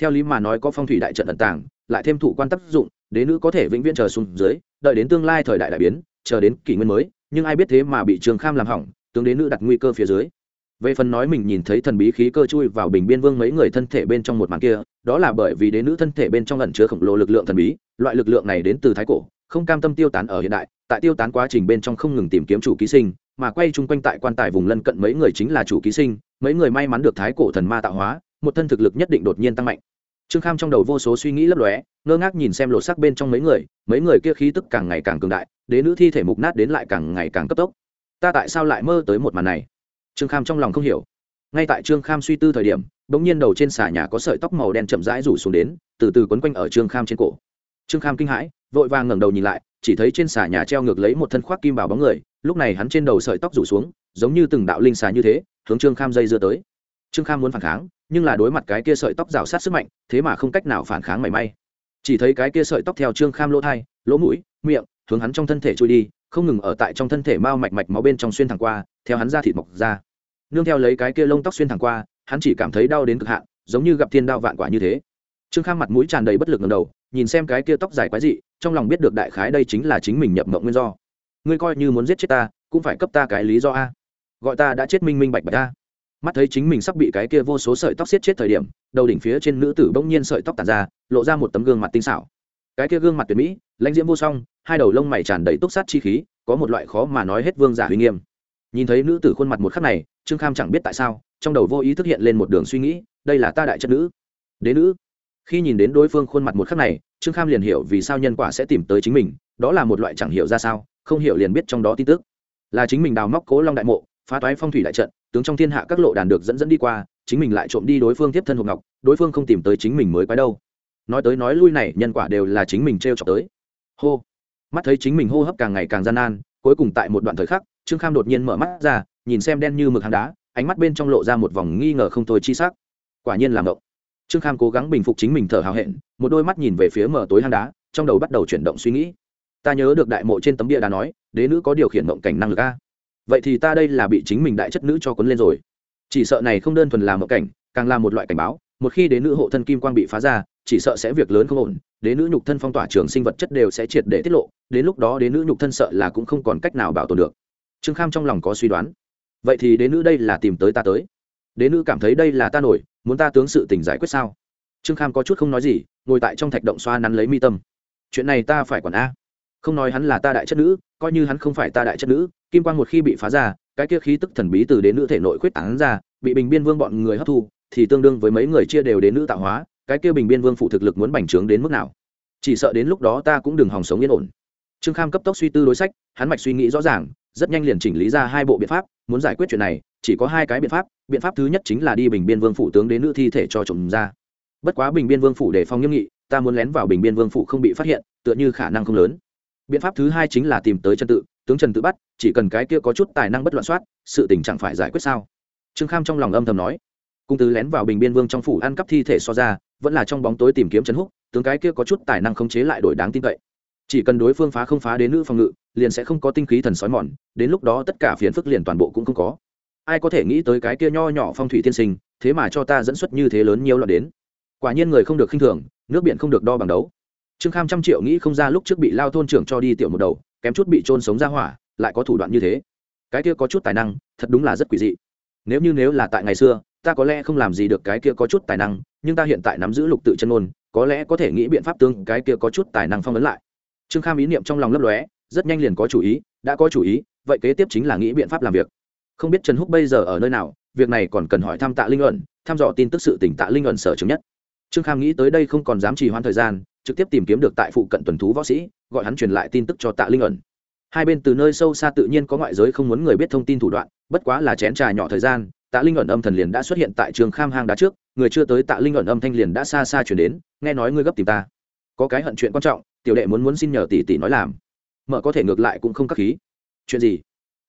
Theo lý mà nói có phong thủy đại trận ẩn tàng, lại thêm thủ quan tác dụng, đế nữ có thể vĩnh viễn chờ xuống dưới, đợi đến tương lai thời đại đại biến, chờ đến kỷ nguyên mới nhưng ai biết thế mà bị trường kham làm hỏng, tướng đến nữ đặt nguy cơ phía dưới. Về phần nói mình nhìn thấy thần bí khí cơ chui vào bình biên vương mấy người thân thể bên trong một màn kia, đó là bởi vì đế nữ thân thể bên trong ẩn chứa khổng lồ lực lượng thần bí, loại lực lượng này đến từ thái cổ, không cam tâm tiêu tán ở hiện đại, tại tiêu tán quá trình bên trong không ngừng tìm kiếm chủ ký sinh, mà quay chung quanh tại quan tài vùng lân cận mấy người chính là chủ ký sinh, mấy người may mắn được thái cổ thần ma tạo hóa, một thân thực lực nhất định đột nhiên tăng mạnh. Trương kham trong đầu vô số suy nghĩ lấp lóe ngơ ngác nhìn xem lột sắc bên trong mấy người mấy người kia khí tức càng ngày càng cường đại, đế nữ thi thể mục nát đến lại càng ngày càng cấp tốc. Ta tại sao lại mơ tới một màn này? Trương kham trong lòng không hiểu. Ngay tại trương kham suy tư thời điểm đ ỗ n g nhiên đầu trên xà nhà có sợi tóc màu đen chậm rãi rủ xuống đến, từ từ quấn quanh ở trương kham trên cổ. Trương kham kinh hãi, vội vàng ngẩng đầu nhìn lại, chỉ thấy trên xà nhà treo ngược lấy một thân khoác kim bảo bóng người, lúc này hắn trên đầu sợi tóc rủ xuống, giống như từng đạo linh xà như thế, hướng trương kham dây dưa tới. Trương kham muốn phản kháng, nhưng là đối mặt cái kia sợi tóc rào sát sức mạnh, thế mà không cách nào phản kháng mảy may chỉ thấy cái kia sợi tóc theo trương kham lỗ thai, lỗ mũi, miệng, hướng hắn trong thân thể trôi đi, không ngừng ở tại trong thân thể mao mạch mạch máu bên trong xuyên thẳng qua, theo hắn ra thịt mọc ra. Nương theo lấy cái kia lông tóc xuyên thẳng qua, hắn chỉ cảm thấy đau đến cực hạn, giống như gặp thiên đao vạn quả như thế. Trương kham mặt mũi tràn đầy bất lực ngầm đầu, nhìn xem cái kia tóc dài quái dị, trong lòng biết được đại khái đây chính là chính mình nhập mộng nguyên do. Ngươi coi như muốn giết chết ta, cũng phải cấp ta cái lý do a. Gọi ta đã chết minh minh bạch bạch a mắt thấy chính mình sắp bị cái kia vô số sợi tóc xiết chết thời điểm, đầu đỉnh phía trên nữ tử bỗng nhiên sợi tóc tàn ra, lộ ra một tấm gương mặt tinh xảo. Cái kia gương mặt tuyệt mỹ, lãnh diễm vô song, hai đầu lông mày tràn đầy túc sát chi khí, có một loại khó mà nói hết vương giả uy nghiêm. Nhìn thấy nữ tử khuôn mặt một khắc này, trương kham chẳng biết tại sao, trong đầu vô ý thức hiện lên một đường suy nghĩ, đây là ta đại chất nữ. Đế nữ. Khi nhìn đến đối phương khuôn mặt một khắc này, trương kham liền hiểu vì sao nhân quả sẽ tìm tới chính mình, đó là một loại chẳng hiểu ra sao, không hiểu liền biết trong đó tin tức. Là chính mình đào móc cố long đại mộ phá toái phong thủy đại trận, tướng trong thiên hạ các lộ đàn được dẫn dẫn đi qua, chính mình lại trộm đi đối phương tiếp thân hộp ngọc, đối phương không tìm tới chính mình mới quái đâu. Nói tới nói lui này, nhân quả đều là chính mình t r e o trọc tới. Hô. Mắt thấy chính mình hô hấp càng ngày càng gian nan, cuối cùng tại một đoạn thời khắc, trương kham đột nhiên mở mắt ra, nhìn xem đen như mực hang đá, ánh mắt bên trong lộ ra một vòng nghi ngờ không thôi chi s ắ c quả nhiên làm động. Trương kham cố gắng bình phục chính mình thở hào hẹn, một đôi mắt nhìn về phía mở tối hang đá, trong đầu bắt đầu chuyển động suy nghĩ. Ta nhớ được đại mộ trên tấm bia đá nói, đế nữ có điều khiển mộng cảnh năng lực a vậy thì ta đây là bị chính mình đại chất nữ cho cuốn lên rồi. Chỉ sợ này không đơn thuần là một cảnh, càng là một loại cảnh báo, một khi đến nữ hộ thân kim quang bị phá ra, chỉ sợ sẽ việc lớn không ổn đến nữ nhục thân phong tỏa trường sinh vật chất đều sẽ triệt để tiết lộ, đến lúc đó đến nữ nhục thân sợ là cũng không còn cách nào bảo tồn được. Trương kham trong lòng có suy đoán. Vậy thì đến nữ đây là tìm tới ta tới. Đến nữ cảm thấy đây là ta nổi, muốn ta tướng sự tình giải quyết sao? Trương kham có chút không nói gì, ngồi tại trong thạch động xoa nắn lấy mi tâm. Chuyện này ta phải quản a không nói hắn là ta đại chất nữ, coi như hắn không phải ta đại chất nữ, kim quang một khi bị phá ra, cái kia khí tức thần bí từ đến nữ thể nội khuyết tán ra, bị bình biên vương bọn người hấp thu, thì tương đương với mấy người chia đều đến nữ tạo hóa, cái kia bình biên vương phụ thực lực muốn bành trướng đến mức nào? Chỉ sợ đến lúc đó ta cũng đừng hòng sống yên ổn. Trương kham cấp tốc suy tư đối sách, hắn mạch suy nghĩ rõ ràng, rất nhanh liền chỉnh lý ra hai bộ biện pháp, muốn giải quyết chuyện này, chỉ có hai cái biện pháp biện pháp thứ nhất chính là đi bình biên vương phủ tướng đến nữ thi thể cho trộm ra. Bất quá bình biên vương phủ để phòng nghiêm nghị, ta muốn lén vào bình biên vương phủ không bị phát hiện, tựa như khả năng không lớn biện pháp thứ hai chính là tìm tới chân tự, tướng trần tự bắt, chỉ cần cái kia có chút tài năng bất loạn soát, sự tình chẳng phải giải quyết sao? Trương kham trong lòng âm thầm nói. Cung tứ lén vào bình biên vương trong phủ ăn cắp thi thể so ra, vẫn là trong bóng tối tìm kiếm trần húc, tướng cái kia có chút tài năng khống chế lại đổi đáng tin cậy. Chỉ cần đối phương phá không phá đến nữ phòng ngự, liền sẽ không có tinh khí thần sói mòn, đến lúc đó tất cả phiến phức liền toàn bộ cũng không có. Ai có thể nghĩ tới cái kia nho nhỏ phong thủy tiên sinh, thế mà cho ta dẫn xuất như thế lớn nhiều loạn đến. Quả nhiên người không được khinh thường, nước biển không được đo bằng đấu trương kham trăm triệu nghĩ không ra lúc trước bị lao thôn trưởng cho đi tiểu một đầu, kém chút bị trôn sống ra hỏa, lại có thủ đoạn như thế. Cái kia có chút tài năng, thật đúng là rất quỷ dị. Nếu như nếu là tại ngày xưa, ta có lẽ không làm gì được cái kia có chút tài năng, nhưng ta hiện tại nắm giữ lục tự chân ngôn, có lẽ có thể nghĩ biện pháp tương cái kia có chút tài năng phong ấn lại. Trương kham ý niệm trong lòng lấp lóe, rất nhanh liền có chủ ý, đã có chủ ý, vậy kế tiếp chính là nghĩ biện pháp làm việc. Không biết trần húc bây giờ ở nơi nào, việc này còn cần hỏi thăm tạ linh ẩn, thăm dò tin tức sự tỉnh tạ linh ẩn sở chứng nhất. Trương kham nghĩ tới đây không còn dám trì hoãn thời gian trực tiếp tìm kiếm được tại phụ cận tuần thú võ sĩ, gọi hắn truyền lại tin tức cho tạ linh ẩn. Hai bên từ nơi sâu xa tự nhiên có ngoại giới không muốn người biết thông tin thủ đoạn, bất quá là chén trà nhỏ thời gian, tạ linh ẩn âm thần liền đã xuất hiện tại trường kham hang đá trước, người chưa tới tạ linh ẩn âm thanh liền đã xa xa chuyển đến, nghe nói ngươi gấp tìm ta. Có cái hận chuyện quan trọng, tiểu đệ muốn muốn xin nhờ tỷ tỷ nói làm. Mợ có thể ngược lại cũng không khắc khí. Chuyện gì?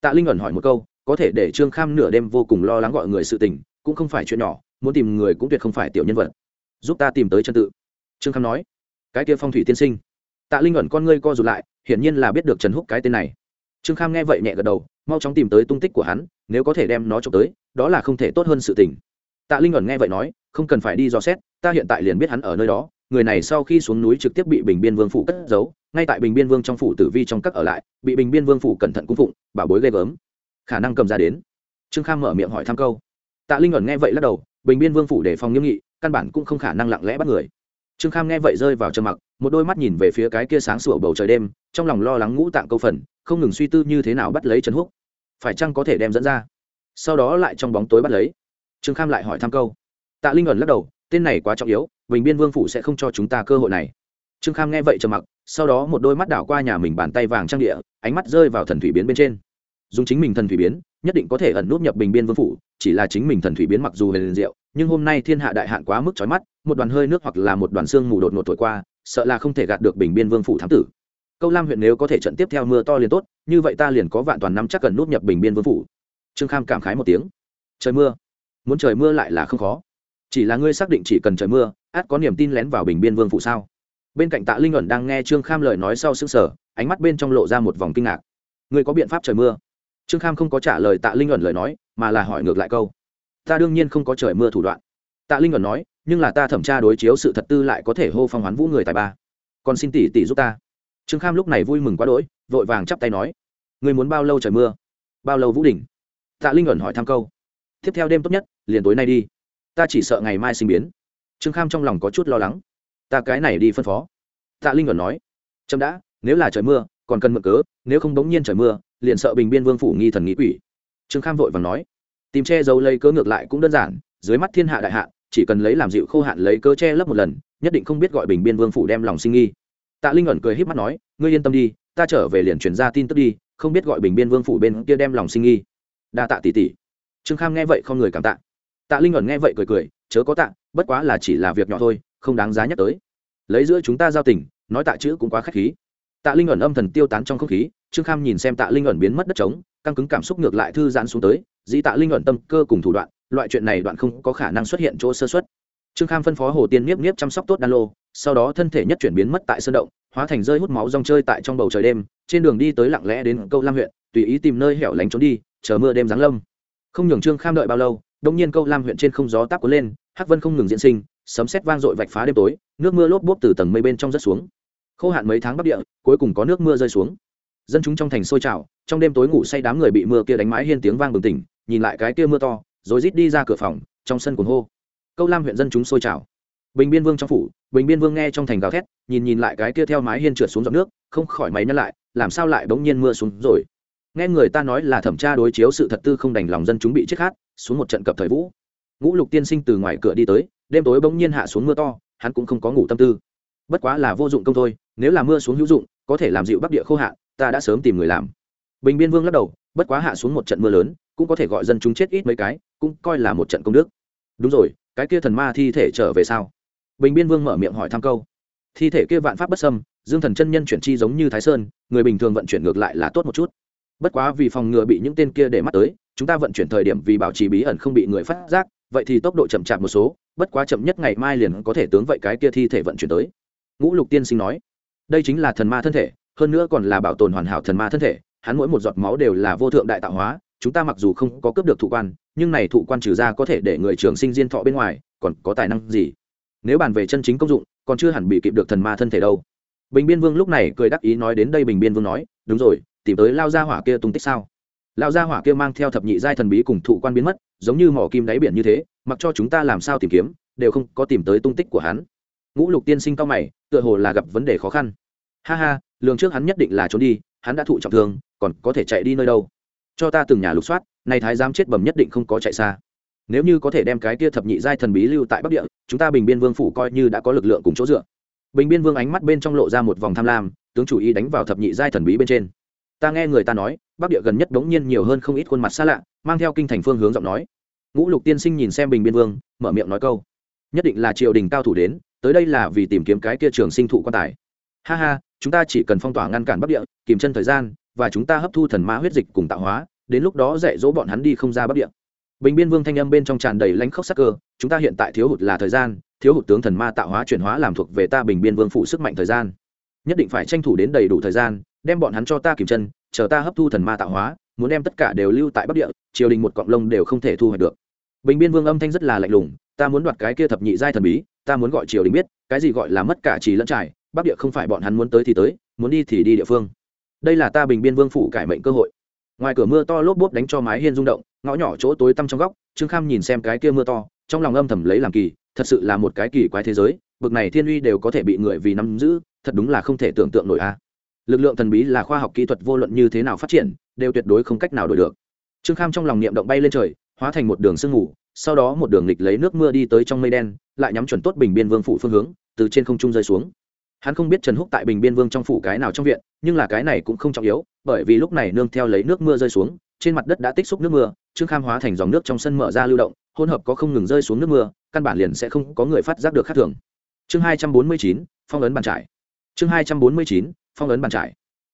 Tạ linh ẩn hỏi một câu, có thể để trương kham nửa đêm vô cùng lo lắng gọi người sự tình, cũng không phải chuyện nhỏ, muốn tìm người cũng tuyệt không phải tiểu nhân vật. Giúp ta tìm tới chân tự. Trương kham nói cái kia phong thủy tiên sinh. Tạ linh ẩn con ngươi co rụt lại, hiển nhiên là biết được trần húc cái tên này. Trương kham nghe vậy nhẹ gật đầu, mau chóng tìm tới tung tích của hắn, nếu có thể đem nó trộm tới, đó là không thể tốt hơn sự tình. Tạ linh ẩn nghe vậy nói, không cần phải đi dò xét, ta hiện tại liền biết hắn ở nơi đó, người này sau khi xuống núi trực tiếp bị bình biên vương phủ cất giấu, ngay tại bình biên vương trong phủ tử vi trong các ở lại, bị bình biên vương phủ cẩn thận cung phụng, bảo bối ghê gớm. Khả năng cầm ra đến. Trương kham mở miệng hỏi thăm câu. Tạ linh ẩn nghe vậy lắc đầu, bình biên vương phủ để phòng nghiêm nghị, căn bản cũng không khả năng lặng lẽ bắt người trương kham nghe vậy rơi vào trầm mặc, một đôi mắt nhìn về phía cái kia sáng sủa bầu trời đêm, trong lòng lo lắng ngũ tạng câu phần, không ngừng suy tư như thế nào bắt lấy trần húc. Phải chăng có thể đem dẫn ra? Sau đó lại trong bóng tối bắt lấy. Trương kham lại hỏi thăm câu. Tạ linh ẩn lắc đầu, tên này quá trọng yếu, bình biên vương phủ sẽ không cho chúng ta cơ hội này. Trương kham nghe vậy trầm mặc, sau đó một đôi mắt đảo qua nhà mình bàn tay vàng trang địa, ánh mắt rơi vào thần thủy biến bên trên. Dùng chính mình thần thủy biến, nhất định có thể ẩn núp nhập bình biên vương phủ, chỉ là chính mình thần thủy biến mặc dù hề liền diệu, nhưng hôm nay thiên hạ đại hạn quá mức trói mắt một đoàn hơi nước hoặc là một đoàn xương mù đột ngột thổi qua, sợ là không thể gạt được bình biên vương phủ thám tử. Câu lam huyện nếu có thể trận tiếp theo mưa to liền tốt, như vậy ta liền có vạn toàn năm chắc cần nút nhập bình biên vương phủ. Trương kham cảm khái một tiếng. Trời mưa. Muốn trời mưa lại là không khó. Chỉ là ngươi xác định chỉ cần trời mưa, át có niềm tin lén vào bình biên vương phủ sao? Bên cạnh tạ linh ẩn đang nghe trương kham lời nói sau s ư n g sở ánh mắt bên trong lộ ra một vòng kinh ngạc. Ngươi có biện pháp trời mưa? Trương kham không có trả lời tạ linh ẩn lời nói, mà là hỏi ngược lại câu. Ta đương nhiên không có trời mưa thủ đoạn. Tạ linh ẩn nói nhưng là ta thẩm tra đối chiếu sự thật tư lại có thể hô phong hoán vũ người tài ba. Còn xin tỷ tỷ giúp ta. Trương kham lúc này vui mừng quá đỗi, vội vàng chắp tay nói người muốn bao lâu trời mưa? Bao lâu vũ đỉnh? Tạ linh ẩn hỏi thăm câu, tiếp theo đêm tốt nhất, liền tối nay đi. Ta chỉ sợ ngày mai sinh biến. Trương kham trong lòng có chút lo lắng, ta cái này đi phân phó. Tạ linh ẩn nói trâm đã, nếu là trời mưa, còn cần mượn cớ, nếu không bỗng nhiên trời mưa, liền sợ bình biên vương phủ nghi thần nghĩ quỷ. Trương kham vội vàng nói, tìm che giấu lấy cớ ngược lại cũng đơn giản, dưới mắt thiên hạ đại hạ chỉ cần lấy làm dịu khô hạn lấy cớ che lấp một lần, nhất định không biết gọi bình biên vương phủ đem lòng sinh nghi. Tạ linh ẩn cười híp mắt nói, ngươi yên tâm đi, ta trở về liền truyền ra tin tức đi, không biết gọi bình biên vương phủ bên kia đem lòng sinh nghi. Đa tạ tỷ tỷ. Trương kham nghe vậy không người cảm tạ. Tạ linh ẩn nghe vậy cười cười, chớ có tạ, bất quá là chỉ là việc nhỏ thôi, không đáng giá nhắc tới. Lấy giữa chúng ta giao tình, nói tạ chữ cũng quá k h á c h khí. Tạ linh ẩn âm thần tiêu tán trong không khí, trương kham nhìn xem tạ linh ẩn biến mất đất trống, căng cứng cảm xúc ngược lại thư giãn xuống tới, dĩ tạ linh ẩn tâm cơ cùng thủ đoạn loại chuyện này đoạn không có khả năng xuất hiện chỗ sơ xuất. Trương kham phân phó hồ tiên nhiếp nhiếp chăm sóc tốt đan lô, sau đó thân thể nhất chuyển biến mất tại sơn động, hóa thành rơi hút máu rong chơi tại trong bầu trời đêm, trên đường đi tới lặng lẽ đến câu lam huyện, tùy ý tìm nơi hẻo lánh trốn đi, chờ mưa đêm giáng lâm. Không nhường trương kham đợi bao lâu đông nhiên câu lam huyện trên không gió táp cuốn lên, hắc vân không ngừng diễn sinh, sấm sét vang dội vạch phá đêm tối, nước mưa lốp bốp từ tầng mây bên trong rớt xuống. Khô hạn mấy tháng bắc địa, cuối cùng có nước mưa rơi xuống. Dân chúng trong thành sôi trào, trong đêm tối ngủ say đám người bị mưa kia đánh mái hiên tiếng vang bừng tỉnh, nhìn lại cái kia mưa to rồi rít đi ra cửa phòng, trong sân cuồng hô. Câu lam huyện dân chúng sôi trào. Bình biên vương trong phủ, bình biên vương nghe trong thành gào thét, nhìn nhìn lại cái kia theo mái hiên trượt xuống giọt nước, không khỏi máy nhắc lại, làm sao lại bỗng nhiên mưa xuống rồi? Nghe người ta nói là thẩm tra đối chiếu sự thật tư không đành lòng dân chúng bị chết khát, xuống một trận cập thời vũ. Ngũ lục tiên sinh từ ngoài cửa đi tới, đêm tối bỗng nhiên hạ xuống mưa to, hắn cũng không có ngủ tâm tư. Bất quá là vô dụng công thôi, nếu là mưa xuống hữu dụng, có thể làm dịu bắc địa khô hạn, ta đã sớm tìm người làm. Bình biên vương lắc đầu bất quá hạ xuống một trận mưa lớn, cũng có thể gọi dân chúng chết ít mấy cái, cũng coi là một trận công đức. Đúng rồi, cái kia thần ma thi thể trở về sao? Bình biên vương mở miệng hỏi thăm câu. Thi thể kia vạn pháp bất sâm dương thần chân nhân chuyển chi giống như thái sơn, người bình thường vận chuyển ngược lại là tốt một chút. Bất quá vì phòng ngừa bị những tên kia để mắt tới, chúng ta vận chuyển thời điểm vì bảo trì bí ẩn không bị người phát giác, vậy thì tốc độ chậm chạp một số, bất quá chậm nhất ngày mai liền có thể tướng vậy cái kia thi thể vận chuyển tới. Ngũ lục tiên sinh nói, đây chính là thần ma thân thể, hơn nữa còn là bảo tồn hoàn hảo thần ma thân thể hắn mỗi một giọt máu đều là vô thượng đại tạo hóa, chúng ta mặc dù không có cướp được thụ quan, nhưng này thụ quan trừ ra có thể để người trường sinh diên thọ bên ngoài, còn có tài năng gì? Nếu bàn về chân chính công dụng, còn chưa hẳn bị kịp được thần ma thân thể đâu. Bình biên vương lúc này cười đắc ý nói đến đây bình biên vương nói, đúng rồi, tìm tới lao gia hỏa kia tung tích sao? Lao gia hỏa kia mang theo thập nhị giai thần bí cùng thụ quan biến mất, giống như mỏ kim đáy biển như thế, mặc cho chúng ta làm sao tìm kiếm, đều không có tìm tới tung tích của hắn. Ngũ lục tiên sinh cao mày, tựa hồ là gặp vấn đề khó khăn. Ha ha, lường trước hắn nhất định là trốn đi, hắn đã thụ trọng thương còn có thể chạy đi nơi đâu? Cho ta từng nhà lục soát, nay thái giám chết bầm nhất định không có chạy xa. Nếu như có thể đem cái kia thập nhị giai thần bí lưu tại bắc địa, chúng ta bình biên vương phủ coi như đã có lực lượng cùng chỗ dựa. Bình biên vương ánh mắt bên trong lộ ra một vòng tham lam, tướng chủ ý đánh vào thập nhị giai thần bí bên trên. Ta nghe người ta nói, bắc địa gần nhất đống nhiên nhiều hơn không ít khuôn mặt xa lạ, mang theo kinh thành phương hướng giọng nói. Ngũ lục tiên sinh nhìn xem bình biên vương, mở miệng nói câu. Nhất định là triều đình cao thủ đến, tới đây là vì tìm kiếm cái kia trường sinh thụ quan tài. Ha ha, chúng ta chỉ cần phong tỏa ngăn cản bắc địa, kìm chân thời gian và chúng ta hấp thu thần ma huyết dịch cùng tạo hóa, đến lúc đó dạy dỗ bọn hắn đi không ra bắc địa. Bình biên vương thanh âm bên trong tràn đầy lãnh khốc sắc cơ, chúng ta hiện tại thiếu hụt là thời gian, thiếu hụt tướng thần ma tạo hóa chuyển hóa làm thuộc về ta bình biên vương phụ sức mạnh thời gian. Nhất định phải tranh thủ đến đầy đủ thời gian, đem bọn hắn cho ta kìm chân, chờ ta hấp thu thần ma tạo hóa, muốn đem tất cả đều lưu tại bắc địa, triều đình một cọng lông đều không thể thu hoạch được. Bình biên vương âm thanh rất là lạnh lùng, ta muốn đoạt cái kia thập nhị giai thần bí, ta muốn gọi triều đình biết, cái gì gọi là mất cả trì lẫn trải bắc địa không phải bọn hắn muốn tới thì tới, muốn đi thì đi địa phương đây là ta bình biên vương phủ cải mệnh cơ hội. Ngoài cửa mưa to lốp bốp đánh cho mái hiên rung động, ngõ nhỏ chỗ tối tăm trong góc, trương kham nhìn xem cái kia mưa to, trong lòng âm thầm lấy làm kỳ, thật sự là một cái kỳ quái thế giới, bực này thiên uy đều có thể bị người vì nắm giữ, thật đúng là không thể tưởng tượng nổi a. Lực lượng thần bí là khoa học kỹ thuật vô luận như thế nào phát triển, đều tuyệt đối không cách nào đổi được. Trương kham trong lòng niệm động bay lên trời, hóa thành một đường sương mù, sau đó một đường nghịch lấy nước mưa đi tới trong mây đen, lại nhắm chuẩn tốt bình biên vương phủ phương hướng, từ trên không trung rơi xuống hắn không biết trần húc tại bình biên vương trong phủ cái nào trong viện, nhưng là cái này cũng không trọng yếu, bởi vì lúc này nương theo lấy nước mưa rơi xuống, trên mặt đất đã tích xúc nước mưa, trương kham hóa thành dòng nước trong sân mở ra lưu động, hỗn hợp có không ngừng rơi xuống nước mưa, căn bản liền sẽ không có người phát giác được khác thường. Chương hai trăm bốn mươi chín, phong ấn bàn trải. Chương hai trăm bốn mươi chín, phong ấn bàn trải.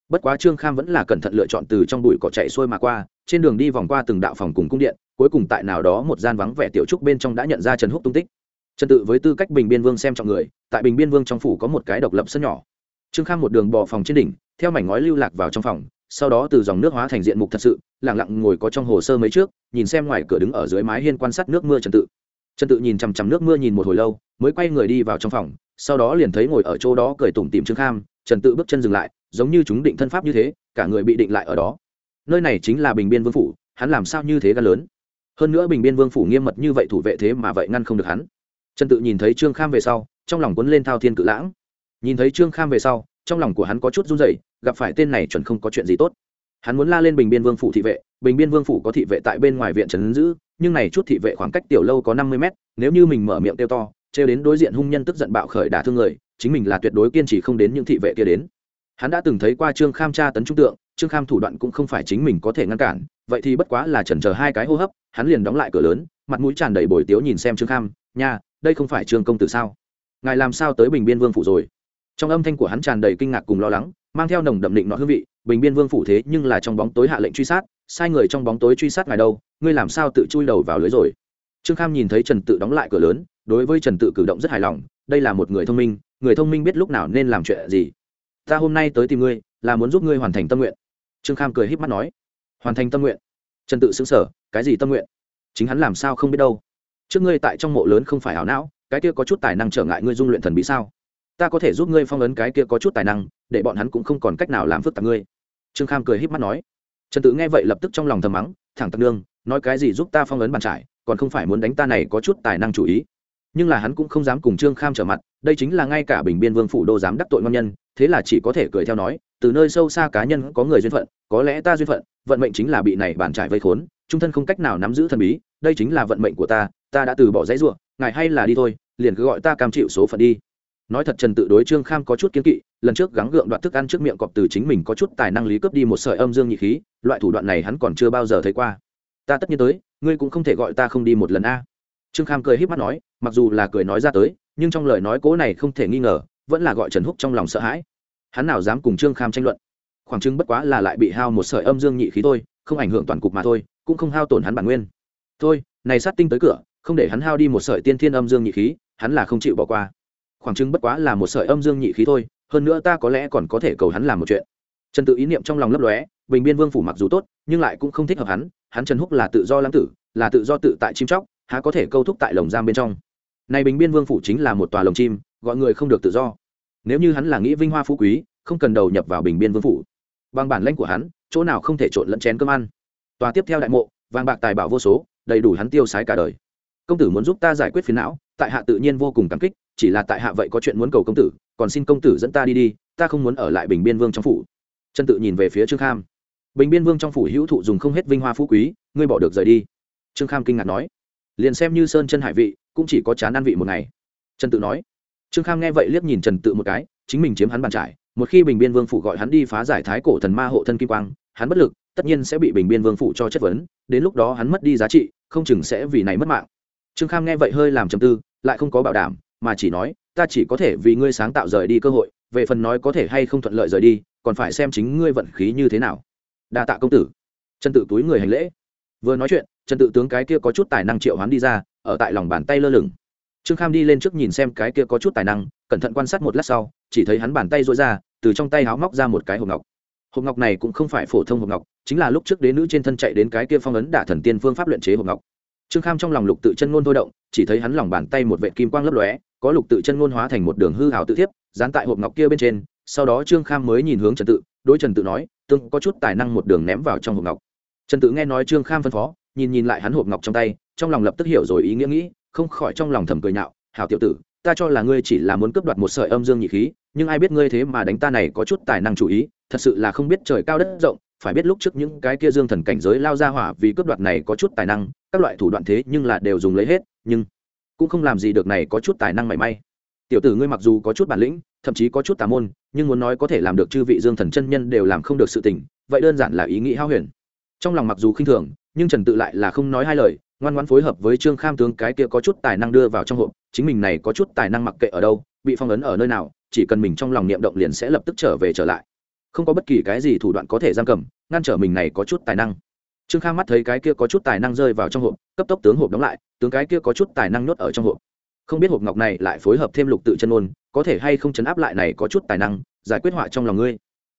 Bất quá trương kham vẫn là cẩn thận lựa chọn từ trong bụi cỏ chạy xuôi mà qua, trên đường đi vòng qua từng đạo phòng cùng cung điện, cuối cùng tại nào đó một gian vắng vẻ tiểu trúc bên trong đã nhận ra trần húc tung tích trần tự với tư cách bình biên vương xem trọng người, tại bình biên vương trong phủ có một cái độc lập sân nhỏ. Trương kham một đường bò phòng trên đỉnh, theo mảnh ngói lưu lạc vào trong phòng, sau đó từ dòng nước hóa thành diện mục thật sự lẳng lặng ngồi có trong hồ sơ mấy trước, nhìn xem ngoài cửa đứng ở dưới mái hiên quan sát nước mưa trần tự. Trần tự nhìn chằm chằm nước mưa nhìn một hồi lâu, mới quay người đi vào trong phòng, sau đó liền thấy ngồi ở chỗ đó cười tủm tìm trương kham, trần tự bước chân dừng lại, giống như chúng định thân pháp như thế, cả người bị định lại ở đó. Nơi này chính là bình biên vương phủ, hắn làm sao như thế gan lớn? Hơn nữa bình biên vương phủ nghiêm mật như vậy thủ vệ thế mà vậy ngăn không được hắn trần tự nhìn thấy trương kham về sau, trong lòng quấn lên thao thiên cự lãng. Nhìn thấy trương kham về sau, trong lòng của hắn có chút run rẩy, gặp phải tên này chuẩn không có chuyện gì tốt. Hắn muốn la lên bình biên vương phủ thị vệ, bình biên vương phủ có thị vệ tại bên ngoài viện trấn giữ, nhưng này chút thị vệ khoảng cách tiểu lâu có năm mươi mét, nếu như mình mở miệng tiêu to, trêu đến đối diện hung nhân tức giận bạo khởi đả thương người, chính mình là tuyệt đối kiên trì không đến những thị vệ kia đến. Hắn đã từng thấy qua trương kham tra tấn trung tượng, trương kham thủ đoạn cũng không phải chính mình có thể ngăn cản, vậy thì bất quá là chần chờ hai cái hô hấp, hắn liền đóng lại cửa lớn, mặt mũi tràn đầy bồi tiếu nhìn xem trương kham nha, đây không phải trương công tử sao? Ngài làm sao tới bình biên vương phủ rồi? Trong âm thanh của hắn tràn đầy kinh ngạc cùng lo lắng, mang theo nồng đậm định nọ hương vị, bình biên vương phủ thế nhưng là trong bóng tối hạ lệnh truy sát, sai người trong bóng tối truy sát ngài đâu, ngươi làm sao tự chui đầu vào lưới rồi? Trương kham nhìn thấy trần tự đóng lại cửa lớn, đối với trần tự cử động rất hài lòng, đây là một người thông minh, người thông minh biết lúc nào nên làm chuyện gì. Ta hôm nay tới tìm ngươi, là muốn giúp ngươi hoàn thành tâm nguyện. Trương kham cười h í p mắt nói. Hoàn thành tâm nguyện? Trần tự xứng sở cái gì tâm nguyện? Chính hắn làm sao không biết đâu trước ngươi tại trong mộ lớn không phải ảo não, cái kia có chút tài năng trở ngại ngươi dung luyện thần bí sao? Ta có thể giúp ngươi phong ấn cái kia có chút tài năng, để bọn hắn cũng không còn cách nào làm phức tạp ngươi. Trương kham cười h í p mắt nói. Trần tự nghe vậy lập tức trong lòng thầm mắng, thẳng tặc nương, nói cái gì giúp ta phong ấn bàn trải, còn không phải muốn đánh ta này có chút tài năng chủ ý. Nhưng là hắn cũng không dám cùng trương kham trở mặt, đây chính là ngay cả bình biên vương phủ đô dám đắc tội ngon nhân, thế là chỉ có thể cười theo nói, từ nơi sâu xa cá nhân có người duyên phận, có lẽ ta duyên phận, vận mệnh chính là bị này bàn trải vây khốn, trung thân không cách nào nắm giữ thần bí đây chính là vận mệnh của ta ta đã từ bỏ dãy ruộng ngài hay là đi thôi, liền cứ gọi ta cam chịu số phận đi. Nói thật trần tự đối trương kham có chút kiến kỵ, lần trước gắng gượng đoạn thức ăn trước miệng cọp từ chính mình có chút tài năng lý cướp đi một sợi âm dương nhị khí, loại thủ đoạn này hắn còn chưa bao giờ thấy qua. Ta tất nhiên tới, ngươi cũng không thể gọi ta không đi một lần a. Trương kham cười h í p mắt nói, mặc dù là cười nói ra tới, nhưng trong lời nói cố này không thể nghi ngờ, vẫn là gọi trần húc trong lòng sợ hãi. Hắn nào dám cùng trương kham tranh luận. Khoảng trưng bất quá là lại bị hao một sợi âm dương nhị khí thôi, không ảnh hưởng toàn cục mà thôi, cũng không hao tổn hắn bản nguyên thôi, này sát tinh tới cửa, không để hắn hao đi một sợi tiên thiên âm dương nhị khí, hắn là không chịu bỏ qua. Khoảng trưng bất quá là một sợi âm dương nhị khí thôi, hơn nữa ta có lẽ còn có thể cầu hắn làm một chuyện. Trần tự ý niệm trong lòng lấp lóe, bình biên vương phủ mặc dù tốt, nhưng lại cũng không thích hợp hắn hắn trần húc là tự do lãng tử, là tự do tự tại chim chóc, há có thể câu thúc tại lồng giam bên trong. Này bình biên vương phủ chính là một tòa lồng chim, gọi người không được tự do. Nếu như hắn là nghĩ vinh hoa phú quý, không cần đầu nhập vào bình biên vương phủ. Bằng bản lãnh của hắn, chỗ nào không thể trộn lẫn chén cơm ăn. Tòa tiếp theo đại mộ, vàng bạc tài bảo vô số đầy đủ hắn tiêu sái cả đời. Công tử muốn giúp ta giải quyết phiền não, tại hạ tự nhiên vô cùng cảm kích, chỉ là tại hạ vậy có chuyện muốn cầu công tử, còn xin công tử dẫn ta đi đi, ta không muốn ở lại bình biên vương trong phủ. Trần tự nhìn về phía trương kham. Bình biên vương trong phủ hữu thụ dùng không hết vinh hoa phú quý, ngươi bỏ được rời đi. Trương kham kinh ngạc nói. Liền xem như sơn chân hải vị, cũng chỉ có chán ăn vị một ngày. Trần tự nói. Trương kham nghe vậy liếc nhìn trần tự một cái, chính mình chiếm hắn bàn trải. Một khi bình biên vương phủ gọi hắn đi phá giải thái cổ thần ma hộ thân kim quang, hắn bất lực tất nhiên sẽ bị bình biên vương phụ cho chất vấn, đến lúc đó hắn mất đi giá trị, không chừng sẽ vì này mất mạng. Trương kham nghe vậy hơi làm trầm tư, lại không có bảo đảm, mà chỉ nói, ta chỉ có thể vì ngươi sáng tạo rời đi cơ hội, về phần nói có thể hay không thuận lợi rời đi, còn phải xem chính ngươi vận khí như thế nào. Đa tạ công tử. Trần tự túi người hành lễ. Vừa nói chuyện, trần tự tướng cái kia có chút tài năng triệu hoán đi ra, ở tại lòng bàn tay lơ lửng. Trương kham đi lên trước nhìn xem cái kia có chút tài năng, cẩn thận quan sát một lát sau, chỉ thấy hắn bàn tay rối ra, từ trong tay háo móc ra một cái hộp ngọc hộp ngọc này cũng không phải phổ thông hộp ngọc, chính là lúc trước đế nữ trên thân chạy đến cái kia phong ấn đả thần tiên phương pháp luyện chế hộp ngọc. Trương kham trong lòng lục tự chân ngôn thôi động, chỉ thấy hắn lòng bàn tay một vệ kim quang lấp lóe, có lục tự chân ngôn hóa thành một đường hư hào tự thiếp, dán tại hộp ngọc kia bên trên, sau đó trương kham mới nhìn hướng trần tự, đối trần tự nói, tương, có chút tài năng một đường ném vào trong hộp ngọc. Trần tự nghe nói trương kham phân phó, nhìn nhìn lại hắn hộp ngọc trong tay, trong lòng lập tức hiểu rồi ý nghĩa nghĩ, không khỏi trong lòng thầm cười nhạo, hảo tiểu tử, ta cho là ngươi chỉ là muốn cướp đoạt một sợi âm dương nhị khí, nhưng ai biết ngươi thế mà đánh ta này có chút tài năng chủ ý thật sự là không biết trời cao đất rộng, phải biết lúc trước những cái kia dương thần cảnh giới lao ra hỏa vì cướp đoạt này có chút tài năng, các loại thủ đoạn thế nhưng là đều dùng lấy hết, nhưng cũng không làm gì được này có chút tài năng mảy may. Tiểu tử ngươi mặc dù có chút bản lĩnh, thậm chí có chút tà môn, nhưng muốn nói có thể làm được chư vị dương thần chân nhân đều làm không được sự tình, vậy đơn giản là ý nghĩ hao huyền. Trong lòng mặc dù khinh thường, nhưng trần tự lại là không nói hai lời, ngoan ngoãn phối hợp với trương kham tướng cái kia có chút tài năng đưa vào trong hộp, chính mình này có chút tài năng mặc kệ ở đâu, bị phong ấn ở nơi nào, chỉ cần mình trong lòng niệm động liền sẽ lập tức trở về trở lại không có bất kỳ cái gì thủ đoạn có thể giam cầm, ngăn trở mình này có chút tài năng. Trương Khang mắt thấy cái kia có chút tài năng rơi vào trong hộp, cấp tốc tướng hộp đóng lại, tướng cái kia có chút tài năng nhốt ở trong hộp. Không biết hộp ngọc này lại phối hợp thêm lục tự chân ôn, có thể hay không chấn áp lại này có chút tài năng, giải quyết họa trong lòng ngươi.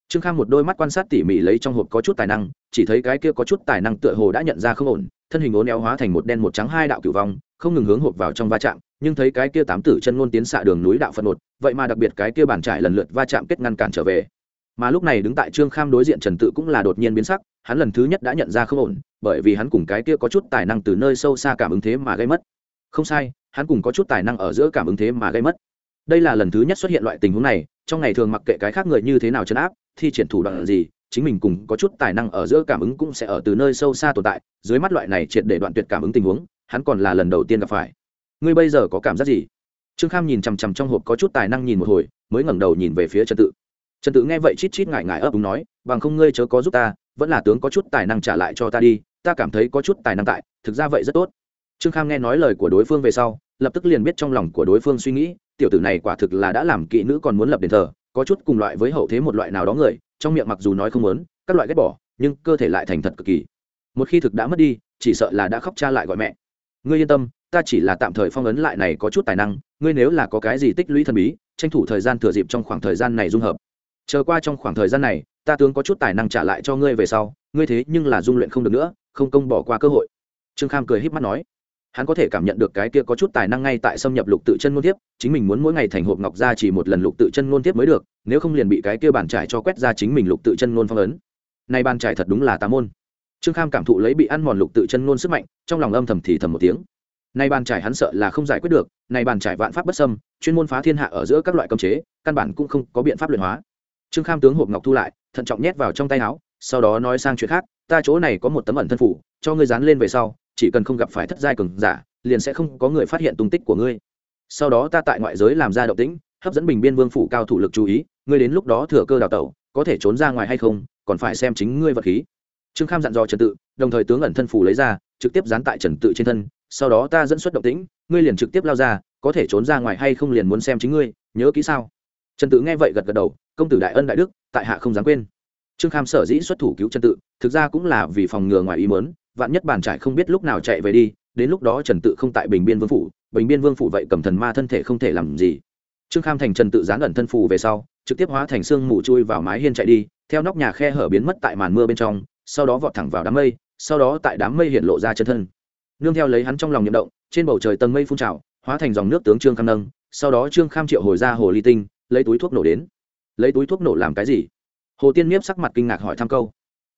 Trương Khang một đôi mắt quan sát tỉ mỉ lấy trong hộp có chút tài năng, chỉ thấy cái kia có chút tài năng tựa hồ đã nhận ra không ổn, thân hình ố néo hóa thành một đen một trắng hai đạo cửu vong, không ngừng hướng hộp vào trong va chạm, nhưng thấy cái kia tám tử chân ngôn tiến xạ đường núi đạo phân một, vậy mà đặc biệt cái kia bàn trải lần lượt va chạm kết ngăn cản trở về mà lúc này đứng tại trương kham đối diện trần tự cũng là đột nhiên biến sắc, hắn lần thứ nhất đã nhận ra không ổn, bởi vì hắn cùng cái kia có chút tài năng từ nơi sâu xa cảm ứng thế mà gây mất. Không sai, hắn cùng có chút tài năng ở giữa cảm ứng thế mà gây mất. Đây là lần thứ nhất xuất hiện loại tình huống này, trong ngày thường mặc kệ cái khác người như thế nào chấn áp, thi triển thủ đoạn gì, chính mình cùng có chút tài năng ở giữa cảm ứng cũng sẽ ở từ nơi sâu xa tồn tại, dưới mắt loại này triệt để đoạn tuyệt cảm ứng tình huống, hắn còn là lần đầu tiên gặp phải. Ngươi bây giờ có cảm giác gì? Trương kham nhìn chằm chằm trong hộp có chút tài năng nhìn một hồi, mới ngẩng đầu nhìn về phía trần tự trần tự nghe vậy chít chít ngại ngại ấp úng nói, bằng không ngươi chớ có giúp ta, vẫn là tướng có chút tài năng trả lại cho ta đi, ta cảm thấy có chút tài năng tại, thực ra vậy rất tốt. Trương kham nghe nói lời của đối phương về sau, lập tức liền biết trong lòng của đối phương suy nghĩ, tiểu tử này quả thực là đã làm kỵ nữ còn muốn lập đền thờ, có chút cùng loại với hậu thế một loại nào đó người, trong miệng mặc dù nói không muốn, các loại ghét bỏ, nhưng cơ thể lại thành thật cực kỳ. Một khi thực đã mất đi, chỉ sợ là đã khóc cha lại gọi mẹ. Ngươi yên tâm, ta chỉ là tạm thời phong ấn lại này có chút tài năng, ngươi nếu là có cái gì tích lũy thần bí, tranh thủ thời gian thừa dịp trong khoảng thời gian này dung hợp chờ qua trong khoảng thời gian này, ta tướng có chút tài năng trả lại cho ngươi về sau, ngươi thế nhưng là dung luyện không được nữa, không công bỏ qua cơ hội. Trương kham cười híp mắt nói. Hắn có thể cảm nhận được cái kia có chút tài năng ngay tại xâm nhập lục tự chân ngôn tiếp chính mình muốn mỗi ngày thành hộp ngọc ra chỉ một lần lục tự chân ngôn tiếp mới được, nếu không liền bị cái kia bàn trải cho quét ra chính mình lục tự chân ngôn phong ấn. Nay bàn trải thật đúng là tà môn. Trương kham cảm thụ lấy bị ăn mòn lục tự chân ngôn sức mạnh, trong lòng âm thầm thì thầm một tiếng. Nay bàn trải hắn sợ là không giải quyết được, nay bàn trải vạn pháp bất xâm, chuyên môn phá thiên hạ ở giữa các loại cấm chế, căn bản cũng không có biện pháp luyện hóa trương kham tướng hộp ngọc thu lại, thận trọng nhét vào trong tay áo, sau đó nói sang chuyện khác, ta chỗ này có một tấm ẩn thân phủ, cho ngươi dán lên về sau, chỉ cần không gặp phải thất giai cường giả, liền sẽ không có người phát hiện tung tích của ngươi. Sau đó ta tại ngoại giới làm ra động tĩnh, hấp dẫn bình biên vương phủ cao thủ lực chú ý, ngươi đến lúc đó thừa cơ đào tẩu, có thể trốn ra ngoài hay không, còn phải xem chính ngươi vật khí. Trương kham dặn dò trần tự, đồng thời tướng ẩn thân phủ lấy ra, trực tiếp dán tại trần tự trên thân, sau đó ta dẫn xuất động tĩnh, ngươi liền trực tiếp lao ra, có thể trốn ra ngoài hay không liền muốn xem chính ngươi, nhớ kỹ sao? Trần tự nghe vậy gật gật đầu, công tử đại ân đại đức, tại hạ không dám quên. Trương kham sở dĩ xuất thủ cứu trần tự, thực ra cũng là vì phòng ngừa ngoài ý mớn vạn nhất bàn trải không biết lúc nào chạy về đi, đến lúc đó trần tự không tại bình biên vương phủ, bình biên vương phủ vậy cầm thần ma thân thể không thể làm gì. Trương kham thành trần tự gián ẩn thân phù về sau, trực tiếp hóa thành xương mù chui vào mái hiên chạy đi, theo nóc nhà khe hở biến mất tại màn mưa bên trong, sau đó vọt thẳng vào đám mây, sau đó tại đám mây hiện lộ ra chân thân. Nương theo lấy hắn trong lòng nhậm động, trên bầu trời tầng mây phun trào, hóa thành dòng nước tướng trương kham nâng, sau đó trương kham triệu hồi ra hồ ly tinh lấy túi thuốc nổ đến. Lấy túi thuốc nổ làm cái gì? Hồ tiên nhiếp sắc mặt kinh ngạc hỏi thăm câu.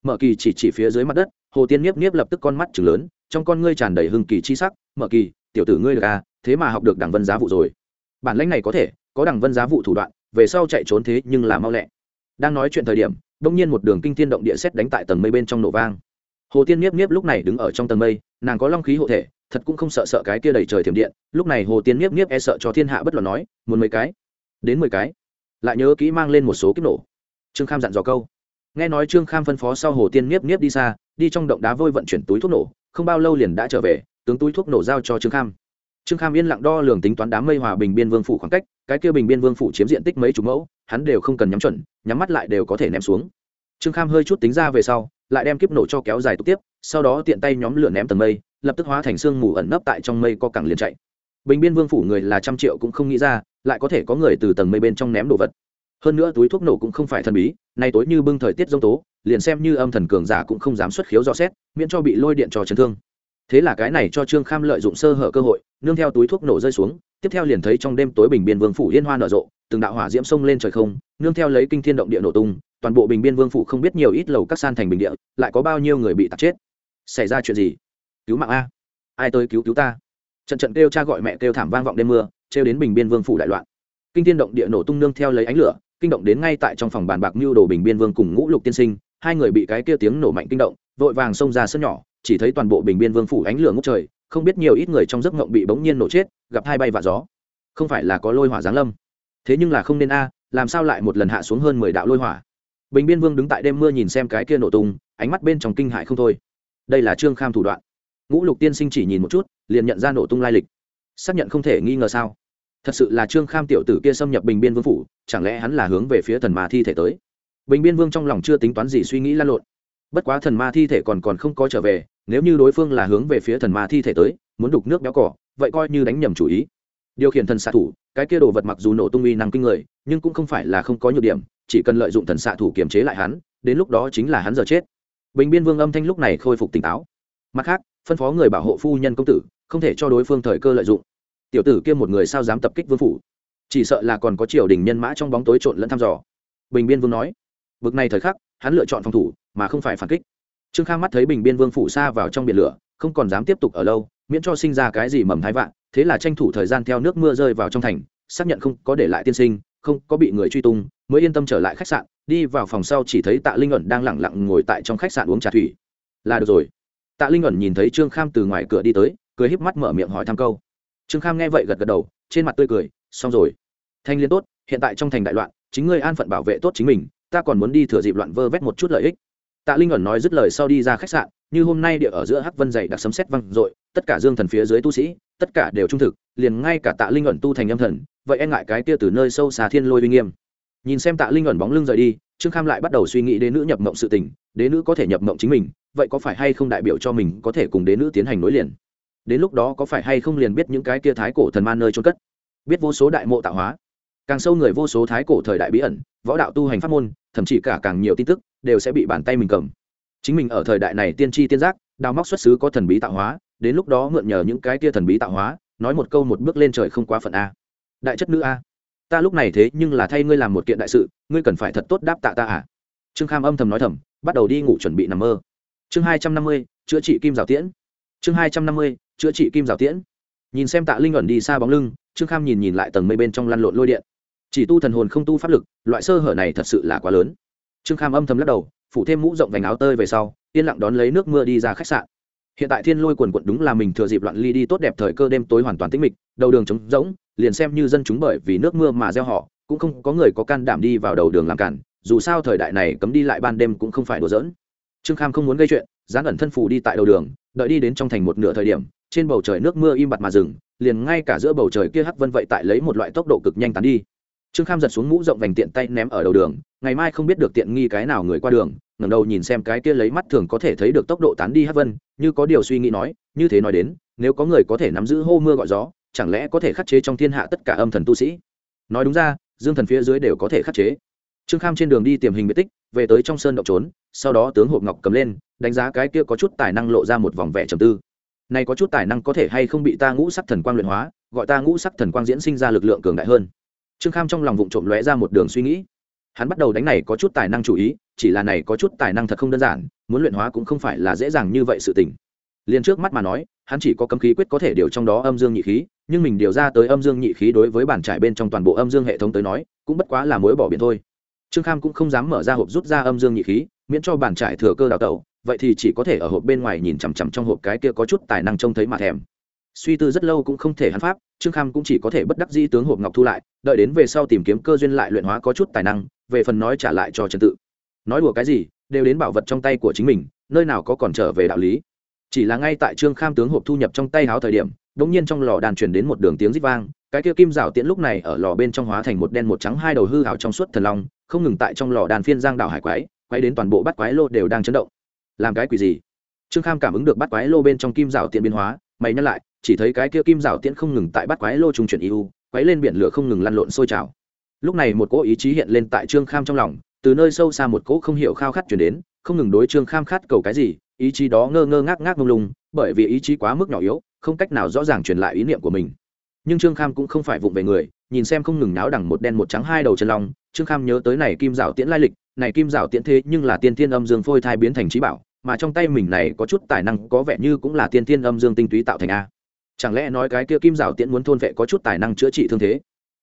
Mở kỳ chỉ chỉ phía dưới mặt đất, hồ tiên nhiếp nhiếp lập tức con mắt chừng lớn, trong con ngươi tràn đầy hưng kỳ chi sắc, mở kỳ, tiểu tử ngươi được à thế mà học được đảng vân giá vụ rồi. Bản lãnh này có thể, có đảng vân giá vụ thủ đoạn, về sau chạy trốn thế nhưng là mau lẹ. Đang nói chuyện thời điểm đông nhiên một đường kinh thiên động địa xét đánh tại tầng mây bên trong nổ vang. Hồ tiên nhiếp nhiếp lúc này đứng ở trong tầng mây, nàng có long khí hộ thể, thật cũng không sợ sợ cái kia đầy trời thiểm điện. Lúc này hồ tiên nhiếp nhiếp e sợ cho thiên hạ bất luận nói, muốn mấy cái? Đến mười cái. Lại nhớ kỹ mang lên một số kiếp nổ. Trương kham dặn dò câu. Nghe nói trương kham phân phó sau hồ tiên nhiếp nhiếp đi xa, đi trong động đá vôi vận chuyển túi thuốc nổ, không bao lâu liền đã trở về, tướng túi thuốc nổ giao cho trương kham. Trương kham yên lặng đo lường tính toán đám mây hòa bình biên vương phủ khoảng cách, cái kia bình biên vương phủ chiếm diện tích mấy chục mẫu, hắn đều không cần nhắm chuẩn, nhắm mắt lại đều có thể ném xuống. Trương kham hơi chút tính ra về sau, lại đem kiếp nổ cho kéo dài tục tiếp, sau đó tiện tay nhóm lửa ném tầng mây, lập tức hóa thành xương mù ẩn nấp tại trong mây co cẳng liền chạy bình biên vương phủ người là trăm triệu cũng không nghĩ ra, lại có thể có người từ tầng mây bên trong ném đồ vật. Hơn nữa túi thuốc nổ cũng không phải thần bí, nay tối như bưng thời tiết giông tố, liền xem như âm thần cường giả cũng không dám xuất khiếu dò xét, miễn cho bị lôi điện trò chấn thương. Thế là cái này cho trương kham lợi dụng sơ hở cơ hội, nương theo túi thuốc nổ rơi xuống, tiếp theo liền thấy trong đêm tối bình biên vương phủ yên hoa nở rộ, từng đạo hỏa diễm sông lên trời không, nương theo lấy kinh thiên động địa nổ tung, toàn bộ bình biên vương phủ không biết nhiều ít lầu các san thành bình địa, lại có bao nhiêu người bị tạt chết. Xảy ra chuyện gì? Cứu mạng a. Ai tới cứu cứu ta? Trận trận kêu cha gọi mẹ kêu thảm vang vọng đêm mưa, trêu đến bình biên vương phủ đại loạn. Kinh thiên động địa nổ tung nương theo lấy ánh lửa, kinh động đến ngay tại trong phòng bàn bạc mưu đồ bình biên vương cùng ngũ lục tiên sinh, hai người bị cái kia tiếng nổ mạnh kinh động, vội vàng xông ra sân nhỏ, chỉ thấy toàn bộ bình biên vương phủ ánh lửa ngốc trời, không biết nhiều ít người trong giấc ngộng bị bỗng nhiên nổ chết, gặp hai bay và gió. Không phải là có lôi hỏa giáng lâm. Thế nhưng là không nên a, làm sao lại một lần hạ xuống hơn mười đạo lôi hỏa? Bình biên vương đứng tại đêm mưa nhìn xem cái kia nổ tung, ánh mắt bên trong kinh hại không thôi. Đây là trương kham thủ đoạn ngũ lục tiên sinh chỉ nhìn một chút, liền nhận ra nổ tung lai lịch. Xác nhận không thể nghi ngờ sao? Thật sự là trương kham tiểu tử kia xâm nhập bình biên vương phủ, chẳng lẽ hắn là hướng về phía thần ma thi thể tới? Bình biên vương trong lòng chưa tính toán gì suy nghĩ lan lộn. Bất quá thần ma thi thể còn còn không có trở về, nếu như đối phương là hướng về phía thần ma thi thể tới, muốn đục nước béo cỏ, vậy coi như đánh nhầm chủ ý. Điều khiển thần xạ thủ, cái kia đồ vật mặc dù nổ tung uy năng kinh người, nhưng cũng không phải là không có nhược điểm, chỉ cần lợi dụng thần xạ thủ kiềm chế lại hắn, đến lúc đó chính là hắn giờ chết. Bình biên vương âm thanh lúc này khôi phục tỉnh táo. Mặt khác phân phó người bảo hộ phu nhân công tử, không thể cho đối phương thời cơ lợi dụng. Tiểu tử kia một người sao dám tập kích vương phủ? Chỉ sợ là còn có triều đình nhân mã trong bóng tối trộn lẫn thăm dò. Bình biên vương nói, bực này thời khắc, hắn lựa chọn phòng thủ, mà không phải phản kích. Trương khang mắt thấy bình biên vương phủ xa vào trong biển lửa, không còn dám tiếp tục ở lâu, miễn cho sinh ra cái gì mầm thái vạn, thế là tranh thủ thời gian theo nước mưa rơi vào trong thành, xác nhận không có để lại tiên sinh, không có bị người truy tung, mới yên tâm trở lại khách sạn, đi vào phòng sau chỉ thấy tạ linh ẩn đang lẳng lặng ngồi tại trong khách sạn uống trà thủy. Là được rồi tạ linh ẩn nhìn thấy trương kham từ ngoài cửa đi tới, cười híp mắt mở miệng hỏi thăm câu. Trương kham nghe vậy gật gật đầu, trên mặt tươi cười, xong rồi. Thanh liên tốt, hiện tại trong thành đại loạn, chính ngươi an phận bảo vệ tốt chính mình, ta còn muốn đi thừa dịp loạn vơ vét một chút lợi ích. Tạ linh ẩn nói dứt lời sau đi ra khách sạn, như hôm nay địa ở giữa hắc vân dày đặc sấm xét văng dội, tất cả dương thần phía dưới tu sĩ, tất cả đều trung thực, liền ngay cả tạ linh ẩn tu thành âm thần, vậy e ngại cái kia từ nơi sâu xa thiên lôi uy nghiêm. Nhìn xem tạ linh ẩn bóng lưng rời đi, trương kham lại bắt đầu suy nghĩ đến nữ nhập mộng sự tình, đến nữ có thể nhập mộng chính mình vậy có phải hay không đại biểu cho mình có thể cùng đế nữ tiến hành nối liền? Đến lúc đó có phải hay không liền biết những cái kia thái cổ thần man nơi trôn cất? Biết vô số đại mộ tạo hóa. Càng sâu người vô số thái cổ thời đại bí ẩn, võ đạo tu hành pháp môn, thậm chí cả càng nhiều tin tức, đều sẽ bị bàn tay mình cầm. Chính mình ở thời đại này tiên tri tiên giác, đào móc xuất xứ có thần bí tạo hóa, đến lúc đó mượn nhờ những cái kia thần bí tạo hóa, nói một câu một bước lên trời không quá phận a. Đại chất nữ a. Ta lúc này thế nhưng là thay ngươi làm một kiện đại sự, ngươi cần phải thật tốt đáp tạ ta à? Trương kham âm thầm nói thầm, bắt đầu đi ngủ chuẩn bị nằm mơ chương hai trăm năm mươi, chữa trị kim rào tiễn. Chương hai trăm năm mươi, chữa trị kim rào tiễn. Nhìn xem tạ linh ẩn đi xa bóng lưng, trương kham nhìn nhìn lại tầng mây bên trong lăn lộn lôi điện. Chỉ tu thần hồn không tu pháp lực, loại sơ hở này thật sự là quá lớn. Trương kham âm thầm lắc đầu, phủ thêm mũ rộng vành áo tơi về sau, yên lặng đón lấy nước mưa đi ra khách sạn. Hiện tại thiên lôi quần quận đúng là mình thừa dịp loạn ly đi tốt đẹp thời cơ đêm tối hoàn toàn tĩnh mịch, đầu đường trống rỗng, liền xem như dân chúng bởi vì nước mưa mà gieo họ, cũng không có người có can đảm đi vào đầu đường làm cản, dù sao thời đại này cấm đi lại ban đêm cũng không phải đùa giỡn trương kham không muốn gây chuyện, dán ẩn thân phủ đi tại đầu đường, đợi đi đến trong thành một nửa thời điểm, trên bầu trời nước mưa im bặt mà dừng, liền ngay cả giữa bầu trời kia hắc vân vậy tại lấy một loại tốc độ cực nhanh tán đi. Trương kham giật xuống mũ rộng vành tiện tay ném ở đầu đường, ngày mai không biết được tiện nghi cái nào người qua đường, ngẩng đầu nhìn xem cái kia lấy mắt thường có thể thấy được tốc độ tán đi hắc vân, như có điều suy nghĩ nói, như thế nói đến, nếu có người có thể nắm giữ hô mưa gọi gió, chẳng lẽ có thể khắc chế trong thiên hạ tất cả âm thần tu sĩ? Nói đúng ra, dương thần phía dưới đều có thể khắc chế. Trương kham trên đường đi tìm hình biệt tích về tới trong sơn động trốn, sau đó tướng hộp ngọc cầm lên, đánh giá cái kia có chút tài năng lộ ra một vòng vẻ trầm tư. Này có chút tài năng có thể hay không bị ta ngũ sắc thần quang luyện hóa, gọi ta ngũ sắc thần quang diễn sinh ra lực lượng cường đại hơn. Trương kham trong lòng vụng trộm lóe ra một đường suy nghĩ. Hắn bắt đầu đánh này có chút tài năng chủ ý, chỉ là này có chút tài năng thật không đơn giản, muốn luyện hóa cũng không phải là dễ dàng như vậy sự tình. Liền trước mắt mà nói, hắn chỉ có cấm khí quyết có thể điều trong đó âm dương nhị khí, nhưng mình điều ra tới âm dương nhị khí đối với bản trải bên trong toàn bộ âm dương hệ thống tới nói, cũng bất quá là mối bỏ biển thôi trương kham cũng không dám mở ra hộp rút ra âm dương nhị khí, miễn cho bản trải thừa cơ đào tẩu, vậy thì chỉ có thể ở hộp bên ngoài nhìn chằm chằm trong hộp cái kia có chút tài năng trông thấy mà thèm. Suy tư rất lâu cũng không thể hắn pháp, trương kham cũng chỉ có thể bất đắc dĩ tướng hộp ngọc thu lại, đợi đến về sau tìm kiếm cơ duyên lại luyện hóa có chút tài năng, về phần nói trả lại cho trần tự. Nói đùa cái gì, đều đến bảo vật trong tay của chính mình, nơi nào có còn trở về đạo lý. Chỉ là ngay tại trương kham tướng hộp thu nhập trong tay háo thời điểm đ ỗ n g nhiên trong lò đàn truyền đến một đường tiếng rít vang, cái kia kim rào tiễn lúc này ở lò bên trong hóa thành một đen một trắng hai đầu hư hào trong suốt thần long không ngừng tại trong lò đàn phiên giang đảo hải quái, quay đến toàn bộ bắt quái lô đều đang chấn động. Làm cái quỷ gì? Trương kham cảm ứng được bắt quái lô bên trong kim rào tiện biến hóa, mày nhắc lại, chỉ thấy cái kia kim rào tiện không ngừng tại bắt quái lô trung chuyển eu quấy lên biển lửa không ngừng lăn lộn sôi trào. Lúc này một cỗ ý chí hiện lên tại trương kham trong lòng, từ nơi sâu xa một cỗ không hiểu khao khát chuyển đến, không ngừng đối trương kham khát cầu cái gì, ý chí đó ngơ ngơ ngác ngác mông lung, bởi vì ý chí quá mức nhỏ yếu, không cách nào rõ ràng truyền lại ý niệm của mình. Nhưng trương kham cũng không phải vụng về người, nhìn xem không ngừng náo đằng một đen một trắng hai đầu chân long trương kham nhớ tới này kim rào tiễn lai lịch, này kim rào tiễn thế nhưng là tiên tiên âm dương phôi thai biến thành trí bảo, mà trong tay mình này có chút tài năng có vẻ như cũng là tiên tiên âm dương tinh túy tạo thành a. Chẳng lẽ nói cái kia kim rào tiễn muốn thôn vệ có chút tài năng chữa trị thương thế?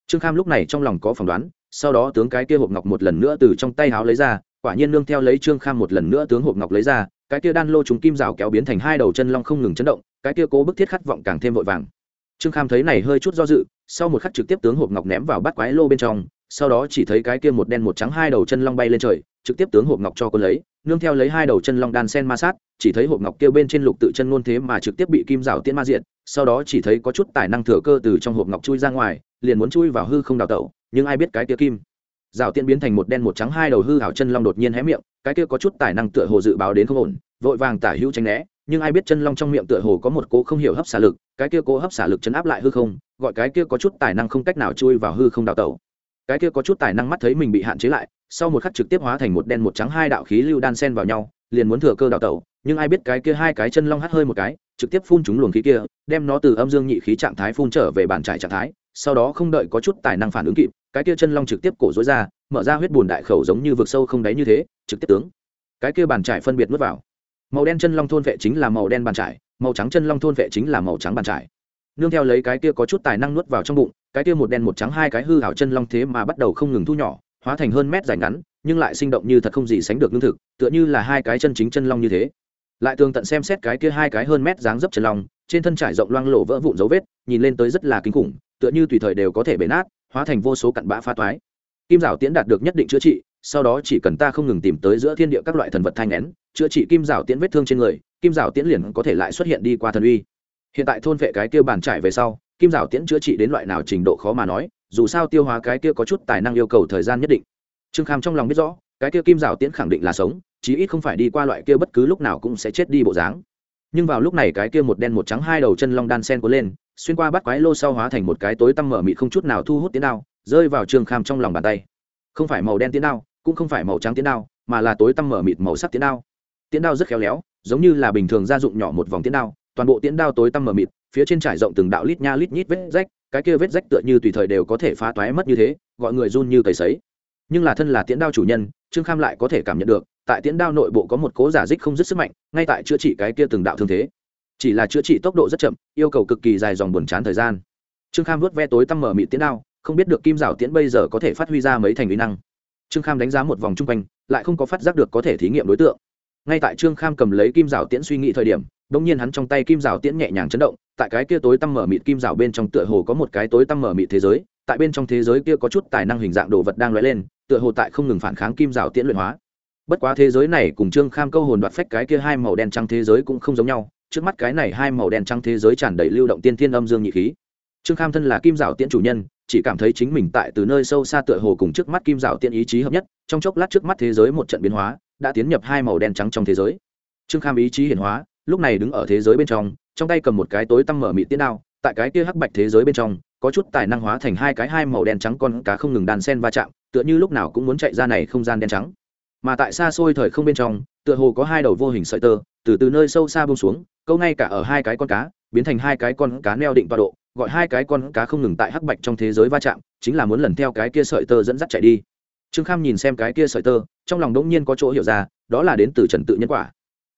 Trương kham lúc này trong lòng có phỏng đoán, sau đó tướng cái kia hộp ngọc một lần nữa từ trong tay háo lấy ra, quả nhiên nương theo lấy trương kham một lần nữa tướng hộp ngọc lấy ra, cái kia đan lô chúng kim rào kéo biến thành hai đầu chân long không ngừng chấn động, cái kia cố bức thiết khát vọng càng thêm vội vàng. Trương kham thấy này hơi chút do dự, sau một khắc trực tiếp tướng hộp ngọc ném vào bát quái lô bên trong sau đó chỉ thấy cái kia một đen một trắng hai đầu chân long bay lên trời, trực tiếp tướng hộp ngọc cho quân lấy, nương theo lấy hai đầu chân long đan sen ma sát, chỉ thấy hộp ngọc kêu bên trên lục tự chân ngôn thế mà trực tiếp bị kim rào tiễn ma diện sau đó chỉ thấy có chút tài năng thừa cơ từ trong hộp ngọc chui ra ngoài, liền muốn chui vào hư không đào tẩu, nhưng ai biết cái kia kim rào tiễn biến thành một đen một trắng hai đầu hư hảo chân long đột nhiên hé miệng, cái kia có chút tài năng tựa hồ dự báo đến không ổn, vội vàng tả hữu tránh né, nhưng ai biết chân long trong miệng tựa hồ có một cố không hiểu hấp xả lực, cái kia cố hấp xả lực chấn áp lại hư không, gọi cái kia có chút tài năng không cách nào chui vào hư không đào tẩu cái kia có chút tài năng mắt thấy mình bị hạn chế lại, sau một khắc trực tiếp hóa thành một đen một trắng hai đạo khí lưu đan sen vào nhau, liền muốn thừa cơ đào tẩu, nhưng ai biết cái kia hai cái chân long hắt hơi một cái, trực tiếp phun chúng luồng khí kia, đem nó từ âm dương nhị khí trạng thái phun trở về bản trải trạng thái, sau đó không đợi có chút tài năng phản ứng kịp, cái kia chân long trực tiếp cổ dối ra, mở ra huyết bùn đại khẩu giống như vực sâu không đáy như thế, trực tiếp tướng. Cái kia bàn trải phân biệt nuốt vào. Màu đen chân long thôn vệ chính là màu đen bàn trải, màu trắng chân long thôn vệ chính là màu trắng bàn trải. Nương theo lấy cái kia có chút tài năng nuốt vào trong bụng cái kia một đen một trắng hai cái hư hảo chân long thế mà bắt đầu không ngừng thu nhỏ, hóa thành hơn mét dài ngắn, nhưng lại sinh động như thật không gì sánh được lương thực, tựa như là hai cái chân chính chân long như thế. Lại tường tận xem xét cái kia hai cái hơn mét dáng dấp chân long, trên thân trải rộng loang lổ vỡ vụn dấu vết, nhìn lên tới rất là kinh khủng, tựa như tùy thời đều có thể bể nát, hóa thành vô số cặn bã pha toái. Kim rào tiễn đạt được nhất định chữa trị, sau đó chỉ cần ta không ngừng tìm tới giữa thiên địa các loại thần vật thanh nén chữa trị kim rào tiễn vết thương trên người, kim rào tiễn liền có thể lại xuất hiện đi qua thần uy. Hiện tại thôn vệ cái kia bàn trải về sau kim rào tiễn chữa trị đến loại nào trình độ khó mà nói, dù sao tiêu hóa cái kia có chút tài năng yêu cầu thời gian nhất định. Trương kham trong lòng biết rõ, cái kia kim rào tiễn khẳng định là sống, chí ít không phải đi qua loại kia bất cứ lúc nào cũng sẽ chết đi bộ dáng. Nhưng vào lúc này cái kia một đen một trắng hai đầu chân long đan sen cuốn lên, xuyên qua bắt quái lô sau hóa thành một cái tối tăm mở mịt không chút nào thu hút tiến đao, rơi vào trương kham trong lòng bàn tay. Không phải màu đen tiến đao, cũng không phải màu trắng tiến đao, mà là tối tăm mở mịt màu sắc tiến đao. Tiến đao rất khéo léo, giống như là bình thường gia dụng nhỏ một vòng tiến đao, toàn bộ tiến đao tối tăm mở mịt phía trên trải rộng từng đạo lít nha lít nhít vết rách, cái kia vết rách tựa như tùy thời đều có thể phá toái mất như thế, gọi người run như cầy sấy. Nhưng là thân là tiễn đao chủ nhân, trương kham lại có thể cảm nhận được, tại tiễn đao nội bộ có một cố giả dích không dứt sức mạnh, ngay tại chữa trị cái kia từng đạo thương thế. Chỉ là chữa trị tốc độ rất chậm, yêu cầu cực kỳ dài dòng buồn chán thời gian. Trương kham vớt ve tối tăm mở mị tiễn đao, không biết được kim rào tiễn bây giờ có thể phát huy ra mấy thành lý năng. Trương kham đánh giá một vòng chung quanh, lại không có phát giác được có thể thí nghiệm đối tượng. Ngay tại trương kham cầm lấy kim rào tiễn suy nghĩ thời điểm đ ỗ n g nhiên hắn trong tay kim rào tiễn nhẹ nhàng chấn động tại cái kia tối tăm mở mịt kim rào bên trong tựa hồ có một cái tối tăm mở mịt thế giới, tại bên trong thế giới kia có chút tài năng hình dạng đồ vật đang lóe lên, tựa hồ tại không ngừng phản kháng kim rào tiễn luyện hóa. Bất quá thế giới này cùng trương kham câu hồn đoạt phách cái kia hai màu đen trắng thế giới cũng không giống nhau, trước mắt cái này hai màu đen trắng thế giới tràn đầy lưu động tiên thiên âm dương nhị khí. Trương kham thân là kim rào tiễn chủ nhân, chỉ cảm thấy chính mình tại từ nơi sâu xa tựa hồ cùng trước mắt kim rào tiễn ý chí hợp nhất, trong chốc lát trước mắt thế giới một trận biến hóa, đã tiến nhập hai màu đen trắng trong thế giới. Trương kham ý chí hiển hóa, lúc này đứng ở thế giới bên trong trong tay cầm một cái tối tăm mở mị tiến đao, tại cái kia hắc bạch thế giới bên trong, có chút tài năng hóa thành hai cái hai màu đen trắng con cá không ngừng đàn sen va chạm, tựa như lúc nào cũng muốn chạy ra này không gian đen trắng. Mà tại xa xôi thời không bên trong, tựa hồ có hai đầu vô hình sợi tơ, từ từ nơi sâu xa bông xuống, câu ngay cả ở hai cái con cá, biến thành hai cái con cá neo định tọa độ, gọi hai cái con cá không ngừng tại hắc bạch trong thế giới va chạm, chính là muốn lần theo cái kia sợi tơ dẫn dắt chạy đi. Trương kham nhìn xem cái kia sợi tơ, trong lòng đỗng nhiên có chỗ hiểu ra, đó là đến từ trần tự nhân quả.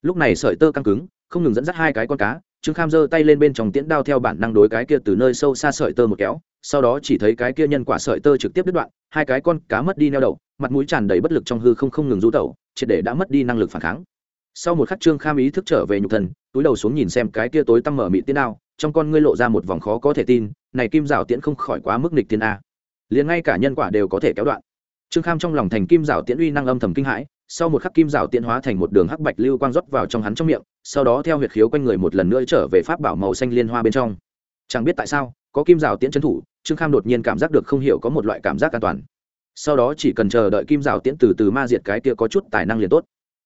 Lúc này sợi tơ căng cứng, không ngừng dẫn dắt hai cái con cá trương kham giơ tay lên bên trong tiễn đao theo bản năng đối cái kia từ nơi sâu xa sợi tơ một kéo, sau đó chỉ thấy cái kia nhân quả sợi tơ trực tiếp đứt đoạn, hai cái con cá mất đi neo đậu, mặt mũi tràn đầy bất lực trong hư không không ngừng rú tẩu, triệt để đã mất đi năng lực phản kháng. Sau một khắc trương kham ý thức trở về nhục thần túi đầu xuống nhìn xem cái kia tối tăm mở mị tiến đao, trong con ngươi lộ ra một vòng khó có thể tin, này kim rào tiễn không khỏi quá mức nịch tiên a. Liền ngay cả nhân quả đều có thể kéo đoạn. Trương kham trong lòng thành kim rào tiễn uy năng âm thầm kinh hãi sau một khắc kim rào tiện hóa thành một đường hắc bạch lưu quang rót vào trong hắn trong miệng, sau đó theo huyệt khiếu quanh người một lần nữa trở về pháp bảo màu xanh liên hoa bên trong. Chẳng biết tại sao, có kim rào tiễn trấn thủ, trương kham đột nhiên cảm giác được không hiểu có một loại cảm giác an toàn. Sau đó chỉ cần chờ đợi kim rào tiễn từ từ ma diệt cái kia có chút tài năng liền tốt.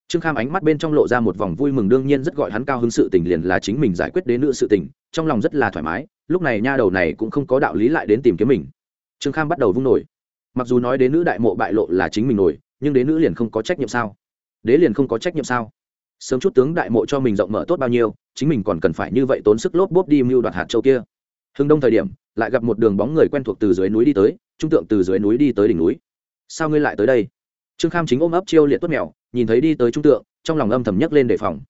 Trương kham ánh mắt bên trong lộ ra một vòng vui mừng, đương nhiên rất gọi hắn cao hứng sự tình liền là chính mình giải quyết đến nữ sự tình, trong lòng rất là thoải mái, lúc này nha đầu này cũng không có đạo lý lại đến tìm kiếm mình. Trương kham bắt đầu vung nổi. Mặc dù nói đến nữ đại mộ bại lộ là chính mình nổi nhưng đế nữ liền không có trách nhiệm sao? Đế liền không có trách nhiệm sao? Sớm chút tướng đại mộ cho mình rộng mở tốt bao nhiêu, chính mình còn cần phải như vậy tốn sức lốp bốp đi mưu đoạt hạt châu kia. Hưng đông thời điểm, lại gặp một đường bóng người quen thuộc từ dưới núi đi tới, trung tượng từ dưới núi đi tới đỉnh núi. Sao ngươi lại tới đây? Trương kham chính ôm ấp chiêu liệt tuất mèo, nhìn thấy đi tới trung tượng, trong lòng âm thầm nhấc lên đề phòng.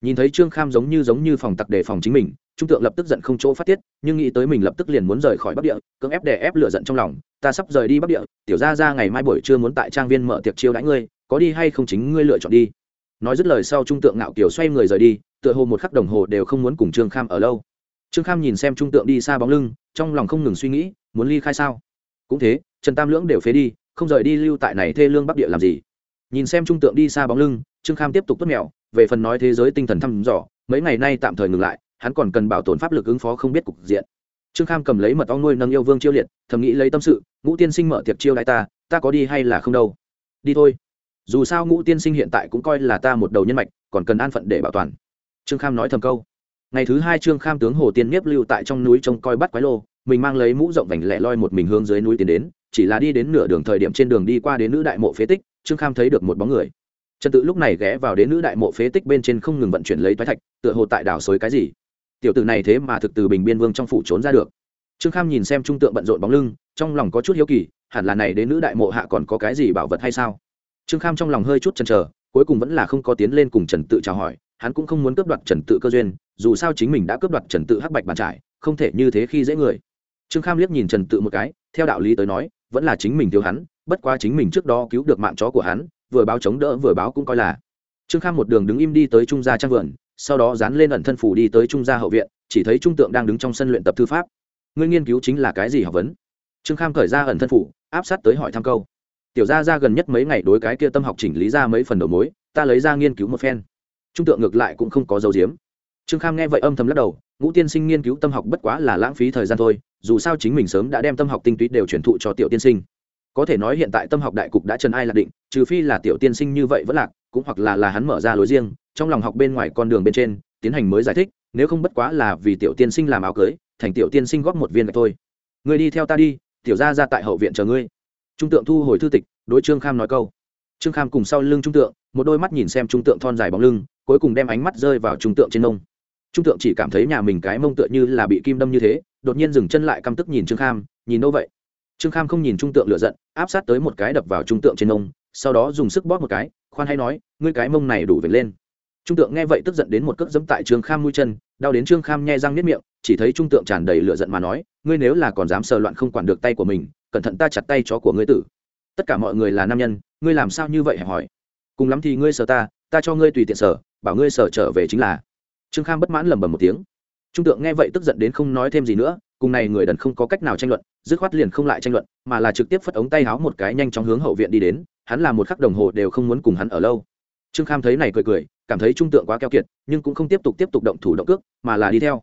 Nhìn thấy trương kham giống như giống như phòng tặc đề phòng chính mình, trung tượng lập tức giận không chỗ phát tiết, nhưng nghĩ tới mình lập tức liền muốn rời khỏi bắc địa, cưỡng ép đè ép lửa giận trong lòng ta sắp rời đi bắc địa tiểu ra ra ngày mai buổi trưa muốn tại trang viên mở tiệc chiêu đãi ngươi có đi hay không chính ngươi lựa chọn đi. Nói dứt lời sau trung tượng ngạo kiều xoay người rời đi tựa hồ một khắc đồng hồ đều không muốn cùng trương kham ở lâu. Trương kham nhìn xem trung tượng đi xa bóng lưng trong lòng không ngừng suy nghĩ muốn ly khai sao? Cũng thế trần tam lưỡng đều phế đi không rời đi lưu tại này thê lương bắc địa làm gì? Nhìn xem trung tượng đi xa bóng lưng trương kham tiếp tục tốt mèo, về phần nói thế giới tinh thần thăm dò mấy ngày nay tạm thời ngừng lại hắn còn cần bảo tồn pháp lực ứng phó không biết cục diện. Trương kham cầm lấy mật ong nuôi nâng yêu vương chiêu liệt thầm nghĩ lấy tâm sự ngũ tiên sinh mở tiệc chiêu đại ta ta có đi hay là không đâu? Đi thôi. Dù sao ngũ tiên sinh hiện tại cũng coi là ta một đầu nhân mạch, còn cần an phận để bảo toàn. Trương kham nói thầm câu. Ngày thứ hai trương kham tướng hồ tiên nhiếp lưu tại trong núi trông coi bắt quái lô, mình mang lấy mũ rộng vành lẻ loi một mình hướng dưới núi tiến đến, chỉ là đi đến nửa đường thời điểm trên đường đi qua đến nữ đại mộ phế tích, trương kham thấy được một bóng người. Trần tự lúc này ghé vào đến nữ đại mộ phế tích bên trên không ngừng vận chuyển lấy thoái thạch, tựa hồ tại đảo xối cái gì. Tiểu tử này thế mà thực từ bình biên vương trong phủ trốn ra được trương kham nhìn xem trung tượng bận rộn bóng lưng, trong lòng có chút hiếu kỳ, hẳn là này đến nữ đại mộ hạ còn có cái gì bảo vật hay sao? Trương kham trong lòng hơi chút chần chờ, cuối cùng vẫn là không có tiến lên cùng trần tự chào hỏi, hắn cũng không muốn cướp đoạt trần tự cơ duyên, dù sao chính mình đã cướp đoạt trần tự hắc bạch bàn trải, không thể như thế khi dễ người. Trương kham liếc nhìn trần tự một cái, theo đạo lý tới nói, vẫn là chính mình thiếu hắn, bất quá chính mình trước đó cứu được mạng chó của hắn, vừa báo chống đỡ vừa báo cũng coi là. Trương kham một đường đứng im đi tới trung gia trang vườn, sau đó dán lên ẩn thân phủ đi tới trung gia hậu viện, chỉ thấy trung tượng đang đứng trong sân luyện tập thư pháp ngươi nghiên cứu chính là cái gì học vấn? Trương kham khởi ra ẩn thân phủ, áp sát tới hỏi thăm câu. Tiểu gia ra gần nhất mấy ngày đối cái kia tâm học chỉnh lý ra mấy phần đầu mối, ta lấy ra nghiên cứu một phen. Trung tượng ngược lại cũng không có dấu diếm. Trương kham nghe vậy âm thầm lắc đầu, ngũ tiên sinh nghiên cứu tâm học bất quá là lãng phí thời gian thôi, dù sao chính mình sớm đã đem tâm học tinh túy đều truyền thụ cho tiểu tiên sinh. Có thể nói hiện tại tâm học đại cục đã trần ai lạc định, trừ phi là tiểu tiên sinh như vậy vẫn lạc, cũng hoặc là là hắn mở ra lối riêng, trong lòng học bên ngoài con đường bên trên, tiến hành mới giải thích nếu không bất quá là vì tiểu tiên sinh làm áo cưới, thành tiểu tiên sinh góp một viên gạch thôi. Người đi theo ta đi, tiểu ra ra tại hậu viện chờ ngươi. Trung tượng thu hồi thư tịch, đối trương kham nói câu. Trương kham cùng sau lưng trung tượng, một đôi mắt nhìn xem trung tượng thon dài bóng lưng, cuối cùng đem ánh mắt rơi vào trung tượng trên nông trung tượng chỉ cảm thấy nhà mình cái mông tựa như là bị kim đâm như thế, đột nhiên dừng chân lại căm tức nhìn trương kham, nhìn đâu vậy? Trương kham không nhìn trung tượng lựa giận, áp sát tới một cái đập vào trung tượng trên nông sau đó dùng sức bóp một cái, khoan hay nói, ngươi cái mông này đủ vệt lên trung tượng nghe vậy tức giận đến một cước dẫm tại trương kham mũi chân, đau đến trương kham nhai răng nếp miệng, chỉ thấy trung tượng tràn đầy lửa giận mà nói, ngươi nếu là còn dám sờ loạn không quản được tay của mình, cẩn thận ta chặt tay chó của ngươi tử. Tất cả mọi người là nam nhân, ngươi làm sao như vậy? hẹp hỏi. Cùng lắm thì ngươi sờ ta ta cho ngươi tùy tiện sờ, bảo ngươi sờ trở về chính là. Trương kham bất mãn lẩm bẩm một tiếng. Trung tượng nghe vậy tức giận đến không nói thêm gì nữa, cùng này người đần không có cách nào tranh luận, dứt khoát liền không lại tranh luận, mà là trực tiếp phất ống tay háo một cái nhanh chóng hướng hậu viện đi đến, hắn là một khắc đồng hồ đều không muốn cùng hắn ở lâu. Trương kham thấy này cười cười cảm thấy trung tượng quá keo kiệt, nhưng cũng không tiếp tục tiếp tục động thủ động cước, mà là đi theo.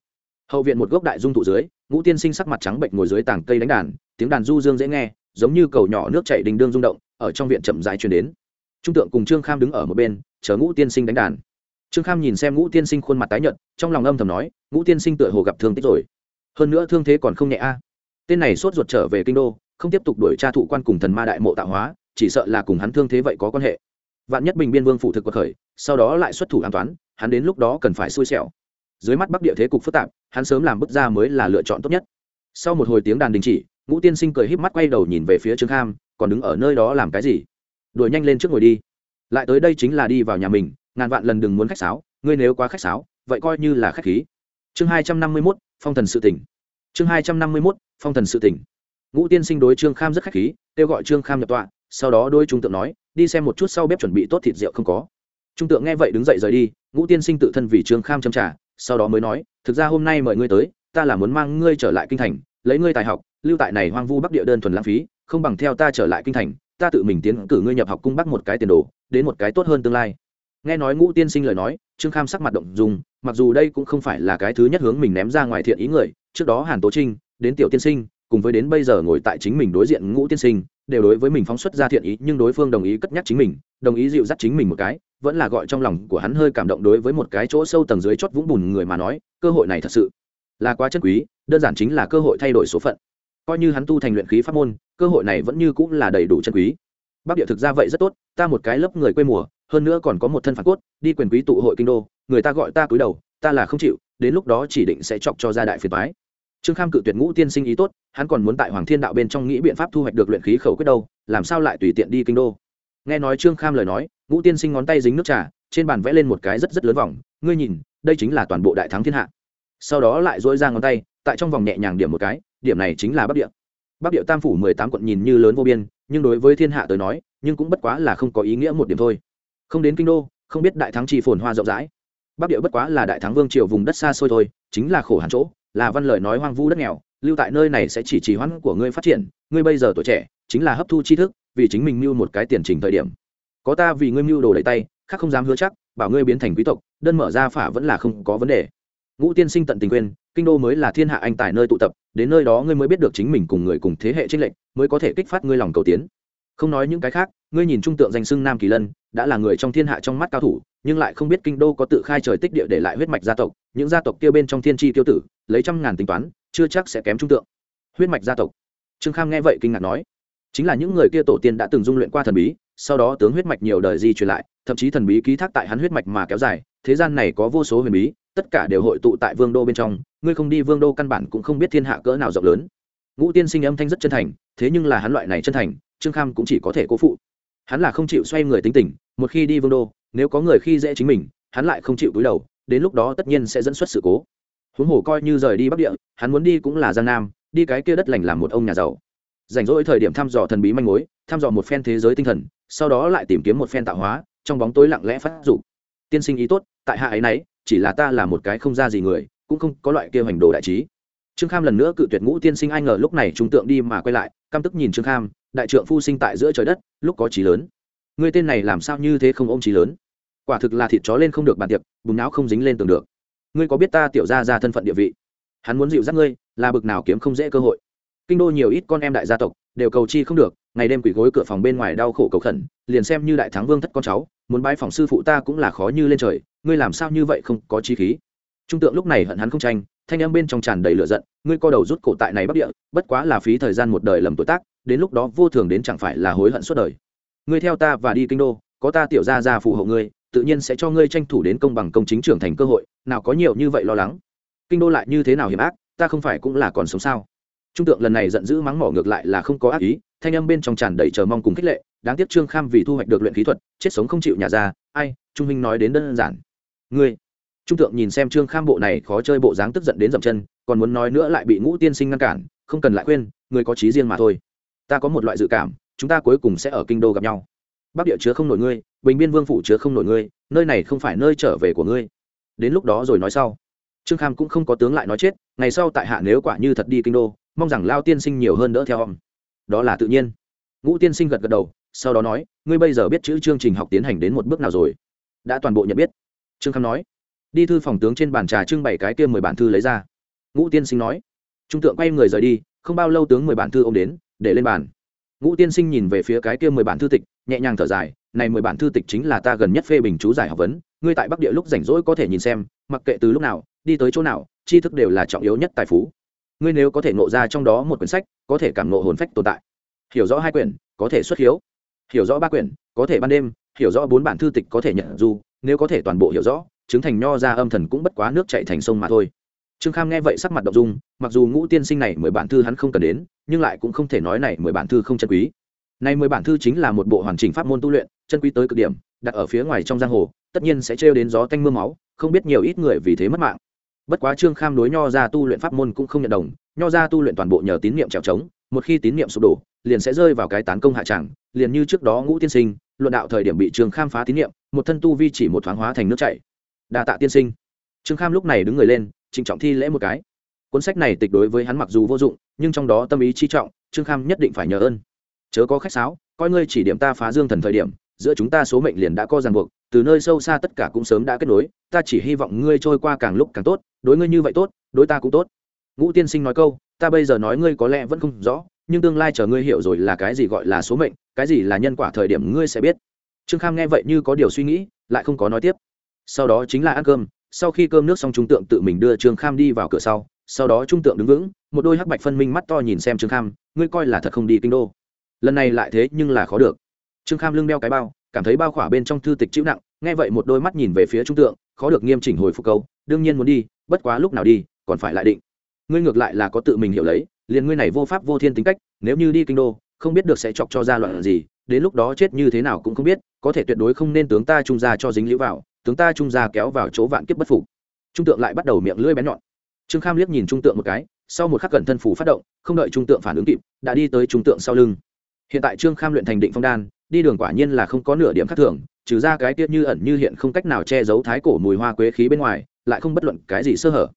Hậu viện một gốc đại dung thụ dưới, ngũ tiên sinh sắc mặt trắng bệnh ngồi dưới tảng cây đánh đàn, tiếng đàn du dương dễ nghe, giống như cầu nhỏ nước chảy đình đương rung động, ở trong viện chậm rãi truyền đến. Trung tượng cùng trương kham đứng ở một bên, chờ ngũ tiên sinh đánh đàn. Trương kham nhìn xem ngũ tiên sinh khuôn mặt tái nhợt, trong lòng âm thầm nói, ngũ tiên sinh tựa hồ gặp thương tích rồi. Hơn nữa thương thế còn không nhẹ a. Tên này sốt ruột trở về kinh đô, không tiếp tục đuổi tra thụ quan cùng thần ma đại mộ tạo hóa, chỉ sợ là cùng hắn thương thế vậy có quan hệ vạn nhất bình biên vương phụ thực quật khởi, sau đó lại xuất thủ an toán, hắn đến lúc đó cần phải xui xẻo. Dưới mắt bắc địa thế cục phức tạp, hắn sớm làm bức ra mới là lựa chọn tốt nhất. Sau một hồi tiếng đàn đình chỉ, ngũ tiên sinh cười híp mắt quay đầu nhìn về phía trương kham, còn đứng ở nơi đó làm cái gì? Đuổi nhanh lên trước ngồi đi. Lại tới đây chính là đi vào nhà mình, ngàn vạn lần đừng muốn khách sáo, ngươi nếu quá khách sáo, vậy coi như là khách khí. Chương hai trăm năm mươi mốt, phong thần sự tỉnh. Chương hai trăm năm mươi mốt, phong thần sự tỉnh. Ngũ tiên sinh đối trương kham rất khách khí, kêu gọi trương kham nhập tọa, sau đó đôi trung tượng nói đi xem một chút sau bếp chuẩn bị tốt thịt rượu không có. Trung tượng nghe vậy đứng dậy rời đi, ngũ tiên sinh tự thân vì trương kham châm trả sau đó mới nói, thực ra hôm nay mời ngươi tới, ta là muốn mang ngươi trở lại kinh thành, lấy ngươi tài học, lưu tại này hoang vu bắc địa đơn thuần lãng phí, không bằng theo ta trở lại kinh thành, ta tự mình tiến cử ngươi nhập học cung bắc một cái tiền đồ, đến một cái tốt hơn tương lai. Nghe nói ngũ tiên sinh lời nói, trương kham sắc mặt động dùng mặc dù đây cũng không phải là cái thứ nhất hướng mình ném ra ngoài thiện ý người, trước đó hàn tố trinh, đến tiểu tiên sinh, cùng với đến bây giờ ngồi tại chính mình đối diện ngũ tiên sinh đều đối với mình phóng xuất ra thiện ý, nhưng đối phương đồng ý cất nhắc chính mình, đồng ý dịu dắt chính mình một cái, vẫn là gọi trong lòng của hắn hơi cảm động đối với một cái chỗ sâu tầng dưới chót vũng bùn người mà nói, cơ hội này thật sự là quá chân quý, đơn giản chính là cơ hội thay đổi số phận. Coi như hắn tu thành luyện khí pháp môn, cơ hội này vẫn như cũng là đầy đủ chân quý. Bắc địa thực ra vậy rất tốt, ta một cái lớp người quê mùa, hơn nữa còn có một thân phản cốt, đi quyền quý tụ hội kinh đô, người ta gọi ta cúi đầu, ta là không chịu, đến lúc đó chỉ định sẽ chọc cho gia đại phiền toái trương kham cự tuyệt ngũ tiên sinh ý tốt, hắn còn muốn tại hoàng thiên đạo bên trong nghĩ biện pháp thu hoạch được luyện khí khẩu quyết đâu, làm sao lại tùy tiện đi kinh đô? Nghe nói trương kham lời nói, ngũ tiên sinh ngón tay dính nước trà, trên bàn vẽ lên một cái rất rất lớn vòng, ngươi nhìn, đây chính là toàn bộ đại thắng thiên hạ. Sau đó lại dỗi ra ngón tay, tại trong vòng nhẹ nhàng điểm một cái, điểm này chính là bắc địa. Bắc địa tam phủ mười tám quận nhìn như lớn vô biên, nhưng đối với thiên hạ tới nói, nhưng cũng bất quá là không có ý nghĩa một điểm thôi. Không đến kinh đô, không biết đại thắng chi phồn hoa rộng rãi bắc địa bất quá là đại thắng vương triều vùng đất xa xôi thôi, chính là khổ hàn chỗ, là văn lời nói hoang vu đất nghèo, lưu tại nơi này sẽ chỉ trì hoãn của ngươi phát triển, ngươi bây giờ tuổi trẻ, chính là hấp thu tri thức, vì chính mình mưu một cái tiền trình thời điểm. Có ta vì ngươi mưu đồ đầy tay, khác không dám hứa chắc, bảo ngươi biến thành quý tộc, đơn mở ra phả vẫn là không có vấn đề. Ngũ tiên sinh tận tình quên, kinh đô mới là thiên hạ anh tài nơi tụ tập, đến nơi đó ngươi mới biết được chính mình cùng người cùng thế hệ trinh lệch, mới có thể kích phát ngươi lòng cầu tiến. Không nói những cái khác, ngươi nhìn trung tượng danh xưng nam kỳ lân, đã là người trong thiên hạ trong mắt cao thủ nhưng lại không biết kinh đô có tự khai trời tích địa để lại huyết mạch gia tộc, những gia tộc kia bên trong thiên tri tiêu tử, lấy trăm ngàn tính toán, chưa chắc sẽ kém trung tượng. Huyết mạch gia tộc. Trương kham nghe vậy kinh ngạc nói, chính là những người kia tổ tiên đã từng dung luyện qua thần bí, sau đó tướng huyết mạch nhiều đời di truyền lại, thậm chí thần bí ký thác tại hắn huyết mạch mà kéo dài, thế gian này có vô số huyền bí, tất cả đều hội tụ tại vương đô bên trong, ngươi không đi vương đô căn bản cũng không biết thiên hạ cỡ nào rộng lớn. Ngũ tiên sinh âm thanh rất chân thành, thế nhưng là hắn loại này chân thành, trương kham cũng chỉ có thể cố phụ. Hắn là không chịu xoay người tính tình, một khi đi vương đô nếu có người khi dễ chính mình, hắn lại không chịu túi đầu, đến lúc đó tất nhiên sẽ dẫn xuất sự cố. Huống hồ coi như rời đi bắc địa, hắn muốn đi cũng là giang nam, đi cái kia đất lành làm một ông nhà giàu. Rảnh rỗi thời điểm thăm dò thần bí manh mối, thăm dò một phen thế giới tinh thần, sau đó lại tìm kiếm một phen tạo hóa, trong bóng tối lặng lẽ phát dụ tiên sinh ý tốt, tại hạ ấy nấy, chỉ là ta là một cái không ra gì người, cũng không có loại kia hành đồ đại trí. Trương kham lần nữa cự tuyệt ngũ tiên sinh ai ngờ lúc này trung tượng đi mà quay lại, căm tức nhìn trương kham, đại trượng phu sinh tại giữa trời đất, lúc có trí lớn. Người tên này làm sao như thế không ôm trí lớn? Quả thực là thịt chó lên không được bàn tiệc bùn não không dính lên tường được. Ngươi có biết ta tiểu ra ra thân phận địa vị? Hắn muốn dịu dắt ngươi, là bực nào kiếm không dễ cơ hội. Kinh đô nhiều ít con em đại gia tộc, đều cầu chi không được, ngày đêm quỷ gối cửa phòng bên ngoài đau khổ cầu khẩn, liền xem như đại thắng vương thất con cháu, muốn bái phòng sư phụ ta cũng là khó như lên trời, ngươi làm sao như vậy không có chi khí? Trung tượng lúc này hận hắn không tranh, thanh em bên trong tràn đầy lửa giận, ngươi co đầu rút cổ tại này bắc địa, bất quá là phí thời gian một đời lầm tuổi tác, đến lúc đó vô thường đến chẳng phải là hối hận suốt đời. Ngươi theo ta và đi kinh đô, có ta tiểu ra ra phụ hộ ngươi tự nhiên sẽ cho ngươi tranh thủ đến công bằng công chính trưởng thành cơ hội, nào có nhiều như vậy lo lắng. Kinh đô lại như thế nào hiểm ác, ta không phải cũng là còn sống sao? Trung tượng lần này giận dữ mắng mỏ ngược lại là không có ác ý, thanh âm bên trong tràn đầy chờ mong cùng khích lệ, đáng tiếc trương kham vì thu hoạch được luyện khí thuật, chết sống không chịu nhà ra, ai, trung minh nói đến đơn giản. Ngươi. Trung tượng nhìn xem trương kham bộ này khó chơi bộ dáng tức giận đến dậm chân, còn muốn nói nữa lại bị ngũ tiên sinh ngăn cản, không cần lại khuyên, người có trí riêng mà thôi. Ta có một loại dự cảm, chúng ta cuối cùng sẽ ở kinh đô gặp nhau bắc địa chứa không nổi ngươi, bình biên vương phủ chứa không nổi ngươi, nơi này không phải nơi trở về của ngươi. Đến lúc đó rồi nói sau. Trương kham cũng không có tướng lại nói chết, ngày sau tại hạ nếu quả như thật đi kinh đô, mong rằng lao tiên sinh nhiều hơn đỡ theo ông. Đó là tự nhiên. Ngũ tiên sinh gật gật đầu, sau đó nói, ngươi bây giờ biết chữ chương trình học tiến hành đến một bước nào rồi. Đã toàn bộ nhận biết. Trương kham nói. Đi thư phòng tướng trên bàn trà trưng bày cái kia mười bản thư lấy ra. Ngũ tiên sinh nói. Trung tượng quay người rời đi, không bao lâu tướng mười bản thư ô m đến, để lên bàn ngũ tiên sinh nhìn về phía cái kia mười bản thư tịch, nhẹ nhàng thở dài, này mười bản thư tịch chính là ta gần nhất phê bình chú giải học vấn, ngươi tại bắc địa lúc rảnh rỗi có thể nhìn xem, mặc kệ từ lúc nào, đi tới chỗ nào, tri thức đều là trọng yếu nhất tài phú. Ngươi nếu có thể nộ ra trong đó một quyển sách, có thể cảm nộ hồn phách tồn tại. Hiểu rõ hai quyển, có thể xuất hiếu. Hiểu rõ ba quyển, có thể ban đêm, hiểu rõ bốn bản thư tịch có thể nhận du, nếu có thể toàn bộ hiểu rõ, chứng thành nho ra âm thần cũng bất quá nước chạy thành sông mà thôi trương kham nghe vậy sắc mặt đ ộ n g dung mặc dù ngũ tiên sinh này mười bản thư hắn không cần đến nhưng lại cũng không thể nói này mười bản thư không chân quý. Này mười bản thư chính là một bộ hoàn chỉnh pháp môn tu luyện chân quý tới cực điểm đặt ở phía ngoài trong giang hồ tất nhiên sẽ trêu đến gió tanh mưa máu không biết nhiều ít người vì thế mất mạng. Bất quá trương kham đối nho ra tu luyện pháp môn cũng không nhận đồng nho ra tu luyện toàn bộ nhờ tín niệm trèo trống một khi tín niệm sụp đổ liền sẽ rơi vào cái tán công hạ tràng liền như trước đó ngũ tiên sinh luận đạo thời điểm bị trương kham phá tín niệm, một thân tu vi chỉ một thoáng hóa thành nước chảy. Đa tạ tiên sinh. Trương kham lúc này đứng người lên trịnh trọng thi lễ một cái. Cuốn sách này tịch đối với hắn mặc dù vô dụng, nhưng trong đó tâm ý chi trọng, trương kham nhất định phải nhờ ơn. Chớ có khách sáo, coi ngươi chỉ điểm ta phá dương thần thời điểm, giữa chúng ta số mệnh liền đã co ràng buộc, từ nơi sâu xa tất cả cũng sớm đã kết nối, ta chỉ hy vọng ngươi trôi qua càng lúc càng tốt, đối ngươi như vậy tốt, đối ta cũng tốt. Ngũ tiên sinh nói câu, ta bây giờ nói ngươi có lẽ vẫn không rõ, nhưng tương lai chờ ngươi hiểu rồi là cái gì gọi là số mệnh, cái gì là nhân quả thời điểm ngươi sẽ biết. Trương kham nghe vậy như có điều suy nghĩ, lại không có nói tiếp. Sau đó chính là ăn cơm sau khi cơm nước xong, trung tượng tự mình đưa trương kham đi vào cửa sau. Sau đó trung tượng đứng vững, một đôi hắc bạch phân minh mắt to nhìn xem trương kham, ngươi coi là thật không đi kinh đô. Lần này lại thế nhưng là khó được. Trương kham lưng đeo cái bao, cảm thấy bao khỏa bên trong thư tịch chịu nặng, nghe vậy một đôi mắt nhìn về phía trung tượng, khó được nghiêm chỉnh hồi phục câu, đương nhiên muốn đi, bất quá lúc nào đi, còn phải lại định. Ngươi ngược lại là có tự mình hiểu lấy, liền ngươi này vô pháp vô thiên tính cách, nếu như đi kinh đô, không biết được sẽ chọc cho ra loạn gì, đến lúc đó chết như thế nào cũng không biết, có thể tuyệt đối không nên tướng ta trung ra cho dính lũ vào tướng ta trung gia kéo vào chỗ vạn kiếp bất phục. Trung tượng lại bắt đầu miệng lưỡi bén nhọn. Trương kham liếc nhìn trung tượng một cái sau một khắc cẩn thân phủ phát động không đợi trung tượng phản ứng kịp đã đi tới trung tượng sau lưng. Hiện tại trương kham luyện thành định phong đan đi đường quả nhiên là không có nửa điểm khác thường trừ ra cái tiết như ẩn như hiện không cách nào che giấu thái cổ mùi hoa quế khí bên ngoài lại không bất luận cái gì sơ hở.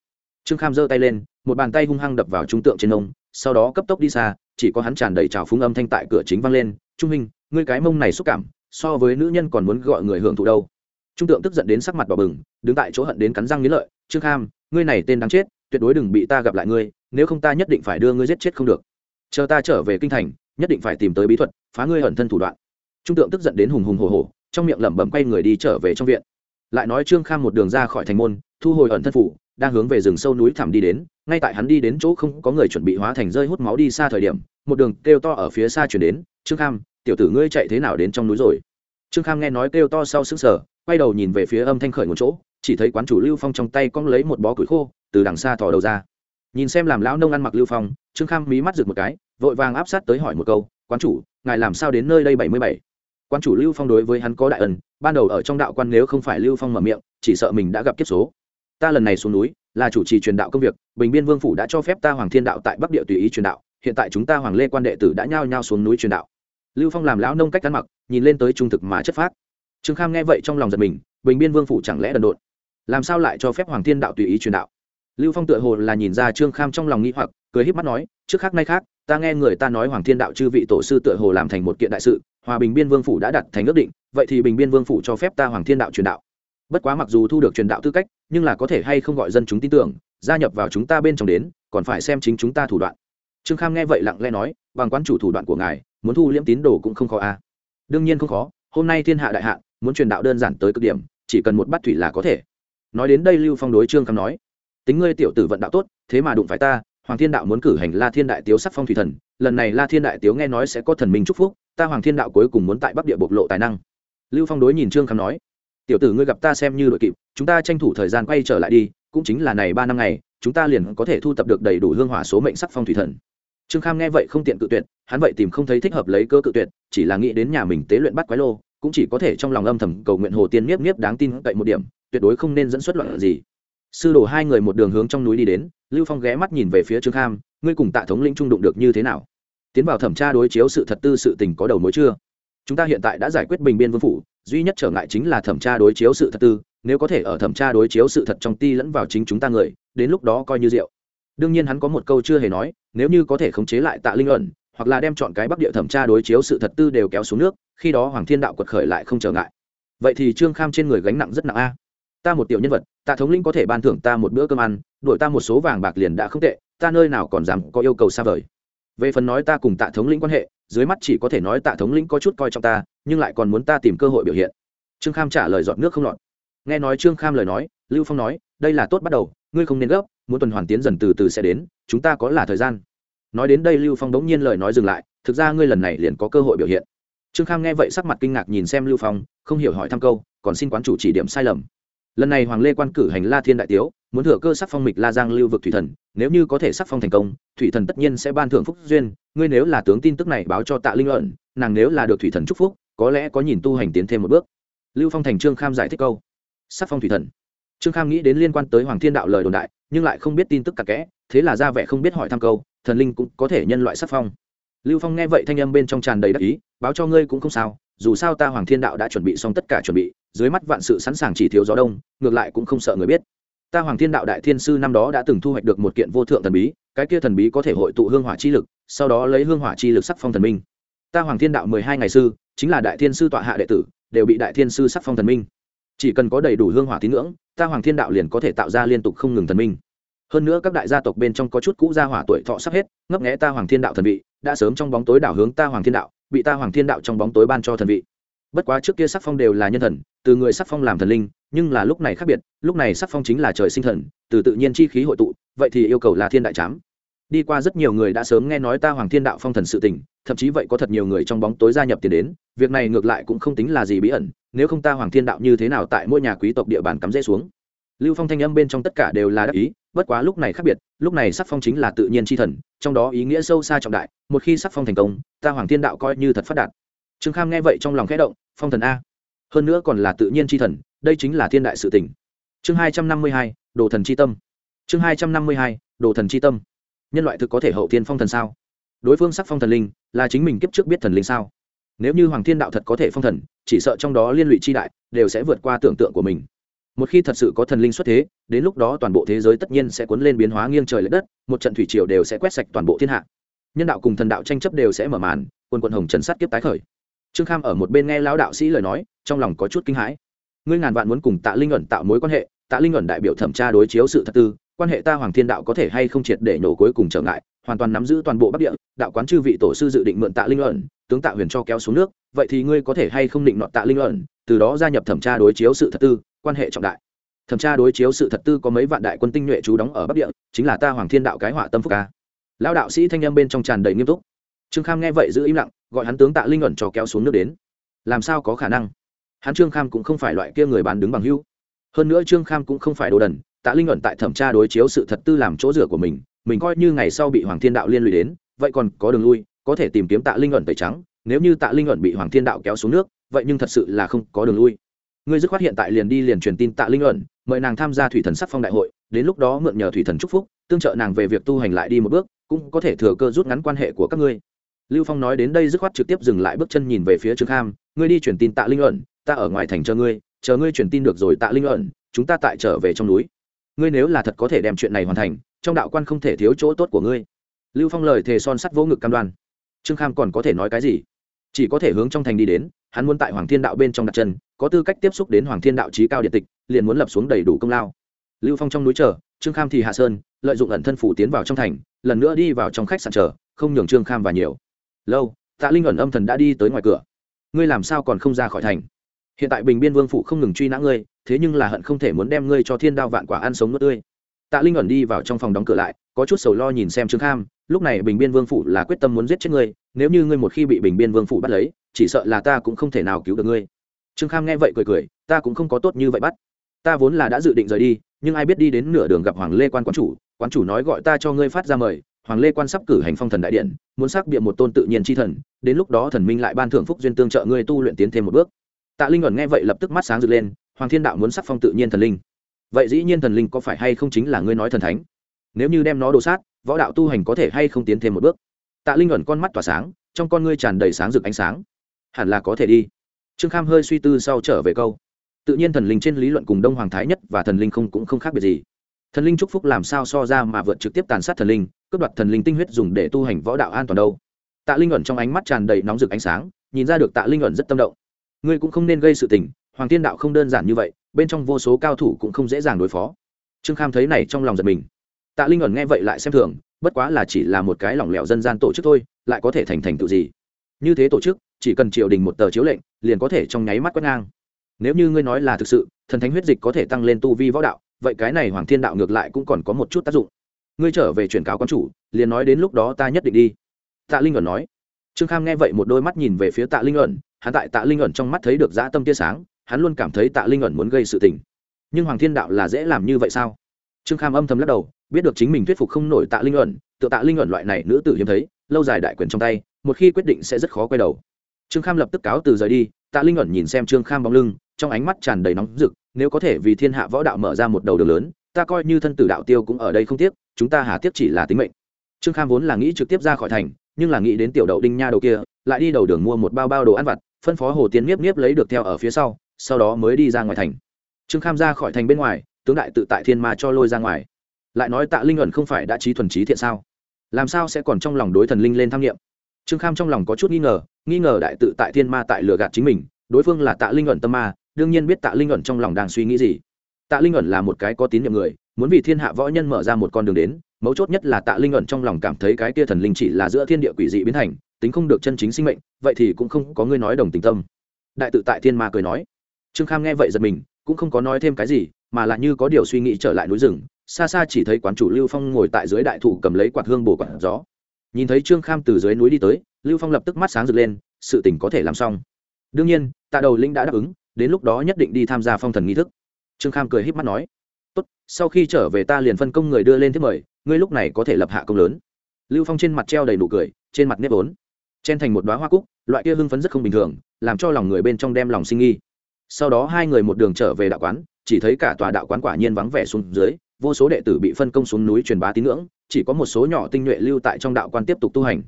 Trương kham giơ tay lên một bàn tay hung hăng đập vào trung tượng trên ông, sau đó cấp tốc đi xa chỉ có hắn tràn đầy trào phúng âm thanh tại cửa chính vang lên trung minh ngươi cái mông này xúc cảm so với nữ nhân còn muốn gọi người hưởng thụ đâu trung tượng tức giận đến sắc mặt bỏ bừng, đứng tại chỗ hận đến cắn răng nghĩ lợi, trương kham, ngươi này tên đáng chết, tuyệt đối đừng bị ta gặp lại ngươi, nếu không ta nhất định phải đưa ngươi giết chết không được. Chờ ta trở về kinh thành, nhất định phải tìm tới bí thuật, phá ngươi hận thân thủ đoạn. Trung tượng tức giận đến hùng hùng hồ hồ trong miệng lẩm bẩm quay người đi trở về trong viện. Lại nói trương kham một đường ra khỏi thành môn, thu hồi ẩn thân phủ, đang hướng về rừng sâu núi thẳm đi đến, ngay tại hắn đi đến chỗ không có người chuẩn bị hóa thành rơi hút máu đi xa thời điểm, một đường kêu to ở phía xa chuyển đến, trương kham, tiểu tử ngươi chạy thế nào đến trong núi rồi? Trương kham nghe nói kêu to sau sững sờ quay đầu nhìn về phía âm thanh khởi một chỗ, chỉ thấy quán chủ lưu phong trong tay cong lấy một bó củi khô, từ đằng xa thò đầu ra. Nhìn xem làm lão nông ăn mặc lưu phong, trương kham mí mắt rực một cái, vội vàng áp sát tới hỏi một câu, quán chủ, ngài làm sao đến nơi đây bảy mươi bảy? Quán chủ lưu phong đối với hắn có đại ẩn ban đầu ở trong đạo quan nếu không phải lưu phong mở miệng, chỉ sợ mình đã gặp kiếp số. Ta lần này xuống núi, là chủ trì truyền đạo công việc, bình biên vương phủ đã cho phép ta hoàng thiên đạo tại bắc địa tùy ý truyền đạo, hiện tại chúng ta hoàng lê quan đệ tử đã nhao nhao xuống núi truyền đạo. Lưu phong làm lão nông cách ăn mặc, nhìn lên tới trung thực mà chất phác trương kham nghe vậy trong lòng giật mình, bình biên vương phủ chẳng lẽ đần độn? Làm sao lại cho phép hoàng thiên đạo tùy ý truyền đạo? Lưu phong tựa hồ là nhìn ra trương kham trong lòng nghĩ hoặc, cười híp mắt nói, trước khác nay khác, ta nghe người ta nói hoàng thiên đạo chư vị tổ sư tựa hồ làm thành một kiện đại sự, hòa bình biên vương phủ đã đặt thành ước định, vậy thì bình biên vương phủ cho phép ta hoàng thiên đạo truyền đạo. Bất quá mặc dù thu được truyền đạo tư cách, nhưng là có thể hay không gọi dân chúng tin tưởng, gia nhập vào chúng ta bên trong đến, còn phải xem chính chúng ta thủ đoạn. Trương kham nghe vậy lặng lẽ nói, bằng quan chủ thủ đoạn của ngài, muốn thu liễm tín đồ cũng không khó a à. đương nhiên không khó, hôm nay thiên hạ đại hạ muốn truyền đạo đơn giản tới cực điểm, chỉ cần một bát thủy là có thể. Nói đến đây lưu phong đối trương kham nói, tính ngươi tiểu tử vận đạo tốt, thế mà đụng phải ta, hoàng thiên đạo muốn cử hành la thiên đại tiếu sắc phong thủy thần, lần này la thiên đại tiếu nghe nói sẽ có thần minh chúc phúc, ta hoàng thiên đạo cuối cùng muốn tại bắc địa bộc lộ tài năng. Lưu phong đối nhìn trương kham nói, tiểu tử ngươi gặp ta xem như đội kịp, chúng ta tranh thủ thời gian quay trở lại đi, cũng chính là này ba năm ngày, chúng ta liền có thể thu tập được đầy đủ hương hỏa số mệnh sắc phong thủy thần. Trương kham nghe vậy không tiện cự tuyệt, hắn vậy tìm không thấy thích hợp lấy cơ cự tuyệt, chỉ là nghĩ đến nhà mình tế luyện bắt quái lô cũng chỉ có thể trong lòng âm thầm cầu nguyện hồ tiên miếp miếp đáng tin cậy một điểm, tuyệt đối không nên dẫn xuất loạn gì. Sư đồ hai người một đường hướng trong núi đi đến, lưu phong ghé mắt nhìn về phía trương kham, ngươi cùng tạ thống lĩnh trung đụng được như thế nào? Tiến vào thẩm tra đối chiếu sự thật tư sự tình có đầu mối chưa? Chúng ta hiện tại đã giải quyết bình biên vương phủ, duy nhất trở ngại chính là thẩm tra đối chiếu sự thật tư, nếu có thể ở thẩm tra đối chiếu sự thật trong ti lẫn vào chính chúng ta người, đến lúc đó coi như rượu. Đương nhiên hắn có một câu chưa hề nói, nếu như có thể khống chế lại tạ linh ẩn hoặc là đem chọn cái bắc địa thẩm tra đối chiếu sự thật tư đều kéo xuống nước, khi đó hoàng thiên đạo quật khởi lại không trở ngại. Vậy thì trương kham trên người gánh nặng rất nặng a. Ta một tiểu nhân vật tạ thống linh có thể ban thưởng ta một bữa cơm ăn đổi ta một số vàng bạc liền đã không tệ, ta nơi nào còn dám có yêu cầu xa vời. Về phần nói ta cùng tạ thống lĩnh quan hệ, dưới mắt chỉ có thể nói tạ thống lĩnh có chút coi trọng ta, nhưng lại còn muốn ta tìm cơ hội biểu hiện. Trương kham trả lời giọt nước không lọt. Nghe nói trương kham lời nói, lưu phong nói, đây là tốt bắt đầu, ngươi không nên gấp, muốn tuần hoàn tiến dần từ từ sẽ đến, chúng ta có là thời gian nói đến đây lưu phong đống nhiên lời nói dừng lại, thực ra ngươi lần này liền có cơ hội biểu hiện. Trương kham nghe vậy sắc mặt kinh ngạc nhìn xem lưu phong, không hiểu hỏi thăm câu, còn xin quán chủ chỉ điểm sai lầm. Lần này hoàng lê quan cử hành la thiên đại tiếu, muốn thừa cơ sắc phong mịch la giang lưu vực thủy thần, nếu như có thể sắc phong thành công, thủy thần tất nhiên sẽ ban thưởng phúc duyên, ngươi nếu là tướng tin tức này báo cho tạ linh luận, nàng nếu là được thủy thần chúc phúc, có lẽ có nhìn tu hành tiến thêm một bước. Lưu phong thành trương kham giải thích câu. Sắc phong thủy thần. Trương kham nghĩ đến liên quan tới hoàng thiên đạo lời đồn đại, nhưng lại không biết tin tức cặp kẽ, thế là ra vẻ không biết hỏi thăm câu thần linh cũng có thể nhân loại sắc phong. Lưu phong nghe vậy thanh âm bên trong tràn đầy đắc ý, báo cho ngươi cũng không sao, dù sao ta hoàng thiên đạo đã chuẩn bị xong tất cả chuẩn bị, dưới mắt vạn sự sẵn sàng chỉ thiếu gió đông, ngược lại cũng không sợ người biết. Ta hoàng thiên đạo đại thiên sư năm đó đã từng thu hoạch được một kiện vô thượng thần bí, cái kia thần bí có thể hội tụ hương hỏa chi lực, sau đó lấy hương hỏa chi lực sắc phong thần minh. Ta hoàng thiên đạo mười hai ngày sư, chính là đại thiên sư tọa hạ đệ tử, đều bị đại thiên sư sắc phong thần minh. Chỉ cần có đầy đủ hương hỏa tín ngưỡng, ta hoàng thiên đạo liền có thể tạo ra liên tục không ngừng thần minh hơn nữa các đại gia tộc bên trong có chút cũ gia hỏa tuổi thọ sắp hết, ngấp nghẽ ta hoàng thiên đạo thần vị, đã sớm trong bóng tối đảo hướng ta hoàng thiên đạo, bị ta hoàng thiên đạo trong bóng tối ban cho thần vị bất quá trước kia sắc phong đều là nhân thần, từ người sắc phong làm thần linh, nhưng là lúc này khác biệt, lúc này sắc phong chính là trời sinh thần, từ tự nhiên chi khí hội tụ, vậy thì yêu cầu là thiên đại chám. đi qua rất nhiều người đã sớm nghe nói ta hoàng thiên đạo phong thần sự tình, thậm chí vậy có thật nhiều người trong bóng tối gia nhập tiền đến, việc này ngược lại cũng không tính là gì bí ẩn, nếu không ta hoàng thiên đạo như thế nào tại mỗi nhà quý tộc địa bàn cắm rễ xuống lưu phong thanh âm bên trong tất cả đều là đắc ý, bất quá lúc này khác biệt, lúc này sắc phong chính là tự nhiên c h i thần, trong đó ý nghĩa sâu xa trọng đại, một khi sắc phong thành công, ta hoàng thiên đạo coi như thật phát đạt. Trương kham nghe vậy trong lòng khẽ động, phong thần a, hơn nữa còn là tự nhiên c h i thần, đây chính là thiên đại sự tỉnh chương hai trăm năm mươi hai, đồ thần c h i tâm. Chương hai trăm năm mươi hai, đồ thần c h i tâm. Nhân loại thực có thể hậu thiên phong thần sao? Đối phương sắc phong thần linh, là chính mình kiếp trước biết thần linh sao? Nếu như hoàng thiên đạo thật có thể phong thần, chỉ sợ trong đó liên lụy c đại, đều sẽ vượt qua tưởng tượng của mình một khi thật sự có thần linh xuất thế, đến lúc đó toàn bộ thế giới tất nhiên sẽ cuốn lên biến hóa nghiêng trời l ệ đất, một trận thủy triều đều sẽ quét sạch toàn bộ thiên hạ. Nhân đạo cùng thần đạo tranh chấp đều sẽ mở màn, quân quận hồng trần sát kiếp tái khởi. Trương kham ở một bên nghe lão đạo sĩ lời nói, trong lòng có chút kinh hãi. Ngươi ngàn vạn muốn cùng tạ linh ẩn tạo mối quan hệ, tạ linh ẩn đại biểu thẩm tra đối chiếu sự thật tư, quan hệ ta hoàng thiên đạo có thể hay không triệt để nổ cuối cùng trở ngại, hoàn toàn nắm giữ toàn bộ bắc địa, đạo quán chư vị tổ sư dự định mượn tạ linh ẩn, tướng tạ huyền cho kéo xuống nước, vậy thì ngươi có thể hay không định nọ tạ linh ẩn, từ đó gia nhập thẩm tra đối chiếu sự thật tư quan hệ trọng đại. Thẩm tra đối chiếu sự thật tư có mấy vạn đại quân tinh nhuệ trú đóng ở bắc địa, chính là ta hoàng thiên đạo cái họa tâm phúc ca. Lão đạo sĩ thanh â m bên trong tràn đầy nghiêm túc. Trương kham nghe vậy giữ im lặng, gọi hắn tướng tạ linh ẩn cho kéo xuống nước đến. Làm sao có khả năng? Hắn trương kham cũng không phải loại kia người bán đứng bằng hưu. Hơn nữa trương kham cũng không phải đồ đần, tạ linh ẩn tại thẩm tra đối chiếu sự thật tư làm chỗ rửa của mình mình coi như ngày sau bị hoàng thiên đạo liên lụy đến, vậy còn có đường lui, có thể tìm kiếm tạ linh ẩn tẩy trắng, nếu như tạ linh ẩn bị hoàng thiên đạo kéo xuống nước, vậy nhưng thật sự là không có đường lui ngươi dứt khoát hiện tại liền đi liền truyền tin tạ linh ẩn, mời nàng tham gia thủy thần sắc phong đại hội, đến lúc đó mượn nhờ thủy thần chúc phúc, tương trợ nàng về việc tu hành lại đi một bước, cũng có thể thừa cơ rút ngắn quan hệ của các ngươi. Lưu phong nói đến đây dứt khoát trực tiếp dừng lại bước chân nhìn về phía trương kham, ngươi đi truyền tin tạ linh ẩn, ta ở ngoài thành chờ ngươi chờ ngươi truyền tin được rồi tạ linh ẩn, chúng ta tại trở về trong núi. Ngươi nếu là thật có thể đem chuyện này hoàn thành, trong đạo quan không thể thiếu chỗ tốt của ngươi. Lưu phong lời thề son sắt vô ngực cam đoan. Trương kham còn có thể nói cái gì? Chỉ có thể hướng trong thành đi đến, hắn muốn tại hoàng thiên đạo bên trong đặt chân, có tư cách tiếp xúc đến hoàng thiên đạo trí cao điện tịch, liền muốn lập xuống đầy đủ công lao. Lưu phong trong núi chờ, trương kham thì hạ sơn, lợi dụng ẩn thân phủ tiến vào trong thành, lần nữa đi vào trong khách sạn chờ, không nhường trương kham và nhiều. Lâu, tạ linh ẩn âm thần đã đi tới ngoài cửa. Ngươi làm sao còn không ra khỏi thành? Hiện tại bình biên vương phụ không ngừng truy nã ngươi, thế nhưng là hận không thể muốn đem ngươi cho thiên đao vạn quả ăn sống nước tươi. Tạ linh ẩn đi vào trong phòng đóng cửa lại, có chút sầu lo nhìn xem trương kham lúc này bình biên vương phủ là quyết tâm muốn giết chết ngươi, nếu như ngươi một khi bị bình biên vương phủ bắt lấy, chỉ sợ là ta cũng không thể nào cứu được ngươi. Trương kham nghe vậy cười cười, ta cũng không có tốt như vậy bắt. Ta vốn là đã dự định rời đi, nhưng ai biết đi đến nửa đường gặp hoàng lê quan quán chủ quán chủ nói gọi ta cho ngươi phát ra mời, hoàng lê quan sắp cử hành phong thần đại điện, muốn xác biện một tôn tự nhiên tri thần, đến lúc đó thần minh lại ban thưởng phúc duyên tương trợ ngươi tu luyện tiến thêm một bước. Tạ linh ẩn nghe vậy lập tức mắt sáng rực lên, hoàng thiên đạo muốn sắc phong tự nhiên thần linh. Vậy dĩ nhiên thần linh có phải hay không chính là ngươi nói thần thánh? Nếu như đem nó đồ sát võ đạo tu hành có thể hay không tiến thêm một bước. Tạ linh ẩn con mắt tỏa sáng, trong con ngươi tràn đầy sáng rực ánh sáng. Hẳn là có thể đi. Trương kham hơi suy tư sau trở về câu. Tự nhiên thần linh trên lý luận cùng đông hoàng thái nhất và thần linh không cũng không khác biệt gì. Thần linh chúc phúc làm sao so ra mà vượt trực tiếp tàn sát thần linh, cướp đoạt thần linh tinh huyết dùng để tu hành võ đạo an toàn đâu. Tạ linh ẩn trong ánh mắt tràn đầy nóng rực ánh sáng, nhìn ra được tạ linh ẩn rất tâm động. Ngươi cũng không nên gây sự tình, hoàng thiên đạo không đơn giản như vậy, bên trong vô số cao thủ cũng không dễ dàng đối phó. Trương kham thấy này trong lòng giật mình tạ linh ẩn nghe vậy lại xem thường, bất quá là chỉ là một cái lỏng lẻo dân gian tổ chức thôi, lại có thể thành thành tựu gì? Như thế tổ chức, chỉ cần triều đình một tờ chiếu lệnh, liền có thể trong nháy mắt quét ngang. Nếu như ngươi nói là thực sự, thần thánh huyết dịch có thể tăng lên tu vi võ đạo, vậy cái này hoàng thiên đạo ngược lại cũng còn có một chút tác dụng. Ngươi trở về chuyển cáo quan chủ, liền nói đến lúc đó ta nhất định đi. Tạ linh ẩn nói. Trương kham nghe vậy một đôi mắt nhìn về phía tạ linh ẩn, hắn tại tạ linh ẩn trong mắt thấy được dã tâm tia sáng, hắn luôn cảm thấy tạ linh ẩn muốn gây sự tình. Nhưng hoàng thiên đạo là dễ làm như vậy sao? Trương kham âm thầm lắc đầu, biết được chính mình thuyết phục không nổi tạ linh luận tự tạ linh luận loại này nữ tử hiếm thấy, lâu dài đại quyền trong tay, một khi quyết định sẽ rất khó quay đầu. Trương kham lập tức cáo từ rời đi, tạ linh luận nhìn xem trương kham bóng lưng, trong ánh mắt tràn đầy nóng rực, nếu có thể vì thiên hạ võ đạo mở ra một đầu đường lớn, ta coi như thân tử đạo tiêu cũng ở đây không tiếc, chúng ta hà tiếc chỉ là tính mệnh. Trương kham vốn là nghĩ trực tiếp ra khỏi thành, nhưng là nghĩ đến tiểu đậu đinh nha đầu kia, lại đi đầu đường mua một bao bao đồ ăn vặt, phân phó hồ tiến niếp niếp lấy được theo ở phía sau sau đó mới đi ra ngoài thành. Trương kham ra khỏi thành bên ngoài tướng đại tự tại thiên ma cho lôi ra ngoài. Lại nói tạ linh ẩn không phải đã trí thuần trí thiện sao? Làm sao sẽ còn trong lòng đối thần linh lên tham nghiệm trương kham trong lòng có chút nghi ngờ nghi ngờ đại tự tại thiên ma tại lừa gạt chính mình, đối phương là tạ linh ẩn tâm ma, đương nhiên biết tạ linh ẩn trong lòng đang suy nghĩ gì. Tạ linh ẩn là một cái có tín nhiệm người, muốn vì thiên hạ võ nhân mở ra một con đường đến, mấu chốt nhất là tạ linh ẩn trong lòng cảm thấy cái kia thần linh chỉ là giữa thiên địa quỷ dị biến thành, tính không được chân chính sinh mệnh, vậy thì cũng không có ngươi nói đồng tình tâm. Đại tự tại thiên ma cười nói. Trương kham nghe vậy giật mình, cũng không có nói thêm cái gì mà là như có điều suy nghĩ trở lại núi rừng, xa xa chỉ thấy quán chủ lưu phong ngồi tại dưới đại thụ cầm lấy quạt hương bổ quạt gió. Nhìn thấy trương kham từ dưới núi đi tới, lưu phong lập tức mắt sáng rực lên, sự tình có thể làm xong. Đương nhiên, tạ đầu linh đã đáp ứng, đến lúc đó nhất định đi tham gia phong thần nghi thức. Trương kham cười h í p mắt nói, tốt, sau khi trở về ta liền phân công người đưa lên thiết mời, ngươi lúc này có thể lập hạ công lớn. Lưu phong trên mặt treo đầy nụ cười, trên mặt nếp ốn chen thành một đoá hoa cúc, loại kia hưng phấn rất không bình thường, làm cho lòng người bên trong đem lòng sinh nghi. Sau đó hai người một đường trở về đạo quán chỉ thấy cả tòa đạo quán quả nhiên vắng vẻ xuống dưới, vô số đệ tử bị phân công xuống núi truyền bá tín ngưỡng, chỉ có một số nhỏ tinh nhuệ lưu tại trong đạo quan tiếp tục tu hành.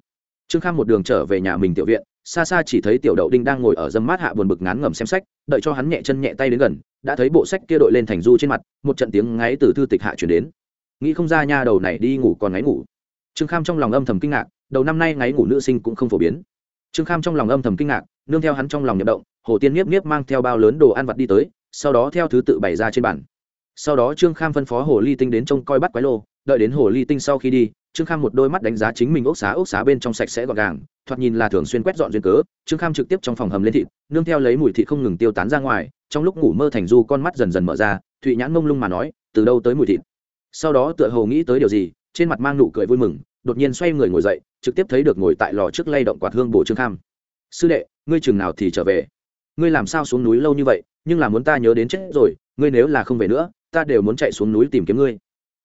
Trương kham một đường trở về nhà mình tiểu viện, xa xa chỉ thấy tiểu đậu đinh đang ngồi ở dâm mát hạ buồn bực ngán ngẩm xem sách, đợi cho hắn nhẹ chân nhẹ tay đến gần, đã thấy bộ sách kia đội lên thành du trên mặt, một trận tiếng ngáy từ thư tịch hạ chuyển đến. Nghĩ không ra nha đầu này đi ngủ còn ngáy ngủ. Trương kham trong lòng âm thầm kinh ngạc, đầu năm nay ngáy ngủ nữ sinh cũng không phổ biến. Trương kham trong lòng âm thầm kinh ngạc, nương theo hắn trong lòng nhập động, hồ tiên nhiếp nhiếp mang theo bao lớn đồ ăn vặt đi tới sau đó theo thứ tự bày ra trên bàn. Sau đó trương kham phân phó hồ ly tinh đến trông coi bắt quái lô, đợi đến hồ ly tinh sau khi đi, trương kham một đôi mắt đánh giá chính mình ốc xá ốc xá bên trong sạch sẽ gọn gàng, thoạt nhìn là thường xuyên quét dọn duyên cớ. Trương kham trực tiếp trong phòng hầm lên thịt, nương theo lấy mùi thịt không ngừng tiêu tán ra ngoài, trong lúc ngủ mơ thành du, con mắt dần dần mở ra, thụy nhãn mông lung mà nói, từ đâu tới mùi thịt? Sau đó tựa hồ nghĩ tới điều gì, trên mặt mang nụ cười vui mừng, đột nhiên xoay người ngồi dậy, trực tiếp thấy được ngồi tại lò trước lay động quạt hương bổ trương kham. Sư đệ, ngươi chừng nào thì trở về? Ngươi làm sao xuống núi lâu như vậy, nhưng là muốn ta nhớ đến chết rồi, ngươi nếu là không về nữa, ta đều muốn chạy xuống núi tìm kiếm ngươi.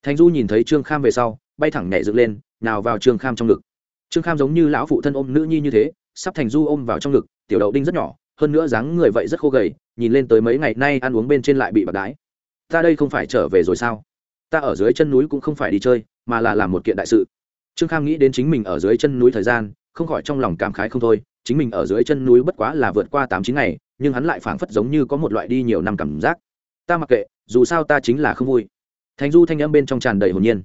Thành du nhìn thấy trương kham về sau, bay thẳng nhảy dựng lên, nào vào trương kham trong ngực. Trương kham giống như lão phụ thân ôm nữ nhi như thế, sắp thành du ôm vào trong ngực, tiểu đậu đinh rất nhỏ, hơn nữa dáng người vậy rất khô gầy, nhìn lên tới mấy ngày nay ăn uống bên trên lại bị bạc đái. Ta đây không phải trở về rồi sao? Ta ở dưới chân núi cũng không phải đi chơi, mà là làm một kiện đại sự. Trương kham nghĩ đến chính mình ở dưới chân núi thời gian, không khỏi trong lòng cảm khái không thôi chính mình ở dưới chân núi bất quá là vượt qua tám chín ngày, nhưng hắn lại phảng phất giống như có một loại đi nhiều năm cảm giác. Ta mặc kệ, dù sao ta chính là không vui. Thành du thanh âm bên trong tràn đầy hồn nhiên.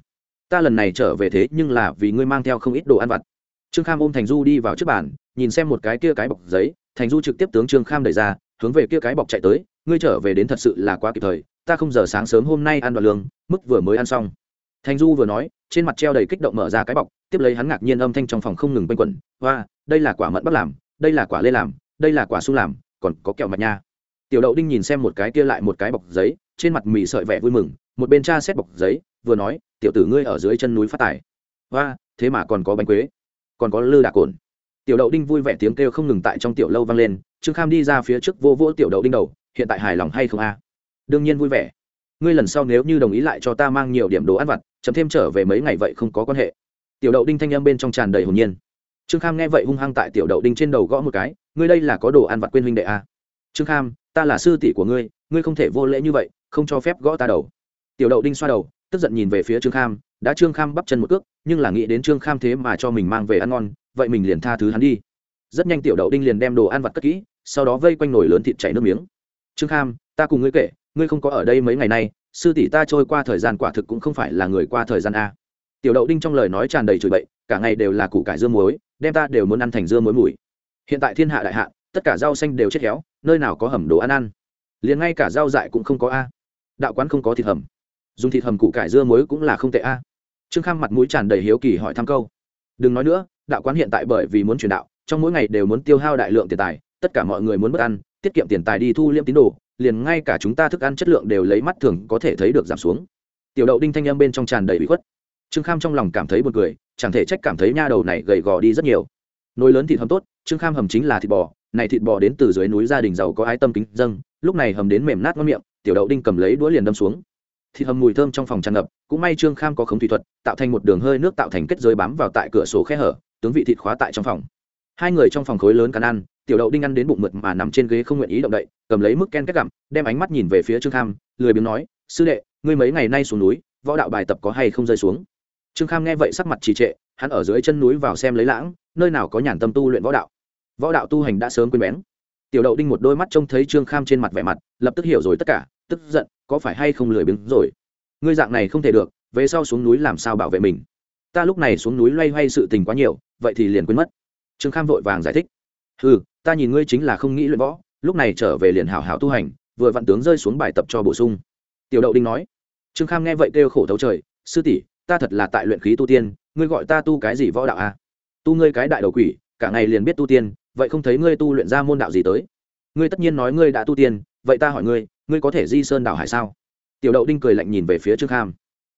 Ta lần này trở về thế nhưng là vì ngươi mang theo không ít đồ ăn vặt. Trương kham ôm thành du đi vào trước bàn, nhìn xem một cái kia cái bọc giấy. Thành du trực tiếp tướng trương kham đẩy ra, hướng về kia cái bọc chạy tới. Ngươi trở về đến thật sự là quá kịp thời. Ta không giờ sáng sớm hôm nay ăn đoạn lương, mức vừa mới ăn xong. Thành du vừa nói, trên mặt treo đầy kích động mở ra cái bọc. Tiếp lấy hắn ngạc nhiên âm thanh trong phòng không ngừng quanh quẩn. Hoa đây là quả mận bắt làm, đây là quả lê làm, đây là quả su làm, còn có kẹo mạch nha. Tiểu đậu đinh nhìn xem một cái kia lại một cái bọc giấy, trên mặt mì sợi vẻ vui mừng, một bên cha xét bọc giấy, vừa nói, tiểu tử ngươi ở dưới chân núi phát tài. Hoa thế mà còn có bánh quế, còn có lư đà cồn. Tiểu đậu đinh vui vẻ tiếng kêu không ngừng tại trong tiểu lâu vang lên, trương kham đi ra phía trước vô vỗ tiểu đậu đinh đầu, hiện tại hài lòng hay không a? Đương nhiên vui vẻ. Ngươi lần sau nếu như đồng ý lại cho ta mang nhiều điểm đồ ăn vặt chấm thêm trở về mấy ngày vậy không có quan hệ. Tiểu đậu đinh thanh âm bên trong tràn đầy hồn nhiên trương kham nghe vậy hung hăng tại tiểu đậu đinh trên đầu gõ một cái, ngươi đây là có đồ ăn vặt quên huynh đệ a trương kham, ta là sư tỷ của ngươi ngươi không thể vô lễ như vậy, không cho phép gõ ta đầu. Tiểu đậu đinh xoa đầu, tức giận nhìn về phía trương kham, đã trương kham bắp chân một cước, nhưng là nghĩ đến trương kham thế mà cho mình mang về ăn ngon, vậy mình liền tha thứ hắn đi. Rất nhanh tiểu đậu đinh liền đem đồ ăn vặt cất kỹ, sau đó vây quanh nồi lớn thịt chảy nước miếng. Trương kham, ta cùng ngươi kể, ngươi không có ở đây mấy ngày nay, sư tỷ ta trôi qua thời gian quả thực cũng không phải là người qua thời gian a. Tiểu đậu đinh trong lời nói tràn đầy chửi bậy, cả ngày đều là củ cải dưa muối đem ta đều muốn ăn thành dưa muối mùi. Hiện tại thiên hạ đại hạ tất cả rau xanh đều chết héo, nơi nào có hầm đồ ăn ăn. Liền ngay cả rau dại cũng không có a. Đạo quán không có thịt hầm. Dùng thịt hầm củ cải dưa muối cũng là không tệ a. Trương kham mặt mũi tràn đầy hiếu kỳ hỏi thăm câu. Đừng nói nữa, đạo quán hiện tại bởi vì muốn truyền đạo, trong mỗi ngày đều muốn tiêu hao đại lượng tiền tài, tất cả mọi người muốn mất ăn, tiết kiệm tiền tài đi thu liêm tín đồ, liền ngay cả chúng ta thức ăn chất lượng đều lấy mắt thường có thể thấy được giảm xuống. Tiểu đậu đinh thanh em bên trong tràn đầy bị khuất. Trương kham trong lòng cảm thấy buồn cười chẳng thể trách cảm thấy nha đầu này gầy gò đi rất nhiều. Nồi lớn thịt hầm tốt trương kham hầm chính là thịt bò, này thịt bò đến từ dưới núi gia đình giàu có ái tâm kính dâng, lúc này hầm đến mềm nát ngon miệng, tiểu đậu đinh cầm lấy đũa liền đâm xuống. Thịt hầm mùi thơm trong phòng tràn ngập, cũng may trương kham có khống thủy thuật, tạo thành một đường hơi nước tạo thành kết giới bám vào tại cửa sổ khe hở, tướng vị thịt khóa tại trong phòng. Hai người trong phòng khối lớn cắn ăn, tiểu đậu đinh ăn đến bụng mượt mà nằm trên ghế không nguyện ý động đậy, cầm lấy mức ken kết gặm, đem ánh mắt nhìn về phía trương kham, lười biếng nói, sư đệ, ngươi mấy ngày nay xuống núi, võ đạo bài tập có hay không rơi xuống? Trương kham nghe vậy sắc mặt trì trệ, hắn ở dưới chân núi vào xem lấy lãng, nơi nào có nhàn tâm tu luyện võ đạo. Võ đạo tu hành đã sớm quên bén. Tiểu đậu đinh một đôi mắt trông thấy trương kham trên mặt vẻ mặt, lập tức hiểu rồi tất cả, tức giận, có phải hay không lười biếng rồi? Ngươi dạng này không thể được, về sau xuống núi làm sao bảo vệ mình? Ta lúc này xuống núi loay hoay sự tình quá nhiều, vậy thì liền quên mất. Trương kham vội vàng giải thích. Ừ ta nhìn ngươi chính là không nghĩ luyện võ, lúc này trở về liền hảo hảo tu hành, vừa vặn tướng rơi xuống bài tập cho bổ sung. Tiểu đậu đinh nói. Trương kham nghe vậy kêu khổ thấu trời, sư tỷ ta thật là tại luyện khí tu tiên, ngươi gọi ta tu cái gì võ đạo à? tu ngươi cái đại đầu quỷ, cả ngày liền biết tu tiên, vậy không thấy ngươi tu luyện ra môn đạo gì tới? Ngươi tất nhiên nói ngươi đã tu tiên, vậy ta hỏi ngươi ngươi có thể di sơn đảo hải sao? Tiểu đậu đinh cười lạnh nhìn về phía trương kham.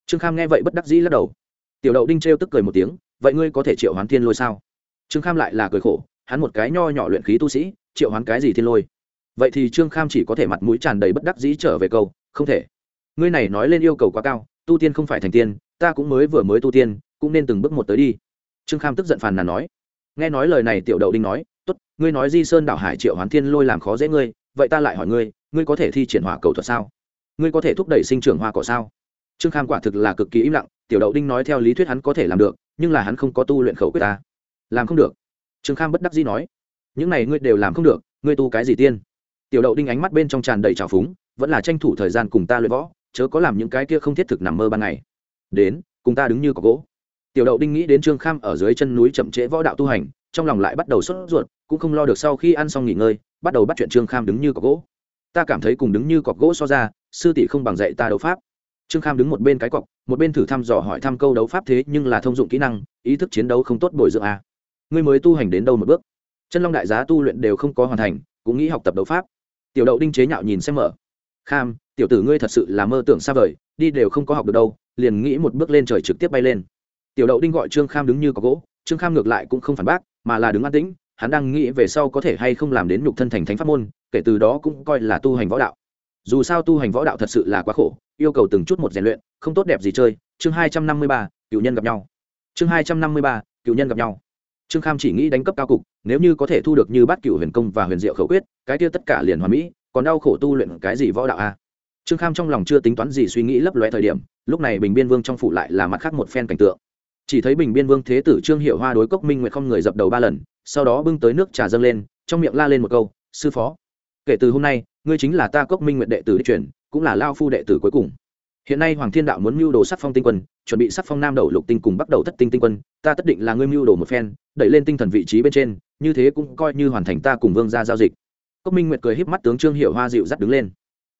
Trương kham nghe vậy bất đắc dĩ lắc đầu. Tiểu đậu đinh trêu tức cười một tiếng, vậy ngươi có thể triệu hoán thiên lôi sao? Trương kham lại là cười khổ, hắn một cái nho nhỏ luyện khí tu sĩ, triệu hoán cái gì thiên lôi? Vậy thì trương kham chỉ có thể mặt mũi tràn đầy bất đắc dĩ trở về câu, không thể. Ngươi này nói lên yêu cầu quá cao, tu tiên không phải thành tiên ta cũng mới vừa mới tu tiên, cũng nên từng bước một tới đi. Trương kham tức giận phàn nàn nói. Nghe nói lời này tiểu đậu đinh nói, tốt, ngươi nói di sơn đảo hải triệu hoán thiên lôi làm khó dễ ngươi, vậy ta lại hỏi ngươi ngươi có thể thi triển hỏa cầu thuật sao? Ngươi có thể thúc đẩy sinh trưởng hoa cỏ sao? Trương kham quả thực là cực kỳ im lặng, tiểu đậu đinh nói theo lý thuyết hắn có thể làm được, nhưng là hắn không có tu luyện khẩu quyết ta. Làm không được. Trương kham bất đắc dĩ nói, những này ngươi đều làm không được, ngươi tu cái gì tiên? Tiểu đậu đinh ánh mắt bên trong tràn đầy trào phúng, vẫn là tranh thủ thời gian cùng ta luyện võ, chớ có làm những cái kia không thiết thực nằm mơ ban ngày đến, cùng ta đứng như có gỗ. Tiểu đậu đinh nghĩ đến trương kham ở dưới chân núi chậm trễ võ đạo tu hành, trong lòng lại bắt đầu sốt ruột, cũng không lo được sau khi ăn xong nghỉ ngơi, bắt đầu bắt chuyện trương kham đứng như cọc gỗ. Ta cảm thấy cùng đứng như cọc gỗ so ra, sư tỷ không bằng dạy ta đấu pháp. Trương kham đứng một bên cái cọc, một bên thử thăm dò hỏi thăm câu đấu pháp thế, nhưng là thông dụng kỹ năng, ý thức chiến đấu không tốt bồi dưỡng à. ngươi mới tu hành đến đâu một bước? Chân long đại giá tu luyện đều không có hoàn thành, cũng nghĩ học tập đấu pháp. Tiểu đậu đinh chế nhạo nhìn xem mở. Kham tiểu tử ngươi thật sự là mơ tưởng xa vời, đi đều không có học được đâu, liền nghĩ một bước lên trời trực tiếp bay lên. Tiểu đậu đinh gọi trương kham đứng như có gỗ, trương kham ngược lại cũng không phản bác, mà là đứng an tĩnh, hắn đang nghĩ về sau có thể hay không làm đến nhục thân thành thánh pháp môn, kể từ đó cũng coi là tu hành võ đạo. Dù sao tu hành võ đạo thật sự là quá khổ, yêu cầu từng chút một rèn luyện, không tốt đẹp gì chơi. Chương hai trăm năm mươi ba, cựu nhân gặp nhau. Chương hai trăm năm mươi ba, cựu nhân gặp nhau. Trương kham chỉ nghĩ đánh cấp cao cục, nếu như có thể thu được như bát cựu huyền công và huyền diệu khẩu quyết, cái kia tất cả liền hoàn mỹ, còn đau khổ tu luyện cái gì võ đạo a? Trương kham trong lòng chưa tính toán gì suy nghĩ lấp lóe thời điểm, lúc này bình biên vương trong phủ lại là mặt khác một phen cảnh tượng. Chỉ thấy bình biên vương thế tử trương hiệu hoa đối cốc minh nguyệt không người dập đầu ba lần, sau đó bưng tới nước trà dâng lên, trong miệng la lên một câu, sư phó, kể từ hôm nay, ngươi chính là ta cốc minh nguyệt đệ tử đi chuyển cũng là lao phu đệ tử cuối cùng. Hiện nay hoàng thiên đạo muốn mưu đồ sắc phong tinh quân, chuẩn bị sắc phong nam đầu lục tinh cùng bắt đầu thất tinh tinh quân, ta tất định là ngươi mưu đồ một phen, đẩy lên tinh thần vị trí bên trên, như thế cũng coi như hoàn thành ta cùng vương ra giao dịch. Cốc minh nguyệt cười híp mắt tướng trương hiệu hoa dịu dắt đứng lên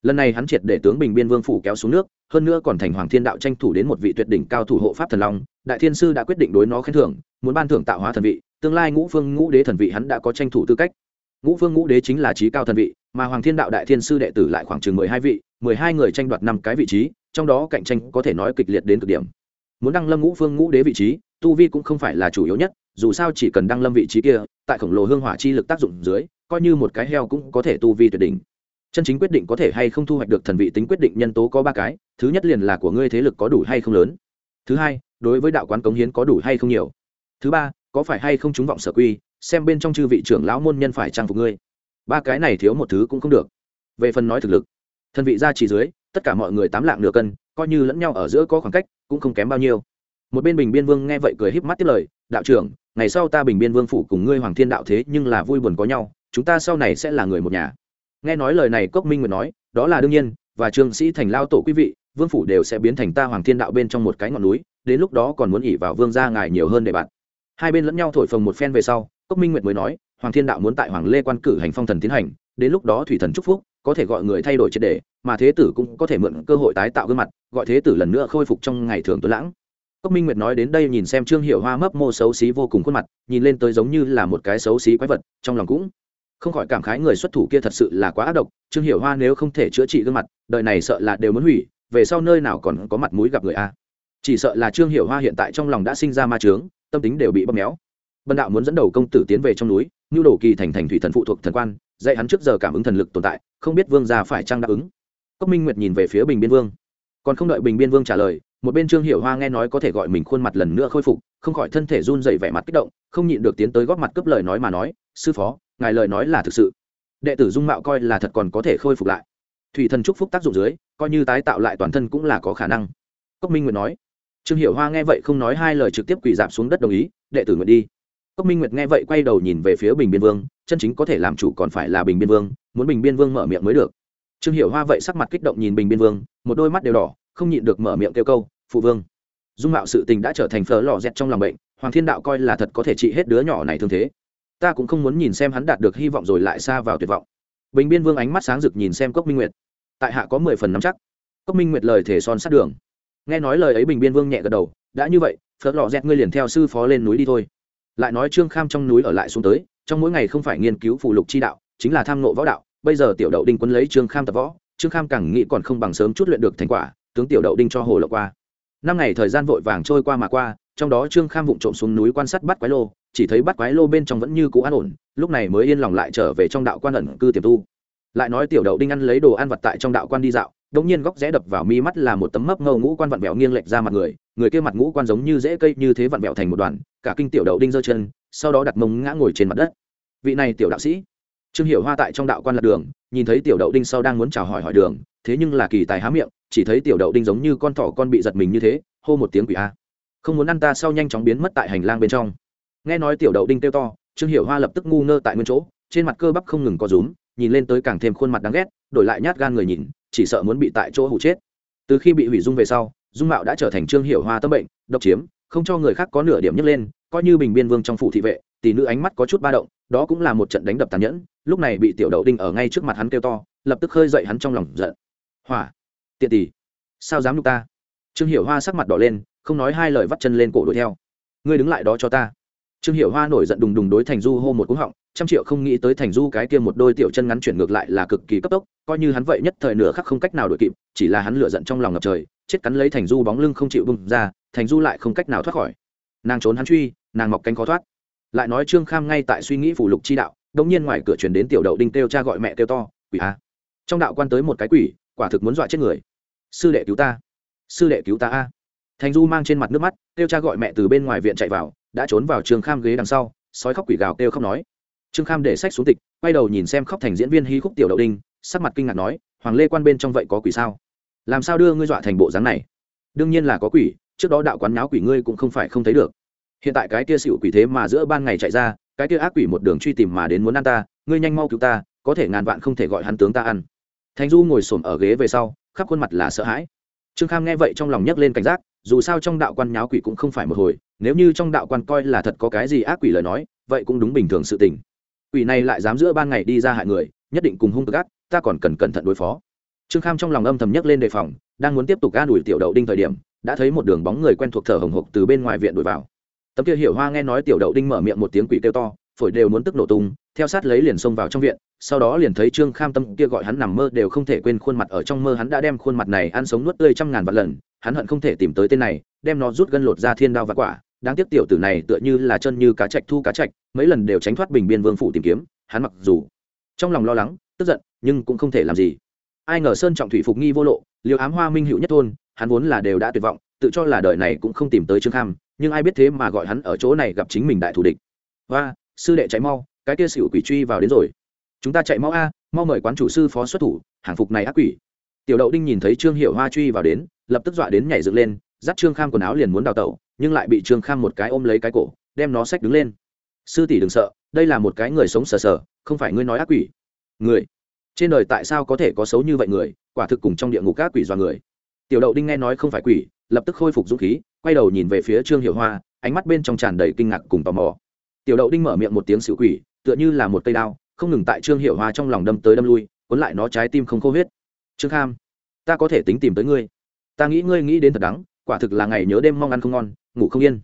lần này hắn triệt để tướng bình biên vương phủ kéo xuống nước, hơn nữa còn thành hoàng thiên đạo tranh thủ đến một vị tuyệt đỉnh cao thủ hộ pháp thần long. Đại thiên sư đã quyết định đối nó khen thưởng, muốn ban thưởng tạo hóa thần vị, tương lai ngũ phương ngũ đế thần vị hắn đã có tranh thủ tư cách. Ngũ phương ngũ đế chính là trí cao thần vị, mà hoàng thiên đạo đại thiên sư đệ tử lại khoảng chừng mười hai vị, mười hai người tranh đoạt năm cái vị trí, trong đó cạnh tranh có thể nói kịch liệt đến cực điểm. Muốn đăng lâm ngũ phương ngũ đế vị trí, tu vi cũng không phải là chủ yếu nhất, dù sao chỉ cần đăng lâm vị trí kia, tại khổng lồ hương hỏa chi lực tác dụng dưới, coi như một cái heo cũng có thể tu vi tuyệt đỉnh chân chính quyết định có thể hay không thu hoạch được thần vị tính quyết định nhân tố có ba cái, thứ nhất liền là của ngươi thế lực có đủ hay không lớn. Thứ hai, đối với đạo quán cống hiến có đủ hay không nhiều. Thứ ba, có phải hay không trúng vọng sở quy, xem bên trong chư vị trưởng lão môn nhân phải trang phục ngươi. Ba cái này thiếu một thứ cũng không được. Về phần nói thực lực, thần vị ra chỉ dưới, tất cả mọi người tám lạng nửa cân, coi như lẫn nhau ở giữa có khoảng cách, cũng không kém bao nhiêu. Một bên bình biên vương nghe vậy cười híp mắt tiếp lời, đạo trưởng, ngày sau ta bình biên vương phủ cùng ngươi hoàng thiên đạo thế nhưng là vui buồn có nhau, chúng ta sau này sẽ là người một nhà nghe nói lời này cốc minh nguyệt nói, đó là đương nhiên, và trương sĩ thành lao tổ quý vị, vương phủ đều sẽ biến thành ta hoàng thiên đạo bên trong một cái ngọn núi, đến lúc đó còn muốn ỉ vào vương gia ngài nhiều hơn để bạn. Hai bên lẫn nhau thổi phồng một phen về sau, cốc minh nguyệt mới nói, hoàng thiên đạo muốn tại hoàng lê quan cử hành phong thần tiến hành, đến lúc đó thủy thần chúc phúc, có thể gọi người thay đổi triệt đề mà thế tử cũng có thể mượn cơ hội tái tạo gương mặt, gọi thế tử lần nữa khôi phục trong ngày thường tuấn lãng. Cốc minh nguyệt nói đến đây nhìn xem trương hiệu hoa mấp mô xấu xí vô cùng khuôn mặt, nhìn lên tới giống như là một cái xấu xí quái vật, trong lòng cũng không khỏi cảm khái người xuất thủ kia thật sự là quá ác độc, trương hiểu hoa nếu không thể chữa trị gương mặt, đời này sợ là đều muốn hủy, về sau nơi nào còn có mặt mũi gặp người a. Chỉ sợ là trương hiểu hoa hiện tại trong lòng đã sinh ra ma trướng tâm tính đều bị bóp méo. Bần đạo muốn dẫn đầu công tử tiến về trong núi nhu đồ kỳ thành thành thủy thần phụ thuộc thần quan, dạy hắn trước giờ cảm ứng thần lực tồn tại, không biết vương gia phải trang đáp ứng. Cốc minh nguyệt nhìn về phía bình biên vương. Còn không đợi bình biên vương trả lời, một bên trương hiểu hoa nghe nói có thể gọi mình khuôn mặt lần nữa khôi phục, không khỏi thân thể run dậy vẻ mặt kích động, không nhịn được tiến tới góp mặt cướp lời nói mà nói, sư phó ngài lời nói là thực sự. Đệ tử dung mạo coi là thật còn có thể khôi phục lại. Thủy thần chúc phúc tác dụng dưới, coi như tái tạo lại toàn thân cũng là có khả năng. Cốc minh nguyệt nói. Trương hiểu hoa nghe vậy không nói hai lời trực tiếp quỳ dạp xuống đất đồng ý, đệ tử nguyện đi. Cốc minh nguyệt nghe vậy quay đầu nhìn về phía bình biên vương, chân chính có thể làm chủ còn phải là bình biên vương, muốn bình biên vương mở miệng mới được. Trương hiểu hoa vậy sắc mặt kích động nhìn bình biên vương, một đôi mắt đều đỏ, không nhịn được mở miệng kêu câu, phụ vương. Dung mạo sự tình đã trở thành phở lò dẹt trong lòng bệnh, hoàng thiên đạo coi là thật có thể trị hết đứa nhỏ này thương thế ta cũng không muốn nhìn xem hắn đạt được hy vọng rồi lại xa vào tuyệt vọng. Bình biên vương ánh mắt sáng rực nhìn xem cốc minh nguyệt. Tại hạ có mười phần nắm chắc. Cốc minh nguyệt lời thể son sát đường. Nghe nói lời ấy bình biên vương nhẹ gật đầu, đã như vậy, phớt lò dẹt ngươi liền theo sư phó lên núi đi thôi. Lại nói trương kham trong núi ở lại xuống tới, trong mỗi ngày không phải nghiên cứu phụ lục chi đạo, chính là tham nộ võ đạo, bây giờ tiểu đậu đinh quân lấy trương kham tập võ, trương kham càng nghĩ còn không bằng sớm chút luyện được thành quả, tướng tiểu đậu đinh cho hồ lộc qua. Năm ngày thời gian vội vàng trôi qua mà qua trong đó trương kham vụng trộm xuống núi quan sát bắt quái lô, chỉ thấy bắt quái lô bên trong vẫn như cũ an ổn, lúc này mới yên lòng lại trở về trong đạo quan ẩn cư tiềm tu. Lại nói tiểu đậu đinh ăn lấy đồ ăn vặt tại trong đạo quan đi dạo đống nhiên góc rẽ đập vào mi mắt là một tấm mấp ngâu ngũ quan vặn vẹo nghiêng lệch ra mặt người người kia mặt ngũ quan giống như rễ cây như thế vặn vẹo thành một đoàn, cả kinh tiểu đậu đinh giơ chân, sau đó đặt mông ngã ngồi trên mặt đất. Vị này tiểu đạo sĩ, trương hiểu hoa tại trong đạo quan lạc đường, nhìn thấy tiểu đậu đinh sau đang muốn chào hỏi hỏi đường, thế nhưng là kỳ tài há miệng, chỉ thấy tiểu đậu đinh giống như con thỏ con bị giật mình như thế, hô một tiếng quỷ a không muốn ăn ta sau nhanh chóng biến mất tại hành lang bên trong. Nghe nói tiểu đậu đinh kêu to, trương hiểu hoa lập tức ngu ngơ tại nguyên chỗ, trên mặt cơ bắp không ngừng có rúm, nhìn lên tới càng thêm khuôn mặt đáng ghét, đổi lại nhát gan người nhìn, chỉ sợ muốn bị tại chỗ hụ chết. Từ khi bị hủy dung về sau, dung mạo đã trở thành trương hiểu hoa tâm bệnh, độc chiếm, không cho người khác có nửa điểm nhấc lên, coi như bình biên vương trong phủ thị vệ, tỷ nữ ánh mắt có chút ba động, đó cũng là một trận đánh đập tàn nhẫn, lúc này bị tiểu đậu đinh ở ngay trước mặt hắn kêu to, lập tức khơi dậy hắn trong lòng giận. Hỏa, tiện tỷ, sao dám nhục ta? Trương hiểu hoa sắc mặt đỏ lên không nói hai lời vắt chân lên cổ đuổi theo. Ngươi đứng lại đó cho ta. Trương hiểu hoa nổi giận đùng đùng đối thành du hô một cú họng, trăm triệu không nghĩ tới thành du cái kia một đôi tiểu chân ngắn chuyển ngược lại là cực kỳ cấp tốc, coi như hắn vậy nhất thời nửa khắc không cách nào đuổi kịp, chỉ là hắn lựa giận trong lòng ngập trời, chết cắn lấy thành du bóng lưng không chịu bung ra, thành du lại không cách nào thoát khỏi. Nàng trốn hắn truy, nàng mọc cánh khó thoát. Lại nói trương kham ngay tại suy nghĩ phủ lục chi đạo Đống nhiên ngoài cửa chuyển đến tiểu đậu đinh kêu cha gọi mẹ kêu to, quỷ a. Trong đạo quan tới một cái quỷ, quả thực muốn dọa chết người. Sư đệ cứu ta. Sư đệ cứu ta a thành du mang trên mặt nước mắt, kêu cha gọi mẹ từ bên ngoài viện chạy vào, đã trốn vào trương kham ghế đằng sau, sói khóc quỷ gào kêu khóc nói. Trương kham để sách xuống tịch, quay đầu nhìn xem khóc thành diễn viên hí khúc tiểu đậu đinh, sắc mặt kinh ngạc nói, hoàng lê quan bên trong vậy có quỷ sao? Làm sao đưa ngươi dọa thành bộ dáng này? Đương nhiên là có quỷ, trước đó đạo quán náo quỷ ngươi cũng không phải không thấy được. Hiện tại cái kia xịu quỷ thế mà giữa ban ngày chạy ra, cái kia ác quỷ một đường truy tìm mà đến muốn ăn ta, ngươi nhanh mau cứu ta, có thể ngàn vạn không thể gọi hắn tướng ta ăn. Thành du ngồi xổm ở ghế về sau, khắp khuôn mặt là sợ hãi. Trương kham nghe vậy trong lòng nhấc lên cảnh giác dù sao trong đạo quan nháo quỷ cũng không phải một hồi, nếu như trong đạo quan coi là thật có cái gì ác quỷ lời nói, vậy cũng đúng bình thường sự tình. Quỷ này lại dám giữa ban ngày đi ra hại người, nhất định cùng hung cực ác, ta còn cần cẩn thận đối phó. Trương kham trong lòng âm thầm nhấc lên đề phòng, đang muốn tiếp tục ga đuổi tiểu đậu đinh thời điểm, đã thấy một đường bóng người quen thuộc thở hồng hộc từ bên ngoài viện đuổi vào. Tấm kia hiểu hoa nghe nói tiểu đậu đinh mở miệng một tiếng quỷ kêu to, phổi đều muốn tức nổ tung, theo sát lấy liền xông vào trong viện, sau đó liền thấy trương kham tâm kia gọi hắn nằm mơ đều không thể quên khuôn mặt ở trong mơ hắn đã đem khuôn mặt này ăn sống nuốt tươi trăm ngàn vạn lần hắn hận không thể tìm tới tên này, đem nó rút gân lột ra thiên đao và quả. Đáng tiếc tiểu tử này tựa như là chân như cá trạch thu cá trạch mấy lần đều tránh thoát bình biên vương phủ tìm kiếm, hắn mặc dù trong lòng lo lắng, tức giận, nhưng cũng không thể làm gì. Ai ngờ sơn trọng thủy phục nghi vô lộ liều ám hoa minh hữu nhất thôn, hắn vốn là đều đã tuyệt vọng, tự cho là đời này cũng không tìm tới trương kham, nhưng ai biết thế mà gọi hắn ở chỗ này gặp chính mình đại thù địch. Và sư đệ chạy mau, cái kia xỉu quỷ truy vào đến rồi. Chúng ta chạy mau a, mau mời quán chủ sư phó xuất thủ, hàng phục này ác quỷ tiểu đậu đinh nhìn thấy trương hiệu hoa truy vào đến, lập tức dọa đến nhảy dựng lên, dắt trương kham quần áo liền muốn đào tẩu, nhưng lại bị trương kham một cái ôm lấy cái cổ, đem nó xách đứng lên. Sư tỷ đừng sợ, đây là một cái người sống sờ sờ, không phải ngươi nói ác quỷ. Người? Trên đời tại sao có thể có xấu như vậy người? Quả thực cùng trong địa ngục các quỷ do người. Tiểu đậu đinh nghe nói không phải quỷ, lập tức khôi phục dũng khí, quay đầu nhìn về phía trương hiểu hoa, ánh mắt bên trong tràn đầy kinh ngạc cùng tò mò. Tiểu đậu đinh mở miệng một tiếng sự quỷ, tựa như là một cây đao, không ngừng tại trương hiểu hoa trong lòng đâm tới đâm lui, cuốn lại nó trái tim không khô huyết trương kham, ta có thể tính tìm tới ngươi. Ta nghĩ ngươi nghĩ đến thật đắng, quả thực là ngày nhớ đêm mong ăn không ngon, ngủ không yên.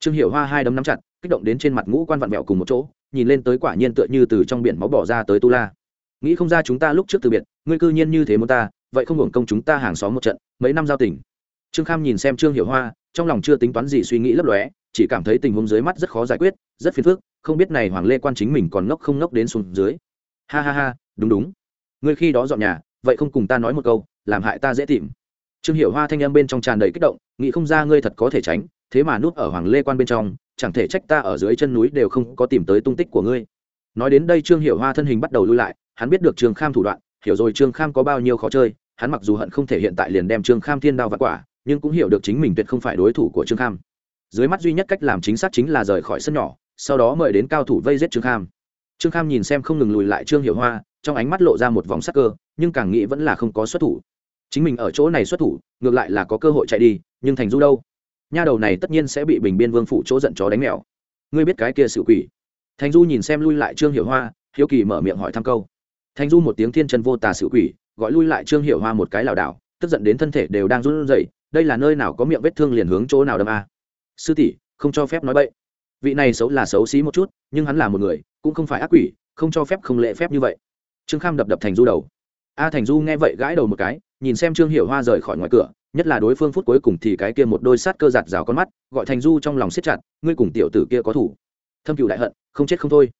Trương hiểu hoa hai đấm nắm chặt, kích động đến trên mặt ngũ quan vặn vẹo cùng một chỗ, nhìn lên tới quả nhiên tựa như từ trong biển máu bỏ ra tới tu la. Nghĩ không ra chúng ta lúc trước từ biệt, ngươi cư nhiên như thế muốn ta, vậy không hưởng công chúng ta hàng xóm một trận, mấy năm giao tình. Trương kham nhìn xem trương hiểu hoa, trong lòng chưa tính toán gì suy nghĩ lấp lóe, chỉ cảm thấy tình huống dưới mắt rất khó giải quyết, rất phiền phức, không biết này hoàng lê quan chính mình còn ngốc không ngốc đến xuống dưới. Ha ha ha, đúng đúng. Ngươi khi đó dọn nhà vậy không cùng ta nói một câu, làm hại ta dễ tìm. Trương hiệu hoa thanh em bên trong tràn đầy kích động, nghĩ không ra ngươi thật có thể tránh, thế mà núp ở hoàng lê quan bên trong, chẳng thể trách ta ở dưới chân núi đều không có tìm tới tung tích của ngươi. Nói đến đây trương hiệu hoa thân hình bắt đầu lui lại, hắn biết được trương kham thủ đoạn, hiểu rồi trương kham có bao nhiêu khó chơi, hắn mặc dù hận không thể hiện tại liền đem trương kham thiên đao vặt quả, nhưng cũng hiểu được chính mình tuyệt không phải đối thủ của trương kham. Dưới mắt duy nhất cách làm chính xác chính là rời khỏi sân nhỏ, sau đó mời đến cao thủ vây giết trương kham. Trương kham nhìn xem không ngừng lùi lại trương hiệu hoa trong ánh mắt lộ ra một vòng sắc cơ, nhưng càng nghĩ vẫn là không có xuất thủ. Chính mình ở chỗ này xuất thủ, ngược lại là có cơ hội chạy đi, nhưng thành du đâu? Nha đầu này tất nhiên sẽ bị bình biên vương phủ chỗ giận chó đánh mèo. Ngươi biết cái kia sự quỷ. Thành du nhìn xem lui lại trương hiểu hoa, hiếu kỳ mở miệng hỏi thăm câu. Thành du một tiếng thiên chân vô tà sự quỷ, gọi lui lại trương hiểu hoa một cái lảo đảo, tức giận đến thân thể đều đang run rẩy, đây là nơi nào có miệng vết thương liền hướng chỗ nào đâm a? Sư tỷ, không cho phép nói bậy. Vị này xấu là xấu xí một chút, nhưng hắn là một người, cũng không phải ác quỷ, không cho phép không lễ phép như vậy trương kham đập đập thành du đầu. A thành du nghe vậy gãi đầu một cái, nhìn xem trương Hiểu hoa rời khỏi ngoài cửa, nhất là đối phương phút cuối cùng thì cái kia một đôi sát cơ giạt rào con mắt, gọi thành du trong lòng siết chặt, ngươi cùng tiểu tử kia có thủ. Thâm cựu đại hận, không chết không thôi.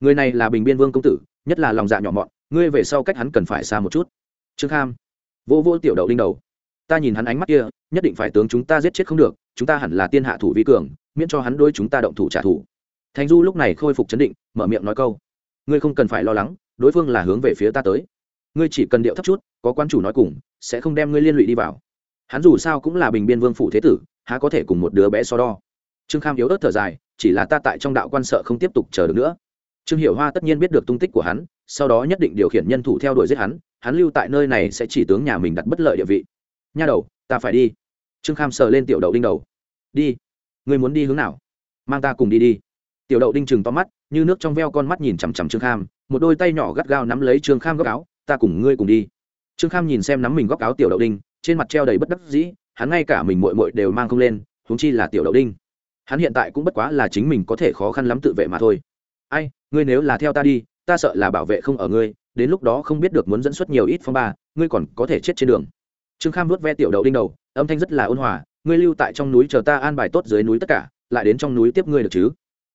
Người này là bình biên vương công tử, nhất là lòng dạ nhỏ mọn, ngươi về sau cách hắn cần phải xa một chút. Trương kham, vô vô tiểu đậu đinh đầu. Ta nhìn hắn ánh mắt kia, nhất định phải tướng chúng ta giết chết không được, chúng ta hẳn là tiên hạ thủ vi cường, miễn cho hắn đôi chúng ta động thủ trả thù. Thành du lúc này khôi phục chấn định, mở miệng nói câu, ngươi không cần phải lo lắng đối phương là hướng về phía ta tới. Ngươi chỉ cần điệu thấp chút, có quan chủ nói cùng, sẽ không đem ngươi liên lụy đi vào. Hắn dù sao cũng là bình biên vương phủ thế tử, há có thể cùng một đứa bé so đo. Trương kham yếu ớt thở dài, chỉ là ta tại trong đạo quan sợ không tiếp tục chờ được nữa. Trương hiểu hoa tất nhiên biết được tung tích của hắn, sau đó nhất định điều khiển nhân thủ theo đuổi giết hắn hắn lưu tại nơi này sẽ chỉ tướng nhà mình đặt bất lợi địa vị. Nha đầu, ta phải đi. Trương kham sờ lên tiểu đậu đinh đầu. Đi. Người muốn đi hướng nào? Mang ta cùng đi đi. Tiểu đậu đinh chừng to mắt, như nước trong veo con mắt nhìn chằm chằm trương kham một đôi tay nhỏ gắt gao nắm lấy trương kham góc áo, ta cùng ngươi cùng đi. Trương kham nhìn xem nắm mình góc áo tiểu đậu đinh, trên mặt treo đầy bất đắc dĩ, hắn ngay cả mình mội mội đều mang không lên, huống chi là tiểu đậu đinh. Hắn hiện tại cũng bất quá là chính mình có thể khó khăn lắm tự vệ mà thôi. Ai, ngươi nếu là theo ta đi, ta sợ là bảo vệ không ở ngươi, đến lúc đó không biết được muốn dẫn xuất nhiều ít phong ba, ngươi còn có thể chết trên đường. Trương kham vuốt ve tiểu đậu đinh đầu, âm thanh rất là ôn hòa, ngươi lưu tại trong núi chờ ta an bài tốt dưới núi tất cả, lại đến trong núi tiếp ngươi được chứ?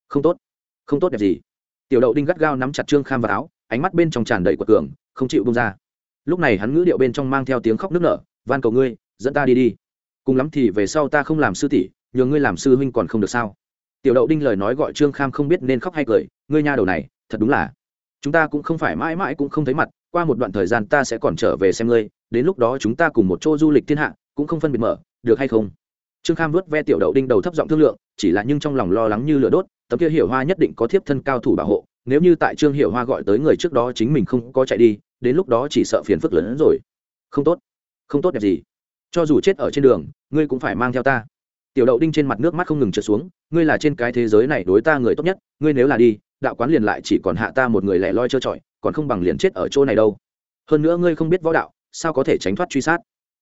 Không tốt. Không tốt đẹp gì? Tiểu đậu đinh gắt gao nắm chặt trương kham vào áo, ánh mắt bên trong tràn đầy quật cường, không chịu bông ra. Lúc này hắn ngữ điệu bên trong mang theo tiếng khóc nức nở, van cầu ngươi, dẫn ta đi đi. Cùng lắm thì về sau ta không làm sư tỷ, nhờ ngươi làm sư huynh còn không được sao? Tiểu đậu đinh lời nói gọi trương kham không biết nên khóc hay cười, ngươi nha đầu này, thật đúng là, chúng ta cũng không phải mãi mãi cũng không thấy mặt, qua một đoạn thời gian ta sẽ còn trở về xem ngươi, đến lúc đó chúng ta cùng một chỗ du lịch thiên hạ, cũng không phân biệt mở, được hay không? Trương kham vớt ve tiểu đậu đinh đầu thấp giọng thương lượng, chỉ là nhưng trong lòng lo lắng như lửa đốt tấm kia hiểu hoa nhất định có thiếp thân cao thủ bảo hộ, nếu như tại trương hiểu hoa gọi tới người trước đó chính mình không có chạy đi, đến lúc đó chỉ sợ phiền phức lớn hơn rồi. Không tốt không tốt đẹp gì. Cho dù chết ở trên đường, ngươi cũng phải mang theo ta. Tiểu đậu đinh trên mặt nước mắt không ngừng trượt xuống, ngươi là trên cái thế giới này đối ta người tốt nhất, ngươi nếu là đi, đạo quán liền lại chỉ còn hạ ta một người lẻ loi trơ trọi, còn không bằng liền chết ở chỗ này đâu. Hơn nữa ngươi không biết võ đạo, sao có thể tránh thoát truy sát?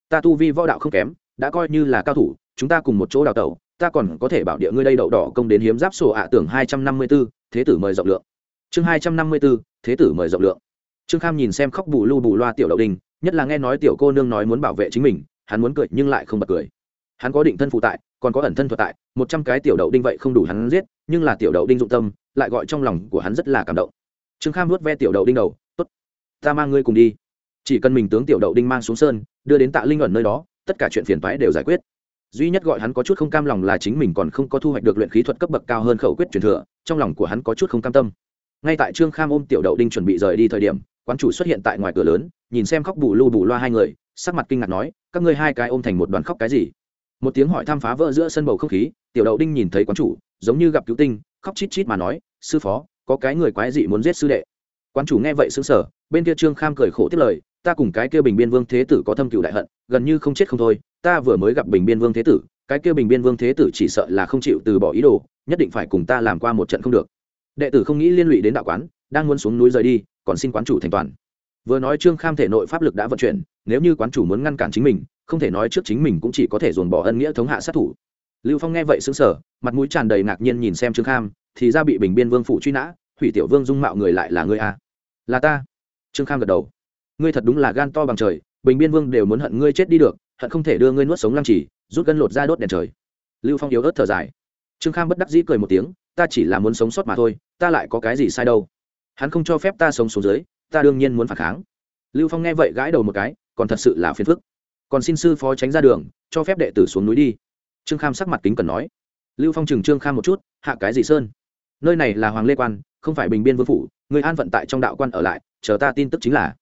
Ta tu vi võ đạo không kém, đã coi như là cao thủ, chúng ta cùng một chỗ đào tẩu ta còn có thể bảo địa ngươi đây đậu đỏ công đến hiếm giáp sổ ạ tưởng hai trăm năm mươi b ố thế tử mời rộng lượng. Chương hai trăm năm mươi b ố thế tử mời rộng lượng. Trương kham nhìn xem khóc bù lu bù loa tiểu đậu đình nhất là nghe nói tiểu cô nương nói muốn bảo vệ chính mình, hắn muốn cười nhưng lại không bật cười. Hắn có định thân phụ tại, còn có ẩn thân thuật tại, một trăm cái tiểu đậu đinh vậy không đủ hắn giết, nhưng là tiểu đậu đinh dụng tâm, lại gọi trong lòng của hắn rất là cảm động. Trương kham vuốt ve tiểu đậu đinh đầu, tốt, ta mang ngươi cùng đi. Chỉ cần mình tướng tiểu đậu đinh mang xuống sơn, đưa đến tạ linh ẩn nơi đó, tất cả chuyện phiền toái đều giải quyết duy nhất gọi hắn có chút không cam lòng là chính mình còn không có thu hoạch được luyện khí thuật cấp bậc cao hơn khẩu quyết truyền thừa, trong lòng của hắn có chút không cam tâm. Ngay tại trương kham ôm tiểu đậu đinh chuẩn bị rời đi thời điểm, quán chủ xuất hiện tại ngoài cửa lớn, nhìn xem khóc bù lu bù loa hai người, sắc mặt kinh ngạc nói, các ngươi hai cái ôm thành một đoàn khóc cái gì? Một tiếng hỏi thăm phá vỡ giữa sân bầu không khí, tiểu đậu đinh nhìn thấy quán chủ, giống như gặp cứu tinh, khóc chít chít mà nói, sư phó, có cái người quái dị muốn giết sư đệ. Quán chủ nghe vậy xứng sở bên kia trương kham cười khổ tiết lời ta cùng cái kia bình biên vương thế tử có thâm cựu đại hận, gần như không chết không thôi, ta vừa mới gặp bình biên vương thế tử, cái kia bình biên vương thế tử chỉ sợ là không chịu từ bỏ ý đồ, nhất định phải cùng ta làm qua một trận không được. Đệ tử không nghĩ liên lụy đến đạo quán, đang muốn xuống núi rời đi, còn xin quán chủ thành toàn. Vừa nói trương kham thể nội pháp lực đã vận chuyển, nếu như quán chủ muốn ngăn cản chính mình, không thể nói trước chính mình cũng chỉ có thể dồn bỏ ân nghĩa thống hạ sát thủ. Lưu phong nghe vậy xứng sở mặt mũi tràn đầy ngạc nhiên nhìn xem trương kham, thì ra bị bình biên vương phủ truy nã, hủy tiểu vương dung mạo người lại là ngươi a à? là ta. Trương kham gật đầu ngươi thật đúng là gan to bằng trời, bình biên vương đều muốn hận ngươi chết đi được, hận không thể đưa ngươi nuốt sống lăng trì, rút gân lột ra đốt đèn trời. Lưu phong yếu ớt thở dài. Trương kham bất đắc dĩ cười một tiếng, ta chỉ là muốn sống sót mà thôi, ta lại có cái gì sai đâu? Hắn không cho phép ta sống xuống dưới, ta đương nhiên muốn phản kháng. Lưu phong nghe vậy gãi đầu một cái, còn thật sự là phiền phức. Còn xin sư phó tránh ra đường, cho phép đệ tử xuống núi đi. Trương kham sắc mặt kính cần nói. Lưu phong chừng trương kham một chút, hạ cái gì sơn? Nơi này là hoàng lê quan, không phải bình biên vương phủ, người an vận tại trong đạo quan ở lại, chờ ta tin tức chính là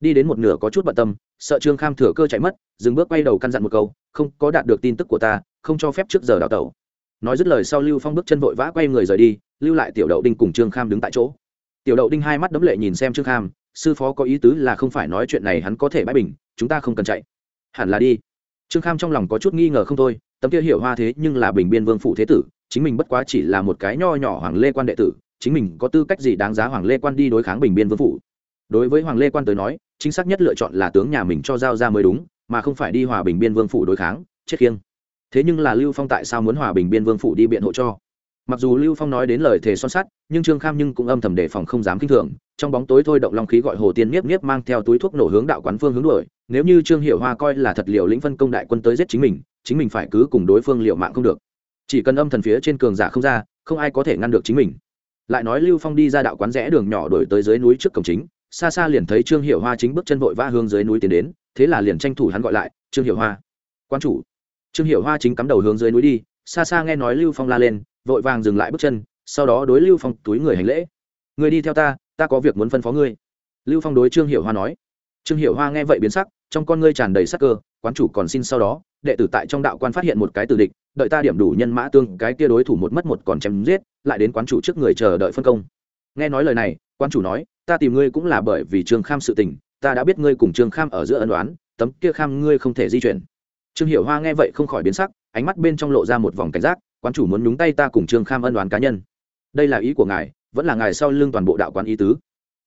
đi đến một nửa có chút bận tâm, sợ trương kham thừa cơ chạy mất, dừng bước quay đầu căn dặn một câu, không có đạt được tin tức của ta, không cho phép trước giờ đào tẩu. Nói dứt lời sau lưu phong bước chân vội vã quay người rời đi, lưu lại tiểu đậu đinh cùng trương kham đứng tại chỗ. Tiểu đậu đinh hai mắt đấm lệ nhìn xem trương kham, sư phó có ý tứ là không phải nói chuyện này hắn có thể bãi bình, chúng ta không cần chạy. Hẳn là đi. Trương kham trong lòng có chút nghi ngờ không thôi, tấm kia hiểu hoa thế nhưng là bình biên vương phủ thế tử, chính mình bất quá chỉ là một cái nho nhỏ hoàng lê quan đệ tử, chính mình có tư cách gì đáng giá hoàng lê quan đi đối kháng bình biên vương phủ? Đối với hoàng lê quan tới nói, chính xác nhất lựa chọn là tướng nhà mình cho giao ra mới đúng, mà không phải đi hòa bình biên vương phủ đối kháng, chết khiêng. Thế nhưng là lưu phong tại sao muốn hòa bình biên vương phủ đi biện hộ cho? Mặc dù lưu phong nói đến lời thề son sắt, nhưng trương kham nhưng cũng âm thầm đề phòng không dám kinh thường, trong bóng tối thôi động long khí gọi hồ tiên nhiếp nhiếp mang theo túi thuốc nổ hướng đạo quán phương hướng đuổi, nếu như trương hiệu hoa coi là thật liệu lĩnh phân công đại quân tới giết chính mình chính mình phải cứ cùng đối phương liệu mạng không được. Chỉ cần âm thần phía trên cường giả không ra, không ai có thể ngăn được chính mình. Lại nói lưu phong đi ra đạo quán rẽ đường nhỏ đổi tới dưới núi trước cổng chính xa xa liền thấy trương hiệu hoa chính bước chân vội vã hướng dưới núi tiến đến, thế là liền tranh thủ hắn gọi lại, trương hiệu hoa. Quan chủ. Trương hiệu hoa chính cắm đầu hướng dưới núi đi, xa xa nghe nói lưu phong la lên, vội vàng dừng lại bước chân, sau đó đối lưu phong túi người hành lễ. Người đi theo ta ta có việc muốn phân phó ngươi. Lưu phong đối trương hiệu hoa nói. Trương hiệu hoa nghe vậy biến sắc, trong con ngươi tràn đầy sắc cơ quán chủ còn xin sau đó, đệ tử tại trong đạo quan phát hiện một cái tử địch, đợi ta điểm đủ nhân mã tương, cái kia đối thủ một mất một còn chém giết, lại đến quán chủ trước người chờ đợi phân công. Nghe nói lời này Quan chủ nói, ta tìm ngươi cũng là bởi vì trương kham sự tình, ta đã biết ngươi cùng trương kham ở giữa ân đoán tấm kia kham ngươi không thể di chuyển. Trương hiểu hoa nghe vậy không khỏi biến sắc, ánh mắt bên trong lộ ra một vòng cảnh giác, quán chủ muốn nhúng tay ta cùng trương kham ân đoán cá nhân. Đây là ý của ngài, vẫn là ngài sau lưng toàn bộ đạo quán ý tứ.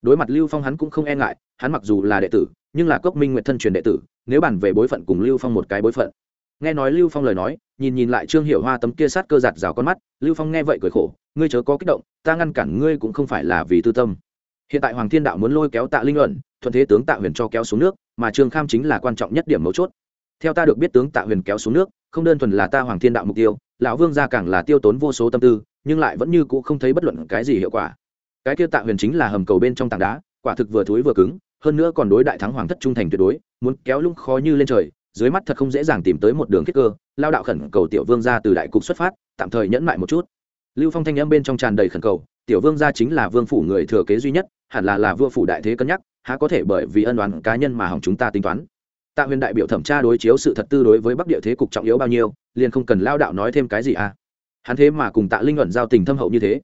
Đối mặt lưu phong hắn cũng không e ngại, hắn mặc dù là đệ tử, nhưng là cốc minh nguyện thân truyền đệ tử, nếu bàn về bối phận cùng lưu phong một cái bối phận nghe nói lưu phong lời nói, nhìn nhìn lại trương hiểu hoa tấm kia sát cơ giạt rào con mắt, lưu phong nghe vậy cười khổ, ngươi chớ có kích động, ta ngăn cản ngươi cũng không phải là vì tư tâm. Hiện tại hoàng thiên đạo muốn lôi kéo tạ linh luận, thuận thế tướng tạ huyền cho kéo xuống nước, mà trương kham chính là quan trọng nhất điểm mấu chốt. Theo ta được biết tướng tạ huyền kéo xuống nước, không đơn thuần là ta hoàng thiên đạo mục tiêu, lão vương gia càng là tiêu tốn vô số tâm tư, nhưng lại vẫn như cũ không thấy bất luận cái gì hiệu quả. Cái kia tạ huyền chính là hầm cầu bên trong tảng đá, quả thực vừa thúi vừa cứng, hơn nữa còn đối đại thắng hoàng thất trung thành tuyệt đối, muốn kéo lung khó như lên trời dưới mắt thật không dễ dàng tìm tới một đường kết cơ lao đạo khẩn cầu tiểu vương gia từ đại cục xuất phát, tạm thời nhẫn mại một chút. Lưu phong thanh âm bên trong tràn đầy khẩn cầu, tiểu vương gia chính là vương phủ người thừa kế duy nhất, hẳn là là vua phủ đại thế cân nhắc, há có thể bởi vì ân đoán cá nhân mà hỏng chúng ta tính toán. Tạ huyền đại biểu thẩm tra đối chiếu sự thật tư đối với bắc địa thế cục trọng yếu bao nhiêu, liền không cần lao đạo nói thêm cái gì à. Hắn thế mà cùng tạ linh luận giao tình thâm hậu như thế.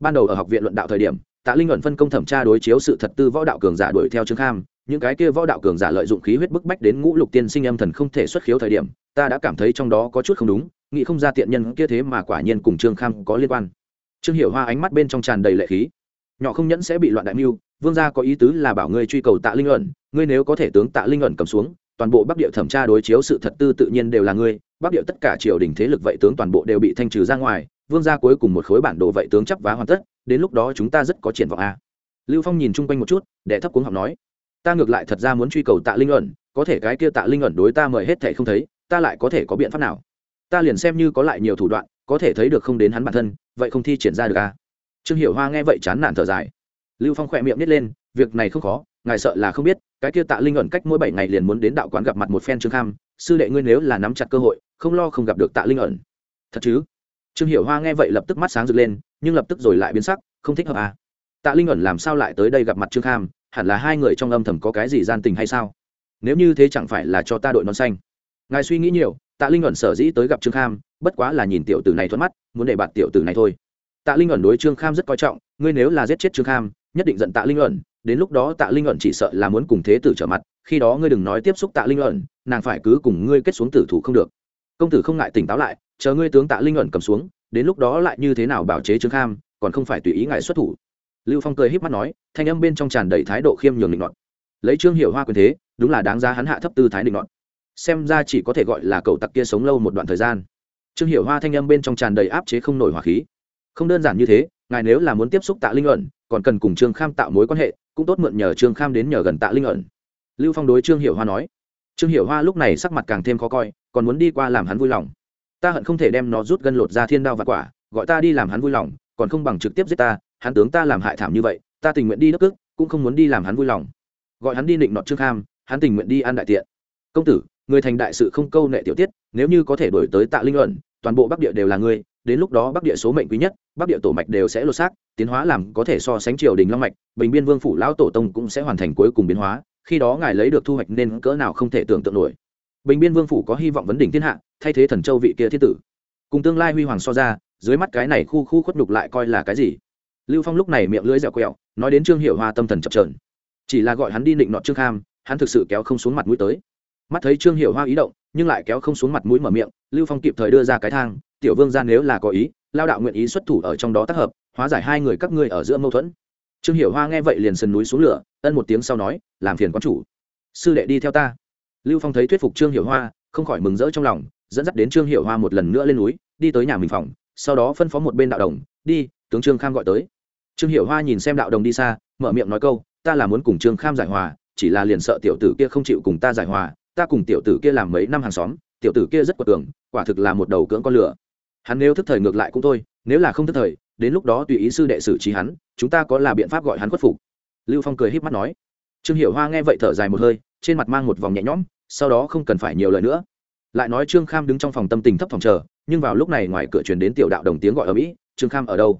Ban đầu ở học viện luận đạo thời điểm, tạ linh luận phân công thẩm tra đối chiếu sự thật tư võ đạo cường giả đuổi theo trương kham những cái kia võ đạo cường giả lợi dụng khí huyết bức bách đến ngũ lục tiên sinh âm thần không thể xuất khiếu thời điểm, ta đã cảm thấy trong đó có chút không đúng, nghĩ không ra tiện nhân kia thế mà quả nhiên cùng trương kham có liên quan. Trương hiểu hoa ánh mắt bên trong tràn đầy lệ khí. Nhỏ không nhẫn sẽ bị loạn đại mưu, vương gia có ý tứ là bảo ngươi truy cầu tạ linh luận ngươi nếu có thể tướng tạ linh luận cầm xuống, toàn bộ bắc địa thẩm tra đối chiếu sự thật tư tự nhiên đều là ngươi, bắc địa tất cả triều đình thế lực vậy tướng toàn bộ đều bị thanh trừ ra ngoài, vương gia cuối cùng một khối bản đồ vậy tướng chấp vá hoàn tất, đến lúc đó chúng ta rất có triển vọng a. Lưu phong nhìn chung quanh một chút để thấp cuống học nói ta ngược lại thật ra muốn truy cầu tạ linh ẩn, có thể cái kia tạ linh ẩn đối ta mời hết thẻ không thấy, ta lại có thể có biện pháp nào? Ta liền xem như có lại nhiều thủ đoạn, có thể thấy được không đến hắn bản thân, vậy không thi triển ra được à? Trương hiểu hoa nghe vậy chán nản thở dài. Lưu phong khỏe miệng nít lên, việc này không khó, ngài sợ là không biết, cái kia tạ linh ẩn cách mỗi bảy ngày liền muốn đến đạo quán gặp mặt một phen trương kham, sư đệ ngươi nếu là nắm chặt cơ hội, không lo không gặp được tạ linh ẩn. Thật chứ? Trương hiểu hoa nghe vậy lập tức mắt sáng rực lên, nhưng lập tức rồi lại biến sắc, không thích hợp à? Tạ linh ẩn làm sao lại tới đây gặp mặt trương kham? Hẳn là hai người trong âm thầm có cái gì gian tình hay sao? Nếu như thế chẳng phải là cho ta đội non xanh. Ngài suy nghĩ nhiều, tạ linh ẩn sở dĩ tới gặp trương kham, bất quá là nhìn tiểu tử này thuận mắt, muốn để bạt tiểu tử này thôi. Tạ linh ẩn đối trương kham rất coi trọng, ngươi nếu là giết chết trương kham, nhất định giận tạ linh ẩn đến lúc đó tạ linh ẩn chỉ sợ là muốn cùng thế tử trở mặt, khi đó ngươi đừng nói tiếp xúc tạ linh ẩn nàng phải cứ cùng ngươi kết xuống tử thủ không được. Công tử không ngại tỉnh táo lại, chờ ngươi tướng tạ linh ẩn cầm xuống, đến lúc đó lại như thế nào bảo chế trương kham, còn không phải tùy ý ngài xuất thủ lưu phong cười h í p mắt nói, thanh âm bên trong tràn đầy thái độ khiêm nhường định ngọn lấy trương hiểu hoa quyền thế, đúng là đáng giá hắn hạ thấp tư thái định ngọn xem ra chỉ có thể gọi là cậu tặc kia sống lâu một đoạn thời gian. Trương hiểu hoa thanh âm bên trong tràn đầy áp chế không nổi hỏa khí. Không đơn giản như thế, ngài nếu là muốn tiếp xúc tạ linh ẩn, còn cần cùng trương kham tạo mối quan hệ, cũng tốt mượn nhờ trương kham đến nhờ gần tạ linh ẩn. Lưu phong đối trương hiểu hoa nói. Trương hiểu hoa lúc này sắc mặt càng thêm khó coi, còn muốn đi qua làm hắn vui lòng. Ta hận không thể đem nó rút gân lột ra thiên đao và quả, gọi ta đi làm hắn vui lòng, còn không bằng trực tiếp giết ta hắn tướng ta làm hại thảm như vậy ta tình nguyện đi đất cước, cũng không muốn đi làm hắn vui lòng. Gọi hắn đi định nọ trương kham hắn tình nguyện đi ăn đại tiện. Công tử người thành đại sự không câu nệ tiểu tiết nếu như có thể đổi tới tạ linh luận toàn bộ bắc địa đều là ngươi đến lúc đó bắc địa số mệnh quý nhất bắc địa tổ mạch đều sẽ lột xác tiến hóa làm có thể so sánh triều đình long mạch bình biên vương phủ lão tổ tông cũng sẽ hoàn thành cuối cùng biến hóa khi đó ngài lấy được thu hoạch nên cỡ nào không thể tưởng tượng nổi. Bình biên vương phủ có hy vọng vấn đỉnh thiên hạ thay thế thần châu vị kia thiết tử. Cùng tương lai huy hoàng so ra dưới mắt cái này khu khu khuất nhục lại coi là cái gì? Lưu phong lúc này miệng lưỡi dẻo quẹo, nói đến trương hiệu hoa tâm thần chập trờn chỉ là gọi hắn đi định nọ trương kham, hắn thực sự kéo không xuống mặt mũi tới. Mắt thấy trương hiệu hoa ý động, nhưng lại kéo không xuống mặt mũi mở miệng, lưu phong kịp thời đưa ra cái thang, tiểu vương ra nếu là có ý, lao đạo nguyện ý xuất thủ ở trong đó tác hợp, hóa giải hai người các ngươi ở giữa mâu thuẫn. Trương hiểu hoa nghe vậy liền sần núi xuống lửa, ân một tiếng sau nói, làm phiền quán chủ, sư đệ đi theo ta. Lưu phong thấy thuyết phục trương hiểu hoa, không khỏi mừng rỡ trong lòng, dẫn dắt đến trương hiểu hoa một lần nữa lên núi, đi tới nhà mình phòng, sau đó phân phó một bên đạo đồng, đi, tướng trương kham gọi tới trương hiểu hoa nhìn xem đạo đồng đi xa, mở miệng nói câu, ta là muốn cùng trương kham giải hòa, chỉ là liền sợ tiểu tử kia không chịu cùng ta giải hòa, ta cùng tiểu tử kia làm mấy năm hàng xóm, tiểu tử kia rất quật cường, quả thực là một đầu cưỡng con lửa. Hắn nếu thức thời ngược lại cũng thôi, nếu là không thức thời, đến lúc đó tùy ý sư đệ xử trí hắn, chúng ta có là biện pháp gọi hắn khuất phục. Lưu phong cười h í p mắt nói. Trương hiểu hoa nghe vậy thở dài một hơi, trên mặt mang một vòng nhẹ nhõm, sau đó không cần phải nhiều lời nữa. Lại nói trương kham đứng trong phòng tâm tình thấp phòng chờ, nhưng vào lúc này ngoài cửa truyền đến tiểu đạo đồng tiếng gọi ở mỹ, trương kham ở đâu?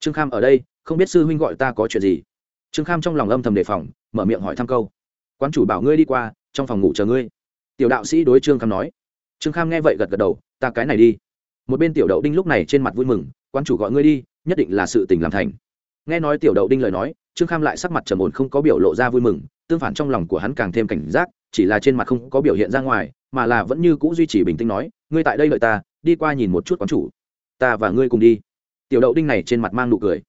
Trương kham ở đây không biết sư huynh gọi ta có chuyện gì? Trương kham trong lòng âm thầm đề phòng, mở miệng hỏi thăm câu. Quán chủ bảo ngươi đi qua, trong phòng ngủ chờ ngươi. Tiểu đạo sĩ đối trương kham nói. Trương kham nghe vậy gật gật đầu, ta cái này đi. Một bên tiểu đậu đinh lúc này trên mặt vui mừng quan chủ gọi ngươi đi, nhất định là sự tình làm thành. Nghe nói tiểu đậu đinh lời nói, trương kham lại sắc mặt trầm ổn không có biểu lộ ra vui mừng, tương phản trong lòng của hắn càng thêm cảnh giác, chỉ là trên mặt không có biểu hiện ra ngoài, mà là vẫn như c ũ duy trì bình tĩnh nói, ngươi tại đây lợi ta, đi qua nhìn một chút quán chủ. Ta và ngươi cùng đi. Tiểu đậu đinh này trên mặt mang nụ cười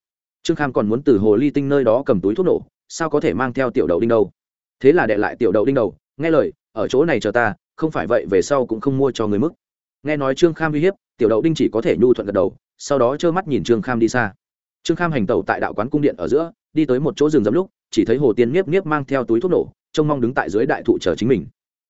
trương kham còn muốn từ hồ ly tinh nơi đó cầm túi thuốc nổ, sao có thể mang theo tiểu đậu đinh đâu? Thế là đệ lại tiểu đậu đinh đầu, nghe lời, ở chỗ này chờ ta, không phải vậy về sau cũng không mua cho người mức. Nghe nói trương kham uy hiếp, tiểu đậu đinh chỉ có thể nhu thuận gật đầu, sau đó trơ mắt nhìn trương kham đi xa. Trương kham hành tẩu tại đạo quán cung điện ở giữa, đi tới một chỗ rừng rậm lúc, chỉ thấy hồ tiên nhiếp nhiếp mang theo túi thuốc nổ, trông mong đứng tại dưới đại thụ chờ chính mình.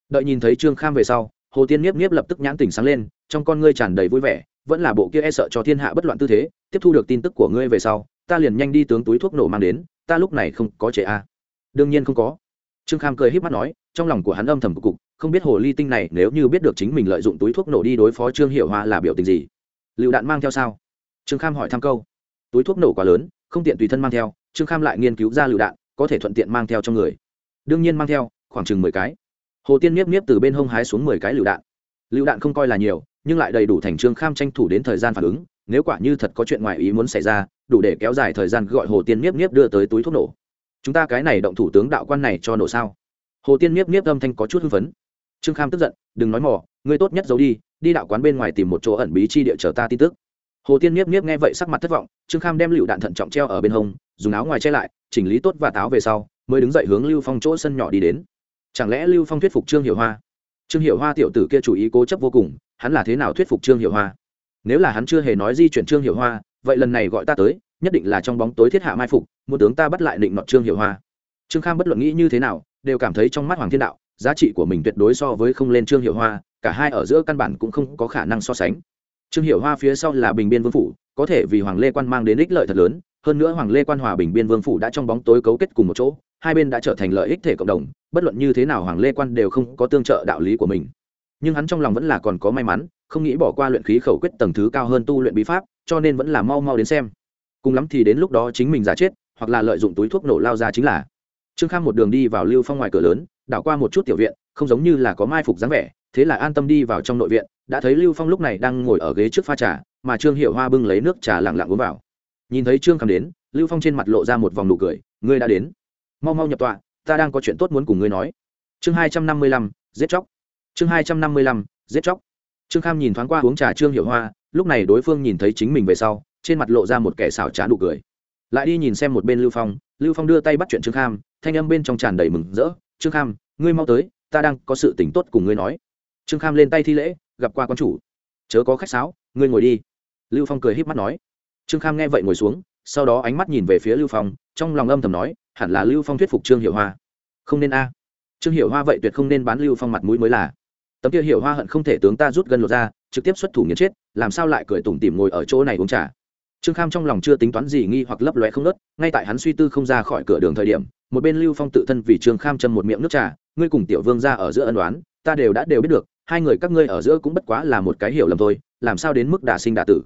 Đợi nhìn thấy trương kham về sau, hồ tiên nhiếp nhiếp lập tức nhãn tỉnh sáng lên, trong con ngươi tràn đầy vui vẻ, vẫn là bộ kia e sợ cho thiên hạ bất loạn tư thế, tiếp thu được tin tức của ngươi về sau ta liền nhanh đi tướng túi thuốc nổ mang đến, ta lúc này không có trẻ a. À. đương nhiên không có. Trương kham cười h í p mắt nói, trong lòng của hắn âm thầm cục cục, không biết hồ ly tinh này nếu như biết được chính mình lợi dụng túi thuốc nổ đi đối phó trương hiệu hoa là biểu tình gì. Lựu đạn mang theo sao? Trương kham hỏi thăm câu. Túi thuốc nổ quá lớn, không tiện tùy thân mang theo, trương kham lại nghiên cứu ra lựu đạn, có thể thuận tiện mang theo trong người. Đương nhiên mang theo, khoảng chừng mười cái. Hồ tiên miếp miếp từ bên hông hái xuống mười cái lựu đạn. Lựu đạn không coi là nhiều, nhưng lại đầy đủ thành trương kham tranh thủ đến thời gian phản ứng, nếu quả như thật có chuyện ngoài ý muốn xảy ra đủ để kéo dài thời gian gọi hồ tiên niếp niếp đưa tới túi thuốc nổ. Chúng ta cái này động thủ tướng đạo quan này cho nổ sao? Hồ tiên niếp niếp âm thanh có chút hưng phấn. Trương kham tức giận, đừng nói mỏ ngươi tốt nhất giấu đi đi đạo quán bên ngoài tìm một chỗ ẩn bí chi địa chờ ta tin tức. Hồ tiên niếp niếp nghe vậy sắc mặt thất vọng, trương kham đem lựu đạn thận trọng treo ở bên hông, dùng áo ngoài che lại, chỉnh lý tốt và táo về sau, mới đứng dậy hướng lưu phong chỗ sân nhỏ đi đến. Chẳng lẽ lưu phong thuyết phục trương hiểu hoa? Trương hiểu hoa tiểu tử kia chủ ý cố chấp vô cùng, hắn là thế nào thuyết phục trương hiểu hoa? Nếu là hắn chưa hề nói di chuyển trương hiểu hoa vậy lần này gọi ta tới, nhất định là trong bóng tối thiết hạ mai phục một tướng ta bắt lại định nọ trương hiểu hoa. Trương kham bất luận nghĩ như thế nào, đều cảm thấy trong mắt hoàng thiên đạo, giá trị của mình tuyệt đối so với không lên trương hiệu hoa, cả hai ở giữa căn bản cũng không có khả năng so sánh. Trương hiệu hoa phía sau là bình biên vương phủ, có thể vì hoàng lê quan mang đến ích lợi thật lớn, hơn nữa hoàng lê quan hòa bình biên vương phủ đã trong bóng tối cấu kết cùng một chỗ, hai bên đã trở thành lợi ích thể cộng đồng, bất luận như thế nào hoàng lê quan đều không có tương trợ đạo lý của mình. Nhưng hắn trong lòng vẫn là còn có may mắn, không nghĩ bỏ qua luyện khí khẩu quyết tầng thứ cao hơn tu luyện bí pháp cho nên vẫn là mau mau đến xem. Cùng lắm thì đến lúc đó chính mình giả chết, hoặc là lợi dụng túi thuốc nổ lao ra chính là. Trương kham một đường đi vào lưu phong ngoài cửa lớn, đảo qua một chút tiểu viện, không giống như là có mai phục dáng vẻ, thế là an tâm đi vào trong nội viện, đã thấy lưu phong lúc này đang ngồi ở ghế trước pha trà, mà trương hiệu hoa bưng lấy nước trà lặng lặng uống vào. Nhìn thấy trương kham đến, lưu phong trên mặt lộ ra một vòng nụ cười, ngươi đã đến. Mau mau nhập tọa, ta đang có chuyện tốt muốn cùng ngươi nói. Chương hai trăm năm mươi lăm, giết chóc. Chương hai trăm năm mươi lăm, giết chóc. Trương kham nhìn thoáng qua uống trà trương hiệu hoa lúc này đối phương nhìn thấy chính mình về sau, trên mặt lộ ra một kẻ xảo trá nụ cười. Lại đi nhìn xem một bên lưu phong lưu phong đưa tay bắt chuyện trương kham, thanh âm bên trong tràn đầy mừng rỡ. Trương kham, ngươi mau tới, ta đang có sự tỉnh tốt cùng ngươi nói. Trương kham lên tay thi lễ, gặp qua con chủ. Chớ có khách sáo, ngươi ngồi đi. Lưu phong cười h í p mắt nói. Trương kham nghe vậy ngồi xuống, sau đó ánh mắt nhìn về phía lưu phong, trong lòng âm thầm nói, hẳn là lưu phong thuyết phục trương hiệu hoa. Không nên a. Trương hiệu hoa vậy tuyệt không nên bán lưu phong mặt mũi mới là. Tấm kia hiệu hoa hận không thể tướng ta rút gân lột ra trực tiếp xuất thủ nghiến chết, làm sao lại cười tủm tỉm ngồi ở chỗ này uống trà? Trương kham trong lòng chưa tính toán gì nghi hoặc lấp lóe không nớt ngay tại hắn suy tư không ra khỏi cửa đường thời điểm, một bên lưu phong tự thân vì trương kham châm một miệng nước trà, ngươi cùng tiểu vương ra ở giữa ân đoán ta đều đã đều biết được, hai người các ngươi ở giữa cũng bất quá là một cái hiểu lầm thôi, làm sao đến mức đả sinh đả tử?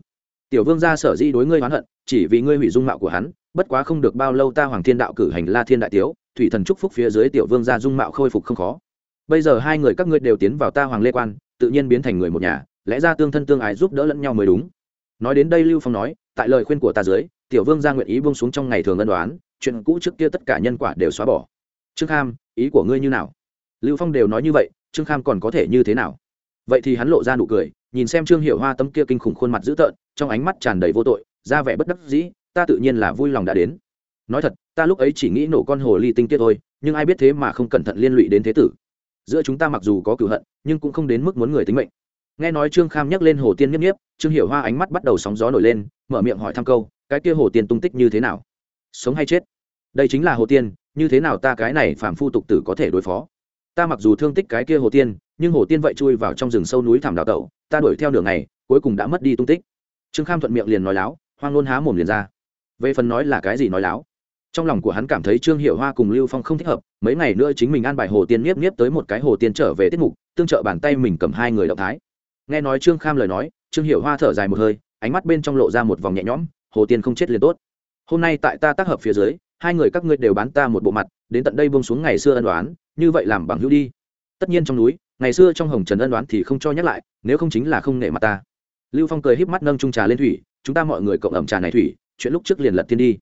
Tiểu vương gia sở di đối ngươi oán hận, chỉ vì ngươi hủy dung mạo của hắn, bất quá không được bao lâu ta hoàng thiên đạo cử hành la thiên đại tiếu, thủy thần chúc phúc phía dưới tiểu vương gia dung mạo khôi phục không khó. Bây giờ hai người các ngươi đều tiến vào ta hoàng lê quan, tự nhiên biến thành người một nhà lẽ ra tương thân tương ái giúp đỡ lẫn nhau mới đúng. Nói đến đây lưu phong nói, tại lời khuyên của ta dưới, tiểu vương ra nguyện ý buông xuống trong ngày thường ân đoán chuyện cũ trước kia tất cả nhân quả đều xóa bỏ. Trương kham, ý của ngươi như nào? Lưu phong đều nói như vậy, trương kham còn có thể như thế nào? Vậy thì hắn lộ ra nụ cười, nhìn xem trương hiệu hoa tấm kia kinh khủng khuôn mặt dữ tợn, trong ánh mắt tràn đầy vô tội, ra vẻ bất đắc dĩ, ta tự nhiên là vui lòng đã đến. Nói thật, ta lúc ấy chỉ nghĩ nổ con hồ ly tinh kia thôi, nhưng ai biết thế mà không cẩn thận liên lụy đến thế tử. Giữa chúng ta mặc dù có cửu hận, nhưng cũng không đến mức muốn người tính mệnh nghe nói trương kham nhắc lên hồ tiên nhấp nhiếp trương hiểu hoa ánh mắt bắt đầu sóng gió nổi lên, mở miệng hỏi thăm câu, cái kia hồ tiên tung tích như thế nào? Sống hay chết? Đây chính là hồ tiên, như thế nào ta cái này phạm phu tục tử có thể đối phó? Ta mặc dù thương tích cái kia hồ tiên, nhưng hồ tiên vậy chui vào trong rừng sâu núi thảm đào tẩu, ta đuổi theo đường này cuối cùng đã mất đi tung tích. Trương kham thuận miệng liền nói láo, hoang nôn há mồm liền ra. Về phần nói là cái gì nói láo? Trong lòng của hắn cảm thấy trương hiệu hoa cùng lưu phong không thích hợp, mấy ngày nữa chính mình an bài hồ tiên nhiếp nhiếp tới một cái hồ tiên trở về tiết mục, tương trợ bàn tay mình cầm hai người động thái nghe nói trương kham lời nói, trương hiệu hoa thở dài một hơi, ánh mắt bên trong lộ ra một vòng nhẹ nhõm, hồ tiên không chết liền tốt. Hôm nay tại ta tác hợp phía dưới, hai người các ngươi đều bán ta một bộ mặt, đến tận đây bông xuống ngày xưa ân đoán như vậy làm bằng hữu đi. Tất nhiên trong núi, ngày xưa trong hồng trần ân đoán thì không cho nhắc lại, nếu không chính là không nể mặt ta. Lưu phong cười híp mắt nâng trung trà lên thủy, chúng ta mọi người cộng ẩm trà này thủy, chuyện lúc trước liền lật tiên đi.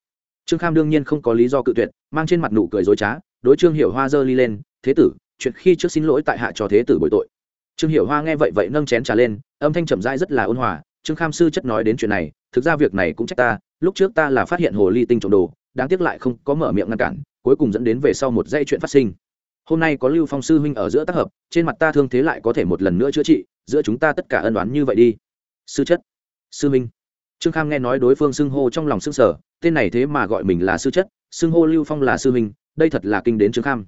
Trương kham đương nhiên không có lý do cự tuyệt, mang trên mặt nụ cười dối trá, đối trương hiểu hoa dơ ly lên, thế tử, chuyện khi trước xin lỗi tại hạ cho thế tử bội tội trương hiểu hoa nghe vậy vậy nâng chén trà lên, âm thanh chậm dai rất là ôn hòa, trương kham sư chất nói đến chuyện này, thực ra việc này cũng trách ta, lúc trước ta là phát hiện hồ ly tinh trộm đồ, đáng tiếc lại không có mở miệng ngăn cản, cuối cùng dẫn đến về sau một dây chuyện phát sinh. Hôm nay có lưu phong sư huynh ở giữa tác hợp, trên mặt ta thương thế lại có thể một lần nữa chữa trị, giữa chúng ta tất cả ân đoán như vậy đi. Sư chất, sư minh. Trương kham nghe nói đối phương xưng hô trong lòng xưng sở tên này thế mà gọi mình là sư chất, xưng hô lưu phong là sư minh, đây thật là kinh đến trương kham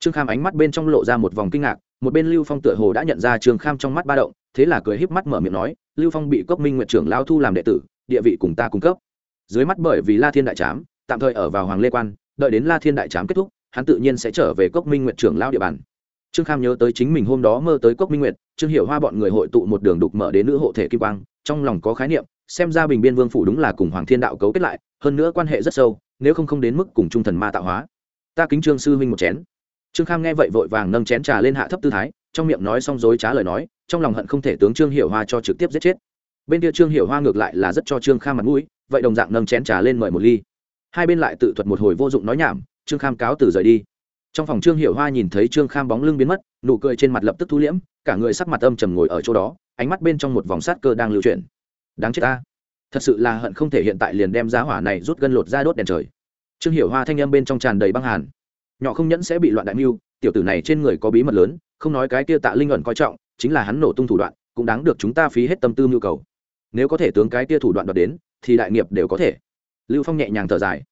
trương kham ánh mắt bên trong lộ ra một vòng kinh ngạc, một bên lưu phong tựa hồ đã nhận ra trương kham trong mắt ba động, thế là cười híp mắt mở miệng nói, lưu phong bị cốc minh nguyện trưởng lao thu làm đệ tử, địa vị cùng ta cung cấp. Dưới mắt bởi vì la thiên đại trám, tạm thời ở vào hoàng lê quan, đợi đến la thiên đại trám kết thúc, hắn tự nhiên sẽ trở về cốc minh nguyện trưởng lao địa bàn. Trương kham nhớ tới chính mình hôm đó mơ tới cốc minh nguyện trương hiểu hoa bọn người hội tụ một đường đục mở đến nữ hộ thể kim quang, trong lòng có khái niệm, xem ra bình biên vương phủ đúng là cùng hoàng thiên đạo cấu kết lại, hơn nữa quan hệ rất sâu, nếu không không đến mức cùng trung thần ma tạo hóa. Ta kính trương sư huynh một chén trương kham nghe vậy vội vàng nâng chén trà lên hạ thấp tư thái, trong miệng nói xong dối trá lời nói, trong lòng hận không thể tướng trương hiểu hoa cho trực tiếp giết chết. Bên kia trương hiểu hoa ngược lại là rất cho trương kham mặt mũi, vậy đồng dạng nâng chén trà lên mời một ly. Hai bên lại tự thuật một hồi vô dụng nói nhảm, trương kham cáo từ rời đi. Trong phòng trương hiểu hoa nhìn thấy trương kham bóng lưng biến mất, nụ cười trên mặt lập tức thu liễm, cả người sắc mặt âm trầm ngồi ở chỗ đó, ánh mắt bên trong một vòng sát cơ đang lưu chuyển. Đáng chết ta. Thật sự là hận không thể hiện tại liền đem giá hỏa này rút gân lột ra đốt đèn trời. Trương hiểu hoa thanh âm bên trong tràn đầy băng hàn nhỏ không nhẫn sẽ bị loạn đại mưu, tiểu tử này trên người có bí mật lớn, không nói cái kia tạ linh ẩn coi trọng, chính là hắn nổ tung thủ đoạn, cũng đáng được chúng ta phí hết tâm tư nhu cầu. Nếu có thể tướng cái kia thủ đoạn đoạt đến, thì đại nghiệp đều có thể. Lưu phong nhẹ nhàng thở dài.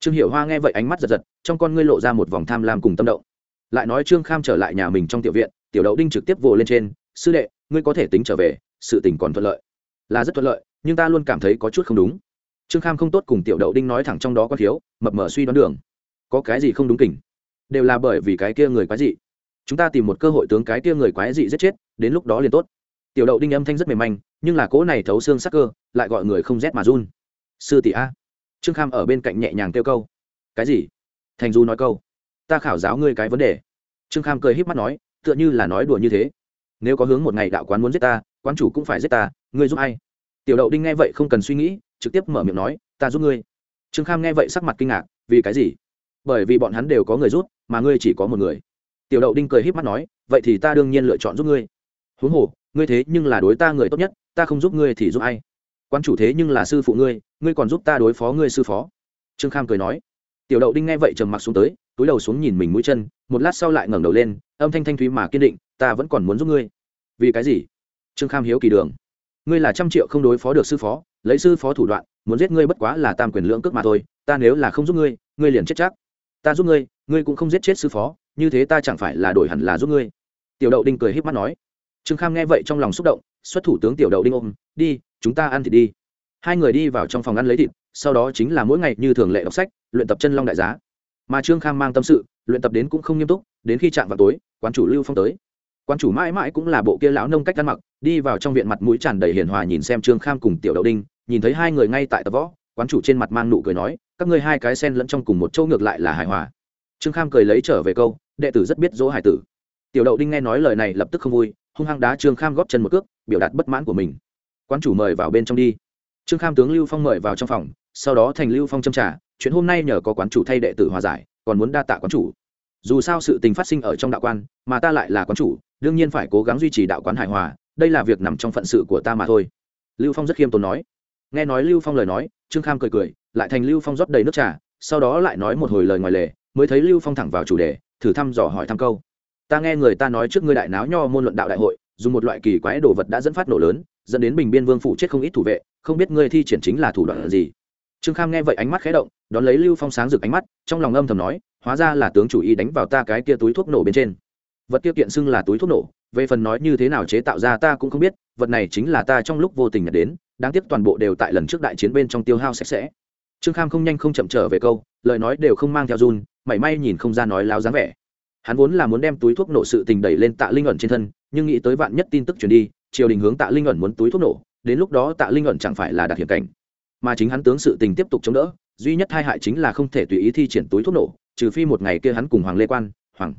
Trương hiểu hoa nghe vậy ánh mắt giật giật, trong con ngươi lộ ra một vòng tham lam cùng tâm động. Lại nói trương kham trở lại nhà mình trong tiểu viện, tiểu đậu đinh trực tiếp vồ lên trên, sư đệ, ngươi có thể tính trở về, sự tình còn thuận lợi. Là rất thuận lợi, nhưng ta luôn cảm thấy có chút không đúng. Trương kham không tốt cùng tiểu đậu đinh nói thẳng trong đó có thiếu, mập mờ suy đoán đường. Có cái gì không đúng kỉnh đều là bởi vì cái kia người quái dị. Chúng ta tìm một cơ hội tướng cái kia người quái dị giết chết, đến lúc đó liền tốt. Tiểu đậu đinh âm thanh rất mềm manh, nhưng là cỗ này thấu xương sắc cơ, lại gọi người không rét mà run. Sư tỷ a. Trương kham ở bên cạnh nhẹ nhàng kêu câu. Cái gì? Thành du nói câu. Ta khảo giáo ngươi cái vấn đề. Trương kham cười híp mắt nói, tựa như là nói đùa như thế. Nếu có hướng một ngày đạo quán muốn giết ta, quán chủ cũng phải giết ta, ngươi giúp ai? Tiểu đậu đinh nghe vậy không cần suy nghĩ, trực tiếp mở miệng nói, ta giúp ngươi. Trương kham nghe vậy sắc mặt kinh ngạc, vì cái gì? Bởi vì bọn hắn đều có người rút mà ngươi chỉ có một người. Tiểu đậu đinh cười híp mắt nói, vậy thì ta đương nhiên lựa chọn giúp ngươi. Huống hồ, ngươi thế nhưng là đối ta người tốt nhất, ta không giúp ngươi thì giúp ai? Quan chủ thế nhưng là sư phụ ngươi ngươi còn giúp ta đối phó ngươi sư phó. Trương kham cười nói. Tiểu đậu đinh nghe vậy trầm mặc xuống tới, túi đầu xuống nhìn mình mũi chân, một lát sau lại ngẩng đầu lên, âm thanh thanh thúy mà kiên định, ta vẫn còn muốn giúp ngươi. Vì cái gì? Trương kham hiếu kỳ đường. Ngươi là trăm triệu không đối phó được sư phó, lấy sư phó thủ đoạn, muốn giết ngươi bất quá là tam quyền lưỡng cước mà thôi, ta nếu là không giúp ngươi ngươi liền chết chắc ta giúp ngươi ngươi cũng không giết chết sư phó, như thế ta chẳng phải là đổi hẳn là giúp ngươi. Tiểu đậu đinh cười h í p mắt nói. Trương kham nghe vậy trong lòng xúc động, xuất thủ tướng tiểu đậu đinh ôm, đi, chúng ta ăn thịt đi. Hai người đi vào trong phòng ăn lấy thịt, sau đó chính là mỗi ngày như thường lệ đọc sách, luyện tập chân long đại giá. Mà trương kham mang tâm sự, luyện tập đến cũng không nghiêm túc, đến khi chạm vào tối, quán chủ lưu phong tới. Quan chủ mãi mãi cũng là bộ kia lão nông cách ăn mặc, đi vào trong viện mặt mũi tràn đầy hiền hòa nhìn xem trương kham cùng tiểu đậu đinh, nhìn thấy hai người ngay tại tập võ quán chủ trên mặt mang nụ cười nói, các ngươi hai cái sen lẫn trong cùng một châu ngược lại là hài hòa. Trương kham cười lấy trở về câu, đệ tử rất biết dỗ hải tử. Tiểu đậu đinh nghe nói lời này lập tức không vui, hung hăng đá trương kham góp chân một cước, biểu đạt bất mãn của mình. Quán chủ mời vào bên trong đi. Trương kham tướng lưu phong mời vào trong phòng, sau đó thành lưu phong châm trả chuyện hôm nay nhờ có quán chủ thay đệ tử hòa giải, còn muốn đa tạ quán chủ. Dù sao sự tình phát sinh ở trong đạo quan, mà ta lại là quán chủ, đương nhiên phải cố gắng duy trì đạo quán hài hòa, đây là việc nằm trong phận sự của ta mà thôi. Lưu phong rất khiêm tốn nói nghe nói lưu phong lời nói, trương kham cười cười, lại thành lưu phong rót đầy nước trà, sau đó lại nói một hồi lời ngoài lề, mới thấy lưu phong thẳng vào chủ đề, thử thăm dò hỏi thăm câu. Ta nghe người ta nói trước ngươi đại náo nho môn luận đạo đại hội, dùng một loại kỳ quái đồ vật đã dẫn phát nổ lớn, dẫn đến bình biên vương phụ chết không ít thủ vệ, không biết ngươi thi triển chính là thủ đoạn gì. Trương kham nghe vậy ánh mắt khé động, đón lấy lưu phong sáng rực ánh mắt, trong lòng âm thầm nói, hóa ra là tướng chủ ý đánh vào ta cái kia túi thuốc nổ bên trên. Vật kia kiện xưng là túi thuốc nổ, về phần nói như thế nào chế tạo ra ta cũng không biết, vật này chính là ta trong lúc vô tình nhặt đến đáng tiếc toàn bộ đều tại lần trước đại chiến bên trong tiêu hao sạch sẽ. Trương kham không nhanh không chậm trở về câu, lời nói đều không mang theo run, mảy may nhìn không ra nói láo dáng vẻ. Hắn vốn là muốn đem túi thuốc nổ sự tình đẩy lên tạ linh ẩn trên thân, nhưng nghĩ tới vạn nhất tin tức truyền đi, triều đình hướng tạ linh ẩn muốn túi thuốc nổ, đến lúc đó tạ linh ẩn chẳng phải là đạt hiểm cảnh. Mà chính hắn tướng sự tình tiếp tục chống đỡ, duy nhất hai hại chính là không thể tùy ý thi triển túi thuốc nổ, trừ phi một ngày kia hắn cùng hoàng lê quan, hoàng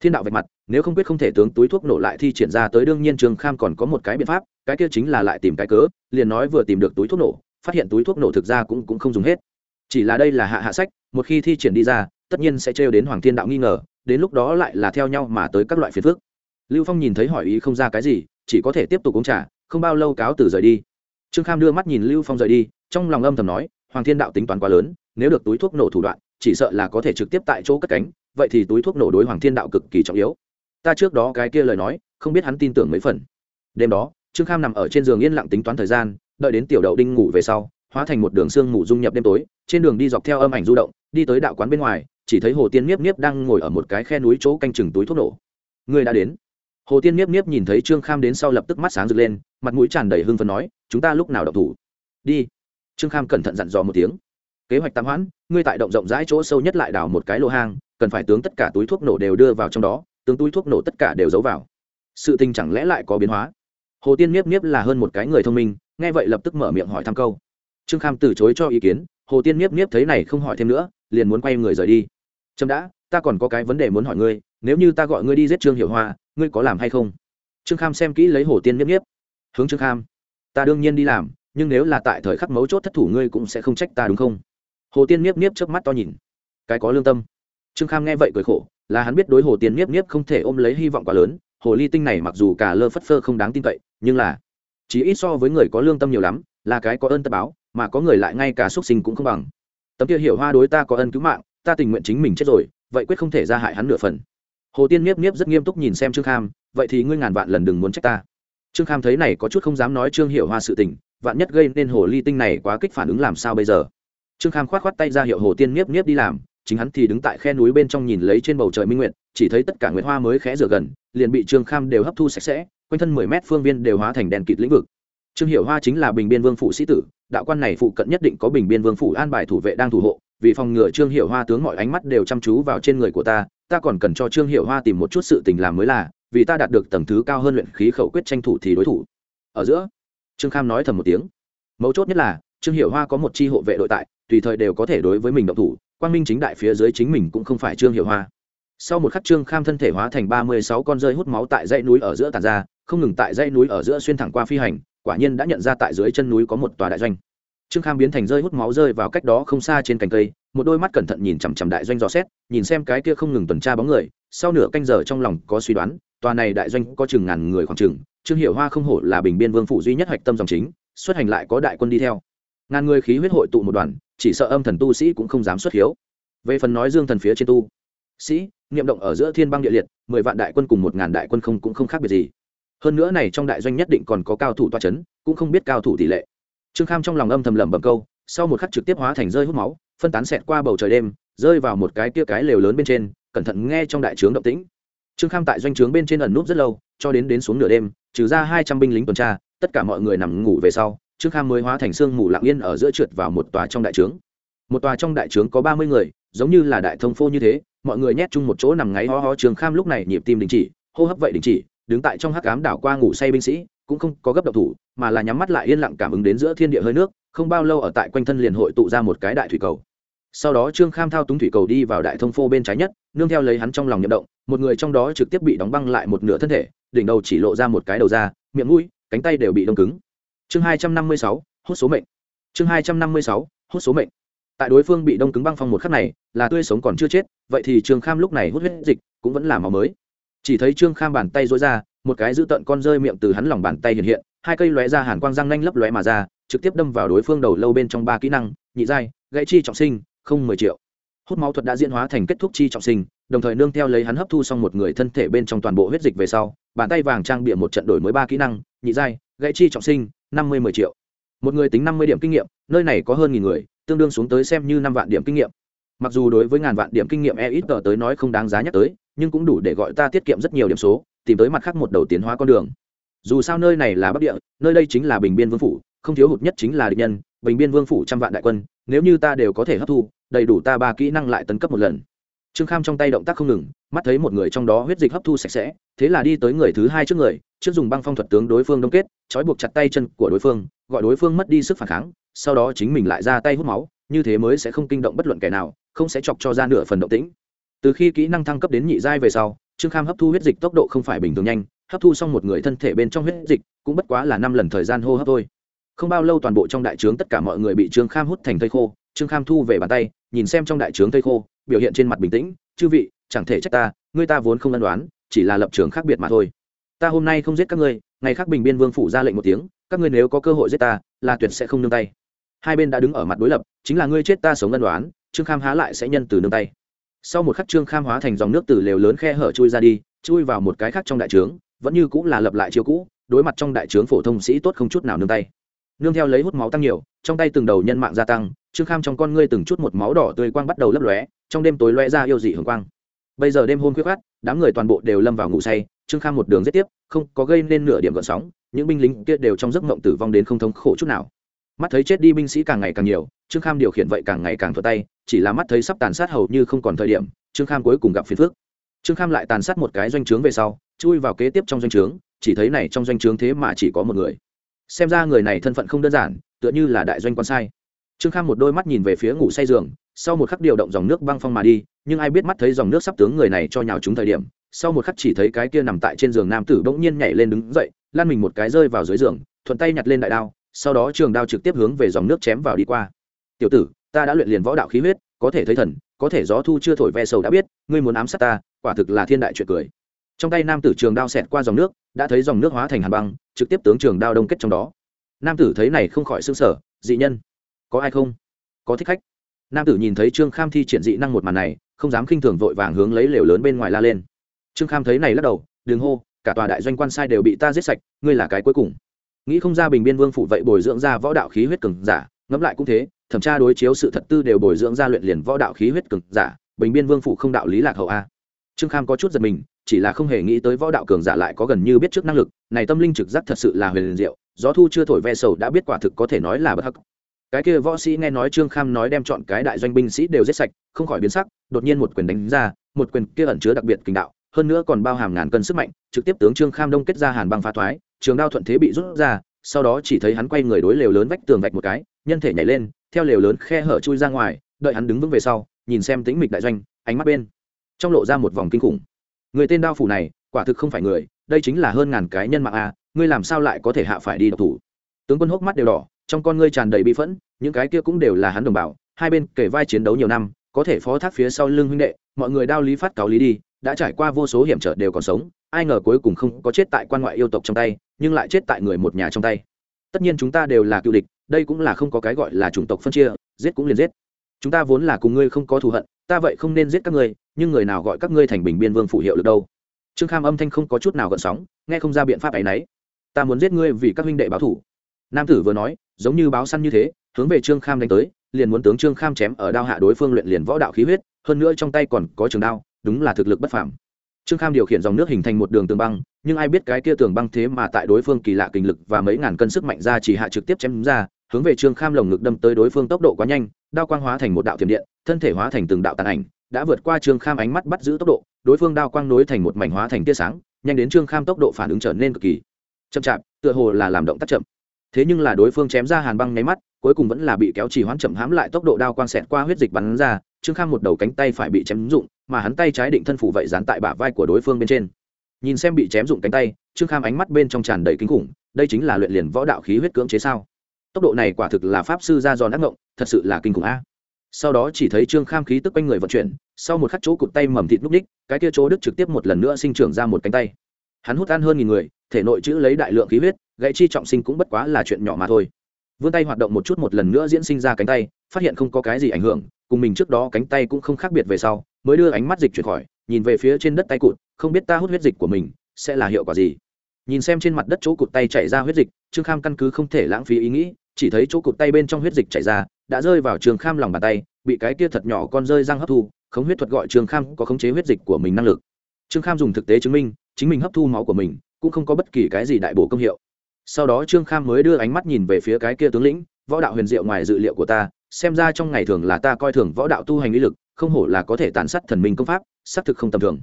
thiên đạo vạch mặt nếu không biết không thể tướng túi thuốc nổ lại thi triển ra tới, đương nhiên trường kham còn có một cái biện pháp, cái kia chính là lại tìm cái cớ, liền nói vừa tìm được túi thuốc nổ, phát hiện túi thuốc nổ thực ra cũng cũng không dùng hết. Chỉ là đây là hạ hạ sách, một khi thi triển đi ra, tất nhiên sẽ trêu đến hoàng thiên đạo nghi ngờ, đến lúc đó lại là theo nhau mà tới các loại phiền phức. Lưu phong nhìn thấy hỏi ý không ra cái gì, chỉ có thể tiếp tục uống trà, không bao lâu cáo từ rời đi. Trương kham đưa mắt nhìn lưu phong rời đi, trong lòng âm thầm nói, hoàng thiên đạo tính toán quá lớn, nếu được túi thuốc nổ thủ đoạn, chỉ sợ là có thể trực tiếp tại chỗ cất cánh, vậy thì túi thuốc nổ đối hoàng thiên đạo cực kỳ trọng yếu ta trước đó cái kia lời nói, không biết hắn tin tưởng mấy phần. Đêm đó, trương kham nằm ở trên giường yên lặng tính toán thời gian, đợi đến tiểu đậu đinh ngủ về sau, hóa thành một đường sương ngủ dung nhập đêm tối, trên đường đi dọc theo âm ảnh du động, đi tới đạo quán bên ngoài, chỉ thấy hồ tiên niếp niếp đang ngồi ở một cái khe núi chỗ canh chừng túi thuốc nổ. Người đã đến. Hồ tiên niếp niếp nhìn thấy trương kham đến sau lập tức mắt sáng rực lên, mặt mũi tràn đầy hưng phấn nói, chúng ta lúc nào đậu thủ? Đi. Trương kham cẩn thận dặn dò một tiếng. Kế hoạch tạm hoãn, ngươi tại động rộng rãi chỗ sâu nhất lại đào một cái lô hang, cần phải tướng tất cả túi thuốc nổ đều đưa vào trong đó tướng túi thuốc nổ tất cả đều giấu vào. Sự tình chẳng lẽ lại có biến hóa? Hồ tiên niếp niếp là hơn một cái người thông minh, nghe vậy lập tức mở miệng hỏi thăm câu. Trương kham từ chối cho ý kiến, hồ tiên niếp niếp thấy này không hỏi thêm nữa, liền muốn quay người rời đi. Trâm đã, ta còn có cái vấn đề muốn hỏi ngươi, nếu như ta gọi ngươi đi giết trương hiệu hoa, ngươi có làm hay không? Trương kham xem kỹ lấy hồ tiên niếp niếp hướng trương kham, ta đương nhiên đi làm, nhưng nếu là tại thời khắc mấu chốt thất thủ ngươi cũng sẽ không trách ta, đúng không? Hồ tiên niếp niếp trước mắt to nhìn. Cái có lương tâm. Trương kham nghe vậy cười khổ là hắn biết đối hồ tiên niếp niếp không thể ôm lấy hy vọng quá lớn, hồ ly tinh này mặc dù cả lơ phất phơ không đáng tin cậy, nhưng là chỉ ít so với người có lương tâm nhiều lắm, là cái có ơn tất báo, mà có người lại ngay cả xuất sinh cũng không bằng. Tấm kia hiểu hoa đối ta có ân cứu mạng, ta tình nguyện chính mình chết rồi, vậy quyết không thể ra hại hắn nửa phần. Hồ tiên niếp niếp rất nghiêm túc nhìn xem trương kham, vậy thì ngươi ngàn vạn lần đừng muốn trách ta. Trương kham thấy này có chút không dám nói trương hiểu hoa sự tình, vạn nhất gây nên hồ ly tinh này quá kích phản ứng làm sao bây giờ? Trương kham khoát khoát tay ra hiệu hồ tiên niếp niếp đi làm chính hắn thì đứng tại khe núi bên trong nhìn lấy trên bầu trời minh nguyện chỉ thấy tất cả nguyệt hoa mới khẽ rửa gần, liền bị trương kham đều hấp thu sạch sẽ, quanh thân mười mét phương viên đều hóa thành đèn kịt lĩnh vực. Trương hiểu hoa chính là bình biên vương phủ sĩ tử, đạo quan này phụ cận nhất định có bình biên vương phủ an bài thủ vệ đang thủ hộ, vì phòng ngừa trương hiểu hoa tướng mọi ánh mắt đều chăm chú vào trên người của ta ta còn cần cho trương hiểu hoa tìm một chút sự tình làm mới là, vì ta đạt được tầng thứ cao hơn luyện khí khẩu quyết tranh thủ thì đối thủ. Ở giữa, trương kham nói thầm một tiếng. Mấu chốt nhất là, trương hiểu hoa có một chi hộ vệ đội tại tùy thời đều có thể đối với mình động thủ, quang minh chính đại phía dưới chính mình cũng không phải trương hiểu hoa. Sau một khắc trương kham thân thể hóa thành ba mươi sáu con rơi hút máu tại dãy núi ở giữa tàn ra, không ngừng tại dãy núi ở giữa xuyên thẳng qua phi hành, quả nhiên đã nhận ra tại dưới chân núi có một tòa đại doanh. Trương kham biến thành rơi hút máu rơi vào cách đó không xa trên cành cây, một đôi mắt cẩn thận nhìn chằm chằm đại doanh dò xét, nhìn xem cái kia không ngừng tuần tra bóng người, sau nửa canh giờ trong lòng có suy đoán, tòa này đại doanh có chừng ngàn người khoảng chừng, trương hiệu hoa không hổ là bình biên vương phủ duy nhất hạch tâm dòng chính, xuất hành lại có đại quân đi theo. Ngàn người khí huyết hội tụ một đoàn chỉ sợ âm thần tu sĩ cũng không dám xuất hiếu. Về phần nói dương thần phía trên tu sĩ, niệm động ở giữa thiên băng địa liệt, mười vạn đại quân cùng một ngàn đại quân không cũng không khác biệt gì. Hơn nữa này trong đại doanh nhất định còn có cao thủ toa c h ấ n cũng không biết cao thủ tỷ lệ. Trương kham trong lòng âm thầm lẩm bẩm câu, sau một khắc trực tiếp hóa thành rơi hút máu, phân tán xẹt qua bầu trời đêm, rơi vào một cái kia cái lều lớn bên trên, cẩn thận nghe trong đại trướng động tĩnh. Trương kham tại doanh trướng bên trên ẩn núp rất lâu, cho đến đến xuống nửa đêm, trừ ra hai trăm binh lính tuần tra, tất cả mọi người nằm ngủ về sau trương kham mới hóa thành sương mù lặng yên ở giữa trượt vào một tòa trong đại trướng. Một tòa trong đại trướng có ba mươi người, giống như là đại thông phô như thế, mọi người nhét chung một chỗ nằm ngáy ho ho trương kham lúc này nhịp tim đình chỉ, hô hấp vậy đình chỉ, đứng tại trong hắc ám đảo qua ngủ say binh sĩ, cũng không có gấp độc thủ, mà là nhắm mắt lại yên lặng cảm ứng đến giữa thiên địa hơi nước, không bao lâu ở tại quanh thân liền hội tụ ra một cái đại thủy cầu. Sau đó trương kham thao túng thủy cầu đi vào đại thông phô bên trái nhất, nương theo lấy hắn trong lòng nhậm động, một người trong đó trực tiếp bị đóng băng lại một nửa thân thể, đỉnh đầu chỉ lộ ra một cái đầu ra, miệng mũi, cánh tay đều bị đông cứng chương hai trăm năm mươi sáu hốt số mệnh. Chương hai trăm năm mươi sáu hốt số mệnh. Tại đối phương bị đông cứng băng phong một khắc này, là tươi sống còn chưa chết, vậy thì trương kham lúc này hút huyết dịch, cũng vẫn là máu mới. Chỉ thấy trương kham bàn tay dối ra, một cái giữ tận con rơi miệng từ hắn lòng bàn tay hiện hiện, hai cây lóe ra hàn quang răng nanh lấp lóe mà ra, trực tiếp đâm vào đối phương đầu lâu bên trong ba kỹ năng, nhị giai, gãy chi trọng sinh, không mười triệu. Hút máu thuật đã diễn hóa thành kết thúc chi trọng sinh đồng thời nương theo lấy hắn hấp thu xong một người thân thể bên trong toàn bộ huyết dịch về sau, bàn tay vàng trang bịa một trận đổi mới ba kỹ năng, nhị giai, gãy chi trọng sinh, năm mươi mười triệu. Một người tính năm mươi điểm kinh nghiệm, nơi này có hơn nghìn người, tương đương xuống tới xem như năm vạn điểm kinh nghiệm. Mặc dù đối với ngàn vạn điểm kinh nghiệm e ít tờ tới nói không đáng giá nhắc tới, nhưng cũng đủ để gọi ta tiết kiệm rất nhiều điểm số, tìm tới mặt khác một đầu tiến hóa con đường. Dù sao nơi này là bắc địa, nơi đây chính là bình biên vương phủ, không thiếu hụt nhất chính là địch nhân, bình biên vương phủ trăm vạn đại quân, nếu như ta đều có thể hấp thu, đầy đủ ta ba kỹ năng lại tấn cấp một lần trương kham trong tay động tác không ngừng, mắt thấy một người trong đó huyết dịch hấp thu sạch sẽ, thế là đi tới người thứ hai trước người, trước dùng băng phong thuật tướng đối phương đông kết, trói buộc chặt tay chân của đối phương, gọi đối phương mất đi sức phản kháng, sau đó chính mình lại ra tay hút máu, như thế mới sẽ không kinh động bất luận kẻ nào, không sẽ chọc cho ra nửa phần động tĩnh. Từ khi kỹ năng thăng cấp đến nhị giai về sau, trương kham hấp thu huyết dịch tốc độ không phải bình thường nhanh, hấp thu xong một người thân thể bên trong huyết dịch, cũng bất quá là năm lần thời gian hô hấp thôi. Không bao lâu toàn bộ trong đại trướng tất cả mọi người bị trương kham hút thành thây khô, trương kham thu về bàn tay, nhìn xem trong đại trướng thây khô biểu hiện trên mặt bình tĩnh, chư vị, chẳng thể trách ta, ngươi ta vốn không ân đoán, chỉ là lập trường khác biệt mà thôi. Ta hôm nay không giết các ngươi, ngày khác bình biên vương phủ ra lệnh một tiếng, các ngươi nếu có cơ hội giết ta là tuyệt sẽ không nương tay. Hai bên đã đứng ở mặt đối lập, chính là ngươi chết ta sống ân đoán, trương kham há lại sẽ nhân từ nương tay. Sau một khắc trương kham hóa thành dòng nước từ lều lớn khe hở chui ra đi, chui vào một cái khác trong đại trướng, vẫn như cũng là lập lại chiêu cũ, đối mặt trong đại trướng phổ thông sĩ tốt không chút nào nương tay. Nương theo lấy hút máu tăng nhiều, trong tay từng đầu nhân mạng gia tăng, trương kham trong con ngươi từng chút một máu đỏ tươi quang bắt đầu lấp lóe trong đêm tối loe ra yêu dị hưởng quang. Bây giờ đêm hôm khuyết khát đám người toàn bộ đều lâm vào ngủ say, trương kham một đường giết tiếp, không có gây nên nửa điểm gợn sóng, những binh lính kia đều trong giấc mộng tử vong đến không thống khổ chút nào. Mắt thấy chết đi binh sĩ càng ngày càng nhiều, trương kham điều khiển vậy càng ngày càng thuận tay, chỉ là mắt thấy sắp tàn sát hầu như không còn thời điểm, trương kham cuối cùng gặp phiền phước trương kham lại tàn sát một cái doanh trướng về sau, chui vào kế tiếp trong doanh trướng, chỉ thấy này trong doanh trướng thế mà chỉ có một người. Xem ra người này thân phận không đơn giản, tựa như là đại doanh quan sai. Trương kham một đôi mắt nhìn về phía ngủ say giường sau một khắc điều động dòng nước băng phong mà đi, nhưng ai biết mắt thấy dòng nước sắp tướng người này cho nhào trúng thời điểm, sau một khắc chỉ thấy cái kia nằm tại trên giường nam tử bỗng nhiên nhảy lên đứng dậy lan mình một cái rơi vào dưới giường, thuận tay nhặt lên đại đao, sau đó trường đao trực tiếp hướng về dòng nước chém vào đi qua. Tiểu tử, ta đã luyện liền võ đạo khí huyết, có thể thấy thần, có thể gió thu chưa thổi ve sầu đã biết, ngươi muốn ám sát ta, quả thực là thiên đại chuyện cười. Trong tay nam tử trường đao xẹt qua dòng nước, đã thấy dòng nước hóa thành hàn băng, trực tiếp tướng trường đao đông kết trong đó. Nam tử thấy này không khỏi xương sở dị nhân, có ai không? Có thích khách? Nam tử nhìn thấy trương kham thi triển dị năng một màn này, không dám khinh thường vội vàng hướng lấy lều lớn bên ngoài la lên. Trương kham thấy này lắc đầu đường hô, cả tòa đại doanh quan sai đều bị ta giết sạch, ngươi là cái cuối cùng. Nghĩ không ra bình biên vương phụ vậy bồi dưỡng ra võ đạo khí huyết cường giả, ngẫm lại cũng thế, thẩm tra đối chiếu sự thật tư đều bồi dưỡng ra luyện liền võ đạo khí huyết cường giả, bình biên vương phụ không đạo lý lạc hậu a. À. Trương kham có chút giật mình, chỉ là không hề nghĩ tới võ đạo cường giả lại có gần như biết trước năng lực, này tâm linh trực giác thật sự là huyền liền diệu, gió thu chưa thổi ve sầu đã biết quả thực có thể nói là bất hắc cái kia võ sĩ nghe nói trương kham nói đem chọn cái đại doanh binh sĩ đều giết sạch, không khỏi biến sắc, đột nhiên một quyền đánh ra, một quyền kia ẩn chứa đặc biệt kinh đạo, hơn nữa còn bao hàm ngàn cân sức mạnh, trực tiếp tướng trương kham đông kết ra hàn băng phá thoái, trường đao thuận thế bị rút ra, sau đó chỉ thấy hắn quay người đối lều lớn vách tường vạch một cái, nhân thể nhảy lên, theo lều lớn khe hở chui ra ngoài, đợi hắn đứng vững về sau, nhìn xem tĩnh mịch đại doanh, ánh mắt bên trong lộ ra một vòng kinh khủng. Người tên đao phủ này, quả thực không phải người, đây chính là hơn ngàn cái nhân mạng a, ngươi làm sao lại có thể hạ phải đi độc thủ? Tướng quân hốc mắt đều đỏ, trong con ngươi tràn đầy bi phẫn những cái kia cũng đều là hắn đồng bào, hai bên kể vai chiến đấu nhiều năm, có thể phó thác phía sau lưng huynh đệ, mọi người đao lý phát cáo lý đi, đã trải qua vô số hiểm trở đều còn sống, ai ngờ cuối cùng không có chết tại quan ngoại yêu tộc trong tay, nhưng lại chết tại người một nhà trong tay. Tất nhiên chúng ta đều là cựu địch, đây cũng là không có cái gọi là chủng tộc phân chia, giết cũng liền giết. Chúng ta vốn là cùng ngươi không có thù hận, ta vậy không nên giết các ngươi, nhưng người nào gọi các ngươi thành bình biên vương phụ hiệu được đâu. Trương kham âm thanh không có chút nào gợn sóng, nghe không ra biện pháp ấ y n ấ y ta muốn giết ngươi vì các huynh đệ báo thủ. Nam tử vừa nói, giống như báo săn như thế hướng về trương kham đánh tới, liền muốn tướng trương kham chém ở đao hạ đối phương luyện liền võ đạo khí huyết, hơn nữa trong tay còn có trường đao, đúng là thực lực bất phàm. Trương kham điều khiển dòng nước hình thành một đường tường băng, nhưng ai biết cái kia tường băng thế mà tại đối phương kỳ lạ kinh lực và mấy ngàn cân sức mạnh ra chỉ hạ trực tiếp chém ra, hướng về trương kham lồng ngực đâm tới đối phương tốc độ quá nhanh, đao quang hóa thành một đạo thiểm điện, thân thể hóa thành từng đạo tàn ảnh, đã vượt qua trương kham ánh mắt bắt giữ tốc độ, đối phương đao quang nối thành một mảnh hóa thành tia sáng, nhanh đến trương kham tốc độ phản ứng trở nên cực kỳ chậm chạp, tựa hồ là làm động tác chậm. Thế nhưng là đối phương chém ra hàn băng nháy mắt cuối cùng vẫn là bị kéo chỉ hoãn chậm hãm lại tốc độ đao quang xẹt qua huyết dịch bắn ra, trương kham một đầu cánh tay phải bị chém dụng, mà hắn tay trái định thân phủ vậy dán tại bả vai của đối phương bên trên. Nhìn xem bị chém dụng cánh tay, trương kham ánh mắt bên trong tràn đầy kinh khủng, đây chính là luyện liền võ đạo khí huyết cưỡng chế sao? Tốc độ này quả thực là pháp sư ra giòn ác ngộng, thật sự là kinh khủng a. Sau đó chỉ thấy trương kham khí tức quanh người vận chuyển, sau một khắc chỗ cụt tay mầm thịt lúc đích cái kia chỗ đức trực tiếp một lần nữa sinh trưởng ra một cánh tay. Hắn hút ăn hơn nghìn người, thể nội chữ lấy đại lượng khí huyết, gãy chi trọng sinh cũng bất quá là chuyện nhỏ mà thôi vươn tay hoạt động một chút một lần nữa diễn sinh ra cánh tay, phát hiện không có cái gì ảnh hưởng, cùng mình trước đó cánh tay cũng không khác biệt về sau, mới đưa ánh mắt dịch chuyển khỏi, nhìn về phía trên đất tay cụt, không biết ta hút huyết dịch của mình, sẽ là hiệu quả gì. Nhìn xem trên mặt đất chỗ cụt tay chảy ra huyết dịch, trương kham căn cứ không thể lãng phí ý nghĩ, chỉ thấy chỗ cụt tay bên trong huyết dịch chảy ra, đã rơi vào trường kham lòng bàn tay, bị cái kia thật nhỏ con rơi răng hấp thu, khống huyết thuật gọi trương kham có khống chế huyết dịch của mình năng lực. Trương kham dùng thực tế chứng minh, chính mình hấp thu máu của mình, cũng không có bất kỳ cái gì đại bổ công hiệu sau đó trương kham mới đưa ánh mắt nhìn về phía cái kia tướng lĩnh, võ đạo huyền diệu ngoài dự liệu của ta, xem ra trong ngày thường là ta coi thường võ đạo tu hành lý lực, không hổ là có thể tàn sát thần minh công pháp, xác thực không tầm thường.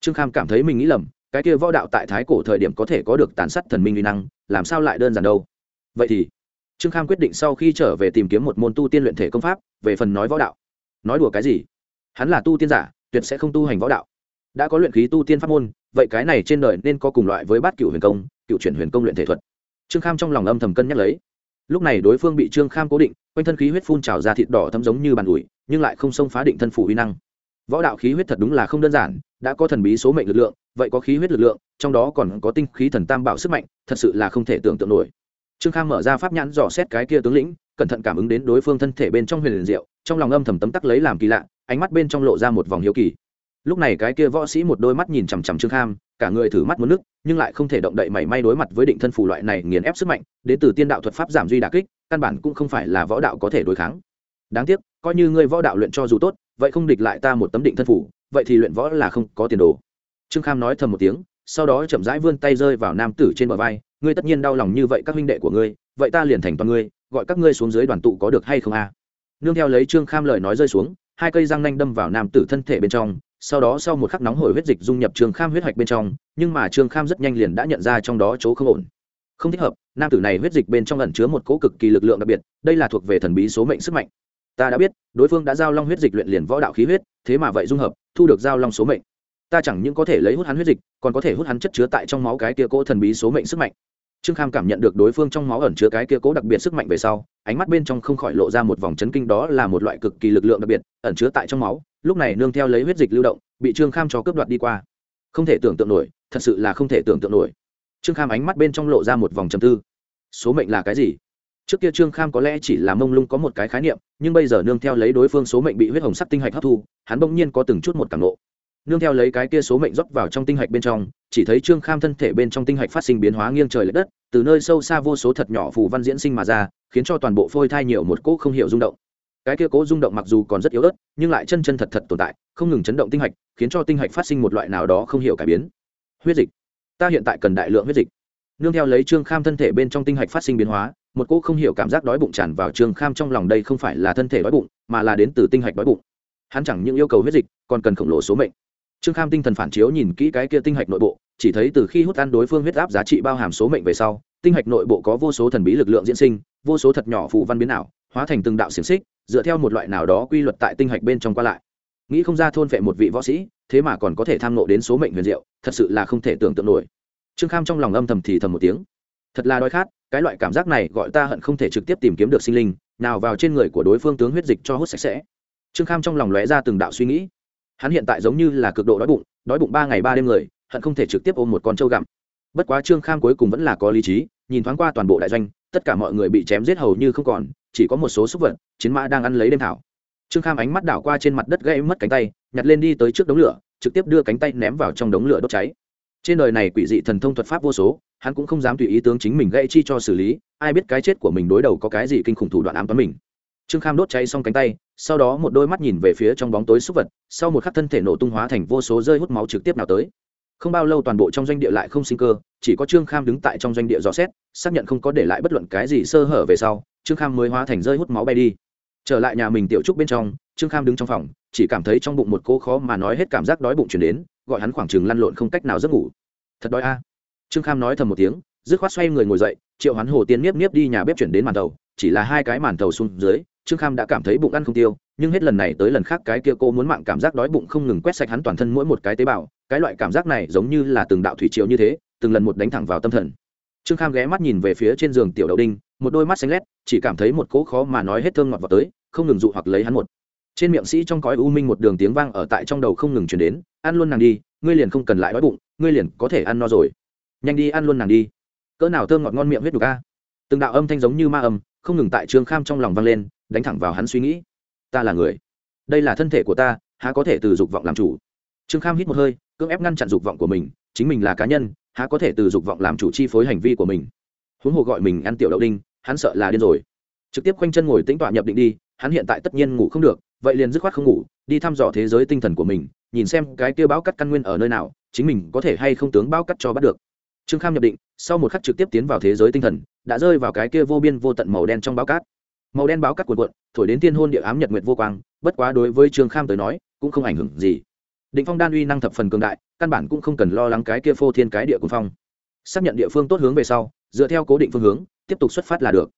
Trương kham cảm thấy mình nghĩ lầm, cái kia võ đạo tại thái cổ thời điểm có thể có được tàn sát thần minh uy năng, làm sao lại đơn giản đâu? Vậy thì, trương kham quyết định sau khi trở về tìm kiếm một môn tu tiên luyện thể công pháp, về phần nói võ đạo. Nói đùa cái gì? Hắn là tu tiên giả, tuyệt sẽ không tu hành võ đạo. Đã có luyện khí tu tiên pháp môn, vậy cái này trên đời nên có cùng loại với bát cựu huyền công cựu chuyển huyền công luyện thể thuật trương kham trong lòng âm thầm cân nhắc lấy. Lúc này đối phương bị trương kham cố định, quanh thân khí huyết phun trào ra thịt đỏ thấm giống như bàn ủi, nhưng lại không xông phá định thân phủ huy năng. Võ đạo khí huyết thật đúng là không đơn giản, đã có thần bí số mệnh lực lượng, vậy có khí huyết lực lượng, trong đó còn có tinh khí thần tam bảo sức mạnh, thật sự là không thể tưởng tượng nổi. Trương kham mở ra pháp nhãn dò xét cái kia tướng lĩnh, cẩn thận cảm ứng đến đối phương thân thể bên trong huyền liền diệu, trong lòng âm thầm tấm tắc lấy làm kỳ lạ, ánh mắt bên trong lộ ra một vòng hiếu kỳ. Lúc này cái kia võ sĩ một đôi mắt nhìn chằm chằm trương kham cả người thử mắt muốn nước, nhưng lại không thể động đậy mảy may đối mặt với định thân phủ loại này nghiền ép sức mạnh, đến từ tiên đạo thuật pháp giảm duy đà kích, căn bản cũng không phải là võ đạo có thể đối kháng. Đáng tiếc, coi như ngươi võ đạo luyện cho dù tốt, vậy không địch lại ta một tấm định thân phủ vậy thì luyện võ là không có tiền đồ. Trương kham nói thầm một tiếng, sau đó chậm rãi vươn tay rơi vào nam tử trên bờ vai, ngươi tất nhiên đau lòng như vậy các huynh đệ của ngươi, vậy ta liền thành toàn ngươi, gọi các ngươi xuống dưới đoàn tụ có được hay không a? Nương theo lấy trương kham lời nói rơi xuống, hai cây răng nanh đâm vào nam tử thân thể bên trong sau đó sau một khắc nóng hổi huyết dịch dung nhập trương kham huyết hạch bên trong, nhưng mà trương kham rất nhanh liền đã nhận ra trong đó chỗ không ổn. Không thích hợp, nam tử này huyết dịch bên trong ẩn chứa một cỗ cực kỳ lực lượng đặc biệt, đây là thuộc về thần bí số mệnh sức mạnh. Ta đã biết, đối phương đã giao long huyết dịch luyện liền võ đạo khí huyết, thế mà vậy dung hợp, thu được giao long số mệnh. Ta chẳng những có thể lấy hút hắn huyết dịch, còn có thể hút hắn chất chứa tại trong máu cái kia cỗ thần bí số mệnh sức mạnh. Trương kham cảm nhận được đối phương trong máu ẩn chứa cái kia cố đặc biệt sức mạnh về sau, ánh mắt bên trong không khỏi lộ ra một vòng chấn kinh đó là một loại cực kỳ lực lượng đặc biệt, ẩn chứa tại trong máu lúc này nương theo lấy huyết dịch lưu động, bị trương kham cho cướp đoạt đi qua. Không thể tưởng tượng nổi, thật sự là không thể tưởng tượng nổi. Trương kham ánh mắt bên trong lộ ra một vòng trầm tư. Số mệnh là cái gì? Trước kia trương kham có lẽ chỉ là mông lung có một cái khái niệm, nhưng bây giờ nương theo lấy đối phương số mệnh bị huyết hồng sắc tinh hạch hấp thu, hắn bỗng nhiên có từng chút một cảm nộ nương theo lấy cái kia số mệnh dốc vào trong tinh hạch bên trong, chỉ thấy trương kham thân thể bên trong tinh hạch phát sinh biến hóa nghiêng trời l ệ đất, từ nơi sâu xa vô số thật nhỏ phù văn diễn sinh mà ra, khiến cho toàn bộ phôi thai nhiều một cỗ không hiểu rung động cái kia cố rung động mặc dù còn rất yếu ớt, nhưng lại chân chân thật thật tồn tại, không ngừng chấn động tinh hạch, khiến cho tinh hạch phát sinh một loại nào đó không hiểu cải biến. Huyết dịch. Ta hiện tại cần đại lượng huyết dịch. Nương theo lấy trương kham thân thể bên trong tinh hạch phát sinh biến hóa, một cỗ không hiểu cảm giác đói bụng tràn vào trương kham trong lòng đây không phải là thân thể đói bụng, mà là đến từ tinh hạch đói bụng. Hắn chẳng những yêu cầu huyết dịch, còn cần khổng lồ số mệnh. Trương kham tinh thần phản chiếu nhìn kỹ cái kia tinh hạch nội bộ, chỉ thấy từ khi hút ăn đối phương huyết áp giá trị bao hàm số mệnh về sau, tinh hạch nội bộ có vô số thần bí lực lượng diễn sinh, vô số thật nhỏ phù văn biến ảo, hóa thành từng đạo xiềng xích dựa theo một loại nào đó quy luật tại tinh hạch bên trong qua lại. Nghĩ không ra thôn vệ một vị võ sĩ, thế mà còn có thể tham nộ đến số mệnh huyền diệu, thật sự là không thể tưởng tượng nổi. Trương kham trong lòng âm thầm thì thầm một tiếng. Thật là đói khát, cái loại cảm giác này gọi ta hận không thể trực tiếp tìm kiếm được sinh linh, nào vào trên người của đối phương tướng huyết dịch cho hút sạch sẽ. Trương kham trong lòng lóe ra từng đạo suy nghĩ. Hắn hiện tại giống như là cực độ đói bụng đói bụng ba ngày ba đêm người, hận không thể trực tiếp ôm một con trâu gặm. Bất quá trương kham cuối cùng vẫn là có lý trí, nhìn thoáng qua toàn bộ đại doanh, tất cả mọi người bị chém giết hầu như không còn chỉ có một số súc vật, chiến mã đang ăn lấy đêm thảo. Trương kham ánh mắt đảo qua trên mặt đất gây mất cánh tay, nhặt lên đi tới trước đống lửa, trực tiếp đưa cánh tay ném vào trong đống lửa đốt cháy. Trên đời này quỷ dị thần thông thuật pháp vô số, hắn cũng không dám tùy ý tướng chính mình gây chi cho xử lý, ai biết cái chết của mình đối đầu có cái gì kinh khủng thủ đoạn ám toán mình. Trương kham đốt cháy xong cánh tay, sau đó một đôi mắt nhìn về phía trong bóng tối xúc vật, sau một khắc thân thể nổ tung hóa thành vô số rơi hút máu trực tiếp nào tới. Không bao lâu toàn bộ trong doanh địa lại không sinh cơ, chỉ có trương kham đứng tại trong doanh địa dò xét, xác nhận không có để lại bất luận cái gì sơ hở về sau trương kham mới hóa thành rơi hút máu bay đi. Trở lại nhà mình tiểu trúc bên trong, trương kham đứng trong phòng, chỉ cảm thấy trong bụng một cô khó mà nói hết cảm giác đói bụng chuyển đến, gọi hắn khoảng chừng lăn lộn không cách nào giấc ngủ. Thật đói a. Trương kham nói thầm một tiếng, dứt khoát xoay người ngồi dậy, triệu hoán hồ tiên nếp nếp đi nhà bếp chuyển đến màn tàu chỉ là hai cái màn tàu xuống dưới, trương kham đã cảm thấy bụng ăn không tiêu, nhưng hết lần này tới lần khác cái kia cô muốn mạng cảm giác đói bụng không ngừng quét sạch hắn toàn thân mỗi một cái tế bào, cái loại cảm giác này giống như là từng đạo thủy triều như thế, từng lần một đánh thẳng vào tâm thần. Trương kham ghé mắt nhìn về phía trên giường tiểu đậu đinh một đôi mắt xanh lét, chỉ cảm thấy một cỗ khó mà nói hết thương ngọt vào tới, không ngừng dụ hoặc lấy hắn một. Trên miệng sĩ trong cõi u minh một đường tiếng vang ở tại trong đầu không ngừng chuyển đến, ăn luôn nàng đi, ngươi liền không cần lại đói bụng, ngươi liền có thể ăn no rồi. Nhanh đi ăn luôn nàng đi. Cỡ nào thơm ngọt ngon miệng huyết đục a. Từng đạo âm thanh giống như ma âm, không ngừng tại trương kham trong lòng vang lên, đánh thẳng vào hắn suy nghĩ. Ta là người. Đây là thân thể của ta, há có thể từ dục vọng làm chủ? Trương kham hít một hơi, cưỡng ép ngăn chặn dục vọng của mình, chính mình là cá nhân, há có thể từ dục vọng làm chủ chi phối hành vi của mình? Huống hồ gọi mình ăn tiểu đậu đinh, hắn sợ là điên rồi. Trực tiếp khoanh chân ngồi tĩnh tọa nhập định đi, hắn hiện tại tất nhiên ngủ không được, vậy liền dứt khoát không ngủ, đi thăm dò thế giới tinh thần của mình, nhìn xem cái kia báo cắt căn nguyên ở nơi nào, chính mình có thể hay không tướng báo cắt cho bắt được. Trương kham nhập định, sau một khắc trực tiếp tiến vào thế giới tinh thần, đã rơi vào cái kia vô biên vô tận màu đen trong báo cát. Màu đen báo cắt cuộn cuộn, thổi đến thiên hôn địa ám nhật nguyệt vô quang, bất quá đối với trương kham tới nói, cũng không ảnh hưởng gì. Định phong đan uy năng thập phần cường đại, căn bản cũng không cần lo lắng cái kia phô thiên cái địa của phong. Xác nhận địa phương tốt hướng về sau dựa theo cố định phương hướng tiếp tục xuất phát là được.